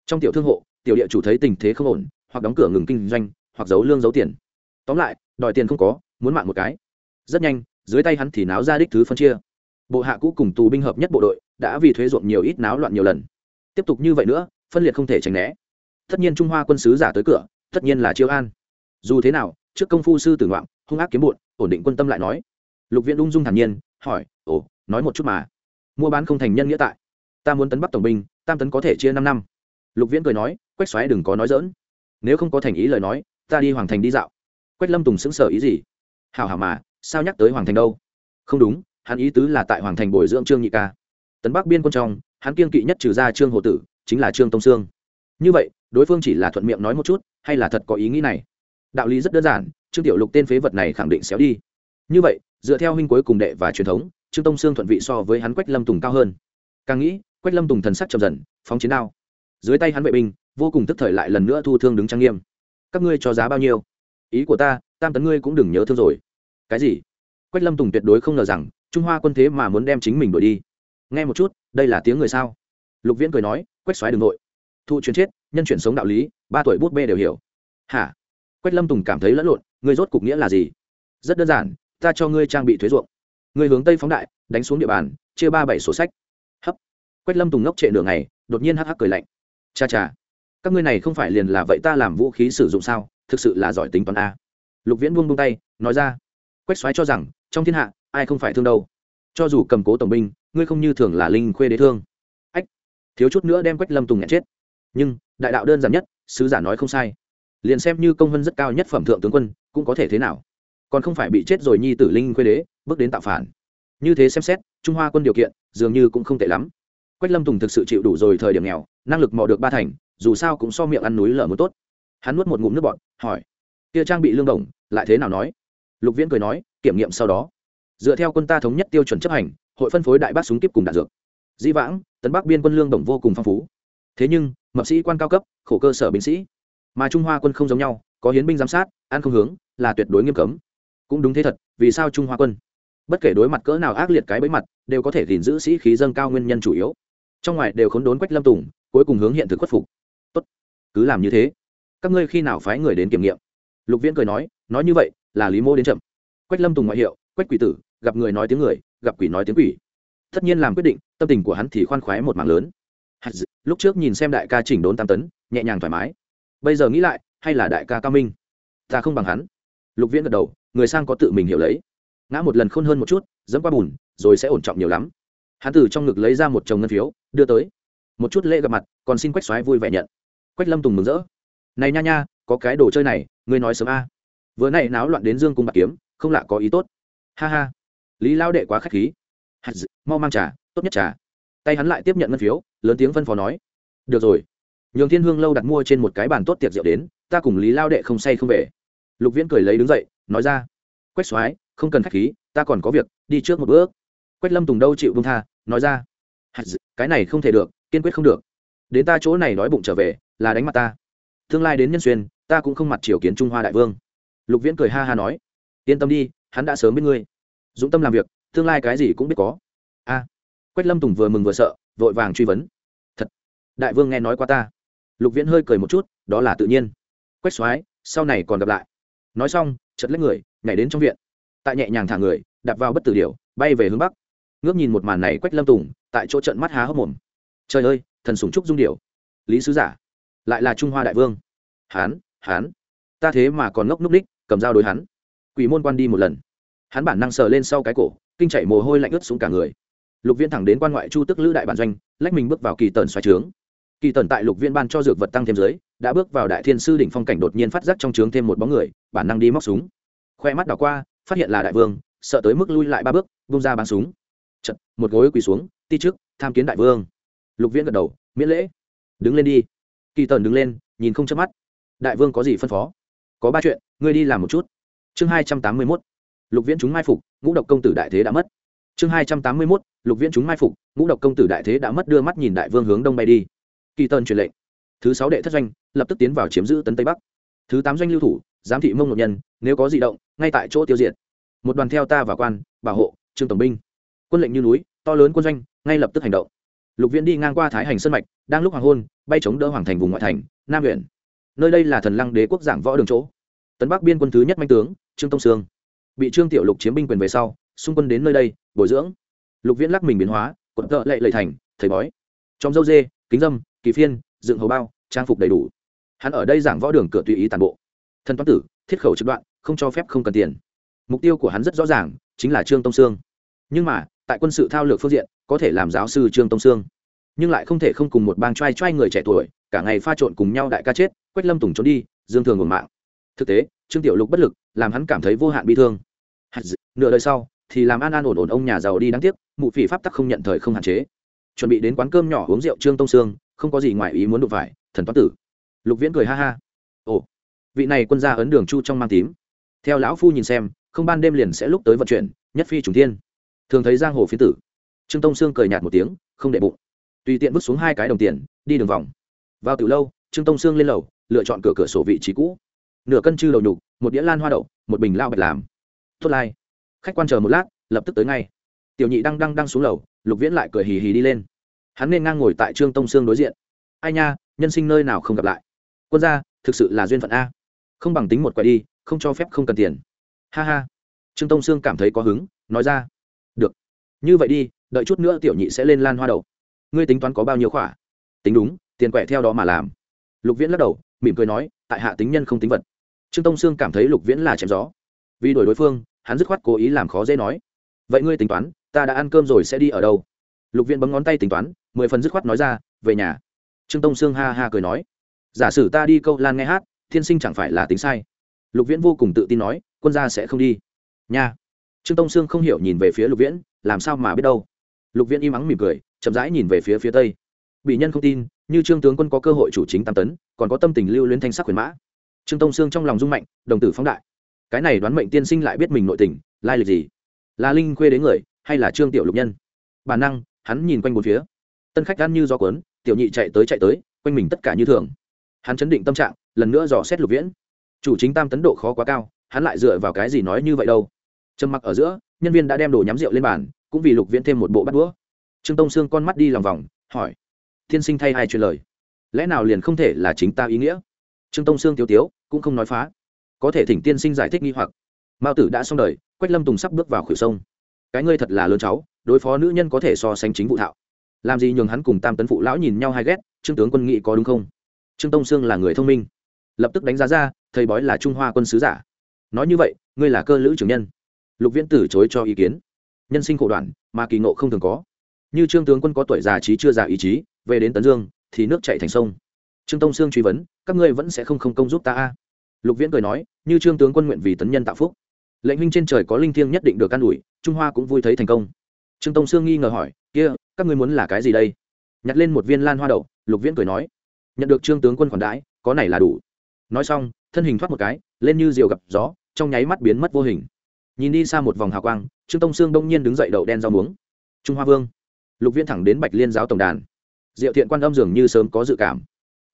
Trong tiểu thương hộ, tiểu địa chủ thấy tình thế không ổn, hoặc đóng cửa ngừng kinh doanh, hoặc giấu lương giấu tiền. Tóm lại, đòi tiền không có, muốn mạng một cái. Rất nhanh, dưới tay hắn thì náo ra đích thứ phân chia bộ hạ cũ cùng tù binh hợp nhất bộ đội, đã vì thuế ruộng nhiều ít náo loạn nhiều lần. Tiếp tục như vậy nữa, phân liệt không thể tránh né. Tất nhiên trung hoa quân sứ giả tới cửa, tất nhiên là chiêu an. Dù thế nào, trước công phu sư tử ngoạn hung ác kiếm bụn ổn định quân tâm lại nói. Lục viện ung dung thản nhiên, hỏi, ồ, nói một chút mà, mua bán không thành nhân nghĩa tại. Ta muốn tấn bắc tổng binh, tam tấn có thể chia năm năm. Lục viễn cười nói, quách xoáy đừng có nói dỡn nếu không có thành ý lời nói, ta đi hoàng thành đi dạo. Quách lâm tùng xứng sở ý gì? Hảo hảo mà, sao nhắc tới hoàng thành đâu? Không đúng hắn ý tứ là tại hoàng thành bồi dưỡng trương nhị ca. Tấn bắc biên quân trong, hắn kiên kỵ nhất trừ ra trương hồ tử, chính là trương tông sương. Như vậy, đối phương chỉ là thuận miệng nói một chút, hay là thật có ý nghĩ này? Đạo lý rất đơn giản, trương tiểu lục tên phế vật này khẳng định xéo đi. Như vậy, dựa theo huynh cuối cùng đệ và truyền thống, trương tông sương thuận vị so với hắn quách lâm tùng cao hơn. Càng nghĩ, quách lâm tùng thần sắc chậm dần, phóng chiến đao. Dưới tay hắn vệ binh, vô cùng tức thời lại lần nữa thu thương đứng trang nghiêm. Các ngươi cho giá bao nhiêu? Ý của ta, tam tấn ngươi cũng đừng nhớ thương rồi. Cái gì? Quách lâm tùng tuyệt đối không ngờ rằng trung hoa quân thế mà muốn đem chính mình đuổi đi. Nghe một chút, đây là tiếng người sao? Lục viễn cười nói, quách xoáy đ ừ n g nội. Thụ chuyển chết, nhân chuyển sống đạo lý, ba tuổi bút bê đều hiểu. Hả? Quách lâm tùng cảm thấy lẫn lộn ngươi rốt cục nghĩa là gì? Rất đơn giản, ta cho ngươi trang bị thuế ruộng. Ngươi hướng tây phóng đại, đánh xuống địa bàn, chia ba bảy sổ sách. Hấp. Quách lâm tùng ngốc trệ nửa ngày, đột nhiên hắc hắc cười lạnh. Cha cha, các ngươi này không phải liền là vậy ta làm vũ khí sử dụng sao? Thực sự là giỏi tính toán a. Lục viễn buông buông tay, nói ra. Quách Xoáy cho rằng, trong thiên hạ ai không phải thương đâu. Cho dù cầm cố tổng binh, ngươi không như thường là linh khuê đế thương. Ách, thiếu chút nữa đem quách lâm tùng nhẹ chết. Nhưng, đại đạo đơn giản nhất, sứ giả nói không sai. Liền xem như công vân rất cao nhất phẩm thượng tướng quân, cũng có thể thế nào? Còn không phải bị chết rồi nhi tử linh khuê đế, bước đến tạo phản. Như thế xem xét, trung hoa quân điều kiện, dường như cũng không tệ lắm. Quách lâm tùng thực sự chịu đủ rồi thời điểm nghèo, năng lực mò được ba thành, dù sao cũng so miệng ăn núi lở một tốt. Hắn nuốt một ngụm nước bọt, hỏi, kia trang bị lương đồng, lại thế nào nói? Lục viễn cười nói, kiểm nghiệm sau đó dựa theo quân ta thống nhất tiêu chuẩn chấp hành, hội phân phối đại bác súng kíp cùng đạn dược. Dĩ vãng, tấn bắc biên quân lương đồng vô cùng phong phú. Thế nhưng, mập sĩ quan cao cấp, khổ cơ sở binh sĩ. Mà trung hoa quân không giống nhau, có hiến binh giám sát, ăn không hướng, là tuyệt đối nghiêm cấm. Cũng đúng thế thật, vì sao trung hoa quân? Bất kể đối mặt cỡ nào ác liệt cái bẫy mặt, đều có thể gìn giữ sĩ khí dâng cao nguyên nhân chủ yếu. Trong ngoài đều khốn đốn quách lâm tùng, cuối cùng hướng hiện thực khuất phục. Tốt, cứ làm như thế. Các ngươi khi nào phái người đến kiểm nghiệm? Lục viễn cười nói nói như vậy, là lý mô đến chậm. Quách lâm tùng ngoại hiệu quách quỷ tử, gặp người nói tiếng người, gặp quỷ nói tiếng quỷ. Tất nhiên làm quyết định, tâm tình của hắn thì khoan khoái một mảng lớn. Lúc trước nhìn xem đại ca chỉnh đốn tam tấn, nhẹ nhàng thoải mái. Bây giờ nghĩ lại, hay là đại ca cao minh? Ta không bằng hắn. Lục viễn gật đầu, người sang có tự mình hiểu lấy. Ngã một lần khôn hơn một chút, dẫm qua bùn, rồi sẽ ổn trọng nhiều lắm. Hắn từ trong ngực lấy ra một chồng ngân phiếu, đưa tới. Một chút lễ gặp mặt, còn xin quách xoáy vui vẻ nhận. Quách lâm tùng mừng rỡ. Này nha nha, có cái đồ chơi này, ngươi nói sớm a. Vừa này náo loạn đến dương cung bạc kiếm, không lạ có ý tốt ha ha. Lý lao đệ quá k h á c h khí mau mang trà, tốt nhất trà. Tay hắn lại tiếp nhận ngân phiếu, lớn tiếng phân phó nói. Được rồi. Nhường thiên hương lâu đặt mua trên một cái bàn tốt tiệc rượu đến, ta cùng lý lao đệ không say không về. Lục viễn cười lấy đứng dậy, nói ra. Quách soái, không cần k h á c h khí, ta còn có việc, đi trước một bước. Quách lâm tùng đâu chịu bông tha, nói ra. Cái này không thể được, kiên quyết không được. Đến ta chỗ này đói bụng trở về, là đánh mặt ta. Tương lai đến nhân xuyên, ta cũng không mặt triều kiến trung hoa đại vương. Lục viễn cười ha ha nói. Yên tâm đi hắn đã sớm biết ngươi. Dũng tâm làm việc, tương lai cái gì cũng biết có. A. Quách lâm tùng vừa mừng vừa sợ, vội vàng truy vấn. Thật, đại vương nghe nói qua ta. Lục viễn hơi cười một chút, đó là tự nhiên. Quách soái, sau này còn gặp lại. Nói xong chật lấy người, nhảy đến trong viện. Tại nhẹ nhàng thả người, đạp vào bất tử điểu, bay về hướng bắc. Ngước nhìn một màn này, quách lâm tùng, tại chỗ trận mắt há hốc mồm. Trời ơi, thần sùng trúc dung điểu. Lý sứ giả, lại là trung hoa đại vương. Hán hán. Ta thế mà còn ngốc núc ních cầm dao đối hắn. Quỷ môn quan đi một lần hắn bản năng sờ lên sau cái cổ kinh chạy mồ hôi lạnh ướt xuống cả người. Lục viên thẳng đến quan ngoại chu tức lữ đại bản doanh lách mình bước vào kỳ tần xoáy trướng. Kỳ tần tại lục viên ban cho dược vật tăng thêm giới đã bước vào đại thiên sư đỉnh phong cảnh đột nhiên phát giác trong trướng thêm một bóng người bản năng đi móc súng. Khoe mắt đảo qua phát hiện là đại vương sợ tới mức lui lại ba bước bung ra bắn súng. Chật, một gối quỳ xuống ti trước tham kiến đại vương. Lục viễn gật đầu miễn lễ. Đứng lên đi. Kỳ tần đứng lên nhìn không chớp mắt. Đại vương có gì phân phó? Có ba chuyện ngươi đi làm một chút. Chương hai trăm tám mươi mốt lục viễn chúng mai phục, ngũ độc công tử đại thế đã mất. Chương hai trăm tám mươi mốt, lục viễn chúng mai phục, ngũ độc công tử đại thế đã mất đưa mắt nhìn đại vương hướng đông bay đi. Kỳ tân truyền lệnh. Thứ sáu đệ thất doanh, lập tức tiến vào chiếm giữ tấn tây bắc. Thứ tám doanh lưu thủ, giám thị mông một nhân, nếu có di động, ngay tại chỗ tiêu diệt. Một đoàn theo ta vào quan, bảo hộ, trương tổng binh. Quân lệnh như núi, to lớn quân doanh, ngay lập tức hành động. Lục viễn đi ngang qua thái hành sân mạch, đang lúc hoàng hôn, bay chống đỡ hoàng thành vùng ngoại thành, nam huyện nơi đây là thần lăng đế quốc giảng võ đường chỗ. Tấn bắc biên quân thứ nhất manh tướng, trương tông sương bị trương tiểu lục chiếm binh quyền về sau, xung quân đến nơi đây, bồi dưỡng. Lục viễn lắc mình biến hóa, quận tợ lệ lệ thành, thầy bói. Trong dâu dê, kính dâm, kỳ phiên, dựng hầu bao, trang phục đầy đủ. Hắn ở đây giảng võ đường cửa tùy ý tàn bộ. Thân toán tử, thiết khẩu trực đoạn, không cho phép không cần tiền. Mục tiêu của hắn rất rõ ràng, chính là trương tông sương. Nhưng mà, tại quân sự thao lược phương diện, có thể làm giáo sư trương tông sương. Nhưng lại không thể không cùng một bang trai trai người trẻ tuổi, cả ngày pha trộn cùng nhau đại ca chết, quách lâm tùng trốn đi, dương thường ngột mạng. Thực tế trương tiểu lục bất lực, làm hắn cảm thấy vô hạn bi thương. Nửa đời sau, thì làm an an ổn ổn ông nhà giàu đi đáng tiếc, mụ phỉ pháp tắc không nhận thời không hạn chế. Chuẩn bị đến quán cơm nhỏ uống rượu trương tông sương, không có gì ngoài ý muốn đụng phải, thần toán tử. Lục viễn cười ha ha. Ồ, vị này quân gia ấn đường chu trong mang tím. Theo lão phu nhìn xem, không ban đêm liền sẽ lúc tới vận chuyển, nhất phi trùng thiên. Thường thấy giang hồ phiến tử. Trương tông sương cười nhạt một tiếng, không để bụng. Tùy tiện vứt xuống hai cái đồng tiền, đi đường vòng. Vào từ lâu, trương tông sương lên lầu, lựa chọn cửa cửa sổ vị trí cũ nửa cân chư đầu nhục, một đĩa lan hoa đậu, một bình lao bạch làm. Tốt lai、like. khách quan chờ một lát, lập tức tới ngay. Tiểu nhị đang đang đang xuống lầu, lục viễn lại cười hì hì đi lên. Hắn nên ngang ngồi tại trương tông sương đối diện. Ai nha, nhân sinh nơi nào không gặp lại? Quân gia, thực sự là duyên phận a. Không bằng tính một quẻ đi, không cho phép không cần tiền. Ha ha. Trương tông sương cảm thấy có hứng, nói ra. Được. Như vậy đi, đợi chút nữa tiểu nhị sẽ lên lan hoa đậu. Ngươi tính toán có bao nhiêu khỏa? Tính đúng, tiền quẻ theo đó mà làm. Lục viễn lắc đầu, mỉm cười nói, tại hạ tính nhân không tính vật trương tông sương cảm thấy lục viễn là chém gió. Vì đổi đối phương, hắn dứt khoát cố ý làm khó dễ nói, vậy ngươi tính toán, ta đã ăn cơm rồi sẽ đi ở đâu? Lục viễn bấm ngón tay tính toán, mười phần dứt khoát nói ra, về nhà. Trương tông sương ha ha cười nói, giả sử ta đi câu lan nghe hát, thiên sinh chẳng phải là tính sai. Lục viễn vô cùng tự tin nói, quân gia sẽ không đi. Nha. Trương tông sương không hiểu nhìn về phía lục viễn, làm sao mà biết đâu? Lục viễn im ắng mỉm cười, chậm rãi nhìn về phía phía tây. Bị nhân không tin, như trương tướng quân có cơ hội chủ chính tam tấn, còn có tâm tình lưu luyến thanh sắc huyền mã trương tông sương trong lòng rung mạnh, đồng tử phóng đại. Cái này đoán mệnh tiên sinh lại biết mình nội tình, lai lịch gì? Là linh khuê đến người, hay là trương tiểu lục nhân? Bản năng, hắn nhìn quanh một phía. Tân khách gan như gió cuốn, tiểu nhị chạy tới chạy tới, quanh mình tất cả như thường. Hắn chấn định tâm trạng, lần nữa dò xét lục viễn. Chủ chính tam tấn độ khó quá cao, hắn lại dựa vào cái gì nói như vậy đâu? Trầm mặc ở giữa, nhân viên đã đem đồ nhắm rượu lên bàn, cũng vì lục viễn thêm một bộ bắt đũa. Trương tông sương con mắt đi lòng vòng, hỏi Thiên sinh thay hai truyền lời? Lẽ nào liền không thể là chính ta ý nghĩa? Trương tông sương tiêu tiếu cũng không nói phá. Có thể thỉnh tiên sinh giải thích nghi hoặc. Mao tử đã xong đời, quách lâm tùng sắp bước vào khuỷu sông. Cái ngươi thật là lớn cháu, đối phó nữ nhân có thể so sánh chính vụ thạo. Làm gì nhường hắn cùng tam tấn phụ lão nhìn nhau hay ghét, trương tướng quân nghị có đúng không? Trương tông sương là người thông minh. Lập tức đánh giá ra, thầy bói là trung hoa quân sứ giả. Nói như vậy, ngươi là cơ lữ trưởng nhân. Lục viễn từ chối cho ý kiến. Nhân sinh khổ đoạn, mà kỳ ngộ không thường có. Như trương tướng quân có tuổi già trí chưa già ý chí, về đến tấn dương, thì nước chạy thành sông. Trương tông sương truy vấn các ngươi vẫn sẽ không không công giúp ta a. Lục viễn cười nói, như trương tướng quân nguyện vì tấn nhân tạo phúc. Lệnh huynh trên trời có linh thiêng nhất định được can ủi, trung hoa cũng vui thấy thành công. Trương tông sương nghi ngờ hỏi, kia, các ngươi muốn là cái gì đây? Nhặt lên một viên lan hoa đậu, lục viễn cười nói, nhận được trương tướng quân khoản đãi, có này là đủ. Nói xong, thân hình thoát một cái, lên như diều gặp gió, trong nháy mắt biến mất vô hình. Nhìn đi xa một vòng hào quang, trương tông sương đông nhiên đứng dậy đậu đen rau muống. Trung hoa vương. Lục viễn thẳng đến bạch liên giáo tổng đàn. Diệu thiện quan âm dường như sớm có dự cảm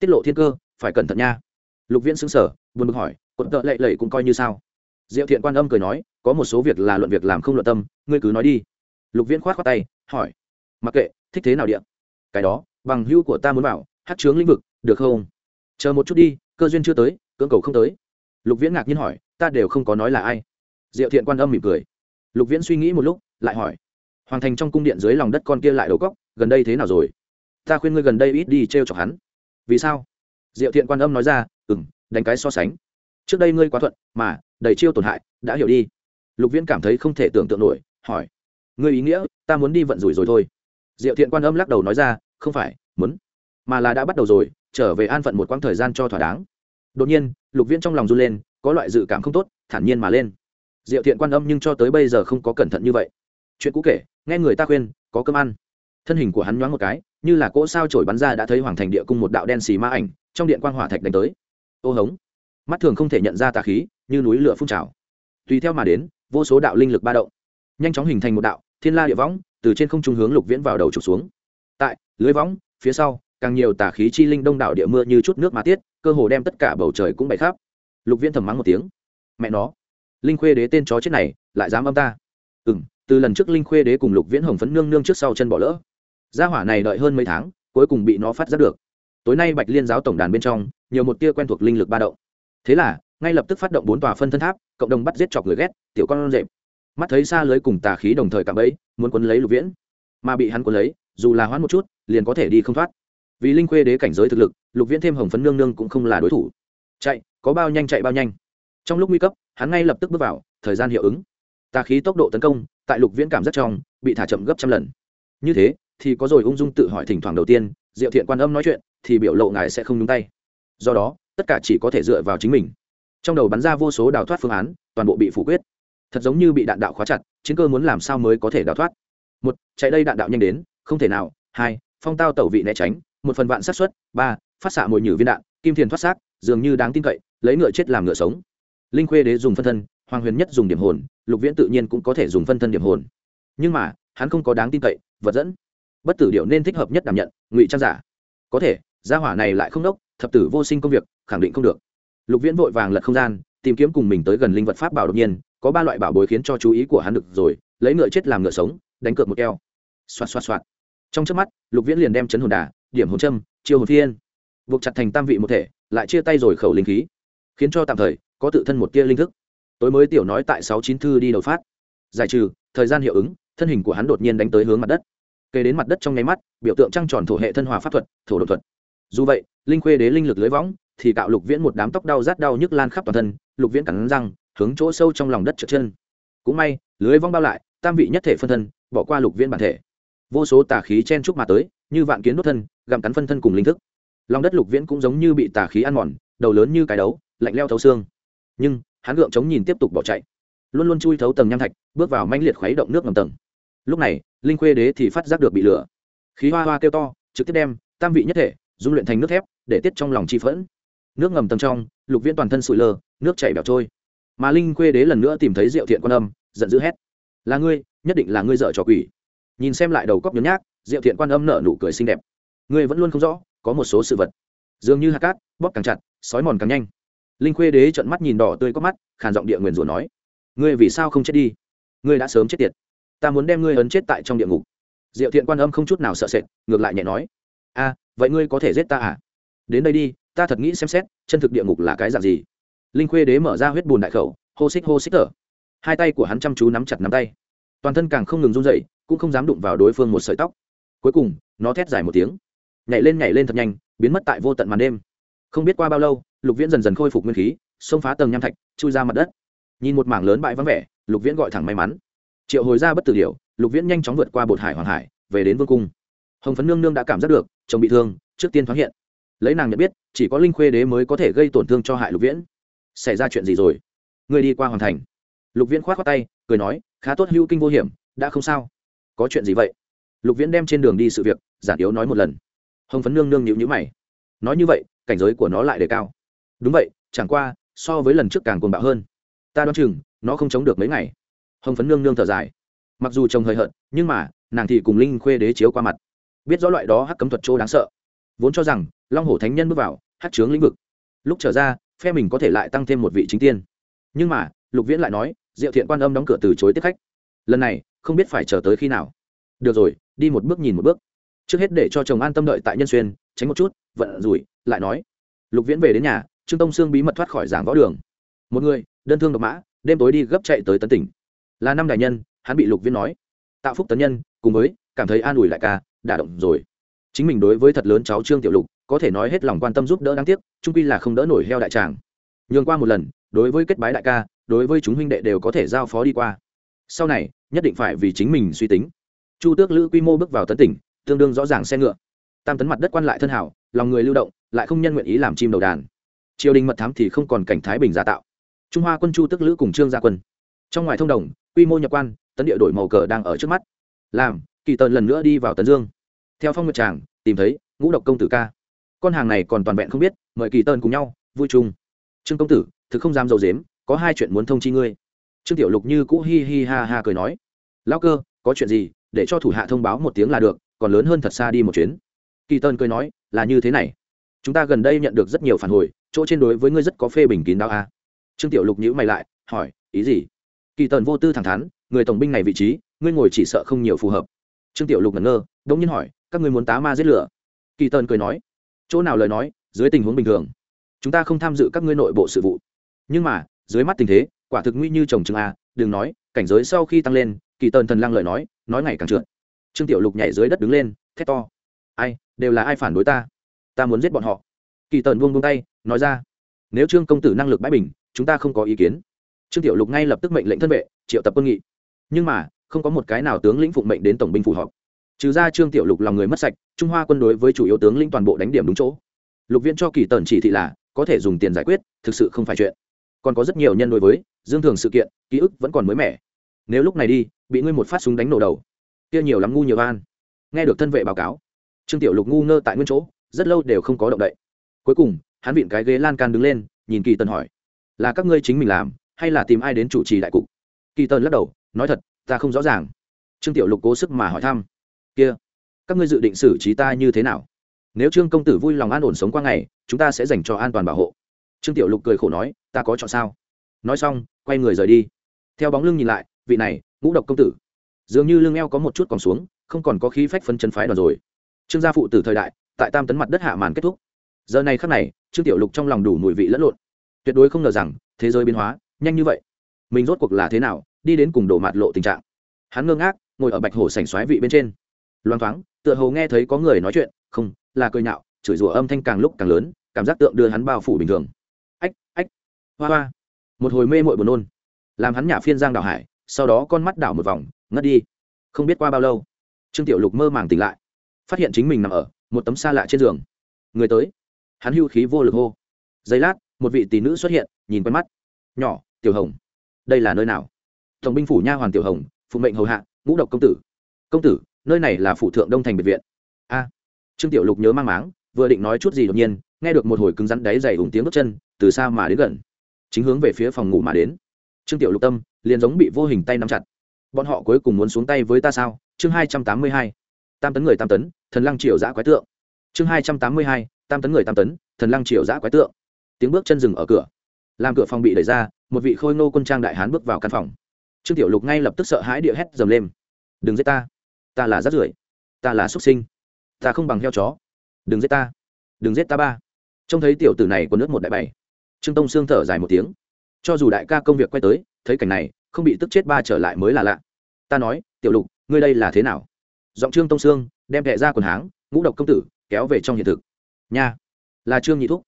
tiết lộ thiên cơ, phải cẩn thận nha. Lục viễn xứng sở buồn bực hỏi quận tợ lệ lệ cũng coi như sao? Diệu thiện quan âm cười nói, có một số việc là luận việc làm không luận tâm, ngươi cứ nói đi. Lục viễn khoát khoát tay, hỏi, mặc kệ, thích thế nào điện cái đó, bằng hữu của ta muốn bảo, hát chướng lĩnh vực, được không? Chờ một chút đi, cơ duyên chưa tới, cưỡng cầu không tới. Lục viễn ngạc nhiên hỏi, ta đều không có nói là ai? Diệu thiện quan âm mỉm cười. Lục viễn suy nghĩ một lúc, lại hỏi, hoàng thành trong cung điện dưới lòng đất con kia lại đầu cóc gần đây thế nào rồi? Ta khuyên ngươi gần đây ít đi t r e o chọc hắn vì sao? Diệu thiện quan âm nói ra ừ m đánh cái so sánh. Trước đây ngươi quá thuận, mà, đầy chiêu tổn hại, đã hiểu đi. Lục viễn cảm thấy không thể tưởng tượng nổi, hỏi, ngươi ý nghĩa, ta muốn đi vận rủi rồi thôi. Diệu thiện quan âm lắc đầu nói ra, không phải, muốn, mà là đã bắt đầu rồi, trở về an phận một quãng thời gian cho thỏa đáng. Đột nhiên, lục viễn trong lòng run lên, có loại dự cảm không tốt, thản nhiên mà lên. Diệu thiện quan âm nhưng cho tới bây giờ không có cẩn thận như vậy. Chuyện cũ kể, nghe người ta khuyên, có cơm ăn. Thân hình của hắn nhoáng một cái như là cỗ sao trổi bắn ra đã thấy hoàng thành địa cung một đạo đen xì ma ảnh, trong điện quan hỏa thạch đánh tới. Ô hống. Mắt thường không thể nhận ra tà khí, như núi lửa phun trào. Tùy theo mà đến, vô số đạo linh lực ba động. Nhanh chóng hình thành một đạo, thiên la địa võng, từ trên không trung hướng lục viễn vào đầu trục xuống. Tại, lưới võng, phía sau, càng nhiều tà khí chi linh đông đảo địa mưa như chút nước mà tiết, cơ hồ đem tất cả bầu trời cũng bày khắp. Lục viễn thầm mắng một tiếng. Mẹ nó. Linh khuê đế tên chó chết này, lại dám âm ta. Ừ m từ lần trước linh khuê đế cùng lục viễn hồng phấn nương nương trước sau chân bỏ lỡ gia hỏa này đợi hơn mấy tháng, cuối cùng bị nó phát giác được. Tối nay bạch liên giáo tổng đàn bên trong, nhiều một tia quen thuộc linh lực ba động. Thế là, ngay lập tức phát động bốn tòa phân thân tháp, cộng đồng bắt giết chọc người ghét, tiểu con rệm mắt thấy xa lưới cùng tà khí đồng thời cạm bẫy, muốn quấn lấy lục viễn. Mà bị hắn quấn lấy, dù là hoãn một chút, liền có thể đi không thoát. Vì linh khuê đế cảnh giới thực lực, lục viễn thêm hồng phấn nương nương cũng không là đối thủ. Chạy, có bao nhanh chạy bao nhanh. Trong lúc nguy cấp, hắn ngay lập tức bước vào, thời gian hiệu ứng. Tà khí tốc độ tấn công, tại lục viễn cảm rất trong, bị thả chậm gấp trăm lần. Như thế thì có rồi, ung dung tự hỏi thỉnh thoảng đầu tiên, diệu thiện quan âm nói chuyện, thì biểu lộ ngài sẽ không nhúng tay. Do đó, tất cả chỉ có thể dựa vào chính mình. Trong đầu bắn ra vô số đào thoát phương án, toàn bộ bị phủ quyết. Thật giống như bị đạn đạo khóa chặt, chiến cơ muốn làm sao mới có thể đào thoát? Một, chạy đây đạn đạo nhanh đến, không thể nào. Hai, phong tao tẩu vị né tránh, một phần vạn sát xuất ba, phát xạ mồi nhử viên đạn, kim thiền thoát xác, dường như đáng tin cậy, lấy ngựa chết làm ngựa sống. Linh khuê đế dùng phân thân, hoàng huyền nhất dùng điểm hồn, lục viễn tự nhiên cũng có thể dùng phân thân điểm hồn. Nhưng mà, hắn không có đáng tin cậy, vật dẫn bất tử điệu nên thích hợp nhất đảm nhận, ngụy trang giả. Có thể, gia hỏa này lại không đốc, thập tử vô sinh công việc, khẳng định không được. Lục viễn vội vàng lật không gian, tìm kiếm cùng mình tới gần linh vật pháp bảo đột nhiên, có ba loại bảo bối khiến cho chú ý của hắn được rồi, lấy ngựa chết làm ngựa sống, đánh cược một keo. Xoạt xoạt xoạt. Trong trước mắt, lục viễn liền đem chấn hồn đà, điểm hồn châm, chiêu hồn phiên buộc chặt thành tam vị một thể, lại chia tay rồi khẩu linh khí. Khiến cho tạm thời, có tự thân một tia linh thức. Tối mới tiểu nói tại sáu chín thư đi đầu phát. Giải trừ, thời gian hiệu ứng, thân hình của hắn đột nhiên đánh tới hướng mặt đất kề đến mặt đất trong nháy mắt, biểu tượng trăng tròn thổ hệ thân hòa pháp thuật, thổ đột thuật. Dù vậy, linh khuê đế linh lực lưới võng, thì cạo lục viễn một đám tóc đau rát đau nhức lan khắp toàn thân, lục viễn cắn răng, hướng chỗ sâu trong lòng đất trượt chân. Cũng may, lưới vong bao lại, tam vị nhất thể phân thân, bỏ qua lục viễn bản thể. Vô số tà khí chen chúc mà tới, như vạn kiến đốt thân, gặm cắn phân thân cùng linh thức. Lòng đất lục viễn cũng giống như bị tà khí ăn mòn, đầu lớn như cái đấu, lạnh leo thấu xương. Nhưng, hắn gượng chống nhìn tiếp tục bỏ chạy. Luôn luôn chui thấu tầng nham thạch, bước vào manh liệt khuấy động nước ngầm tầng. Lúc này linh khuê đế thì phát giác được bị lửa. Khí hoa hoa kêu to, trực tiếp đem tam vị nhất thể dung luyện thành nước thép, để tiết trong lòng chi phẫn. Nước ngầm tầng trong, lục viễn toàn thân sụi lơ, nước chảy bẻo trôi. Mà linh khuê đế lần nữa tìm thấy diệu thiện quan âm, giận dữ hét. Là ngươi, nhất định là ngươi dợ trò quỷ. Nhìn xem lại đầu cóc nhớ nhác, diệu thiện quan âm nở nụ cười xinh đẹp. Ngươi vẫn luôn không rõ, có một số sự vật. Dường như hạt cát, bóp càng chặt, sói mòn càng nhanh. Linh khuê đế trợn mắt nhìn đỏ tươi có mắt, khàn giọng địa nguyền rủa nói, ngươi vì sao không chết đi? Ngươi đã sớm chết tiệt ta muốn đem ngươi ấn chết tại trong địa ngục. Diệu thiện quan âm không chút nào sợ sệt, ngược lại nhẹ nói, a, vậy ngươi có thể giết ta à? Đến đây đi, ta thật nghĩ xem xét, chân thực địa ngục là cái dạng gì. Linh khuê đế mở ra huyết bùn đại khẩu, hô xích hô xích thở hai tay của hắn chăm chú nắm chặt nắm tay. Toàn thân càng không ngừng run dậy cũng không dám đụng vào đối phương một sợi tóc. Cuối cùng, nó thét dài một tiếng. Nhảy lên nhảy lên thật nhanh, biến mất tại vô tận màn đêm. Không biết qua bao lâu, lục viễn dần dần khôi phục nguyên khí, xông phá tầng nham thạch, chui ra mặt đất. Nhìn một mảng lớn bãi vắng vẻ, lục viễn gọi thẳng may mắn triệu hồi ra bất tử điệu lục viễn nhanh chóng vượt qua bột hải hoàng hải, về đến vương cung. Hồng phấn nương nương đã cảm giác được, chồng bị thương, trước tiên thoáng hiện. Lấy nàng nhận biết, chỉ có linh khuê đế mới có thể gây tổn thương cho hại lục viễn. Xảy ra chuyện gì rồi? Người đi qua hoàn thành. Lục viễn k h o á t khoác tay, cười nói, khá tốt hữu kinh vô hiểm, đã không sao. Có chuyện gì vậy? Lục viễn đem trên đường đi sự việc, giản yếu nói một lần. Hồng phấn nương nương nhịu nhữ mày. Nói như vậy, cảnh giới của nó lại đề cao. Đúng vậy, chẳng qua, so với lần trước càng cuồng bạo hơn. Ta đoán chừng, nó không chống được mấy ngày hồng phấn nương nương thở dài. Mặc dù chồng hơi hận nhưng mà, nàng thì cùng linh khuê đế chiếu qua mặt. Biết rõ loại đó hắc cấm thuật chỗ đáng sợ. Vốn cho rằng, long hổ thánh nhân bước vào hát trướng lĩnh vực. Lúc trở ra, phe mình có thể lại tăng thêm một vị chính tiên. Nhưng mà, lục viễn lại nói, diệu thiện quan âm đóng cửa từ chối tiếp khách. Lần này, không biết phải chờ tới khi nào. Được rồi, đi một bước nhìn một bước. Trước hết để cho chồng an tâm đợi tại nhân xuyên, tránh một chút, vận rủi, lại nói, lục viễn về đến nhà, trương tông sương bí mật thoát khỏi giảng võ đường. Một người, đơn thương độc mã, đêm tối đi gấp chạy tới tấn tỉnh là năm đại nhân, hắn bị lục viễn nói. Tạo phúc tấn nhân, cùng với, cảm thấy an ủi lại ca đả động rồi. Chính mình đối với thật lớn cháu trương tiểu lục, có thể nói hết lòng quan tâm giúp đỡ đáng tiếc trung quy là không đỡ nổi heo đại tràng. Nhường qua một lần, đối với kết bái đại ca, đối với chúng huynh đệ đều có thể giao phó đi qua. Sau này, nhất định phải vì chính mình suy tính. Chu tước lữ quy mô bước vào tấn tỉnh, tương đương rõ ràng xe ngựa. Tam tấn mặt đất quan lại thân hảo, lòng người lưu động, lại không nhân nguyện ý làm chim đầu đàn. Triều đình mật thám thì không còn cảnh thái bình giả tạo. Trung hoa quân chu tước lữ cùng trương gia quân. Trong ngoài thông đồng quy mô nhập quan, tấn địa đổi màu cờ đang ở trước mắt. Làm, kỳ tần lần nữa đi vào tấn dương. Theo phong nguyệt tràng, tìm thấy ngũ độc công tử ca. Con hàng này còn toàn vẹn không biết, mời kỳ tần cùng nhau, vui chung. Trương công tử, thực không dám dầu dếm, có hai chuyện muốn thông chi ngươi. Trương tiểu lục như cũ hi hi ha ha cười nói. Lão cơ, có chuyện gì, để cho thủ hạ thông báo một tiếng là được, còn lớn hơn thật xa đi một chuyến. Kỳ tần cười nói, là như thế này. Chúng ta gần đây nhận được rất nhiều phản hồi, chỗ trên đối với ngươi rất có phê bình kín đáo a. Trương tiểu lục nhữ mày lại, hỏi, ý gì? Kỳ tần vô tư thẳng thắn, người tổng binh này vị trí, ngươi ngồi chỉ sợ không nhiều phù hợp. Trương tiểu lục ngẩn ngơ đ ỗ n g nhiên hỏi, các ngươi muốn tá ma giết lửa? Kỳ tần cười nói, chỗ nào lời nói, dưới tình huống bình thường, chúng ta không tham dự các ngươi nội bộ sự vụ. Nhưng mà, dưới mắt tình thế, quả thực nguy như chồng chừng a, đừng nói, cảnh giới sau khi tăng lên, kỳ tần thần lăng lời nói nói ngày càng trượt. Trương tiểu lục nhảy dưới đất đứng lên, thét to, ai, đều là ai phản đối ta? Ta muốn giết bọn họ. Kỳ tần buông buông tay, nói ra, nếu trương công tử năng lực bãi bình, chúng ta không có ý kiến trương tiểu lục ngay lập tức mệnh lệnh thân vệ, triệu tập quân nghị. Nhưng mà, không có một cái nào tướng lĩnh phụng mệnh đến tổng binh phù họp. Trừ ra trương tiểu lục lòng người mất sạch, trung hoa quân đối với chủ yếu tướng lĩnh toàn bộ đánh điểm đúng chỗ. Lục viên cho kỳ tần chỉ thị là, có thể dùng tiền giải quyết, thực sự không phải chuyện. Còn có rất nhiều nhân đối với, dương thường sự kiện, ký ức vẫn còn mới mẻ. Nếu lúc này đi, bị ngươi một phát súng đánh nổ đầu. Kia nhiều lắm ngu nhiều van nghe được thân vệ báo cáo, trương tiểu lục ngu ngơ tại nguyên chỗ, rất lâu đều không có động đậy. Cuối cùng, hắn vịn cái ghế lan can đứng lên, nhìn kỳ tần hỏi, là các ngươi chính mình làm hay là tìm ai đến chủ trì đại cục? Kỳ tần lắc đầu, nói thật, ta không rõ ràng. Trương tiểu lục cố sức mà hỏi thăm. Kia, các ngươi dự định xử trí ta như thế nào? Nếu trương công tử vui lòng an ổn sống qua ngày, chúng ta sẽ dành cho an toàn bảo hộ. Trương tiểu lục cười khổ nói, ta có chọn sao? Nói xong, quay người rời đi. Theo bóng lưng nhìn lại, vị này, ngũ độc công tử. Dường như lưng eo có một chút còn xuống, không còn có khí phách phân chân phái đoàn rồi. Trương gia phụ tử thời đại, tại tam tấn mặt đất hạ màn kết thúc. Giờ này khắc này, trương tiểu lục trong lòng đủ mùi vị lẫn lộn. Tuyệt đối không ngờ rằng, thế giới biến hóa nhanh như vậy? Mình rốt cuộc là thế nào, đi đến cùng đổ mạt lộ tình trạng? Hắn ngơ ngác, ngồi ở bạch hổ sảnh xoáy vị bên trên. Loang thoáng, tựa hồ nghe thấy có người nói chuyện, không, là cười nhạo, chửi rủa âm thanh càng lúc càng lớn, cảm giác tượng đưa hắn bao phủ bình thường. Ách ách, hoa hoa. Một hồi mê mội buồn nôn. Làm hắn nhả phiên giang đảo hải, sau đó con mắt đảo một vòng, ngất đi. Không biết qua bao lâu, trương tiểu lục mơ màng tỉnh lại. Phát hiện chính mình nằm ở một tấm xa lạ trên giường. Người tới. Hắn hưu khí vô lực hô. Giây lát, một vị tỷ nữ xuất hiện, nhìn quen mắt. Nhỏ tiểu hồng. Đây là nơi nào? Tổng binh phủ nha hoàn tiểu hồng, phụ mệnh hầu hạ, ngũ độc công tử. Công tử, nơi này là phủ thượng đông thành biệt viện. A. Trương tiểu lục nhớ mang máng, vừa định nói chút gì đột nhiên, nghe được một hồi cứng rắn đáy dày ủng tiếng bước chân, từ xa mà đến gần. Chính hướng về phía phòng ngủ mà đến. Trương tiểu lục tâm, liền giống bị vô hình tay nắm chặt. Bọn họ cuối cùng muốn xuống tay với ta sao? Chương hai trăm tám mươi hai. Tam tấn người tam tấn, thần lăng triều giã quái tượng. Chương hai trăm tám mươi hai, tam tấn người tam tấn, thần lăng triều giã quái tượng. Tiếng bước chân dừng ở cửa. Làm cửa phòng bị đẩy ra một vị khôi nô quân trang đại hán bước vào căn phòng. Trương tiểu lục ngay lập tức sợ hãi địa hét dầm lên. Đừng giết ta. Ta là rát rưởi. Ta là xuất sinh. Ta không bằng heo chó. Đừng giết ta. Đừng giết ta ba. Trông thấy tiểu tử này có nước một đại bảy trương tông xương thở dài một tiếng. Cho dù đại ca công việc quay tới, thấy cảnh này, không bị tức chết ba trở lại mới là lạ. Ta nói, tiểu lục, ngươi đây là thế nào? Giọng trương tông sương đem đệ ra quần háng, ngũ độc công tử, kéo về trong hiện thực. Nha, là trương nhị thúc.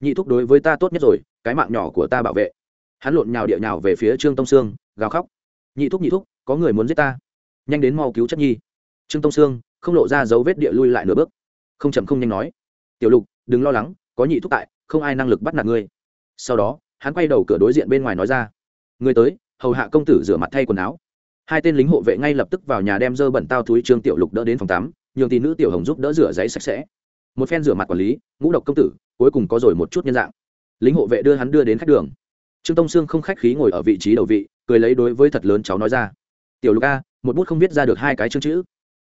Nhị thúc đối với ta tốt nhất rồi, cái mạng nhỏ của ta bảo vệ hắn lộn nhào địa nhào về phía trương tông sương, gào khóc. Nhị thúc nhị thúc, có người muốn giết ta. Nhanh đến mau cứu chất nhi. Trương tông sương không lộ ra dấu vết địa lui lại nửa bước. Không chậm không nhanh nói, tiểu lục, đừng lo lắng, có nhị thúc tại, không ai năng lực bắt nạt ngươi. Sau đó, hắn quay đầu cửa đối diện bên ngoài nói ra người tới, hầu hạ công tử rửa mặt thay quần áo. Hai tên lính hộ vệ ngay lập tức vào nhà đem dơ bẩn tao túi trương tiểu lục đỡ đến phòng tắm, nhường tỷ nữ tiểu hồng giúp đỡ rửa giấy sạch sẽ. Một phen rửa mặt quản lý, ngũ độc công tử, cuối cùng có rồi một chút nhân dạng. Lính hộ vệ đưa hắn đưa đến khách đường trương tông sương không khách khí ngồi ở vị trí đầu vị, cười lấy đối với thật lớn cháu nói ra. Tiểu lục a một bút không viết ra được hai cái chương chữ.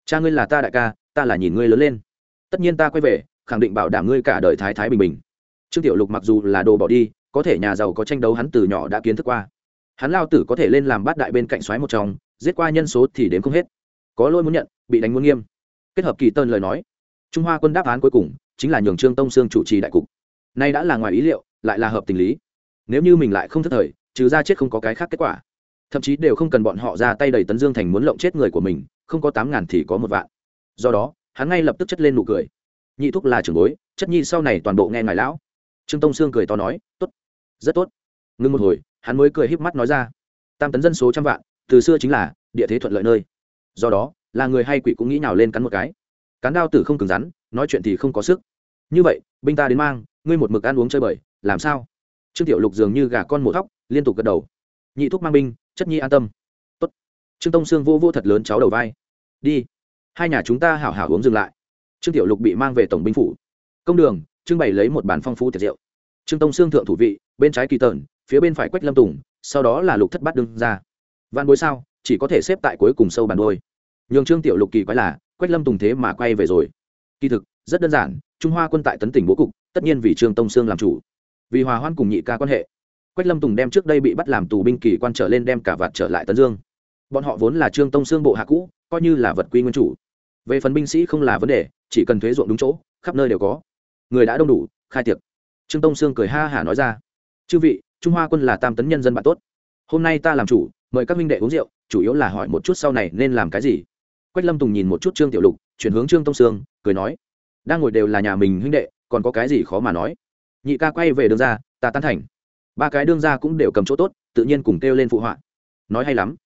Cha ngươi là ta đại ca, ta là nhìn ngươi lớn lên. Tất nhiên ta quay về, khẳng định bảo đảm ngươi cả đời thái thái bình bình. Trương tiểu lục mặc dù là đồ bỏ đi, có thể nhà giàu có tranh đấu hắn từ nhỏ đã kiến thức qua. Hắn lao tử có thể lên làm bát đại bên cạnh xoáy một chồng giết qua nhân số thì đến không hết. Có lỗi muốn nhận, bị đánh muốn nghiêm. Kết hợp kỳ tơn lời nói, trung hoa quân đáp án cuối cùng chính là nhường trương tông sương chủ trì đại cục. Nay đã là ngoài ý liệu, lại là hợp tình lý nếu như mình lại không thất thời, trừ ra chết không có cái khác kết quả. Thậm chí đều không cần bọn họ ra tay đầy tấn dương thành muốn lộng chết người của mình, không có tám ngàn thì có một vạn. Do đó, hắn ngay lập tức chất lên nụ cười. Nhị thúc là trưởng bối, chất nhi sau này toàn bộ nghe ngài lão. Trương tông sương cười to nói, tốt, rất tốt. Ngưng một hồi, hắn mới cười híp mắt nói ra, tam tấn dân số trăm vạn, từ xưa chính là địa thế thuận lợi nơi. Do đó, là người hay quỷ cũng nghĩ nào lên cắn một cái. Cán đao tử không cứng rắn, nói chuyện thì không có sức. Như vậy, binh ta đến mang, ngươi một mực ăn uống chơi bời, làm sao? Trương tiểu lục dường như gà con mổ thóc liên tục gật đầu. Nhị thúc mang binh, chất nhi an tâm. Tốt. trương tông sương vô vô thật lớn cháu đầu vai. Đi. Hai nhà chúng ta hảo hảo uống dừng lại. Trương tiểu lục bị mang về tổng binh phủ. Công đường, trưng bày lấy một bàn phong phú tiệc rượu. Trương tông sương thượng thủ vị, bên trái kỳ tởn phía bên phải quách lâm tùng, sau đó là lục thất bát đương ra. Văn bối sao, chỉ có thể xếp tại cuối cùng sâu bàn đôi nhường trương tiểu lục kỳ quái là, quách lâm tùng thế mà quay về rồi. Kỳ thực, rất đơn giản, trung hoa quân tại tấn tỉnh bố cục, tất nhiên vì trương tông sương làm chủ vì hòa hoan cùng nhị ca quan hệ. Quách lâm tùng đem trước đây bị bắt làm tù binh kỳ quan trở lên đem cả vạt trở lại tấn dương. Bọn họ vốn là trương tông xương bộ hạ cũ, coi như là vật quy nguyên chủ. Về phần binh sĩ không là vấn đề, chỉ cần thuế ruộng đúng chỗ, khắp nơi đều có. Người đã đông đủ, khai tiệc. Trương tông sương cười ha hả nói ra. Chư vị, trung hoa quân là tam tấn nhân dân bạn tốt. Hôm nay ta làm chủ, mời các minh đệ uống rượu, chủ yếu là hỏi một chút sau này nên làm cái gì. Quách lâm tùng nhìn một chút trương tiểu lục, chuyển hướng trương tông sương, cười nói, đang ngồi đều là nhà mình huynh đệ, còn có cái gì khó mà nói? Nhị ca quay về đường ra ta tán thành. Ba cái đương ra cũng đều cầm chỗ tốt, tự nhiên cùng kêu lên phụ họa. Nói hay lắm.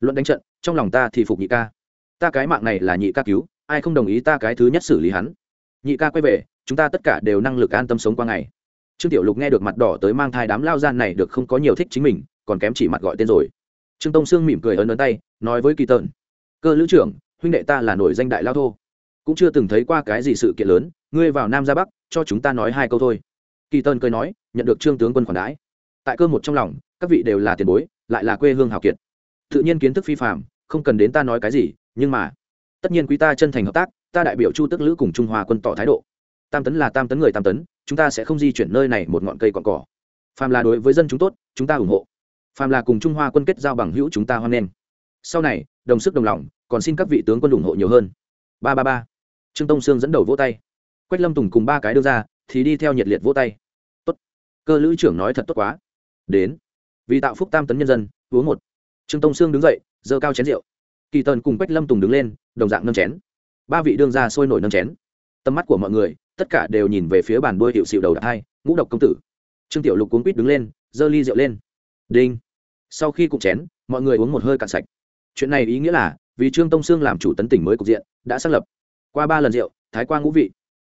Luận đánh trận, trong lòng ta thì phục nhị ca. Ta cái mạng này là nhị ca cứu, ai không đồng ý ta cái thứ nhất xử lý hắn. Nhị ca quay về, chúng ta tất cả đều năng lực an tâm sống qua ngày. Trương tiểu lục nghe được mặt đỏ tới mang thai đám lao gian này được không có nhiều thích chính mình, còn kém chỉ mặt gọi tên rồi. Trương tông sương mỉm cười ấn ấn tay, nói với kỳ tợn, cơ lữ trưởng, huynh đệ ta là nổi danh đại lao thô. Cũng chưa từng thấy qua cái gì sự kiện lớn, ngươi vào nam ra bắc, cho chúng ta nói hai câu thôi kỳ tơn cười nói, nhận được trương tướng quân khoản đãi. Tại cơ một trong lòng, các vị đều là tiền bối, lại là quê hương hào kiệt. Tự nhiên kiến thức phi phạm không cần đến ta nói cái gì, nhưng mà, tất nhiên quý ta chân thành hợp tác, ta đại biểu chu tức lữ cùng trung hoa quân tỏ thái độ. Tam tấn là tam tấn người tam tấn, chúng ta sẽ không di chuyển nơi này một ngọn cây còn cỏ. Phàm là đối với dân chúng tốt, chúng ta ủng hộ. Phàm là cùng trung hoa quân kết giao bằng hữu chúng ta hoan nghênh. Sau này, đồng sức đồng lòng, còn xin các vị tướng quân ủng hộ nhiều hơn. Ba ba ba. Trương tông sương dẫn đầu vỗ tay. Quách lâm tùng cùng ba cái đưa ra thì đi theo nhiệt liệt vỗ tay. Tốt. Cơ lữ trưởng nói thật tốt quá. Đến. Vì tạo phúc tam tấn nhân dân, uống một. Trương tông sương đứng dậy, giơ cao chén rượu. Kỳ tần cùng quách lâm tùng đứng lên, đồng dạng nâng chén. Ba vị đương ra sôi nổi nâng chén. Tầm mắt của mọi người, tất cả đều nhìn về phía bàn đuôi hiệu xịu đầu đạp hai, ngũ độc công tử. Trương tiểu lục cuốn quýt đứng lên, giơ ly rượu lên. Đinh. Sau khi cụng chén, mọi người uống một hơi cạn sạch. Chuyện này ý nghĩa là, vì trương tông sương làm chủ tấn tỉnh mới cục diện, đã xác lập. Qua ba lần rượu, thái qua ngũ vị.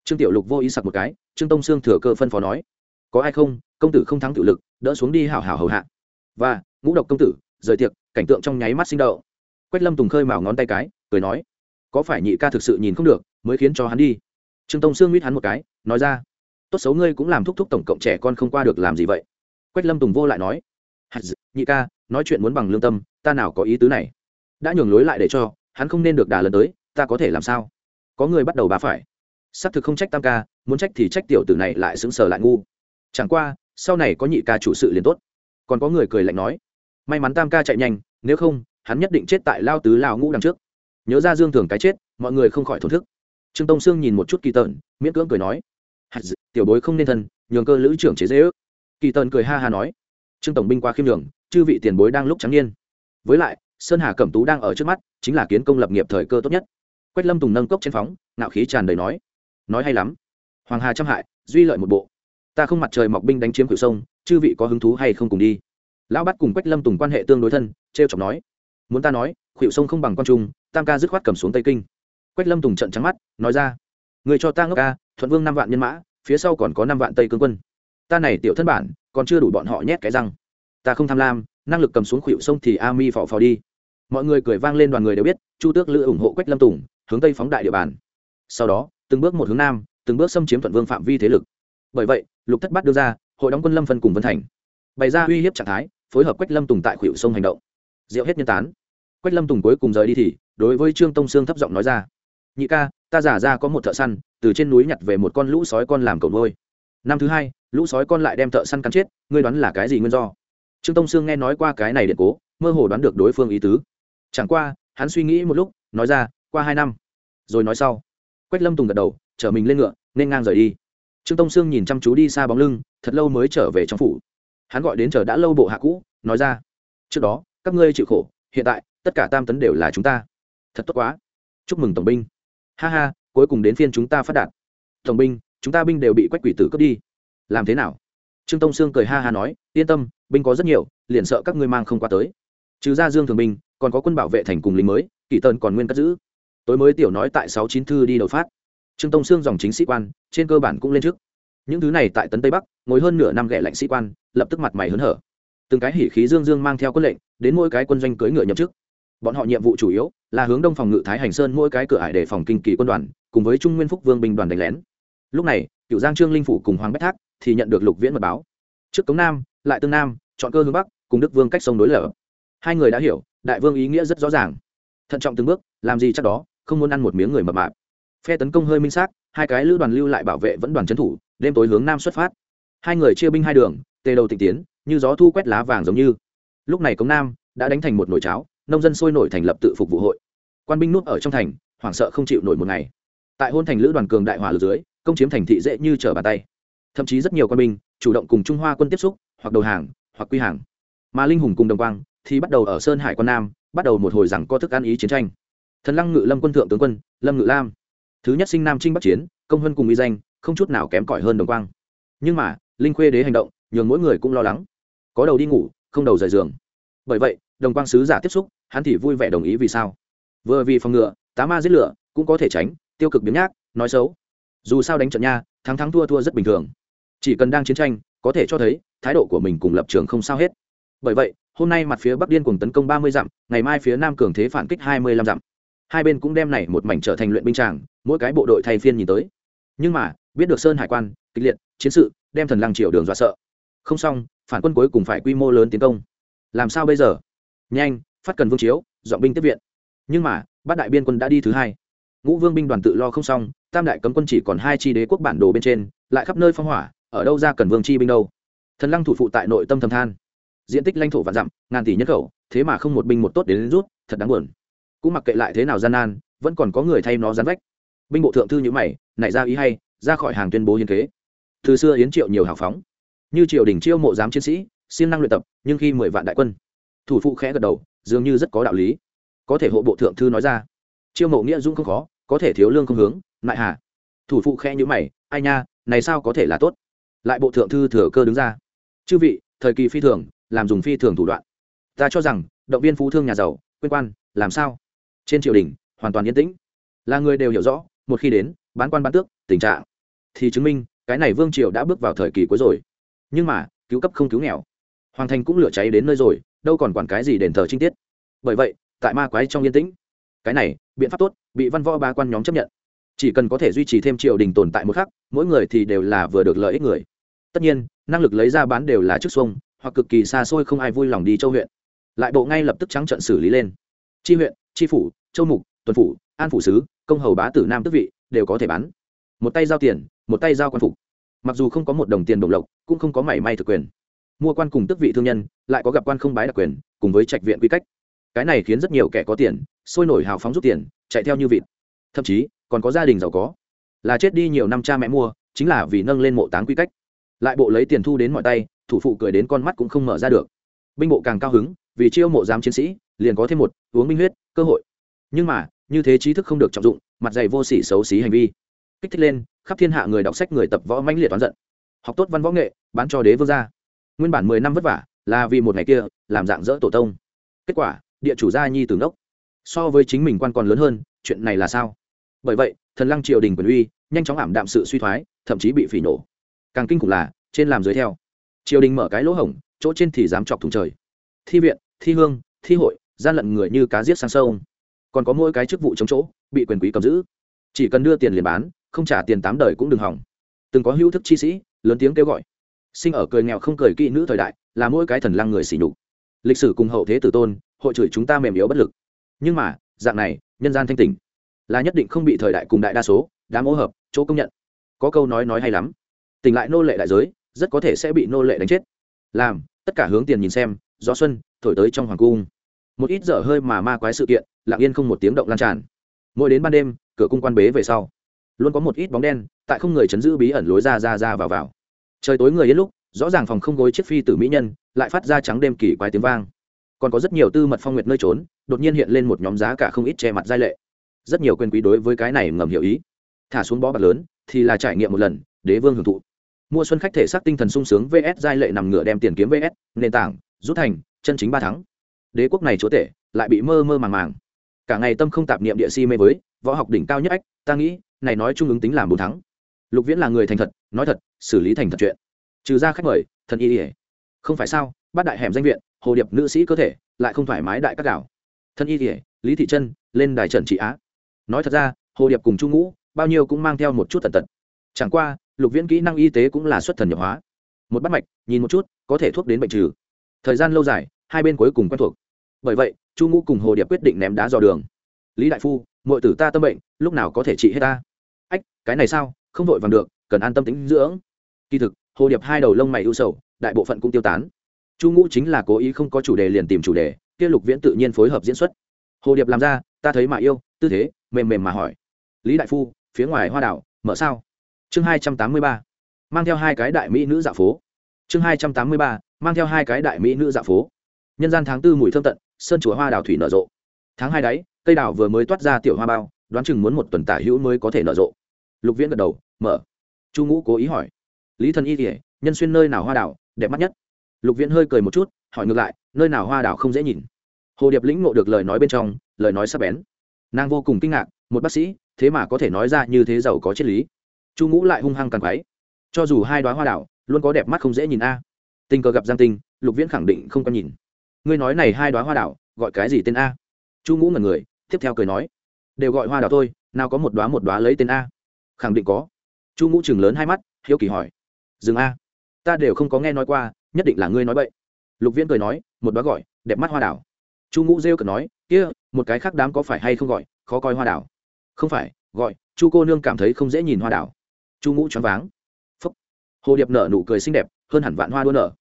Trương tiểu lục vô ý sặc một cái trương tông sương thừa cơ phân phó nói, có ai không? Công tử không thắng tự lực, đỡ xuống đi hảo hảo hầu hạ. Và, ngũ độc công tử, rời tiệc, cảnh tượng trong nháy mắt sinh đậu quách lâm tùng khơi mào ngón tay cái, cười nói, có phải nhị ca thực sự nhìn không được, mới khiến cho hắn đi? Trương tông sương mít hắn một cái, nói ra, tốt xấu ngươi cũng làm thúc thúc tổng cộng trẻ con không qua được làm gì vậy? Quách lâm tùng vô lại nói nhị ca, nói chuyện muốn bằng lương tâm, ta nào có ý tứ này? Đã nhường lối lại để cho, hắn không nên được đà lần tới, ta có thể làm sao? Có người bắt đầu bà phải. Xác thực không trách tam ca muốn trách thì trách tiểu tử này lại xứng sờ lại ngu. Chẳng qua, sau này có nhị ca chủ sự liền tốt. Còn có người cười lạnh nói, may mắn tam ca chạy nhanh, nếu không, hắn nhất định chết tại lao tứ lao ngũ đằng trước. Nhớ ra dương thường cái chết, mọi người không khỏi thổn thức. Trương tông sương nhìn một chút kỳ tợn miễn cưỡng cười nói tiểu bối không nên thân, nhường cơ lữ trưởng chế dễ ước. Kỳ tợn cười ha ha nói, trương tổng binh qua khiêm đường chư vị tiền bối đang lúc trắng niên. Với lại, sơn hà cẩm tú đang ở trước mắt, chính là kiến công lập nghiệp thời cơ tốt nhất. Quách lâm tùng nâng cốc trên phóng nạo khí tràn đầy nói nói hay lắm hoàng hà trăm hại, duy lợi một bộ. Ta không mặt trời mọc binh đánh chiếm cửa sông, chư vị có hứng thú hay không cùng đi. Lão bắt cùng quách lâm tùng quan hệ tương đối thân t r e o chọc nói. Muốn ta nói khuỵu sông không bằng con trung, tam ca dứt khoát cầm xuống tây kinh. Quách lâm tùng trận trắng mắt, nói ra. Người cho ta ngốc ca, thuận vương năm vạn nhân mã, phía sau còn có năm vạn tây cương quân. Ta này tiểu thân bản, còn chưa đủ bọn họ nhét cái răng. Ta không tham lam, năng lực cầm xuống khuỵu sông thì a mi phò phò đi. Mọi người cười vang lên đoàn người đều biết, chu tước lữ ủng hộ quách lâm tùng, hướng tây phóng đại địa bàn. Sau đó, từng bước một hướng nam từng bước xâm chiếm thuận vương phạm vi thế lực. Bởi vậy, lục thất bát đưa ra, hội đóng quân lâm phân cùng vân thành. Bày ra uy hiếp trạng thái, phối hợp quách lâm tùng tại khuỵu sông hành động. Diệu hết nhân tán. Quách lâm tùng cuối cùng rời đi thì, đối với trương tông sương thấp giọng nói ra, nhị ca, ta giả ra có một thợ săn, từ trên núi nhặt về một con lũ sói con làm cầu nuôi. Năm thứ hai, lũ sói con lại đem thợ săn cắn chết, ngươi đoán là cái gì nguyên do? Trương tông sương nghe nói qua cái này điện cố, mơ hồ đoán được đối phương ý tứ. Chẳng qua, hắn suy nghĩ một lúc, nói ra, qua hai năm. Rồi nói sau, quách lâm tùng gật đầu chở mình lên ngựa, nên ngang rời đi. Trương tông sương nhìn chăm chú đi xa bóng lưng, thật lâu mới trở về trong phủ. Hắn gọi đến chờ đã lâu bộ hạ cũ, nói ra, trước đó, các ngươi chịu khổ, hiện tại, tất cả tam tấn đều là chúng ta. Thật tốt quá. Chúc mừng tổng binh. Ha ha, cuối cùng đến phiên chúng ta phát đạt. Tổng binh, chúng ta binh đều bị quách quỷ tử cướp đi. Làm thế nào? Trương tông sương cười ha ha nói, yên tâm, binh có rất nhiều, liền sợ các ngươi mang không qua tới. Trừ ra dương thường binh còn có quân bảo vệ thành cùng lính mới, kỷ tần còn nguyên cất giữ. Tối mới tiểu nói tại sáu chín thư đi đầu phát trương tông sương dòng chính sĩ quan, trên cơ bản cũng lên trước. Những thứ này tại tấn tây bắc, ngồi hơn nửa năm ghẻ lạnh sĩ quan, lập tức mặt mày hớn hở. Từng cái hỉ khí dương dương mang theo quân lệnh, đến mỗi cái quân doanh cưỡi ngựa nhậm chức. Bọn họ nhiệm vụ chủ yếu là hướng đông phòng ngự thái hành sơn mỗi cái cửa ải để phòng kinh kỳ quân đoàn, cùng với trung nguyên phúc vương binh đoàn đánh lén. Lúc này cựu giang trương linh phủ cùng hoàng bách thác thì nhận được lục viễn mật báo. Trước cống nam, lại tương nam, chọn cơ hướng bắc, cùng đức vương cách sông đối lở. Hai người đã hiểu, đại vương ý nghĩa rất rõ ràng. Thận trọng từng bước, làm gì chắc đó, không muốn ăn một miếng người mập mạp phe tấn công hơi minh xác, hai cái lữ đoàn lưu lại bảo vệ vẫn đoàn trấn thủ, đêm tối hướng nam xuất phát. Hai người chia binh hai đường, tề đầu tịch tiến, như gió thu quét lá vàng giống như. Lúc này cống nam đã đánh thành một nồi cháo, nông dân sôi nổi thành lập tự phục vụ hội. Quan binh núp ở trong thành, hoảng sợ không chịu nổi một ngày. Tại hôn thành lữ đoàn cường đại hỏa lực dưới, công chiếm thành thị dễ như trở bàn tay. Thậm chí rất nhiều quan binh chủ động cùng trung hoa quân tiếp xúc, hoặc đầu hàng, hoặc quy hàng. Mà linh hùng cùng đồng quang thì bắt đầu ở sơn hải quan nam, bắt đầu một hồi rằng có thức ăn ý chiến tranh. Thần lăng ngự lâm quân thượng tướng quân, lâm ngự lam thứ nhất sinh nam trinh bắc chiến, công hơn cùng uy danh, không chút nào kém cỏi hơn đồng quang. Nhưng mà, linh khuê đế hành động, nhường mỗi người cũng lo lắng. Có đầu đi ngủ, không đầu rời giường. Bởi vậy, đồng quang sứ giả tiếp xúc, hắn thì vui vẻ đồng ý vì sao. Vừa vì phòng ngựa tá ma giết lửa, cũng có thể tránh, tiêu cực biến nhác, nói xấu. Dù sao đánh trận nha, thắng thắng thua thua rất bình thường. Chỉ cần đang chiến tranh, có thể cho thấy, thái độ của mình cùng lập trường không sao hết. Bởi vậy, hôm nay mặt phía bắc điên cùng tấn công ba mươi dặm, ngày mai phía nam cường thế phản kích hai mươi lăm dặm. Hai bên cũng đem này một mảnh trở thành luyện binh tràng mỗi cái bộ đội thay phiên nhìn tới. Nhưng mà biết được sơn hải quan kịch liệt chiến sự đem thần lăng triều đường dọa sợ. Không xong phản quân cuối cùng phải quy mô lớn tiến công. Làm sao bây giờ? Nhanh phát cần vương chiếu dọn binh tiếp viện. Nhưng mà bát đại biên quân đã đi thứ hai. Ngũ vương binh đoàn tự lo không xong tam đại cấm quân chỉ còn hai chi đế quốc bản đồ bên trên lại khắp nơi phong hỏa ở đâu ra cần vương chi binh đâu? Thần lăng thủ phụ tại nội tâm thầm than. Diện tích lãnh thổ vạn dặm ngàn tỷ nhân khẩu thế mà không một binh một tốt đến, đến rút thật đáng buồn. Cũng mặc kệ lại thế nào gian nan vẫn còn có người thay nó gián vách binh bộ thượng thư nhữ mày, nảy ra ý hay, ra khỏi hàng tuyên bố hiến kế. Từ xưa yến triệu nhiều hào phóng. Như triều đình chiêu mộ giám chiến sĩ, siêng năng luyện tập, nhưng khi mười vạn đại quân, thủ phụ khẽ gật đầu, dường như rất có đạo lý. Có thể hộ bộ thượng thư nói ra, chiêu mộ nghĩa dung không khó, có thể thiếu lương không hướng lại hà. Thủ phụ khẽ nhữ mày, ai nha, này sao có thể là tốt? Lại bộ thượng thư thừa cơ đứng ra, chư vị, thời kỳ phi thường, làm dùng phi thường thủ đoạn. Ta cho rằng, động viên phú thương nhà giàu, quyên quan, làm sao? Trên triều đình, hoàn toàn yên tĩnh. Là người đều hiểu rõ một khi đến, bán quan bán tước, tình trạng thì chứng minh cái này vương triều đã bước vào thời kỳ cuối rồi. Nhưng mà, cứu cấp không cứu nghèo. Hoàng thành cũng lửa cháy đến nơi rồi, đâu còn quản cái gì đền thờ trinh tiết. Bởi vậy, tại ma quái trong yên tĩnh, cái này, biện pháp tốt, bị văn võ ba quan nhóm chấp nhận. Chỉ cần có thể duy trì thêm triều đình tồn tại một khắc, mỗi người thì đều là vừa được lợi ích người. Tất nhiên, năng lực lấy ra bán đều là chức xuông, hoặc cực kỳ xa xôi không ai vui lòng đi châu huyện. Lại bộ ngay lập tức trắng trận xử lý lên. Tri huyện tri phủ, châu mục, tuần phủ, an phủ sứ công hầu bá tử nam tước vị, đều có thể bán. Một tay giao tiền, một tay giao quan phục. Mặc dù không có một đồng tiền đồng lộc, cũng không có mảy may thực quyền. Mua quan cùng tước vị thương nhân, lại có gặp quan không bái đặc quyền, cùng với trạch viện quy cách. Cái này khiến rất nhiều kẻ có tiền, sôi nổi hào phóng rút tiền, chạy theo như vịt. Thậm chí, còn có gia đình giàu có. Là chết đi nhiều năm cha mẹ mua, chính là vì nâng lên mộ táng quy cách. Lại bộ lấy tiền thu đến mọi tay, thủ phụ cười đến con mắt cũng không mở ra được. Binh bộ càng cao hứng, vì chiêu mộ giám chiến sĩ, liền có thêm một, uống minh huyết, cơ hội. Nhưng mà như thế trí thức không được trọng dụng, mặt dày vô sỉ xấu xí hành vi. Kích thích lên, khắp thiên hạ người đọc sách người tập võ mãnh liệt toán giận. Học tốt văn võ nghệ, bán cho đế vương gia. Nguyên bản mười năm vất vả, là vì một ngày kia, làm dạng dỡ tổ tông. Kết quả, địa chủ gia nhi từ ngốc. So với chính mình quan còn lớn hơn, chuyện này là sao? Bởi vậy, thần lăng triều đình quyền uy, nhanh chóng ảm đạm sự suy thoái, thậm chí bị phỉ nổ. Càng kinh khủng là, trên làm dưới theo. Triều đình mở cái lỗ hổng, chỗ trên thì dám chọc thùng trời. Thi viện, thi hương, thi hội, gian lận người như cá giết sang sâu còn có mỗi cái chức vụ chống chỗ, bị quyền quý cầm giữ. Chỉ cần đưa tiền liền bán, không trả tiền tám đời cũng đừng hỏng. Từng có hữu thức chi sĩ, lớn tiếng kêu gọi. Sinh ở cười nghèo không cười kỹ nữ thời đại, là mỗi cái thần lăng người xỉ nhục. Lịch sử cùng hậu thế tử tôn, hội chửi chúng ta mềm yếu bất lực. Nhưng mà, dạng này, nhân gian thanh tỉnh. Là nhất định không bị thời đại cùng đại đa số, đám ô hợp, chỗ công nhận. Có câu nói nói hay lắm. Tỉnh lại nô lệ đại giới, rất có thể sẽ bị nô lệ đánh chết. Làm, tất cả hướng tiền nhìn xem, gió xuân, thổi tới trong hoàng cung một ít dở hơi mà ma quái sự kiện, lặng yên không một tiếng động lan tràn. Mỗi đến ban đêm, cửa cung quan bế về sau, luôn có một ít bóng đen, tại không người chấn giữ bí ẩn lối ra ra ra vào vào. Trời tối người yên lúc, rõ ràng phòng không gối chiếc phi tử mỹ nhân, lại phát ra trắng đêm kỳ quái tiếng vang. Còn có rất nhiều tư mật phong nguyệt nơi trốn, đột nhiên hiện lên một nhóm giá cả không ít che mặt giai lệ. Rất nhiều quyền quý đối với cái này ngầm hiểu ý. Thả xuống bó bạc lớn, thì là trải nghiệm một lần, đế vương hưởng thụ. Mua xuân khách thể xác tinh thần sung sướng vs giai lệ nằm ngựa đem tiền kiếm vs nền tảng, rút thành, chân chính ba tháng đế quốc này chúa tể lại bị mơ mơ màng màng. Cả ngày tâm không tạp niệm địa si mê với, võ học đỉnh cao nhất ách, ta nghĩ, này nói trung ứng tính làm bốn thắng. Lục viễn là người thành thật, nói thật, xử lý thành thật chuyện. Trừ ra khách mời, thần y ỉa không phải sao, bát đại hẻm danh viện, hồ điệp nữ sĩ cơ thể, lại không thoải mái đại các đảo. Thân y ỉa lý thị trân, lên đài trần trị á. Nói thật ra, hồ điệp cùng chu ngũ, bao nhiêu cũng mang theo một chút tần tật. Chẳng qua, lục viễn kỹ năng y tế cũng là xuất thần nhập hóa. Một bắt mạch, nhìn một chút, có thể thuốc đến bệnh trừ. Thời gian lâu dài hai bên cuối cùng quen thuộc. Bởi vậy, chu ngũ cùng hồ điệp quyết định ném đá dò đường. Lý đại phu mọi tử ta tâm bệnh, lúc nào có thể trị hết ta? Ách, cái này sao? Không vội vàng được, cần an tâm tính dưỡng. Kỳ thực, hồ điệp hai đầu lông mày ưu sầu, đại bộ phận cũng tiêu tán. Chu ngũ chính là cố ý không có chủ đề liền tìm chủ đề, kia lục viễn tự nhiên phối hợp diễn xuất. Hồ điệp làm ra, ta thấy mà yêu, tư thế, mềm mềm mà hỏi. Lý đại phu, phía ngoài hoa đảo, mở sao? Chương hai trăm tám mươi ba, mang theo hai cái đại mỹ nữ dạ phố. Chương hai trăm tám mươi ba, mang theo hai cái đại mỹ nữ dạ phố nhân gian tháng tư mùi thơm tận, sơn chùa hoa đào thủy nở rộ. Tháng hai đáy, cây đào vừa mới toát ra tiểu hoa bao, đoán chừng muốn một tuần tả hữu mới có thể nở rộ. Lục viễn gật đầu, mở. Chu ngũ cố ý hỏi. Lý thần y kỉa nhân xuyên nơi nào hoa đào, đẹp mắt nhất? Lục viễn hơi cười một chút, hỏi ngược lại, nơi nào hoa đào không dễ nhìn? Hồ điệp lĩnh ngộ được lời nói bên trong, lời nói sắp bén. Nàng vô cùng kinh ngạc, một bác sĩ, thế mà có thể nói ra như thế giàu có triết lý. Chu ngũ lại hung hăng càng quáy cho dù hai đoá hoa đảo luôn có đẹp mắt không dễ nhìn a. Tình cờ gặp giang tinh, lục viễn khẳng định không có nhìn ngươi nói này hai đoá hoa đảo, gọi cái gì tên a? Chu ngũ ngần người, tiếp theo cười nói, đều gọi hoa đảo thôi, nào có một đoá một đoá lấy tên a? Khẳng định có. Chu ngũ chừng lớn hai mắt, hiếu kỳ hỏi, dừng a. Ta đều không có nghe nói qua, nhất định là ngươi nói vậy lục viễn cười nói, một đoá gọi, đẹp mắt hoa đảo. Chu ngũ rêu cờ nói, kia, một cái khác đám có phải hay không gọi, khó coi hoa đảo? Không phải, gọi, chu cô nương cảm thấy không dễ nhìn hoa đảo. Chu ngũ choáng váng. Phúc. Hồ điệp nở nụ cười xinh đẹp, hơn hẳn vạn hoa đua nở.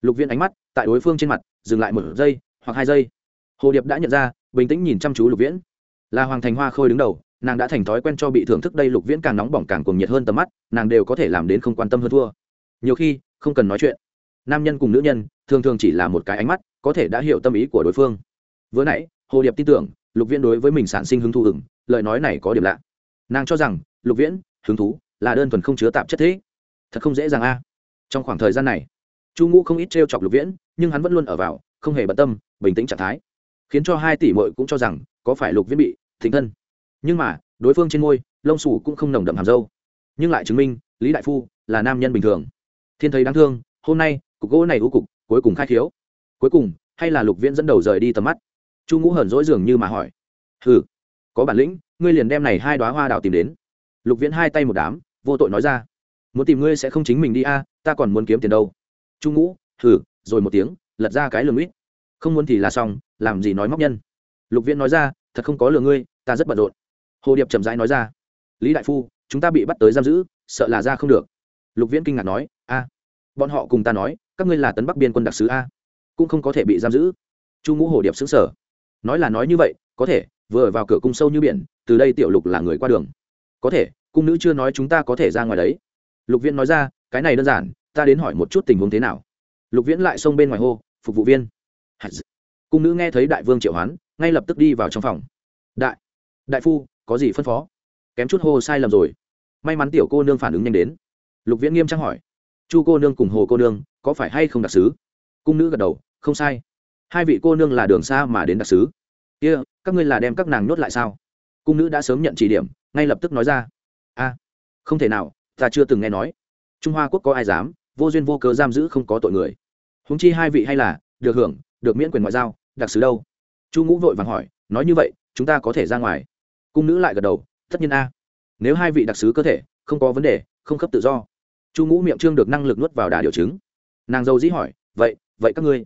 Lục viên ánh mắt, tại đối phương trên mặt dừng lại một giây hoặc hai giây. Hồ điệp đã nhận ra, bình tĩnh nhìn chăm chú lục viễn. Là hoàng thành hoa khôi đứng đầu, nàng đã thành thói quen cho bị thưởng thức đây lục viễn càng nóng bỏng càng cuồng nhiệt hơn tầm mắt, nàng đều có thể làm đến không quan tâm hơn thua. Nhiều khi, không cần nói chuyện. Nam nhân cùng nữ nhân, thường thường chỉ là một cái ánh mắt, có thể đã hiểu tâm ý của đối phương. Vừa nãy, hồ điệp tin tưởng, lục viễn đối với mình sản sinh hứng thú ửng, lời nói này có điểm lạ. Nàng cho rằng, lục viễn, hứng thú, là đơn thuần không chứa tạp chất thế. Thật không dễ dàng a. Trong khoảng thời gian này, chu ngũ không ít t r e o chọc lục viễn nhưng hắn vẫn luôn ở vào, không hề bận tâm, bình tĩnh trạng thái. Khiến cho hai tỷ mội cũng cho rằng, có phải lục viễn bị thịnh thân. Nhưng mà, đối phương trên môi, lông sủ cũng không nồng đậm hàm dâu nhưng lại chứng minh, lý đại phu là nam nhân bình thường. Thiên thấy đáng thương, hôm nay, cục gỗ này u cục, cuối cùng khai khiếu. Cuối cùng, hay là lục viễn dẫn đầu rời đi tầm mắt? Chu ngũ hờn dỗi dường như mà hỏi. Hừ, có bản lĩnh, ngươi liền đem này hai đoá hoa đào tìm đến. Lục viễn hai tay một đám, vô tội nói ra. Muốn tìm ngươi sẽ không chính mình đi a, ta còn muốn kiếm tiền đâu. Chu ngũ, hừ rồi một tiếng, lật ra cái lường ít không muốn thì là xong, làm gì nói móc nhân. Lục viễn nói ra, thật không có lừa ngươi, ta rất bận rộn. Hồ điệp chậm rãi nói ra, lý đại phu, chúng ta bị bắt tới giam giữ, sợ là ra không được. Lục viễn kinh ngạc nói, a, bọn họ cùng ta nói, các ngươi là tấn bắc biên quân đặc sứ a, cũng không có thể bị giam giữ. Chu ngũ hồ điệp xứng sở nói là nói như vậy, có thể, vừa vào cửa cung sâu như biển, từ đây tiểu lục là người qua đường. Có thể, cung nữ chưa nói chúng ta có thể ra ngoài đấy. Lục viễn nói ra, cái này đơn giản, ta đến hỏi một chút tình huống thế nào lục viễn lại xông bên ngoài hô phục vụ viên. Cung nữ nghe thấy đại vương triệu hoán ngay lập tức đi vào trong phòng. Đại đại phu có gì phân phó? Kém chút hô sai lầm rồi. May mắn tiểu cô nương phản ứng nhanh đến. Lục viễn nghiêm trang hỏi chu cô nương cùng hồ cô nương có phải hay không đặc s ứ cung nữ gật đầu không sai. Hai vị cô nương là đường xa mà đến đặc s ứ kia、yeah, các ngươi là đem các nàng nhốt lại sao? Cung nữ đã sớm nhận chỉ điểm ngay lập tức nói ra a không thể nào ta chưa từng nghe nói. Trung hoa quốc có ai dám? Vô duyên vô cớ giam giữ không có tội người. Húng chi hai vị hay là, được hưởng, được miễn quyền ngoại giao, đặc sứ đâu? Chu ngũ vội vàng hỏi, nói như vậy, chúng ta có thể ra ngoài. Cung nữ lại gật đầu, tất nhiên a. Nếu hai vị đặc sứ cơ thể, không có vấn đề, không khớp tự do. Chu ngũ miệng trương được năng lực nuốt vào đà điều chứng. Nàng dâu dĩ hỏi, vậy vậy các ngươi,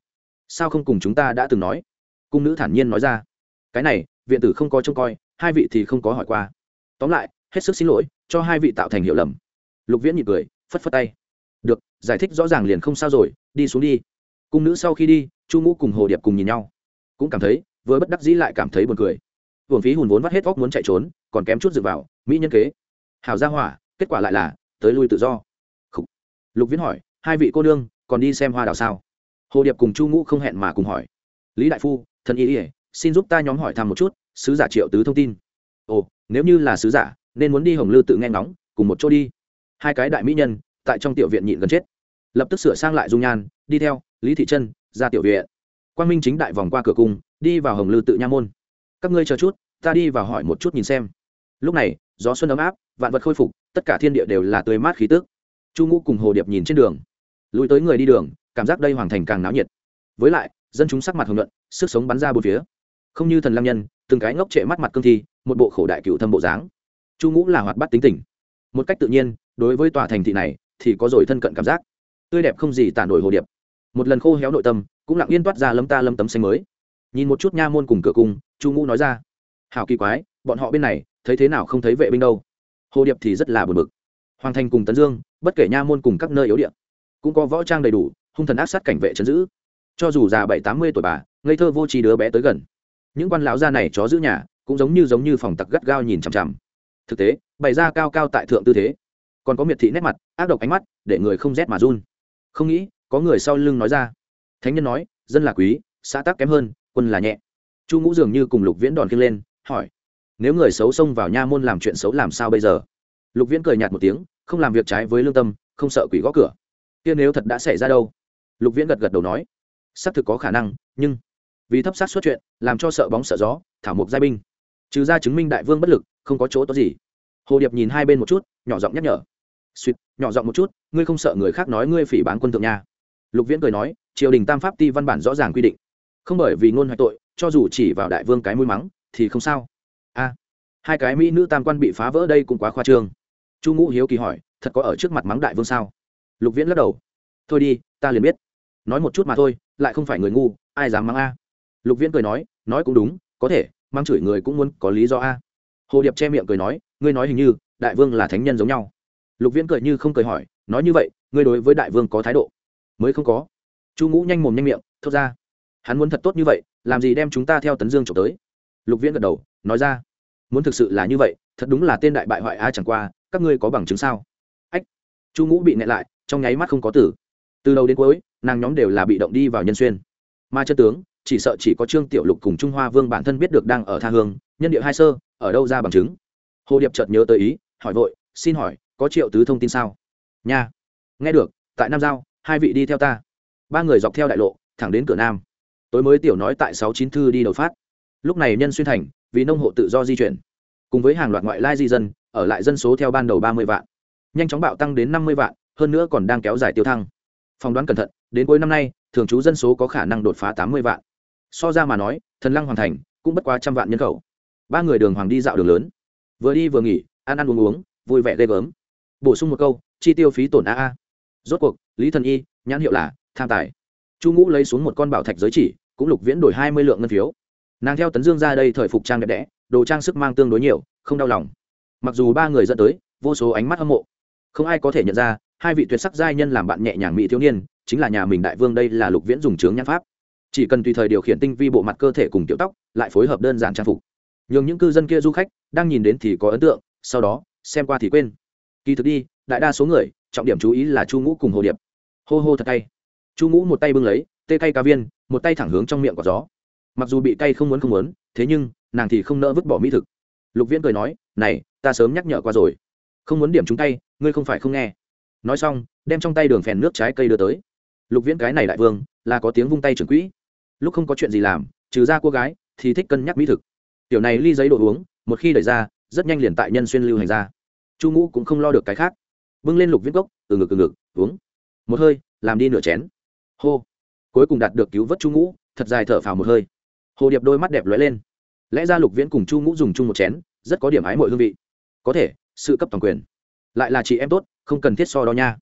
sao không cùng chúng ta đã từng nói? Cung nữ thản nhiên nói ra, cái này, viện tử không có trông coi, hai vị thì không có hỏi qua. Tóm lại, hết sức xin lỗi, cho hai vị tạo thành hiểu lầm. Lục viễn nhịn cười, phất phất tay được, giải thích rõ ràng liền không sao rồi, đi xuống đi. Cung nữ sau khi đi, chu ngũ cùng hồ điệp cùng nhìn nhau. Cũng cảm thấy, vừa bất đắc dĩ lại cảm thấy buồn cười. Hồn phí hùn vốn vắt hết óc muốn chạy trốn, còn kém chút dựa vào, mỹ nhân kế. Hào ra hỏa, kết quả lại là, tới lui tự do. Khủ. lục viễn hỏi, hai vị cô nương, còn đi xem hoa đào sao? Hồ điệp cùng chu ngũ không hẹn mà cùng hỏi. Lý đại phu, thần y ỉa xin giúp ta nhóm hỏi thăm một chút, sứ giả triệu tứ thông tin. Ồ, nếu như là sứ giả, nên muốn đi hồng lư tự nghe ngóng, cùng một chỗ đi. Hai cái đại mỹ nhân tại trong tiểu viện nhịn gần chết. Lập tức sửa sang lại dung nhan, đi theo, lý thị trân, ra tiểu viện. Quang minh chính đại vòng qua cửa cung, đi vào hồng lư tự nha môn. Các ngươi chờ chút, ta đi vào hỏi một chút nhìn xem. Lúc này, gió xuân ấm áp, vạn vật khôi phục, tất cả thiên địa đều là tươi mát khí tước chu ngũ cùng hồ điệp nhìn trên đường. Lùi tới người đi đường, cảm giác đây hoàng thành càng náo nhiệt. Với lại, dân chúng sắc mặt hồng luận sức sống bắn ra bốn phía. Không như thần lam nhân, từng cái ngốc trệ mắt mặt cương thi, một bộ khổ đại cựu thâm bộ dáng. Chu ngũ là hoạt bát tính tình. Một cách tự nhiên, đối với tòa thành thị này thì có rồi thân cận cảm giác. Tươi đẹp không gì tản nổi hồ điệp. Một lần khô héo nội tâm, cũng lặng yên toát ra lâm ta lâm tấm xanh mới. Nhìn một chút nha môn cùng cửa cung, chu ngũ nói ra, hảo kỳ quái, bọn họ bên này, thấy thế nào không thấy vệ binh đâu. Hồ điệp thì rất là buồn bực. Hoàng thành cùng tấn dương, bất kể nha môn cùng các nơi yếu điện cũng có võ trang đầy đủ, hung thần ác sát cảnh vệ chấn giữ. Cho dù già bảy tám mươi tuổi bà, ngây thơ vô trí đứa bé tới gần. Những quan lão gia này chó giữ nhà, cũng giống như giống như phòng tặc gắt gao nhìn chằm chằm. Thực tế, bày ra cao cao tại thượng tư thế còn có miệt thị nét mặt, ác độc ánh mắt, để người không rét mà run. Không nghĩ, có người sau lưng nói ra. Thánh nhân nói, dân là quý, xã tắc kém hơn, quân là nhẹ. Chu ngũ dường như cùng lục viễn đòn kia lên, hỏi, nếu người xấu xông vào nha môn làm chuyện xấu làm sao bây giờ? Lục viễn cười nhạt một tiếng, không làm việc trái với lương tâm, không sợ quỷ gõ cửa. Kia nếu thật đã xảy ra đâu? Lục viễn gật gật đầu nói, xác thực có khả năng, nhưng vì thấp sát xuất chuyện, làm cho sợ bóng sợ gió, thảo mộc giai binh. Trừ ra chứng minh đại vương bất lực, không có chỗ tốt gì. Hồ điệp nhìn hai bên một chút, nhỏ giọng nhắc nhở suýt nhỏ giọng một chút, ngươi không sợ người khác nói ngươi phỉ bán quân thượng nha. Lục viễn cười nói, triều đình tam pháp ti văn bản rõ ràng quy định. Không bởi vì ngôn hoại tội, cho dù chỉ vào đại vương cái mũi mắng, thì không sao. A, hai cái mỹ nữ tam quan bị phá vỡ đây cũng quá khoa trương. Chu ngũ hiếu kỳ hỏi, thật có ở trước mặt mắng đại vương sao? Lục viễn lắc đầu. Thôi đi, ta liền biết. Nói một chút mà thôi, lại không phải người ngu, ai dám mắng a? Lục viễn cười nói nói cũng đúng, có thể, mắng chửi người cũng muốn có lý do a. Hồ điệp che miệng cười nói, ngươi nói hình như, đại vương là thánh nhân giống nhau lục viễn cười như không cười hỏi, nói như vậy, ngươi đối với đại vương có thái độ? Mới không có. Chu ngũ nhanh mồm nhanh miệng, thốt ra, hắn muốn thật tốt như vậy, làm gì đem chúng ta theo tấn dương trộm tới? Lục viễn gật đầu, nói ra, muốn thực sự là như vậy, thật đúng là tên đại bại hoại a chẳng qua, các ngươi có bằng chứng sao? Ách, chu ngũ bị nẹ lại, trong nháy mắt không có tử từ đầu đến cuối, nàng nhóm đều là bị động đi vào nhân xuyên. Mà chân tướng, chỉ sợ chỉ có trương tiểu lục cùng trung hoa vương bản thân biết được đang ở tha hương, nhân địa hai sơ, ở đâu ra bằng chứng? Hồ điệp chợt nhớ tới ý, hỏi vội, xin hỏi có triệu tứ thông tin sao? Nha. Nghe được, tại nam giao, hai vị đi theo ta. Ba người dọc theo đại lộ, thẳng đến cửa nam. Tối mới tiểu nói tại sáu chín thư đi đầu phát. Lúc này nhân xuyên thành, vì nông hộ tự do di chuyển. Cùng với hàng loạt ngoại lai di dân, ở lại dân số theo ban đầu ba mươi vạn. Nhanh chóng bạo tăng đến năm mươi vạn, hơn nữa còn đang kéo dài tiêu thăng. Phỏng đoán cẩn thận, đến cuối năm nay, thường trú dân số có khả năng đột phá tám mươi vạn. So ra mà nói, thần lăng hoàn thành cũng bất quá trăm vạn nhân khẩu. Ba người đường hoàng đi dạo đường lớn. Vừa đi vừa nghỉ, ăn ăn uống uống, vui vẻ ghê gớm bổ sung một câu, chi tiêu phí tổn a a. Rốt cuộc, lý thần y, nhãn hiệu là tham tài. Chu ngũ lấy xuống một con bảo thạch giới chỉ, cũng lục viễn đổi hai mươi lượng ngân phiếu. Nàng theo tấn dương ra đây thời phục trang đẹp đẽ, đồ trang sức mang tương đối nhiều, không đau lòng. Mặc dù ba người dẫn tới, vô số ánh mắt hâm mộ. Không ai có thể nhận ra, hai vị tuyệt sắc giai nhân làm bạn nhẹ nhàng mỹ thiếu niên, chính là nhà mình đại vương đây là lục viễn dùng trướng nhãn pháp. Chỉ cần tùy thời điều khiển tinh vi bộ mặt cơ thể cùng tiểu tóc, lại phối hợp đơn giản trang phục. Nhường những cư dân kia du khách, đang nhìn đến thì có ấn tượng, sau đó, xem qua thì quên kỳ thực đi, đại đa số người, trọng điểm chú ý là chu ngũ cùng hồ điệp. Hô hô thật tay chu ngũ một tay bưng lấy, tê cay cá viên, một tay thẳng hướng trong miệng quả gió. Mặc dù bị cay không muốn không muốn, thế nhưng, nàng thì không nỡ vứt bỏ mỹ thực. Lục viễn cười nói, này, ta sớm nhắc nhở qua rồi. Không muốn điểm chúng tay, ngươi không phải không nghe. Nói xong, đem trong tay đường phèn nước trái cây đưa tới. Lục viễn cái này đại vương, là có tiếng vung tay trưởng quỹ. Lúc không có chuyện gì làm, trừ ra cô gái, thì thích cân nhắc mỹ thực. Tiểu này ly giấy đồ uống, một khi đẩy ra, rất nhanh liền tại nhân xuyên lưu hành ra chu ngũ cũng không lo được cái khác. Bưng lên lục viễn cốc, từ ngực từ ngực, uống. Một hơi, làm đi nửa chén. Hô. Cuối cùng đạt được cứu vớt chu ngũ, thật dài thở phào một hơi. Hồ điệp đôi mắt đẹp lóe lên. Lẽ ra lục viễn cùng chu ngũ dùng chung một chén, rất có điểm ái mọi hương vị. Có thể, sự cấp toàn quyền. Lại là chị em tốt, không cần thiết so đo nha.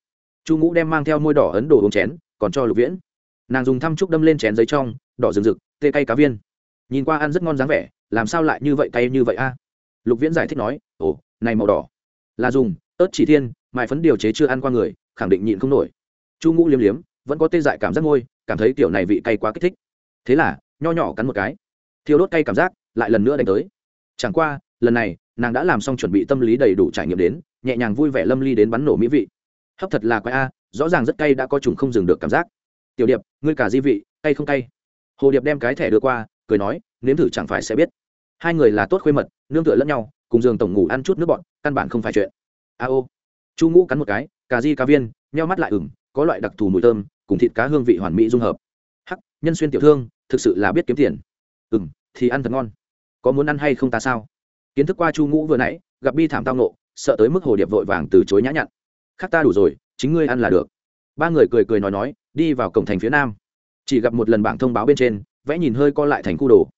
Chu ngũ đem mang theo môi đỏ ấn đồ uống chén, còn cho lục viễn. Nàng dùng thăm trúc đâm lên chén giấy trong, đỏ rừng rực, tê cay cá viên. Nhìn qua ăn rất ngon dáng vẻ, làm sao lại như vậy cay như vậy a? Lục viễn giải thích nói, ồ, này màu đỏ là dùng, ớt chỉ thiên, mài phấn điều chế chưa ăn qua người, khẳng định nhịn không nổi. Chu ngũ liếm liếm, vẫn có tê dại cảm giác ngôi cảm thấy tiểu này vị cay quá kích thích. Thế là, nho nhỏ cắn một cái. Thiêu đốt cay cảm giác, lại lần nữa đánh tới. Chẳng qua, lần này, nàng đã làm xong chuẩn bị tâm lý đầy đủ trải nghiệm đến, nhẹ nhàng vui vẻ lâm ly đến bắn nổ mỹ vị. Hấp thật là quái a, rõ ràng rất cay đã có trùng không dừng được cảm giác. Tiểu điệp, ngươi cả di vị, cay không cay? Hồ điệp đem cái thẻ đưa qua, cười nói, nếm thử chẳng phải sẽ biết. Hai người là tốt khuê mật, nương tựa lẫn nhau cùng giường tổng ngủ ăn chút nước bọn, căn bản không phải chuyện. A ô. Chu ngũ cắn một cái, cà di cá viên, nheo mắt lại ửng, có loại đặc thù mùi thơm, cùng thịt cá hương vị hoàn mỹ dung hợp. Hắc, nhân xuyên tiểu thương, thực sự là biết kiếm tiền. Ừng thì ăn thật ngon. Có muốn ăn hay không ta sao? Kiến thức qua chu ngũ vừa nãy, gặp bi thảm tao nộ sợ tới mức hồ điệp vội vàng từ chối nhã nhặn. Khác ta đủ rồi, chính ngươi ăn là được. Ba người cười cười nói nói, đi vào cổng thành phía nam. Chỉ gặp một lần bảng thông báo bên trên, vẽ nhìn hơi co lại thành khu đồ.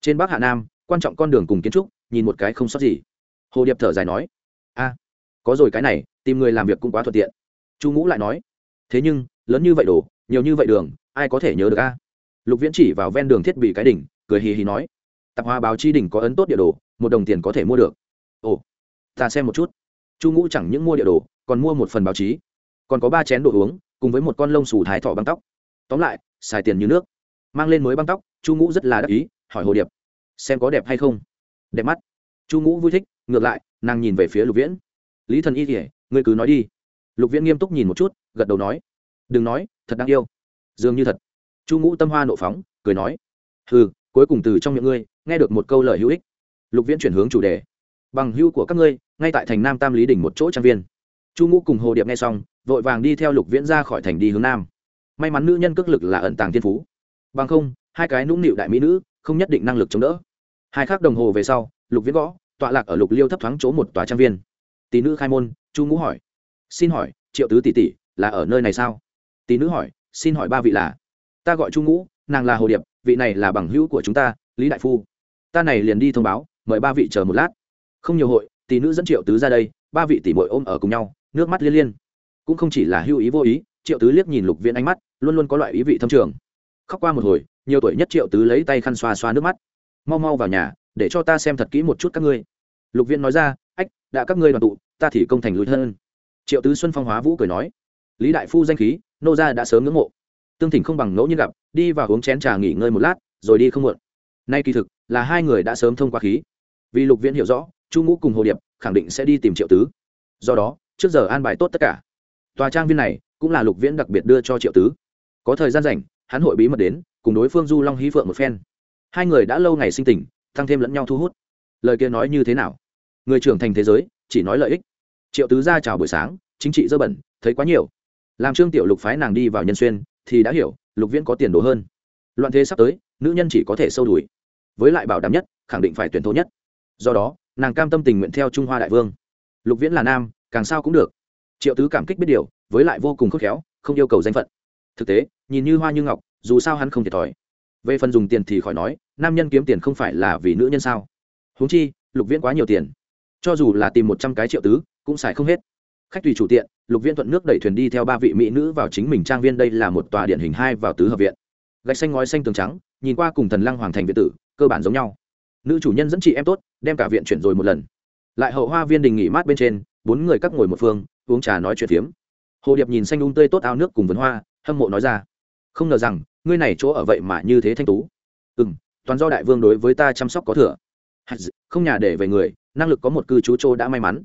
Trên bắc hạ nam, quan trọng con đường cùng kiến trúc nhìn một cái không sót gì. Hồ điệp thở dài nói, a, có rồi cái này, tìm người làm việc cũng quá thuận tiện. Chu ngũ lại nói, thế nhưng, lớn như vậy đồ, nhiều như vậy đường, ai có thể nhớ được a? Lục viễn chỉ vào ven đường thiết bị cái đỉnh, cười hì hì nói, tạp hóa báo chi đỉnh có ấn tốt địa đồ, một đồng tiền có thể mua được. Ồ, ta xem một chút. Chu ngũ chẳng những mua địa đồ, còn mua một phần báo chí. Còn có ba chén đồ uống, cùng với một con lông xù thái thọ băng tóc. Tóm lại, xài tiền như nước. Mang lên mới băng tóc, chu ngũ rất là đắc ý, hỏi hồ điệp, xem có đẹp hay không? Đẹp mắt. Chu ngũ vui thích, ngược lại, nàng nhìn về phía lục viễn. Lý thần y kỉa ngươi cứ nói đi. Lục viễn nghiêm túc nhìn một chút, gật đầu nói, đừng nói, thật đáng yêu. Dường như thật. Chu ngũ tâm hoa nộ phóng, cười nói ừ cuối cùng từ trong miệng ngươi, nghe được một câu lời hữu ích. Lục viễn chuyển hướng chủ đề, bằng hữu của các ngươi, ngay tại thành nam tam lý đỉnh một chỗ trang viên. Chu ngũ cùng hồ điệp nghe xong, vội vàng đi theo lục viễn ra khỏi thành đi hướng nam. May mắn nữ nhân cước lực là ẩn tàng thiên phú. Bằng không, hai cái nũng nịu đại mỹ nữ, không nhất định năng lực chống đỡ hai khắc đồng hồ về sau, lục viễn gõ, tọa lạc ở lục liêu thấp thoáng chỗ một tòa trang viên. Tỷ nữ khai môn, chu ngũ hỏi. Xin hỏi, triệu tứ tỷ tỷ, là ở nơi này sao? Tỷ nữ hỏi, xin hỏi ba vị là? Ta gọi chu ngũ, nàng là hồ điệp, vị này là bằng hữu của chúng ta, lý đại phu. Ta này liền đi thông báo, mời ba vị chờ một lát. Không nhiều hội, tỷ nữ dẫn triệu tứ ra đây, ba vị tỷ mội ôm ở cùng nhau, nước mắt liên liên. Cũng không chỉ là hưu ý vô ý, triệu tứ liếc nhìn lục viễn ánh mắt, luôn luôn có loại ý vị thâm trường. Khóc qua một hồi, nhiều tuổi nhất triệu tứ lấy tay khăn xoa xoa nước mắt mau mau vào nhà, để cho ta xem thật kỹ một chút các ngươi. Lục viễn nói ra, ách, đã các ngươi đoàn tụ, ta thì công thành lùi thân. Triệu tứ xuân phong hóa vũ cười nói, lý đại phu danh khí, nô gia đã sớm ngưỡng mộ. Tương thỉnh không bằng ngẫu nhiên gặp, đi vào uống chén trà nghỉ ngơi một lát, rồi đi không muộn. Nay kỳ thực là hai người đã sớm thông qua khí. Vì lục viễn hiểu rõ, chu ngũ cùng hồ điệp khẳng định sẽ đi tìm triệu tứ. Do đó, trước giờ an bài tốt tất cả. Tòa trang viên này cũng là lục viễn đặc biệt đưa cho triệu tứ. Có thời gian rảnh, hắn hội bí mật đến, cùng đối phương du long hí phượng một phen hai người đã lâu ngày sinh tình, tăng thêm lẫn nhau thu hút. Lời kia nói như thế nào? Người trưởng thành thế giới, chỉ nói lợi ích. Triệu tứ ra chào buổi sáng, chính trị dơ bẩn, thấy quá nhiều. Làm trương tiểu lục phái nàng đi vào nhân xuyên, thì đã hiểu, lục viễn có tiền đồ hơn. Loạn thế sắp tới, nữ nhân chỉ có thể sâu đuổi với lại bảo đảm nhất, khẳng định phải tuyển thố nhất. Do đó, nàng cam tâm tình nguyện theo trung hoa đại vương. Lục viễn là nam, càng sao cũng được. Triệu tứ cảm kích biết điều, với lại vô cùng khốc khéo, không yêu cầu danh phận. Thực tế, nhìn như hoa như ngọc, dù sao hắn không thiệt thòi về phần dùng tiền thì khỏi nói, nam nhân kiếm tiền không phải là vì nữ nhân sao? Huống chi, lục viễn quá nhiều tiền. Cho dù là tìm một trăm cái triệu tứ, cũng xài không hết. Khách tùy chủ tiện, lục viễn thuận nước đẩy thuyền đi theo ba vị mỹ nữ vào chính mình trang viên. Đây là một tòa điện hình hai vào tứ hợp viện. Gạch xanh ngói xanh tường trắng, nhìn qua cùng thần lăng hoàng thành viện tử, cơ bản giống nhau. Nữ chủ nhân dẫn chị em tốt, đem cả viện chuyển rồi một lần. Lại hậu hoa viên đình nghỉ mát bên trên, bốn người cắt ngồi một phương, uống trà nói chuyện phiếm. Hồ điệp nhìn xanh đun tươi tốt ao nước cùng vườn hoa, hâm mộ nói ra. Không ngờ rằng ngươi này chỗ ở vậy mà như thế thanh tú. Ừ m toàn do đại vương đối với ta chăm sóc có thừa. Không nhà để về người, năng lực có một cư trú chỗ đã may mắn.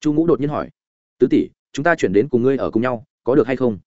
Chu ngũ đột nhiên hỏi, tứ tỷ, chúng ta chuyển đến cùng ngươi ở cùng nhau, có được hay không?